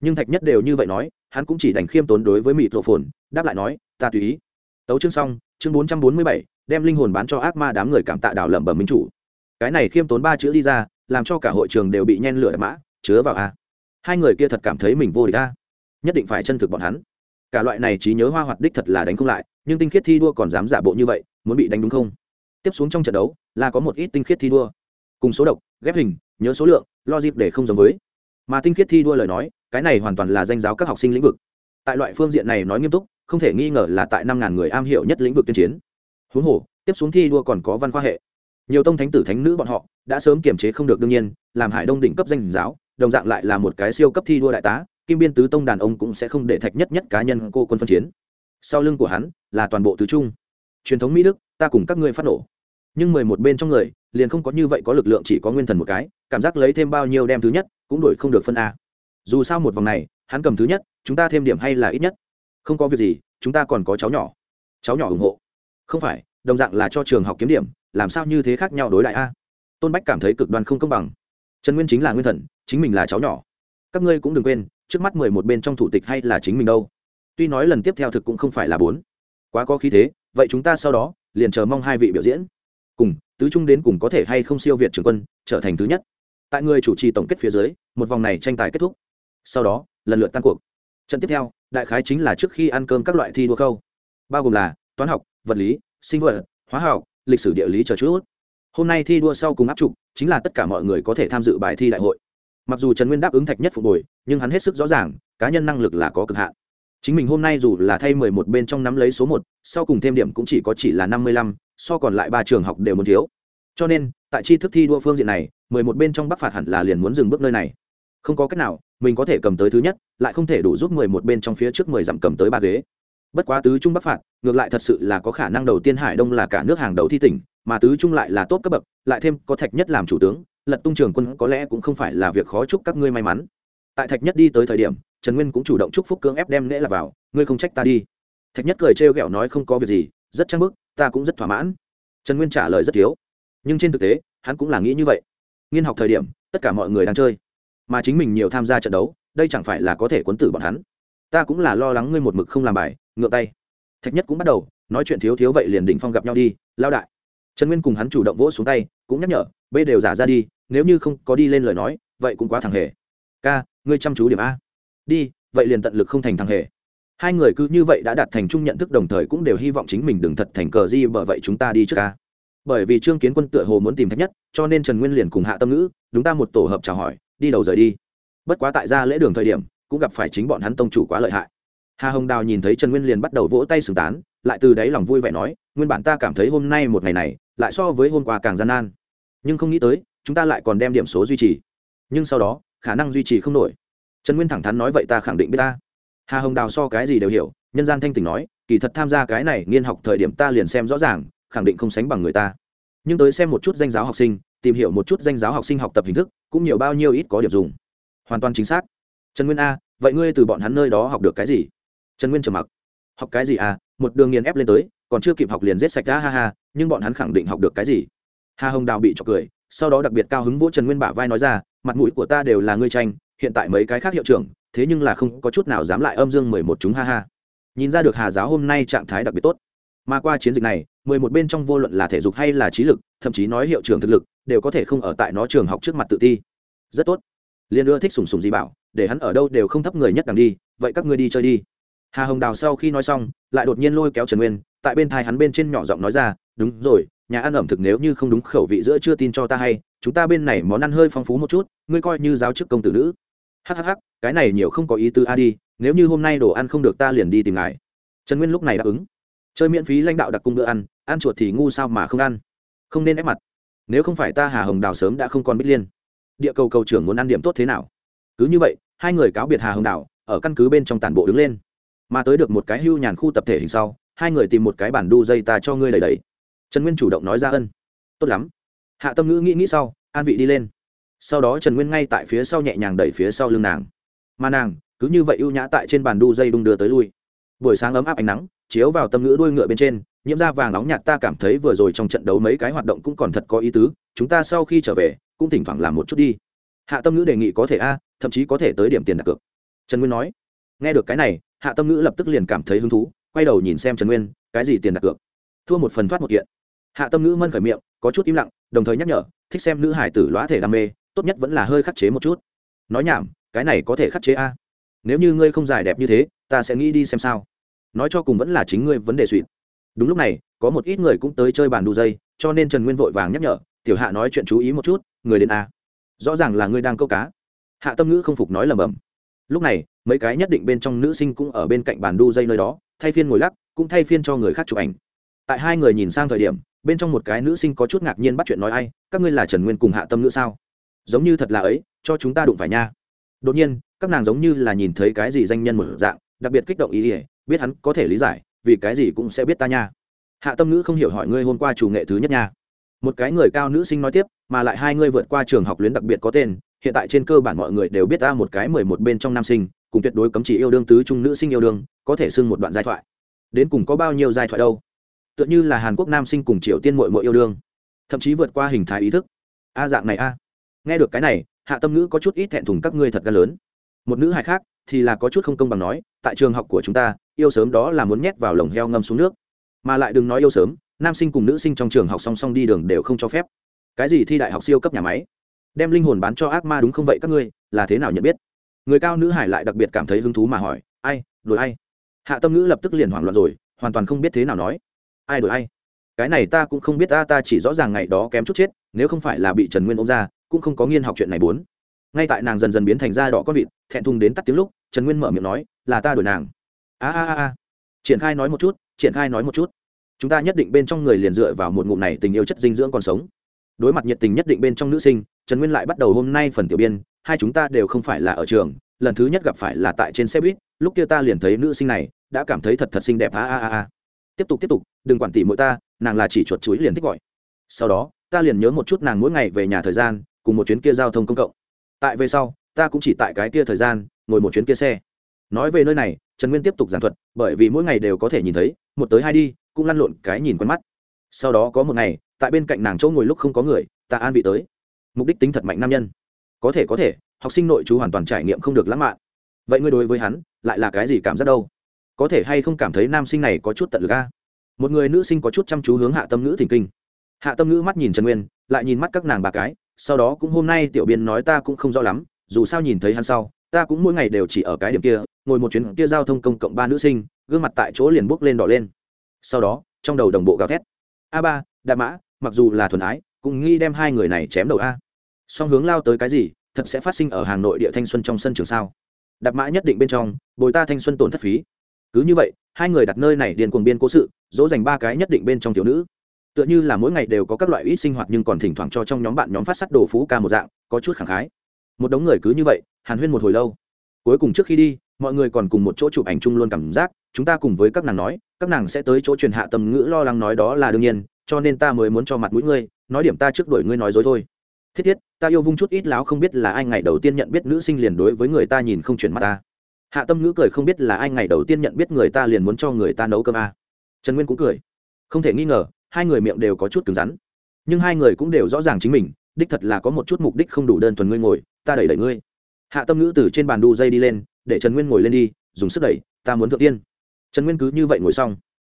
Nhưng thạch nhất đều như vậy nói, hắn cũng chỉ đành khiêm tốn đối với mịt rộ phồn, đáp lại nói, ta tùy ý. Tấu chương xong, chương bốn trăm bốn mươi bảy, đem linh hồn bán cho ác ma đám người cảm tạ đảo lẩm bẩm minh chủ. Cái này khiêm tốn ba chữ đi ra, làm cho cả hội trường đều bị nhen lửa đạp mã, chứa vào a. Hai người kia thật cảm thấy mình vô địch a. Nhất định phải chân thực bọn hắn. Cả loại này trí nhớ hoa hoạt đích thật là đánh không lại, nhưng tinh khiết thi đua còn dám giả bộ như vậy, muốn bị đánh đúng không? Tiếp xuống trong trận đấu là có một ít tinh khiết thi đua. Cùng số độc, ghép hình, nhớ số lượng, logic để không giống với. Mà tinh khiết thi đua lời nói, cái này hoàn toàn là danh giáo các học sinh lĩnh vực. Tại loại phương diện này nói nghiêm túc, không thể nghi ngờ là tại năm ngàn người am hiểu nhất lĩnh vực tuyên chiến. Huống hồ, tiếp xuống thi đua còn có văn khoa hệ. Nhiều tông thánh tử thánh nữ bọn họ đã sớm kiềm chế không được đương nhiên, làm hải đông đỉnh cấp danh giáo, đồng dạng lại là một cái siêu cấp thi đua đại tá, kim biên tứ tông đàn ông cũng sẽ không để thạch nhất nhất cá nhân cô quân phân chiến. Sau lưng của hắn là toàn bộ tứ trung. Truyền thống mỹ đức, ta cùng các ngươi phát nổ nhưng mười một bên trong người, liền không có như vậy có lực lượng, chỉ có nguyên thần một cái, cảm giác lấy thêm bao nhiêu đem thứ nhất, cũng đổi không được phân a. Dù sao một vòng này, hắn cầm thứ nhất, chúng ta thêm điểm hay là ít nhất? Không có việc gì, chúng ta còn có cháu nhỏ. Cháu nhỏ ủng hộ. Không phải, đồng dạng là cho trường học kiếm điểm, làm sao như thế khác nhau đối đại a? Tôn bách cảm thấy cực đoan không công bằng. Trần nguyên chính là nguyên thần, chính mình là cháu nhỏ. Các ngươi cũng đừng quên, trước mắt mười một bên trong thủ tịch hay là chính mình đâu. Tuy nói lần tiếp theo thực cũng không phải là bốn. Quá có khí thế, vậy chúng ta sau đó, liền chờ mong hai vị biểu diễn cùng, tứ trung đến cùng có thể hay không siêu việt trường quân, trở thành thứ nhất. Tại người chủ trì tổng kết phía dưới, một vòng này tranh tài kết thúc. Sau đó, lần lượt tan cuộc. Trận tiếp theo, đại khái chính là trước khi ăn cơm các loại thi đua khâu. Bao gồm là toán học, vật lý, sinh vật, hóa học, lịch sử địa lý chờ chút. Hôm nay thi đua sau cùng áp trục, chính là tất cả mọi người có thể tham dự bài thi đại hội. Mặc dù trần nguyên đáp ứng thạch nhất phục hồi, nhưng hắn hết sức rõ ràng, cá nhân năng lực là có cực hạn. Chính mình hôm nay dù là thay mười một bên trong nắm lấy số một, sau cùng thêm điểm cũng chỉ có chỉ là năm mươi lăm so còn lại ba trường học đều muốn thiếu. Cho nên, tại tri thức thi đua phương diện này, mười một bên trong bắc phạt hẳn là liền muốn dừng bước nơi này. Không có cách nào, mình có thể cầm tới thứ nhất, lại không thể đủ giúp mười một bên trong phía trước mười dặm cầm tới ba ghế. Bất quá tứ trung bắc phạt, ngược lại thật sự là có khả năng đầu tiên hải đông là cả nước hàng đầu thi tỉnh, mà tứ trung lại là tốt cấp bậc, lại thêm có thạch nhất làm chủ tướng, lật tung trường quân có lẽ cũng không phải là việc khó chúc các ngươi may mắn. Tại thạch nhất đi tới thời điểm, trần nguyên cũng chủ động chúc phúc cưỡng ép đem lễ là vào, ngươi không trách ta đi. Thạch nhất cười trêu ghẹo nói không có việc gì, rất trang bức ta cũng rất thỏa mãn. Trần nguyên trả lời rất thiếu. Nhưng trên thực tế, hắn cũng là nghĩ như vậy. Nghiên học thời điểm, tất cả mọi người đang chơi, mà chính mình nhiều tham gia trận đấu, đây chẳng phải là có thể cuốn tử bọn hắn. Ta cũng là lo lắng ngươi một mực không làm bài ngựa tay. Thạch nhất cũng bắt đầu, nói chuyện thiếu thiếu vậy liền đỉnh phong gặp nhau đi, lao đại. Trần nguyên cùng hắn chủ động vỗ xuống tay, cũng nhắc nhở b đều giả ra đi, nếu như không có đi lên lời nói, vậy cũng quá thằng hề. Ca, ngươi chăm chú điểm a. Đi, vậy liền tận lực không thành thằng hề hai người cứ như vậy đã đạt thành chung nhận thức đồng thời cũng đều hy vọng chính mình đừng thật thành cờ di bởi vậy chúng ta đi trước ca. Bởi vì trương kiến quân tựa hồ muốn tìm thách nhất, cho nên trần nguyên liền cùng hạ tâm ngữ, đúng ta một tổ hợp chào hỏi, đi đầu rời đi. Bất quá tại ra lễ đường thời điểm, cũng gặp phải chính bọn hắn tông chủ quá lợi hại. Hà hồng đào nhìn thấy trần nguyên liền bắt đầu vỗ tay sừng tán, lại từ đáy lòng vui vẻ nói, nguyên bản ta cảm thấy hôm nay một ngày này, lại so với hôm qua càng gian nan. Nhưng không nghĩ tới, chúng ta lại còn đem điểm số duy trì. Nhưng sau đó, khả năng duy trì không nổi. Trần nguyên thẳng thắn nói, vậy ta khẳng định biết ta hà hồng đào so cái gì đều hiểu, nhân gian thanh tỉnh nói, kỳ thật tham gia cái này nghiên học thời điểm ta liền xem rõ ràng, khẳng định không sánh bằng người ta. Nhưng tới xem một chút danh giáo học sinh, tìm hiểu một chút danh giáo học sinh học tập hình thức, cũng nhiều bao nhiêu ít có điểm dùng. Hoàn toàn chính xác. Trần nguyên a, vậy ngươi từ bọn hắn nơi đó học được cái gì? Trần nguyên trầm mặc. Học cái gì à? Một đường nghiền ép lên tới, còn chưa kịp học liền rết sạch ra ha ha, nhưng bọn hắn khẳng định học được cái gì? Hà hồng đào bị trọc cười, sau đó đặc biệt cao hứng vỗ trần nguyên bả vai nói ra, mặt mũi của ta đều là ngươi tranh, hiện tại mấy cái khác hiệu trưởng thế nhưng là không có chút nào dám lại âm dương mười một chúng ha ha. Nhìn ra được hà giáo hôm nay trạng thái đặc biệt tốt. Mà qua chiến dịch này, mười một bên trong vô luận là thể dục hay là trí lực, thậm chí nói hiệu trưởng thực lực, đều có thể không ở tại nó trường học trước mặt tự ti. Rất tốt. Liên ưa thích sùng sùng gì bảo, để hắn ở đâu đều không thấp người nhất đằng đi, vậy các ngươi đi chơi đi. Hà hồng đào sau khi nói xong, lại đột nhiên lôi kéo trần nguyên, tại bên thai hắn bên trên nhỏ giọng nói ra, đúng rồi, nhà ăn ẩm thực nếu như không đúng khẩu vị giữa chưa tin cho ta hay, chúng ta bên này món ăn hơi phong phú một chút, ngươi coi như giáo chức công tử nữ hhh cái này nhiều không có ý tư a đi, nếu như hôm nay đồ ăn không được ta liền đi tìm ngài. Trần nguyên lúc này đáp ứng. Chơi miễn phí lãnh đạo đặc cung bữa ăn ăn chuột thì ngu sao mà không ăn. Không nên ép mặt. Nếu không phải ta hà hồng đào sớm đã không còn bích liên. Địa cầu cầu trưởng muốn ăn điểm tốt thế nào? Cứ như vậy, hai người cáo biệt hà hồng đào, ở căn cứ bên trong tàn bộ đứng lên. Mà tới được một cái hưu nhàn khu tập thể hình sau, hai người tìm một cái bản đu dây ta cho ngươi đầy đầy trần nguyên chủ động nói ra ân. Tốt lắm. Hạ tâm ngữ nghĩ nghĩ sau, an vị đi lên sau đó trần nguyên ngay tại phía sau nhẹ nhàng đẩy phía sau lưng nàng mà nàng cứ như vậy ưu nhã tại trên bàn đu dây đung đưa tới lui buổi sáng ấm áp ánh nắng chiếu vào tâm ngữ đuôi ngựa bên trên nhiễm da vàng nóng nhạt ta cảm thấy vừa rồi trong trận đấu mấy cái hoạt động cũng còn thật có ý tứ chúng ta sau khi trở về cũng thỉnh thoảng làm một chút đi hạ tâm ngữ đề nghị có thể a thậm chí có thể tới điểm tiền đặt cược trần nguyên nói nghe được cái này hạ tâm ngữ lập tức liền cảm thấy hứng thú quay đầu nhìn xem trần nguyên cái gì tiền đặt cược thua một phần thoát một kiện hạ tâm ngữ mân khởi miệng có chút im lặng đồng thời nhắc nhở thích xem nữ hải tử lõa thể đam mê tốt nhất vẫn là hơi khắc chế một chút. Nói nhảm, cái này có thể khắc chế a. Nếu như ngươi không dài đẹp như thế, ta sẽ nghĩ đi xem sao. Nói cho cùng vẫn là chính ngươi vấn đề suy. đúng lúc này, có một ít người cũng tới chơi bàn đu dây, cho nên trần nguyên vội vàng nhắc nhở, tiểu hạ nói chuyện chú ý một chút, người đến a. Rõ ràng là ngươi đang câu cá. Hạ tâm ngữ không phục nói lầm bầm lúc này, mấy cái nhất định bên trong nữ sinh cũng ở bên cạnh bàn đu dây nơi đó, thay phiên ngồi lắc, cũng thay phiên cho người khác chụp ảnh. Tại hai người nhìn sang thời điểm, bên trong một cái nữ sinh có chút ngạc nhiên bắt chuyện nói, ai, các ngươi là trần nguyên cùng hạ tâm nữ sao? Giống như thật là ấy, cho chúng ta đụng phải nha. Đột nhiên, các nàng giống như là nhìn thấy cái gì danh nhân một dạng, đặc biệt kích động ý ỉa biết hắn có thể lý giải, vì cái gì cũng sẽ biết ta nha. Hạ tâm nữ không hiểu hỏi ngươi hôm qua chủ nghệ thứ nhất nha. Một cái người cao nữ sinh nói tiếp, mà lại hai ngươi vượt qua trường học luyến đặc biệt có tên, hiện tại trên cơ bản mọi người đều biết ta một cái mười một bên trong nam sinh, cùng tuyệt đối cấm chỉ yêu đương tứ trung nữ sinh yêu đương, có thể xưng một đoạn giai thoại. Đến cùng có bao nhiêu giai thoại đâu? Tựa như là hàn quốc nam sinh cùng triều tiên mội mội yêu đương, thậm chí vượt qua hình thái ý thức. A dạng này a nghe được cái này, hạ tâm ngữ có chút ít thẹn thùng các ngươi thật gan lớn. Một nữ hài khác thì là có chút không công bằng nói, tại trường học của chúng ta, yêu sớm đó là muốn nhét vào lồng heo ngâm xuống nước. Mà lại đừng nói yêu sớm, nam sinh cùng nữ sinh trong trường học song song đi đường đều không cho phép. Cái gì thi đại học siêu cấp nhà máy? Đem linh hồn bán cho ác ma đúng không vậy các ngươi, là thế nào nhận biết? Người cao nữ hải lại đặc biệt cảm thấy hứng thú mà hỏi, ai đổi ai? Hạ tâm ngữ lập tức liền hoảng loạn rồi, hoàn toàn không biết thế nào nói, ai đổi ai? Cái này ta cũng không biết, ta ta chỉ rõ ràng ngày đó kém chút chết, nếu không phải là bị trần nguyên ôm ra cũng không có nghiên học chuyện này bốn. Ngay tại nàng dần dần biến thành da đỏ con vịt, thẹn thùng đến tắt tiếng lúc, trần nguyên mở miệng nói, là ta đuổi nàng. A a a triển khai nói một chút, triển khai nói một chút. Chúng ta nhất định bên trong người liền dựa vào một ngụm này tình yêu chất dinh dưỡng còn sống. Đối mặt nhiệt tình nhất định bên trong nữ sinh, trần nguyên lại bắt đầu hôm nay phần tiểu biên, hai chúng ta đều không phải là ở trường, lần thứ nhất gặp phải là tại trên xe buýt, lúc kia ta liền thấy nữ sinh này, đã cảm thấy thật thật xinh đẹp, a a a a. Tiếp tục tiếp tục, đừng quản tỉ mỗi ta, nàng là chỉ chuột chuối liền thích gọi. Sau đó, ta liền nhớ một chút nàng mỗi ngày về nhà thời gian cùng một chuyến kia giao thông công cộng. Tại về sau, ta cũng chỉ tại cái kia thời gian, ngồi một chuyến kia xe. Nói về nơi này, trần nguyên tiếp tục giảng thuật, bởi vì mỗi ngày đều có thể nhìn thấy, một tới hai đi, cũng lăn lộn cái nhìn quen mắt. Sau đó có một ngày, tại bên cạnh nàng chỗ ngồi lúc không có người, ta an vị tới. Mục đích tính thật mạnh nam nhân. Có thể có thể, học sinh nội chú hoàn toàn trải nghiệm không được lãng mạn. Vậy ngươi đối với hắn, lại là cái gì cảm giác đâu? Có thể hay không cảm thấy nam sinh này có chút tận lực a? Một người nữ sinh có chút chăm chú hướng hạ tâm ngữ thỉnh kinh. Hạ tâm ngữ mắt nhìn trần nguyên, lại nhìn mắt các nàng bà cái sau đó cũng hôm nay tiểu biên nói ta cũng không rõ lắm, dù sao nhìn thấy hắn sau, ta cũng mỗi ngày đều chỉ ở cái điểm kia, ngồi một chuyến kia giao thông công cộng ba nữ sinh, gương mặt tại chỗ liền bốc lên đỏ lên. Sau đó, trong đầu đồng bộ gào thét. A ba, đạ mã, mặc dù là thuần ái, cũng nghĩ đem hai người này chém đầu a. Song hướng lao tới cái gì, thật sẽ phát sinh ở hàng nội địa thanh xuân trong sân trường sao? Đạp mã nhất định bên trong, bồi ta thanh xuân tổn thất phí. Cứ như vậy, hai người đặt nơi này điền cuồng biên cố sự, dỗ dành ba cái nhất định bên trong thiếu nữ tựa như là mỗi ngày đều có các loại ít sinh hoạt nhưng còn thỉnh thoảng cho trong nhóm bạn nhóm phát sắt đồ phú ca một dạng, có chút khẳng khái. Một đống người cứ như vậy, hàn huyên một hồi lâu. Cuối cùng trước khi đi, mọi người còn cùng một chỗ chụp ảnh chung luôn cảm giác, chúng ta cùng với các nàng nói, các nàng sẽ tới chỗ truyền hạ tầm ngữ lo lắng nói đó là đương nhiên, cho nên ta mới muốn cho mặt mũi ngươi, nói điểm ta trước đuổi ngươi nói dối thôi. Thiết thiết, ta yêu vung chút ít láo không biết là ai ngày đầu tiên nhận biết nữ sinh liền đối với người ta nhìn không chuyển mắt ta. Hạ tâm ngữ cười không biết là ai ngày đầu tiên nhận biết người ta liền muốn cho người ta nấu cơm a. À. trần nguyên cũng cười. Không thể nghi ngờ hai người miệng đều có chút cứng rắn. Nhưng hai người cũng đều rõ ràng chính mình, đích thật là có một chút mục đích không đủ đơn thuần ngươi ngồi, ta đẩy đẩy ngươi. Hạ tâm ngữ từ trên bàn đu dây đi lên, để trần nguyên ngồi lên đi, dùng sức đẩy, ta muốn thượng tiên. Trần nguyên cứ như vậy ngồi xong.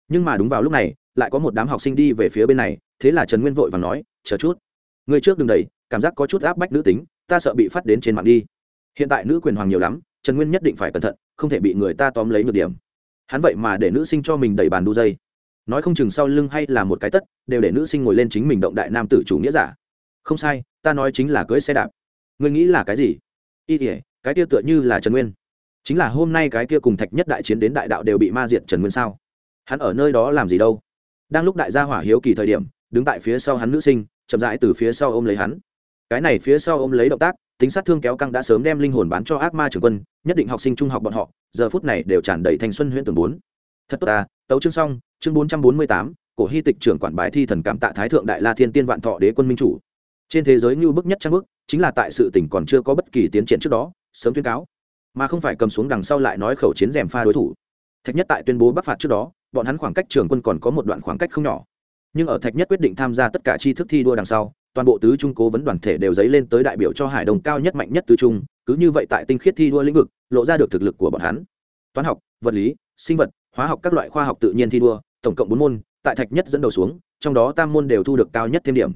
Nhưng mà đúng vào lúc này, lại có một đám học sinh đi về phía bên này, thế là trần nguyên vội và nói, chờ chút. Người trước đừng đẩy, cảm giác có chút áp bách nữ tính, ta sợ bị phát đến trên mạng đi. Hiện tại nữ quyền hoàng nhiều lắm, trần nguyên nhất định phải cẩn thận, không thể bị người ta tóm lấy nhược điểm. Hắn vậy mà để nữ sinh cho mình đẩy bàn đu dây nói không chừng sau lưng hay là một cái tất, đều để nữ sinh ngồi lên chính mình động đại nam tử chủ nghĩa giả. Không sai, ta nói chính là cưới xe đạp. Ngươi nghĩ là cái gì? Y tỉa cái kia tựa như là trần nguyên. Chính là hôm nay cái kia cùng thạch nhất đại chiến đến đại đạo đều bị ma diệt trần nguyên sao? Hắn ở nơi đó làm gì đâu? Đang lúc đại gia hỏa hiếu kỳ thời điểm, đứng tại phía sau hắn nữ sinh, chậm rãi từ phía sau ôm lấy hắn. Cái này phía sau ôm lấy động tác, tính sát thương kéo căng đã sớm đem linh hồn bán cho ác ma trưởng quân, nhất định học sinh trung học bọn họ, giờ phút này đều tràn đầy thanh xuân huyện tường bốn. Thật tốt ta tấu chương xong chương bốn trăm bốn mươi tám, cổ hy tịch trưởng quản bài thi thần cảm tạ thái thượng đại la thiên tiên vạn thọ đế quân minh chủ. Trên thế giới như bức nhất trang bức, chính là tại sự tỉnh còn chưa có bất kỳ tiến triển trước đó, sớm tuyên cáo. Mà không phải cầm xuống đằng sau lại nói khẩu chiến rèm pha đối thủ. Thạch nhất tại tuyên bố bắc phạt trước đó, bọn hắn khoảng cách trường quân còn có một đoạn khoảng cách không nhỏ. Nhưng ở thạch nhất quyết định tham gia tất cả tri thức thi đua đằng sau, toàn bộ tứ trung cố vấn đoàn thể đều dấy lên tới đại biểu cho hải đồng cao nhất mạnh nhất tứ trung, cứ như vậy tại tinh khiết thi đua lĩnh vực, lộ ra được thực lực của bọn hắn. Toán học, vật lý, sinh vật, hóa học các loại khoa học tự nhiên thi đua tổng cộng bốn môn tại thạch nhất dẫn đầu xuống trong đó tam môn đều thu được cao nhất thêm điểm.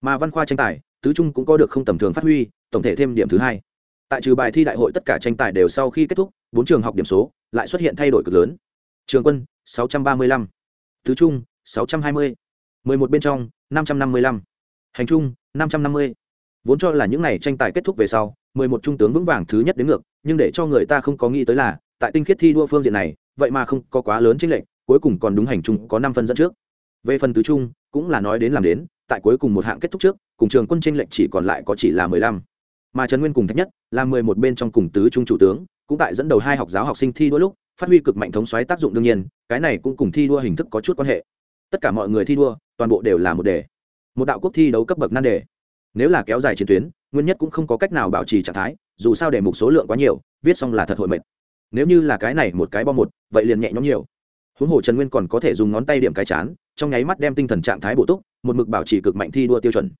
Mà văn khoa tranh tài tứ trung cũng có được không tầm thường phát huy tổng thể thêm điểm thứ hai. Tại trừ bài thi đại hội tất cả tranh tài đều sau khi kết thúc bốn trường học điểm số lại xuất hiện thay đổi cực lớn. Trường quân 635, tứ trung 620, 11 bên trong 555, hành trung 550. vốn cho là những n à y tranh tài kết thúc về sau 11 trung tướng vững vàng thứ nhất đến ngược nhưng để cho người ta không có nghĩ tới là tại tinh khiết thi đua phương diện này vậy mà không có quá lớn tranh lệch cuối cùng còn đúng hành trung có năm phân dẫn trước. Về phần tứ trung, cũng là nói đến làm đến, tại cuối cùng một hạng kết thúc trước, cùng trường quân tranh lệch chỉ còn lại có chỉ là mười lăm. Mà trần nguyên cùng thạch nhất là mười một bên trong cùng tứ trung chủ tướng, cũng tại dẫn đầu hai học giáo học sinh thi đua lúc, phát huy cực mạnh thống xoáy tác dụng đương nhiên, cái này cũng cùng thi đua hình thức có chút quan hệ. Tất cả mọi người thi đua, toàn bộ đều là một đề. Một đạo quốc thi đấu cấp bậc nan đề. Nếu là kéo dài chiến tuyến, nguyên nhất cũng không có cách nào bảo trì trạng thái, dù sao đề mục số lượng quá nhiều, viết xong là thật hội mệt. Nếu như là cái này một cái bom một, vậy liền nhẹ nhõm nhiều huống hồ trần nguyên còn có thể dùng ngón tay điểm cái chán, trong nháy mắt đem tinh thần trạng thái bổ túc, một mực bảo trì cực mạnh thi đua tiêu chuẩn.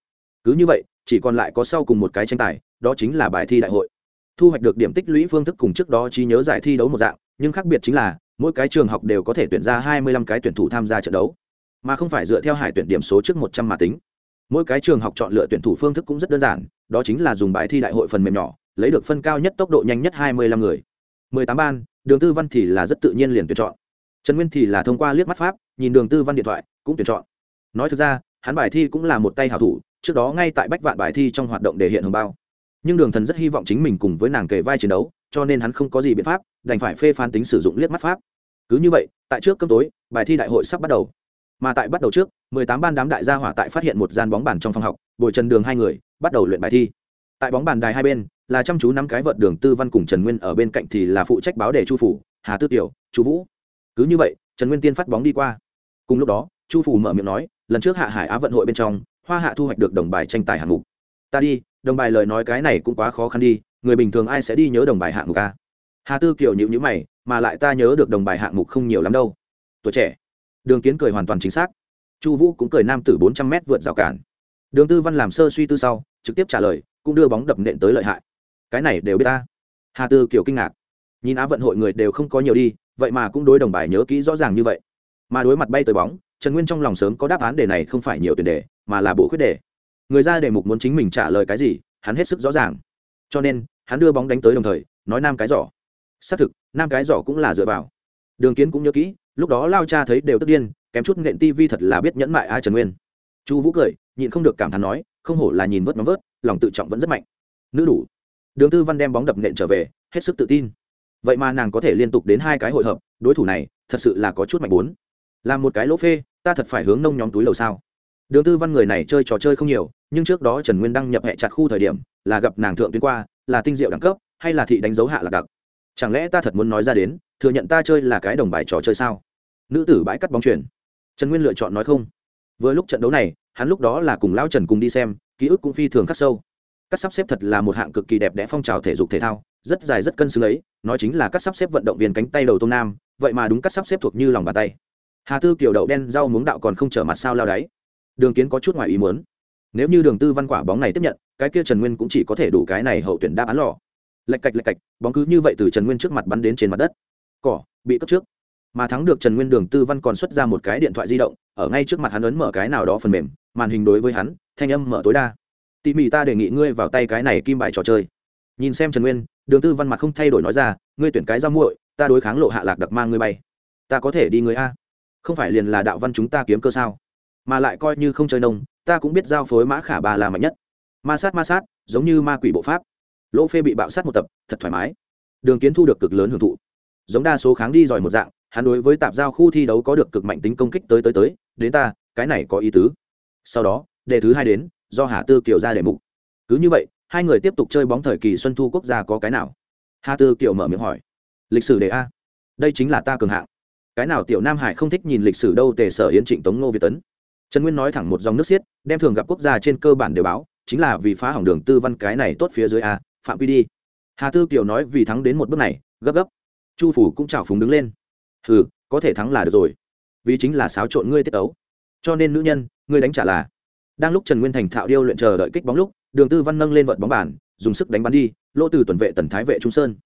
Cứ như vậy, chỉ còn lại có sau cùng một cái tranh tài, đó chính là bài thi đại hội. Thu hoạch được điểm tích lũy phương thức cùng trước đó trí nhớ giải thi đấu một dạng, nhưng khác biệt chính là, mỗi cái trường học đều có thể tuyển ra hai mươi lăm cái tuyển thủ tham gia trận đấu. Mà không phải dựa theo hải tuyển điểm số trước một trăm mà tính. Mỗi cái trường học chọn lựa tuyển thủ phương thức cũng rất đơn giản, đó chính là dùng bài thi đại hội phần mềm nhỏ, lấy được phân cao nhất tốc độ nhanh nhất hai mươi lăm người. mười tám ban, đường tư văn thì là rất tự nhiên liền tuyển chọn trần nguyên thì là thông qua liếc mắt pháp, nhìn đường tư văn điện thoại, cũng tuyển chọn. Nói thực ra, hắn bài thi cũng là một tay hảo thủ, trước đó ngay tại bách vạn bài thi trong hoạt động để hiện hồng bao. Nhưng đường thần rất hy vọng chính mình cùng với nàng kề vai chiến đấu, cho nên hắn không có gì biện pháp, đành phải phê phán tính sử dụng liếc mắt pháp. Cứ như vậy, tại trước cơm tối, bài thi đại hội sắp bắt đầu. Mà tại bắt đầu trước, mười tám ban đám đại gia hỏa tại phát hiện một gian bóng bàn trong phòng học, bồi trần đường hai người, bắt đầu luyện bài thi. Tại bóng bàn đài hai bên, là chăm chú năm cái vợt đường tư văn cùng trần nguyên, ở bên cạnh thì là phụ trách báo đề chu phủ, hà tư tiểu, chu vũ cứ như vậy, trần nguyên tiên phát bóng đi qua. Cùng lúc đó, chu phủ mở miệng nói, lần trước hạ hải á vận hội bên trong, hoa hạ thu hoạch được đồng bài tranh tài hạng mục. Ta đi, đồng bài lời nói cái này cũng quá khó khăn đi, người bình thường ai sẽ đi nhớ đồng bài hạng mục a hà tư kiều nhịu nhữ mày, mà lại ta nhớ được đồng bài hạng mục không nhiều lắm đâu. Tuổi trẻ. Đường kiến cười hoàn toàn chính xác. Chu vũ cũng cười nam tử bốn trăm m vượt rào cản. Đường tư văn làm sơ suy tư sau, trực tiếp trả lời, cũng đưa bóng đập nện tới lợi hại. Cái này đều biết ta. Hà tư kiều kinh ngạc. Nhìn á vận hội người đều không có nhiều đi vậy mà cũng đối đồng bài nhớ kỹ rõ ràng như vậy. Mà đối mặt bay tới bóng, trần nguyên trong lòng sớm có đáp án đề này không phải nhiều tiền đề, mà là bộ khuyết đề. Người ra đề mục muốn chính mình trả lời cái gì, hắn hết sức rõ ràng. Cho nên, hắn đưa bóng đánh tới đồng thời, nói nam cái giỏ. Xác thực, nam cái giỏ cũng là dựa vào. Đường kiến cũng nhớ kỹ, lúc đó lao cha thấy đều tức điên, kém chút nện tivi thật là biết nhẫn mại ai trần nguyên. Chu vũ cười, nhịn không được cảm thán nói, không hổ là nhìn vớt nóng vớt, lòng tự trọng vẫn rất mạnh. Nữ đủ. Đường tư văn đem bóng đập nện trở về, hết sức tự tin vậy mà nàng có thể liên tục đến hai cái hội hợp, đối thủ này thật sự là có chút mạnh bốn. Làm một cái lỗ phê, ta thật phải hướng nông nhóm túi lầu sao? Đường tư văn người này chơi trò chơi không nhiều, nhưng trước đó trần nguyên đăng nhập hệ chặt khu thời điểm, là gặp nàng thượng tuyến qua, là tinh diệu đẳng cấp, hay là thị đánh dấu hạ lạc đặc. Chẳng lẽ ta thật muốn nói ra đến, thừa nhận ta chơi là cái đồng bài trò chơi sao? Nữ tử bãi cắt bóng chuyển trần nguyên lựa chọn nói không. Vừa lúc trận đấu này, hắn lúc đó là cùng lão trần cùng đi xem, ký ức cũng phi thường khắc sâu cắt sắp xếp thật là một hạng cực kỳ đẹp đẽ phong trào thể dục thể thao, rất dài rất cân xứng ấy, nói chính là cắt sắp xếp vận động viên cánh tay đầu tông nam, vậy mà đúng cắt sắp xếp thuộc như lòng bàn tay. Hà tư kiểu đậu đen rau muống đạo còn không trở mặt sao lao đáy đường kiến có chút ngoài ý muốn. Nếu như đường tư văn quả bóng này tiếp nhận, cái kia trần nguyên cũng chỉ có thể đủ cái này hậu tuyển đáp án lò. Lạch cạch lạch cạch, bóng cứ như vậy từ trần nguyên trước mặt bắn đến trên mặt đất. Cỏ, bị cất trước. Mà thắng được trần nguyên, đường tư văn còn xuất ra một cái điện thoại di động, ở ngay trước mặt hắn ấn mở cái nào đó phần mềm, màn hình đối với hắn, thanh âm mở tối đa tỉ mỉ ta đề nghị ngươi vào tay cái này kim bài trò chơi. Nhìn xem trần nguyên, đường tư văn mặt không thay đổi nói ra, ngươi tuyển cái ra muội, ta đối kháng lộ hạ lạc đặc mang ngươi bay. Ta có thể đi người a. Không phải liền là đạo văn chúng ta kiếm cơ sao? Mà lại coi như không chơi nông, ta cũng biết giao phối mã khả bà là mạnh nhất. Ma sát ma sát, giống như ma quỷ bộ pháp. Lỗ phê bị bạo sát một tập, thật thoải mái. Đường kiến thu được cực lớn hưởng thụ. Giống đa số kháng đi giỏi một dạng, hắn đối với tạp giao khu thi đấu có được cực mạnh tính công kích tới tới tới, đến ta, cái này có ý tứ. Sau đó, đề thứ hai đến do hà tư kiều ra đề mục. Cứ như vậy, hai người tiếp tục chơi bóng thời kỳ xuân thu quốc gia có cái nào? Hà tư kiều mở miệng hỏi. Lịch sử đề a. Đây chính là ta cường hạng. Cái nào tiểu nam hải không thích nhìn lịch sử đâu, tề sở yến trịnh tống, ngô việt tấn. Trần nguyên nói thẳng một dòng nước xiết, đem thường gặp quốc gia trên cơ bản đều báo, chính là vì phá hỏng đường tư văn cái này tốt phía dưới a, phạm quy đi. Hà tư kiều nói vì thắng đến một bước này, gấp gấp. Chu phủ cũng chào phúng đứng lên. Ừ có thể thắng là được rồi. Vì chính là xáo trộn ngươi tiết ấu. Cho nên nữ nhân, ngươi đánh trả là đang lúc trần nguyên thành thạo điêu luyện chờ đợi kích bóng lúc, đường tư văn nâng lên vợt bóng bàn, dùng sức đánh bắn đi, lỗ từ tuần vệ tần thái vệ trung sơn.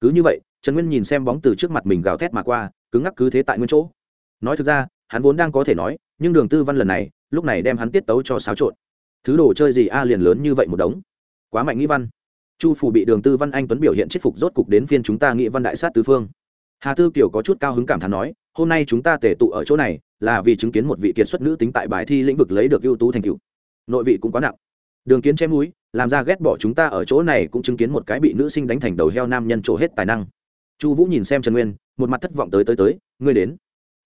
Cứ như vậy, trần nguyên nhìn xem bóng từ trước mặt mình gào thét mà qua, cứng ngắc cứ thế tại nguyên chỗ. Nói thực ra, hắn vốn đang có thể nói, nhưng đường tư văn lần này, lúc này đem hắn tiết tấu cho xáo trộn. Thứ đồ chơi gì a liền lớn như vậy một đống. Quá mạnh nghĩ văn. Chu phủ bị đường tư văn anh tuấn biểu hiện chết phục rốt cục đến phiên chúng ta nghĩ văn đại sát tứ phương. Hà tư kiều có chút cao hứng cảm thán nói, hôm nay chúng ta tề tụ ở chỗ này là vì chứng kiến một vị kiệt xuất nữ tính tại bài thi lĩnh vực lấy được ưu tú thành tựu. Nội vị cũng quá nặng. Đường kiến chém núi, làm ra ghét bỏ chúng ta ở chỗ này cũng chứng kiến một cái bị nữ sinh đánh thành đầu heo nam nhân trổ hết tài năng. Chu vũ nhìn xem trần nguyên, một mặt thất vọng tới tới tới, ngươi đến.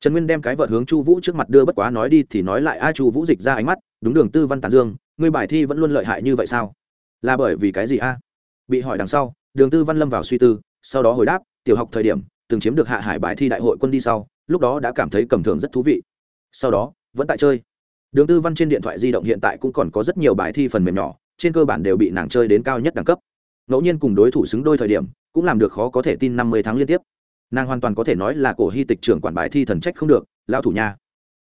Trần nguyên đem cái vợt hướng chu vũ trước mặt đưa bất quá nói đi thì nói lại, a chu vũ dịch ra ánh mắt, đúng đường tư văn tàn dương, ngươi bài thi vẫn luôn lợi hại như vậy sao? Là bởi vì cái gì a? Bị hỏi đằng sau, đường tư văn lâm vào suy tư, sau đó hồi đáp, tiểu học thời điểm, từng chiếm được hạ hải bài thi đại hội quân đi sau lúc đó đã cảm thấy cầm thường rất thú vị. Sau đó, vẫn tại chơi. Đường tư văn trên điện thoại di động hiện tại cũng còn có rất nhiều bài thi phần mềm nhỏ, trên cơ bản đều bị nàng chơi đến cao nhất đẳng cấp. Ngẫu nhiên cùng đối thủ xứng đôi thời điểm, cũng làm được khó có thể tin năm mươi tháng liên tiếp. Nàng hoàn toàn có thể nói là cổ hy tịch trưởng quản bài thi thần trách không được, lão thủ nha.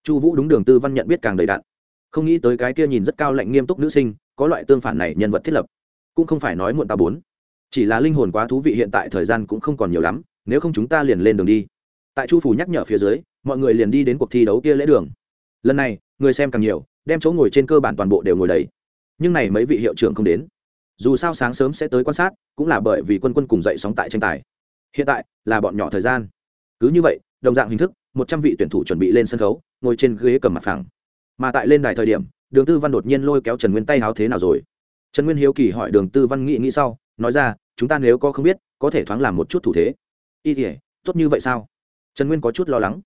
Chu vũ đúng đường tư văn nhận biết càng đầy đạn không nghĩ tới cái kia nhìn rất cao lạnh nghiêm túc nữ sinh, có loại tương phản này nhân vật thiết lập. Cũng không phải nói muộn ta bốn. Chỉ là linh hồn quá thú vị hiện tại thời gian cũng không còn nhiều lắm, nếu không chúng ta liền lên đường đi tại chu phủ nhắc nhở phía dưới, mọi người liền đi đến cuộc thi đấu kia lễ đường. Lần này, người xem càng nhiều, đem chỗ ngồi trên cơ bản toàn bộ đều ngồi đầy. Nhưng này mấy vị hiệu trưởng không đến. Dù sao sáng sớm sẽ tới quan sát, cũng là bởi vì quân quân cùng dậy sóng tại tranh tài. Hiện tại, là bọn nhỏ thời gian. Cứ như vậy, đồng dạng hình thức, một trăm vị tuyển thủ chuẩn bị lên sân khấu, ngồi trên ghế cầm mặt phẳng. Mà tại lên đài thời điểm, đường tư văn đột nhiên lôi kéo trần nguyên tay háo thế nào rồi? Trần nguyên hiếu kỳ hỏi đường tư văn nghĩ nghĩ sau, nói ra, chúng ta nếu có không biết, có thể thoáng làm một chút thủ thế. Y thể tốt như vậy sao? Trần nguyên có chút lo lắng.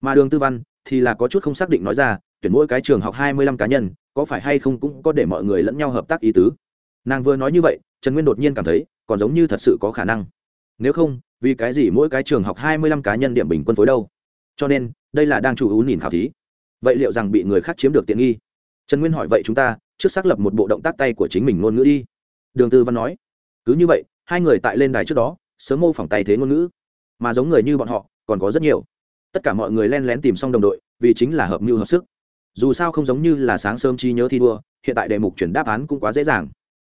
Mà đường tư văn thì là có chút không xác định nói ra, tuyển mỗi cái trường học hai mươi lăm cá nhân, có phải hay không cũng có để mọi người lẫn nhau hợp tác ý tứ. Nàng vừa nói như vậy, trần nguyên đột nhiên cảm thấy còn giống như thật sự có khả năng. Nếu không, vì cái gì mỗi cái trường học hai mươi lăm cá nhân điểm bình quân phối đâu? Cho nên, đây là đang chủ ú nhìn khảo thí. Vậy liệu rằng bị người khác chiếm được tiện nghi? Trần nguyên hỏi vậy chúng ta, trước xác lập một bộ động tác tay của chính mình ngôn ngữ đi. Đường tư văn nói, cứ như vậy, hai người tại lên đài trước đó, sớm mô phỏng tay thế ngôn ngữ. Mà giống người như bọn họ còn có rất nhiều. Tất cả mọi người len lén tìm xong đồng đội, vì chính là hợp mưu hợp sức. Dù sao không giống như là sáng sớm chi nhớ thi đua, hiện tại đề mục chuyển đáp án cũng quá dễ dàng.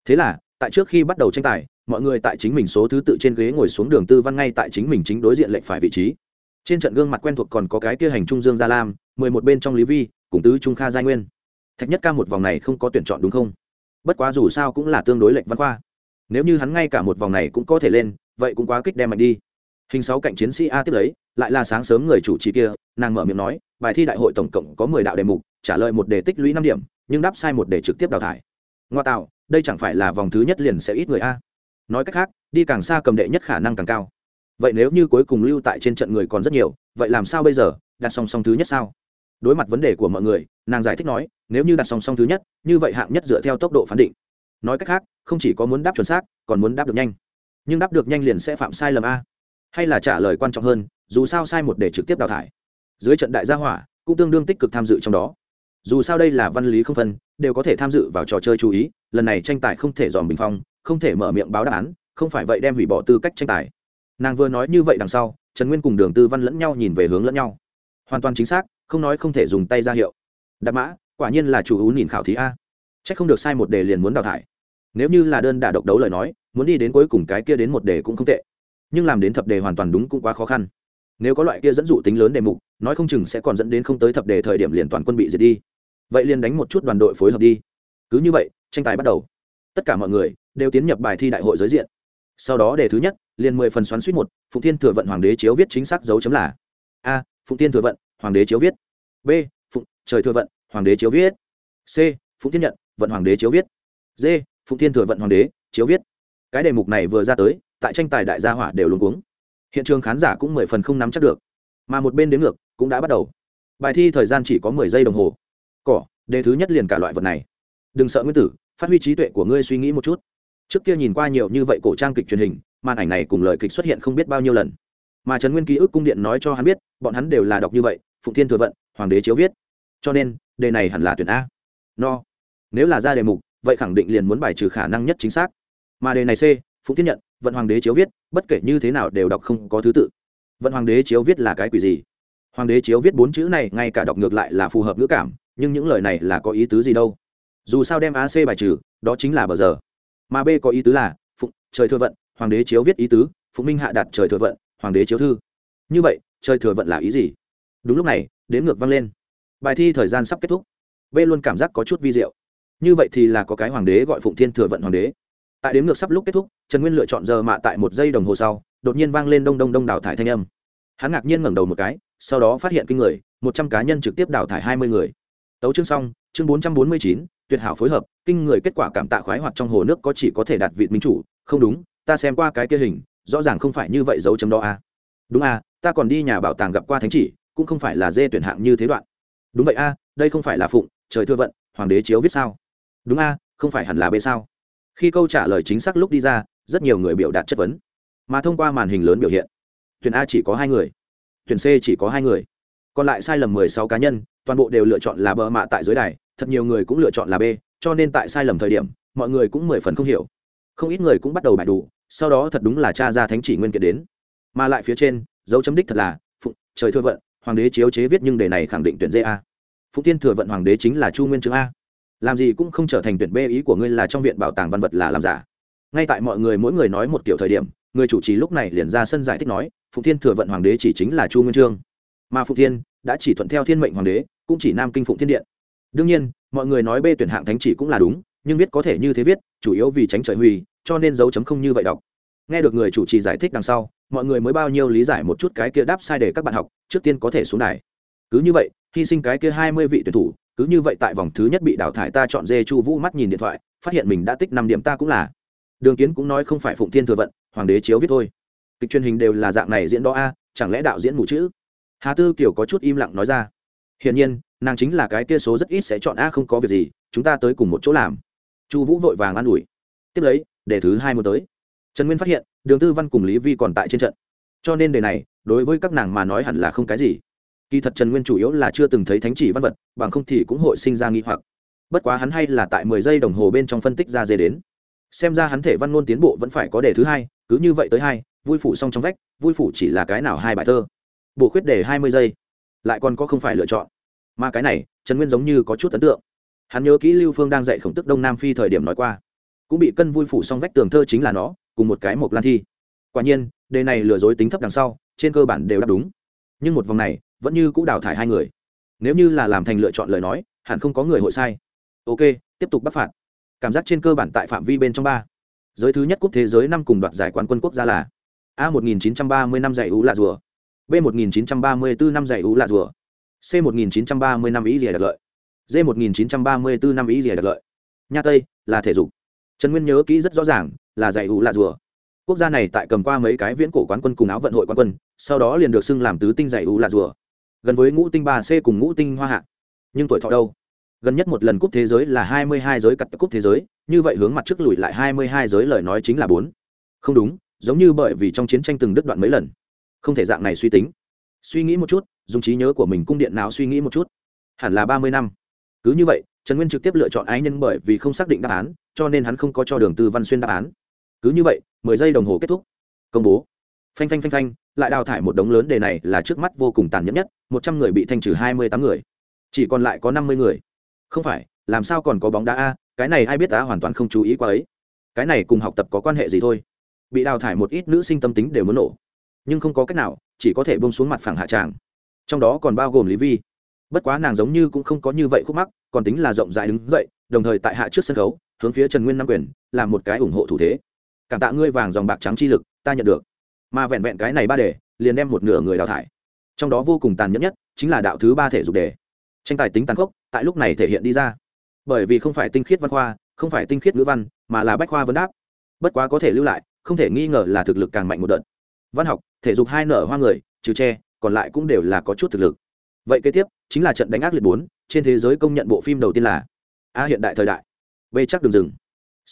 Thế là, tại trước khi bắt đầu tranh tài, mọi người tại chính mình số thứ tự trên ghế ngồi xuống đường tư văn ngay tại chính mình chính đối diện lệnh phải vị trí. Trên trận gương mặt quen thuộc còn có cái kia hành trung dương gia lam, mười một bên trong lý vi, cùng tứ trung kha giai nguyên. Thạch nhất ca một vòng này không có tuyển chọn đúng không? Bất quá dù sao cũng là tương đối lệnh văn khoa. Nếu như hắn ngay cả một vòng này cũng có thể lên, vậy cũng quá kích đem mạnh đi hình sáu cạnh chiến sĩ a tiếp lấy, lại là sáng sớm người chủ trì kia, nàng mở miệng nói, bài thi đại hội tổng cộng có mười đạo đề mục, trả lời một đề tích lũy năm điểm, nhưng đáp sai một đề trực tiếp đào thải. Ngoa tạo, đây chẳng phải là vòng thứ nhất liền sẽ ít người a. Nói cách khác, đi càng xa cầm đệ nhất khả năng càng cao. Vậy nếu như cuối cùng lưu tại trên trận người còn rất nhiều, vậy làm sao bây giờ, đặt song song thứ nhất sao? Đối mặt vấn đề của mọi người, nàng giải thích nói, nếu như đặt song song thứ nhất, như vậy hạng nhất dựa theo tốc độ phán định. Nói cách khác, không chỉ có muốn đáp chuẩn xác, còn muốn đáp được nhanh. Nhưng đáp được nhanh liền sẽ phạm sai lầm a hay là trả lời quan trọng hơn, dù sao sai một để trực tiếp đào thải. Dưới trận đại gia hỏa, cũng tương đương tích cực tham dự trong đó. Dù sao đây là văn lý không phân, đều có thể tham dự vào trò chơi chú ý, lần này tranh tài không thể dòm bình phong, không thể mở miệng báo đáp án, không phải vậy đem hủy bỏ tư cách tranh tài. Nàng vừa nói như vậy đằng sau, trần nguyên cùng đường tư văn lẫn nhau nhìn về hướng lẫn nhau. Hoàn toàn chính xác, không nói không thể dùng tay ra hiệu. Đạp mã, quả nhiên là chủ ú nhìn khảo thí a. C h ắ c không được sai một đề liền muốn đào thải. Nếu như là đơn đả độc đấu lời nói, muốn đi đến cuối cùng cái kia đến một đề cũng không tệ nhưng làm đến thập đề hoàn toàn đúng cũng quá khó khăn. Nếu có loại kia dẫn dụ tính lớn đề mục, nói không chừng sẽ còn dẫn đến không tới thập đề thời điểm liền toàn quân bị diệt đi. Vậy liền đánh một chút đoàn đội phối hợp đi. Cứ như vậy, tranh tài bắt đầu. Tất cả mọi người đều tiến nhập bài thi đại hội giới diện. Sau đó đề thứ nhất, liền mười phần xoắn suýt một, phụng thiên thừa vận hoàng đế chiếu viết chính xác dấu chấm là a, phụng thiên thừa vận, hoàng đế chiếu viết. B, phụng, trời thừa vận, hoàng đế chiếu viết. C, phụng thiên nhận, vận hoàng đế chiếu viết. D, phụng thiên thừa vận hoàng đế chiếu viết. Cái đề mục này vừa ra tới tại tranh tài đại gia hỏa đều luống cuống. Hiện trường khán giả cũng mười phần không nắm chắc được. Mà một bên đến ngược cũng đã bắt đầu. Bài thi thời gian chỉ có mười giây đồng hồ. Cỏ, đề thứ nhất liền cả loại vật này. Đừng sợ nguyên tử, phát huy trí tuệ của ngươi suy nghĩ một chút. Trước kia nhìn qua nhiều như vậy cổ trang kịch truyền hình, màn ảnh này cùng lời kịch xuất hiện không biết bao nhiêu lần. Mà trần nguyên ký ức cung điện nói cho hắn biết, bọn hắn đều là đọc như vậy, phụng thiên thừa vận, hoàng đế chiếu viết. Cho nên, đề này hẳn là tuyển a. No. Nếu là ra đề mục, vậy khẳng định liền muốn bài trừ khả năng nhất chính xác. Mà đề này c phụng thiên nhận, vận hoàng đế chiếu viết, bất kể như thế nào đều đọc không có thứ tự. Vận hoàng đế chiếu viết là cái quỷ gì? Hoàng đế chiếu viết bốn chữ này ngay cả đọc ngược lại là phù hợp ngữ cảm, nhưng những lời này là có ý tứ gì đâu? Dù sao đem ac bài trừ, đó chính là bờ giờ. Mà b có ý tứ là, phụng, trời thừa vận, hoàng đế chiếu viết ý tứ, phụng minh hạ đặt trời thừa vận, hoàng đế chiếu thư. Như vậy, trời thừa vận là ý gì? Đúng lúc này đến ngược vang lên. Bài thi thời gian sắp kết thúc. B luôn cảm giác có chút vi diệu. Như vậy thì là có cái hoàng đế gọi phụng thiên thừa vận hoàng đế tại đếm ngược sắp lúc kết thúc trần nguyên lựa chọn giờ mạ tại một giây đồng hồ sau đột nhiên vang lên đông đông đông đào thải thanh âm. Hắn ngạc nhiên ngẩng đầu một cái sau đó phát hiện kinh người một trăm cá nhân trực tiếp đào thải hai mươi người. Tấu chương xong chương bốn trăm bốn mươi chín tuyệt hảo phối hợp kinh người kết quả cảm tạ khoái hoặc trong hồ nước có chỉ có thể đạt vị minh chủ. Không đúng ta xem qua cái kia hình rõ ràng không phải như vậy dấu chấm đó a à. đúng a à, ta còn đi nhà bảo tàng gặp qua thánh chỉ cũng không phải là dê tuyển hạng như thế đoạn. Đúng vậy a à, đây không phải là phụng trời thưa vận hoàng đế chiếu viết sao? Đúng a không phải hẳn là b sao? Khi câu trả lời chính xác lúc đi ra, rất nhiều người biểu đạt chất vấn. Mà thông qua màn hình lớn biểu hiện, tuyển a chỉ có hai người, tuyển c chỉ có hai người. Còn lại sai lầm mười sáu cá nhân, toàn bộ đều lựa chọn là bờ mạ tại dưới đài, thật nhiều người cũng lựa chọn là b, cho nên tại sai lầm thời điểm, mọi người cũng mười phần không hiểu. Không ít người cũng bắt đầu bài đủ, sau đó thật đúng là cha ra thánh chỉ nguyên kiệt đến. Mà lại phía trên, dấu chấm đích thật là, phụng, trời thưa vận, hoàng đế chiếu chế viết nhưng đề này khẳng định tuyển d a. Phụng tiên thừa vận hoàng đế chính là chu nguyên chương a làm gì cũng không trở thành tuyển bê ý của ngươi là trong viện bảo tàng văn vật là làm giả. Ngay tại mọi người mỗi người nói một kiểu thời điểm, người chủ trì lúc này liền ra sân giải thích nói, phụng thiên thừa vận hoàng đế chỉ chính là chu nguyên trương. Mà phụng thiên đã chỉ thuận theo thiên mệnh hoàng đế, cũng chỉ nam kinh phụng thiên điện. Đương nhiên, mọi người nói bê tuyển hạng thánh chỉ cũng là đúng, nhưng viết có thể như thế viết, chủ yếu vì tránh trời huy cho nên dấu chấm không như vậy đọc. Nghe được người chủ trì giải thích đằng sau, mọi người mới bao nhiêu lý giải một chút cái kia đáp sai để các bạn học, trước tiên có thể xuống đài. Cứ như vậy, hy sinh cái kia hai mươi vị tuyển thủ cứ như vậy tại vòng thứ nhất bị đào thải ta chọn dê chu vũ mắt nhìn điện thoại, phát hiện mình đã tích năm điểm ta cũng là. Đường kiến cũng nói không phải phụng thiên thừa vận, hoàng đế chiếu viết thôi. Kịch truyền hình đều là dạng này diễn đó a, chẳng lẽ đạo diễn mù chữ? Hà tư kiều có chút im lặng nói ra. Hiển nhiên, nàng chính là cái kia số rất ít sẽ chọn a không có việc gì, chúng ta tới cùng một chỗ làm. Chu vũ vội vàng an ủi. Tiếp lấy, đề thứ hai muốn tới. Trần nguyên phát hiện, đường tư văn cùng lý vi còn tại trên trận. Cho nên đề này, đối với các nàng mà nói hẳn là không cái gì kỳ thật trần nguyên chủ yếu là chưa từng thấy thánh chỉ văn vật, bằng không thì cũng hội sinh ra nghi hoặc. Bất quá hắn hay là tại mười giây đồng hồ bên trong phân tích ra dê đến. Xem ra hắn thể văn ngôn tiến bộ vẫn phải có đề thứ hai, cứ như vậy tới hai, vui phủ xong trong vách, vui phủ chỉ là cái nào hai bài thơ. Bộ khuyết đề hai mươi giây, lại còn có không phải lựa chọn. Mà cái này, trần nguyên giống như có chút ấn tượng. Hắn nhớ kỹ lưu phương đang dạy khổng tức đông nam phi thời điểm nói qua, cũng bị cân vui phủ xong vách tường thơ chính là nó, cùng một cái mộc lan thi. Quả nhiên, đề này lừa dối tính thấp đằng sau, trên cơ bản đều đáp đúng. Nhưng một vòng này vẫn như cũng đào thải hai người. Nếu như là làm thành lựa chọn lời nói, hẳn không có người hội sai. Ok, tiếp tục bắt phạt. Cảm giác trên cơ bản tại phạm vi bên trong ba. Giới thứ nhất cúp thế giới năm cùng đoạt giải quán quân quốc gia là a 1930 năm dạy ú là rùa. B 1934 năm dạy ú là rùa. C 1930 năm ý rìa đặc lợi. D 1934 năm ý rìa đặc lợi. Nha tây, là thể dục. Trần nguyên nhớ kỹ rất rõ ràng, là dạy ú là rùa. Quốc gia này tại cầm qua mấy cái viễn cổ quán quân cùng áo vận hội quán quân, sau đó liền được xưng làm tứ tinh dạy ú là rùa gần với ngũ tinh ba c cùng ngũ tinh hoa hạ. Nhưng tuổi thọ đâu? Gần nhất một lần cúp thế giới là hai mươi hai giới cặp cúp thế giới, như vậy hướng mặt trước lùi lại hai mươi hai giới lời nói chính là bốn. Không đúng, giống như bởi vì trong chiến tranh từng đứt đoạn mấy lần. Không thể dạng này suy tính. Suy nghĩ một chút, dùng trí nhớ của mình cung điện nào suy nghĩ một chút. Hẳn là ba mươi năm. Cứ như vậy, trần nguyên trực tiếp lựa chọn ái nhân bởi vì không xác định đáp án, cho nên hắn không có cho đường tư văn xuyên đáp án. Cứ như vậy, mười giây đồng hồ kết thúc. Công bố phanh phanh phanh phanh, lại đào thải một đống lớn đề này là trước mắt vô cùng tàn nhẫn nhất, một trăm người bị thanh trừ hai mươi tám người. Chỉ còn lại có năm mươi người. Không phải, làm sao còn có bóng đá a, cái này ai biết ta hoàn toàn không chú ý qua ấy. Cái này cùng học tập có quan hệ gì thôi. Bị đào thải một ít nữ sinh tâm tính đều muốn nổ. Nhưng không có cách nào, chỉ có thể bông xuống mặt phẳng hạ tràng. Trong đó còn bao gồm lý vi. Bất quá nàng giống như cũng không có như vậy khúc mắc, còn tính là rộng rãi đứng dậy, đồng thời tại hạ trước sân khấu, hướng phía trần nguyên nam quyền, làm một cái ủng hộ thủ thế. Cảm tạ ngươi vàng dòng bạc trắng chi lực, ta nhận được mà vẹn vẹn cái này ba đề liền đem một nửa người đào thải. Trong đó vô cùng tàn nhẫn nhất chính là đạo thứ ba thể dục đề. Tranh tài tính tàn khốc tại lúc này thể hiện đi ra. Bởi vì không phải tinh khiết văn khoa, không phải tinh khiết ngữ văn, mà là bách khoa vấn đáp. Bất quá có thể lưu lại, không thể nghi ngờ là thực lực càng mạnh một đợt. Văn học, thể dục hai nở hoa người, trừ tre, còn lại cũng đều là có chút thực lực. Vậy kế tiếp, chính là trận đánh ác liệt bốn, trên thế giới công nhận bộ phim đầu tiên là a hiện đại thời đại. B chắc đường rừng.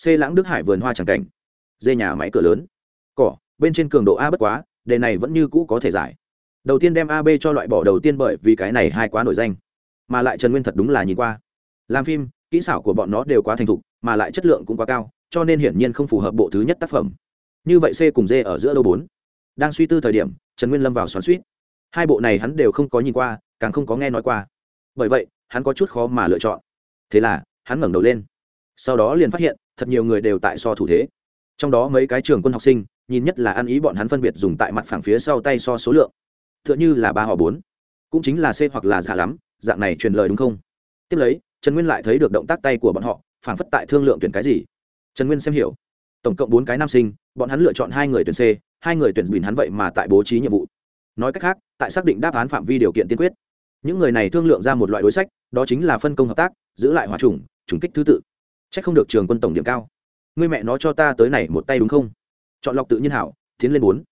C lãng đức hải vườn hoa tràng cảnh. D nhà máy cửa lớn. Cỏ bên trên cường độ a bất quá, đề này vẫn như cũ có thể giải. Đầu tiên đem ab cho loại bỏ đầu tiên bởi vì cái này hai quá nổi danh. Mà lại trần nguyên thật đúng là nhìn qua. Làm phim, kỹ xảo của bọn nó đều quá thành thục, mà lại chất lượng cũng quá cao, cho nên hiển nhiên không phù hợp bộ thứ nhất tác phẩm. Như vậy c cùng d ở giữa đâu bốn? Đang suy tư thời điểm, trần nguyên lâm vào xoắn suýt. Hai bộ này hắn đều không có nhìn qua, càng không có nghe nói qua. Bởi vậy, hắn có chút khó mà lựa chọn. Thế là, hắn ngẩng đầu lên. Sau đó liền phát hiện, thật nhiều người đều tại so thủ thế. Trong đó mấy cái trường quân học sinh nhìn nhất là ăn ý bọn hắn phân biệt dùng tại mặt phẳng phía sau tay so số lượng. T h ư ợ n h ư là ba họ bốn. Cũng chính là c hoặc là giả lắm, dạng này truyền lời đúng không? Tiếp lấy, trần nguyên lại thấy được động tác tay của bọn họ, phảng phất tại thương lượng tuyển cái gì. Trần nguyên xem hiểu. Tổng cộng bốn cái nam sinh, bọn hắn lựa chọn hai người tuyển c, hai người tuyển bình hắn vậy mà tại bố trí nhiệm vụ. Nói cách khác, tại xác định đáp án phạm vi điều kiện tiên quyết, những người này thương lượng ra một loại đối sách, đó chính là phân công hợp tác, giữ lại hòa trùng trùng kích thứ tự. C h ắ c không được trường quân tổng điểm cao. Ngươi mẹ nó cho ta tới này một tay đúng không? Chọn lọc tự nhiên hảo, tiến lên bốn.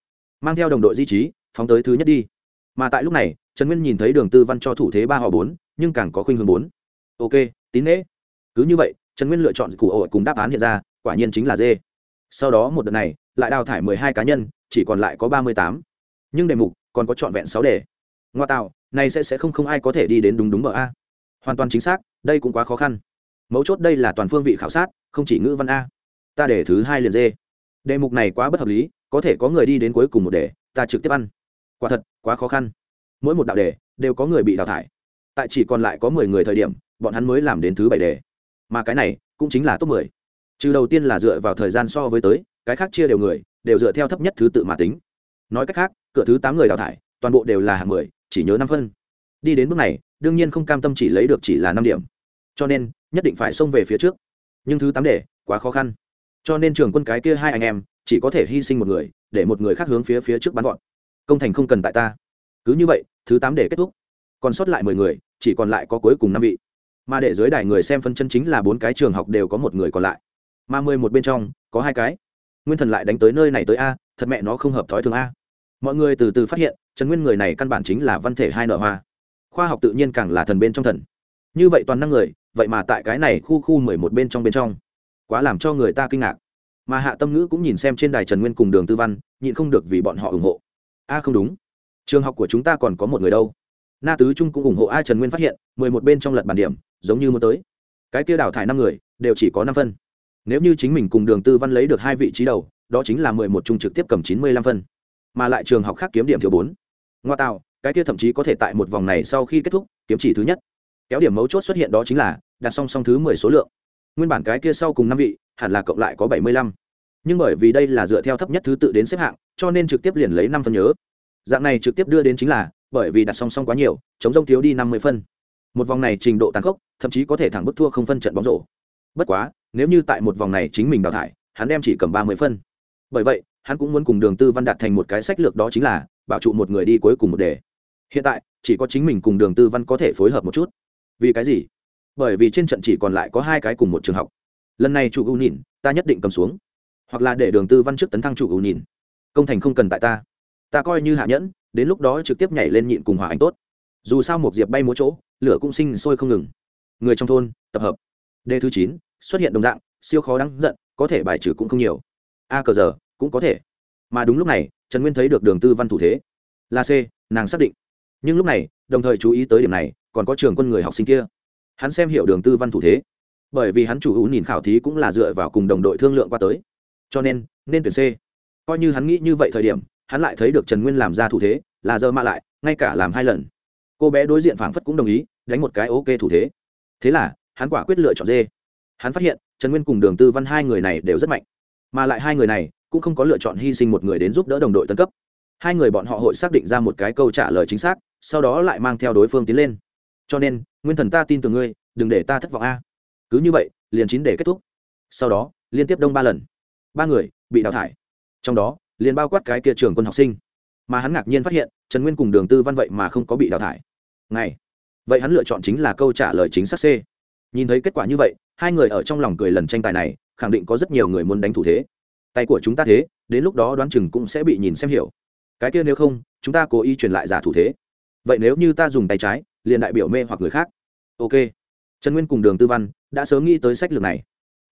Mang theo đồng đội di trí, phóng tới thứ nhất đi. Mà tại lúc này, trần nguyên nhìn thấy đường tư văn cho thủ thế ba họ bốn, nhưng càng có khuynh hướng bốn. Ok, tín nễ cứ như vậy, trần nguyên lựa chọn cụ ổ cùng đáp án hiện ra, quả nhiên chính là d sau đó một đợt này, lại đào thải mười hai cá nhân, chỉ còn lại có ba mươi tám. Nhưng đề mục còn có trọn vẹn sáu đề. Ngoa tạo, này sẽ sẽ không không ai có thể đi đến đúng đúng mở a. Hoàn toàn chính xác, đây cũng quá khó khăn. Mấu chốt đây là toàn phương vị khảo sát, không chỉ ngữ văn a. Ta để thứ hai liền d đề mục này quá bất hợp lý có thể có người đi đến cuối cùng một đề ta trực tiếp ăn. Quả thật quá khó khăn. Mỗi một đạo đề đều có người bị đào thải. Tại chỉ còn lại có mười người thời điểm bọn hắn mới làm đến thứ bảy đề. Mà cái này cũng chính là top mười. Trừ đầu tiên là dựa vào thời gian so với tới cái khác chia đều người đều dựa theo thấp nhất thứ tự mà tính. Nói cách khác cửa thứ tám người đào thải toàn bộ đều là hạng mười chỉ nhớ năm phân. Đi đến bước này đương nhiên không cam tâm chỉ lấy được chỉ là năm điểm. Cho nên nhất định phải xông về phía trước. Nhưng thứ tám đề, quá khó khăn cho nên trường quân cái kia hai anh em, chỉ có thể hy sinh một người, để một người khác hướng phía phía trước bắn gọn công thành không cần tại ta. Cứ như vậy, thứ tám để kết thúc. Còn sót lại mười người, chỉ còn lại có cuối cùng năm vị. Mà để dưới đài người xem phân chân chính là bốn cái trường học đều có một người còn lại. Mà mười một bên trong, có hai cái. Nguyên thần lại đánh tới nơi này tới a, thật mẹ nó không hợp thói thường a. Mọi người từ từ phát hiện, trần nguyên người này căn bản chính là văn thể hai nợ hoa. Khoa học tự nhiên càng là thần bên trong thần. Như vậy toàn năng người, vậy mà tại cái này khu khu mười một bên trong bên trong quá làm cho người ta kinh ngạc. Mà hạ tâm ngữ cũng nhìn xem trên đài trần nguyên cùng đường tư văn, nhịn không được vì bọn họ ủng hộ. A, không đúng. Trường học của chúng ta còn có một người đâu. Na tứ trung cũng ủng hộ a trần nguyên phát hiện, mười một bên trong lật bản điểm, giống như muốn tới. Cái kia đào thải năm người, đều chỉ có năm phân. Nếu như chính mình cùng đường tư văn lấy được hai vị trí đầu, đó chính là mười một trung trực tiếp cầm chín mươi lăm phân. Mà lại trường học khác kiếm điểm thiếu bốn. Ngoa tạo, cái kia thậm chí có thể tại một vòng này sau khi kết thúc, kiếm chỉ thứ nhất. Kéo điểm mấu chốt xuất hiện đó chính là đặt song song thứ mười số lượng nguyên bản cái kia sau cùng năm vị, hẳn là cộng lại có bảy mươi lăm. Nhưng bởi vì đây là dựa theo thấp nhất thứ tự đến xếp hạng, cho nên trực tiếp liền lấy năm phân nhớ. Dạng này trực tiếp đưa đến chính là, bởi vì đặt song song quá nhiều, chống rông thiếu đi năm mươi phân. Một vòng này trình độ tàn khốc, thậm chí có thể thẳng bức thua không phân trận bóng rổ. Bất quá, nếu như tại một vòng này chính mình đào thải, hắn đem chỉ cầm ba mươi phân. Bởi vậy, hắn cũng muốn cùng đường tư văn đạt thành một cái sách lược đó chính là, bảo trụ một người đi cuối cùng một đề. Hiện tại, chỉ có chính mình cùng đường tư văn có thể phối hợp một chút. Vì cái gì? Bởi vì trên trận chỉ còn lại có hai cái cùng một trường học. Lần này chủ ưu nhìn, ta nhất định cầm xuống. Hoặc là để đường tư văn trước tấn thăng chủ ưu nhìn. Công thành không cần tại ta. Ta coi như hạ nhẫn, đến lúc đó trực tiếp nhảy lên nhịn cùng hòa anh tốt. Dù sao một diệp bay múa chỗ, lửa cũng sinh sôi không ngừng. Người trong thôn, tập hợp. Đề thứ chín, xuất hiện đồng dạng, siêu khó đáng giận, có thể bài trừ cũng không nhiều. A cờ giờ, cũng có thể. Mà đúng lúc này, trần nguyên thấy được đường tư văn thủ thế. Là c, nàng xác định. Nhưng lúc này, đồng thời chú ý tới điểm này, còn có trường quân người học sinh kia hắn xem hiểu đường tư văn thủ thế, bởi vì hắn chủ hữu nhìn khảo thí cũng là dựa vào cùng đồng đội thương lượng qua tới. Cho nên nên tuyển c. Coi như hắn nghĩ như vậy thời điểm, hắn lại thấy được trần nguyên làm ra thủ thế, là giờ mạ lại, ngay cả làm hai lần. Cô bé đối diện phảng phất cũng đồng ý, đánh một cái ok thủ thế. Thế là, hắn quả quyết lựa chọn dê hắn phát hiện, trần nguyên cùng đường tư văn hai người này đều rất mạnh. Mà lại hai người này, cũng không có lựa chọn hy sinh một người đến giúp đỡ đồng đội tân cấp. Hai người bọn họ hội xác định ra một cái câu trả lời chính xác, sau đó lại mang theo đối phương tiến lên. Cho nên nguyên thần ta tin tưởng ngươi, đừng để ta thất vọng a. Cứ như vậy, liền chín để kết thúc. Sau đó, liên tiếp đông ba lần. Ba người bị đào thải. Trong đó, liền bao quát cái kia trường quân học sinh. Mà hắn ngạc nhiên phát hiện, trần nguyên cùng đường tư văn vậy mà không có bị đào thải. Ngay vậy hắn lựa chọn chính là câu trả lời chính xác c. Nhìn thấy kết quả như vậy, hai người ở trong lòng cười lần tranh tài này, khẳng định có rất nhiều người muốn đánh thủ thế. Tay của chúng ta thế, đến lúc đó đoán chừng cũng sẽ bị nhìn xem hiểu. Cái kia nếu không, chúng ta cố ý truyền lại giả thủ thế. Vậy nếu như ta dùng tay trái liền đại biểu mê hoặc người khác. Ok. Trần nguyên cùng đường tư văn đã sớm nghĩ tới sách lược này.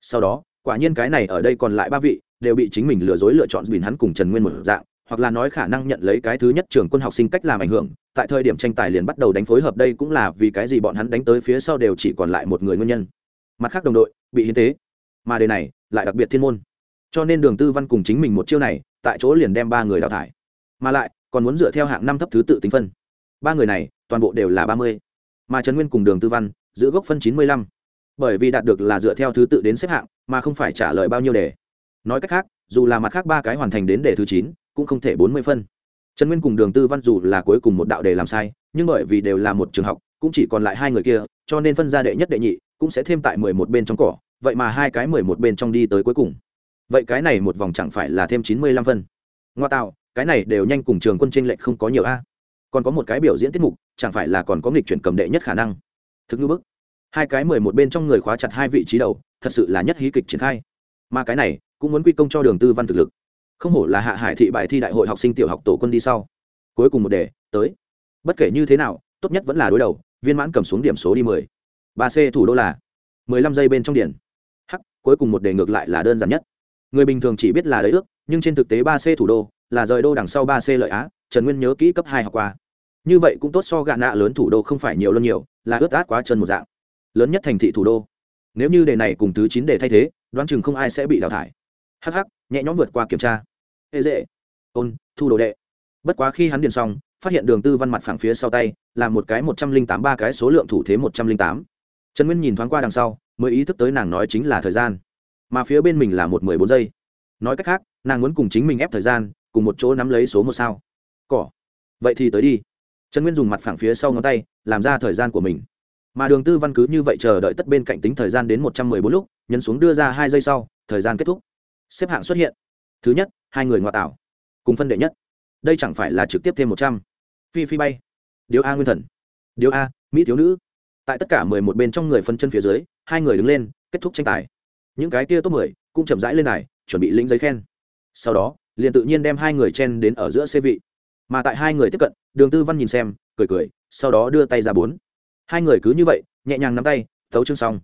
Sau đó, quả nhiên cái này ở đây còn lại ba vị đều bị chính mình lừa dối lựa chọn bình hắn cùng trần nguyên một dạng, hoặc là nói khả năng nhận lấy cái thứ nhất trường quân học sinh cách làm ảnh hưởng, tại thời điểm tranh tài liền bắt đầu đánh phối hợp đây cũng là vì cái gì bọn hắn đánh tới phía sau đều chỉ còn lại một người nguyên nhân. Mặt khác đồng đội bị hiến tế. Mà đề này lại đặc biệt thiên môn. Cho nên đường tư văn cùng chính mình một chiêu này, tại chỗ liền đem ba người đào thải. Mà lại, còn muốn dựa theo hạng năm thấp thứ tự tính phân. Ba người này toàn bộ đều là ba mươi. Mà trần nguyên cùng đường tư văn, giữ gốc phân chín mươi lăm. Bởi vì đạt được là dựa theo thứ tự đến xếp hạng, mà không phải trả lời bao nhiêu đề nói cách khác, dù là mặt khác ba cái hoàn thành đến đề thứ chín, cũng không thể bốn mươi phân. Trần nguyên cùng đường tư văn dù là cuối cùng một đạo đề làm sai, nhưng bởi vì đều là một trường học, cũng chỉ còn lại hai người kia, cho nên phân ra đệ nhất đệ nhị cũng sẽ thêm tại mười một bên trong cỏ, vậy mà hai cái mười một bên trong đi tới cuối cùng. Vậy cái này một vòng chẳng phải là thêm chín mươi lăm phân. Ngoa tạo, cái này đều nhanh cùng trường quân tranh lệch không có nhiều a còn có một cái biểu diễn tiết mục, chẳng phải là còn có nghịch chuyển cầm đệ nhất khả năng. Thực ngữ bức. Hai cái mười một bên trong người khóa chặt hai vị trí đầu, thật sự là nhất hí kịch triển khai. Mà cái này, cũng muốn quy công cho đường tư văn thực lực. Không hổ là hạ hải thị bài thi đại hội học sinh tiểu học tổ quân đi sau. Cuối cùng một đề, tới. Bất kể như thế nào, tốt nhất vẫn là đối đầu, viên mãn cầm xuống điểm số đi mười. Ba c thủ đô là mười lăm giây bên trong điển hắc, cuối cùng một đề ngược lại là đơn giản nhất. Người bình thường chỉ biết là lấy ước, nhưng trên thực tế ba c thủ đô là rời đô đằng sau ba c lợi á trần nguyên nhớ kỹ cấp hai học qua. Như vậy cũng tốt so gạ nạ lớn thủ đô không phải nhiều hơn nhiều, là ướt át quá chân một dạng. Lớn nhất thành thị thủ đô. Nếu như đề này cùng thứ chín đề thay thế, đoán chừng không ai sẽ bị đào thải. Hh nhẹ nhõm vượt qua kiểm tra. Ê dễ. Ôn, thu đồ đệ. Bất quá khi hắn điền xong, phát hiện đường tư văn mặt phẳng phía sau tay, là một cái một trăm linh tám, ba cái số lượng thủ thế một trăm linh tám. Trần nguyên nhìn thoáng qua đằng sau, mới ý thức tới nàng nói chính là thời gian. Mà phía bên mình là một mười bốn giây. Nói cách khác, nàng muốn cùng chính mình ép thời gian, cùng một chỗ nắm lấy số một sao cỏ. Vậy thì tới đi. Trần nguyên dùng mặt phẳng phía sau ngón tay, làm ra thời gian của mình. Mà đường tư văn cứ như vậy chờ đợi tất bên cạnh tính thời gian đến một trăm mười bốn lúc, nhấn xuống đưa ra hai giây sau, thời gian kết thúc. Xếp hạng xuất hiện. Thứ nhất, hai người ngoại tảo cùng phân đệ nhất. Đây chẳng phải là trực tiếp thêm một trăm. Phi phi bay. Điếu a nguyên thần. Điếu a, mỹ thiếu nữ. Tại tất cả mười một bên trong người phân chân phía dưới, hai người đứng lên, kết thúc tranh tài. Những cái kia top mười cũng chậm rãi lên này chuẩn bị lĩnh giấy khen. Sau đó, liền tự nhiên đem hai người chen đến ở giữa xe vị mà tại hai người tiếp cận, đường tư văn nhìn xem, cười cười, sau đó đưa tay ra bốn. Hai người cứ như vậy, nhẹ nhàng nắm tay, thấu chương xong.